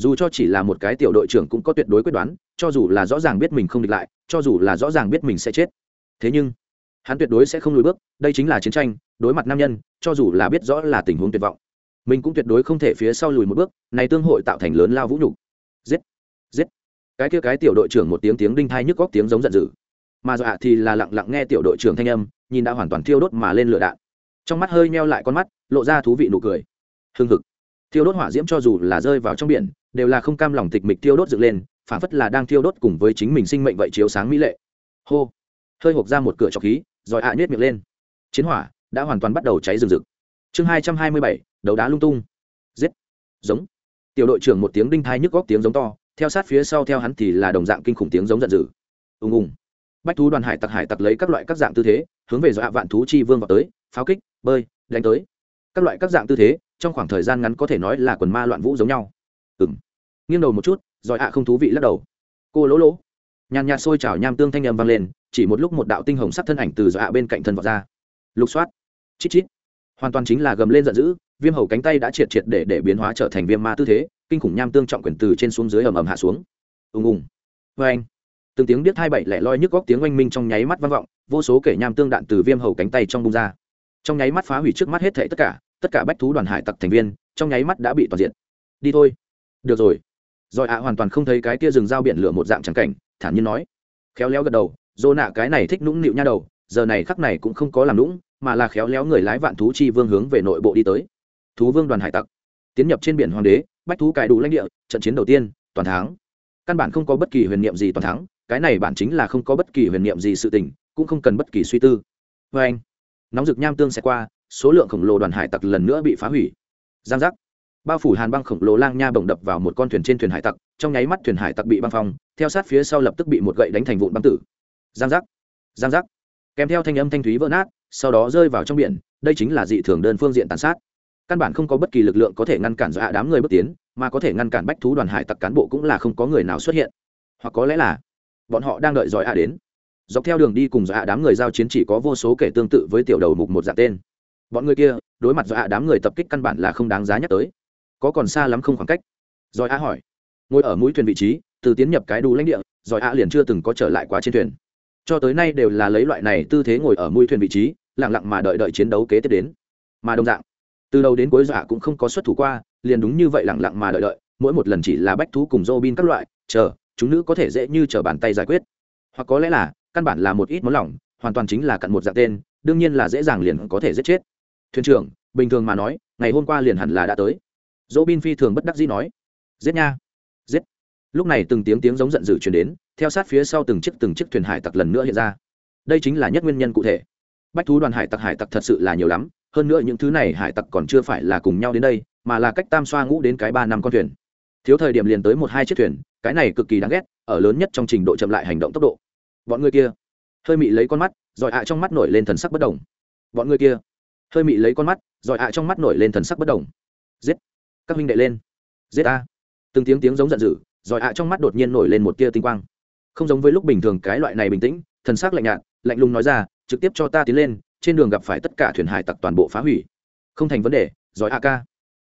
dù cho chỉ là một cái tiểu đội trưởng cũng có tuyệt đối quyết đoán, cho dù là rõ ràng biết mình không địch lại, cho dù là rõ ràng biết mình sẽ chết. Thế nhưng, hắn tuyệt đối sẽ không lùi bước, đây chính là chiến tranh, đối mặt nam nhân, cho dù là biết rõ là tình huống tuyệt vọng, mình cũng tuyệt đối không thể phía sau lùi một bước, này tương hội tạo thành lớn lao vũ nhục. Giết giết. Cái kia cái tiểu đội trưởng một tiếng tiếng đinh thai nhức góc tiếng giống giận dữ. Mà dọa thì là lặng lặng nghe tiểu đội trưởng thanh âm, nhìn đã hoàn toàn thiêu đốt mà lên lửa đạn. Trong mắt hơi meo lại con mắt, lộ ra thú vị nụ cười. Hưng hực. Thiêu đốt hỏa diễm cho dù là rơi vào trong biển đều là không cam lòng tịch mịch tiêu đốt dựng lên phản phất là đang tiêu đốt cùng với chính mình sinh mệnh vậy chiếu sáng mỹ lệ. Hô! Hơi hộp ra một cửa trọc khí, rồi ạ à nhét miệng lên. Chiến hỏa đã hoàn toàn bắt đầu cháy rừng rực. Chương hai trăm hai mươi bảy, đấu đá lung tung. Giết! Giống! Tiểu đội trưởng một tiếng đinh thai nhức góc tiếng giống to, theo sát phía sau theo hắn thì là đồng dạng kinh khủng tiếng giống giận dữ. Ùng ùng! Bách thú đoàn hải tặc hải tặc lấy các loại các dạng tư thế, hướng về dọa vạn thú chi vương vào tới, pháo kích, bơi, đánh tới. Các loại các dạng tư thế, trong khoảng thời gian ngắn có thể nói là quần ma loạn vũ giống nhau ừng nghiêng đầu một chút giỏi ạ không thú vị lắc đầu. Cô lỗ lỗ. Nhàn nhạt sôi trào nham tương thanh â m vang lên, chỉ một lúc một đạo tinh hồng sắc thân ảnh từ giỏi ạ bên cạnh thân vọt ra. Lục soát. Chít chít. Hoàn toàn chính là gầm lên giận dữ, viêm hầu cánh tay đã triệt triệt để để biến hóa trở thành viêm ma tư thế, kinh khủng nham tương trọng quyền từ trên xuống dưới ầm ầm hạ xuống. Ùng ùng. Vê anh. Từng tiếng biết hai bảy lẻ loi nhức góc tiếng oanh minh trong nháy mắt vang vọng, vô số kể nham tương đạn từ viêm hầu cánh tay trong bung ra. Trong nháy mắt phá hủy trước mắt hết thệ tất cả tất cả bách thú đoàn hải tặc thành viên, trong nháy mắt đã bị toàn diện. Đi thôi được rồi. Rồi ạ, hoàn toàn không thấy cái kia rừng dao biển lửa một dạng trắng cảnh, thản nhiên nói. Khéo léo gật đầu, dô nạ cái này thích nũng nịu nha đầu, giờ này khắc này cũng không có làm nũng, mà là khéo léo người lái vạn thú chi vương hướng về nội bộ đi tới. Thú vương đoàn hải tặc. Tiến nhập trên biển hoàng đế, bách thú cải đủ lãnh địa, trận chiến đầu tiên, toàn thắng. Căn bản không có bất kỳ huyền niệm gì toàn thắng, cái này bản chính là không có bất kỳ huyền niệm gì sự tình, cũng không cần bất kỳ suy tư. Vê anh nóng rực nham tương sẽ qua, số lượng khổng lồ đoàn hải tặc lần nữa bị phá hủy. Giang giác bao phủ hàn băng khổng lồ lang nha bồng đập vào một con thuyền trên thuyền hải tặc, trong nháy mắt thuyền hải tặc bị băng phong, theo sát phía sau lập tức bị một gậy đánh thành vụn băng tử. Giang giác giang giác. Kèm theo thanh âm thanh thúy vỡ nát, sau đó rơi vào trong biển, đây chính là dị thường đơn phương diện tàn sát. Căn bản không có bất kỳ lực lượng có thể ngăn cản dọa đám người bước tiến, mà có thể ngăn cản bách thú đoàn hải tặc cán bộ cũng là không có người nào xuất hiện. Hoặc có lẽ là bọn họ đang đợi giỏi ạ đến. Dọc theo đường đi cùng dọa đám người giao chiến chỉ có vô số kể tương tự với tiểu đầu mục một dạng tên. Bọn người kia, đối mặt dọa đám người tập kích căn bản là không đáng giá nhắc tới có còn xa lắm không khoảng cách. Rồi a hỏi, ngồi ở mũi thuyền vị trí, từ tiến nhập cái đu lãnh địa, rồi a liền chưa từng có trở lại quá trên thuyền. Cho tới nay đều là lấy loại này tư thế ngồi ở mũi thuyền vị trí, lặng lặng mà đợi đợi chiến đấu kế tiếp đến. Mà đồng dạng, từ đầu đến cuối dọa cũng không có xuất thủ qua, liền đúng như vậy lặng lặng mà đợi đợi, mỗi một lần chỉ là bách thú cùng dô bin các loại, chờ, chúng nữ có thể dễ như chờ bàn tay giải quyết. Hoặc có lẽ là, căn bản là một ít món lỏng, hoàn toàn chính là cặn một dạng tên, đương nhiên là dễ dàng liền có thể giết chết. Thuyền trưởng, bình thường mà nói, ngày hôm qua liền hẳn là đã tới dỗ bin phi thường bất đắc dĩ nói, giết nha, giết. Lúc này từng tiếng tiếng giống giận dữ chuyển đến, theo sát phía sau từng chiếc từng chiếc thuyền hải tặc lần nữa hiện ra. Đây chính là nhất nguyên nhân cụ thể. Bách thú đoàn hải tặc hải tặc thật sự là nhiều lắm, hơn nữa những thứ này hải tặc còn chưa phải là cùng nhau đến đây, mà là cách tam xoa ngũ đến cái ba năm con thuyền. Thiếu thời điểm liền tới một hai chiếc thuyền, cái này cực kỳ đáng ghét, ở lớn nhất trong trình độ chậm lại hành động tốc độ. Bọn người kia, hơi mị lấy con mắt, rồi ạ trong mắt nổi lên thần sắc bất đồng. Bọn người kia, hơi mị lấy con mắt, rồi ạ trong mắt nổi lên thần sắc bất đồng. Giết các huynh đệ lên. Giết a. Từng tiếng tiếng giống giận dữ, rồi ạ trong mắt đột nhiên nổi lên một tia tinh quang. Không giống với lúc bình thường cái loại này bình tĩnh, thần sắc lạnh nhạt, lạnh lùng nói ra, trực tiếp cho ta tiến lên, trên đường gặp phải tất cả thuyền hải tặc toàn bộ phá hủy. Không thành vấn đề giỏi a ca.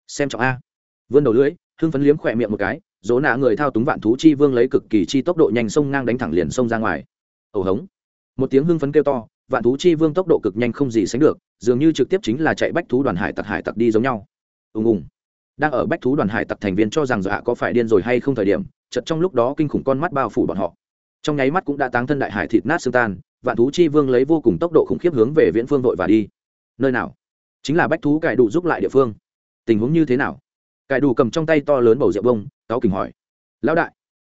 Xem trọng a. Vươn đầu lưỡi, hưng phấn liếm khỏe miệng một cái, dỗ nạ người thao túng vạn thú chi vương lấy cực kỳ chi tốc độ nhanh sông ngang đánh thẳng liền sông ra ngoài. Ẩu hống. Một tiếng hưng phấn kêu to, vạn thú chi vương tốc độ cực nhanh không gì sánh được, dường như trực tiếp chính là chạy bách thú đoàn hải tặc hải tặc đi giống nhau. Ùng ùng đang ở bách thú đoàn hải tặc thành viên cho rằng dọa có phải điên rồi hay không thời điểm chật trong lúc đó kinh khủng con mắt bao phủ bọn họ. Trong nháy mắt cũng đã táng thân đại hải thịt nát xương tan, vạn thú chi vương lấy vô cùng tốc độ khủng khiếp hướng về viễn phương vội và đi. Nơi nào? Chính là bách thú cải đủ giúp lại địa phương. Tình huống như thế nào? Cải đủ cầm trong tay to lớn bầu rượu bông cáo kình hỏi. Lão đại,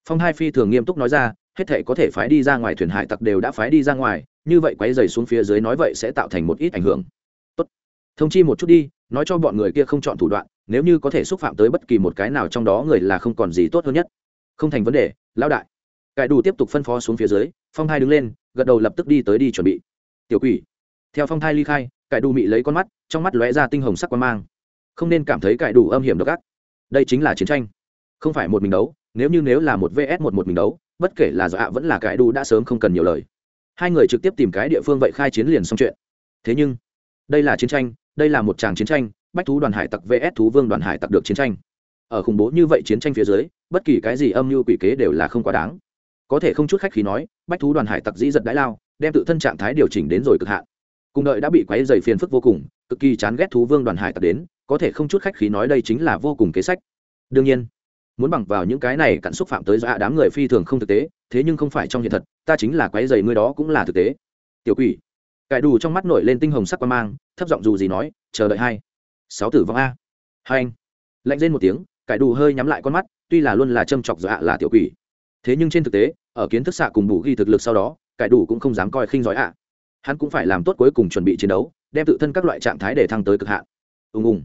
phong hai phi thường nghiêm túc nói ra, hết thể có thể phái đi ra ngoài thuyền hải tặc đều đã phái đi ra ngoài, như vậy quay dày xuống phía dưới nói vậy sẽ tạo thành một ít ảnh hưởng. Tốt. thông chi một chút đi, nói cho bọn người kia không chọn thủ đoạn nếu như có thể xúc phạm tới bất kỳ một cái nào trong đó người là không còn gì tốt hơn nhất. Không thành vấn đề, lão đại. Cải đủ tiếp tục phân phó xuống phía dưới, phong thai đứng lên, gật đầu lập tức đi tới đi chuẩn bị. Tiểu quỷ. Theo phong thai ly khai, cải đủ mị lấy con mắt, trong mắt lóe ra tinh hồng sắc quan mang. Không nên cảm thấy cải đủ âm hiểm độc ác. Đây chính là chiến tranh. Không phải một mình đấu, nếu như nếu là một vs một một mình đấu, bất kể là do ạ vẫn là cải đủ đã sớm không cần nhiều lời. Hai người trực tiếp tìm cái địa phương vậy khai chiến liền xong chuyện. Thế nhưng, đây là chiến tranh, đây là một tràng chiến tranh bách thú đoàn hải tặc vs thú vương đoàn hải tặc được chiến tranh. Ở khủng bố như vậy chiến tranh phía dưới, bất kỳ cái gì âm mưu quỷ kế đều là không quá đáng. Có thể không chút khách khí nói, bách thú đoàn hải tặc dĩ giật đãi lao, đem tự thân trạng thái điều chỉnh đến rồi cực hạn. Cùng đợi đã bị quấy dày phiền phức vô cùng, cực kỳ chán ghét thú vương đoàn hải tặc đến, có thể không chút khách khí nói đây chính là vô cùng kế sách. Đương nhiên, muốn bằng vào những cái này cặn xúc phạm tới dọa đám người phi thường không thực tế, thế nhưng không phải trong hiện thật, ta chính là quấy dày ngươi đó cũng là thực tế. Tiểu quỷ. Cải đủ trong mắt nổi lên tinh hồng sắc qua mang, thấp giọng dù gì nói, chờ đợi hai sáu tử vong a. Hai anh. Lạnh lên một tiếng, cải đủ hơi nhắm lại con mắt, tuy là luôn là châm chọc dọa là tiểu quỷ. Thế nhưng trên thực tế, ở kiến thức xạ cùng bù ghi thực lực sau đó, cải đủ cũng không dám coi khinh giỏi ạ. Hắn cũng phải làm tốt cuối cùng chuẩn bị chiến đấu, đem tự thân các loại trạng thái để thăng tới cực hạn. Ùng ùng.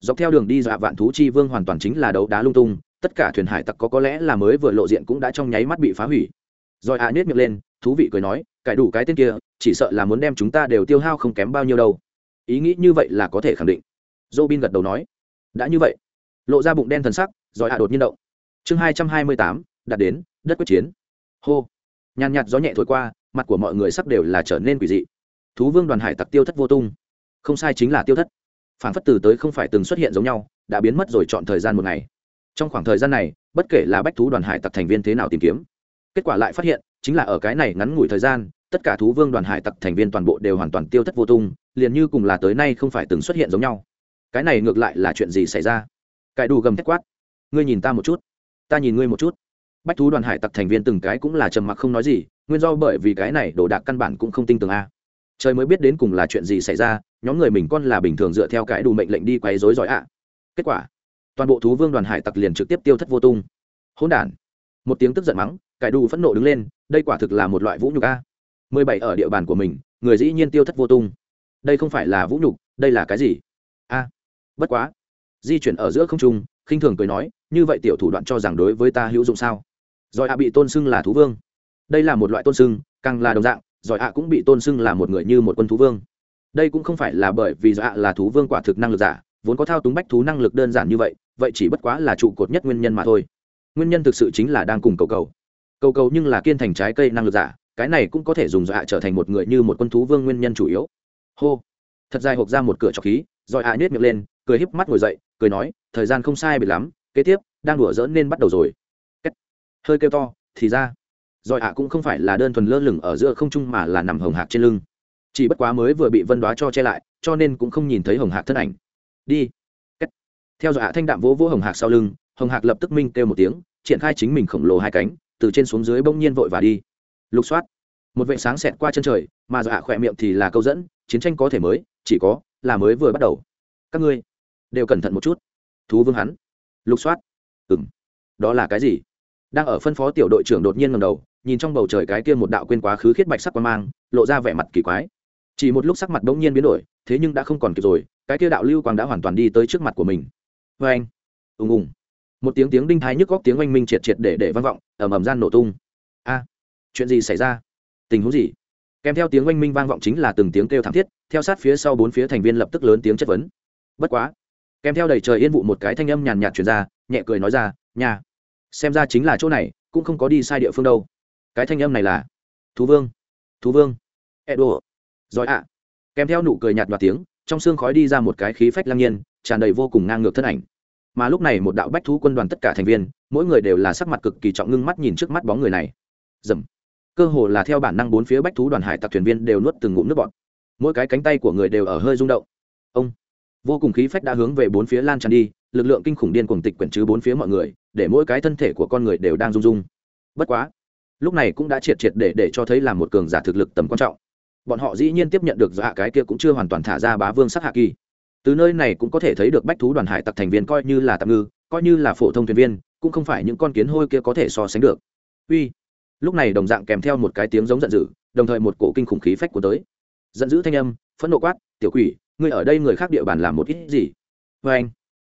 Dọc theo đường đi dọa vạn thú chi vương hoàn toàn chính là đấu đá lung tung, tất cả thuyền hải tặc có có lẽ là mới vừa lộ diện cũng đã trong nháy mắt bị phá hủy. Rồi ạ à miệng lên, thú vị cười nói, cải đủ cái tên kia, chỉ sợ là muốn đem chúng ta đều tiêu hao không kém bao nhiêu đâu. Ý nghĩ như vậy là có thể khẳng định. Robin gật đầu nói, đã như vậy. Lộ ra bụng đen thần sắc, rồi hạ đột nhiên động. Chương hai trăm hai mươi tám, đạt đến, đất quyết chiến. Hô. Nhàn nhạt gió nhẹ thổi qua, mặt của mọi người sắc đều là trở nên quỷ dị. Thú vương đoàn hải tặc tiêu thất vô tung. Không sai chính là tiêu thất. Phản phất từ tới không phải từng xuất hiện giống nhau, đã biến mất rồi chọn thời gian một ngày. Trong khoảng thời gian này, bất kể là bách thú đoàn hải tặc thành viên thế nào tìm kiếm, kết quả lại phát hiện, chính là ở cái này ngắn ngủi thời gian, tất cả thú vương đoàn hải tặc thành viên toàn bộ đều hoàn toàn tiêu thất vô tung, liền như cùng là tới nay không phải từng xuất hiện giống nhau cái này ngược lại là chuyện gì xảy ra? Cải đủ gầm thét quát. Ngươi nhìn ta một chút. Ta nhìn ngươi một chút. Bách thú đoàn hải tặc thành viên từng cái cũng là trầm mặc không nói gì, nguyên do bởi vì cái này đồ đạc căn bản cũng không tin tưởng a. Trời mới biết đến cùng là chuyện gì xảy ra, nhóm người mình con là bình thường dựa theo cái đủ mệnh lệnh đi quấy rối giỏi ạ kết quả, toàn bộ thú vương đoàn hải tặc liền trực tiếp tiêu thất vô tung. Hỗn đản. Một tiếng tức giận mắng, cải đủ phẫn nộ đứng lên, đây quả thực là một loại vũ nhục a. Mười bảy ở địa bàn của mình, người dĩ nhiên tiêu thất vô tung. Đây không phải là vũ nhục, đây là cái gì? Bất quá, di chuyển ở giữa không trung, khinh thường cười nói, như vậy tiểu thủ đoạn cho rằng đối với ta hữu dụng sao? Rồi ạ bị tôn xưng là thú vương. Đây là một loại tôn xưng, càng là đồng dạng, rồi ạ cũng bị tôn xưng là một người như một quân thú vương. Đây cũng không phải là bởi vì do ạ là thú vương quả thực năng lực giả, vốn có thao túng bách thú năng lực đơn giản như vậy vậy chỉ bất quá là trụ cột nhất nguyên nhân mà thôi. Nguyên nhân thực sự chính là đang cùng cầu cầu. Cầu cầu nhưng là kiên thành trái cây năng lực giả, cái này cũng có thể dùng do ạ trở thành một người như một quân thú vương nguyên nhân chủ yếu. Hô. Thật dài hộp ra một cửa trọc khí, rồi ạ nhét miệng lên cười híp mắt ngồi dậy, cười nói, thời gian không sai bị lắm, kế tiếp, đang đùa dỡn nên bắt đầu rồi. Hơi kêu to, thì ra rồi ạ cũng không phải là đơn thuần lơ lửng ở giữa không trung mà là nằm hồng hạc trên lưng. Chỉ bất quá mới vừa bị vân đoá cho che lại, cho nên cũng không nhìn thấy hồng hạc thân ảnh. Đi. Theo dõi hạ thanh đạm vỗ vỗ hồng hạc sau lưng, hồng hạc lập tức minh kêu một tiếng, triển khai chính mình khổng lồ hai cánh, từ trên xuống dưới bỗng nhiên vội và đi. Lục soát. Một vệ sáng xẹt qua chân trời, mà dọa khỏe miệng thì là câu dẫn, chiến tranh có thể mới, chỉ có là mới vừa bắt đầu. Các ngươi đều cẩn thận một chút. Thú vương hắn. Lục soát. Ừng đó là cái gì? Đang ở phân phó tiểu đội trưởng đột nhiên ngầm đầu, nhìn trong bầu trời cái kia một đạo quên quá khứ khiết bạch sắc quan mang, lộ ra vẻ mặt kỳ quái. Chỉ một lúc sắc mặt bỗng nhiên biến đổi, thế nhưng đã không còn kịp rồi, cái kia đạo lưu quang đã hoàn toàn đi tới trước mặt của mình. Vê anh. Ùng ùng. Một tiếng tiếng đinh thái nhức góc tiếng oanh minh triệt triệt để để vang vọng, ầm ầm gian nổ tung. A, chuyện gì xảy ra? Tình huống gì? Kèm theo tiếng oanh minh vang vọng chính là từng tiếng kêu thảm thiết, theo sát phía sau bốn phía thành viên lập tức lớn tiếng chất vấn. Bất quá kèm theo đầy trời yên vụ một cái thanh âm nhàn nhạt truyền ra, nhẹ cười nói ra nhà xem ra chính là chỗ này, cũng không có đi sai địa phương đâu. Cái thanh âm này là, thú vương thú vương, edo giỏi ạ. Kèm theo nụ cười nhạt và tiếng, trong xương khói đi ra một cái khí phách lăng nhiên, tràn đầy vô cùng ngang ngược thân ảnh. Mà lúc này một đạo bách thú quân đoàn tất cả thành viên, mỗi người đều là sắc mặt cực kỳ trọng ngưng mắt nhìn trước mắt bóng người này. Dầm cơ hồ là theo bản năng bốn phía bách thú đoàn hải tặc thuyền viên đều nuốt từng ngụm nước bọt. Mỗi cái cánh tay của người đều ở hơi rung động. Ông vô cùng khí phách đã hướng về bốn phía lan tràn đi, lực lượng kinh khủng điên cuồng tịch quyển chứ bốn phía mọi người, để mỗi cái thân thể của con người đều đang rung rung. Bất quá, lúc này cũng đã triệt triệt để để cho thấy là một cường giả thực lực tầm quan trọng. Bọn họ dĩ nhiên tiếp nhận được dạ cái kia cũng chưa hoàn toàn thả ra bá vương sắc hạ kỳ. Từ nơi này cũng có thể thấy được bách thú đoàn hải tặc thành viên coi như là tạm ngư, coi như là phổ thông thuyền viên, cũng không phải những con kiến hôi kia có thể so sánh được. Uy, lúc này đồng dạng kèm theo một cái tiếng giống giận dữ, đồng thời một cổ kinh khủng khí phách của tới. Giận dữ thanh âm, phẫn nộ quát, tiểu quỷ ngươi ở đây người khác địa bàn làm một ít gì? Vê anh.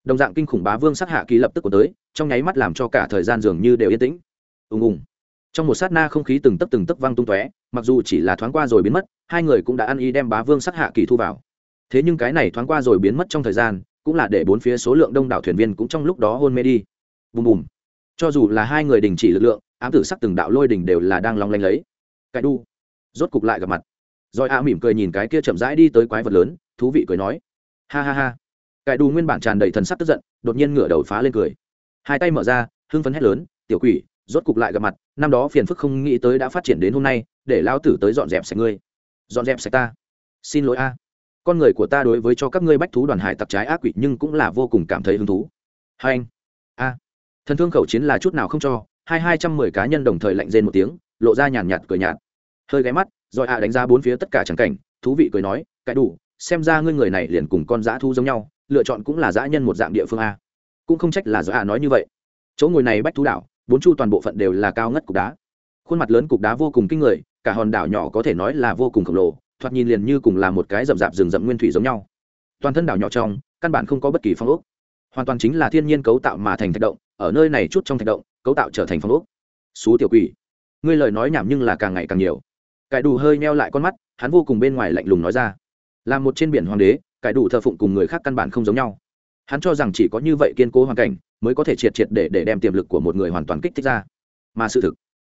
Đồng dạng kinh khủng bá vương sát hạ kỳ lập tức của tới, trong nháy mắt làm cho cả thời gian dường như đều yên tĩnh. Ùng ùng. Trong một sát na không khí từng tấc từng tấc văng tung tóe, mặc dù chỉ là thoáng qua rồi biến mất, hai người cũng đã ăn y đem bá vương sát hạ kỳ thu vào. Thế nhưng cái này thoáng qua rồi biến mất trong thời gian, cũng là để bốn phía số lượng đông đảo thuyền viên cũng trong lúc đó hôn mê đi. Bùm bùm. Cho dù là hai người đình chỉ lực lượng, ám tử sắc từng đạo lôi đình đều là đang long lanh lấy. Cái đu. Rốt cục lại gặp mặt rồi a mỉm cười nhìn cái kia chậm rãi đi tới quái vật lớn, thú vị cười nói. Ha ha ha. Cái đù nguyên bản tràn đầy thần sắc tức giận, đột nhiên ngửa đầu phá lên cười. Hai tay mở ra, hưng phấn hét lớn, tiểu quỷ, rốt cục lại gặp mặt, năm đó phiền phức không nghĩ tới đã phát triển đến hôm nay, để lao tử tới dọn dẹp sạch ngươi. Dọn dẹp sạch ta? Xin lỗi a. Con người của ta đối với cho các ngươi bách thú đoàn hải tặc trái ác quỷ nhưng cũng là vô cùng cảm thấy hứng thú. Hai anh. A. Thần thương khẩu chiến là chút nào không cho, hai hai trăm mười cá nhân đồng thời lạnh rên một tiếng, lộ ra nhàn nhạt cười nhạt. Hơi ghé mắt rồi a đánh giá bốn phía tất cả tràng cảnh, thú vị cười nói, cái đủ, xem ra ngươi người này liền cùng con dã thu giống nhau, lựa chọn cũng là dã nhân một dạng địa phương a. Cũng không trách là do ạ nói như vậy. Chỗ ngồi này bách thú đảo, bốn chu toàn bộ phận đều là cao ngất cục đá. Khuôn mặt lớn cục đá vô cùng kinh người, cả hòn đảo nhỏ có thể nói là vô cùng khổng lồ, thoạt nhìn liền như cùng là một cái rậm rạp rừng rậm nguyên thủy giống nhau. Toàn thân đảo nhỏ trong, căn bản không có bất kỳ phong ốc. Hoàn toàn chính là thiên nhiên cấu tạo mà thành thạch động, ở nơi này chút trong thạch động, cấu tạo trở thành phong ốc. Xú tiểu quỷ, ngươi lời nói nhảm nhưng là càng ngày càng nhiều cải đủ hơi meo lại con mắt, hắn vô cùng bên ngoài lạnh lùng nói ra. Là một trên biển hoàng đế, cải đủ thờ phụng cùng người khác căn bản không giống nhau. Hắn cho rằng chỉ có như vậy kiên cố hoàn cảnh mới có thể triệt triệt để để đem tiềm lực của một người hoàn toàn kích thích ra. Mà sự thực,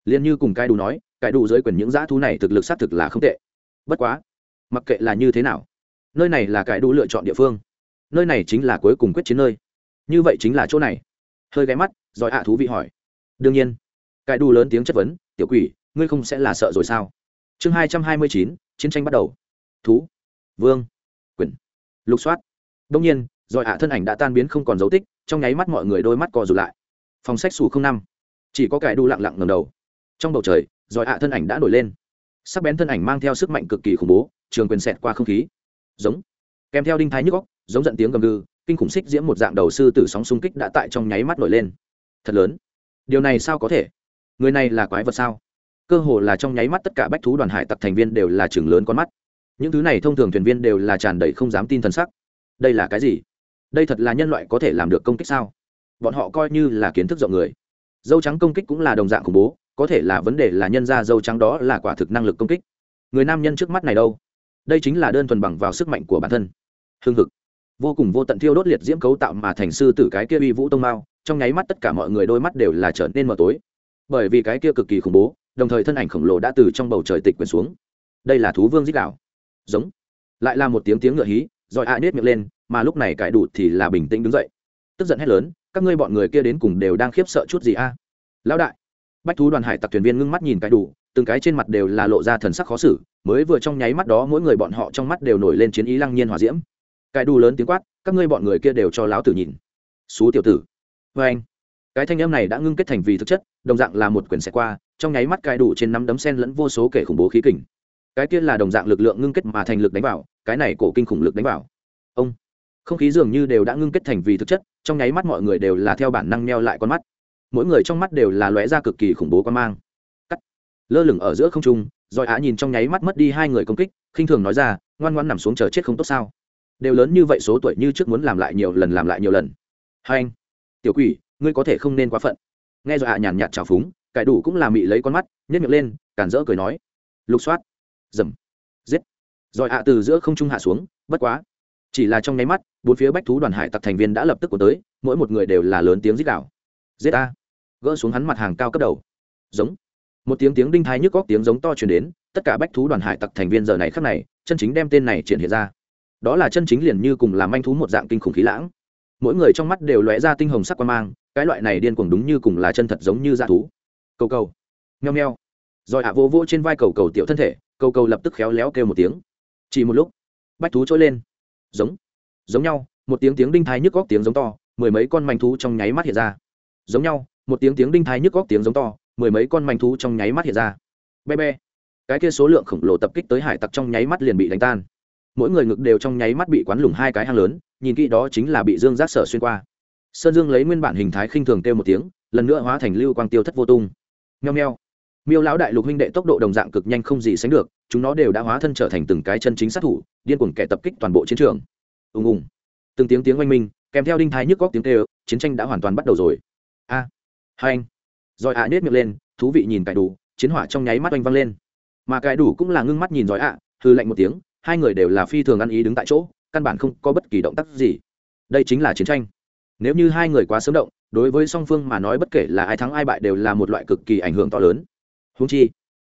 liền như cùng cải đủ nói, cải đủ giới quyền những dã thú này thực lực xác thực là không tệ. Bất quá, mặc kệ là như thế nào, nơi này là cải đủ lựa chọn địa phương. Nơi này chính là cuối cùng quyết chiến nơi. Như vậy chính là chỗ này. Hơi ghé mắt, giỏi ạ thú vị hỏi. Đương nhiên, cải đủ lớn tiếng chất vấn, tiểu quỷ, ngươi không sẽ là sợ rồi sao? Chương hai trăm hai mươi chín, chiến tranh bắt đầu. Thú. Vương. Quyền. Lục soát. Đông nhiên giỏi hạ thân ảnh đã tan biến không còn dấu tích, trong nháy mắt mọi người đôi mắt co rụt lại. Phòng sách xù không năm. Chỉ có cải đu lặng lặng ngầm đầu. Trong bầu trời giỏi hạ thân ảnh đã nổi lên. Sắc bén thân ảnh mang theo sức mạnh cực kỳ khủng bố, trường quyền xẹt qua không khí. Giống. Kèm theo đinh thái nhức góc giống giận tiếng gầm gừ, kinh khủng xích diễm một dạng đầu sư tử sóng xung kích đã tại trong nháy mắt nổi lên. Thật lớn. Điều này sao có thể? Người này là quái vật sao? Cơ hồ là trong nháy mắt tất cả bách thú đoàn hải tặc thành viên đều là chừng lớn con mắt. Những thứ này thông thường thuyền viên đều là tràn đầy không dám tin t sắc. Đây là cái gì? Đây thật là nhân loại có thể làm được công kích sao? Bọn họ coi như là kiến thức rộng người. Dâu trắng công kích cũng là đồng dạng khủng bố, có thể là vấn đề là nhân ra dâu trắng đó là quả thực năng lực công kích. Người nam nhân trước mắt này đâu? Đây chính là đơn thuần bằng vào sức mạnh của bản thân. Hương thực vô cùng vô tận thiêu đốt liệt diễm cấu tạo mà thành sư tử cái kia uy vũ tông mao, trong nháy mắt tất cả mọi người đôi mắt đều là trở nên mờ tối. Bởi vì cái kia cực kỳ khủng bố đồng thời thân ảnh khổng lồ đã từ trong bầu trời tịch quyển xuống. Đây là thú vương dích đạo giống. Lại là một tiếng tiếng ngựa hí, rồi a à nết miệng lên, mà lúc này cải đủ thì là bình tĩnh đứng dậy. Tức giận hét lớn, các ngươi bọn người kia đến cùng đều đang khiếp sợ chút gì a? Lão đại. Bách thú đoàn hải tặc thuyền viên ngưng mắt nhìn cái đủ, từng cái trên mặt đều là lộ ra thần sắc khó xử, mới vừa trong nháy mắt đó mỗi người bọn họ trong mắt đều nổi lên chiến ý lăng nhiên hòa diễm. Cái đủ lớn tiếng quát, các ngươi bọn người kia đều cho lão tử nhìn. Xú tiểu tử. Vê anh cái thanh âm này đã ngưng kết thành vì thực chất, đồng dạng là một quyển xẻ qua, trong nháy mắt cài đủ trên nắm đấm sen lẫn vô số kể khủng bố khí kình. Cái kia là đồng dạng lực lượng ngưng kết mà thành lực đánh vào, cái này cổ kinh khủng lực đánh vào. Ông, không khí dường như đều đã ngưng kết thành vì thực chất, trong nháy mắt mọi người đều là theo bản năng neo lại con mắt. Mỗi người trong mắt đều là lóe ra cực kỳ khủng bố quan mang. Cắt. Lơ lửng ở giữa không trung, rồi á nhìn trong nháy mắt mất đi hai người công kích, khinh thường nói ra, ngoan ngoan nằm xuống chờ chết không tốt sao? Đều lớn như vậy số tuổi như trước muốn làm lại nhiều lần, làm lại nhiều lần. Hai anh, tiểu quỷ ngươi có thể không nên quá phận. Nghe rồi hạ nhàn nhạt trào phúng, cải đủ cũng là mị lấy con mắt nhét miệng lên cản rỡ cười nói. Lục soát. Dầm. Giết. Rồi ạ từ giữa không trung hạ xuống, bất quá. Chỉ là trong nháy mắt, bốn phía bách thú đoàn hải tặc thành viên đã lập tức của tới, mỗi một người đều là lớn tiếng giết đảo giết a gỡ xuống hắn mặt hàng cao cấp đầu. Giống. Một tiếng tiếng đinh thái nhức góc tiếng giống to chuyển đến, tất cả bách thú đoàn hải tặc thành viên giờ này khắc này, chân chính đem tên này triển hiện ra. Đó là chân chính liền như cùng làm manh thú một dạng kinh khủng khí lãng. Mỗi người trong mắt đều lóe ra tinh hồng sắc quan mang cái loại này điên cuồng đúng như cùng là chân thật giống như dạ thú. Cầu cầu. Nheo nheo rồi hạ vô vô trên vai cầu cầu tiểu thân thể, cầu cầu lập tức khéo léo kêu một tiếng. Chỉ một lúc, bách thú trỗi lên. Giống. Giống nhau, một tiếng tiếng đinh thái nhức góc tiếng giống to, mười mấy con manh thú trong nháy mắt hiện ra. Giống nhau, một tiếng tiếng đinh thái nhức góc tiếng giống to, mười mấy con manh thú trong nháy mắt hiện ra. Be be. Cái kia số lượng khổng lồ tập kích tới hải tặc trong nháy mắt liền bị đánh tan. Mỗi người ngực đều trong nháy mắt bị quán lủng hai cái hang lớn, nhìn kỹ đó chính là bị dương giác sở xuyên qua sơn dương lấy nguyên bản hình thái khinh thường kêu một tiếng, lần nữa hóa thành lưu quang tiêu thất vô tung. Nheo nheo miêu lão đại lục huynh đệ tốc độ đồng dạng cực nhanh không gì sánh được, chúng nó đều đã hóa thân trở thành từng cái chân chính sát thủ, điên cuồng kẻ tập kích toàn bộ chiến trường. Ùng ùng. Từng tiếng tiếng oanh minh, kèm theo đinh thái nhức góc tiếng kêu, chiến tranh đã hoàn toàn bắt đầu rồi. A. Hai anh. Rồi ạ nết miệng lên, thú vị nhìn cải đủ, chiến hỏa trong nháy mắt oanh văng lên. Mà cải đủ cũng là ngưng mắt nhìn giỏi ạ hư lạnh một tiếng, hai người đều là phi thường ăn ý đứng tại chỗ, căn bản không có bất kỳ động tác gì. Đây chính là chiến tranh nếu như hai người quá sớm động, đối với song phương mà nói bất kể là ai thắng ai bại đều là một loại cực kỳ ảnh hưởng to lớn. Húng chi,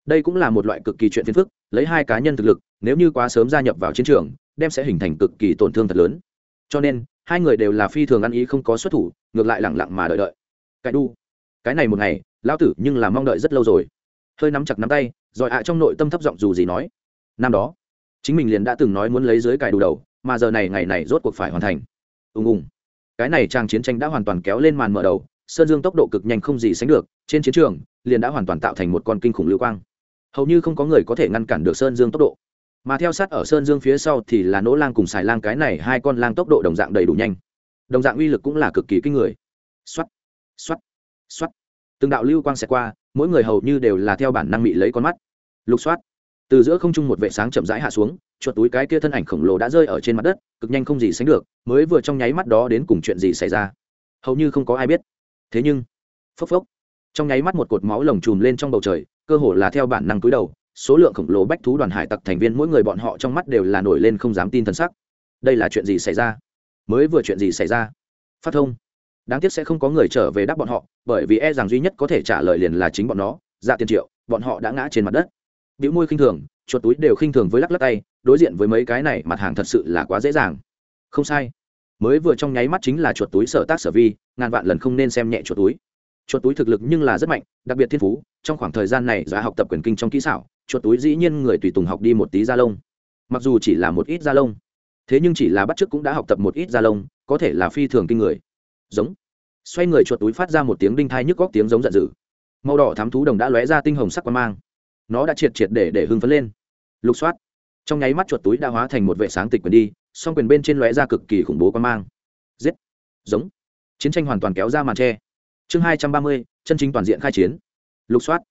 đây cũng là một loại cực kỳ chuyện phiền phức, lấy hai cá nhân thực lực, nếu như quá sớm gia nhập vào chiến trường, đem sẽ hình thành cực kỳ tổn thương thật lớn. Cho nên, hai người đều là phi thường ăn ý không có xuất thủ, ngược lại lẳng lặng mà đợi đợi. Cái đu, cái này một ngày, lão tử nhưng là mong đợi rất lâu rồi. Hơi nắm chặt nắm tay, rồi ạ trong nội tâm thấp giọng dù gì nói. Năm đó, chính mình liền đã từng nói muốn lấy dưới cài đủ đầu, mà giờ này ngày này rốt cuộc phải hoàn thành. Ùng ùng cái này trang chiến tranh đã hoàn toàn kéo lên màn mở đầu, sơn dương tốc độ cực nhanh không gì sánh được, trên chiến trường, liền đã hoàn toàn tạo thành một con kinh khủng lưu quang. Hầu như không có người có thể ngăn cản được sơn dương tốc độ. Mà theo sát ở sơn dương phía sau thì là nỗ lang cùng xài lang, cái này hai con lang tốc độ đồng dạng đầy đủ nhanh. Đồng dạng uy lực cũng là cực kỳ kinh người. X o á t x o á t x o á t từng đạo lưu quang xẹt qua, mỗi người hầu như đều là theo bản năng bị lấy con mắt. Lục soát từ giữa không trung một vệ sáng chậm rãi hạ xuống chuột túi cái kia thân ảnh khổng lồ đã rơi ở trên mặt đất, cực nhanh không gì sánh được, mới vừa trong nháy mắt đó đến cùng chuyện gì xảy ra. Hầu như không có ai biết. Thế nhưng, phốc phốc, trong nháy mắt một cột máu lồng chùm lên trong bầu trời, cơ hồ là theo bản năng cúi đầu, số lượng khổng lồ bách thú đoàn hải tặc thành viên mỗi người bọn họ trong mắt đều là nổi lên không dám tin t sắc. Đây là chuyện gì xảy ra? Mới vừa chuyện gì xảy ra? Phát thông. Đáng tiếc sẽ không có người trở về đáp bọn họ, bởi vì e rằng duy nhất có thể trả lời liền là chính bọn nó. Dạ tiền triệu, bọn họ đã ngã trên mặt đất. Biểu môi khinh thường chuột túi đều khinh thường với lắc lắc tay, đối diện với mấy cái này, mặt hàng thật sự là quá dễ dàng. Không sai. Mới vừa trong nháy mắt chính là chuột túi sở tác sở vi, ngàn vạn lần không nên xem nhẹ chuột túi. Chuột túi thực lực nhưng là rất mạnh, đặc biệt thiên phú, trong khoảng thời gian này giá học tập quyền kinh trong kỹ xảo, chuột túi dĩ nhiên người tùy tùng học đi một tí da lông. Mặc dù chỉ là một ít da lông, thế nhưng chỉ là bắt chước cũng đã học tập một ít da lông, có thể là phi thường kinh người. Giống. Xoay người chuột túi phát ra một tiếng đinh thai nhức góc tiếng giống giận dữ. Màu đỏ thám thú đồng đã lóe ra tinh hồng sắc quang mang. Nó đã triệt triệt để để hưng phấn lên lục soát. Trong nháy mắt chuột túi đã hóa thành một vệ sáng tịch quyền đi, song quyền bên trên lóe ra cực kỳ khủng bố quan mang. Giết. Giống. Chiến tranh hoàn toàn kéo ra màn tre. Chương hai trăm ba mươi, chân chính toàn diện khai chiến. Lục soát.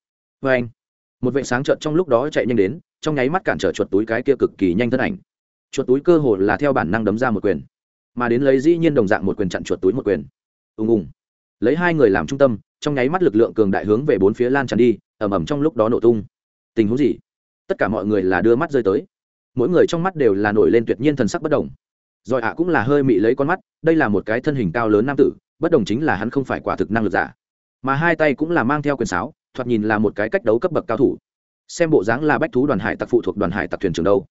Vê anh. Một vệ sáng trợn trong lúc đó chạy nhanh đến, trong nháy mắt cản trở chuột túi cái kia cực kỳ nhanh thân ảnh. Chuột túi cơ hồ là theo bản năng đấm ra một quyền. Mà đến lấy dĩ nhiên đồng dạng một quyền chặn chuột túi một quyền. Ùng ùng. Lấy hai người làm trung tâm, trong nháy mắt lực lượng cường đại hướng về bốn phía lan tràn đi ẩm ẩm trong lúc đó nổ tung. Tình huống gì? Tất cả mọi người là đưa mắt rơi tới. Mỗi người trong mắt đều là nổi lên tuyệt nhiên thần sắc bất đồng. Rồi ạ cũng là hơi mị lấy con mắt, đây là một cái thân hình cao lớn nam tử, bất đồng chính là hắn không phải quả thực năng lực giả. Mà hai tay cũng là mang theo quyền sáo, thoạt nhìn là một cái cách đấu cấp bậc cao thủ. Xem bộ dáng là bách thú đoàn hải tặc phụ thuộc đoàn hải tặc thuyền trường đâu.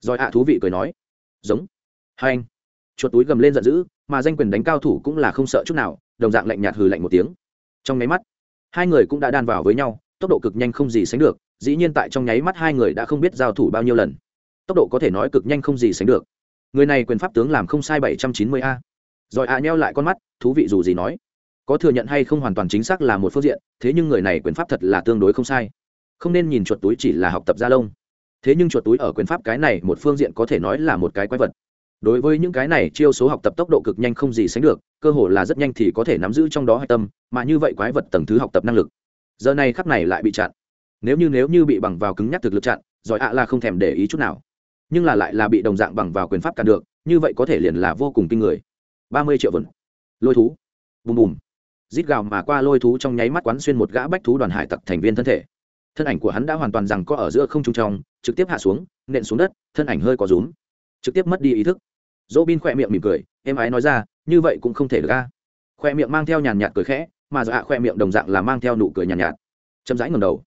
Rồi ạ thú vị cười nói, giống. Hai anh, chuột túi gầm lên giận dữ, mà danh quyền đánh cao thủ cũng là không sợ chút nào, đồng dạng lạnh nhạt hừ lạnh một tiếng. Trong nháy mắt, hai người cũng đã đan vào với nhau, tốc độ cực nhanh không gì sánh được dĩ nhiên tại trong nháy mắt hai người đã không biết giao thủ bao nhiêu lần. Tốc độ có thể nói cực nhanh không gì sánh được. Người này quyền pháp tướng làm không sai bảy trăm chín mươi a. Rồi a nheo lại con mắt, thú vị dù gì nói. Có thừa nhận hay không hoàn toàn chính xác là một phương diện, thế nhưng người này quyền pháp thật là tương đối không sai. Không nên nhìn chuột túi chỉ là học tập gia lông. Thế nhưng chuột túi ở quyền pháp cái này một phương diện có thể nói là một cái quái vật. Đối với những cái này, chiêu số học tập tốc độ cực nhanh không gì sánh được, cơ hồ là rất nhanh thì có thể nắm giữ trong đó hạch tâm, mà như vậy quái vật tầng thứ học tập năng lực. Giờ này khắp này lại bị chặn nếu như nếu như bị bằng vào cứng nhắc thực lực chặn giỏi ạ là không thèm để ý chút nào. Nhưng là lại là bị đồng dạng bằng vào quyền pháp cản được như vậy có thể liền là vô cùng kinh người. Ba mươi triệu vần. Lôi thú. Bùm bùm. Rít gào mà qua lôi thú trong nháy mắt quán xuyên một gã bách thú đoàn hải tặc thành viên thân thể. Thân ảnh của hắn đã hoàn toàn rằng có ở giữa không trung trong trực tiếp hạ xuống nện xuống đất thân ảnh hơi có rúm. Trực tiếp mất đi ý thức. Dỗ bin khỏe miệng mỉm cười em ái nói ra như vậy cũng không thể được ca khoe miệng mang theo nhàn nhạt cười khẽ mà dạ khoe miệng đồng dạng là mang theo nụ cười nhàn nhạt, nhạt chậm rãi ngầm đầu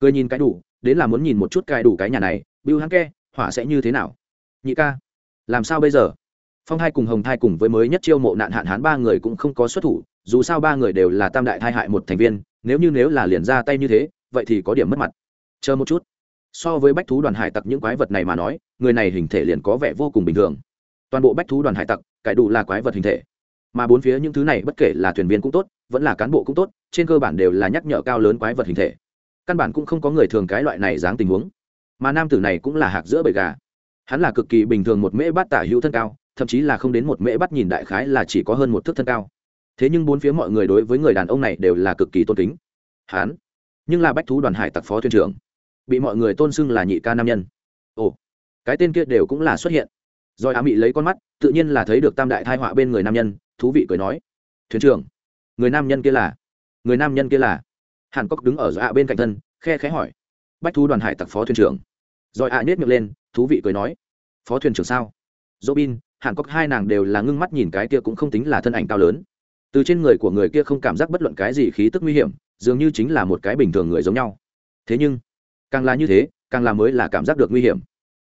cười nhìn cái đủ, đến là muốn nhìn một chút cài đủ cái nhà này bưu hắn ke hỏa sẽ như thế nào? Nhị ca, làm sao bây giờ? Phong hai cùng hồng thai cùng với mới nhất chiêu mộ nạn hạn hán ba người cũng không có xuất thủ, dù sao ba người đều là tam đại thai hại một thành viên, nếu như nếu là liền ra tay như thế, vậy thì có điểm mất mặt. Chờ một chút. So với bách thú đoàn hải tặc những quái vật này mà nói, người này hình thể liền có vẻ vô cùng bình thường. Toàn bộ bách thú đoàn hải tặc cải đủ là quái vật hình thể. Mà bốn phía những thứ này, bất kể là thuyền viên cũng tốt, vẫn là cán bộ cũng tốt, trên cơ bản đều là nhắc nhở cao lớn quái vật hình thể căn bản cũng không có người thường cái loại này dáng tình huống. Mà nam tử này cũng là hạc giữa bầy gà. Hắn là cực kỳ bình thường một mễ bát tả hữu thân cao, thậm chí là không đến một mễ bắt nhìn đại khái là chỉ có hơn một thước thân cao. Thế nhưng bốn phía mọi người đối với người đàn ông này đều là cực kỳ tôn kính. Hắn, nhưng là bách thú đoàn hải tặc phó thuyền trưởng, bị mọi người tôn xưng là nhị ca nam nhân. Ồ, cái tên kia đều cũng là xuất hiện. Rồi á mị lấy con mắt, tự nhiên là thấy được tam đại thai họa bên người nam nhân, thú vị cười nói. Thuyền trưởng, người nam nhân kia là, người nam nhân kia là hàn cốc đứng ở dọa bên cạnh thân, khe khẽ hỏi. Bách thú đoàn hải tặc phó thuyền trưởng. Rồi ạ à nết miệng lên, thú vị cười nói. Phó thuyền trưởng sao? Dỗ bin hàn cốc hai nàng đều là ngưng mắt nhìn cái kia cũng không tính là thân ảnh cao lớn. Từ trên người của người kia không cảm giác bất luận cái gì khí tức nguy hiểm, dường như chính là một cái bình thường người giống nhau. Thế nhưng, càng là như thế, càng là mới là cảm giác được nguy hiểm.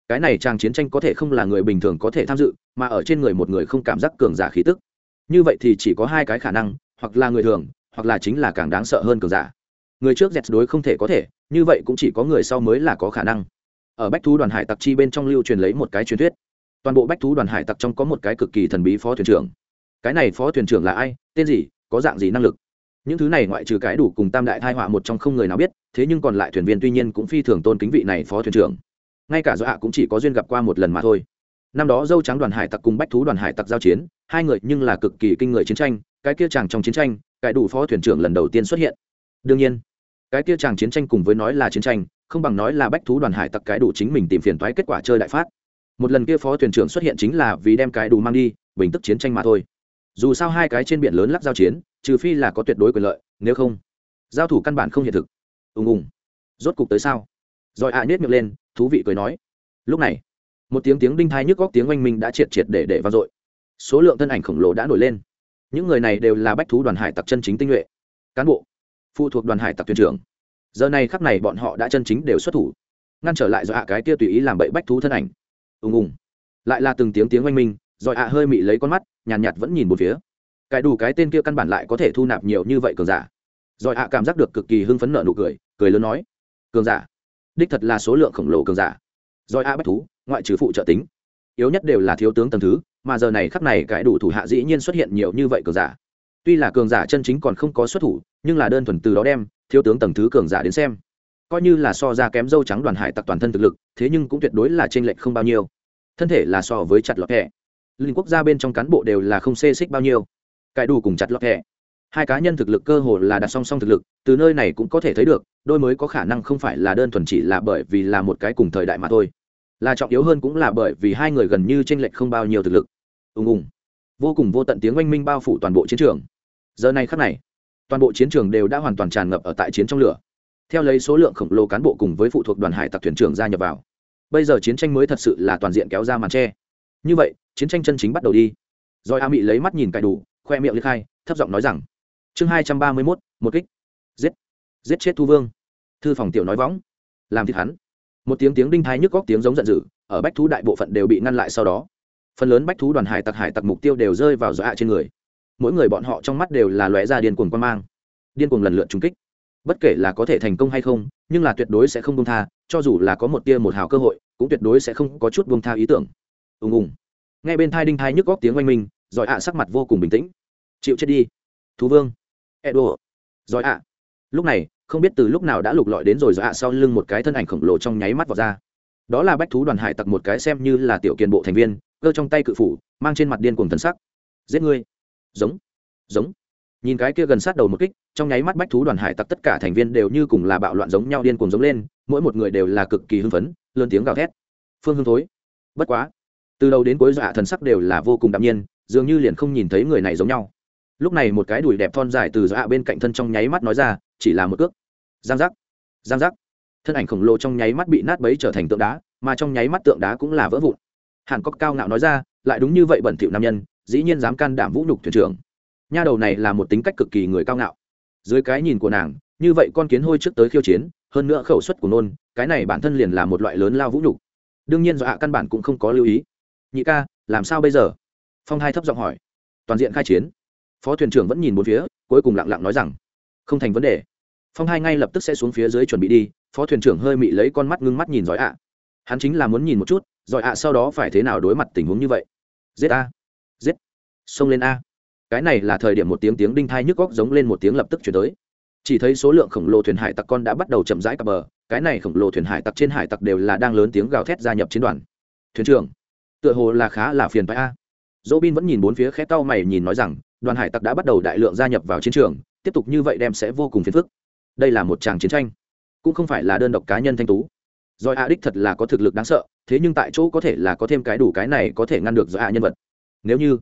Cái này trang chiến tranh có thể không là người bình thường có thể tham dự, mà ở trên người một người không cảm giác cường giả khí tức. Như vậy thì chỉ có hai cái khả năng, hoặc là người thường, hoặc là chính là càng đáng sợ hơn cường giả người trước dẹt đối không thể có thể, như vậy cũng chỉ có người sau mới là có khả năng. Ở bách thú đoàn hải tặc chi bên trong lưu truyền lấy một cái truyền thuyết. Toàn bộ bách thú đoàn hải tặc trong có một cái cực kỳ thần bí phó thuyền trưởng. Cái này phó thuyền trưởng là ai? Tên gì? Có dạng gì năng lực? Những thứ này ngoại trừ cái đủ cùng tam đại thai họa một trong không người nào biết, thế nhưng còn lại thuyền viên tuy nhiên cũng phi thường tôn kính vị này phó thuyền trưởng. Ngay cả do hạ cũng chỉ có duyên gặp qua một lần mà thôi. Năm đó dâu trắng đoàn hải tặc cùng bách thú đoàn hải tặc giao chiến, hai người nhưng là cực kỳ kinh người chiến tranh, cái kia chàng trong chiến tranh, cái đủ phó thuyền trưởng lần đầu tiên xuất hiện. Đương nhiên cái kia chàng chiến tranh cùng với nói là chiến tranh, không bằng nói là bách thú đoàn hải tặc cái đủ chính mình tìm phiền toái kết quả chơi đại phát. Một lần kia phó thuyền trưởng xuất hiện chính là vì đem cái đủ mang đi, bình tức chiến tranh mà thôi. Dù sao hai cái trên biển lớn lắc giao chiến, trừ phi là có tuyệt đối quyền lợi, nếu không, giao thủ căn bản không hiện thực. Ùng ùng. Rốt cục tới sao? Rồi ạ à nhét miệng lên, thú vị cười nói. Lúc này, một tiếng tiếng đinh thai nhức góc tiếng oanh minh đã triệt triệt để để vang dội. Số lượng thân ảnh khổng lồ đã nổi lên. Những người này đều là bách thú đoàn hải tặc chân chính tinh nhuệ. Cán bộ phụ thuộc đoàn hải tặc thuyền trưởng. Giờ này khắc này bọn họ đã chân chính đều xuất thủ. Ngăn trở lại do ạ cái kia tùy ý làm bậy bách thú thân ảnh. Ùng ùng. Lại là từng tiếng tiếng oanh minh rồi ạ hơi mị lấy con mắt nhàn nhạt, nhạt vẫn nhìn một phía. Cái đủ cái tên kia căn bản lại có thể thu nạp nhiều như vậy cường giả. Rồi ạ cảm giác được cực kỳ hưng phấn nợ nụ cười cười lớn nói cường giả đích thật là số lượng khổng lồ cường giả. Rồi ạ bách thú ngoại trừ phụ trợ tính yếu nhất đều là thiếu tướng tầm thứ mà giờ này khắc này cái đủ thủ hạ dĩ nhiên xuất hiện nhiều như vậy cường giả. Tuy là cường giả chân chính còn không có xuất thủ nhưng là đơn thuần từ đó đem thiếu tướng tầng thứ cường giả đến xem. Coi như là so ra kém dâu trắng đoàn hải tặc toàn thân thực lực, thế nhưng cũng tuyệt đối là t r ê n lệch không bao nhiêu. Thân thể là so với chặt lọt hẹ liên quốc gia bên trong cán bộ đều là không xê xích bao nhiêu. Cải đủ cùng chặt lọt hẹ hai cá nhân thực lực cơ hồ là đặt song song thực lực, từ nơi này cũng có thể thấy được, đôi mới có khả năng không phải là đơn thuần chỉ là bởi vì là một cái cùng thời đại mà thôi. Là trọng yếu hơn cũng là bởi vì hai người gần như t r ê n lệch không bao nhiêu thực lực. Ùng ùng. Vô cùng vô tận tiếng oanh minh bao phủ toàn bộ chiến trường. Giờ này khắc này toàn bộ chiến trường đều đã hoàn toàn tràn ngập ở tại chiến trong lửa. Theo lấy số lượng khổng lồ cán bộ cùng với phụ thuộc đoàn hải tặc thuyền trưởng gia nhập vào, bây giờ chiến tranh mới thật sự là toàn diện kéo ra màn tre như vậy, chiến tranh chân chính bắt đầu đi. Rồi a Mị lấy mắt nhìn cài đủ, khoe miệng liệt khai thấp giọng nói rằng, chương hai trăm ba mươi mốt, một kích. Giết. Giết chết thu vương. Thư phòng tiểu nói võng. Làm thịt hắn. Một tiếng tiếng đinh thái nhức góc tiếng giống giận dữ, ở bách thú đại bộ phận đều bị ngăn lại sau đó. Phần lớn bách thú đoàn hải tặc hải tặc mục tiêu đều rơi vào dọa trên người mỗi người bọn họ trong mắt đều là lóe ra điên cuồng quan mang. Điên cuồng lần lượt trúng kích. Bất kể là có thể thành công hay không, nhưng là tuyệt đối sẽ không buông tha, cho dù là có một tia một hào cơ hội, cũng tuyệt đối sẽ không có chút buông tha ý tưởng. Ùng ùng. Ngay bên thai đinh thai nhức góc tiếng oanh minh, giỏi ạ sắc mặt vô cùng bình tĩnh. Chịu chết đi. Thú vương. Edo. Giỏi ạ. Lúc này, không biết từ lúc nào đã lục lọi đến rồi giỏi ạ sau lưng một cái thân ảnh khổng lồ trong nháy mắt vào ra. Đó là bách thú đoàn hải tặc một cái xem như là tiểu kiền bộ thành viên, cơ trong tay cự phủ, mang trên mặt điên cuồng thần sắc. Giết ngươi giống. Giống. Nhìn cái kia gần sát đầu một kích, trong nháy mắt bách thú đoàn hải tặc tất cả thành viên đều như cùng là bạo loạn giống nhau điên cuồng giống lên, mỗi một người đều là cực kỳ hưng phấn, lớn tiếng gào thét. Phương hưng thối. Bất quá, từ đầu đến cuối dọa thần sắc đều là vô cùng đạm nhiên, dường như liền không nhìn thấy người này giống nhau. Lúc này một cái đùi đẹp thon dài từ dọa bên cạnh thân trong nháy mắt nói ra, chỉ là một cước. Giang giác. Giang giác. Thân ảnh khổng lồ trong nháy mắt bị nát bấy trở thành tượng đá, mà trong nháy mắt tượng đá cũng là vỡ vụn. Hàn cốc cao ngạo nói ra, lại đúng như vậy bẩn thỉu nam nhân dĩ nhiên dám can đảm vũ nhục thuyền trưởng. Nha đầu này là một tính cách cực kỳ người cao ngạo. Dưới cái nhìn của nàng, như vậy con kiến hôi trước tới khiêu chiến, hơn nữa khẩu suất của nôn, cái này bản thân liền là một loại lớn lao vũ nhục. Đương nhiên do hạ căn bản cũng không có lưu ý. Nhị ca, làm sao bây giờ? Phong hai thấp giọng hỏi. Toàn diện khai chiến. Phó thuyền trưởng vẫn nhìn một phía, cuối cùng lặng lặng nói rằng, không thành vấn đề. Phong hai ngay lập tức sẽ xuống phía dưới chuẩn bị đi, phó thuyền trưởng hơi mị lấy con mắt ngưng mắt nhìn giỏi ạ. Hắn chính là muốn nhìn một chút, giỏi ạ sau đó phải thế nào đối mặt tình huống như vậy. Giết a xông lên a. Cái này là thời điểm một tiếng tiếng đinh thai nhức góc giống lên một tiếng lập tức chuyển tới. Chỉ thấy số lượng khổng lồ thuyền hải tặc con đã bắt đầu chậm rãi cập bờ, cái này khổng lồ thuyền hải tặc trên hải tặc đều là đang lớn tiếng gào thét gia nhập chiến đoàn. Thuyền trưởng, tựa hồ là khá là phiền phái a. Dỗ bin vẫn nhìn bốn phía khét tao mày nhìn nói rằng, đoàn hải tặc đã bắt đầu đại lượng gia nhập vào chiến trường, tiếp tục như vậy đem sẽ vô cùng phiền phức. Đây là một tràng chiến tranh, cũng không phải là đơn độc cá nhân thanh tú. Rồi a đích thật là có thực lực đáng sợ, thế nhưng tại chỗ có thể là có thêm cái đủ cái này có thể ngăn được do a nhân vật. Nếu như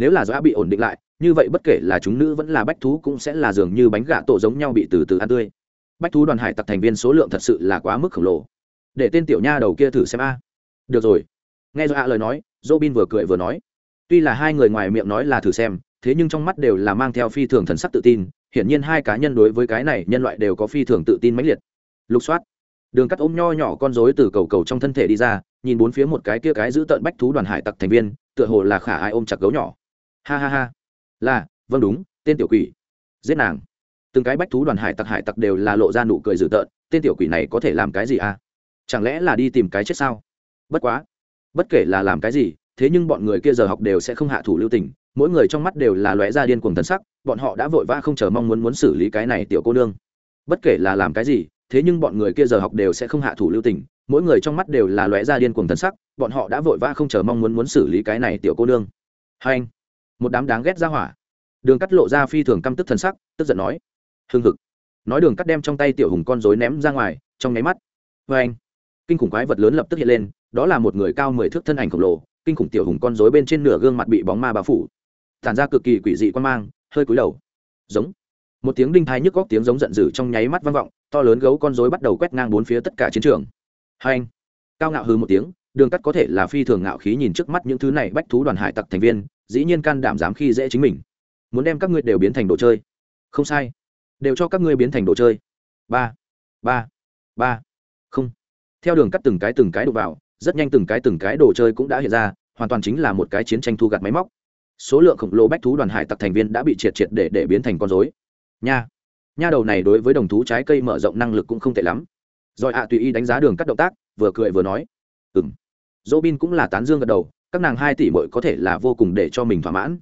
nếu là do bị ổn định lại, như vậy bất kể là chúng nữ vẫn là bách thú cũng sẽ là dường như bánh gà tổ giống nhau bị từ từ ăn tươi. Bách thú đoàn hải tặc thành viên số lượng thật sự là quá mức khổng lồ. Để tên tiểu nha đầu kia thử xem a. Được rồi. Nghe do a lời nói, robin vừa cười vừa nói. Tuy là hai người ngoài miệng nói là thử xem, thế nhưng trong mắt đều là mang theo phi thường thần sắc tự tin, hiển nhiên hai cá nhân đối với cái này nhân loại đều có phi thường tự tin mãnh liệt. Lục soát. Đường cắt ôm nho nhỏ con rối từ cầu cầu trong thân thể đi ra, nhìn bốn phía một cái kia cái giữ tợn bách thú đoàn hải tặc thành viên, tựa hồ là khả ai ôm chặt gấu nhỏ ha ha ha. Là vâng đúng, tên tiểu quỷ. Giết nàng. Từng cái bách thú đoàn hải tặc hải tặc đều là lộ ra nụ cười dữ tợn, tên tiểu quỷ này có thể làm cái gì à? Chẳng lẽ là đi tìm cái chết sao? Bất quá. Bất kể là làm cái gì, thế nhưng bọn người kia giờ học đều sẽ không hạ thủ lưu tình, mỗi người trong mắt đều là lóe ra điên cuồng thần sắc, bọn họ đã vội vã không chờ mong muốn muốn xử lý cái này tiểu cô nương. Bất kể là làm cái gì, thế nhưng bọn người kia giờ học đều sẽ không hạ thủ lưu tình, mỗi người trong mắt đều là lóe ra điên cuồng thần sắc, bọn họ đã vội vã không chờ mong muốn muốn xử lý cái này tiểu cô nương. Hai anh một đám đáng ghét ra hỏa. Đường cắt lộ ra phi thường căm tức thần sắc, tức giận nói, hưng hực. Nói đường cắt đem trong tay tiểu hùng con dối ném ra ngoài, trong nháy mắt vê anh, kinh khủng quái vật lớn lập tức hiện lên, đó là một người cao mười thước thân ảnh khổng lồ, kinh khủng tiểu hùng con dối bên trên nửa gương mặt bị bóng ma bao phủ, tản ra cực kỳ quỷ dị quan mang, hơi cúi đầu. Giống, một tiếng đinh thai nhức góc tiếng giống giận dữ trong nháy mắt vang vọng, to lớn gấu con dối bắt đầu quét ngang bốn phía tất cả chiến trường. Hai anh, cao ngạo hư một tiếng đường cắt có thể là phi thường ngạo khí nhìn trước mắt những thứ này bách thú đoàn hải tặc thành viên, dĩ nhiên can đảm dám khi dễ chính mình. Muốn đem các ngươi đều biến thành đồ chơi. Không sai. Đều cho các ngươi biến thành đồ chơi. Ba. Ba. Ba. Không. Theo đường cắt từng cái từng cái đổ vào, rất nhanh từng cái từng cái đồ chơi cũng đã hiện ra, hoàn toàn chính là một cái chiến tranh thu gặt máy móc. Số lượng khổng lồ bách thú đoàn hải tặc thành viên đã bị triệt triệt để để biến thành con dối nha. Nha đầu này đối với đồng thú trái cây mở rộng năng lực cũng không tệ lắm. Rồi ạ, tùy ý đánh giá đường cắt động tác, vừa cười vừa nói. Ừ m dỗ bin cũng là tán dương gật đầu, các nàng hai tỷ mội có thể là vô cùng để cho mình thỏa mãn.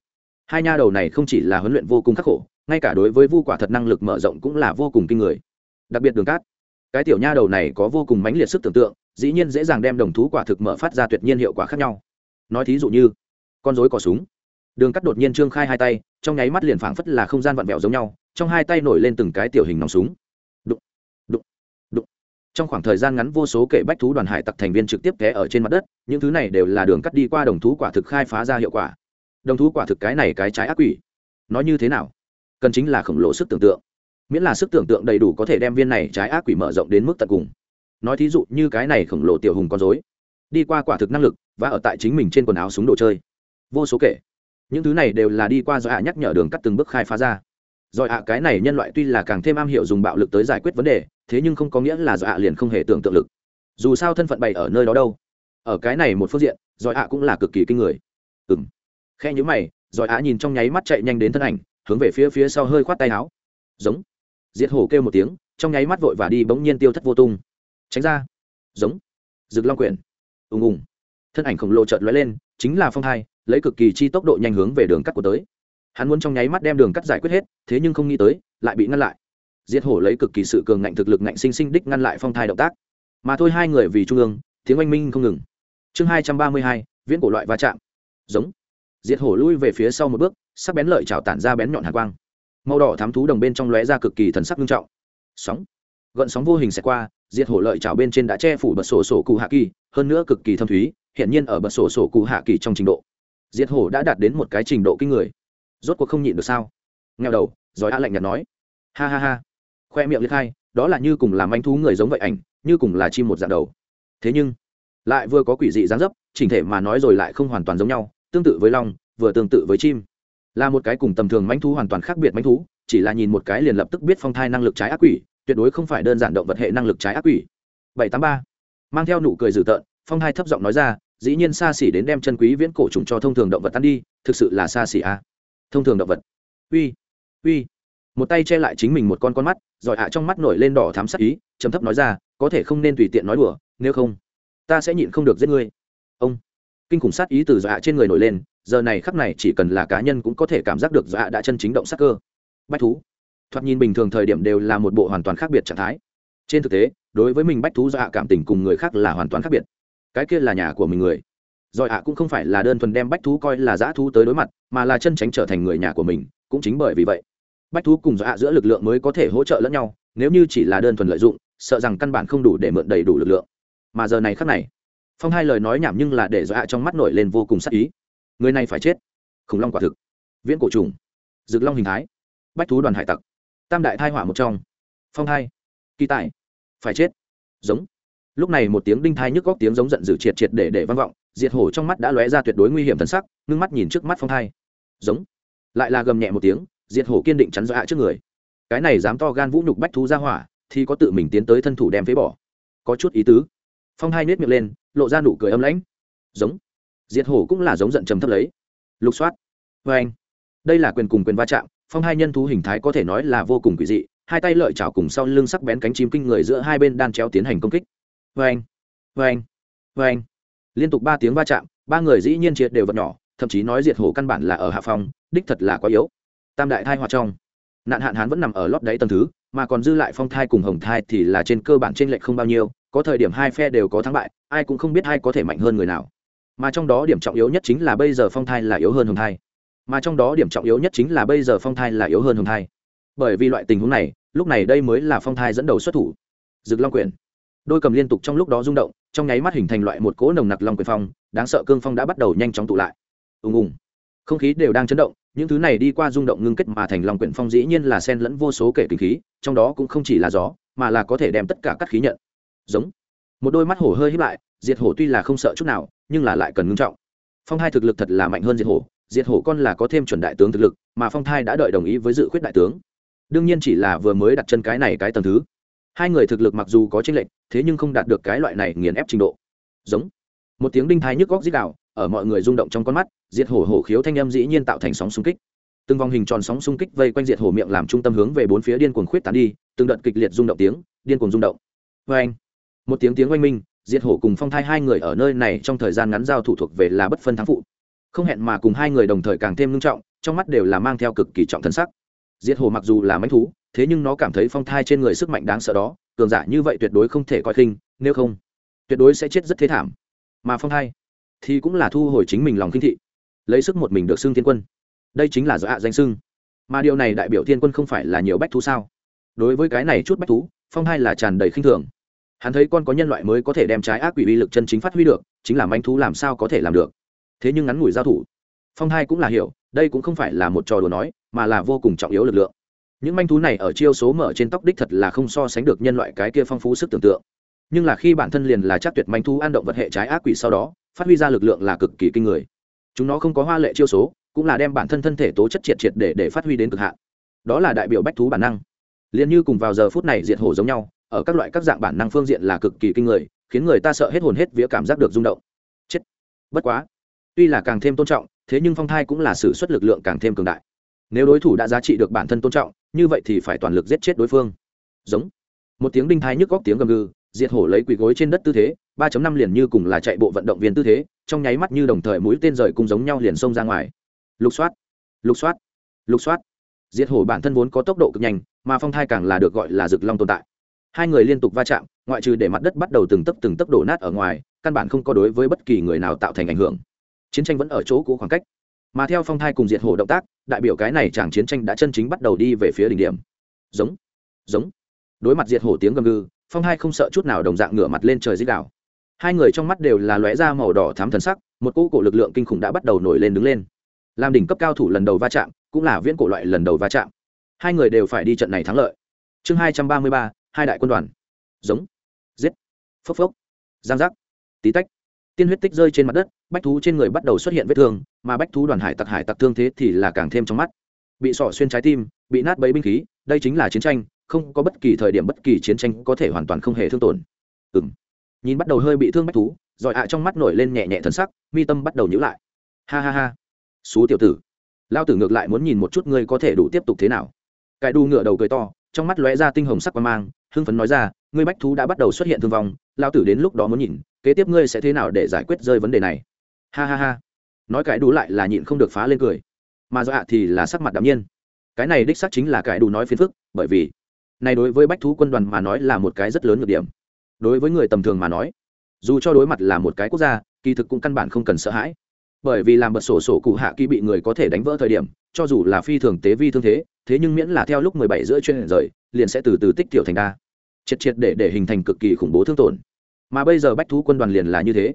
Hai nha đầu này không chỉ là huấn luyện vô cùng khắc khổ, ngay cả đối với vu quả thật năng lực mở rộng cũng là vô cùng kinh người. Đặc biệt đường cát, cái tiểu nha đầu này có vô cùng mãnh liệt sức tưởng tượng, dĩ nhiên dễ dàng đem đồng thú quả thực mở phát ra tuyệt nhiên hiệu quả khác nhau. Nói thí dụ như, con rối có súng. Đường cắt đột nhiên trương khai hai tay, trong nháy mắt liền phảng phất là không gian vặn vẹo giống nhau, trong hai tay nổi lên từng cái tiểu hình nòng súng trong khoảng thời gian ngắn vô số kể bách thú đoàn hải tặc thành viên trực tiếp té ở trên mặt đất, những thứ này đều là đường cắt đi qua đồng thú quả thực khai phá ra hiệu quả. Đồng thú quả thực cái này cái trái ác quỷ. Nói như thế nào? Cần chính là khổng lồ sức tưởng tượng. Miễn là sức tưởng tượng đầy đủ có thể đem viên này trái ác quỷ mở rộng đến mức tận cùng. Nói thí dụ như cái này khổng lồ tiểu hùng con dối đi qua quả thực năng lực và ở tại chính mình trên quần áo súng đồ chơi. Vô số kể. Những thứ này đều là đi qua do hạ nhắc nhở đường cắt từng bước khai phá ra. Rồi ạ, cái này nhân loại tuy là càng thêm am hiểu dùng bạo lực tới giải quyết vấn đề thế nhưng không có nghĩa là do ạ liền không hề tưởng tượng lực. Dù sao thân phận bày ở nơi đó đâu. Ở cái này một phương diện rồi ạ cũng là cực kỳ kinh người. Ừng khe nhữ mày rồi ạ nhìn trong nháy mắt chạy nhanh đến thân ảnh, hướng về phía phía sau hơi khoát tay áo. Giống. Diệt hổ kêu một tiếng, trong nháy mắt vội và đi bỗng nhiên tiêu thất vô tung. Tránh ra. Giống. Rực long quyển. Ùng ùng. Thân ảnh khổng lồ chợt lóe lên, chính là phong thai, lấy cực kỳ chi tốc độ nhanh hướng về đường cắt của tới. Hắn muốn trong nháy mắt đem đường cắt giải quyết hết, thế nhưng không nghĩ tới, lại bị ngăn lại diệt hổ lấy cực kỳ sự cường ngạnh thực lực ngạnh sinh sinh đích ngăn lại phong thai động tác. Mà thôi hai người vì trung ương, tiếng oanh minh không ngừng. Chương hai trăm ba mươi hai, viễn cổ loại va chạm. Giống. Diệt hổ lui về phía sau một bước, sắc bén lợi chảo tản ra bén nhọn hạt quang. Màu đỏ thám thú đồng bên trong lóe ra cực kỳ thần sắc nghiêm trọng. Sóng. Gợn sóng vô hình sẽ qua, diệt hổ lợi chảo bên trên đã che phủ bật sổ sổ cụ hạ kỳ, hơn nữa cực kỳ thâm thúy hiện nhiên ở bật sổ sổ cụ hạ kỳ trong trình độ. Diệt hổ đã đạt đến một cái trình độ kinh người. Rốt cuộc không nhịn được sao? Nghèo đầu, giỏi a lạnh nhạt nói. Ha ha ha khoe miệng liệt hai, đó là như cùng làm anh thú người giống vậy ảnh, như cùng là chim một dạng đầu. Thế nhưng, lại vừa có quỷ dị dáng dấp, chỉnh thể mà nói rồi lại không hoàn toàn giống nhau, tương tự với long, vừa tương tự với chim. Là một cái cùng tầm thường manh thú hoàn toàn khác biệt manh thú, chỉ là nhìn một cái liền lập tức biết phong thai năng lực trái ác quỷ, tuyệt đối không phải đơn giản động vật hệ năng lực trái ác quỷ. Bảy tám ba, mang theo nụ cười dữ tợn, phong thai thấp giọng nói ra, dĩ nhiên xa xỉ đến đem chân quý viễn cổ trùng cho thông thường động vật tan đi, thực sự là xa xỉ à. thông thường động vật. Uy uy một tay che lại chính mình một con con mắt, rồi hạ trong mắt nổi lên đỏ thám sắc ý, trầm thấp nói ra, có thể không nên tùy tiện nói đùa, nếu không, ta sẽ nhịn không được giết ngươi. Ông, kinh khủng sát ý từ hạ trên người nổi lên, giờ này khắc này chỉ cần là cá nhân cũng có thể cảm giác được dọa đã chân chính động sắc cơ. Bách thú, thoạt nhìn bình thường thời điểm đều là một bộ hoàn toàn khác biệt trạng thái. Trên thực tế, đối với mình bách thú dọa cảm tình cùng người khác là hoàn toàn khác biệt. Cái kia là nhà của mình người. Rồi hạ cũng không phải là đơn thuần đem bách thú coi là dã thú tới đối mặt, mà là chân tránh trở thành người nhà của mình, cũng chính bởi vì vậy bách thú cùng dọa giữa lực lượng mới có thể hỗ trợ lẫn nhau, nếu như chỉ là đơn thuần lợi dụng, sợ rằng căn bản không đủ để mượn đầy đủ lực lượng. Mà giờ này khắc này, phong hai lời nói nhảm nhưng là để dọa trong mắt nổi lên vô cùng sắc ý. Người này phải chết. Khủng long quả thực. Viễn cổ trùng. Rực long hình thái. Bách thú đoàn hải tặc. Tam đại thai hỏa một trong. Phong hai. Kỳ tài. Phải chết. Giống. Lúc này một tiếng đinh thai nhức góc tiếng giống giận dữ triệt triệt để để vang vọng, diệt hổ trong mắt đã lóe ra tuyệt đối nguy hiểm thân sắc, ngưng mắt nhìn trước mắt phong hai. Giống. Lại là gầm nhẹ một tiếng diệt hổ kiên định chắn dọa trước người. Cái này dám to gan vũ nhục bách thú ra hỏa, thì có tự mình tiến tới thân thủ đem phế bỏ. Có chút ý tứ. Phong hai nết miệng lên, lộ ra nụ cười âm lãnh. Giống. Diệt hổ cũng là giống giận trầm thấp lấy. Lục soát. Vê anh. Đây là quyền cùng quyền va chạm, phong hai nhân thú hình thái có thể nói là vô cùng quỷ dị, hai tay lợi chảo cùng sau lưng sắc bén cánh chim kinh người giữa hai bên đan chéo tiến hành công kích. Vê anh. Vê anh. Vê anh. Liên tục ba tiếng va chạm, ba người dĩ nhiên triệt đều vật nhỏ, thậm chí nói diệt hổ căn bản là ở hạ phong, đích thật là quá yếu tam đại thai hoa trong. Nạn hạn hán vẫn nằm ở lót đáy tầng thứ, mà còn dư lại phong thai cùng hồng thai thì là trên cơ bản trên lệch không bao nhiêu, có thời điểm hai phe đều có thắng bại, ai cũng không biết ai có thể mạnh hơn người nào. Mà trong đó điểm trọng yếu nhất chính là bây giờ phong thai là yếu hơn hồng thai. Mà trong đó điểm trọng yếu nhất chính là bây giờ phong thai là yếu hơn hồng thai. Bởi vì loại tình huống này, lúc này đây mới là phong thai dẫn đầu xuất thủ. Dực long quyền. Đôi cầm liên tục trong lúc đó rung động, trong nháy mắt hình thành loại một cỗ nồng nặc long quyền phong, đáng sợ cương phong đã bắt đầu nhanh chóng tụ lại. Ùng ùng không khí đều đang chấn động, những thứ này đi qua rung động ngưng kết mà thành lòng quyển phong dĩ nhiên là sen lẫn vô số kể kinh khí, trong đó cũng không chỉ là gió, mà là có thể đem tất cả các khí nhận. Giống. Một đôi mắt hổ hơi hít lại, diệt hổ tuy là không sợ chút nào, nhưng là lại cần ngưng trọng. Phong hai thực lực thật là mạnh hơn diệt hổ diệt hổ con là có thêm chuẩn đại tướng thực lực, mà phong thai đã đợi đồng ý với dự khuyết đại tướng. Đương nhiên chỉ là vừa mới đặt chân cái này cái tầng thứ. Hai người thực lực mặc dù có tranh lệch, thế nhưng không đạt được cái loại này nghiền ép trình độ. Giống. Một tiếng đinh thái nhức góc dít đạo ở mọi người rung động trong con mắt, diệt hổ hổ khiếu thanh âm dĩ nhiên tạo thành sóng xung kích. Từng vòng hình tròn sóng xung kích vây quanh diệt hổ miệng làm trung tâm hướng về bốn phía điên cuồng khuyết tán đi, từng đợt kịch liệt rung động tiếng, điên cuồng rung động. Vê anh một tiếng tiếng oanh minh, diệt hổ cùng phong thai hai người ở nơi này trong thời gian ngắn giao thủ thuộc về là bất phân thắng phụ. Không hẹn mà cùng hai người đồng thời càng thêm nghiêm trọng, trong mắt đều là mang theo cực kỳ trọng thân sắc. Diệt hổ mặc dù là mánh thú, thế nhưng nó cảm thấy phong thai trên người sức mạnh đáng sợ đó, cường giả như vậy tuyệt đối không thể coi khinh, nếu không, tuyệt đối sẽ chết rất thế thảm. Mà phong thai thì cũng là thu hồi chính mình lòng kinh thị, lấy sức một mình được xưng thiên quân. Đây chính là do hạ danh xưng. Mà điều này đại biểu thiên quân không phải là nhiều bách thú sao? Đối với cái này chút bách thú, phong hai là tràn đầy khinh thường. Hắn thấy con có nhân loại mới có thể đem trái ác quỷ uy lực chân chính phát huy được, chính là manh thú làm sao có thể làm được? Thế nhưng ngắn ngủi giao thủ, phong hai cũng là hiểu, đây cũng không phải là một trò đùa nói, mà là vô cùng trọng yếu lực lượng. Những manh thú này ở chiêu số mở trên tóc đích thật là không so sánh được nhân loại cái kia phong phú sức tưởng tượng. Nhưng là khi bản thân liền là chắc tuyệt manh thú ăn động vật hệ trái ác quỷ sau đó phát huy ra lực lượng là cực kỳ kinh người. Chúng nó không có hoa lệ chiêu số, cũng là đem bản thân thân thể tố chất triệt triệt để để phát huy đến cực hạn. Đó là đại biểu bách thú bản năng. Liền như cùng vào giờ phút này diệt hổ giống nhau, ở các loại các dạng bản năng phương diện là cực kỳ kinh người, khiến người ta sợ hết hồn hết vía cảm giác được rung động. Chết. Bất quá, tuy là càng thêm tôn trọng, thế nhưng phong thai cũng là sự xuất lực lượng càng thêm cường đại. Nếu đối thủ đã giá trị được bản thân tôn trọng, như vậy thì phải toàn lực giết chết đối phương. Giống. Một tiếng đinh thai nhức góc tiếng gầm gừ, diệt hổ lấy quỳ gối trên đất tư thế 3 năm liền như cùng là chạy bộ vận động viên tư thế, trong nháy mắt như đồng thời mũi tên rời cùng giống nhau liền xông ra ngoài. Lục soát lục soát lục soát. Diệt hổ bản thân vốn có tốc độ cực nhanh, mà phong thai càng là được gọi là rực long tồn tại. Hai người liên tục va chạm, ngoại trừ để mặt đất bắt đầu từng tấc từng tấc đổ nát ở ngoài, căn bản không có đối với bất kỳ người nào tạo thành ảnh hưởng. Chiến tranh vẫn ở chỗ cũ khoảng cách. Mà theo phong thai cùng diệt hổ động tác, đại biểu cái này chẳng chiến tranh đã chân chính bắt đầu đi về phía đỉnh điểm. Giống giống. Đối mặt diệt hổ tiếng gầm gừ, phong hai không sợ chút nào đồng dạng ngửa mặt lên trời rít đảo hai người trong mắt đều là lóe da màu đỏ thám thần sắc, một cỗ cổ lực lượng kinh khủng đã bắt đầu nổi lên đứng lên. Làm đỉnh cấp cao thủ lần đầu va chạm, cũng là viễn cổ loại lần đầu va chạm. Hai người đều phải đi trận này thắng lợi. Chương hai trăm ba mươi ba, hai đại quân đoàn. Giống. Giết. Phốc phốc. Giang giác. Tí tách. Tiên huyết tích rơi trên mặt đất, bách thú trên người bắt đầu xuất hiện vết thương, mà bách thú đoàn hải tặc hải tặc thương thế thì là càng thêm trong mắt. Bị sỏ xuyên trái tim, bị nát bấy binh khí, đây chính là chiến tranh, không có bất kỳ thời điểm bất kỳ chiến tranh có thể hoàn toàn không hề thương tổn. Ừ m nhìn bắt đầu hơi bị thương bách thú giỏi ạ trong mắt nổi lên nhẹ nhẹ thần sắc, mi tâm bắt đầu nhữ lại. Ha ha ha. Xú tiểu tử. Lao tử ngược lại muốn nhìn một chút ngươi có thể đủ tiếp tục thế nào. Cải đu ngựa đầu cười to, trong mắt lóe ra tinh hồng sắc qua mang, hưng phấn nói ra, ngươi bách thú đã bắt đầu xuất hiện thương vong, lao tử đến lúc đó muốn nhìn, kế tiếp ngươi sẽ thế nào để giải quyết rơi vấn đề này. Ha ha ha. Nói cải Đu lại là nhịn không được phá lên cười. Mà do ạ thì là sắc mặt đ nhiên. Cái này đích xác chính là cải Đu nói phiền phức, bởi vì này đối với bách thú quân đoàn mà nói là một cái rất lớn nhược điểm đối với người tầm thường mà nói, dù cho đối mặt là một cái quốc gia, kỳ thực cũng căn bản không cần sợ hãi. Bởi vì làm bật sổ sổ cụ hạ kỳ bị người có thể đánh vỡ thời điểm, cho dù là phi thường tế vi thương thế thế nhưng miễn là theo lúc mười bảy giữa chuyên rời, liền sẽ từ từ tích tiểu thành đa. Triệt triệt để để hình thành cực kỳ khủng bố thương tổn. Mà bây giờ bách thú quân đoàn liền là như thế.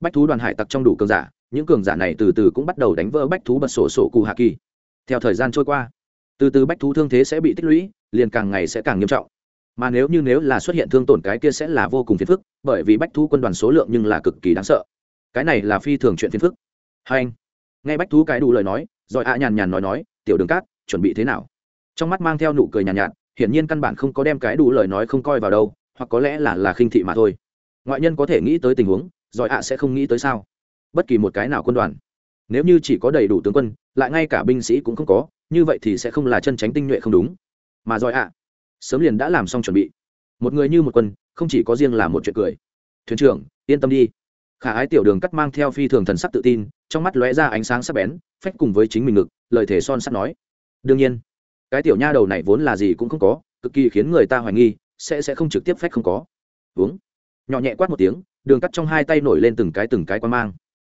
Bách thú đoàn hải tặc trong đủ cường giả, những cường giả này từ từ cũng bắt đầu đánh vỡ bách thú bật sổ sổ cụ hạ kỳ. Theo thời gian trôi qua, từ từ bách thú thương thế sẽ bị tích lũy, liền càng ngày sẽ càng nghiêm trọng mà nếu như nếu là xuất hiện thương tổn cái kia sẽ là vô cùng phiền phức bởi vì bách thú quân đoàn số lượng nhưng là cực kỳ đáng sợ. Cái này là phi thường chuyện phiền phức. Hai anh nghe bách thú cái đủ lời nói rồi ạ nhàn nhàn nói nói tiểu đường cát chuẩn bị thế nào? Trong mắt mang theo nụ cười nhàn nhạt, nhạt hiển nhiên căn bản không có đem cái đủ lời nói không coi vào đâu hoặc có lẽ là là khinh thị mà thôi. Ngoại nhân có thể nghĩ tới tình huống rồi ạ sẽ không nghĩ tới sao? Bất kỳ một cái nào quân đoàn nếu như chỉ có đầy đủ tướng quân lại ngay cả binh sĩ cũng không có như vậy thì sẽ không là chân tránh tinh nhuệ không đúng. Mà rồi ạ sớm liền đã làm xong chuẩn bị. Một người như một quân, không chỉ có riêng là một chuyện cười. Thuyền trưởng, yên tâm đi. Khả ái tiểu đường cắt mang theo phi thường thần sắc tự tin, trong mắt lóe ra ánh sáng sắc bén, phách cùng với chính mình ngực, lời thể son sắt nói. Đương nhiên, cái tiểu nha đầu này vốn là gì cũng không có, cực kỳ khiến người ta hoài nghi, sẽ sẽ không trực tiếp phách không có. Uống. Nhỏ nhẹ quát một tiếng, đường cắt trong hai tay nổi lên từng cái từng cái quan mang.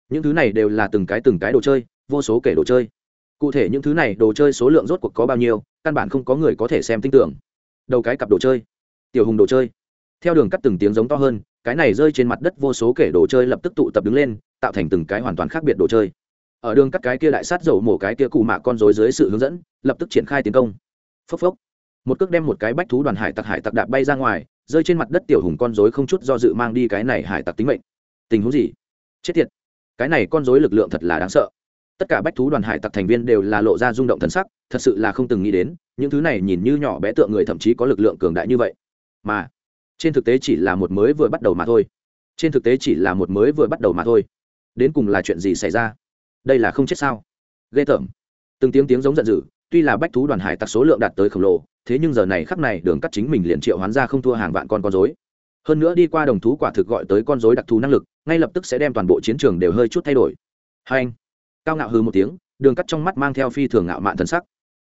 Những thứ này đều là từng cái từng cái đồ chơi, vô số kể đồ chơi. Cụ thể những thứ này đồ chơi số lượng rốt cuộc có bao nhiêu, căn bản không có người có thể xem tin tưởng đầu cái cặp đồ chơi. Tiểu hùng đồ chơi. Theo đường cắt từng tiếng giống to hơn, cái này rơi trên mặt đất vô số kể đồ chơi lập tức tụ tập đứng lên, tạo thành từng cái hoàn toàn khác biệt đồ chơi. Ở đường cắt cái kia đại sát dầu mổ cái kia cụ mạ con rối dưới sự hướng dẫn, lập tức triển khai tiến công. Phốc phốc. Một cước đem một cái bách thú đoàn hải tặc hải tặc đạp bay ra ngoài, rơi trên mặt đất tiểu hùng con rối không chút do dự mang đi cái này hải tặc tính mệnh. Tình huống gì? Chết tiệt. Cái này con rối lực lượng thật là đáng sợ tất cả bách thú đoàn hải tặc thành viên đều là lộ ra rung động thần sắc, thật sự là không từng nghĩ đến, những thứ này nhìn như nhỏ bé tượng người thậm chí có lực lượng cường đại như vậy. Mà, trên thực tế chỉ là một mới vừa bắt đầu mà thôi. Trên thực tế chỉ là một mới vừa bắt đầu mà thôi. Đến cùng là chuyện gì xảy ra? Đây là không chết sao? Ghê tởm. Từng tiếng tiếng giống giận dữ, tuy là bách thú đoàn hải tặc số lượng đạt tới khổng lồ, thế nhưng giờ này khắp này đường cắt chính mình liền triệu hoán ra không thua hàng vạn con con dối hơn nữa đi qua đồng thú quả thực gọi tới con dối đặc thù năng lực, ngay lập tức sẽ đem toàn bộ chiến trường đều hơi chút thay đổi. Hai anh cao ngạo hư một tiếng, đường cắt trong mắt mang theo phi thường ngạo mạn thân sắc.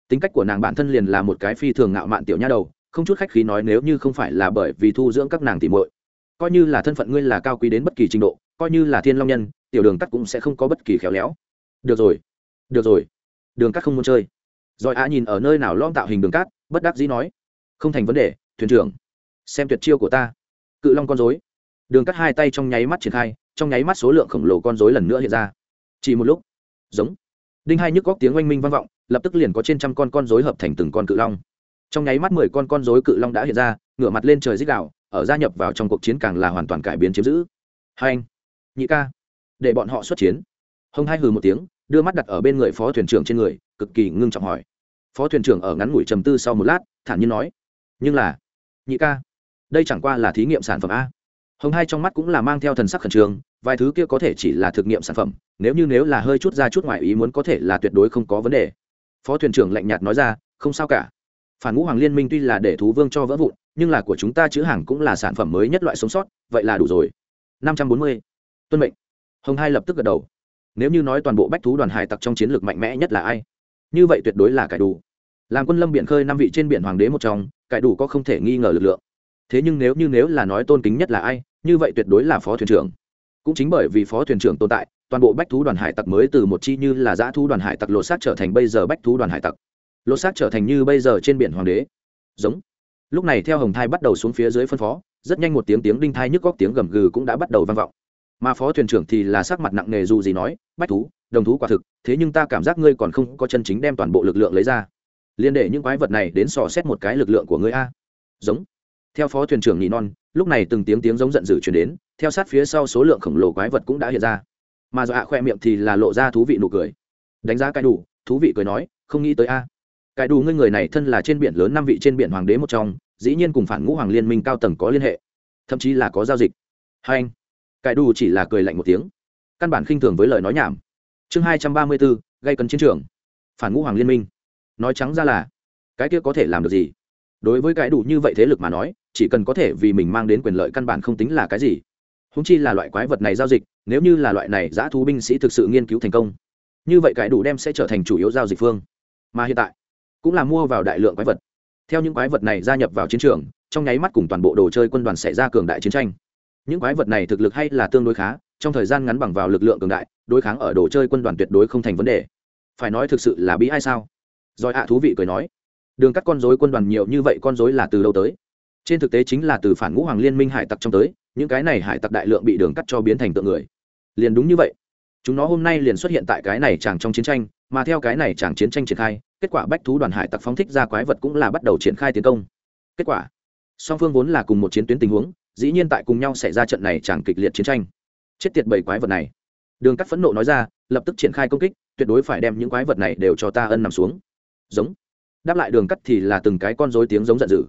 Tính cách của nàng bản thân liền là một cái phi thường ngạo mạn tiểu nha đầu, không chút khách khí nói nếu như không phải là bởi vì thu dưỡng các nàng tỉ muội, coi như là thân phận ngươi là cao quý đến bất kỳ trình độ, coi như là thiên long nhân, tiểu đường cắt cũng sẽ không có bất kỳ khéo léo. Được rồi được rồi. Đường cắt không muốn chơi. Rồi á nhìn ở nơi nào lom tạo hình đường cát bất đắc dĩ nói, không thành vấn đề, thuyền trưởng, xem tuyệt chiêu của ta. Cự long con dối đường cắt hai tay trong nháy mắt triển khai, trong nháy mắt số lượng khổng lồ con dối lần nữa hiện ra. Chỉ một lúc giống. Đinh hai nhức góc tiếng oanh minh vang vọng, lập tức liền có trên trăm con con dối hợp thành từng con cự long. Trong nháy mắt mười con con dối cự long đã hiện ra, ngửa mặt lên trời dích đạo ở gia nhập vào trong cuộc chiến càng là hoàn toàn cải biến chiếm giữ. Hai anh, nhị ca, để bọn họ xuất chiến. Hông hai hừ một tiếng, đưa mắt đặt ở bên người phó thuyền trưởng trên người, cực kỳ ngưng trọng hỏi. Phó thuyền trưởng ở ngắn ngủi trầm tư sau một lát, thản nhiên nói. Nhưng là, nhị ca, đây chẳng qua là thí nghiệm sản phẩm a. Hồng hai trong mắt cũng là mang theo thần sắc khẩn trương vài thứ kia có thể chỉ là thực nghiệm sản phẩm, nếu như nếu là hơi chút ra chút ngoài ý muốn có thể là tuyệt đối không có vấn đề. Phó thuyền trưởng lạnh nhạt nói ra, không sao cả. Phản ngũ hoàng liên minh tuy là để thú vương cho vỡ vụn, nhưng là của chúng ta chữ hàng cũng là sản phẩm mới nhất loại sống sót, vậy là đủ rồi. Năm trăm bốn mươi. Tuân mệnh. Hồng hai lập tức gật đầu. Nếu như nói toàn bộ bách thú đoàn hải tặc trong chiến lược mạnh mẽ nhất là ai? Như vậy tuyệt đối là cải đủ. Làm quân lâm biển khơi năm vị trên biển hoàng đế một trong, cải đủ có không thể nghi ngờ lực lượng. Thế nhưng nếu như nếu là nói tôn kính nhất là ai, như vậy tuyệt đối là phó thuyền trưởng cũng chính bởi vì phó thuyền trưởng tồn tại, toàn bộ bách thú đoàn hải tặc mới từ một chi như là giã thú đoàn hải tặc lột xác trở thành bây giờ bách thú đoàn hải tặc. Lột xác trở thành như bây giờ trên biển hoàng đế. Giống. Lúc này theo hồng thai bắt đầu xuống phía dưới phân phó, rất nhanh một tiếng tiếng đinh thai nhức góc tiếng gầm gừ cũng đã bắt đầu vang vọng. Mà phó thuyền trưởng thì là sắc mặt nặng nề dù gì nói, bách thú, đồng thú quả thực, thế nhưng ta cảm giác ngươi còn không có chân chính đem toàn bộ lực lượng lấy ra. Liên để những quái vật này đến sò xét một cái lực lượng của ngươi a. Giống. Theo phó thuyền trưởng nhị non lúc này từng tiếng tiếng giống giận dữ chuyển đến, theo sát phía sau số lượng khổng lồ quái vật cũng đã hiện ra. Mà do hạ khoe miệng thì là lộ ra thú vị nụ cười. Đánh giá cai đủ, thú vị cười nói, không nghĩ tới a. Cai đủ ngươi người này thân là trên biển lớn năm vị trên biển hoàng đế một trong, dĩ nhiên cùng phản ngũ hoàng liên minh cao tầng có liên hệ. Thậm chí là có giao dịch. Hai anh. Cai đủ chỉ là cười lạnh một tiếng. Căn bản khinh thường với lời nói nhảm. Chương hai trăm ba mươi bốn, gây cấn chiến trường. Phản ngũ hoàng liên minh. Nói trắng ra là, cái kia có thể làm được gì? Đối với cái đủ như vậy thế lực mà nói chỉ cần có thể vì mình mang đến quyền lợi căn bản không tính là cái gì. Húng chi là loại quái vật này giao dịch, nếu như là loại này giã thú binh sĩ thực sự nghiên cứu thành công, như vậy cái đủ đem sẽ trở thành chủ yếu giao dịch phương. Mà hiện tại, cũng là mua vào đại lượng quái vật. Theo những quái vật này gia nhập vào chiến trường, trong nháy mắt cùng toàn bộ đồ chơi quân đoàn xảy ra cường đại chiến tranh. Những quái vật này thực lực hay là tương đối khá, trong thời gian ngắn bằng vào lực lượng cường đại, đối kháng ở đồ chơi quân đoàn tuyệt đối không thành vấn đề. Phải nói thực sự là bí hay sao? Rồi ạ thú vị cười nói, đường cắt con dối quân đoàn nhiều như vậy con dối là từ đâu tới? Trên thực tế chính là từ phản ngũ hoàng liên minh hải tặc trong tới, những cái này hải tặc đại lượng bị đường cắt cho biến thành tượng người. Liền đúng như vậy. Chúng nó hôm nay liền xuất hiện tại cái này chẳng trong chiến tranh, mà theo cái này chẳng chiến tranh triển khai, kết quả bách thú đoàn hải tặc phóng thích ra quái vật cũng là bắt đầu triển khai tiến công. Kết quả, song phương vốn là cùng một chiến tuyến tình huống, dĩ nhiên tại cùng nhau xảy ra trận này chẳng kịch liệt chiến tranh. Chết tiệt bảy quái vật này. Đường cắt phẫn nộ nói ra, lập tức triển khai công kích, tuyệt đối phải đem những quái vật này đều cho ta ân nằm xuống. Giống. Đáp lại đường cắt thì là từng cái con rối tiếng giống giận dữ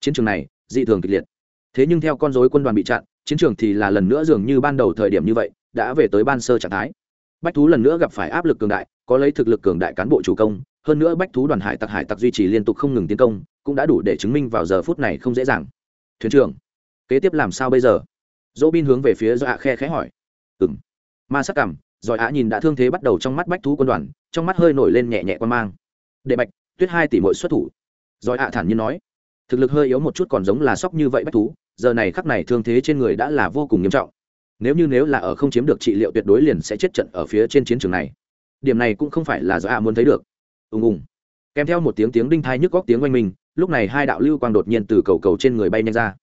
chiến trường này, dị thường kịch liệt. Thế nhưng theo con rối quân đoàn bị chặn, chiến trường thì là lần nữa dường như ban đầu thời điểm như vậy, đã về tới ban sơ trạng thái. Bách thú lần nữa gặp phải áp lực cường đại, có lấy thực lực cường đại cán bộ chủ công, hơn nữa bách thú đoàn hải tặc hải tặc duy trì liên tục không ngừng tiến công, cũng đã đủ để chứng minh vào giờ phút này không dễ dàng. Thuyền trưởng, kế tiếp làm sao bây giờ? Dỗ bin hướng về phía do ạ khe khẽ hỏi. Ừ m ma sắc cảm giỏi ạ nhìn đã thương thế bắt đầu trong mắt bách thú quân đoàn, trong mắt hơi nổi lên nhẹ nhẹ quan mang. Đệ bạch, tuyết hai tỷ mỗi xuất thủ. Giỏi ạ thản nhiên nói thực lực hơi yếu một chút còn giống là sóc như vậy bách thú, giờ này khắc này thương thế trên người đã là vô cùng nghiêm trọng. Nếu như nếu là ở không chiếm được trị liệu tuyệt đối liền sẽ chết trận ở phía trên chiến trường này. Điểm này cũng không phải là do ạ muốn thấy được. Ùng ùng. Kèm theo một tiếng tiếng đinh thai nhức góc tiếng oanh mình. lúc này hai đạo lưu quang đột nhiên từ cầu cầu trên người bay nhanh ra.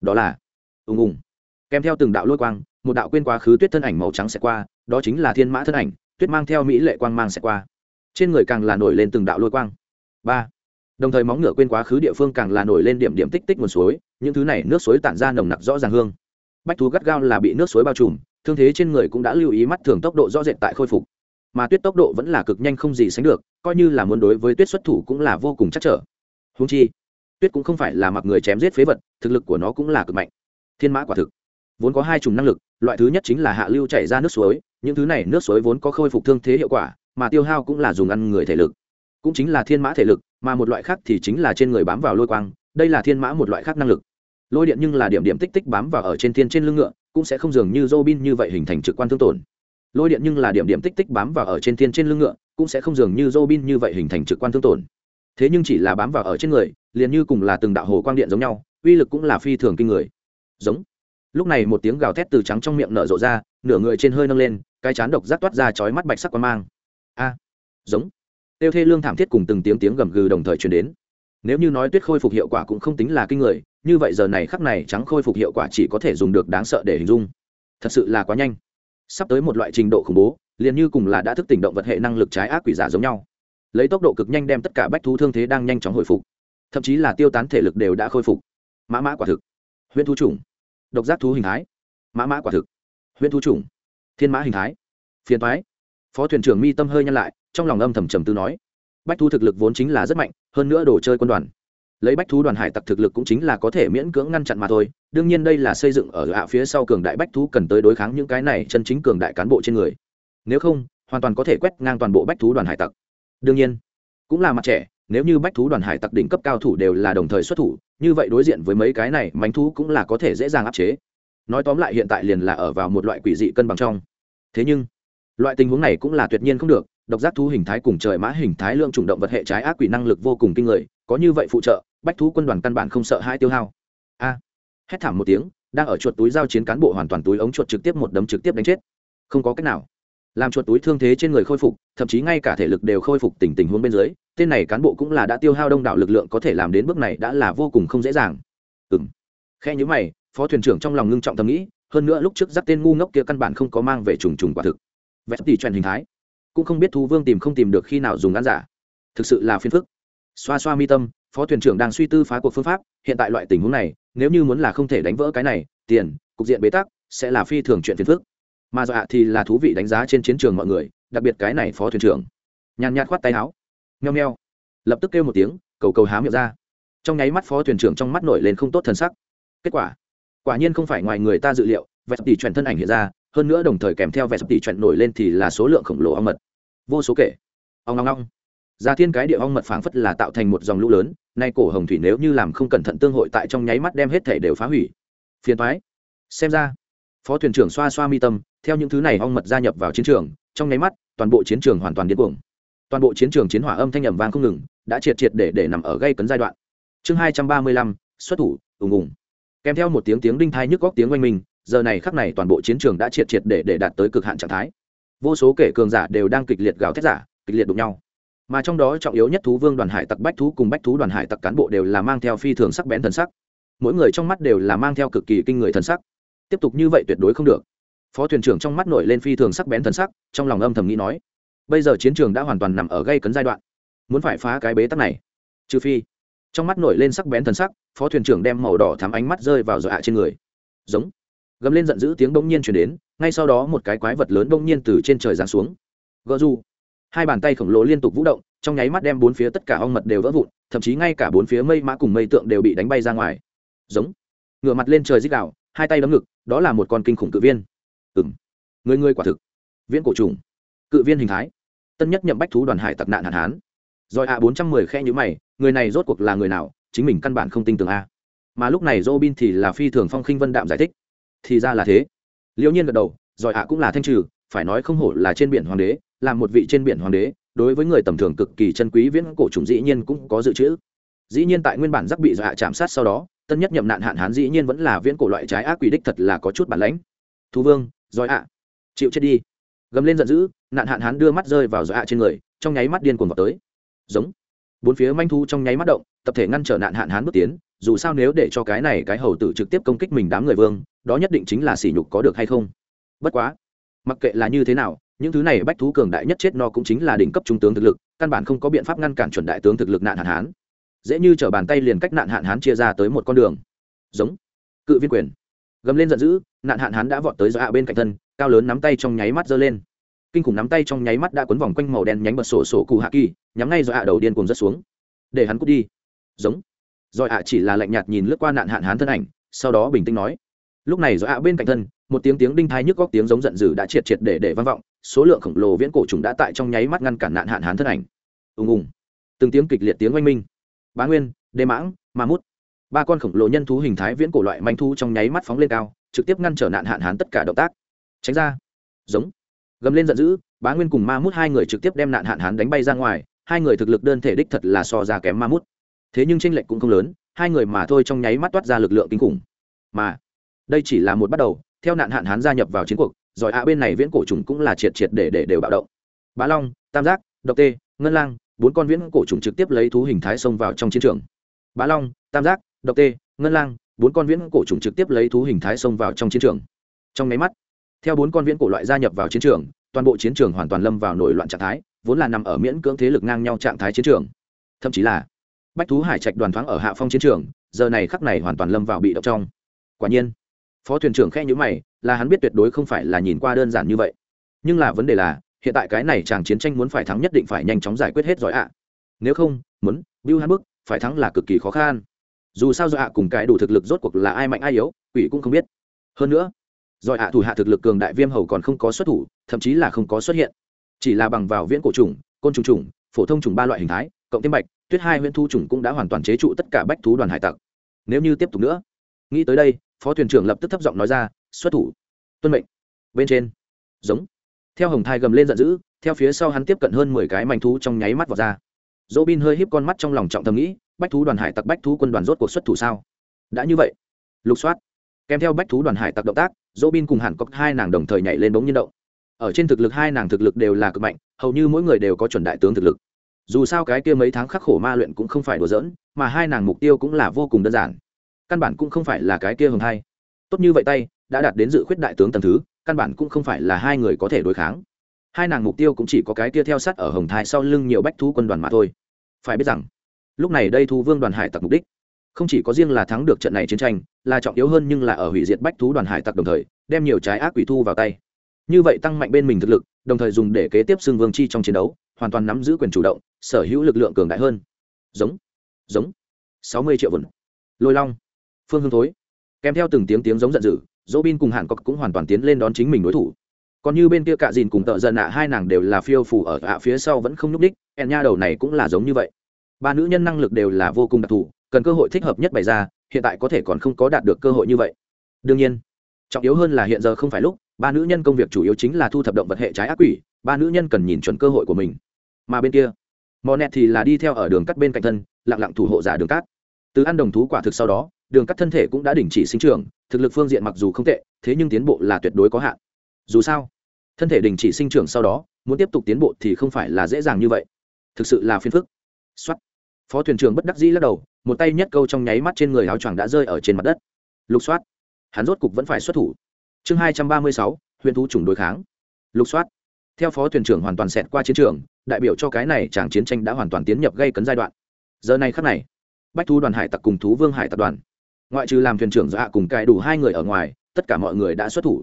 Đó là ùng ùng. Kèm theo từng đạo lôi quang, một đạo quên quá khứ tuyết thân ảnh màu trắng sẽ qua, đó chính là thiên mã thân ảnh, tuyết mang theo mỹ lệ quang mang sẽ qua. Trên người càng là nổi lên từng đạo lôi quang. Ba đồng thời móng ngựa quên quá khứ địa phương càng là nổi lên điểm điểm tích tích nguồn suối, những thứ này nước suối tản ra nồng nặc rõ ràng hương. Bách thú gắt gao là bị nước suối bao trùm, thương thế trên người cũng đã lưu ý mắt thường tốc độ rõ rệt tại khôi phục. Mà tuyết tốc độ vẫn là cực nhanh không gì sánh được, coi như là muốn đối với tuyết xuất thủ cũng là vô cùng chắc trở. Húng chi, tuyết cũng không phải là mặc người chém giết phế vật, thực lực của nó cũng là cực mạnh. Thiên mã quả thực, vốn có hai chủng năng lực, loại thứ nhất chính là hạ lưu chảy ra nước suối, những thứ này nước suối vốn có khôi phục thương thế hiệu quả, mà tiêu hao cũng là dùng ăn người thể lực cũng chính là thiên mã thể lực, mà một loại khác thì chính là trên người bám vào lôi quang, đây là thiên mã một loại khác năng lực. Lôi điện nhưng là điểm điểm tích tích bám vào ở trên thiên trên lưng ngựa, cũng sẽ không dường như dô bin như vậy hình thành trực quan thương tổn. Lôi điện nhưng là điểm điểm tích tích bám vào ở trên thiên trên lưng ngựa, cũng sẽ không dường như dô bin như vậy hình thành trực quan thương tổn. Thế nhưng chỉ là bám vào ở trên người, liền như cùng là từng đạo hồ quang điện giống nhau, uy lực cũng là phi thường kinh người. Giống. Lúc này một tiếng gào thét từ trắng trong miệng nở rộ ra, nửa người trên hơi nâng lên, cái chán độc rác toát ra chói mắt bạch sắc quan mang. A. Giống tiêu thê lương thảm thiết cùng từng tiếng tiếng gầm gừ đồng thời truyền đến. Nếu như nói tuyết khôi phục hiệu quả cũng không tính là kinh người, như vậy giờ này khắc này trắng khôi phục hiệu quả chỉ có thể dùng được đáng sợ để hình dung. Thật sự là quá nhanh. Sắp tới một loại trình độ khủng bố, liền như cùng là đã thức tỉnh động vật hệ năng lực trái ác quỷ giả giống nhau. Lấy tốc độ cực nhanh đem tất cả bách thú thương thế đang nhanh chóng hồi phục. Thậm chí là tiêu tán thể lực đều đã khôi phục. Mã mã quả thực. Huyễn thú chủng. Độc giác thú hình thái. Mã mã quả thực. Huyễn thú chủng. Thiên mã hình thái. Phiền thoái phó thuyền trưởng mi tâm hơi nhăn lại, trong lòng âm thầm trầm tư nói, bách thú thực lực vốn chính là rất mạnh, hơn nữa đồ chơi quân đoàn. Lấy bách thú đoàn hải tặc thực lực cũng chính là có thể miễn cưỡng ngăn chặn mà thôi. Đương nhiên đây là xây dựng ở ạ phía sau cường đại bách thú cần tới đối kháng những cái này chân chính cường đại cán bộ trên người. Nếu không, hoàn toàn có thể quét ngang toàn bộ bách thú đoàn hải tặc. Đương nhiên, cũng là mặt trẻ, nếu như bách thú đoàn hải tặc đỉnh cấp cao thủ đều là đồng thời xuất thủ, như vậy đối diện với mấy cái này mánh thú cũng là có thể dễ dàng áp chế. Nói tóm lại hiện tại liền là ở vào một loại quỷ dị cân bằng trong. Thế nhưng loại tình huống này cũng là tuyệt nhiên không được, độc giác thú hình thái cùng trời mã hình thái lượng chủng động vật hệ trái ác quỷ năng lực vô cùng kinh người, có như vậy phụ trợ, bách thú quân đoàn căn bản không sợ hai tiêu hao. A. Hét thảm một tiếng, đang ở chuột túi giao chiến cán bộ hoàn toàn túi ống chuột trực tiếp một đấm trực tiếp đánh chết. Không có cách nào. Làm chuột túi thương thế trên người khôi phục, thậm chí ngay cả thể lực đều khôi phục tình tình huống bên dưới, tên này cán bộ cũng là đã tiêu hao đông đảo lực lượng có thể làm đến bước này đã là vô cùng không dễ dàng. Ừng khe nhữ mày, phó thuyền trưởng trong lòng ngưng trọng thầm nghĩ, hơn nữa lúc trước dắt tên ngu ngốc kia căn bản không có mang về trùng trùng quả thực vẽ tỉ truyền hình thái. Cũng không biết thú vương tìm không tìm được khi nào dùng ăn giả. Thực sự là phiền phức. Xoa xoa mi tâm, phó thuyền trưởng đang suy tư phá cuộc phương pháp. Hiện tại loại tình huống này, nếu như muốn là không thể đánh vỡ cái này, tiền, cục diện bế tắc, sẽ là phi thường chuyện phiền phức. Mà dọa thì là thú vị đánh giá trên chiến trường mọi người, đặc biệt cái này phó thuyền trưởng. Nhàn nhạt khoát tay áo. Nheo nheo lập tức kêu một tiếng, cầu cầu há miệng ra. Trong nháy mắt phó thuyền trưởng trong mắt nổi lên không tốt thần sắc. Kết quả. Quả nhiên không phải ngoài người ta dự liệu vẹt tỷ chuyển thân ảnh hiện ra hơn nữa đồng thời kèm theo vẹt tỷ chuẩn nổi lên thì là số lượng khổng lồ ong mật. Vô số kể. Ong ong ong. Ra thiên cái địa ong mật phảng phất là tạo thành một dòng lũ lớn, nay cổ hồng thủy nếu như làm không cẩn thận tương hội tại trong nháy mắt đem hết thể đều phá hủy. Phiền toái. Xem ra, phó thuyền trưởng xoa xoa mi tâm, theo những thứ này ong mật gia nhập vào chiến trường, trong nháy mắt, toàn bộ chiến trường hoàn toàn điên cuồng. Toàn bộ chiến trường chiến hỏa âm thanh nhầm vang không ngừng, đã triệt triệt để để nằm ở gây cấn giai đoạn. Chương hai trăm ba mươi lăm, xuất thủ, ùng ùng. Kèm theo một tiếng tiếng đinh thai nhức góc tiếng oanh minh giờ này khắc này toàn bộ chiến trường đã triệt triệt để để đạt tới cực hạn trạng thái. Vô số kể cường giả đều đang kịch liệt gào thét giả, kịch liệt đụng nhau. Mà trong đó trọng yếu nhất thú vương đoàn hải tặc bách thú cùng bách thú đoàn hải tặc cán bộ đều là mang theo phi thường sắc bén thần sắc. Mỗi người trong mắt đều là mang theo cực kỳ kinh người thần sắc. Tiếp tục như vậy tuyệt đối không được. Phó thuyền trưởng trong mắt nổi lên phi thường sắc bén thần sắc, trong lòng âm thầm nghĩ nói, bây giờ chiến trường đã hoàn toàn nằm ở gây cấn giai đoạn. Muốn phải phá cái bế tắc này. Trừ phi, trong mắt nổi lên sắc bén thần sắc, phó thuyền trưởng đem màu đỏ thắm ánh mắt rơi vào dọa trên người. Giống gầm lên giận dữ tiếng bỗng nhiên chuyển đến, ngay sau đó một cái quái vật lớn bỗng nhiên từ trên trời giáng xuống. Gỡ du hai bàn tay khổng lồ liên tục vũ động, trong nháy mắt đem bốn phía tất cả ong mật đều vỡ vụn, thậm chí ngay cả bốn phía mây mã cùng mây tượng đều bị đánh bay ra ngoài. Giống. Ngửa mặt lên trời dích đạo hai tay đấm ngực, đó là một con kinh khủng cự viên. Ừ m người người quả thực. Viễn cổ trùng. Cự viên hình thái. Tân nhất nhậm bách thú đoàn hải tặc nạn hạn hán. Rồi a bốn trăm mười khe nhữ mày, người này rốt cuộc là người nào, chính mình căn bản không tin tưởng a. Mà lúc này Robin thì là phi thường phong khinh vân đạm giải thích thì ra là thế. Liễu nhiên gật đầu giỏi ạ cũng là thanh trừ, phải nói không hổ là trên biển hoàng đế, là một vị trên biển hoàng đế, đối với người tầm thường cực kỳ chân quý viễn cổ trùng dĩ nhiên cũng có dự trữ. Dĩ nhiên tại nguyên bản giác bị giỏi dọa chạm sát sau đó, tân nhất nhậm nạn hạn hán dĩ nhiên vẫn là viễn cổ loại trái ác quỷ đích thật là có chút bản lãnh. Thú vương giỏi ạ. Chịu chết đi. Gầm lên giận dữ, nạn hạn hán đưa mắt rơi vào giỏi ạ trên người, trong nháy mắt điên cuồng vào tới. Giống. Bốn phía manh thu trong nháy mắt động, tập thể ngăn trở nạn hạn hán bước tiến dù sao nếu để cho cái này cái hầu tử trực tiếp công kích mình đám người vương, đó nhất định chính là sỉ nhục có được hay không? Bất quá, mặc kệ là như thế nào, những thứ này bách thú cường đại nhất chết no cũng chính là đỉnh cấp trung tướng thực lực, căn bản không có biện pháp ngăn cản chuẩn đại tướng thực lực nạn hạn hán. Dễ như t bàn tay liền cách nạn hạn hán chia ra tới một con đường. Giống. Cự viên quyền. Gầm lên giận dữ, nạn hạn hán đã vọt tới dọa bên cạnh thân, cao lớn nắm tay trong nháy mắt giơ lên. Kinh khủng nắm tay trong nháy mắt đã quấn vòng quanh màu đen nhánh bật sổ sổ cụ hạ kỳ, nhắm ngay dọa đầu điên cùng rớt xuống. Để hắn cút đi. Giống rồi ạ chỉ là lạnh nhạt nhìn lướt qua nạn hạn hán thân ảnh, sau đó bình tĩnh nói. Lúc này do ạ bên cạnh thân, một tiếng tiếng đinh thai nhức góc tiếng giống giận dữ đã triệt triệt để để vang vọng, số lượng khổng lồ viễn cổ trùng đã tại trong nháy mắt ngăn cản nạn hạn hán thân ảnh. Ùng ùng. Từng tiếng kịch liệt tiếng oanh minh. Bá nguyên đê mãng, ma mút. Ba con khổng lồ nhân thú hình thái viễn cổ loại manh thú trong nháy mắt phóng lên cao, trực tiếp ngăn trở nạn hạn hán tất cả động tác. Tránh ra. Giống. Gầm lên giận dữ, bá nguyên cùng ma mút hai người trực tiếp đem nạn hạn hán đánh bay ra ngoài, hai người thực lực đơn thể đích thật là so ra kém ma mút thế nhưng tranh lệch cũng không lớn, hai người mà thôi trong nháy mắt toát ra lực lượng kinh khủng. Mà, đây chỉ là một bắt đầu, theo nạn hạn hán gia nhập vào chiến cuộc giỏi ạ bên này viễn cổ trùng cũng là triệt triệt để để đều bạo động. Bá long, tam giác, độc tê, ngân lang, bốn con viễn cổ trùng trực tiếp lấy thú hình thái xông vào trong chiến trường. Bá long, tam giác, độc tê, ngân lang, bốn con viễn cổ trùng trực tiếp lấy thú hình thái xông vào trong chiến trường. Trong nháy mắt, theo bốn con viễn cổ loại gia nhập vào chiến trường, toàn bộ chiến trường hoàn toàn lâm vào nổi loạn trạng thái, vốn là nằm ở miễn cưỡng thế lực ngang nhau trạng thái chiến trường. Thậm chí là bách thú hải trạch đoàn thoáng ở hạ phong chiến trường, giờ này khắc này hoàn toàn lâm vào bị động trong. Quả nhiên, phó thuyền trưởng khe nhữ mày, là hắn biết tuyệt đối không phải là nhìn qua đơn giản như vậy. Nhưng là vấn đề là, hiện tại cái này chàng chiến tranh muốn phải thắng nhất định phải nhanh chóng giải quyết hết giỏi ạ. Nếu không, muốn, bưu hắn bức, phải thắng là cực kỳ khó khăn. Dù sao giỏi ạ cùng cái đủ thực lực rốt cuộc là ai mạnh ai yếu, quỷ cũng không biết. Hơn nữa giỏi ạ thủ hạ thực lực cường đại viêm hầu còn không có xuất thủ, thậm chí là không có xuất hiện. Chỉ là bằng vào viễn cổ trùng côn trùng trùng phổ thông trùng ba loại hình thái, cộng thêm bạch tuyết hai huyện thu trùng cũng đã hoàn toàn chế trụ tất cả bách thú đoàn hải tặc. Nếu như tiếp tục nữa, nghĩ tới đây, phó thuyền trưởng lập tức thấp giọng nói ra, xuất thủ. Tuân mệnh. Bên trên, giống, theo hồng thai gầm lên giận dữ, theo phía sau hắn tiếp cận hơn mười cái manh thú trong nháy mắt vào ra. Dỗ bin hơi híp con mắt trong lòng trọng thầm nghĩ, bách thú đoàn hải tặc, bách thú quân đoàn rốt cuộc xuất thủ sao? Đã như vậy. Lục soát, kèm theo bách thú đoàn hải tặc động tác dỗ bin cùng hẳn có hai nàng đồng thời nhảy lên bóng nhiên động. Ở trên thực lực hai nàng thực lực đều là cực mạnh, hầu như mỗi người đều có chuẩn đại tướng thực lực dù sao cái kia mấy tháng khắc khổ ma luyện cũng không phải đùa giỡn, mà hai nàng mục tiêu cũng là vô cùng đơn giản. Căn bản cũng không phải là cái kia hồng hai. Tốt như vậy tay, đã đạt đến dự khuyết đại tướng tầm thứ, căn bản cũng không phải là hai người có thể đối kháng. Hai nàng mục tiêu cũng chỉ có cái kia theo sát ở hồng thai sau lưng nhiều bách thú quân đoàn mà thôi. Phải biết rằng, lúc này đây thu vương đoàn hải tặc mục đích, không chỉ có riêng là thắng được trận này chiến tranh, là trọng yếu hơn nhưng là ở hủy diệt bách thú đoàn hải tặc đồng thời, đem nhiều trái ác quỷ thu vào tay. Như vậy tăng mạnh bên mình thực lực, đồng thời dùng để kế tiếp xương vương chi trong chiến đấu, hoàn toàn nắm giữ quyền chủ động sở hữu lực lượng cường đại hơn. Giống giống. Sáu mươi triệu vần. Lôi long. Phương hương thối. Kèm theo từng tiếng tiếng giống giận dữ dỗ bin cùng hàn cọc cũng hoàn toàn tiến lên đón chính mình đối thủ. Còn như bên kia cạ dìn cùng tợ dần ạ hai nàng đều là phiêu phủ ở ạ phía sau vẫn không nhúc đích ẹn nha đầu này cũng là giống như vậy. Ba nữ nhân năng lực đều là vô cùng đặc thù, cần cơ hội thích hợp nhất bày ra, hiện tại có thể còn không có đạt được cơ hội như vậy. Đương nhiên, trọng yếu hơn là hiện giờ không phải lúc, ba nữ nhân công việc chủ yếu chính là thu thập động vật hệ trái ác quỷ, ba nữ nhân cần nhìn chuẩn cơ hội của mình. Mà bên kia mò nẹt thì là đi theo ở đường cắt bên cạnh thân, lặng lặng thủ hộ giả đường cát. Từ ăn đồng thú quả thực sau đó, đường cắt thân thể cũng đã đình chỉ sinh trưởng, thực lực phương diện mặc dù không tệ, thế nhưng tiến bộ là tuyệt đối có hạn. Dù sao, thân thể đình chỉ sinh trưởng sau đó, muốn tiếp tục tiến bộ thì không phải là dễ dàng như vậy. Thực sự là phiền phức. Xuất phó thuyền trưởng bất đắc dĩ lắc đầu, một tay nhất câu trong nháy mắt trên người áo choàng đã rơi ở trên mặt đất. Lục soát hắn rốt cục vẫn phải xuất thủ. Chương hai trăm ba mươi sáu huyền thú chủng đối kháng. Lục soát theo phó thuyền trưởng hoàn toàn xẹt qua chiến trường, đại biểu cho cái này chàng chiến tranh đã hoàn toàn tiến nhập gây cấn giai đoạn. Giờ này khắc này, bách thu đoàn hải tặc cùng thú vương hải tập đoàn, ngoại trừ làm thuyền trưởng dạ cùng cài đủ hai người ở ngoài, tất cả mọi người đã xuất thủ.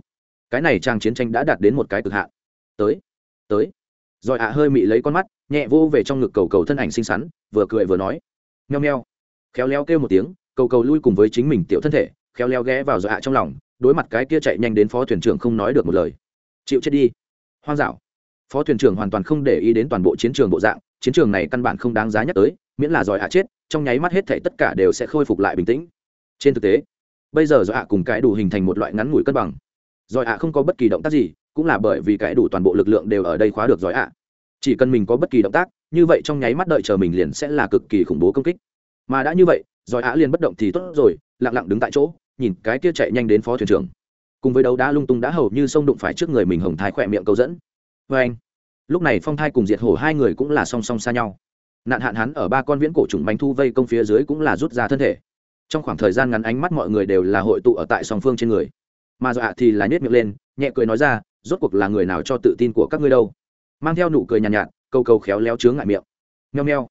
Cái này chàng chiến tranh đã đạt đến một cái cực hạn. Tới tới. Rồi ạ hơi mị lấy con mắt, nhẹ vô về trong ngực cầu cầu thân ảnh xinh xắn, vừa cười vừa nói. Nheo nheo khéo léo kêu một tiếng, cầu cầu lui cùng với chính mình tiểu thân thể, khéo léo ghé vào dọa ạ trong lòng, đối mặt cái kia chạy nhanh đến phó thuyền trưởng không nói được một lời. Chịu chết đi hoang dạo. Phó thuyền trưởng hoàn toàn không để ý đến toàn bộ chiến trường bộ dạng, chiến trường này căn bản không đáng giá nhắc tới, miễn là giỏi hạ chết, trong nháy mắt hết thể tất cả đều sẽ khôi phục lại bình tĩnh. Trên thực tế, bây giờ giỏi hạ cùng cái đủ hình thành một loại ngắn ngủi cân bằng. Giỏi hạ không có bất kỳ động tác gì, cũng là bởi vì cái đủ toàn bộ lực lượng đều ở đây khóa được giỏi hạ. chỉ cần mình có bất kỳ động tác, như vậy trong nháy mắt đợi chờ mình liền sẽ là cực kỳ khủng bố công kích. Mà đã như vậy, giỏi hạ liền bất động thì tốt rồi, lặng lặng đứng tại chỗ, nhìn cái kia chạy nhanh đến phó thuyền trưởng cùng với đấu đá lung tung đã hầu như sông đụng phải trước người mình hồng thái khỏe miệng câu dẫn. Vê anh lúc này phong thai cùng diệt hổ hai người cũng là song song xa nhau. Nạn hạn hắn ở ba con viễn cổ trùng bánh thu vây công phía dưới cũng là rút ra thân thể. Trong khoảng thời gian ngắn ánh mắt mọi người đều là hội tụ ở tại song phương trên người. Mà dọa thì là nhét miệng lên nhẹ cười nói ra rốt cuộc là người nào cho tự tin của các ngươi đâu? Mang theo nụ cười nhàn nhạt, nhạt câu câu khéo léo chướng ngại miệng. Nheo nheo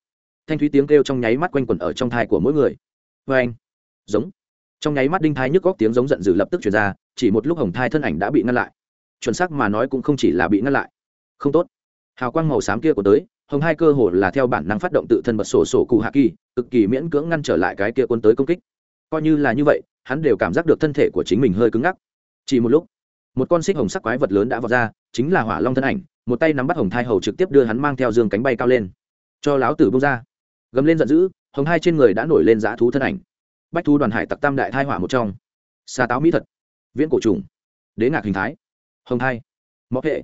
thanh thúy tiếng kêu trong nháy mắt quanh quẩn ở trong thai của mỗi người. Vê anh giống. Trong nháy mắt đinh thái nhức góc tiếng giống giận dữ lập tức chuyển ra chỉ một lúc hồng thai thân ảnh đã bị ngăn lại. Chuẩn xác mà nói cũng không chỉ là bị ngăn lại. Không tốt. Hào quang màu xám kia của tới, hồng hai cơ hồ là theo bản năng phát động tự thân bật sổ sổ cụ hạ kỳ, cực kỳ miễn cưỡng ngăn trở lại cái kia quân tới công kích. Coi như là như vậy, hắn đều cảm giác được thân thể của chính mình hơi cứng ngắc. Chỉ một lúc, một con xích hồng sắc quái vật lớn đã vọt ra, chính là hỏa long thân ảnh, một tay nắm bắt hồng thai hầu trực tiếp đưa hắn mang theo dương cánh bay cao lên. Cho láo tử bông ra. Gầm lên giận dữ, hồng hai trên người đã nổi lên dã thú thân ảnh. Bách thu đoàn hải tặc tam đại thai hỏa một trong. Xa táo mỹ thật viễn cổ trùng. Đế ngạc hình thái. Hồng thai. Mọc hệ.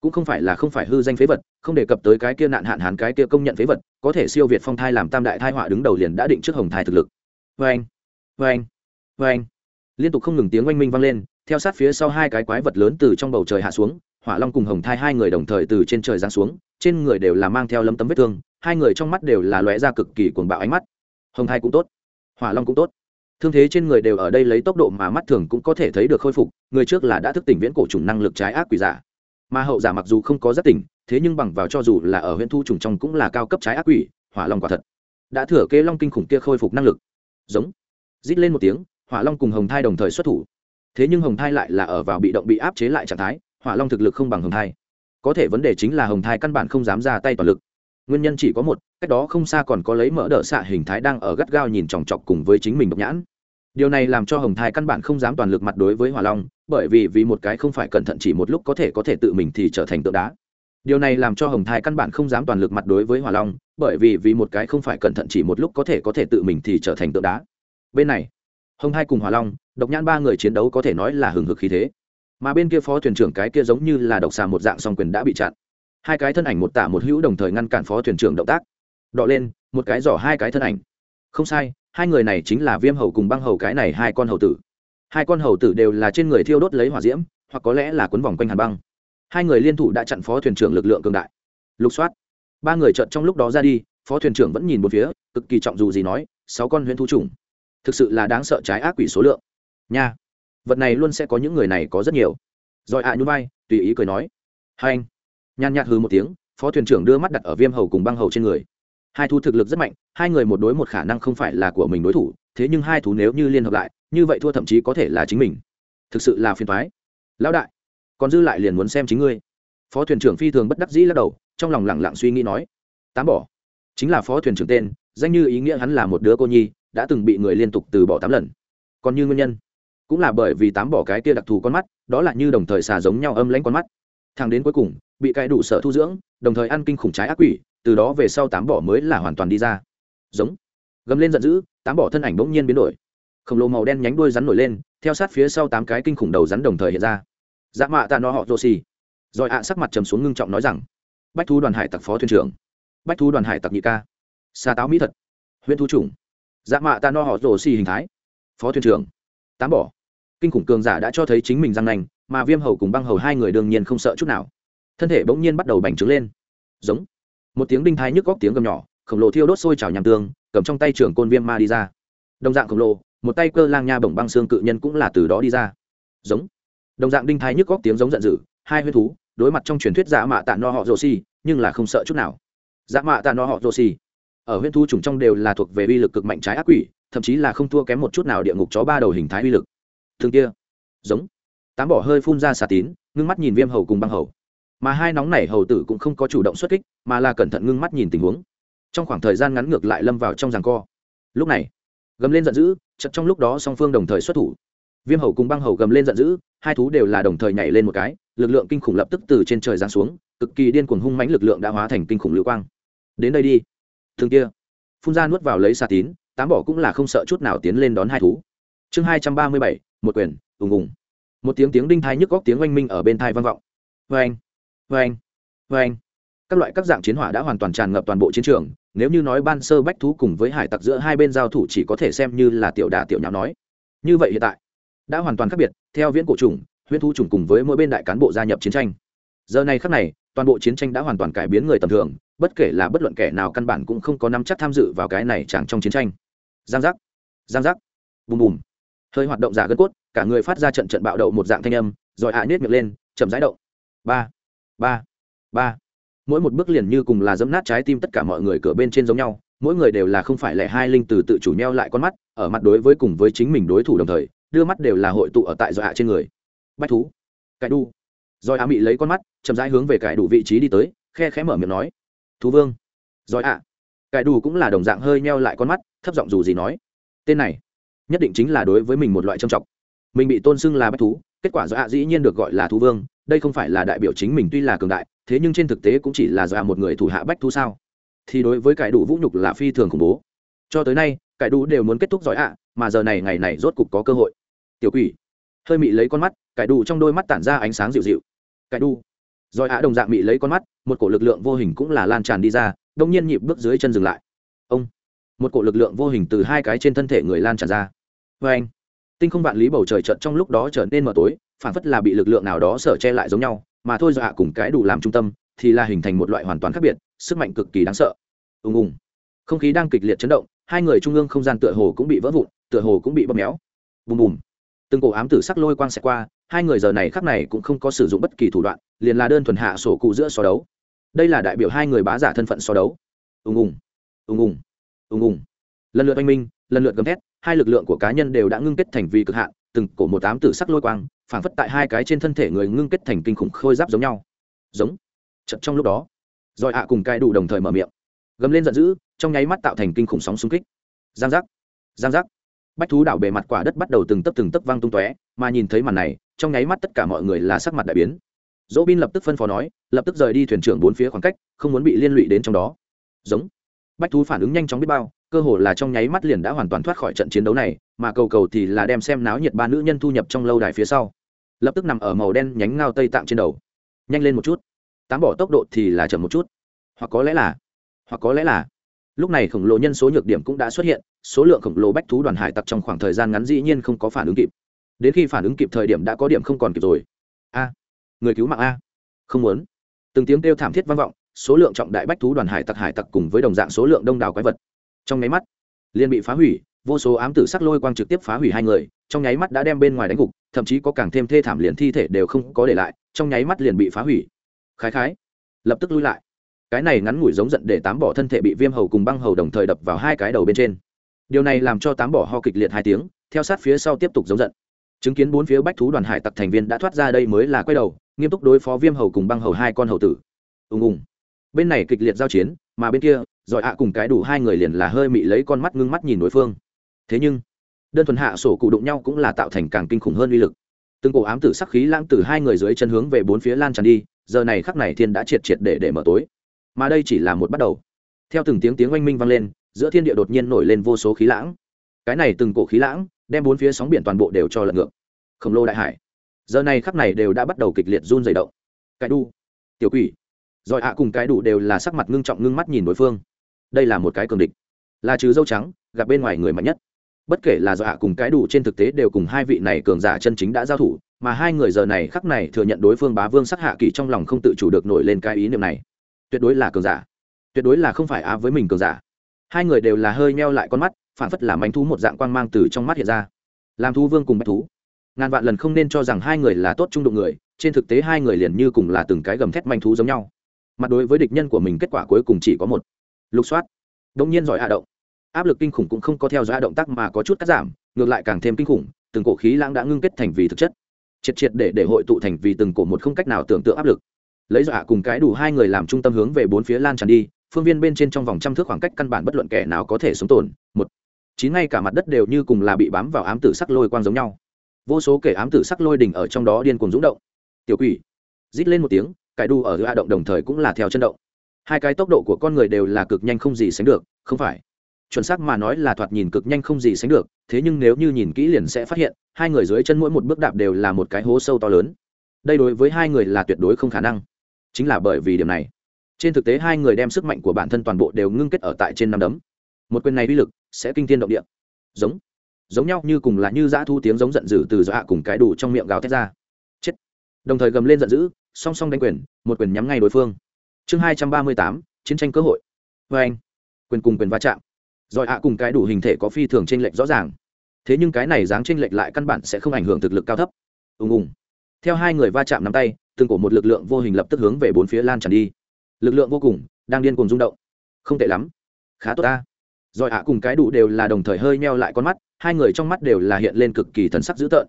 Cũng không phải là không phải hư danh phế vật, không đề cập tới cái kia nạn hạn hán cái kia công nhận phế vật, có thể siêu việt phong thai làm tam đại thai họa đứng đầu liền đã định trước hồng thai thực lực. Vê anh. Vê anh. Vê anh. Liên tục không ngừng tiếng oanh minh vang lên, theo sát phía sau hai cái quái vật lớn từ trong bầu trời hạ xuống, hỏa long cùng hồng thai hai người đồng thời từ trên trời giáng xuống, trên người đều là mang theo lấm tấm vết thương, hai người trong mắt đều là lóe ra cực kỳ cuồng bạo ánh mắt. Hồng thai cũng tốt. Hỏa long cũng tốt thương thế trên người đều ở đây lấy tốc độ mà mắt thường cũng có thể thấy được khôi phục, người trước là đã thức tỉnh viễn cổ trùng năng lực trái ác quỷ giả. Mà hậu giả mặc dù không có rất tỉnh, thế nhưng bằng vào cho dù là ở huyện thu trùng trong cũng là cao cấp trái ác quỷ, hỏa long quả thật. Đã thừa kế long kinh khủng kia khôi phục năng lực. Giống. Rít lên một tiếng, hỏa long cùng hồng thai đồng thời xuất thủ. Thế nhưng hồng thai lại là ở vào bị động bị áp chế lại trạng thái, hỏa long thực lực không bằng hồng thai. Có thể vấn đề chính là hồng thai căn bản không dám ra tay toàn lực. Nguyên nhân chỉ có một, cách đó không xa còn có lấy mỡ đỡ xạ hình thái đang ở gắt gao nhìn chòng chọc cùng với chính mình độc nhãn điều này làm cho hồng thai căn bản không dám toàn lực mặt đối với hỏa long, bởi vì vì một cái không phải cẩn thận chỉ một lúc có thể có thể tự mình thì trở thành tượng đá. Điều này làm cho hồng thai căn bản không dám toàn lực mặt đối với hỏa long, bởi vì vì một cái không phải cẩn thận chỉ một lúc có thể có thể tự mình thì trở thành tượng đá. Bên này, hồng thai cùng hỏa long, độc nhãn ba người chiến đấu có thể nói là hừng hực khí thế. Mà bên kia phó thuyền trưởng cái kia giống như là độc xà một dạng song quyền đã bị chặn. Hai cái thân ảnh một tả một hữu đồng thời ngăn cản phó thuyền trưởng động tác. Đọ lên, một cái giỏ hai cái thân ảnh. Không sai hai người này chính là viêm hầu cùng băng hầu cái này hai con hầu tử. Hai con hầu tử đều là trên người thiêu đốt lấy hỏa diễm, hoặc có lẽ là quấn vòng quanh hàn băng. Hai người liên thủ đã chặn phó thuyền trưởng lực lượng cường đại. Lục soát. Ba người trợn trong lúc đó ra đi, phó thuyền trưởng vẫn nhìn một phía, cực kỳ trọng dù gì nói, sáu con huyễn thu trùng thực sự là đáng sợ trái ác quỷ số lượng. Nha. Vật này luôn sẽ có những người này có rất nhiều. Rồi ạ à nhún vai, tùy ý cười nói. Hai anh. Nhàn nhạt hư một tiếng, phó thuyền trưởng đưa mắt đặt ở viêm hầu cùng băng hầu trên người hai thú thực lực rất mạnh, hai người một đối một khả năng không phải là của mình đối thủ, thế nhưng hai thú nếu như liên hợp lại, như vậy thua thậm chí có thể là chính mình. Thực sự là phiền thoái lão đại, còn dư lại liền muốn xem chính ngươi. Phó thuyền trưởng phi thường bất đắc dĩ lắc đầu, trong lòng lẳng lặng suy nghĩ nói, tám bỏ, chính là phó thuyền trưởng tên, danh như ý nghĩa hắn là một đứa cô nhi, đã từng bị người liên tục từ bỏ tám lần. Còn như nguyên nhân, cũng là bởi vì tám bỏ cái kia đặc thù con mắt, đó là như đồng thời xà giống nhau âm lãnh con mắt. Thằng đến cuối cùng, bị cái đủ sợ thu dưỡng, đồng thời ăn kinh khủng trái ác quỷ từ đó về sau tám bỏ mới là hoàn toàn đi ra. Giống. Gầm lên giận dữ, tám bỏ thân ảnh bỗng nhiên biến đổi. Khổng lồ màu đen nhánh đuôi rắn nổi lên, theo sát phía sau tám cái kinh khủng đầu rắn đồng thời hiện ra. Dạ mạ tạ nó họ rô xì rồi ạ, sắc mặt trầm xuống ngưng trọng nói rằng, bách thu đoàn hải tặc phó thuyền trưởng. Bách thu đoàn hải tặc nhị ca. Xa táo mỹ thật huyện thu chủng. Dạ mạ tạ no họ rô xì hình thái. Phó thuyền trưởng. Tám bỏ. Kinh khủng cường giả đã cho thấy chính mình răng nành mà viêm hầu cùng băng hầu hai người đương nhiên không sợ chút nào. Thân thể bỗng nhiên bắt đầu bành trướng lên. Giống một tiếng đinh thái nhức góc tiếng gầm nhỏ, khổng lồ thiêu đốt sôi trào nhằm tương cầm trong tay trưởng côn viêm ma đi ra. Đồng dạng khổng lồ, một tay cơ lang nha bổng băng xương cự nhân cũng là từ đó đi ra. Giống. Đồng dạng đinh thái nhức góc tiếng giống giận dữ, hai huyết thú, đối mặt trong truyền thuyết giả mạ tạ no họ rồ xi nhưng là không sợ chút nào. Giả mạ tạ no họ rồ xi ở huyết thú chủng trong đều là thuộc về uy lực cực mạnh trái ác quỷ, thậm chí là không thua kém một chút nào địa ngục chó ba đầu hình thái uy lực. Thường kia. Giống. Tám bỏ hơi phun ra xà tín, ngưng mắt nhìn viêm hầu cùng băng hầu mà hai nóng này hầu tử cũng không có chủ động xuất kích, mà là cẩn thận ngưng mắt nhìn tình huống. Trong khoảng thời gian ngắn ngược lại lâm vào trong giằng co. Lúc này, gầm lên giận dữ chật trong lúc đó song phương đồng thời xuất thủ. Viêm hầu cùng băng hầu gầm lên giận dữ, hai thú đều là đồng thời nhảy lên một cái, lực lượng kinh khủng lập tức từ trên trời giáng xuống, cực kỳ điên cuồng hung mãnh lực lượng đã hóa thành kinh khủng lưu quang. Đến đây đi. Thương kia, phun ra nuốt vào lấy xà tín, tám bỏ cũng là không sợ chút nào tiến lên đón hai thú. Chương hai trăm ba mươi bảy, một quyền, ùng ùng. Một tiếng tiếng đinh thai nhức góc tiếng oanh minh ở bên thai vang vọng. Vê anh vê anh vê anh. Các loại các dạng chiến hỏa đã hoàn toàn tràn ngập toàn bộ chiến trường. Nếu như nói ban sơ bách thú cùng với hải tặc giữa hai bên giao thủ chỉ có thể xem như là tiểu đà tiểu nháo nói. Như vậy hiện tại, đã hoàn toàn khác biệt. Theo viễn cổ trùng huyễn thu trùng cùng với mỗi bên đại cán bộ gia nhập chiến tranh. Giờ này khác này, toàn bộ chiến tranh đã hoàn toàn cải biến người tầm thường. Bất kể là bất luận kẻ nào căn bản cũng không có nắm chắc tham dự vào cái này chẳng trong chiến tranh. Giang giác giang giác. Bùm bùm. Hơi hoạt động giả gân cốt, cả người phát ra trận trận bạo đậu một dạng thanh âm, rồi hạ à nết miệng lên, chậm rãi động. Ba ba. Ba. Mỗi một bước liền như cùng là dẫm nát trái tim tất cả mọi người cửa bên trên giống nhau, mỗi người đều là không phải lẻ hai linh từ tự chủ neo lại con mắt, ở mặt đối với cùng với chính mình đối thủ đồng thời, đưa mắt đều là hội tụ ở tại dọa trên người. Bách thú. Cải đu rồi a mị lấy con mắt, chậm rãi hướng về cải đủ vị trí đi tới, khe khẽ mở miệng nói. Thú vương. Rồi ạ cải đủ cũng là đồng dạng hơi neo lại con mắt, thấp giọng dù gì nói. Tên này, nhất định chính là đối với mình một loại trầm trọng. Mình bị tôn xưng là bách thú, kết quả do ạ dĩ nhiên được gọi là thú vương đây không phải là đại biểu chính mình tuy là cường đại, thế nhưng trên thực tế cũng chỉ là do một người thủ hạ bách thu sao? Thì đối với cải đủ vũ nhục là phi thường khủng bố. Cho tới nay, cải đủ đều muốn kết thúc giỏi ạ, mà giờ này ngày này rốt cục có cơ hội. Tiểu quỷ. Hơi mị lấy con mắt, cải đủ trong đôi mắt tản ra ánh sáng dịu dịu. Cải đủ. Giỏi ạ đồng dạng mị lấy con mắt, một cổ lực lượng vô hình cũng là lan tràn đi ra, đông nhiên nhịp bước dưới chân dừng lại. Ông. Một cổ lực lượng vô hình từ hai cái trên thân thể người lan tràn ra. Vê anh tinh không vạn lý bầu trời trận trong lúc đó trở nên mờ tối phản phất là bị lực lượng nào đó sở che lại giống nhau, mà thôi dọa cùng cái đủ làm trung tâm thì là hình thành một loại hoàn toàn khác biệt, sức mạnh cực kỳ đáng sợ. Ùng ùng. Không khí đang kịch liệt chấn động, hai người trung ương không gian tựa hồ cũng bị vỡ vụn, tựa hồ cũng bị bóp méo. Bùm bùm. Từng cổ ám tử sắc lôi quang xẹt qua, hai người giờ này khắc này cũng không có sử dụng bất kỳ thủ đoạn, liền là đơn thuần hạ sổ cụ giữa so đấu. Đây là đại biểu hai người bá giả thân phận so đấu. Ùng ùng. Ùng ùng. Ùng ùng. Lần lượt oanh minh, lần lượt gầm thét, hai lực lượng của cá nhân đều đã ngưng kết thành vì cực hạn, từng cổ một ám tử sắc lôi quang phảng phất tại hai cái trên thân thể người ngưng kết thành kinh khủng khôi giáp giống nhau. Giống. Chật trong lúc đó, rồi ạ cùng cai đủ đồng thời mở miệng. Gầm lên giận dữ, trong nháy mắt tạo thành kinh khủng sóng xung kích. Giang giác. Giang giác. Bách thú đảo bề mặt quả đất bắt đầu từng tấc từng tấc văng tung tóe, mà nhìn thấy màn này, trong nháy mắt tất cả mọi người là sắc mặt đại biến. Dỗ bin lập tức phân phó nói, lập tức rời đi thuyền trưởng bốn phía khoảng cách, không muốn bị liên lụy đến trong đó. Giống bách thú phản ứng nhanh chóng biết bao, cơ hồ là trong nháy mắt liền đã hoàn toàn thoát khỏi trận chiến đấu này, mà cầu cầu thì là đem xem náo nhiệt ba nữ nhân thu nhập trong lâu đài phía sau. Lập tức nằm ở màu đen nhánh ngao tây tạng trên đầu. Nhanh lên một chút. Tám bỏ tốc độ thì là chậm một chút. Hoặc có lẽ là, hoặc có lẽ là. Lúc này khổng lồ nhân số nhược điểm cũng đã xuất hiện, số lượng khổng lồ bách thú đoàn hải tặc trong khoảng thời gian ngắn dĩ nhiên không có phản ứng kịp. Đến khi phản ứng kịp thời điểm đã có điểm không còn kịp rồi. A, người cứu mạng a. Không muốn. Từng tiếng kêu thảm thiết vang vọng số lượng trọng đại bách thú đoàn hải tặc hải tặc cùng với đồng dạng số lượng đông đảo quái vật. Trong nháy mắt, liền bị phá hủy, vô số ám tử sắc lôi quang trực tiếp phá hủy hai người, trong nháy mắt đã đem bên ngoài đánh gục, thậm chí có càng thêm thê thảm liền thi thể đều không có để lại, trong nháy mắt liền bị phá hủy. Khái khái, lập tức lui lại. Cái này ngắn ngủi giống giận để tám bỏ thân thể bị viêm hầu cùng băng hầu đồng thời đập vào hai cái đầu bên trên. Điều này làm cho tám bỏ ho kịch liệt hai tiếng, theo sát phía sau tiếp tục giống giận. Chứng kiến bốn phía bách thú đoàn hải tặc thành viên đã thoát ra đây mới là quay đầu, nghiêm túc đối phó viêm hầu cùng băng hầu hai con hầu tử. Ùng ùng bên này kịch liệt giao chiến, mà bên kia, giỏi ạ cùng cái đủ hai người liền là hơi mị lấy con mắt ngưng mắt nhìn đối phương. Thế nhưng, đơn thuần hạ sổ cụ đụng nhau cũng là tạo thành càng kinh khủng hơn uy lực. Từng cổ ám tử sắc khí lãng từ hai người dưới chân hướng về bốn phía lan tràn đi, giờ này khắc này thiên đã triệt triệt để để mở tối. Mà đây chỉ là một bắt đầu. Theo từng tiếng tiếng oanh minh vang lên, giữa thiên địa đột nhiên nổi lên vô số khí lãng. Cái này từng cổ khí lãng, đem bốn phía sóng biển toàn bộ đều cho lật ngược. Khổng lồ đại hải. Giờ này khắc này đều đã bắt đầu kịch liệt run dày động. Cái đu, tiểu quỷ giỏi ạ cùng cái đủ đều là sắc mặt ngưng trọng ngưng mắt nhìn đối phương. Đây là một cái cường địch. Là chứ dâu trắng, gặp bên ngoài người mạnh nhất. Bất kể là do hạ cùng cái đủ trên thực tế đều cùng hai vị này cường giả chân chính đã giao thủ, mà hai người giờ này khắc này thừa nhận đối phương bá vương sắc hạ kỳ trong lòng không tự chủ được nổi lên cái ý niệm này. Tuyệt đối là cường giả. Tuyệt đối là không phải á với mình cường giả. Hai người đều là hơi meo lại con mắt phản phất là manh thú một dạng quang mang từ trong mắt hiện ra. Làm thú vương cùng bách thú. Ngàn vạn lần không nên cho rằng hai người là tốt trung đụng người, trên thực tế hai người liền như cùng là từng cái gầm thét manh thú giống nhau mặt đối với địch nhân của mình kết quả cuối cùng chỉ có một. Lục soát. Đông nhiên giỏi hạ động. Áp lực kinh khủng cũng không có theo dõi động tác mà có chút cắt giảm, ngược lại càng thêm kinh khủng, từng cổ khí lãng đã ngưng kết thành vì thực chất. Triệt triệt để để hội tụ thành vì từng cổ một không cách nào tưởng tượng áp lực. Lấy dọa cùng cái đủ hai người làm trung tâm hướng về bốn phía lan tràn đi, phương viên bên trên trong vòng trăm thước khoảng cách căn bản bất luận kẻ nào có thể sống tồn. Một. Chín ngay cả mặt đất đều như cùng là bị bám vào ám tử sắc lôi quang giống nhau. Vô số kẻ ám tử sắc lôi đỉnh ở trong đó điên cuồng rúng động. Tiểu quỷ. Rít lên một tiếng cải đu ở hạ động đồng thời cũng là theo chân động. Hai cái tốc độ của con người đều là cực nhanh không gì sánh được, không phải. Chuẩn xác mà nói là thoạt nhìn cực nhanh không gì sánh được, thế nhưng nếu như nhìn kỹ liền sẽ phát hiện, hai người dưới chân mỗi một bước đạp đều là một cái hố sâu to lớn. Đây đối với hai người là tuyệt đối không khả năng. Chính là bởi vì điểm này. Trên thực tế hai người đem sức mạnh của bản thân toàn bộ đều ngưng kết ở tại trên năm đấm. Một quyền này uy lực sẽ kinh tiên động địa. Giống. Giống nhau như cùng là như dã thu tiếng giống giận dữ từ dọa cùng cái đủ trong miệng gào thét ra. Chết. Đồng thời gầm lên giận dữ song song đánh quyền, một quyền nhắm ngay đối phương. Chương hai trăm ba mươi tám, chiến tranh cơ hội. Vê anh, quyền cùng quyền va chạm. Rồi ạ, cùng cái đủ hình thể có phi thường trên lệch rõ ràng. Thế nhưng cái này dáng trên lệch lại căn bản sẽ không ảnh hưởng thực lực cao thấp. Ùng ùng. Theo hai người va chạm nắm tay, từng cổ một lực lượng vô hình lập tức hướng về bốn phía lan tràn đi. Lực lượng vô cùng, đang điên cùng rung động. Không tệ lắm. Khá tốt ta. Rồi ạ, cùng cái đủ đều là đồng thời hơi meo lại con mắt, hai người trong mắt đều là hiện lên cực kỳ thần sắc dữ tợn.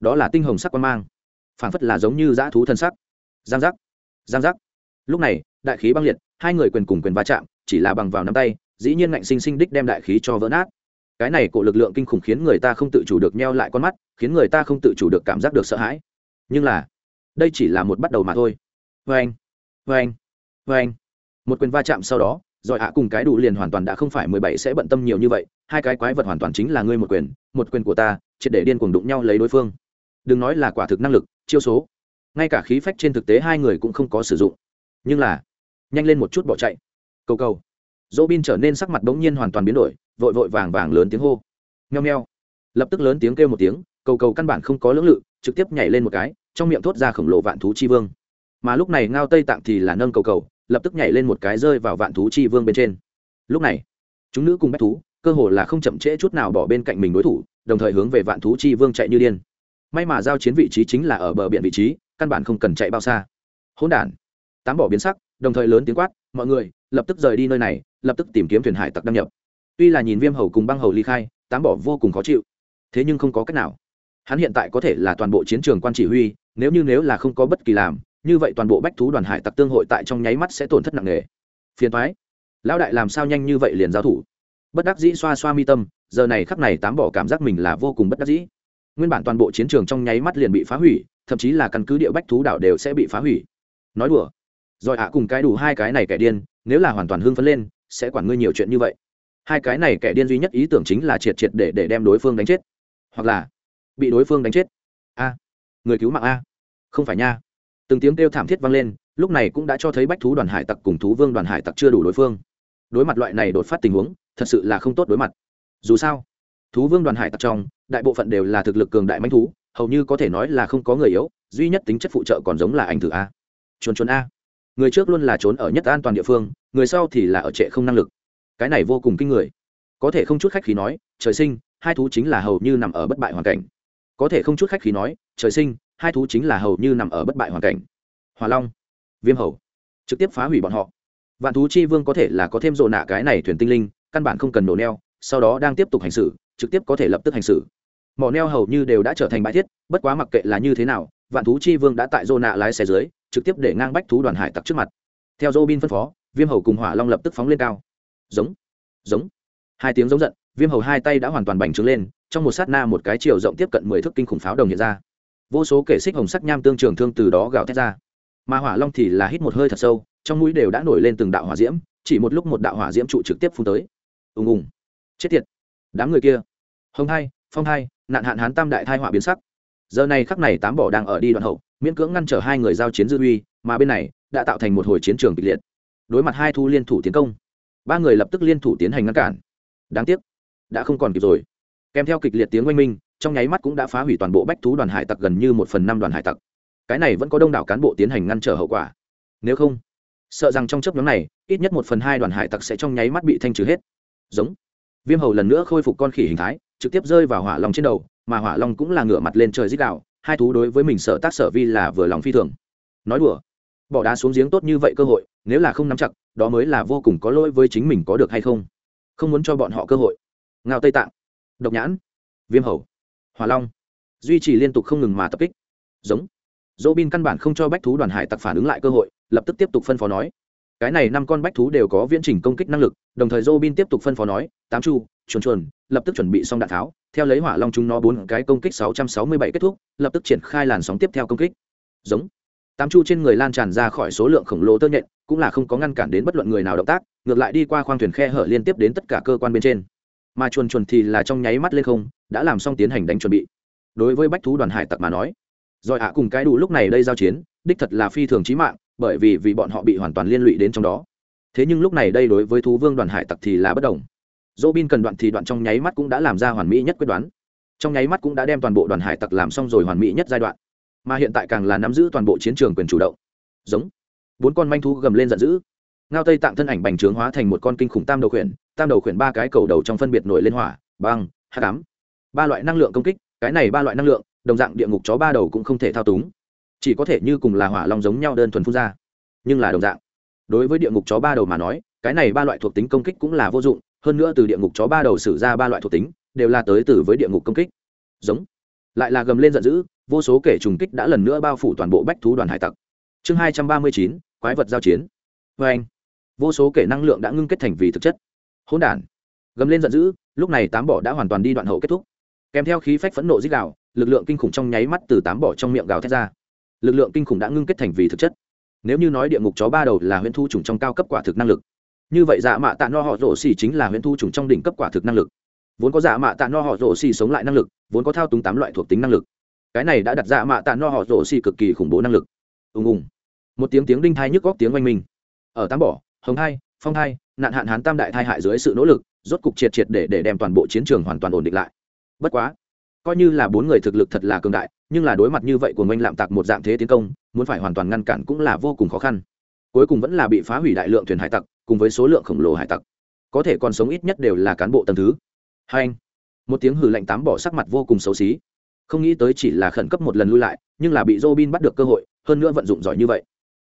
Đó là tinh hồng sắc quan mang. Phảng phất là giống như dã thú thần sắc giang giác. Giang giác. Lúc này, đại khí băng liệt, hai người quyền cùng quyền va chạm, chỉ là bằng vào nắm tay, dĩ nhiên ngạnh sinh sinh đích đem đại khí cho vỡ nát. Cái này cổ lực lượng kinh khủng khiến người ta không tự chủ được neo lại con mắt, khiến người ta không tự chủ được cảm giác được sợ hãi. Nhưng là, đây chỉ là một bắt đầu mà thôi. Vê anh vê anh vê anh một quyền va chạm sau đó, rồi hạ à cùng cái đủ liền hoàn toàn đã không phải mười bảy sẽ bận tâm nhiều như vậy, hai cái quái vật hoàn toàn chính là ngươi một quyền một quyền của ta, triệt để điên cuồng đụng nhau lấy đối phương. Đừng nói là quả thực năng lực, chiêu số ngay cả khí phách trên thực tế hai người cũng không có sử dụng. Nhưng là, nhanh lên một chút bỏ chạy. Cầu cầu. Dỗ bin trở nên sắc mặt bỗng nhiên hoàn toàn biến đổi, vội vội vàng vàng lớn tiếng hô. Nheo nheo lập tức lớn tiếng kêu một tiếng, cầu cầu căn bản không có lưỡng lự, trực tiếp nhảy lên một cái, trong miệng thốt ra khổng lồ vạn thú chi vương. Mà lúc này ngao tây tạng thì là nâng cầu cầu, lập tức nhảy lên một cái rơi vào vạn thú chi vương bên trên. Lúc này, chúng nữ cùng bách thú, cơ hồ là không chậm trễ chút nào bỏ bên cạnh mình đối thủ, đồng thời hướng về vạn thú chi vương chạy như điên. May mà giao chiến vị trí chính là ở bờ biển vị trí căn bản không cần chạy bao xa. Hỗn đản. Tám bỏ biến sắc, đồng thời lớn tiếng quát, mọi người, lập tức rời đi nơi này, lập tức tìm kiếm thuyền hải tặc đăng nhập. Tuy là nhìn viêm hầu cùng băng hầu ly khai, tám bỏ vô cùng khó chịu. Thế nhưng không có cách nào. Hắn hiện tại có thể là toàn bộ chiến trường quan chỉ huy, nếu như nếu là không có bất kỳ làm, như vậy toàn bộ bách thú đoàn hải tặc tương hội tại trong nháy mắt sẽ tổn thất nặng nề. Phiền thoái lão đại làm sao nhanh như vậy liền giao thủ? Bất đắc dĩ xoa xoa mi tâm, giờ này khắc này tám bỏ cảm giác mình là vô cùng bất đắc dĩ. Nguyên bản toàn bộ chiến trường trong nháy mắt liền bị phá hủy thậm chí là căn cứ địa bách thú đảo đều sẽ bị phá hủy. Nói đùa. Rồi ạ, cùng cái đủ hai cái này kẻ điên, nếu là hoàn toàn hưng phấn lên, sẽ quản ngươi nhiều chuyện như vậy. Hai cái này kẻ điên duy nhất ý tưởng chính là triệt triệt để để đem đối phương đánh chết. Hoặc là bị đối phương đánh chết. A. Người cứu mạng a. Không phải nha. Từng tiếng kêu thảm thiết vang lên, lúc này cũng đã cho thấy bách thú đoàn hải tặc cùng thú vương đoàn hải tặc chưa đủ đối phương. Đối mặt loại này đột phát tình huống, thật sự là không tốt đối mặt. Dù sao, thú vương đoàn hải tặc trong, đại bộ phận đều là thực lực cường đại manh thú hầu như có thể nói là không có người yếu, duy nhất tính chất phụ trợ còn giống là ảnh thử a. Chuồn chuồn a. Người trước luôn là trốn ở nhất an toàn địa phương, người sau thì là ở trệ không năng lực. Cái này vô cùng kinh người. Có thể không chút khách khí nói, trời sinh, hai thú chính là hầu như nằm ở bất bại hoàn cảnh. Có thể không chút khách khí nói, trời sinh, hai thú chính là hầu như nằm ở bất bại hoàn cảnh. Hòa long, viêm hầu, trực tiếp phá hủy bọn họ. Vạn thú chi vương có thể là có thêm rộ nạ cái này thuyền tinh linh, căn bản không cần nổ neo, sau đó đang tiếp tục hành xử, trực tiếp có thể lập tức hành xử mỏ neo hầu như đều đã trở thành bãi thiết, bất quá mặc kệ là như thế nào, vạn thú chi vương đã tại dô nạ lái xe dưới, trực tiếp để ngang bách thú đoàn hải tặc trước mặt. Theo dô bin phân phó, viêm hầu cùng hỏa long lập tức phóng lên cao. Giống giống. Hai tiếng giống giận, viêm hầu hai tay đã hoàn toàn bành trướng lên, trong một sát na một cái chiều rộng tiếp cận mười thước kinh khủng pháo đồng hiện ra. Vô số kể xích hồng sắc nham tương trường thương từ đó gào thét ra. Mà hỏa long thì là hít một hơi thật sâu, trong mũi đều đã nổi lên từng đạo hỏa diễm, chỉ một lúc một đạo hỏa diễm trụ trực tiếp phun tới. Ùng ùng. Chết tiệt. Đám người kia. Hồng hai, phong hai nạn hạn hán tam đại thai họa biến sắc. Giờ này khắc này tám bỏ đang ở đi đoạn hậu, miễn cưỡng ngăn trở hai người giao chiến dư uy, mà bên này, đã tạo thành một hồi chiến trường kịch liệt. Đối mặt hai thu liên thủ tiến công, ba người lập tức liên thủ tiến hành ngăn cản. Đáng tiếc, đã không còn kịp rồi. Kèm theo kịch liệt tiếng oanh minh, trong nháy mắt cũng đã phá hủy toàn bộ bách thú đoàn hải tặc gần như một phần năm đoàn hải tặc. Cái này vẫn có đông đảo cán bộ tiến hành ngăn trở hậu quả. Nếu không, sợ rằng trong chấp nhóm này, ít nhất một phần hai đoàn hải tặc sẽ trong nháy mắt bị thanh trừ hết. Giống. Viêm hầu lần nữa khôi phục con khỉ hình thái trực tiếp rơi vào hỏa long trên đầu, mà hỏa long cũng là ngửa mặt lên trời dích đạo hai thú đối với mình sợ tác sở vi là vừa lòng phi thường. Nói đùa, bỏ đá xuống giếng tốt như vậy cơ hội, nếu là không nắm chặt, đó mới là vô cùng có lỗi với chính mình có được hay không? Không muốn cho bọn họ cơ hội. Ngao tây tạng, độc nhãn, viêm hầu, hỏa long, duy trì liên tục không ngừng mà tập kích. Giống. Dỗ bin căn bản không cho bách thú đoàn hải tặc phản ứng lại cơ hội, lập tức tiếp tục phân phó nói. Cái này năm con bách thú đều có viễn trình công kích năng lực, đồng thời robin tiếp tục phân phó nói, tám chu chuồn chuồn, lập tức chuẩn bị xong đạn tháo. Theo lấy hỏa long chúng nó bốn cái công kích 667 kết thúc, lập tức triển khai làn sóng tiếp theo công kích. Giống. Tám chu trên người lan tràn ra khỏi số lượng khổng lồ tơ nhện, cũng là không có ngăn cản đến bất luận người nào động tác, ngược lại đi qua khoang thuyền khe hở liên tiếp đến tất cả cơ quan bên trên. Mà chuồn chuồn thì là trong nháy mắt lên không, đã làm xong tiến hành đánh chuẩn bị. Đối với bách thú đoàn hải tặc mà nói, rồi ạ à cùng cái đủ lúc này đây giao chiến, đích thật là phi thường chí mạng, bởi vì vì bọn họ bị hoàn toàn liên lụy đến trong đó. Thế nhưng lúc này đây đối với thú vương đoàn hải tặc thì là bất đồng dỗ bin cần đoạn thì đoạn trong nháy mắt cũng đã làm ra hoàn mỹ nhất quyết đoán. Trong nháy mắt cũng đã đem toàn bộ đoàn hải tặc làm xong rồi hoàn mỹ nhất giai đoạn. Mà hiện tại càng là nắm giữ toàn bộ chiến trường quyền chủ động. Giống. Bốn con manh thú gầm lên giận dữ. Ngao tây tạng thân ảnh bành trướng hóa thành một con kinh khủng tam đầu khuyển tam đầu khuyển ba cái cầu đầu trong phân biệt nổi lên hỏa băng hắc, cám ba loại năng lượng công kích cái này ba loại năng lượng đồng dạng địa ngục chó ba đầu cũng không thể thao túng. Chỉ có thể như cùng là hỏa long giống nhau đơn thuần phun ra. Nhưng là đồng dạng. Đối với địa ngục chó ba đầu mà nói cái này ba loại thuộc tính công kích cũng là vô dụng hơn nữa từ địa ngục chó ba đầu sử ra ba loại thuộc tính, đều là tới từ với địa ngục công kích. Giống. Lại là gầm lên giận dữ, vô số kể trùng kích đã lần nữa bao phủ toàn bộ bách thú đoàn hải tặc. Chương hai trăm ba mươi chín, quái vật giao chiến. Vê anh, vô số kể năng lượng đã ngưng kết thành vì thực chất. Hỗn đản. Gầm lên giận dữ, lúc này tám bỏ đã hoàn toàn đi đoạn hậu kết thúc. Kèm theo khí phách phẫn nộ dích đạo, lực lượng kinh khủng trong nháy mắt từ tám bỏ trong miệng gào thét ra. Lực lượng kinh khủng đã ngưng kết thành vì thực chất. Nếu như nói địa ngục chó ba đầu là huyễn thu trùng trong cao cấp quả thực năng lực như vậy dạ mạ tạ no họ rổ xì chính là huyễn thu trùng trong đỉnh cấp quả thực năng lực. Vốn có dạ mạ tạ no họ rổ xì sống lại năng lực, vốn có thao túng tám loại thuộc tính năng lực. Cái này đã đặt dạ mạ tạ no họ rổ xì cực kỳ khủng bố năng lực. Ùng ùng. Một tiếng tiếng đinh thai nhức góc tiếng oanh minh. Ở tám bỏ, hồng hai, phong hai, nạn hạn hán tam đại thai hại dưới sự nỗ lực, rốt cục triệt triệt để để đem toàn bộ chiến trường hoàn toàn ổn định lại. Bất quá, coi như là bốn người thực lực thật là cường đại, nhưng là đối mặt như vậy của ngoanh lạm tạc một dạng thế tiến công, muốn phải hoàn toàn ngăn cản cũng là vô cùng khó khăn cuối cùng vẫn là bị phá hủy đại lượng thuyền hải tặc, cùng với số lượng khổng lồ hải tặc. Có thể còn sống ít nhất đều là cán bộ tầm thứ. Hai anh, một tiếng hử lạnh tám bỏ sắc mặt vô cùng xấu xí. Không nghĩ tới chỉ là khẩn cấp một lần lui lại, nhưng là bị Robin bắt được cơ hội, hơn nữa vận dụng giỏi như vậy.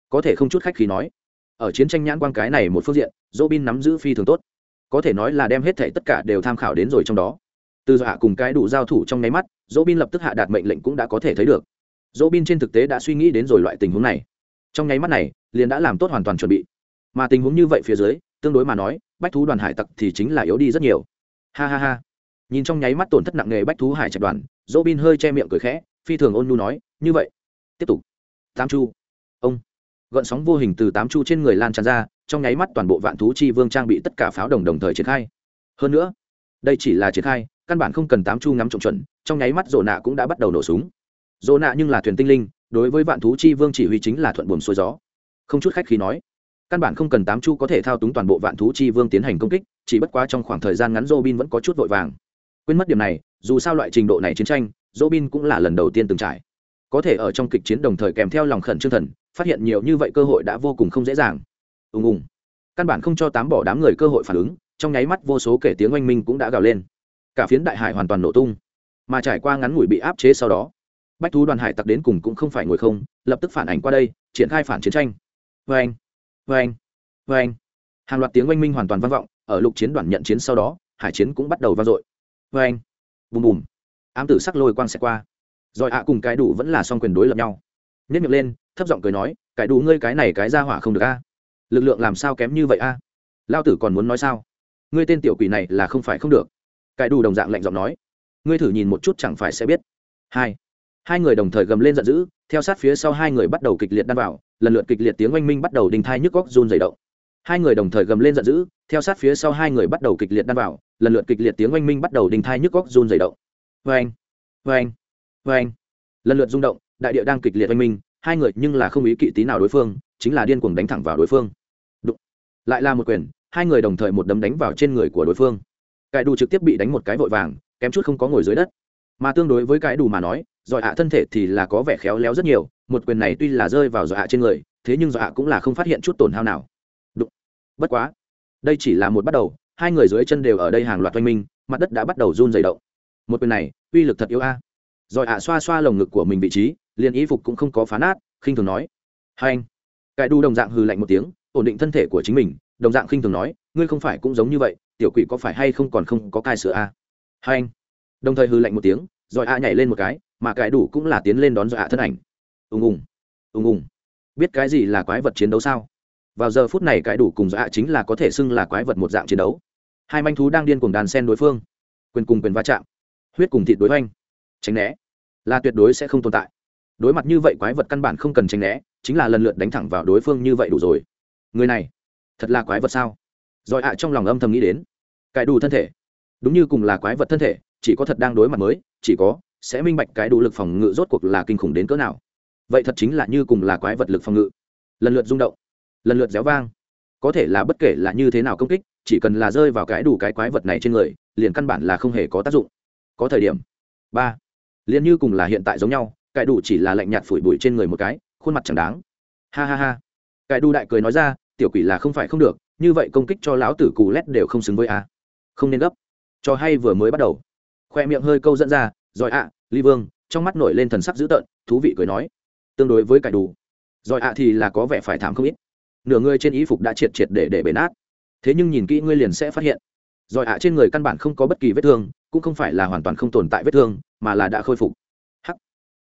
Có thể không chút khách khí nói, ở chiến tranh nhãn quan cái này một phương diện, Robin nắm giữ phi thường tốt. Có thể nói là đem hết thảy tất cả đều tham khảo đến rồi trong đó. Từ dọa cùng cái đủ giao thủ trong nháy mắt, Robin lập tức hạ đạt mệnh lệnh cũng đã có thể thấy được. Robin trên thực tế đã suy nghĩ đến rồi loại tình huống này trong nháy mắt này, liền đã làm tốt hoàn toàn chuẩn bị. Mà tình huống như vậy phía dưới, tương đối mà nói, bách thú đoàn hải tặc thì chính là yếu đi rất nhiều. Ha ha ha. Nhìn trong nháy mắt tổn thất nặng nề bách thú hải trạch đoàn dỗ bin hơi che miệng cười khẽ, phi thường ôn nhu nói, như vậy, tiếp tục. Tám chu. Ông. Gợn sóng vô hình từ tám chu trên người lan tràn ra, trong nháy mắt toàn bộ vạn thú chi vương trang bị tất cả pháo đồng đồng thời triển khai. Hơn nữa, đây chỉ là triển khai, căn bản không cần tám chu ngắm trộm chuẩn, trong nháy mắt rộ nạ cũng đã bắt đầu nổ súng. Rộ nạ nhưng là thuyền tinh linh đối với vạn thú chi vương chỉ huy chính là thuận buồm xuôi gió. Không chút khách khí nói, căn bản không cần tám chu có thể thao túng toàn bộ vạn thú chi vương tiến hành công kích, chỉ bất quá trong khoảng thời gian ngắn robin vẫn có chút vội vàng. Quên mất điểm này, dù sao loại trình độ này chiến tranh, robin cũng là lần đầu tiên từng trải. Có thể ở trong kịch chiến đồng thời kèm theo lòng khẩn trương thần, phát hiện nhiều như vậy cơ hội đã vô cùng không dễ dàng. Ùng ùng. Căn bản không cho tám bỏ đám người cơ hội phản ứng, trong nháy mắt vô số kể tiếng oanh minh cũng đã gào lên. Cả phiến đại hải hoàn toàn nổ tung. Mà trải qua ngắn ngủi bị áp chế sau đó bách thú đoàn hải tặc đến cùng cũng không phải ngồi không, lập tức phản ảnh qua đây, triển khai phản chiến tranh. Vê anh vê anh vê anh hàng loạt tiếng oanh minh hoàn toàn vang vọng, ở lục chiến đoàn nhận chiến sau đó, hải chiến cũng bắt đầu vang dội. Vê anh bùm bùm. Ám tử sắc lôi quang xẹt qua. Rồi ạ cùng cái đủ vẫn là song quyền đối lập nhau. Nhất miệng lên, thấp giọng cười nói, cái đủ ngươi cái này cái ra hỏa không được a. Lực lượng làm sao kém như vậy a? Lao tử còn muốn nói sao? Ngươi tên tiểu quỷ này là không phải không được. Cái đủ đồng dạng lạnh giọng nói, ngươi thử nhìn một chút chẳng phải sẽ biết. Hai hai người đồng thời gầm lên giận dữ, theo sát phía sau hai người bắt đầu kịch liệt đan vào, lần lượt kịch liệt tiếng oanh minh bắt đầu đình thai nhức góc run dày động. Hai người đồng thời gầm lên giận dữ, theo sát phía sau hai người bắt đầu kịch liệt đan vào, lần lượt kịch liệt tiếng oanh minh bắt đầu đình thai nhức góc run dày động. Vê anh vê anh vê anh lần lượt rung động, đại địa đang kịch liệt oanh minh, hai người nhưng là không ý kỵ tí nào đối phương, chính là điên cuồng đánh thẳng vào đối phương. Đụng. lại là một quyền, hai người đồng thời một đấm đánh vào trên người của đối phương. Cải đủ trực tiếp bị đánh một cái vội vàng, kém chút không có ngồi dưới đất. Mà tương đối với cái đủ mà nói giỏi hạ thân thể thì là có vẻ khéo léo rất nhiều, một quyền này tuy là rơi vào giỏi hạ trên người, thế nhưng giỏi hạ cũng là không phát hiện chút tổn hao nào. Đụng. bất quá, đây chỉ là một bắt đầu, hai người dưới chân đều ở đây hàng loạt oanh minh, mặt đất đã bắt đầu run dày động. Một quyền này, uy lực thật yếu a. Giỏi hạ xoa xoa lồng ngực của mình vị trí, liền y phục cũng không có phá nát, khinh thường nói. Hai anh. Cải đu đồng dạng hừ lạnh một tiếng, ổn định thân thể của chính mình, đồng dạng khinh thường nói, ngươi không phải cũng giống như vậy, tiểu quỷ có phải hay không còn không có cai sữa a? Hai anh. Đồng thời hừ lạnh một tiếng rồi a nhảy lên một cái mà cải đủ cũng là tiến lên đón dọa thân ảnh. Ùng ùng ùng ùng. Biết cái gì là quái vật chiến đấu sao? Vào giờ phút này cải đủ cùng dọa chính là có thể xưng là quái vật một dạng chiến đấu. Hai manh thú đang điên cùng đàn sen đối phương. Quyền cùng quyền va chạm. Huyết cùng thịt đối oanh tránh né. Là tuyệt đối sẽ không tồn tại. Đối mặt như vậy quái vật căn bản không cần tránh né, chính là lần lượt đánh thẳng vào đối phương như vậy đủ rồi. Người này, thật là quái vật sao? Rồi ạ trong lòng âm thầm nghĩ đến. Cải đủ thân thể. Đúng như cùng là quái vật thân thể, chỉ có thật đang đối mặt mới, chỉ có sẽ minh bạch cái đủ lực phòng ngự rốt cuộc là kinh khủng đến cỡ nào. Vậy thật chính là như cùng là quái vật lực phòng ngự. Lần lượt rung động, lần lượt réo vang. Có thể là bất kể là như thế nào công kích, chỉ cần là rơi vào cái đủ cái quái vật này trên người, liền căn bản là không hề có tác dụng. Có thời điểm. Ba. Liền như cùng là hiện tại giống nhau, cái đủ chỉ là lạnh nhạt phủi bụi trên người một cái, khuôn mặt chẳng đáng. Ha ha ha. Cái đủ đại cười nói ra, tiểu quỷ là không phải không được, như vậy công kích cho lão tử cù lét đều không xứng với a. Không nên gấp. Cho hay vừa mới bắt đầu. Khoe miệng hơi câu dẫn ra, rồi ạ ly vương, trong mắt nổi lên thần sắc dữ tợn, thú vị cười nói. Tương đối với cải đủ. Giỏi ạ thì là có vẻ phải thảm không ít. Nửa người trên y phục đã triệt triệt để để bể nát. Thế nhưng nhìn kỹ ngươi liền sẽ phát hiện. Giỏi ạ trên người căn bản không có bất kỳ vết thương, cũng không phải là hoàn toàn không tồn tại vết thương, mà là đã khôi phục. Hắc.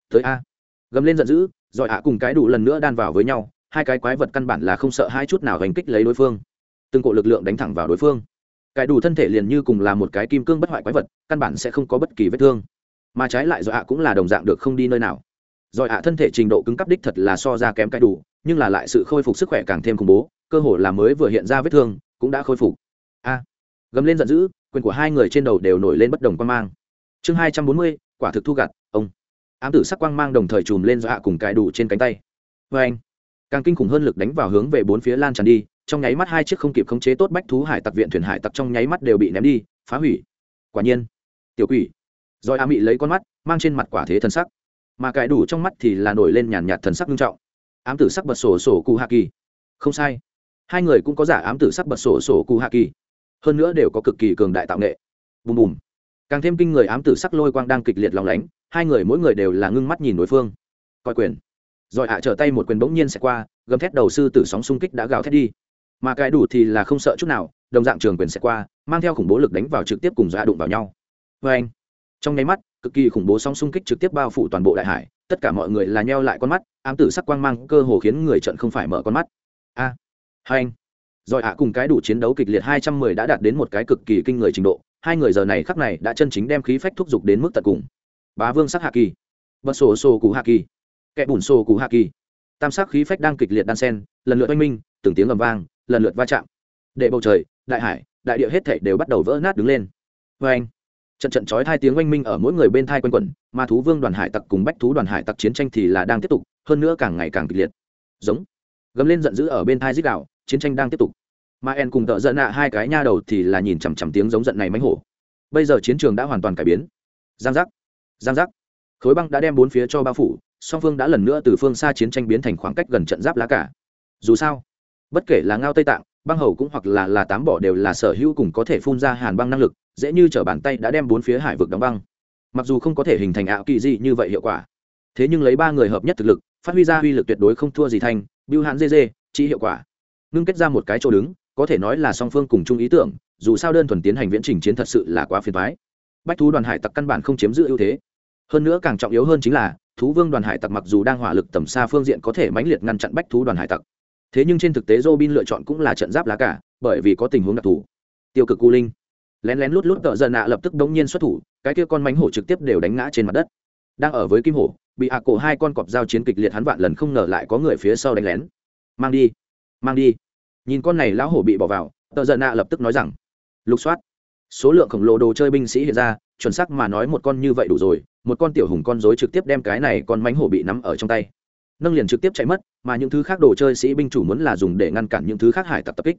Tới a. Gầm lên giận dữ giỏi ạ cùng cái đủ lần nữa đan vào với nhau, hai cái quái vật căn bản là không sợ hai chút nào hành kích lấy đối phương. Từng cổ lực lượng đánh thẳng vào đối phương. Cái đủ thân thể liền như cùng là một cái kim cương bất hoại quái vật, căn bản sẽ không có bất kỳ vết thương mà trái lại rồi ạ cũng là đồng dạng được không đi nơi nào. Rồi ạ thân thể trình độ cứng cấp đích thật là so ra kém cái đủ, nhưng là lại sự khôi phục sức khỏe càng thêm khủng bố, cơ hồ là mới vừa hiện ra vết thương, cũng đã khôi phục. A. Gầm lên giận dữ, quyền của hai người trên đầu đều nổi lên bất đồng quan mang. Chương hai trăm bốn mươi, quả thực thu gặt, ông. Ám tử sắc quang mang đồng thời chùm lên do ạ cùng cái đủ trên cánh tay. Vê anh, càng kinh khủng hơn lực đánh vào hướng về bốn phía lan tràn đi, trong nháy mắt hai chiếc không kịp khống chế tốt bách thú hải tặc viện thuyền hải tặc trong nháy mắt đều bị ném đi, phá hủy. Quả nhiên, tiểu quỷ rồi a mị lấy con mắt, mang trên mặt quả thế thần sắc. Mà cái đủ trong mắt thì là nổi lên nhàn nhạt thần sắc nghiêm trọng. Ám tử sắc bật sổ sổ cụ hạ kỳ. Không sai. Hai người cũng có giả ám tử sắc bật sổ sổ cụ hạ kỳ. Hơn nữa đều có cực kỳ cường đại tạo nghệ. Bùm bùm. Càng thêm kinh người ám tử sắc lôi quang đang kịch liệt lòng lánh, hai người mỗi người đều là ngưng mắt nhìn đối phương. Coi quyền. Rồi ạ trở tay một quyền bỗng nhiên sẽ qua, gầm thét đầu sư tử sóng xung kích đã gào thét đi. Mà cái đủ thì là không sợ chút nào, đồng dạng trường quyền sẽ qua, mang theo khủng bố lực đánh vào trực tiếp cùng dọa đụng vào nhau. Vê anh trong nháy mắt cực kỳ khủng bố sóng xung kích trực tiếp bao phủ toàn bộ đại hải tất cả mọi người là nheo lại con mắt ám tử sắc quang mang cơ hồ khiến người trận không phải mở con mắt. A à, hai anh. Rồi ạ cùng cái đủ chiến đấu kịch liệt hai trăm mười đã đạt đến một cái cực kỳ kinh người trình độ hai người giờ này khắc này đã chân chính đem khí phách thúc giục đến mức tận cùng. Bá vương sắc hạ kỳ. Bật sổ sổ cụ hạ kỳ. Kẻ bùn sổ cụ hạ kỳ. Tam sắc khí phách đang kịch liệt đan sen lần lượt oanh minh từng tiếng ầm vang lần lượt va chạm. Để bầu trời đại hải đại địa hết thảy đều bắt đầu vỡ nát đứng lên. Vê anh trận trận chói hai tiếng oanh minh ở mỗi người bên thai quanh quẩn mà thú vương đoàn hải tặc cùng bách thú đoàn hải tặc chiến tranh thì là đang tiếp tục, hơn nữa càng ngày càng kịch liệt. Giống. Gầm lên giận dữ ở bên thai dích đạo chiến tranh đang tiếp tục. Mà en cùng tợ giận nạ hai cái nha đầu thì là nhìn chằm chằm tiếng giống giận này mánh hổ. Bây giờ chiến trường đã hoàn toàn cải biến. Giang giác. Giang giác. Khối băng đã đem bốn phía cho bao phủ, song phương đã lần nữa từ phương xa chiến tranh biến thành khoảng cách gần trận giáp lá cả. Dù sao, bất kể là ngao tây tạng, băng hầu cũng hoặc là là tám bỏ đều là sở hữu cùng có thể phun ra hàn băng năng lực dễ như t bàn tay đã đem bốn phía hải vực đóng băng. Mặc dù không có thể hình thành ảo kỳ dị như vậy hiệu quả, thế nhưng lấy ba người hợp nhất thực lực, phát huy ra uy lực tuyệt đối không thua gì thanh biêu hãn dê dê chỉ hiệu quả. Ngưng kết ra một cái chỗ đứng, có thể nói là song phương cùng chung ý tưởng, dù sao đơn thuần tiến hành viễn trình chiến thật sự là quá phiền thoái bách thú đoàn hải tặc căn bản không chiếm giữ ưu thế. Hơn nữa càng trọng yếu hơn chính là, thú vương đoàn hải tặc mặc dù đang hỏa lực tầm xa phương diện có thể mãnh liệt ngăn chặn bách thú đoàn hải tặc, thế nhưng trên thực tế robin lựa chọn cũng là trận giáp lá cả, bởi vì có tình huống đặc thù. Tiêu cực cu linh lén lén lút lút tợ dần nạ lập tức đống nhiên xuất thủ, cái kia con mánh hổ trực tiếp đều đánh ngã trên mặt đất. Đang ở với kim hổ, bị hạ cổ hai con cọp giao chiến kịch liệt hắn vạn lần không ngờ lại có người phía sau đánh lén. Mang đi mang đi. Nhìn con này lão hổ bị bỏ vào, tợ dần nạ lập tức nói rằng, lục soát, số lượng khổng lồ đồ chơi binh sĩ hiện ra, chuẩn xác mà nói một con như vậy đủ rồi, một con tiểu hùng con dối trực tiếp đem cái này con mánh hổ bị nắm ở trong tay. Nâng liền trực tiếp chạy mất, mà những thứ khác đồ chơi sĩ binh chủ muốn là dùng để ngăn cản những thứ khác hải tặc tập kích.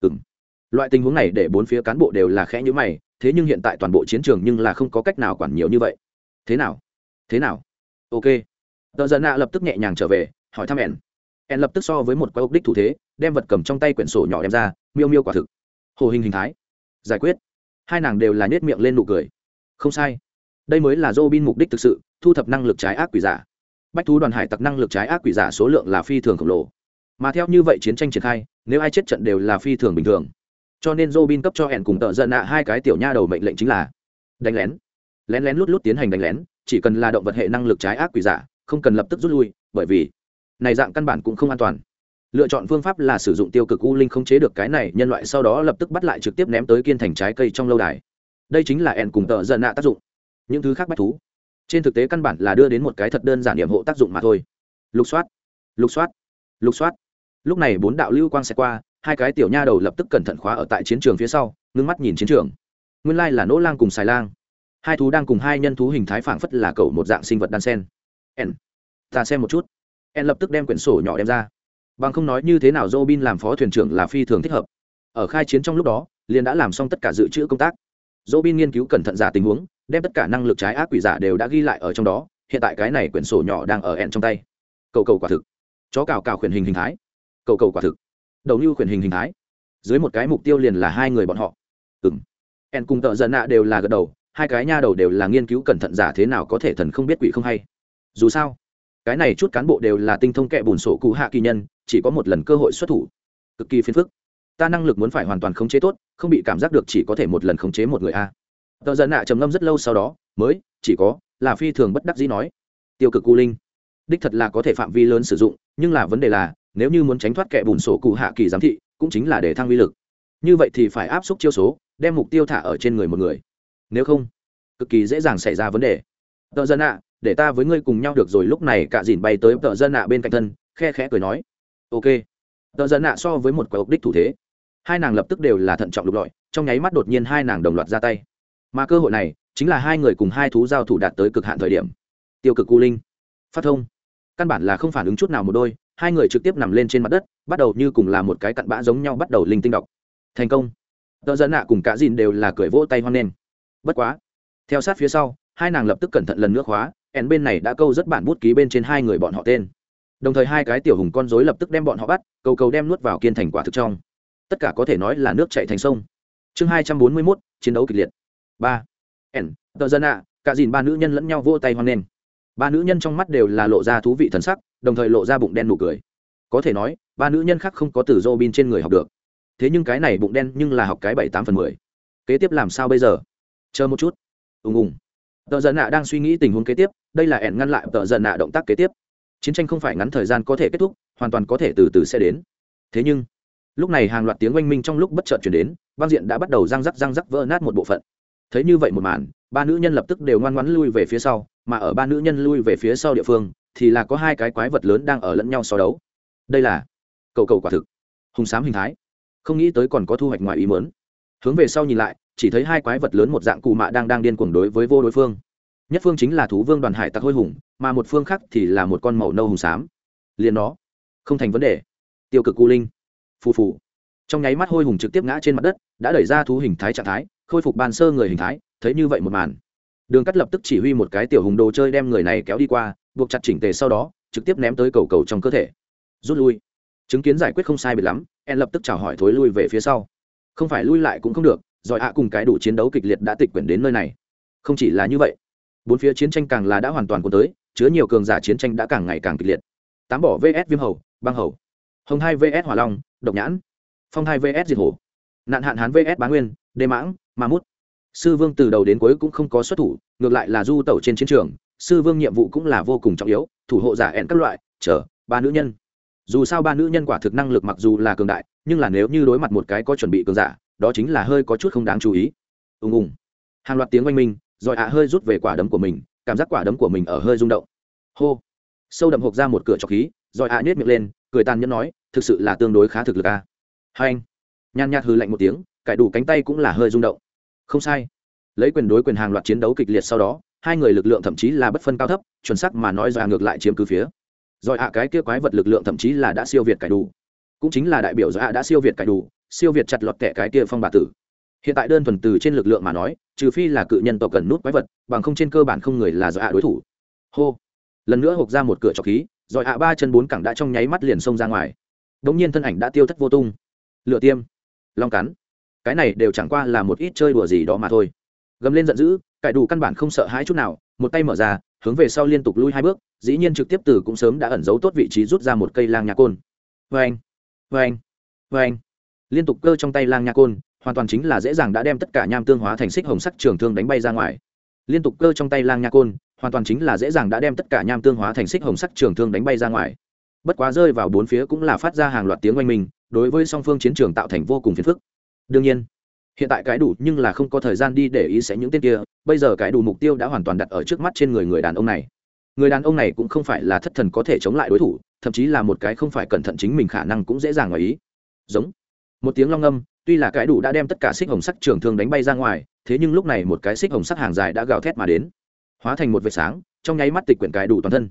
Ừ m loại tình huống này để bốn phía cán bộ đều là khẽ nhữ mày, thế nhưng hiện tại toàn bộ chiến trường nhưng là không có cách nào quản nhiều như vậy. Thế nào? Thế nào? Ok. Tờ dân nạ lập tức nhẹ nhàng trở về, hỏi thăm ẻn ẻn lập tức so với một quái ốc đích thủ thế, đem vật cầm trong tay quyển sổ nhỏ đem ra, miêu miêu quả thực. Hồ hình hình thái. Giải quyết. Hai nàng đều là nhét miệng lên nụ cười. Không sai. Đây mới là dô bin mục đích thực sự, thu thập năng lực trái ác quỷ giả. Bách thú đoàn hải tặc năng lực trái ác quỷ giả số lượng là phi thường khổng lồ. Mà theo như vậy chiến tranh triển khai, nếu ai chết trận đều là phi thường bình thường cho nên robin cấp cho hẹn cùng tợ giận nạ hai cái tiểu nha đầu mệnh lệnh chính là đánh lén. Lén lén lút lút tiến hành đánh lén, chỉ cần là động vật hệ năng lực trái ác quỷ giả không cần lập tức rút lui, bởi vì này dạng căn bản cũng không an toàn. Lựa chọn phương pháp là sử dụng tiêu cực u linh khống chế được cái này, nhân loại sau đó lập tức bắt lại trực tiếp ném tới kiên thành trái cây trong lâu đài. Đây chính là ẻn cùng tợ giận nạ tác dụng. Những thứ khác bách thú. Trên thực tế căn bản là đưa đến một cái thật đơn giản điểm hộ tác dụng mà thôi. Lục soát lục soát lục soát. Lúc này bốn đạo lưu quang sẽ qua hai cái tiểu nha đầu lập tức cẩn thận khóa ở tại chiến trường phía sau, ngưng mắt nhìn chiến trường. Nguyên lai là nỗ lang cùng xài lang. Hai thú đang cùng hai nhân thú hình thái phảng phất là cầu một dạng sinh vật đan sen. N ta xem một chút. N lập tức đem quyển sổ nhỏ đem ra. Bằng không nói như thế nào dô bin làm phó thuyền trưởng là phi thường thích hợp. Ở khai chiến trong lúc đó, liền đã làm xong tất cả dự trữ công tác. Dô bin nghiên cứu cẩn thận giả tình huống, đem tất cả năng lực trái ác quỷ giả đều đã ghi lại ở trong đó, hiện tại cái này quyển sổ nhỏ đang ở ẹn trong tay. Cầu cầu quả thực. Chó cào cào khuyển hình hình thái. Cầu cầu quả thực đầu như khuyển hình hình thái. Dưới một cái mục tiêu liền là hai người bọn họ. Ừ m ẹn cùng tợ giận nạ đều là gật đầu, hai cái nha đầu đều là nghiên cứu cẩn thận giả thế nào có thể thần không biết quỷ không hay. Dù sao, cái này chút cán bộ đều là tinh thông kệ bùn sổ cụ hạ kỳ nhân, chỉ có một lần cơ hội xuất thủ. Cực kỳ phiền phức. Ta năng lực muốn phải hoàn toàn khống chế tốt, không bị cảm giác được chỉ có thể một lần khống chế một người a. Tờ giận nạ trầm ngâm rất lâu sau đó, mới, chỉ có, là phi thường bất đắc dĩ nói. Tiêu cực cu linh. Đích thật là có thể phạm vi lớn sử dụng, nhưng là vấn đề là nếu như muốn tránh thoát kẻ bùn sổ cụ hạ kỳ giám thị, cũng chính là để thăng uy lực. Như vậy thì phải áp suất chiêu số, đem mục tiêu thả ở trên người một người. Nếu không, cực kỳ dễ dàng xảy ra vấn đề. Tợ dân ạ, để ta với ngươi cùng nhau được rồi, lúc này cả dìn bay tới tợ dân ạ bên cạnh thân, khe khẽ cười nói. Ok. Tợ dân ạ so với một quả ốc đích thủ thế. Hai nàng lập tức đều là thận trọng lục lọi, trong nháy mắt đột nhiên hai nàng đồng loạt ra tay. Mà cơ hội này, chính là hai người cùng hai thú giao thủ đạt tới cực hạn thời điểm. Tiêu cực cu linh. Phát thông. Căn bản là không phản ứng chút nào một đôi hai người trực tiếp nằm lên trên mặt đất, bắt đầu như cùng là một cái cặn bã giống nhau bắt đầu linh tinh đọc. Thành công. Tợ dân ạ cùng cả dìn đều là cười vỗ tay hoan nghênh. Bất quá, theo sát phía sau, hai nàng lập tức cẩn thận lần nước hóa ẻn bên này đã câu rất bản bút ký bên trên hai người bọn họ tên. Đồng thời hai cái tiểu hùng con dối lập tức đem bọn họ bắt, cầu cầu đem nuốt vào kiên thành quả thực trong. Tất cả có thể nói là nước chạy thành sông. Chương hai trăm bốn mươi mốt, chiến đấu kịch liệt. Ba. Ẻn, tờ dân ạ cả dìn ba nữ nhân lẫn nhau vỗ tay hoan nghênh. Ba nữ nhân trong mắt đều là lộ ra thú vị thần sắc đồng thời lộ ra bụng đen nụ cười. Có thể nói, ba nữ nhân khác không có từ dô bin trên người học được. Thế nhưng cái này bụng đen nhưng là học cái bảy tám phần mười. Kế tiếp làm sao bây giờ? Chờ một chút. Ùng ùng. Tợ giận nạ đang suy nghĩ tình huống kế tiếp, đây là ẻn ngăn lại tợ giận nạ động tác kế tiếp. Chiến tranh không phải ngắn thời gian có thể kết thúc, hoàn toàn có thể từ từ sẽ đến. Thế nhưng, lúc này hàng loạt tiếng oanh minh trong lúc bất chợt chuyển đến, băng diện đã bắt đầu răng rắc răng rắc vỡ nát một bộ phận. Thấy như vậy một màn, ba nữ nhân lập tức đều ngoan ngoãn lui về phía sau, mà ở ba nữ nhân lui về phía sau địa phương thì là có hai cái quái vật lớn đang ở lẫn nhau so đấu. Đây là cầu cầu quả thực. Hùng sám hình thái. Không nghĩ tới còn có thu hoạch ngoài ý mớn hướng về sau nhìn lại, chỉ thấy hai quái vật lớn một dạng cụ mạ đang đang điên cuồng đối với vô đối phương. Nhất phương chính là thú vương đoàn hải tặc hôi hùng, mà một phương khác thì là một con màu nâu hùng xám liền đó không thành vấn đề. Tiêu cực cu linh. Phù phù. Trong nháy mắt hôi hùng trực tiếp ngã trên mặt đất, đã đẩy ra thú hình thái trạng thái, khôi phục bàn sơ người hình thái, thấy như vậy một màn. Đường cắt lập tức chỉ huy một cái tiểu hùng đồ chơi đem người này kéo đi qua buộc chặt chỉnh tề sau đó, trực tiếp ném tới cầu cầu trong cơ thể. Rút lui. Chứng kiến giải quyết không sai biệt lắm, en lập tức chào hỏi thối lui về phía sau. Không phải lui lại cũng không được giỏi ạ cùng cái đủ chiến đấu kịch liệt đã tịch quyển đến nơi này. Không chỉ là như vậy, bốn phía chiến tranh càng là đã hoàn toàn cuốn tới, chứa nhiều cường giả chiến tranh đã càng ngày càng kịch liệt. Tám bỏ vs viêm hầu, băng hầu. Hồng hai vs hỏa long, độc nhãn. Phong hai vs diệt hổ. Nạn hạn hán vs bá nguyên, đê mãng, ma mút. Sư vương từ đầu đến cuối cũng không có xuất thủ, ngược lại là du tẩu trên chiến trường sư vương nhiệm vụ cũng là vô cùng trọng yếu, thủ hộ giả ẹn các loại, chờ, ba nữ nhân. Dù sao ba nữ nhân quả thực năng lực mặc dù là cường đại, nhưng là nếu như đối mặt một cái có chuẩn bị cường giả, đó chính là hơi có chút không đáng chú ý. Ùng ùng. Hàng loạt tiếng oanh minh, rồi ạ hơi rút về quả đấm của mình, cảm giác quả đấm của mình ở hơi rung động. Hô. Sâu đậm hộp ra một cửa trọc khí, rồi ạ à nhét miệng lên, cười tàn nhẫn nói, thực sự là tương đối khá thực lực à. hai anh. Nhàn nhạt hư lạnh một tiếng, cải đủ cánh tay cũng là hơi rung động. Không sai. Lấy quyền đối quyền hàng loạt chiến đấu kịch liệt sau đó hai người lực lượng thậm chí là bất phân cao thấp, chuẩn sắc mà nói ra ngược lại chiếm cứ phía. Rồi ạ, cái kia quái vật lực lượng thậm chí là đã siêu việt cải đủ. Cũng chính là đại biểu do ạ, đã siêu việt cải đủ, siêu việt chặt lọt kẻ cái kia phong bà tử. Hiện tại đơn thuần từ trên lực lượng mà nói, trừ phi là cự nhân tộc cần nút quái vật, bằng không trên cơ bản không người là do ạ đối thủ. Hô. Lần nữa hộp ra một cửa trọc khí, rồi ạ, ba chân bốn cẳng đã trong nháy mắt liền xông ra ngoài. Đ ỗ n g nhiên thân ảnh đã tiêu thất vô tung. Lựa tiêm. Long cắn. Cái này đều chẳng qua là một ít chơi đùa gì đó mà thôi gầm lên giận dữ, cải đủ căn bản không sợ hãi chút nào, một tay mở ra, hướng về sau liên tục lui hai bước, dĩ nhiên trực tiếp từ cũng sớm đã ẩn giấu tốt vị trí rút ra một cây lang nhà côn. Vê anh vê anh vê anh liên tục cơ trong tay lang nha côn, hoàn toàn chính là dễ dàng đã đem tất cả nham tương hóa thành xích hồng sắc trường thương đánh bay ra ngoài. Liên tục cơ trong tay lang nha côn, hoàn toàn chính là dễ dàng đã đem tất cả nham tương hóa thành xích hồng sắc trường thương đánh bay ra ngoài. Bất quá rơi vào bốn phía cũng là phát ra hàng loạt tiếng oanh minh, đối với song phương chiến trường tạo thành vô cùng phiền phức. Đương nhiên hiện tại cái đủ nhưng là không có thời gian đi để ý sẽ những tên kia, bây giờ cái đủ mục tiêu đã hoàn toàn đặt ở trước mắt trên người người đàn ông này. Người đàn ông này cũng không phải là thất thần có thể chống lại đối thủ, thậm chí là một cái không phải cẩn thận chính mình khả năng cũng dễ dàng ngoài ý. Giống. Một tiếng long âm, tuy là cái đủ đã đem tất cả xích hồng sắc trường thương đánh bay ra ngoài, thế nhưng lúc này một cái xích hồng sắc hàng dài đã gào thét mà đến. Hóa thành một vệt sáng, trong nháy mắt tịch quyển cái đủ toàn thân.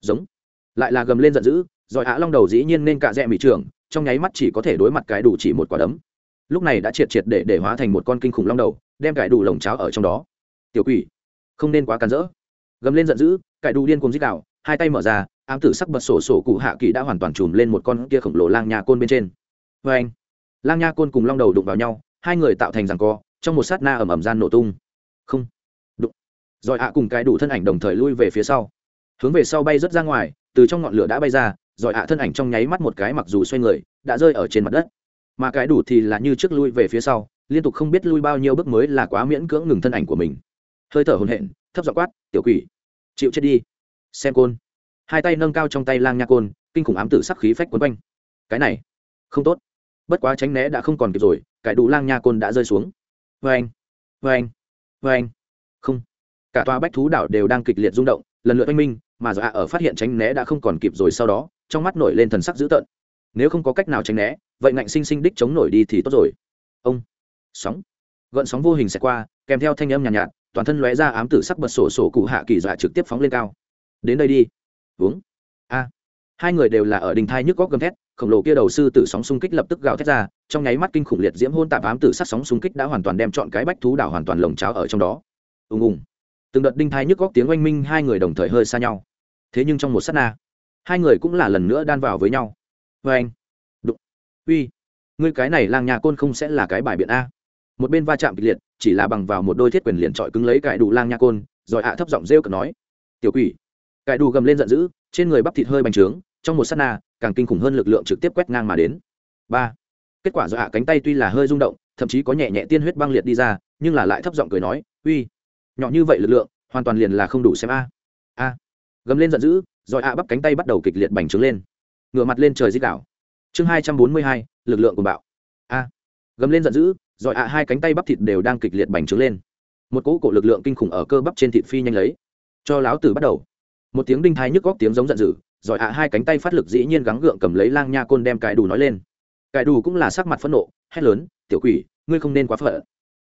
Giống. Lại là gầm lên giận dữ, rồi á long đầu dĩ nhiên nên cạ rẽ mỹ trưởng, trong nháy mắt chỉ có thể đối mặt cái đủ chỉ một quả đấm lúc này đã triệt triệt để để hóa thành một con kinh khủng long đầu, đem cải đủ lồng cháo ở trong đó. Tiểu quỷ, không nên quá cắn rỡ. Gầm lên giận dữ, cải đủ điên cùng dích đạo hai tay mở ra, ám tử sắc bật sổ sổ cụ hạ kỳ đã hoàn toàn chùm lên một con kia khổng lồ lang nha côn bên trên. Vê anh, lang nha côn cùng long đầu đụng vào nhau, hai người tạo thành rằng co, trong một sát na ẩm ẩm gian nổ tung. Không. Đụng. Rồi ạ cùng cái đủ thân ảnh đồng thời lui về phía sau. Hướng về sau bay rớt ra ngoài, từ trong ngọn lửa đã bay ra, rồi ạ thân ảnh trong nháy mắt một cái mặc dù xoay người, đã rơi ở trên mặt đất mà cái đủ thì là như trước lui về phía sau, liên tục không biết lui bao nhiêu bước mới là quá miễn cưỡng ngừng thân ảnh của mình. Hơi thở hồn hện thấp dọ quát, tiểu quỷ, chịu chết đi. Xem côn. Hai tay nâng cao trong tay lang nha côn, kinh khủng ám tử sắc khí phách quấn quanh. Cái này, không tốt. Bất quá tránh né đã không còn kịp rồi cải đủ lang nha côn đã rơi xuống. Vê anh vê anh vê anh không. Cả tòa bách thú đảo đều đang kịch liệt rung động, lần lượt oanh minh, mà dọa ở phát hiện tránh né đã không còn kịp rồi sau đó, trong mắt nổi lên thần sắc dữ tợn. Nếu không có cách nào tránh né vậy ngạnh sinh sinh đích chống nổi đi thì tốt rồi. Ông. Sóng. Gợn sóng vô hình sẽ qua kèm theo thanh âm nhàn nhạt, nhạt toàn thân lóe ra ám tử sắc bật sổ sổ cụ hạ kỳ dọa trực tiếp phóng lên cao. Đến đây đi. Uống. A. Hai người đều là ở đình thai nhức góc gầm thét khổng lồ kia đầu sư tử sóng xung kích lập tức gào thét ra trong nháy mắt kinh khủng liệt diễm hôn tạp ám tử sắc sóng xung kích đã hoàn toàn đem chọn cái bách thú đảo hoàn toàn lồng cháo ở trong đó. Ùng ùng. Từng đợt đinh thai nhức góc tiếng oanh minh hai người đồng thời hơi xa nhau. Thế nhưng trong một sát na hai người cũng là lần nữa đan vào với nhau. Vê anh uy, ngươi cái này lang nhà côn không sẽ là cái bài biện a. Một bên va chạm kịch liệt, chỉ là bằng vào một đôi thiết quyền liền trọi cứng lấy cải đủ lang nha côn, rồi ạ thấp giọng rêu cực nói, tiểu quỷ. Cải đủ gầm lên giận dữ, trên người bắp thịt hơi bành trướng, trong một s á t na, càng kinh khủng hơn lực lượng trực tiếp quét ngang mà đến. Ba. Kết quả do hạ cánh tay tuy là hơi rung động, thậm chí có nhẹ nhẹ tiên huyết băng liệt đi ra, nhưng là lại thấp giọng cười nói, uy, nhỏ như vậy lực lượng, hoàn toàn liền là không đủ xem a. A. Gầm lên giận dữ, rồi ạ bắp cánh tay bắt đầu kịch liệt bành trướng lên. Ngửa mặt lên trời dích đảo chương hai trăm bốn mươi hai, lực lượng của bạo. A. Gầm lên giận dữ, rồi ạ, hai cánh tay bắp thịt đều đang kịch liệt bành trướng lên. Một cỗ cổ lực lượng kinh khủng ở cơ bắp trên thịt phi nhanh lấy. Cho láo tử bắt đầu. Một tiếng đinh thái nhức góc tiếng giống giận dữ, rồi ạ, hai cánh tay phát lực dĩ nhiên gắng gượng cầm lấy lang nha côn đem cải đủ nói lên. Cải đủ cũng là sắc mặt phẫn nộ, hét lớn, tiểu quỷ, ngươi không nên quá phở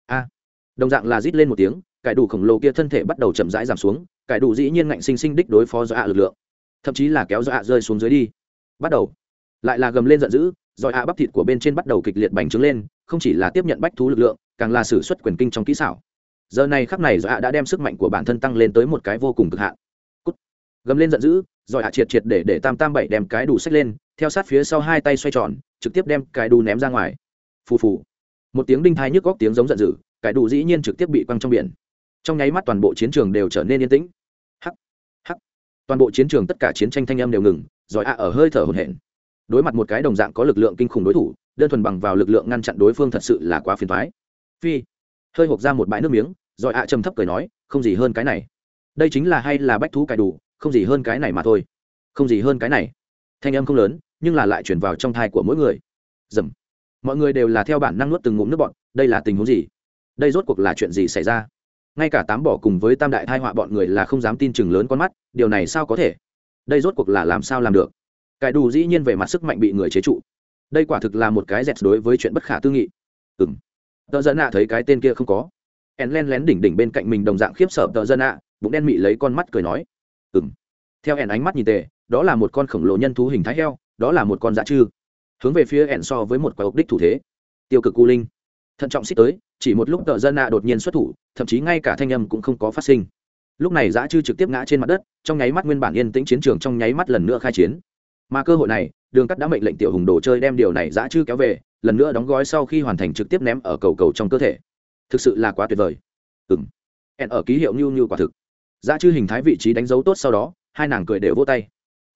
a. Đồng dạng là rít lên một tiếng cải đủ khổng lồ kia thân thể bắt đầu chậm rãi giảm xuống cải đủ dĩ nhiên ngạnh sinh sinh đích đối phó do ạ lực lượng. Thậm chí là kéo do ạ rơi xuống dưới đi. Bắt đầu lại là gầm lên giận dữ, rồi ạ bắp thịt của bên trên bắt đầu kịch liệt bành trướng lên, không chỉ là tiếp nhận bách thú lực lượng, càng là sử xuất quyền kinh trong kỹ xảo. Giờ này khắc này giỏi ạ đã đem sức mạnh của bản thân tăng lên tới một cái vô cùng cực hạn. Cút. gầm lên giận dữ, rồi hạ triệt triệt để để tam tam bảy đem cái đủ sách lên, theo sát phía sau hai tay xoay tròn, trực tiếp đem cái đủ ném ra ngoài. Phù phù. Một tiếng đinh thai nhức góc tiếng giống giận dữ, cái đủ dĩ nhiên trực tiếp bị quăng trong biển. Trong nháy mắt toàn bộ chiến trường đều trở nên yên tĩnh. Hắc hắc. Toàn bộ chiến trường tất cả chiến tranh thanh âm đều ngừng, rồi ạ ở hơi thở hổn hển đối mặt một cái đồng dạng có lực lượng kinh khủng đối thủ, đơn thuần bằng vào lực lượng ngăn chặn đối phương thật sự là quá phiền thoái phi, hơi hộp ra một bãi nước miếng, rồi ạ trầm thấp cười nói, không gì hơn cái này. Đây chính là hay là bách thú cài đủ, không gì hơn cái này mà thôi. Không gì hơn cái này. Thanh âm không lớn, nhưng là lại chuyển vào trong thai của mỗi người. Dầm. Mọi người đều là theo bản năng nuốt từng ngụm nước bọn đây là tình huống gì? Đây rốt cuộc là chuyện gì xảy ra? Ngay cả tám bỏ cùng với tam đại thai họa bọn người là không dám tin chừng lớn con mắt, điều này sao có thể? Đây rốt cuộc là làm sao làm được? Cải đủ dĩ nhiên về mặt sức mạnh bị người chế trụ. Đây quả thực là một cái dẹt đối với chuyện bất khả tư nghị. Ừ m tờ dân ạ thấy cái tên kia không có. En len lén đỉnh đỉnh bên cạnh mình đồng dạng khiếp sợ tờ dân ạ, bụng đen mị lấy con mắt cười nói. Ừng theo ẻn ánh mắt nhìn tề, đó là một con khổng lồ nhân thú hình thái heo, đó là một con dã chư. Hướng về phía ẻn so với một quả ốc đích thủ thế. Tiêu cực cu linh. Thận trọng xích tới, chỉ một lúc tợ dân nạ đột nhiên xuất thủ, thậm chí ngay cả thanh âm cũng không có phát sinh. Lúc này dã chư trực tiếp ngã trên mặt đất, trong nháy mắt nguyên bản yên tĩnh chiến trường trong nháy mắt lần nữa khai chiến mà cơ hội này, đường cắt đã mệnh lệnh tiểu hùng đồ chơi đem điều này dã chư kéo về, lần nữa đóng gói sau khi hoàn thành trực tiếp ném ở cầu cầu trong cơ thể. Thực sự là quá tuyệt vời. Ừ m ẻn ở ký hiệu như như quả thực. Dã chư hình thái vị trí đánh dấu tốt sau đó, hai nàng cười đều vô tay.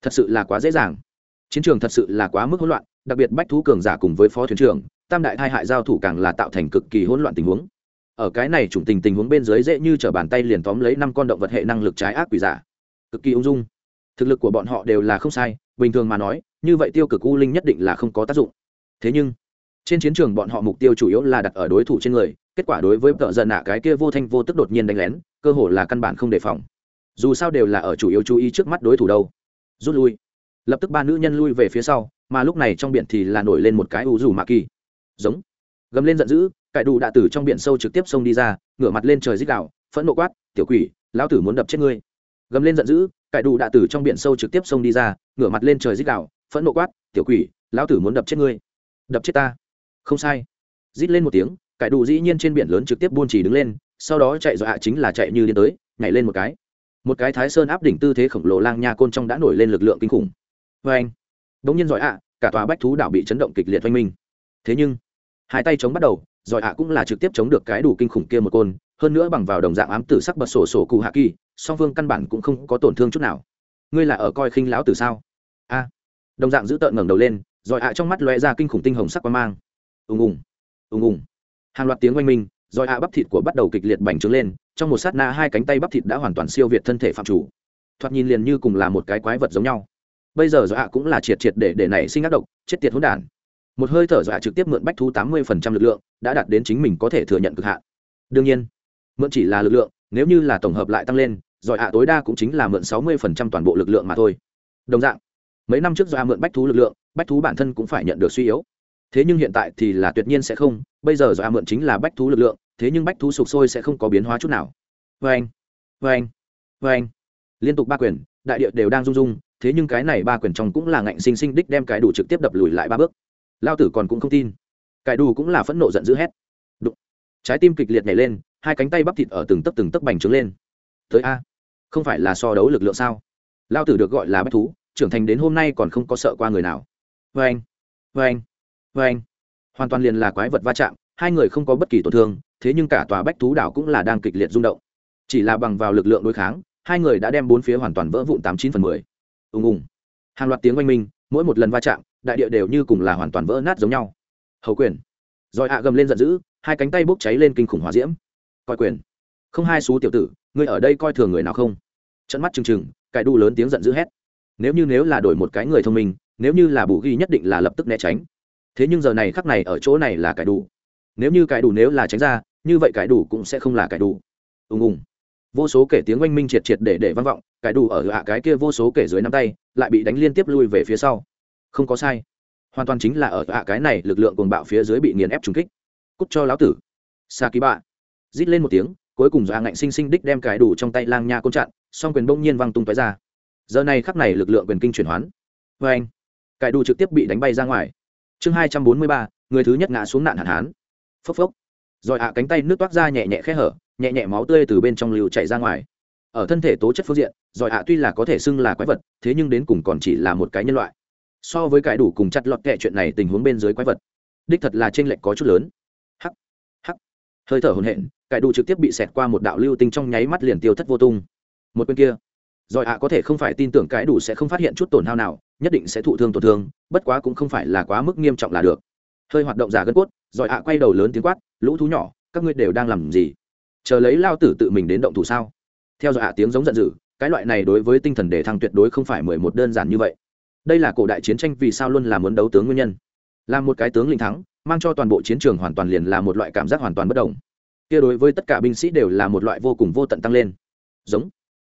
Thật sự là quá dễ dàng. Chiến trường thật sự là quá mức hỗn loạn, đặc biệt bách thú cường giả cùng với phó thuyền trưởng, tam đại thai hại giao thủ càng là tạo thành cực kỳ hỗn loạn tình huống. Ở cái này chủng tình tình huống bên dưới dễ như t r ở bàn tay liền tóm lấy năm con động vật hệ năng lực trái ác quỷ giả. Cực kỳ ung dung thực lực của bọn họ đều là không sai, bình thường mà nói, như vậy tiêu cực u linh nhất định là không có tác dụng. Thế nhưng, trên chiến trường bọn họ mục tiêu chủ yếu là đặt ở đối thủ trên người, kết quả đối với tợ giận nạ cái kia vô thanh vô tức đột nhiên đánh lén, cơ hồ là căn bản không đề phòng. Dù sao đều là ở chủ yếu chú ý trước mắt đối thủ đâu. Rút lui. Lập tức ba nữ nhân lui về phía sau, mà lúc này trong biển thì là nổi lên một cái u rủ mạ kỳ. Giống. Gầm lên giận dữ, cải đủ đạ tử trong biển sâu trực tiếp xông đi ra, ngửa mặt lên trời dích đạo phẫn nộ quát, tiểu quỷ, lão tử muốn đập chết ngươi gầm lên giận dữ, cải đủ đã từ trong biển sâu trực tiếp xông đi ra, ngửa mặt lên trời dích đạo phẫn nộ quát, tiểu quỷ, lão tử muốn đập chết ngươi. Đập chết ta? Không sai. Rít lên một tiếng, cải đủ dĩ nhiên trên biển lớn trực tiếp buôn chỉ đứng lên, sau đó chạy dọa chính là chạy như điên tới, nhảy lên một cái. Một cái thái sơn áp đỉnh tư thế khổng lồ lang nha côn trong đã nổi lên lực lượng kinh khủng. Vê anh đ ỗ n g nhiên giỏi ạ, cả tòa bách thú đảo bị chấn động kịch liệt oanh minh. Thế nhưng, hai tay chống bắt đầu, giỏi ạ cũng là trực tiếp chống được cái đủ kinh khủng kia một côn, hơn nữa bằng vào đồng dạng ám tử sắc bật sổ sổ cụ hạ kỳ song phương căn bản cũng không có tổn thương chút nào. Ngươi là ở coi khinh lão tử sao? A. Đồng dạng giữ tợn ngẩng đầu lên, rồi ạ trong mắt lóe ra kinh khủng tinh hồng sắc quang mang. Ùng ùng ùng ùng. Hàng loạt tiếng oanh minh, rồi ạ bắp thịt của bắt đầu kịch liệt bành trướng lên, trong một sát na hai cánh tay bắp thịt đã hoàn toàn siêu việt thân thể phạm chủ. Thoạt nhìn liền như cùng là một cái quái vật giống nhau. Bây giờ rồi ạ cũng là triệt triệt để để nảy sinh ác độc, chết tiệt hỗn đản. Một hơi thở dọa trực tiếp mượn bách thú tám mươi phần trăm lực lượng, đã đạt đến chính mình có thể thừa nhận cực hạn. Đương nhiên, mượn chỉ là lực lượng, nếu như là tổng hợp lại tăng lên giỏi ạ tối đa cũng chính là mượn sáu mươi phần trăm toàn bộ lực lượng mà thôi. Đồng dạng, mấy năm trước do mượn bách thú lực lượng, bách thú bản thân cũng phải nhận được suy yếu. Thế nhưng hiện tại thì là tuyệt nhiên sẽ không, bây giờ do mượn chính là bách thú lực lượng, thế nhưng bách thú sụp sôi sẽ không có biến hóa chút nào. Vê anh vê anh vê anh. Liên tục ba quyền, đại địa đều đang rung rung, thế nhưng cái này ba quyền trong cũng là ngạnh sinh sinh đích đem cái đủ trực tiếp đập lùi lại ba bước. Lao tử còn cũng không tin. Cái đủ cũng là phẫn nộ giận dữ hét. Đụng. trái tim kịch liệt nhảy lên, hai cánh tay bắp thịt ở từng tấc từng tấc bành trướng lên. Tới a không phải là so đấu lực lượng sao? Lao tử được gọi là bách thú, trưởng thành đến hôm nay còn không có sợ qua người nào. Vê anh vê anh vê anh. Hoàn toàn liền là quái vật va chạm, hai người không có bất kỳ tổn thương, thế nhưng cả tòa bách thú đảo cũng là đang kịch liệt rung động. Chỉ là bằng vào lực lượng đối kháng, hai người đã đem bốn phía hoàn toàn vỡ vụn tám chín phần mười. Ùng ùng. Hàng loạt tiếng oanh minh, mỗi một lần va chạm, đại địa đều như cùng là hoàn toàn vỡ nát giống nhau. Hầu quyền. Rồi hạ gầm lên giận dữ, hai cánh tay bốc cháy lên kinh khủng hỏa diễm. Coi quyền không hai xú tiểu tử, ngươi ở đây coi thường người nào không? Trận mắt trừng trừng cải đu lớn tiếng giận dữ hét. Nếu như nếu là đổi một cái người thông minh, nếu như là bù ghi nhất định là lập tức né tránh. Thế nhưng giờ này khắc này ở chỗ này là cải đủ nếu như cải đủ nếu là tránh ra, như vậy cải đủ cũng sẽ không là cải đủ ùng ùng. Vô số kể tiếng oanh minh triệt triệt để để vang vọng cải đủ ở hạ cái kia vô số kể dưới nắm tay, lại bị đánh liên tiếp lui về phía sau. Không có sai. Hoàn toàn chính là ở hạ cái này lực lượng cuồng bạo phía dưới bị nghiền ép trúng kích. Cút cho lão tử. Sa ký bạ rít lên một tiếng cuối cùng do ngạnh sinh sinh đích đem cái đủ trong tay lang nha côn chặn, song quyền bỗng nhiên văng tung tói ra. Giờ này khắc này lực lượng quyền kinh chuyển hoán. Vê anh cải đủ trực tiếp bị đánh bay ra ngoài. Chương hai trăm bốn mươi ba, người thứ nhất ngã xuống nạn hạn hán. Phốc phốc. Rồi hạ cánh tay nước toát ra nhẹ nhẹ khẽ hở, nhẹ nhẹ máu tươi từ bên trong lưu chảy ra ngoài. Ở thân thể tố chất phương diện, rồi hạ tuy là có thể xưng là quái vật, thế nhưng đến cùng còn chỉ là một cái nhân loại. So với cái đủ cùng chặt lọt kệ chuyện này tình huống bên dưới quái vật, đích thật là t r ê n lệch có chút lớn hơi thở hồn hện cải đủ trực tiếp bị xẹt qua một đạo lưu tinh trong nháy mắt liền tiêu thất vô tung. Một bên kia, rồi ạ, có thể không phải tin tưởng cái đủ sẽ không phát hiện chút tổn hao nào, nhất định sẽ thụ thương tổn thương, bất quá cũng không phải là quá mức nghiêm trọng là được. Hơi hoạt động giả gân cốt, rồi ạ quay đầu lớn tiếng quát, lũ thú nhỏ, các ngươi đều đang làm gì? Chờ lấy lao tử tự mình đến động thủ sao? Theo dõi hạ tiếng giống giận dữ, cái loại này đối với tinh thần đề thăng tuyệt đối không phải mười một đơn giản như vậy. Đây là cổ đại chiến tranh vì sao luôn là muốn đấu tướng nguyên nhân. Là một cái tướng linh thắng mang cho toàn bộ chiến trường hoàn toàn liền là một loại cảm giác hoàn toàn bất đồng. Kia đối với tất cả binh sĩ đều là một loại vô cùng vô tận tăng lên. Giống.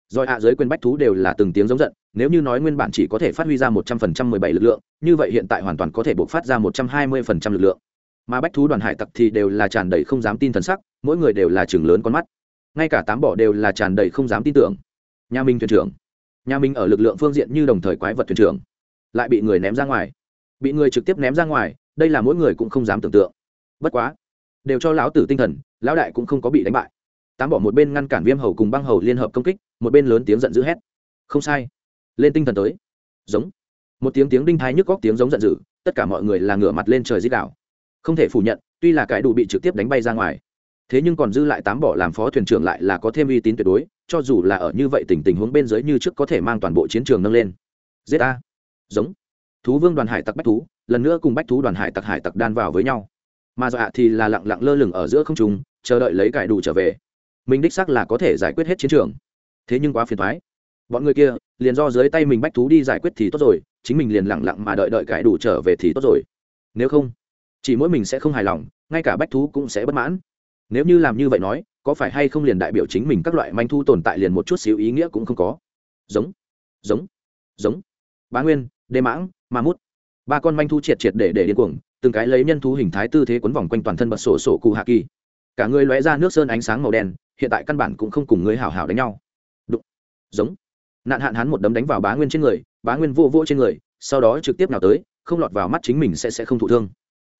Rồi hạ giới quyền bách thú đều là từng tiếng giống giận, nếu như nói nguyên bản chỉ có thể phát huy ra một trăm phần trăm mười bảy lực lượng, như vậy hiện tại hoàn toàn có thể buộc phát ra một trăm hai mươi phần trăm lực lượng. Mà bách thú đoàn hải tặc thì đều là tràn đầy không dám tin thần sắc, mỗi người đều là chừng lớn con mắt. Ngay cả tám bỏ đều là tràn đầy không dám tin tưởng. Nhà minh thuyền trưởng. Nhà minh ở lực lượng phương diện như đồng thời quái vật thuyền trưởng. Lại bị người ném ra ngoài. Bị người trực tiếp ném ra ngoài đây là mỗi người cũng không dám tưởng tượng. Bất quá, đều cho lão tử tinh thần, lão đại cũng không có bị đánh bại. Tám bỏ một bên ngăn cản viêm hầu cùng băng hầu liên hợp công kích, một bên lớn tiếng giận dữ hét. Không sai. Lên tinh thần tới. Giống. Một tiếng tiếng đinh thái nhức góc tiếng giống giận dữ, tất cả mọi người là ngửa mặt lên trời dích đảo không thể phủ nhận, tuy là cái đủ bị trực tiếp đánh bay ra ngoài, thế nhưng còn dư lại tám bỏ làm phó thuyền trưởng lại là có thêm uy tín tuyệt đối, cho dù là ở như vậy tình tình huống bên dưới như trước có thể mang toàn bộ chiến trường nâng lên. Giết a giống thú vương đoàn hải tặc bách thú, lần nữa cùng bách thú đoàn hải tặc hải tặc đan vào với nhau. Mà dọa thì là lặng lặng lơ lửng ở giữa không trung, chờ đợi lấy cải đủ trở về. Mình đích xác là có thể giải quyết hết chiến trường. Thế nhưng quá phiền thoái bọn người kia, liền do dưới tay mình bách thú đi giải quyết thì tốt rồi, chính mình liền lẳng lặng mà đợi đợi cải đủ trở về thì tốt rồi. Nếu không, chỉ mỗi mình sẽ không hài lòng, ngay cả bách thú cũng sẽ bất mãn. Nếu như làm như vậy nói, có phải hay không liền đại biểu chính mình các loại manh thu tồn tại liền một chút xíu ý nghĩa cũng không có. Giống giống giống. Bá nguyên đê mãng ma mút. Ba con manh thu triệt triệt để để điên cuồng, từng cái lấy nhân thú hình thái tư thế quấn vòng quanh toàn thân bật sổ sổ cụ hạ kỳ. Cả người lóe ra nước sơn ánh sáng màu đen, hiện tại căn bản cũng không cùng người hào hào đánh nhau. Đụng. Giống. Nạn hạn hắn một đấm đánh vào bá nguyên trên người, bá nguyên vô vô trên người, sau đó trực tiếp nào tới, không lọt vào mắt chính mình sẽ sẽ không thụ thương.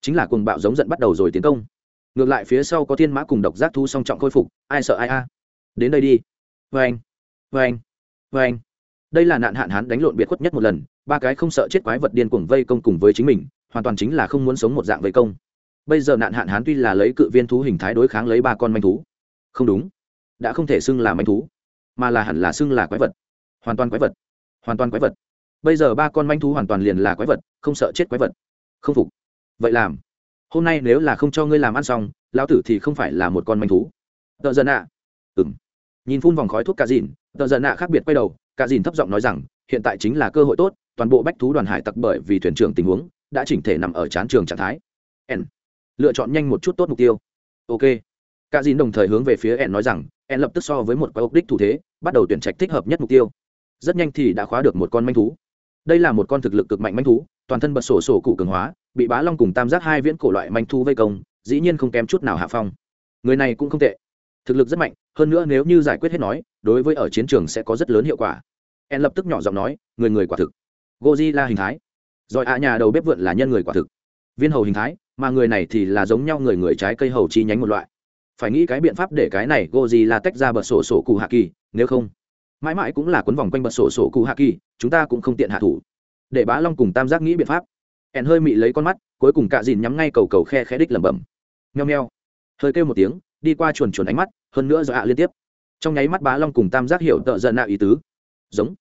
Chính là cuồng bạo giống giận bắt đầu rồi tiến công. Ngược lại phía sau có thiên mã cùng độc giác thu song trọng khôi phục, ai sợ ai a? Đến đây đi. Vê anh vê anh vê anh đây là nạn hạn hán đánh lộn biệt khuất nhất một lần ba cái không sợ chết quái vật điên cuồng vây công cùng với chính mình, hoàn toàn chính là không muốn sống một dạng vây công. Bây giờ nạn hạn hán tuy là lấy cự viên thú hình thái đối kháng lấy ba con manh thú. Không đúng. Đã không thể xưng là manh thú, mà là hẳn là xưng là quái vật. Hoàn toàn quái vật. Hoàn toàn quái vật. Bây giờ ba con manh thú hoàn toàn liền là quái vật, không sợ chết quái vật. Không phục. Vậy làm. Hôm nay nếu là không cho ngươi làm ăn xong, lão tử thì không phải là một con manh thú. Tợ giận ạ. À. ừng nhìn phun vòng khói thuốc cà dìn, tợ giận ạ khác biệt quay đầu, cà dìn thấp giọng nói rằng hiện tại chính là cơ hội tốt, toàn bộ bách thú đoàn hải tặc bởi vì thuyền trưởng tình huống, đã chỉnh thể nằm ở chán trường trạng thái. N lựa chọn nhanh một chút tốt mục tiêu. Ok. Cả dìn đồng thời hướng về phía n nói rằng n lập tức so với một quái ốc đích thủ thế, bắt đầu tuyển trạch thích hợp nhất mục tiêu. Rất nhanh thì đã khóa được một con manh thú. Đây là một con thực lực cực mạnh manh thú, toàn thân bật sổ sổ cụ cường hóa, bị bá long cùng tam giác hai viễn cổ loại manh thú vây công, dĩ nhiên không kém chút nào hạ phong. Người này cũng không tệ. Thực lực rất mạnh, hơn nữa nếu như giải quyết hết nói, đối với ở chiến trường sẽ có rất lớn hiệu quả en lập tức nhỏ giọng nói, người người quả thực. Godzilla hình thái. Rồi ạ nhà đầu bếp vượn là nhân người quả thực. Viên hầu hình thái, mà người này thì là giống nhau người người trái cây hầu chi nhánh một loại. Phải nghĩ cái biện pháp để cái này Godzilla tách ra bật sổ sổ cụ hạ kỳ, nếu không, mãi mãi cũng là quấn vòng quanh bật sổ sổ cụ hạ kỳ, chúng ta cũng không tiện hạ thủ. Để bá long cùng tam giác nghĩ biện pháp. Ẻn hơi mị lấy con mắt, cuối cùng cạ dìn nhắm ngay cầu cầu khe khẽ đích lẩm bẩm. Nheo nheo hơi kêu một tiếng, đi qua chuồn chuồn ánh mắt, hơn nữa do ạ liên tiếp. Trong nháy mắt bá long cùng tam giác hiểu tợ giận nạo ý tứ giống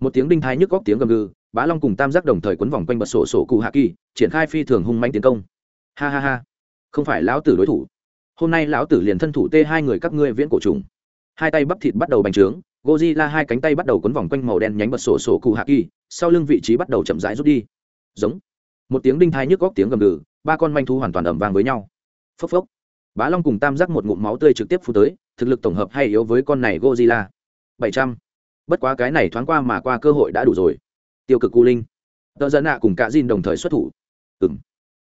một tiếng đinh thái nhức góc tiếng gầm gừ bá long cùng tam giác đồng thời quấn vòng quanh bật sổ sổ cụ hạ kỳ triển khai phi thường hung manh tiến công ha ha ha không phải lão tử đối thủ hôm nay lão tử liền thân thủ tê hai người các ngươi viễn cổ trùng hai tay bắp thịt bắt đầu bành trướng Godzilla hai cánh tay bắt đầu quấn vòng quanh màu đen nhánh bật sổ sổ cụ hạ kỳ, sau lưng vị trí bắt đầu chậm rãi rút đi. Giống. Một tiếng đinh thai nhức góc tiếng gầm gừ, ba con manh thú hoàn toàn ầm vang với nhau. Phốc phốc. Bá Long cùng Tam Giác một ngụm máu tươi trực tiếp phun tới, thực lực tổng hợp hay yếu với con này Godzilla. 700. Bất quá cái này thoáng qua mà qua cơ hội đã đủ rồi. Tiêu cực cu linh. Tợ dân nạ cùng cả dìn đồng thời xuất thủ. ừng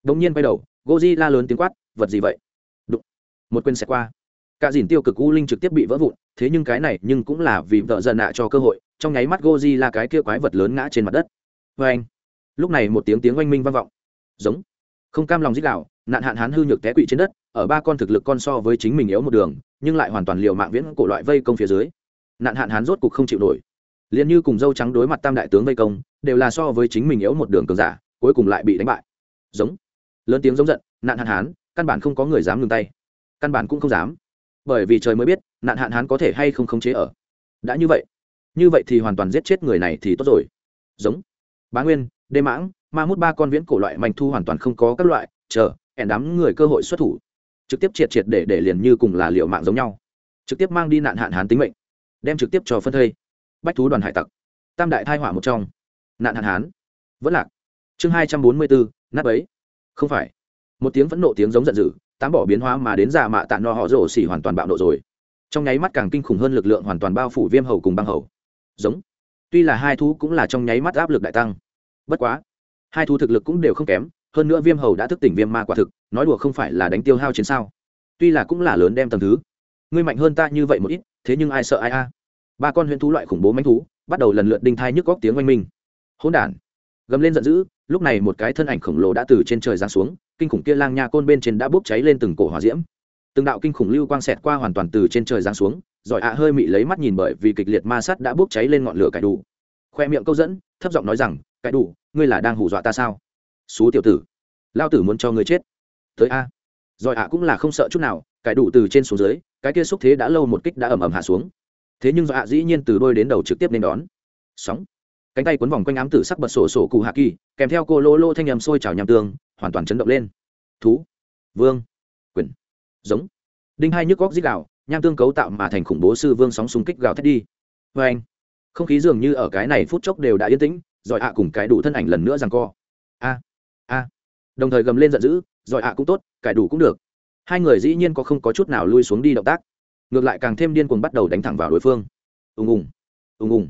Đống nhiên quay đầu, Godzilla lớn tiếng quát, vật gì vậy? Đụng. Một quyền xẹt qua cả dìn tiêu cực u linh trực tiếp bị vỡ vụn thế nhưng cái này nhưng cũng là vì vợ dân nạ cho cơ hội trong nháy mắt goji la cái kia quái vật lớn ngã trên mặt đất vê anh lúc này một tiếng tiếng oanh minh vang vọng giống không cam lòng dích đạo nạn hạn hán hư nhược té quỵ trên đất ở ba con thực lực con so với chính mình yếu một đường nhưng lại hoàn toàn liều mạng viễn cổ loại vây công phía dưới nạn hạn hán rốt cục không chịu nổi. Liền như cùng dâu trắng đối mặt tam đại tướng vây công, đều là so với chính mình yếu một đường cường giả, cuối cùng lại bị đánh bại. Giống. Lớn tiếng giống giận, nạn hạn hán, căn bản không có người dám ngừng tay. Căn bản cũng không dám. Bởi vì trời mới biết, nạn hạn hán có thể hay không khống chế ở. Đã như vậy. Như vậy thì hoàn toàn giết chết người này thì tốt rồi. Giống. Bá nguyên đê mãng, ma mút ba con viễn cổ loại mạnh thu hoàn toàn không có các loại, chờ ẻn đám người cơ hội xuất thủ. Trực tiếp triệt triệt để để liền như cùng là liệu mạng giống nhau. Trực tiếp mang đi nạn hạn hán tính mệnh đem trực tiếp cho phân thây. Bách thú đoàn hải tặc. Tam đại thai hỏa một trong. Nạn hạn hán. Vẫn lạc. Chương hai trăm bốn mươi bốn, nát ấy không phải. Một tiếng phẫn nộ tiếng giống giận dữ, tám bỏ biến hóa mà đến già mạ tạ no họ rổ xỉ hoàn toàn bạo nộ rồi. Trong nháy mắt càng kinh khủng hơn lực lượng hoàn toàn bao phủ viêm hầu cùng băng hầu. Giống. Tuy là hai thú cũng là trong nháy mắt áp lực đại tăng. Bất quá, hai thú thực lực cũng đều không kém, hơn nữa viêm hầu đã thức tỉnh viêm ma quả thực, nói đùa không phải là đánh tiêu hao chiến sao. Tuy là cũng là lớn đem tầm thứ. Ngươi mạnh hơn ta như vậy một ít thế nhưng ai sợ ai a? Ba con huyễn thú loại khủng bố manh thú, bắt đầu lần lượt đinh thai nhức góc tiếng oanh minh. Hỗn đản. Gầm lên giận dữ, lúc này một cái thân ảnh khổng lồ đã từ trên trời giáng xuống, kinh khủng kia lang nha côn bên trên đã bốc cháy lên từng cổ hỏa diễm. Từng đạo kinh khủng lưu quang xẹt qua hoàn toàn từ trên trời giáng xuống giỏi ạ hơi mị lấy mắt nhìn bởi vì kịch liệt ma sát đã bốc cháy lên ngọn lửa cải đủ. Khoe miệng câu dẫn, thấp giọng nói rằng, cải đủ, ngươi là đang hù dọa ta sao? Xú tiểu tử, lao tử muốn cho ngươi chết. Tới a. Giỏi ạ cũng là không sợ chút nào, cải đủ từ trên xuống dưới cái kia xúc thế đã lâu một kích đã ầm ầm hạ xuống. Thế nhưng do ạ dĩ nhiên từ đôi đến đầu trực tiếp nên đón. Sóng. Cánh tay quấn vòng quanh ám tử sắc bật sổ sổ cụ hạ kỳ, kèm theo cô lô lô thanh nhầm sôi trào nhằm tường, hoàn toàn chấn động lên. Thú. Vương. Quyền. Giống. Đinh hai nhức góc dít gạo nham tương cấu tạo mà thành khủng bố sư vương sóng xung kích gào thét đi. Vê anh không khí dường như ở cái này phút chốc đều đã yên tĩnh giỏi ạ cùng cái đủ thân ảnh lần nữa rằng co. A. A. Đồng thời gầm lên giận dữ giỏi ạ cũng tốt, cải đủ cũng được hai người dĩ nhiên có không có chút nào lui xuống đi động tác, ngược lại càng thêm điên cuồng bắt đầu đánh thẳng vào đối phương. Ùng ùng ùng ùng.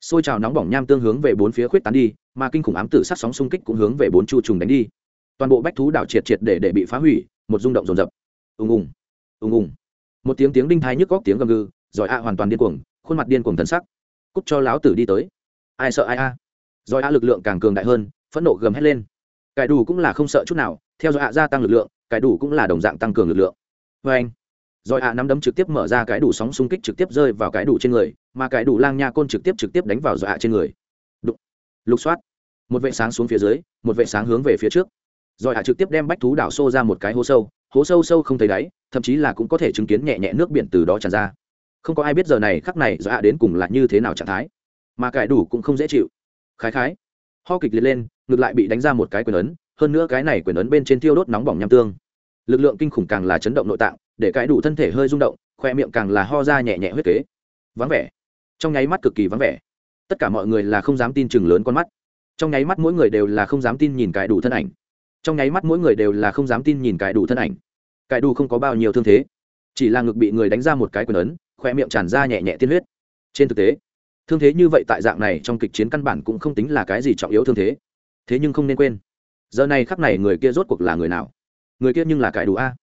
Xôi trào nóng bỏng nham tương hướng về bốn phía khuyết tán đi, mà kinh khủng ám tử sát sóng xung kích cũng hướng về bốn chu trùng đánh đi. Toàn bộ bách thú đảo triệt triệt để để bị phá hủy, một rung động rồn rập ùng ùng ùng ùng. Một tiếng tiếng đinh thái nhức góc tiếng gầm gừ, giỏi a hoàn toàn điên cuồng, khuôn mặt điên cuồng thần sắc. Cút cho láo tử đi tới. Ai sợ ai a? À. giỏi ạ lực lượng càng cường đại hơn, phẫn nộ gầm hét lên. Cải đủ cũng là không sợ chút nào, theo dõi ạ gia tăng lực lượng cái đủ cũng là đồng dạng tăng cường lực lượng. Vê anh, rồi ạ nắm đấm trực tiếp mở ra cái đủ sóng xung kích trực tiếp rơi vào cái đủ trên người, mà cái đủ lang nha côn trực tiếp trực tiếp đánh vào dọa ạ trên người. Đụng. lục soát. Một vệ sáng xuống phía dưới, một vệ sáng hướng về phía trước. Rồi ạ trực tiếp đem bách thú đảo xô ra một cái hố sâu hố sâu sâu không thấy đáy, thậm chí là cũng có thể chứng kiến nhẹ nhẹ nước biển từ đó tràn ra. Không có ai biết giờ này khắc này dọa đến cùng là như thế nào trạng thái, mà cái đủ cũng không dễ chịu. Khái khái. Ho kịch liệt lên, ngược lại bị đánh ra một cái quyền ấn hơn nữa cái này quyền ấn bên trên tiêu đốt nóng bỏng nham tương. Lực lượng kinh khủng càng là chấn động nội tạng, để cái đủ thân thể hơi rung động, khoe miệng càng là ho ra nhẹ nhẹ huyết kế. Vắng vẻ. Trong nháy mắt cực kỳ vắng vẻ. Tất cả mọi người là không dám tin chừng lớn con mắt. Trong nháy mắt mỗi người đều là không dám tin nhìn cái đủ thân ảnh. Trong nháy mắt mỗi người đều là không dám tin nhìn cái đủ thân ảnh. Cái đủ không có bao nhiêu thương thế. Chỉ là ngực bị người đánh ra một cái quyền ấn, khoe miệng tràn ra nhẹ nhẹ tiên huyết. Trên thực tế, thương thế như vậy tại dạng này trong kịch chiến căn bản cũng không tính là cái gì trọng yếu thương thế. Thế nhưng không nên quên giờ này khắc này người kia rốt cuộc là người nào? Người kia nhưng là cải đủ a.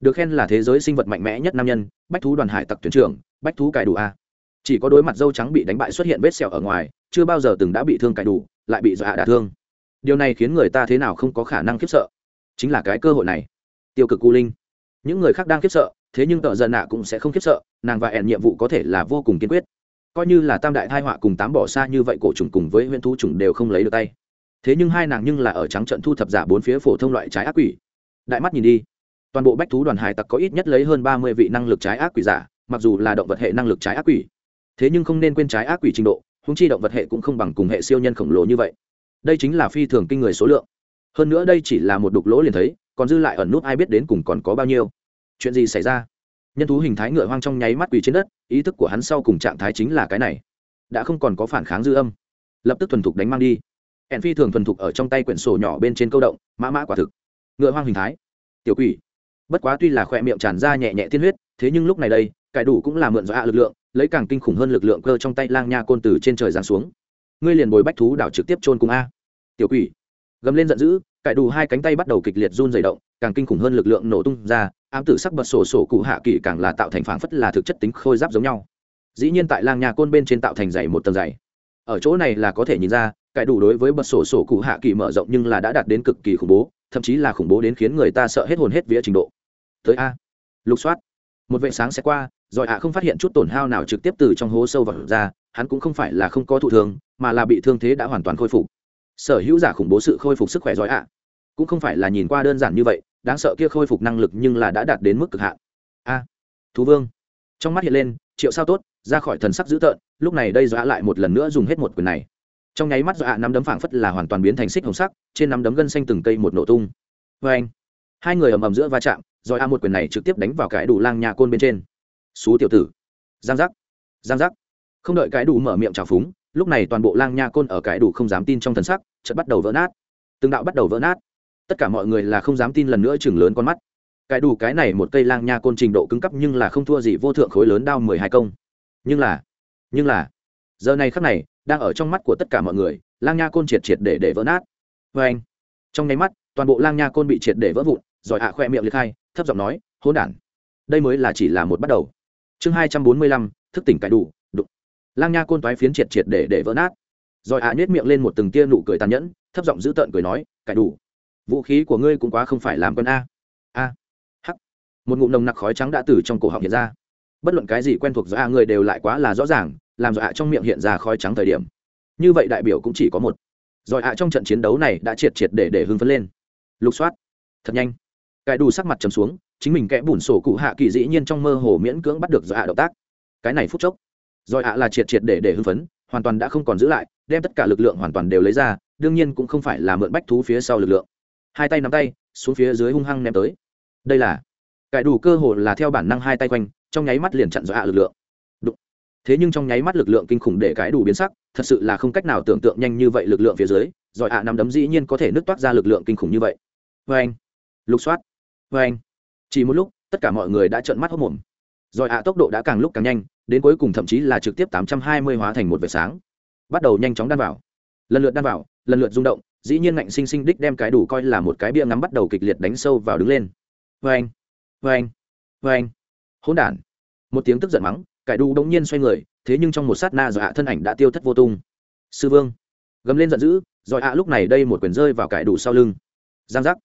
Được khen là thế giới sinh vật mạnh mẽ nhất nam nhân, bách thú đoàn hải tặc tuyển trưởng, bách thú cải đủ a. Chỉ có đối mặt dâu trắng bị đánh bại xuất hiện vết sẹo ở ngoài, chưa bao giờ từng đã bị thương cải đủ, lại bị dọa đả thương. Điều này khiến người ta thế nào không có khả năng khiếp sợ? Chính là cái cơ hội này. Tiêu cực cu linh. Những người khác đang khiếp sợ, thế nhưng tợ giận nạ cũng sẽ không khiếp sợ, nàng và ẻn nhiệm vụ có thể là vô cùng kiên quyết. Coi như là tam đại thai họa cùng tám bỏ xa như vậy, cổ trùng cùng với huyễn thú trùng đều không lấy được tay thế nhưng hai nàng nhưng là ở trắng trận thu thập giả bốn phía phổ thông loại trái ác quỷ. Đại mắt nhìn đi, toàn bộ bách thú đoàn hải tặc có ít nhất lấy hơn ba mươi vị năng lực trái ác quỷ giả, mặc dù là động vật hệ năng lực trái ác quỷ. Thế nhưng không nên quên trái ác quỷ trình độ húng chi động vật hệ cũng không bằng cùng hệ siêu nhân khổng lồ như vậy. Đây chính là phi thường kinh người số lượng. Hơn nữa đây chỉ là một đục lỗ liền thấy, còn dư lại ẩn nút ai biết đến cùng còn có bao nhiêu. Chuyện gì xảy ra? Nhân thú hình thái ngựa hoang trong nháy mắt quỳ trên đất, ý thức của hắn sau cùng trạng thái chính là cái này. Đã không còn có phản kháng dư âm. Lập tức thuần thục đánh mang đi ẻn phi thường thuần thục ở trong tay quyển sổ nhỏ bên trên câu động, mã mã quả thực. Ngựa hoang hình thái. Tiểu quỷ. Bất quá tuy là khỏe miệng tràn ra nhẹ nhẹ tiên huyết, thế nhưng lúc này đây, cải đủ cũng là mượn do hạ lực lượng, lấy càng kinh khủng hơn lực lượng cơ trong tay lang nha côn từ trên trời giáng xuống. Ngươi liền bồi bách thú đảo trực tiếp trôn cùng a. Tiểu quỷ. Gầm lên giận dữ, cải đủ hai cánh tay bắt đầu kịch liệt run dày động, càng kinh khủng hơn lực lượng nổ tung ra, ám tử sắc bật sổ sổ cụ hạ kỳ càng là tạo thành phảng phất là thực chất tính khôi giáp giống nhau. Dĩ nhiên tại lang nha côn bên trên tạo thành dày một tầng dày. Ở chỗ này là có thể nhìn ra cải đủ đối với bật sổ sổ cụ hạ kỳ mở rộng nhưng là đã đạt đến cực kỳ khủng bố, thậm chí là khủng bố đến khiến người ta sợ hết hồn hết vía trình độ. Tới a. Lục soát. Một vệ sáng sẽ qua, rồi ạ không phát hiện chút tổn hao nào trực tiếp từ trong hố sâu vào ra, hắn cũng không phải là không có thụ thương, mà là bị thương thế đã hoàn toàn khôi phục. Sở hữu giả khủng bố sự khôi phục sức khỏe giỏi ạ cũng không phải là nhìn qua đơn giản như vậy, đáng sợ kia khôi phục năng lực nhưng là đã đạt đến mức cực hạn. A. Thú vương. Trong mắt hiện lên, triệu sao tốt, ra khỏi thần sắc dữ tợn, lúc này đây dọa lại một lần nữa dùng hết một quyền này trong nháy mắt dọa nắm đấm phảng phất là hoàn toàn biến thành xích hồng sắc, trên nắm đấm gân xanh từng cây một nổ tung. Vê anh, hai người ầm ầm giữa va chạm, rồi a một quyền này trực tiếp đánh vào cái đủ lang nhà côn bên trên. Xú tiểu tử. Giang giác. Giang giác. Không đợi cái đủ mở miệng trào phúng, lúc này toàn bộ lang nha côn ở cái đủ không dám tin trong thần sắc, chợt bắt đầu vỡ nát. Từng đạo bắt đầu vỡ nát. Tất cả mọi người là không dám tin lần nữa chừng lớn con mắt. Cái đủ cái này một cây lang nha côn trình độ cứng cấp nhưng là không thua gì vô thượng khối lớn đao mười hai công. Nhưng là nhưng là, giờ này khắc này đang ở trong mắt của tất cả mọi người, lang nha côn triệt triệt để để vỡ nát. Vê anh, trong nháy mắt, toàn bộ lang nha côn bị triệt để vỡ vụn, rồi hạ khoe miệng liệt hai, thấp giọng nói hôn đản, đây mới là chỉ là một bắt đầu. Chương hai trăm bốn mươi lăm, thức tỉnh cải đủ, đụng. Lang nha côn toái phiến triệt triệt để để vỡ nát. Rồi hạ nhếch miệng lên một từng tia nụ cười tàn nhẫn, thấp giọng giữ tợn cười nói, cải đủ. Vũ khí của ngươi cũng quá không phải làm con a. A. Hắc. Một ngụm nồng nặc khói trắng đã từ trong cổ họng hiện ra. Bất luận cái gì quen thuộc giữa a người đều lại quá là rõ ràng làm dọa a trong miệng hiện ra khói trắng thời điểm. Như vậy đại biểu cũng chỉ có một. Dọa hạ trong trận chiến đấu này đã triệt triệt để để hưng phấn lên. Lục soát. Thật nhanh. Cải đủ sắc mặt trầm xuống, chính mình kẽ bùn sổ cụ hạ kỳ dĩ nhiên trong mơ hồ miễn cưỡng bắt được dọa hạ động tác. Cái này phút chốc dọa hạ là triệt triệt để để hưng phấn, hoàn toàn đã không còn giữ lại, đem tất cả lực lượng hoàn toàn đều lấy ra, đương nhiên cũng không phải là mượn bách thú phía sau lực lượng. Hai tay nắm tay, xuống phía dưới hung hăng ném tới. Đây là cải đủ cơ hồ là theo bản năng hai tay quanh, trong nháy mắt liền chặn dọa lực lượng thế nhưng trong nháy mắt lực lượng kinh khủng để cái đủ biến sắc, thật sự là không cách nào tưởng tượng nhanh như vậy lực lượng phía dưới giỏi ạ nằm đấm dĩ nhiên có thể nứt toát ra lực lượng kinh khủng như vậy. Vê anh, lục soát. Vê anh. Chỉ một lúc, tất cả mọi người đã trợn mắt hốc mồm. Giỏi ạ, tốc độ đã càng lúc càng nhanh, đến cuối cùng thậm chí là trực tiếp tám trăm hai mươi hóa thành một vệt sáng. Bắt đầu nhanh chóng đan vào. Lần lượt đan vào, lần lượt rung động, dĩ nhiên ngạnh sinh sinh đích đem cái đủ coi là một cái bia ngắm bắt đầu kịch liệt đánh sâu vào đứng lên. Vê anh. Vê anh. Vê anh. Hỗn đản. Một tiếng tức giận mắng cải đủ đống nhiên xoay người, thế nhưng trong một sát na dọa thân ảnh đã tiêu thất vô tung. Sư vương. Gầm lên giận dữ rồi ạ lúc này đây một quyền rơi vào cải đủ sau lưng. Giang giác.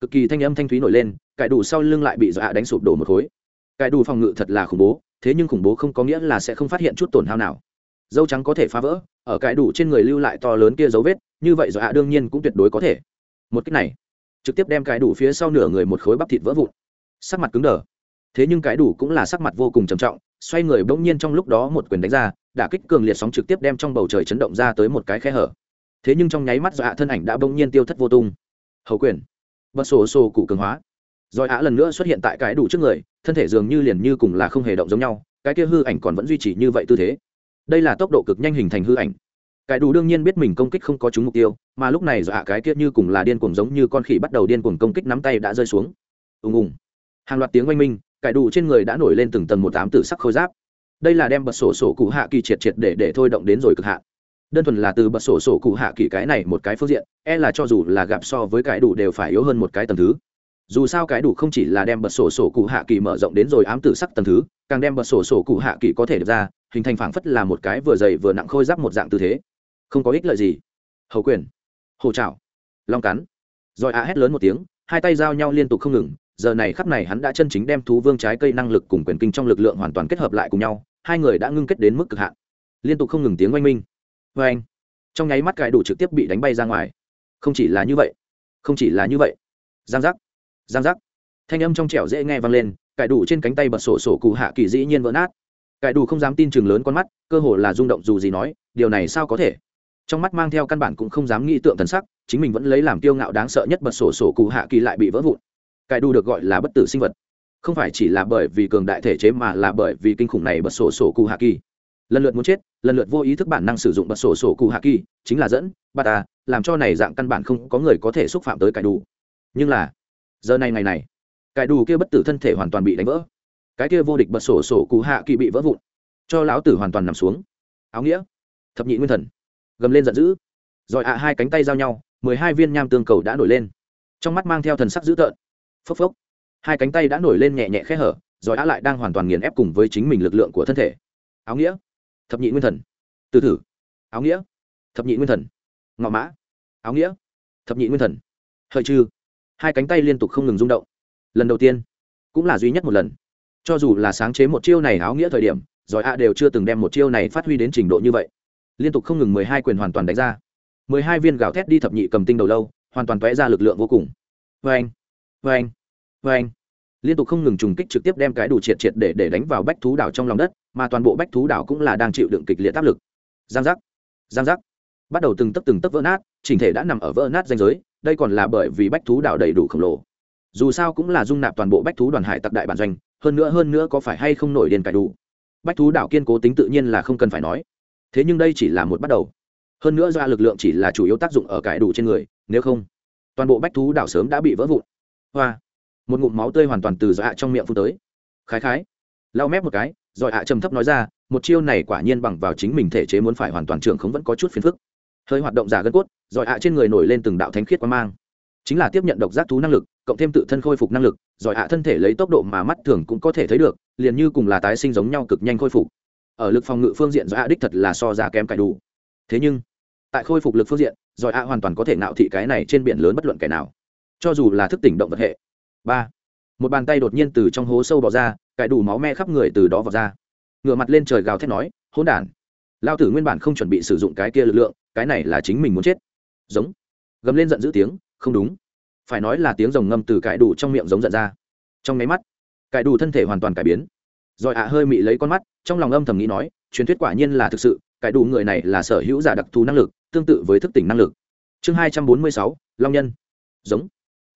Cực kỳ thanh âm thanh thúy nổi lên, cải đủ sau lưng lại bị dọa đánh sụp đổ một khối. Cải đủ phòng ngự thật là khủng bố, thế nhưng khủng bố không có nghĩa là sẽ không phát hiện chút tổn hao nào. Dâu trắng có thể phá vỡ, ở cải đủ trên người lưu lại to lớn kia dấu vết, như vậy dọa đương nhiên cũng tuyệt đối có thể. Một cách này, trực tiếp đem cải đủ phía sau nửa người một khối bắp thịt vỡ vụn. Sắc mặt cứng đờ thế nhưng cái đủ cũng là sắc mặt vô cùng trầm trọng, xoay người bỗng nhiên trong lúc đó một quyền đánh ra, đả kích cường liệt sóng trực tiếp đem trong bầu trời chấn động ra tới một cái khe hở. Thế nhưng trong nháy mắt dọa thân ảnh đã bỗng nhiên tiêu thất vô tung. Hầu quyền. Bật sổ sổ cụ cường hóa. Rồi ạ lần nữa xuất hiện tại cái đủ trước người, thân thể dường như liền như cùng là không hề động giống nhau, cái kia hư ảnh còn vẫn duy trì như vậy tư thế. Đây là tốc độ cực nhanh hình thành hư ảnh. Cái đủ đương nhiên biết mình công kích không có trúng mục tiêu, mà lúc này dọa cái kia như cùng là điên cuồng giống như con khỉ bắt đầu điên cuồng công kích nắm tay đã rơi xuống. Ùng ùng. Hàng loạt tiếng oanh minh cải đủ trên người đã nổi lên từng tầng một tám tử sắc khôi giáp. Đây là đem bật sổ sổ cụ hạ kỳ triệt triệt để để thôi động đến rồi cực hạ đơn thuần là từ bật sổ sổ cụ hạ kỳ cái này một cái phương diện e là cho dù là gặp so với cái đủ đều phải yếu hơn một cái tầng thứ. Dù sao cái đủ không chỉ là đem bật sổ sổ cụ hạ kỳ mở rộng đến rồi ám tử sắc tầng thứ, càng đem bật sổ sổ cụ hạ kỳ có thể được ra, hình thành phảng phất là một cái vừa dày vừa nặng khôi giáp một dạng tư thế. Không có ích lợi gì. Hầu quyền. Hồ trào long cắn. Rồi a hét lớn một tiếng, hai tay giao nhau liên tục không ngừng giờ này khắp này hắn đã chân chính đem thú vương trái cây năng lực cùng quyền kinh trong lực lượng hoàn toàn kết hợp lại cùng nhau, hai người đã ngưng kết đến mức cực hạn. Liên tục không ngừng tiếng oanh minh. Vê anh, trong nháy mắt cải đủ trực tiếp bị đánh bay ra ngoài. Không chỉ là như vậy, không chỉ là như vậy. Giang giác giang giác. Thanh âm trong trẻo dễ nghe vang lên cải đủ trên cánh tay bật sổ sổ cụ hạ kỳ dĩ nhiên vỡ nát. Cải đủ không dám tin chừng lớn con mắt, cơ hồ là rung động dù gì nói, điều này sao có thể? Trong mắt mang theo căn bản cũng không dám nghĩ tượng thần sắc, chính mình vẫn lấy làm kiêu ngạo đáng sợ nhất bật sổ sổ cụ hạ kỳ lại bị vỡ vụn cải đủ được gọi là bất tử sinh vật. Không phải chỉ là bởi vì cường đại thể chế mà là bởi vì kinh khủng này bật sổ sổ cụ hạ kỳ. Lần lượt muốn chết, lần lượt vô ý thức bản năng sử dụng bật sổ sổ cụ hạ kỳ, chính là dẫn bà ta, làm cho này dạng căn bản không có người có thể xúc phạm tới cải đủ nhưng là, giờ này ngày này cải đủ kia bất tử thân thể hoàn toàn bị đánh vỡ. Cái kia vô địch bật sổ sổ cụ hạ kỳ bị vỡ vụn. Cho lão tử hoàn toàn nằm xuống. Áo nghĩa, thập nhị nguyên thần, gầm lên giận dữ. Rồi ạ, hai cánh tay giao nhau, mười hai viên nham tương cầu đã nổi lên. Trong mắt mang theo thần sắc dữ tợn phốc phốc. Hai cánh tay đã nổi lên nhẹ nhẹ khẽ hở, rồi á lại đang hoàn toàn nghiền ép cùng với chính mình lực lượng của thân thể. Áo nghĩa. Thập nhị nguyên thần. Từ thử. Áo nghĩa. Thập nhị nguyên thần. Ngọ mã. Áo nghĩa. Thập nhị nguyên thần. Hợi chư hai cánh tay liên tục không ngừng rung động. Lần đầu tiên, cũng là duy nhất một lần. Cho dù là sáng chế một chiêu này áo nghĩa thời điểm giỏi A đều chưa từng đem một chiêu này phát huy đến trình độ như vậy. Liên tục không ngừng mười hai quyền hoàn toàn đánh ra. Mười hai viên gạo thét đi thập nhị cầm tinh đầu lâu, hoàn toàn vẽ ra lực lượng vô cùng. Vê anh vê anh vê anh. Liên tục không ngừng trùng kích trực tiếp đem cái đủ triệt triệt để để đánh vào bách thú đảo trong lòng đất, mà toàn bộ bách thú đảo cũng là đang chịu đựng kịch liệt áp lực. Giang giác giang giác. Bắt đầu từng tấc từng tấc vỡ nát, chỉnh thể đã nằm ở vỡ nát danh giới, đây còn là bởi vì bách thú đảo đầy đủ khổng lồ. Dù sao cũng là dung nạp toàn bộ bách thú đoàn hải tặc đại bản doanh, hơn nữa hơn nữa có phải hay không nổi điên cải đủ. Bách thú đảo kiên cố tính tự nhiên là không cần phải nói. Thế nhưng đây chỉ là một bắt đầu. Hơn nữa do lực lượng chỉ là chủ yếu tác dụng ở cải đủ trên người, nếu không, toàn bộ bách thú đảo sớm đã bị vỡ vụn hoa. Một ngụm máu tươi hoàn toàn từ dọa trong miệng phun tới. Khái khái. Lau mép một cái, rồi hạ trầm thấp nói ra, một chiêu này quả nhiên bằng vào chính mình thể chế muốn phải hoàn toàn trưởng không vẫn có chút phiền phức. Hơi hoạt động giả gân cốt, rồi ạ trên người nổi lên từng đạo thánh khiết quan mang. Chính là tiếp nhận độc giác thú năng lực, cộng thêm tự thân khôi phục năng lực, rồi ạ thân thể lấy tốc độ mà mắt thường cũng có thể thấy được, liền như cùng là tái sinh giống nhau cực nhanh khôi phục. Ở lực phòng ngự phương diện do hạ đích thật là so ra kém cải đủ. Thế nhưng, tại khôi phục lực phương diện, rồi hạ hoàn toàn có thể nạo thị cái này trên biển lớn bất luận kẻ nào cho dù là thức tỉnh động vật hệ. Ba. Một bàn tay đột nhiên từ trong hố sâu bỏ ra cải đủ máu me khắp người từ đó vào ra. Ngửa mặt lên trời gào thét nói, hỗn đản lao tử nguyên bản không chuẩn bị sử dụng cái kia lực lượng, cái này là chính mình muốn chết. Giống. Gầm lên giận dữ tiếng, không đúng. Phải nói là tiếng rồng ngâm từ cải đủ trong miệng giống giận ra. Trong máy mắt cải đủ thân thể hoàn toàn cải biến. Rồi ạ hơi mị lấy con mắt, trong lòng âm thầm nghĩ nói, truyền thuyết quả nhiên là thực sự cải đủ người này là sở hữu giả đặc thù năng lực, tương tự với thức tỉnh năng lực. Chương hai trăm bốn mươi sáu, long nhân. Giống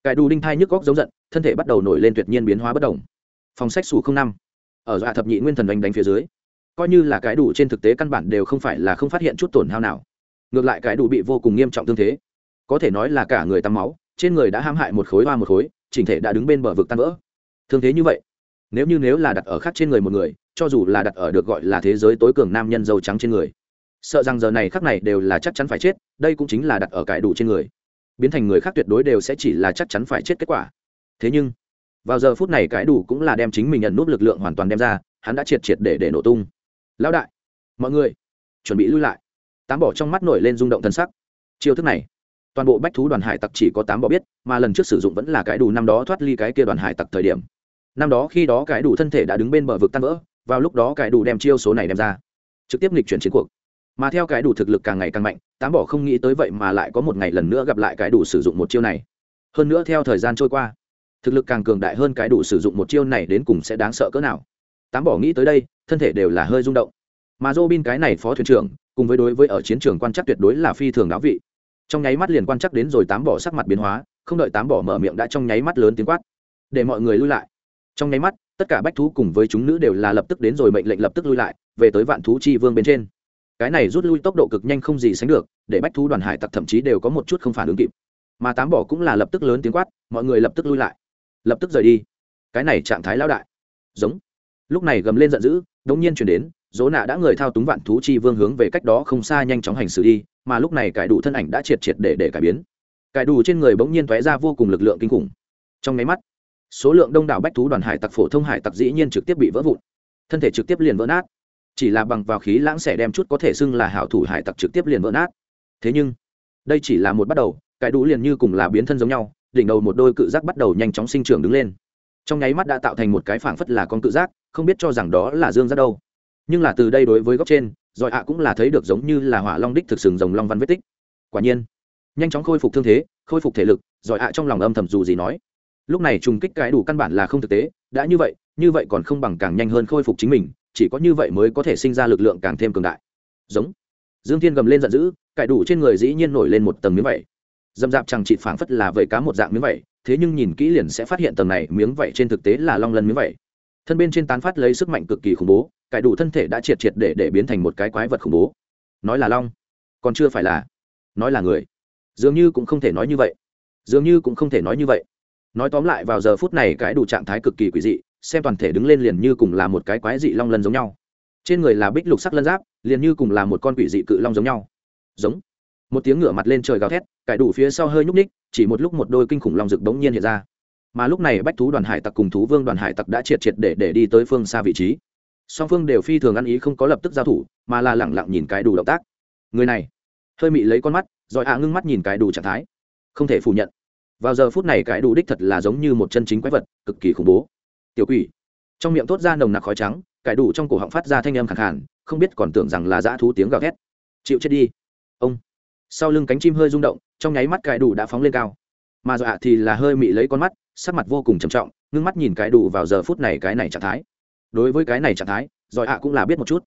cải đủ đinh thai nhức góc giống giận, thân thể bắt đầu nổi lên tuyệt nhiên biến hóa bất đồng. Phòng sách xù không năm. Ở dọa thập nhị nguyên thần đánh đánh phía dưới, coi như là cái đủ trên thực tế căn bản đều không phải là không phát hiện chút tổn hao nào. Ngược lại cái đủ bị vô cùng nghiêm trọng tương thế. Có thể nói là cả người tắm máu, trên người đã hãm hại một khối hoa một khối, chỉnh thể đã đứng bên bờ vực tan vỡ. Thương thế như vậy, nếu như nếu là đặt ở khác trên người một người, cho dù là đặt ở được gọi là thế giới tối cường nam nhân dâu trắng trên người, sợ rằng giờ này khắc này đều là chắc chắn phải chết, đây cũng chính là đặt ở cải đủ trên người biến thành người khác tuyệt đối đều sẽ chỉ là chắc chắn phải chết kết quả. Thế nhưng, vào giờ phút này cái đủ cũng là đem chính mình nhận nút lực lượng hoàn toàn đem ra, hắn đã triệt triệt để để nổ tung. Lão đại, mọi người, chuẩn bị lui lại. Tám bỏ trong mắt nổi lên rung động thân sắc. Chiêu thức này, toàn bộ bách thú đoàn hải tặc chỉ có tám bỏ biết, mà lần trước sử dụng vẫn là cái đủ năm đó thoát ly cái kia đoàn hải tặc thời điểm. Năm đó khi đó cái đủ thân thể đã đứng bên bờ vực tan vỡ, vào lúc đó cái đủ đem chiêu số này đem ra. Trực tiếp nghịch chuyển chiến cuộc mà theo cái đủ thực lực càng ngày càng mạnh, tám bỏ không nghĩ tới vậy mà lại có một ngày lần nữa gặp lại cái đủ sử dụng một chiêu này. Hơn nữa theo thời gian trôi qua, thực lực càng cường đại hơn cái đủ sử dụng một chiêu này đến cùng sẽ đáng sợ cỡ nào. Tám bỏ nghĩ tới đây, thân thể đều là hơi rung động. Mà dô bin cái này phó thuyền trưởng, cùng với đối với ở chiến trường quan chắc tuyệt đối là phi thường đáo vị. Trong nháy mắt liền quan chắc đến rồi tám bỏ sắc mặt biến hóa, không đợi tám bỏ mở miệng đã trong nháy mắt lớn tiếng quát. Để mọi người lui lại. Trong nháy mắt, tất cả bách thú cùng với chúng nữ đều là lập tức đến rồi mệnh lệnh lập tức lui lại, về tới vạn thú chi vương bên trên cái này rút lui tốc độ cực nhanh không gì sánh được, để bách thú đoàn hải tặc thậm chí đều có một chút không phản ứng kịp. Mà tám bỏ cũng là lập tức lớn tiếng quát, mọi người lập tức lui lại. Lập tức rời đi. Cái này trạng thái lão đại. Giống. Lúc này gầm lên giận dữ, đống nhiên chuyển đến, dỗ nạ đã người thao túng vạn thú chi vương hướng về cách đó không xa nhanh chóng hành xử đi, mà lúc này cải đủ thân ảnh đã triệt triệt để để cải biến. Cải đủ trên người bỗng nhiên tóe ra vô cùng lực lượng kinh khủng. Trong máy mắt, số lượng đông đảo bách thú đoàn hải tặc phổ thông hải tặc dĩ nhiên trực tiếp bị vỡ vụn. Thân thể trực tiếp liền vỡ nát chỉ là bằng vào khí lãng sẽ đem chút có thể xưng là hảo thủ hải tặc trực tiếp liền vỡ nát. Thế nhưng, đây chỉ là một bắt đầu, cái đủ liền như cùng là biến thân giống nhau, đỉnh đầu một đôi cự giác bắt đầu nhanh chóng sinh trưởng đứng lên. Trong nháy mắt đã tạo thành một cái phảng phất là con cự giác, không biết cho rằng đó là dương giác đâu. Nhưng là từ đây đối với góc trên giỏi ạ cũng là thấy được giống như là hỏa long đích thực sừng rồng long văn vết tích. Quả nhiên, nhanh chóng khôi phục thương thế, khôi phục thể lực giỏi ạ trong lòng âm thầm dù gì nói. Lúc này trùng kích cái đủ căn bản là không thực tế, đã như vậy như vậy còn không bằng càng nhanh hơn khôi phục chính mình chỉ có như vậy mới có thể sinh ra lực lượng càng thêm cường đại. Giống. Dương thiên gầm lên giận dữ, cải đủ trên người dĩ nhiên nổi lên một tầng miếng vẩy dâm dạp chẳng chịt phảng phất là vẩy cá một dạng miếng vẩy thế nhưng nhìn kỹ liền sẽ phát hiện tầng này miếng vẩy trên thực tế là long lân miếng vẩy thân bên trên tán phát lấy sức mạnh cực kỳ khủng bố, cải đủ thân thể đã triệt triệt để để biến thành một cái quái vật khủng bố. Nói là long, còn chưa phải là. Nói là người. Dường như cũng không thể nói như vậy. Dường như cũng không thể nói như vậy. Nói tóm lại vào giờ phút này cái đủ trạng thái cực kỳ quỷ dị xem toàn thể đứng lên liền như cùng là một cái quái dị long lân giống nhau. Trên người là bích lục sắc lân giáp, liền như cùng là một con quỷ dị cự long giống nhau. Giống. Một tiếng ngửa mặt lên trời gào thét, cải đủ phía sau hơi nhúc ních chỉ một lúc một đôi kinh khủng long rực đống nhiên hiện ra. Mà lúc này bách thú đoàn hải tặc cùng thú vương đoàn hải tặc đã triệt triệt để để đi tới phương xa vị trí. Song phương đều phi thường ăn ý không có lập tức giao thủ, mà là lẳng lặng nhìn cái đủ động tác. Người này, hơi mị lấy con mắt, rồi ạ ngưng mắt nhìn cái đủ trạng thái. Không thể phủ nhận. Vào giờ phút này cái đủ đích thật là giống như một chân chính quái vật, cực kỳ khủng bố tiểu quỷ. Trong miệng thốt ra nồng nặc khói trắng, cải đủ trong cổ họng phát ra thanh âm khẳng khản không biết còn tưởng rằng là dã thú tiếng gào ghét chịu chết đi. Ông. Sau lưng cánh chim hơi rung động, trong nháy mắt cải đủ đã phóng lên cao. Mà dọa thì là hơi mị lấy con mắt, sắc mặt vô cùng trầm trọng, ngưng mắt nhìn cái đủ vào giờ phút này cái này trạng thái. Đối với cái này trạng thái, giỏi ạ cũng là biết một chút.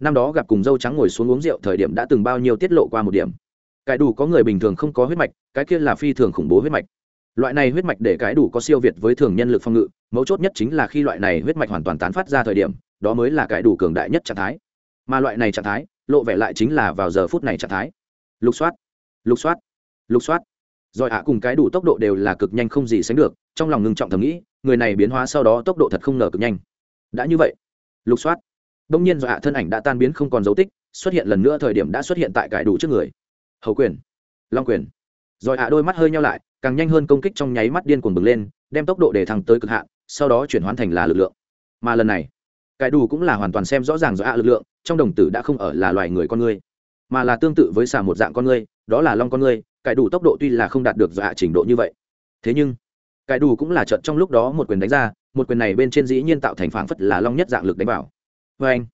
Năm đó gặp cùng dâu trắng ngồi xuống uống rượu thời điểm đã từng bao nhiêu tiết lộ qua một điểm. Cái đủ có người bình thường không có huyết mạch, cái kia là phi thường khủng bố huyết mạch loại này huyết mạch để cái đủ có siêu việt với thường nhân lực phong ngự, mấu chốt nhất chính là khi loại này huyết mạch hoàn toàn tán phát ra thời điểm, đó mới là cái đủ cường đại nhất trạng thái. Mà loại này trạng thái, lộ vẻ lại chính là vào giờ phút này trạng thái. Lục soát lục soát lục soát. Rồi ạ, cùng cái đủ tốc độ đều là cực nhanh không gì sánh được, trong lòng ngưng trọng thầm nghĩ, người này biến hóa sau đó tốc độ thật không ngờ cực nhanh. Đã như vậy, lục soát. Đông nhiên rồi ạ, thân ảnh đã tan biến không còn dấu tích, xuất hiện lần nữa thời điểm đã xuất hiện tại cải đủ trước người. Hầu quyền, long quyền. Rồi ạ, đôi mắt hơi nhau lại càng nhanh hơn công kích trong nháy mắt điên cuồng bừng lên, đem tốc độ để thẳng tới cực hạn, sau đó chuyển hóa thành là lực lượng. Mà lần này cải đủ cũng là hoàn toàn xem rõ ràng do ạ lực lượng, trong đồng tử đã không ở là loài người con người mà là tương tự với xà một dạng con người đó là long con người cải đủ tốc độ tuy là không đạt được do ạ trình độ như vậy. Thế nhưng cải đủ cũng là trận trong lúc đó một quyền đánh ra, một quyền này bên trên dĩ nhiên tạo thành phảng phất là long nhất dạng lực đánh vào. Vê anh,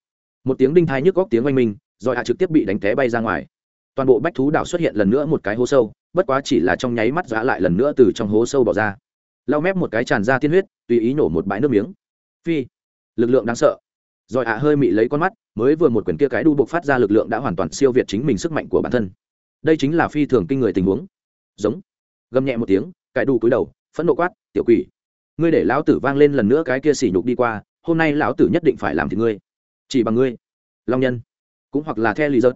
một tiếng đinh thai nhức góc tiếng oanh minh rồi hạ trực tiếp bị đánh té bay ra ngoài. Toàn bộ bách thú đảo xuất hiện lần nữa một cái hố sâu bất quá chỉ là trong nháy mắt giã lại lần nữa từ trong hố sâu bỏ ra. Lau mép một cái tràn ra tiên huyết, tùy ý nổ một bãi nước miếng. Phi, lực lượng đáng sợ. Rồi ạ hơi mị lấy con mắt, mới vừa một quyển kia cái đu buộc phát ra lực lượng đã hoàn toàn siêu việt chính mình sức mạnh của bản thân. Đây chính là phi thường kinh người tình huống. Giống. Gầm nhẹ một tiếng, cái đu cúi đầu, phẫn nộ quát, tiểu quỷ, ngươi để lão tử vang lên lần nữa cái kia sỉ nhục đi qua, hôm nay lão tử nhất định phải làm thì ngươi. Chỉ bằng ngươi. Long nhân. Cũng hoặc là the lì giật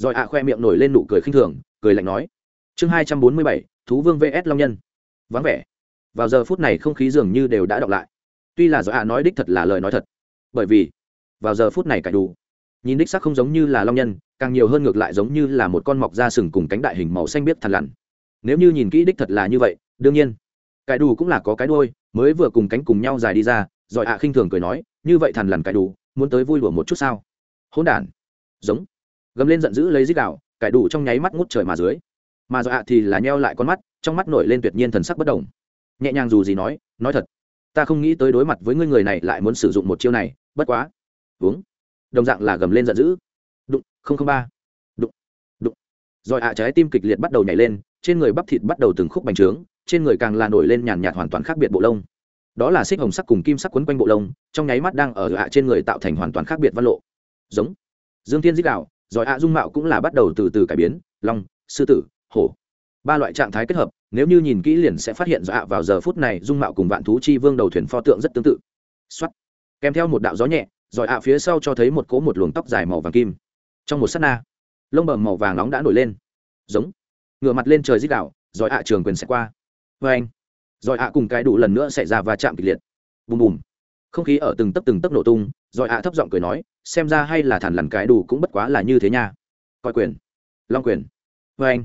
rồi ạ khoe miệng nổi lên nụ cười khinh thường, cười lạnh nói chương hai trăm bốn mươi bảy, thú vương vs. Long nhân. Vắng vẻ. Vào giờ phút này không khí dường như đều đã đọc lại. Tuy là do ạ nói đích thật là lời nói thật, bởi vì vào giờ phút này cải đủ, nhìn đích sắc không giống như là long nhân, càng nhiều hơn ngược lại giống như là một con mọc da sừng cùng cánh đại hình màu xanh biết thằn lằn. Nếu như nhìn kỹ đích thật là như vậy, đương nhiên, cải đủ cũng là có cái đôi mới vừa cùng cánh cùng nhau dài đi ra, rồi ạ khinh thường cười nói, như vậy thằn lằn cải đủ, muốn tới vui đùa một chút sao? Hỗn đản. Giống. Gầm lên giận dữ lấy dích đạo, cải đủ trong nháy mắt ngút trời mà dưới mà dọa thì là nheo lại con mắt, trong mắt nổi lên tuyệt nhiên thần sắc bất đồng nhẹ nhàng dù gì nói nói thật, ta không nghĩ tới đối mặt với ngươi người này lại muốn sử dụng một chiêu này, bất quá. Uống. Đồng dạng là gầm lên giận dữ. Đụng, không không ba. Đụng đụng. Rồi ạ trái tim kịch liệt bắt đầu nhảy lên, trên người bắp thịt bắt đầu từng khúc bành trướng, trên người càng là nổi lên nhàn nhạt hoàn toàn khác biệt bộ lông. Đó là xích hồng sắc cùng kim sắc quấn quanh bộ lông, trong nháy mắt đang ở ạ trên người tạo thành hoàn toàn khác biệt văn lộ. Giống. Dương thiên dích đạo rồi ạ dung mạo cũng là bắt đầu từ từ cải biến. Long, sư tử hổ. Ba loại trạng thái kết hợp, nếu như nhìn kỹ liền sẽ phát hiện dọa vào giờ phút này dung mạo cùng vạn thú chi vương đầu thuyền pho tượng rất tương tự. Xuất kèm theo một đạo gió nhẹ, rồi ạ phía sau cho thấy một cỗ một luồng tóc dài màu vàng kim. Trong một s á t na, lông bầm màu vàng nóng đã nổi lên. Giống. Ngựa mặt lên trời dích đạo rồi ạ trường quyền sẽ qua. Vê anh. Rồi ạ cùng cái đủ lần nữa xảy ra và chạm kịch liệt. Bùm bùm. Không khí ở từng tấc từng tấc nổ tung, rồi ạ thấp giọng cười nói, xem ra hay là thản lằn cái đủ cũng bất quá là như thế nha. Coi quyền. Long quyền. Vê anh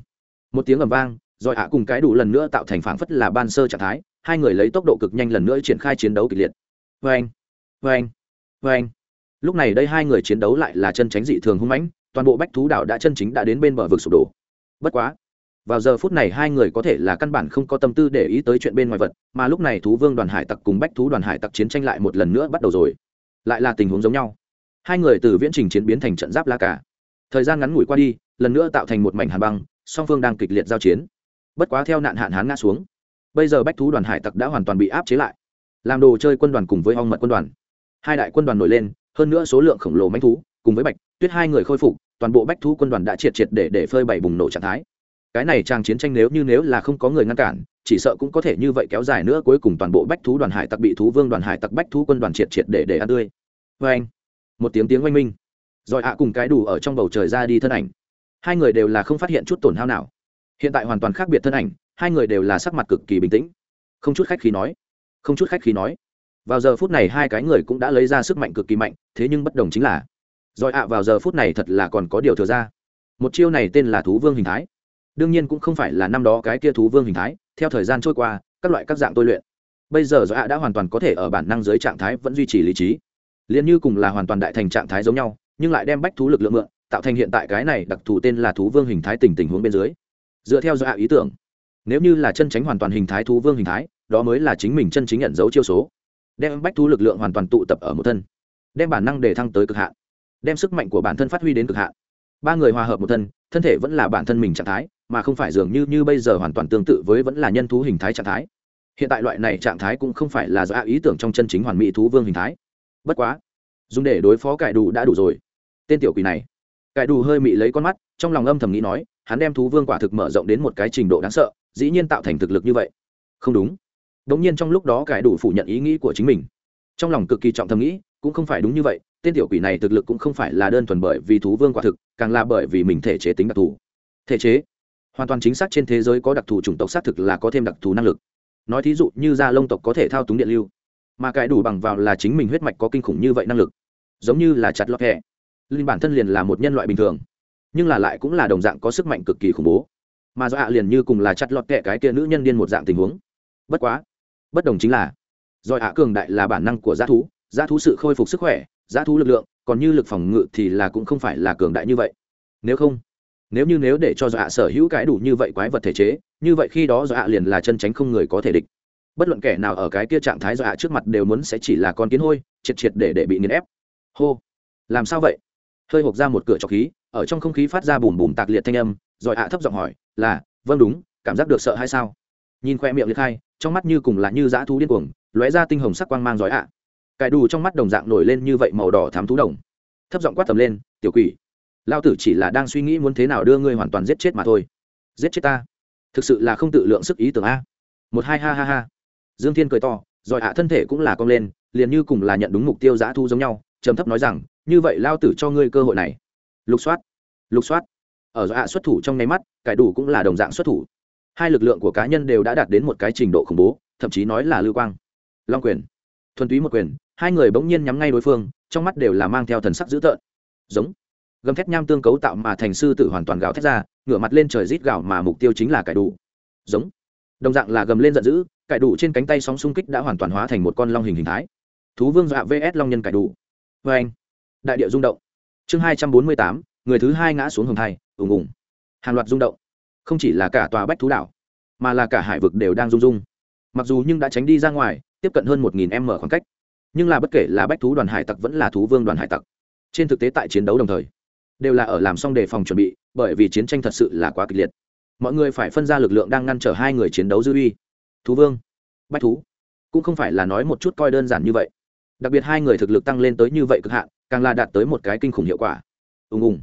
một tiếng ầm vang, rồi ạ cùng cái đủ lần nữa tạo thành phảng phất là ban sơ trạng thái, hai người lấy tốc độ cực nhanh lần nữa triển khai chiến đấu kịch liệt. Vê anh vê anh vê anh lúc này đây hai người chiến đấu lại là chân tránh dị thường hung mãnh, toàn bộ bách thú đảo đã chân chính đã đến bên bờ vực sụp đổ. Bất quá, vào giờ phút này hai người có thể là căn bản không có tâm tư để ý tới chuyện bên ngoài vật, mà lúc này thú vương đoàn hải tặc cùng bách thú đoàn hải tặc chiến tranh lại một lần nữa bắt đầu rồi. Lại là tình huống giống nhau. Hai người từ viễn trình chiến biến thành trận giáp la cả thời gian ngắn ngủi qua đi, lần nữa tạo thành một mảnh hàn băng song phương đang kịch liệt giao chiến. Bất quá theo nạn hạn hán ngã xuống, bây giờ bách thú đoàn hải tặc đã hoàn toàn bị áp chế lại. Làm đồ chơi quân đoàn cùng với hong mật quân đoàn. Hai đại quân đoàn nổi lên, hơn nữa số lượng khổng lồ manh thú, cùng với bạch, tuyết hai người khôi phục, toàn bộ bách thú quân đoàn đã triệt triệt để để phơi bày bùng nổ trạng thái. Cái này trang chiến tranh nếu như nếu là không có người ngăn cản, chỉ sợ cũng có thể như vậy kéo dài nữa, cuối cùng toàn bộ bách thú đoàn hải tặc bị thú vương đoàn hải tặc bách thú quân đoàn triệt triệt để để ăn tươi. Vê anh. Một tiếng tiếng oanh minh. Rồi ạ cùng cái đủ ở trong bầu trời ra đi thân ảnh hai người đều là không phát hiện chút tổn hao nào. Hiện tại hoàn toàn khác biệt thân ảnh, hai người đều là sắc mặt cực kỳ bình tĩnh. Không chút khách khí nói. Không chút khách khí nói. Vào giờ phút này hai cái người cũng đã lấy ra sức mạnh cực kỳ mạnh, thế nhưng bất đồng chính là. Rồi ạ, vào giờ phút này thật là còn có điều thừa ra. Một chiêu này tên là thú vương hình thái. Đương nhiên cũng không phải là năm đó cái kia thú vương hình thái, theo thời gian trôi qua, các loại các dạng tôi luyện. Bây giờ do ạ đã hoàn toàn có thể ở bản năng dưới trạng thái vẫn duy trì lý trí. Liền như cùng là hoàn toàn đại thành trạng thái giống nhau, nhưng lại đem bách thú lực lượng mượn tạo thành hiện tại cái này đặc thù tên là thú vương hình thái tình tình huống bên dưới. Dựa theo do ạ ý tưởng, nếu như là chân tránh hoàn toàn hình thái thú vương hình thái, đó mới là chính mình chân chính nhận dấu chiêu số. Đem bách thú lực lượng hoàn toàn tụ tập ở một thân, đem bản năng để thăng tới cực hạn, đem sức mạnh của bản thân phát huy đến cực hạn. Ba người hòa hợp một thân thân thể vẫn là bản thân mình trạng thái, mà không phải dường như như bây giờ hoàn toàn tương tự với vẫn là nhân thú hình thái trạng thái. Hiện tại loại này trạng thái cũng không phải là do ý tưởng trong chân chính hoàn mỹ thú vương hình thái. Bất quá, dùng để đối phó cải đủ đã đủ rồi. Tên tiểu quỷ này cải đủ hơi mị lấy con mắt, trong lòng âm thầm nghĩ nói, hắn đem thú vương quả thực mở rộng đến một cái trình độ đáng sợ, dĩ nhiên tạo thành thực lực như vậy. Không đúng. Đống nhiên trong lúc đó cải đủ phủ nhận ý nghĩ của chính mình. Trong lòng cực kỳ trọng thầm nghĩ, cũng không phải đúng như vậy, tên tiểu quỷ này thực lực cũng không phải là đơn thuần bởi vì thú vương quả thực, càng là bởi vì mình thể chế tính đặc thù. Thể chế? Hoàn toàn chính xác trên thế giới có đặc thù chủng tộc xác thực là có thêm đặc thù năng lực. Nói thí dụ như da lông tộc có thể thao túng điện lưu, mà cải đủ bằng vào là chính mình huyết mạch có kinh khủng như vậy năng lực, giống như là chặt lọt hẹ linh bản thân liền là một nhân loại bình thường, nhưng là lại cũng là đồng dạng có sức mạnh cực kỳ khủng bố. Mà do ạ liền như cùng là chặt lọt kẹ cái kia nữ nhân điên một dạng tình huống. Bất quá, bất đồng chính là do ạ cường đại là bản năng của g thú g thú sự khôi phục sức khỏe g thú lực lượng, còn như lực phòng ngự thì là cũng không phải là cường đại như vậy. Nếu không, nếu như nếu để cho dọa sở hữu cái đủ như vậy quái vật thể chế, như vậy khi đó dọa liền là chân tránh không người có thể địch. Bất luận kẻ nào ở cái kia trạng thái dọa trước mặt đều muốn sẽ chỉ là con kiến hôi, triệt triệt để để bị nghiền ép. Hô, làm sao vậy? Hơi hộp ra một cửa trọc khí, ở trong không khí phát ra bùm bùm tạc liệt thanh âm, rồi ạ thấp giọng hỏi, là vâng đúng, cảm giác được sợ hay sao? Nhìn khoe miệng liệt hai, trong mắt như cùng là như dã thú điên cuồng, lóe ra tinh hồng sắc quang mang giỏi ạ. Cải đủ trong mắt đồng dạng nổi lên như vậy màu đỏ thám thú đồng. Thấp giọng quát tầm lên, tiểu quỷ, lao tử chỉ là đang suy nghĩ muốn thế nào đưa ngươi hoàn toàn giết chết mà thôi. Giết chết ta? Thực sự là không tự lượng sức ý tưởng a. Một hai ha ha ha. Dương thiên cười to giỏi ạ thân thể cũng là cong lên, liền như cùng là nhận đúng mục tiêu giã thu giống nhau trầm thấp nói rằng, như vậy lao tử cho ngươi cơ hội này. Lục soát lục soát. Ở dọa xuất thủ trong nháy mắt, cải đủ cũng là đồng dạng xuất thủ. Hai lực lượng của cá nhân đều đã đạt đến một cái trình độ khủng bố, thậm chí nói là lưu quang. Long quyền, thuần túy một quyền, hai người bỗng nhiên nhắm ngay đối phương, trong mắt đều là mang theo thần sắc dữ tợn. Giống. Gầm thét nham tương cấu tạo mà thành sư tử hoàn toàn gào thét ra, ngửa mặt lên trời rít gào mà mục tiêu chính là cải đủ. Giống. Đồng dạng là gầm lên giận dữ, cải đủ trên cánh tay sóng xung kích đã hoàn toàn hóa thành một con long hình hình thái. Thú vương dọa vs long nhân cải đủ vê anh. Đại địa rung động. Chương hai trăm bốn mươi tám, người thứ hai ngã xuống hồng thai, ùng ùng. Hàng loạt rung động. Không chỉ là cả tòa bách thú đảo, mà là cả hải vực đều đang rung rung. Mặc dù nhưng đã tránh đi ra ngoài, tiếp cận hơn một nghìn m khoảng cách. Nhưng là bất kể là bách thú đoàn hải tặc vẫn là thú vương đoàn hải tặc, trên thực tế tại chiến đấu đồng thời, đều là ở làm xong đề phòng chuẩn bị, bởi vì chiến tranh thật sự là quá kịch liệt. Mọi người phải phân ra lực lượng đang ngăn trở hai người chiến đấu dư uy. Thú vương, bách thú, cũng không phải là nói một chút coi đơn giản như vậy đặc biệt hai người thực lực tăng lên tới như vậy cực hạn, càng là đạt tới một cái kinh khủng hiệu quả. Ùng ùng.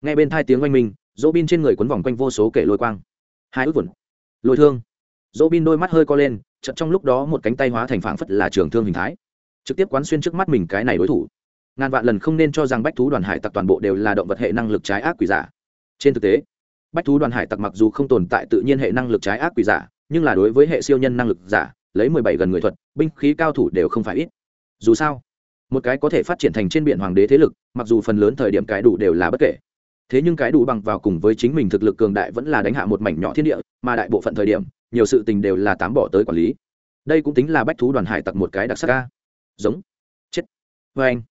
Nghe bên thai tiếng oanh minh, dỗ bin trên người quấn vòng quanh vô số kể lôi quang. Hai ước vụn. Lôi thương. Dỗ bin đôi mắt hơi co lên chật trong lúc đó một cánh tay hóa thành phảng phất là trường thương hình thái. Trực tiếp quán xuyên trước mắt mình cái này đối thủ. Ngàn vạn lần không nên cho rằng bách thú đoàn hải tặc toàn bộ đều là động vật hệ năng lực trái ác quỷ giả. Trên thực tế, bách thú đoàn hải tặc mặc dù không tồn tại tự nhiên hệ năng lực trái ác quỷ giả, nhưng là đối với hệ siêu nhân năng lực giả, lấy mười bảy gần người thuật, binh khí cao thủ đều không phải ít dù sao, một cái có thể phát triển thành trên biển hoàng đế thế lực, mặc dù phần lớn thời điểm cái đủ đều là bất kể. Thế nhưng cái đủ bằng vào cùng với chính mình thực lực cường đại vẫn là đánh hạ một mảnh nhỏ thiên địa, mà đại bộ phận thời điểm, nhiều sự tình đều là tám bỏ tới quản lý. Đây cũng tính là bách thú đoàn hải tặc một cái đặc sắc ca. Giống. Chết. Vê anh.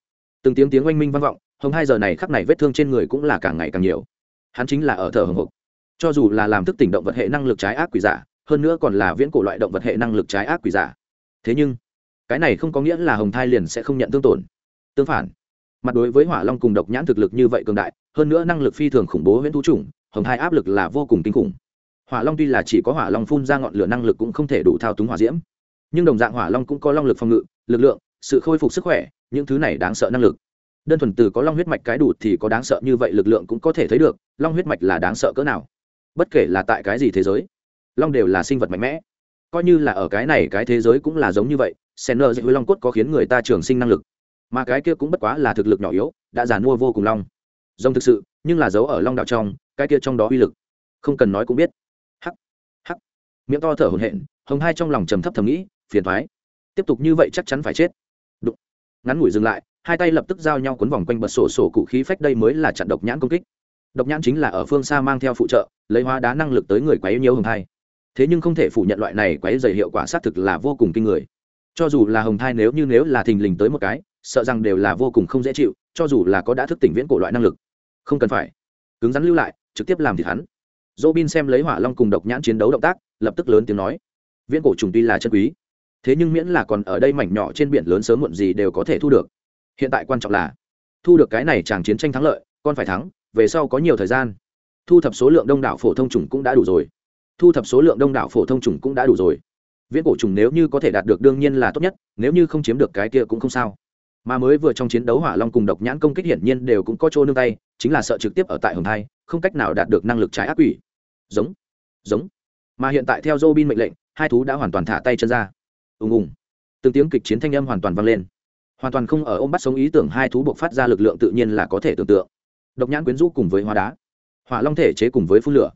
Từng tiếng tiếng oanh minh vang vọng hồng hai giờ này khắc này vết thương trên người cũng là càng ngày càng nhiều. Hắn chính là ở thở hồng hộc. Cho dù là làm thức tỉnh động vật hệ năng lực trái ác quỷ giả, hơn nữa còn là viễn cổ loại động vật hệ năng lực trái ác quỷ giả. Thế nhưng cái này không có nghĩa là hồng thai liền sẽ không nhận thương tổn. Tương phản, mặt đối với hỏa long cùng độc nhãn thực lực như vậy cường đại, hơn nữa năng lực phi thường khủng bố huyễn thú chủng, hồng thai áp lực là vô cùng kinh khủng. Hỏa long tuy là chỉ có hỏa long phun ra ngọn lửa năng lực cũng không thể đủ thao túng hỏa diễm, nhưng đồng dạng hỏa long cũng có long lực phòng ngự, lực lượng, sự khôi phục sức khỏe, những thứ này đáng sợ năng lực. Đơn thuần từ có long huyết mạch cái đủ thì có đáng sợ như vậy lực lượng cũng có thể thấy được, long huyết mạch là đáng sợ cỡ nào. Bất kể là tại cái gì thế giới, long đều là sinh vật mạnh mẽ coi như là ở cái này cái thế giới cũng là giống như vậy sen nơ với long cốt có khiến người ta trường sinh năng lực. Mà cái kia cũng bất quá là thực lực nhỏ yếu, đã giàn mua vô cùng long. Rồng thực sự, nhưng là giấu ở long đạo trong, cái kia trong đó uy lực, không cần nói cũng biết. Hắc hắc. Miệng to thở hổn hển, hồng hai trong lòng trầm thấp thầm nghĩ, phiền thoái. Tiếp tục như vậy chắc chắn phải chết. Đụng. ngắn ngủi dừng lại, hai tay lập tức giao nhau cuốn vòng quanh bật sổ sổ cụ khí phách đây mới là chặn độc nhãn công kích. Độc nhãn chính là ở phương xa mang theo phụ trợ, lấy hóa đá năng lực tới người quấy nhiều hồng hai thế nhưng không thể phủ nhận loại này quấy dày hiệu quả xác thực là vô cùng kinh người. Cho dù là hồng thai nếu như nếu là thình lình tới một cái, sợ rằng đều là vô cùng không dễ chịu, cho dù là có đã thức tỉnh viễn cổ loại năng lực. Không cần phải. Cứng rắn lưu lại, trực tiếp làm thì hắn. Dỗ bin xem lấy hỏa long cùng độc nhãn chiến đấu động tác, lập tức lớn tiếng nói. Viễn cổ trùng tuy là chân quý, thế nhưng miễn là còn ở đây mảnh nhỏ trên biển lớn sớm muộn gì đều có thể thu được. Hiện tại quan trọng là, thu được cái này chàng chiến tranh thắng lợi, con phải thắng, về sau có nhiều thời gian. Thu thập số lượng đông đảo phổ thông trùng cũng đã đủ rồi thu thập số lượng đông đảo phổ thông trùng cũng đã đủ rồi. Viễn cổ trùng nếu như có thể đạt được đương nhiên là tốt nhất, nếu như không chiếm được cái kia cũng không sao. Mà mới vừa trong chiến đấu hỏa long cùng độc nhãn công kích hiển nhiên đều cũng có chỗ nương tay, chính là sợ trực tiếp ở tại hồng thai, không cách nào đạt được năng lực trái ác quỷ. Giống giống. Mà hiện tại theo dô bin mệnh lệnh, hai thú đã hoàn toàn thả tay chân ra. Ùng ùng. Từng tiếng kịch chiến thanh âm hoàn toàn vang lên. Hoàn toàn không ở ôm bắt sống ý tưởng hai thú buộc phát ra lực lượng tự nhiên là có thể tưởng tượng. Độc nhãn quyến rũ cùng với hóa đá. Hỏa long thể chế cùng với phun lửa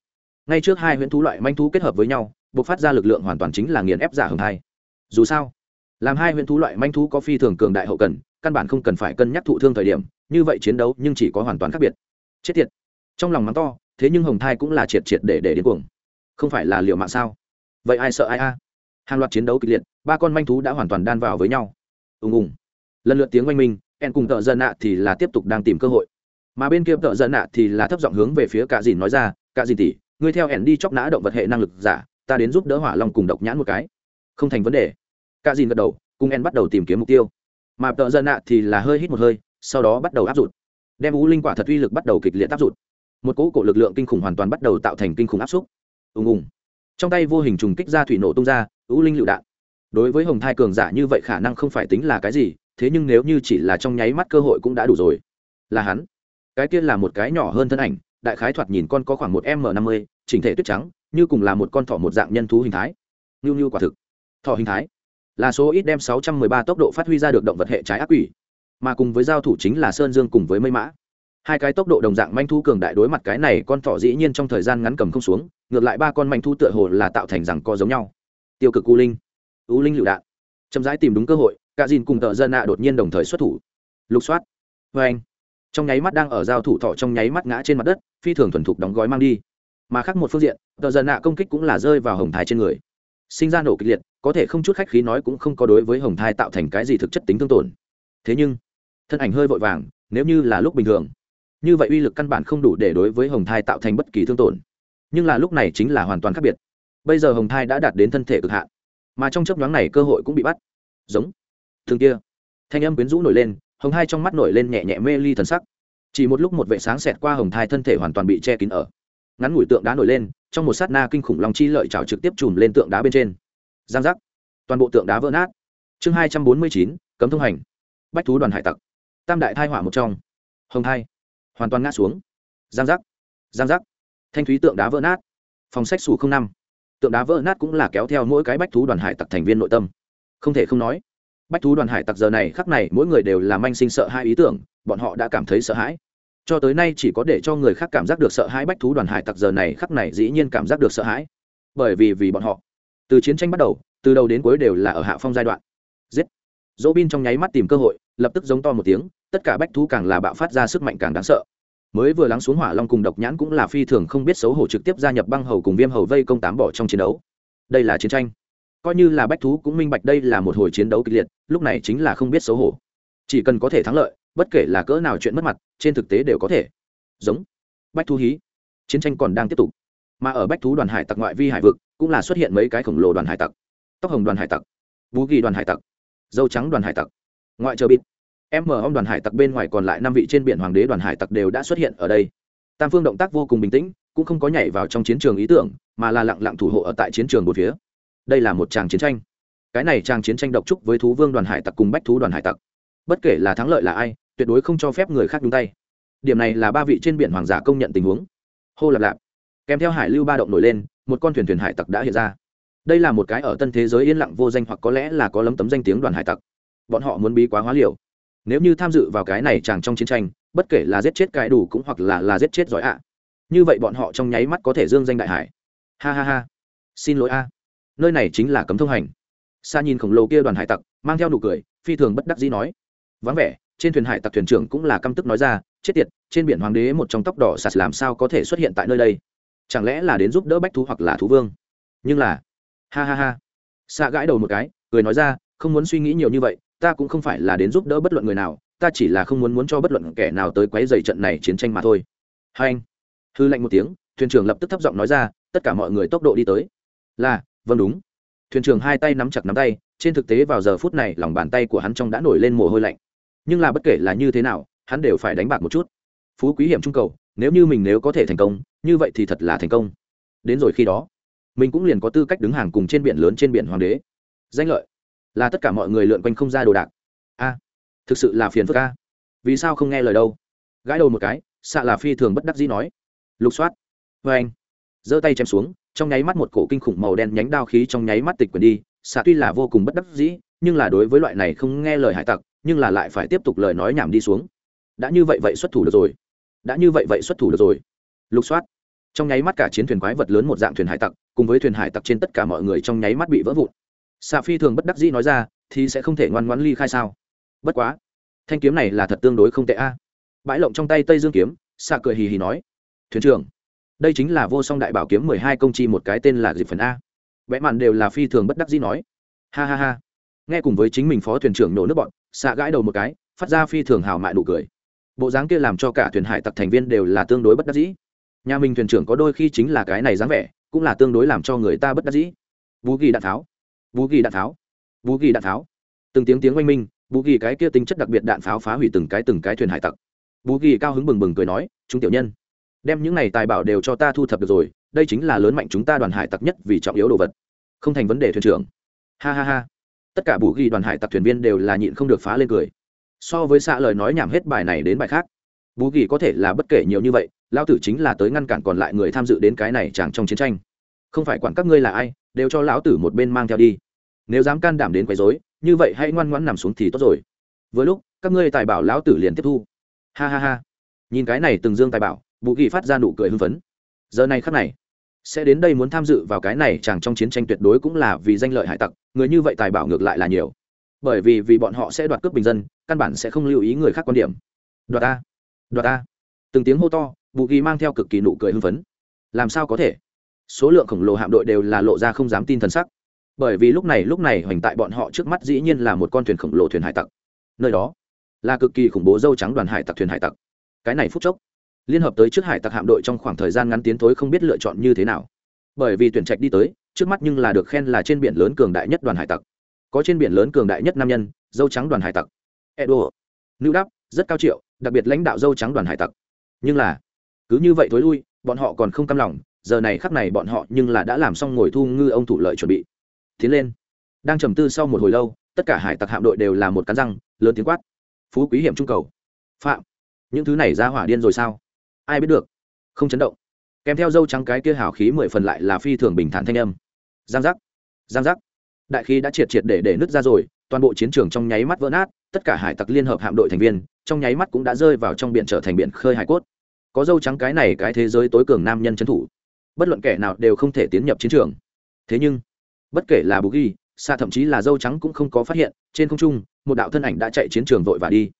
ngay trước hai huyễn thú loại manh thú kết hợp với nhau buộc phát ra lực lượng hoàn toàn chính là nghiền ép giả hưởng hai dù sao, làm hai huyễn thú loại manh thú có phi thường cường đại hậu cần, căn bản không cần phải cân nhắc thụ thương thời điểm, như vậy chiến đấu nhưng chỉ có hoàn toàn khác biệt. Chết tiệt. Trong lòng mắng to, thế nhưng hồng thai cũng là triệt triệt để để đến cuồng. Không phải là liệu mạng sao? Vậy ai sợ ai a? Hàng loạt chiến đấu kịch liệt, ba con manh thú đã hoàn toàn đan vào với nhau. Ùng ùng. Lần lượt tiếng oanh minh, en cùng tợ dân nạ thì là tiếp tục đang tìm cơ hội. Mà bên kia tợ dân nạ thì là thấp giọng hướng về phía cả dìn nói ra cả dìn tỉ ngươi theo ẻn đi chóc nã động vật hệ năng lực giả, ta đến giúp đỡ hỏa long cùng độc nhãn một cái. Không thành vấn đề. Cả dìn gật đầu, cùng en bắt đầu tìm kiếm mục tiêu. Mà tợ dân nạ thì là hơi hít một hơi, sau đó bắt đầu áp dụng. Đem u linh quả thật uy lực bắt đầu kịch liệt áp dụng. Một cỗ cổ lực lượng kinh khủng hoàn toàn bắt đầu tạo thành kinh khủng áp xúc. Ùng ùng. Trong tay vô hình trùng kích ra thủy nổ tung ra u linh lựu đạn. Đối với hồng thai cường giả như vậy khả năng không phải tính là cái gì, thế nhưng nếu như chỉ là trong nháy mắt cơ hội cũng đã đủ rồi. Là hắn. Cái kia là một cái nhỏ hơn thân ảnh đại khái thoạt nhìn con có khoảng một m năm mươi, chỉnh thể tuyết trắng, như cùng là một con thỏ một dạng nhân thú hình thái. Ngưu ngưu quả thực. Thỏ hình thái. Là số ít đem sáu trăm mười ba tốc độ phát huy ra được động vật hệ trái ác quỷ. Mà cùng với giao thủ chính là sơn dương cùng với mây mã. Hai cái tốc độ đồng dạng manh thu cường đại đối mặt cái này con thỏ dĩ nhiên trong thời gian ngắn cầm không xuống, ngược lại ba con manh thu tựa hồ là tạo thành rằng co giống nhau. Tiêu cực u linh. U linh lựu đạn. Chậm rãi tìm đúng cơ hội, cả dìn cùng tợ dân nạ đột nhiên đồng thời xuất thủ. Lục soát. Vê anh trong nháy mắt đang ở giao thủ thọ trong nháy mắt ngã trên mặt đất, phi thường thuần thục đóng gói mang đi. Mà khác một phương diện, tờ giận nạ công kích cũng là rơi vào hồng thai trên người. Sinh ra nổ kịch liệt, có thể không chút khách khí nói cũng không có đối với hồng thai tạo thành cái gì thực chất tính thương tổn. Thế nhưng, thân ảnh hơi vội vàng, nếu như là lúc bình thường, như vậy uy lực căn bản không đủ để đối với hồng thai tạo thành bất kỳ thương tổn. Nhưng là lúc này chính là hoàn toàn khác biệt. Bây giờ hồng thai đã đạt đến thân thể cực hạn, mà trong chấp nhoáng này cơ hội cũng bị bắt. Giống thường kia, thanh âm quyến rũ nổi lên hồng thai trong mắt nổi lên nhẹ nhẹ mê ly thần sắc. Chỉ một lúc một vệ sáng xẹt qua hồng thai thân thể hoàn toàn bị che kín ở. Ngắn ngủi tượng đá nổi lên, trong một sát na kinh khủng lòng chi lợi trào trực tiếp chùm lên tượng đá bên trên. Giang giác. Toàn bộ tượng đá vỡ nát. Chương hai trăm bốn mươi chín, cấm thông hành. Bách thú đoàn hải tặc. Tam đại thai hỏa một trong. Hồng thai. Hoàn toàn ngã xuống. Giang giác. Giang giác. Thanh thúy tượng đá vỡ nát. Phòng sách xù không năm. Tượng đá vỡ nát cũng là kéo theo mỗi cái bách thú đoàn hải tặc thành viên nội tâm. Không thể không nói bách thú đoàn hải tặc giờ này khắc này, mỗi người đều là manh sinh sợ hai ý tưởng, bọn họ đã cảm thấy sợ hãi. Cho tới nay chỉ có để cho người khác cảm giác được sợ hãi bách thú đoàn hải tặc giờ này khắc này dĩ nhiên cảm giác được sợ hãi. Bởi vì vì bọn họ, từ chiến tranh bắt đầu, từ đầu đến cuối đều là ở hạ phong giai đoạn. Giết! Dỗ bin trong nháy mắt tìm cơ hội, lập tức giống to một tiếng, tất cả bách thú càng là bạo phát ra sức mạnh càng đáng sợ. Mới vừa lắng xuống hỏa long cùng độc nhãn cũng là phi thường không biết xấu hổ trực tiếp gia nhập băng hầu cùng viêm hầu vây công tám bỏ trong chiến đấu. Đây là chiến tranh coi như là bách thú cũng minh bạch đây là một hồi chiến đấu kịch liệt, lúc này chính là không biết xấu hổ. Chỉ cần có thể thắng lợi, bất kể là cỡ nào chuyện mất mặt, trên thực tế đều có thể. Giống. Bách thú hí. Chiến tranh còn đang tiếp tục. Mà ở bách thú đoàn hải tặc ngoại vi hải vực, cũng là xuất hiện mấy cái khổng lồ đoàn hải tặc. Tóc hồng đoàn hải tặc. Bú ghi đoàn hải tặc. Dâu trắng đoàn hải tặc. Ngoại trừ bịt. Em mở ông đoàn hải tặc bên ngoài còn lại năm vị trên biển hoàng đế đoàn hải tặc đều đã xuất hiện ở đây. Tam phương động tác vô cùng bình tĩnh, cũng không có nhảy vào trong chiến trường ý tưởng, mà là lặng lặng thủ hộ ở tại chiến trường một phía đây là một tràng chiến tranh. Cái này tràng chiến tranh độc trúc với thú vương đoàn hải tặc cùng bách thú đoàn hải tặc. Bất kể là thắng lợi là ai, tuyệt đối không cho phép người khác nhúng tay. Điểm này là ba vị trên biển hoàng giả công nhận tình huống. Hô lạp lạp. Kèm theo hải lưu ba động nổi lên, một con thuyền thuyền hải tặc đã hiện ra. Đây là một cái ở tân thế giới yên lặng vô danh hoặc có lẽ là có lấm tấm danh tiếng đoàn hải tặc. Bọn họ muốn bí quá hóa liều. Nếu như tham dự vào cái này chàng trong chiến tranh, bất kể là giết chết cái đủ cũng hoặc là là giết chết giỏi ạ. Như vậy bọn họ trong nháy mắt có thể dương danh đại hải. Ha ha ha. Xin lỗi a nơi này chính là cấm thông hành. Xa nhìn khổng lồ kia đoàn hải tặc, mang theo nụ cười, phi thường bất đắc dĩ nói. Vắng vẻ, trên thuyền hải tặc thuyền trưởng cũng là căm tức nói ra, chết tiệt, trên biển hoàng đế một trong tóc đỏ sạt làm sao có thể xuất hiện tại nơi đây? Chẳng lẽ là đến giúp đỡ bách thú hoặc là thú vương? Nhưng là, ha ha ha. Xa gãi đầu một cái, cười nói ra, không muốn suy nghĩ nhiều như vậy, ta cũng không phải là đến giúp đỡ bất luận người nào, ta chỉ là không muốn muốn cho bất luận kẻ nào tới quấy dày trận này chiến tranh mà thôi. Hai anh, hư lạnh một tiếng, thuyền trưởng lập tức thấp giọng nói ra, tất cả mọi người tốc độ đi tới. Là vâng đúng. Thuyền trưởng hai tay nắm chặt nắm tay, trên thực tế vào giờ phút này lòng bàn tay của hắn trong đã nổi lên mồ hôi lạnh. Nhưng là bất kể là như thế nào, hắn đều phải đánh bạc một chút. Phú quý hiểm trung cầu, nếu như mình nếu có thể thành công, như vậy thì thật là thành công. Đến rồi khi đó, mình cũng liền có tư cách đứng hàng cùng trên biển lớn trên biển hoàng đế. Danh lợi là tất cả mọi người lượn quanh không ra đồ đạc. A, thực sự là phiền phức a. Vì sao không nghe lời đâu? Gãi đầu một cái, xạ là phi thường bất đắc dĩ nói. Lục soát. Vê anh. Giơ tay chém xuống trong nháy mắt một cổ kinh khủng màu đen nhánh đao khí trong nháy mắt tịch quyền đi, xạ tuy là vô cùng bất đắc dĩ, nhưng là đối với loại này không nghe lời hải tặc, nhưng là lại phải tiếp tục lời nói nhảm đi xuống. Đã như vậy vậy xuất thủ được rồi. Đã như vậy vậy xuất thủ được rồi. Lục soát. Trong nháy mắt cả chiến thuyền quái vật lớn một dạng thuyền hải tặc, cùng với thuyền hải tặc trên tất cả mọi người trong nháy mắt bị vỡ vụn. Xạ phi thường bất đắc dĩ nói ra, thì sẽ không thể ngoan ngoãn ly khai sao? Bất quá, thanh kiếm này là thật tương đối không tệ a. Bãi lộng trong tay tây dương kiếm, xạ cười hì hì nói, thuyền trưởng đây chính là vô song đại bảo kiếm mười hai công chi một cái tên là dịp phần a. Vẽ mạn đều là phi thường bất đắc dĩ nói. Ha ha ha. Nghe cùng với chính mình phó thuyền trưởng nổ nước bọn, xạ gãi đầu một cái, phát ra phi thường hào mại nụ cười. Bộ dáng kia làm cho cả thuyền hải tặc thành viên đều là tương đối bất đắc dĩ. Nhà mình thuyền trưởng có đôi khi chính là cái này dáng vẻ, cũng là tương đối làm cho người ta bất đắc dĩ. Vũ ghi đạn tháo. Vũ ghi đạn tháo. Vũ ghi đạn tháo. Từng tiếng tiếng oanh minh vũ ghi cái kia tính chất đặc biệt đạn pháo phá hủy từng cái từng cái thuyền hải tặc. Vũ ghi cao hứng bừng bừng cười nói, chúng tiểu nhân đem những này tài bảo đều cho ta thu thập được rồi, đây chính là lớn mạnh chúng ta đoàn hải tặc nhất vì trọng yếu đồ vật. Không thành vấn đề thuyền trưởng. Ha ha ha. Tất cả bù ghi đoàn hải tặc thuyền viên đều là nhịn không được phá lên cười. So với xạ lời nói nhảm hết bài này đến bài khác. Bù ghi có thể là bất kể nhiều như vậy lao tử chính là tới ngăn cản còn lại người tham dự đến cái này chẳng trong chiến tranh. Không phải quản các ngươi là ai, đều cho lão tử một bên mang theo đi. Nếu dám can đảm đến quấy rối, như vậy hãy ngoan ngoãn nằm xuống thì tốt rồi. Vừa lúc, các ngươi tài bảo lão tử liền tiếp thu. Ha ha ha. Nhìn cái này từng dương tài bảo bù ghi phát ra nụ cười hưng phấn. Giờ này khắc này, sẽ đến đây muốn tham dự vào cái này chẳng trong chiến tranh tuyệt đối cũng là vì danh lợi hải tặc, người như vậy tài bảo ngược lại là nhiều. Bởi vì vì bọn họ sẽ đoạt cướp bình dân, căn bản sẽ không lưu ý người khác quan điểm. Đoạt ta đoạt ta. Từng tiếng hô to, bù ghi mang theo cực kỳ nụ cười hưng phấn. Làm sao có thể? Số lượng khổng lồ hạm đội đều là lộ ra không dám tin thần sắc. Bởi vì lúc này lúc này hoành tại bọn họ trước mắt dĩ nhiên là một con thuyền khổng lồ thuyền hải tặc. Nơi đó là cực kỳ khủng bố dâu trắng đoàn hải tặc thuyền hải tặc. Cái này phút chốc liên hợp tới trước hải tặc hạm đội trong khoảng thời gian ngắn tiến thối không biết lựa chọn như thế nào. Bởi vì tuyển trạch đi tới, trước mắt nhưng là được khen là trên biển lớn cường đại nhất đoàn hải tặc. Có trên biển lớn cường đại nhất nam nhân, dâu trắng đoàn hải tặc. Edo. Nữ đáp, rất cao triệu, đặc biệt lãnh đạo dâu trắng đoàn hải tặc. Nhưng là, cứ như vậy thối lui, bọn họ còn không cam lòng, giờ này khắc này bọn họ nhưng là đã làm xong ngồi thu ngư ông thủ lợi chuẩn bị. Tiến lên. Đang trầm tư sau một hồi lâu, tất cả hải tặc hạm đội đều là một cắn răng, lớn tiếng quát. Phú quý hiểm trung cầu. Phạm, những thứ này ra hỏa điên rồi sao? Ai biết được. Không chấn động. Kèm theo dâu trắng cái kia hào khí mười phần lại là phi thường bình thản thanh âm. Giang giác. Giang giác. Đại khí đã triệt triệt để để nứt ra rồi, toàn bộ chiến trường trong nháy mắt vỡ nát, tất cả hải tặc liên hợp hạm đội thành viên, trong nháy mắt cũng đã rơi vào trong biển trở thành biển khơi hải cốt. Có dâu trắng cái này cái thế giới tối cường nam nhân trấn thủ. Bất luận kẻ nào đều không thể tiến nhập chiến trường. Thế nhưng, bất kể là bù ghi, xa thậm chí là dâu trắng cũng không có phát hiện, trên không trung, một đạo thân ảnh đã chạy chiến trường vội và đi.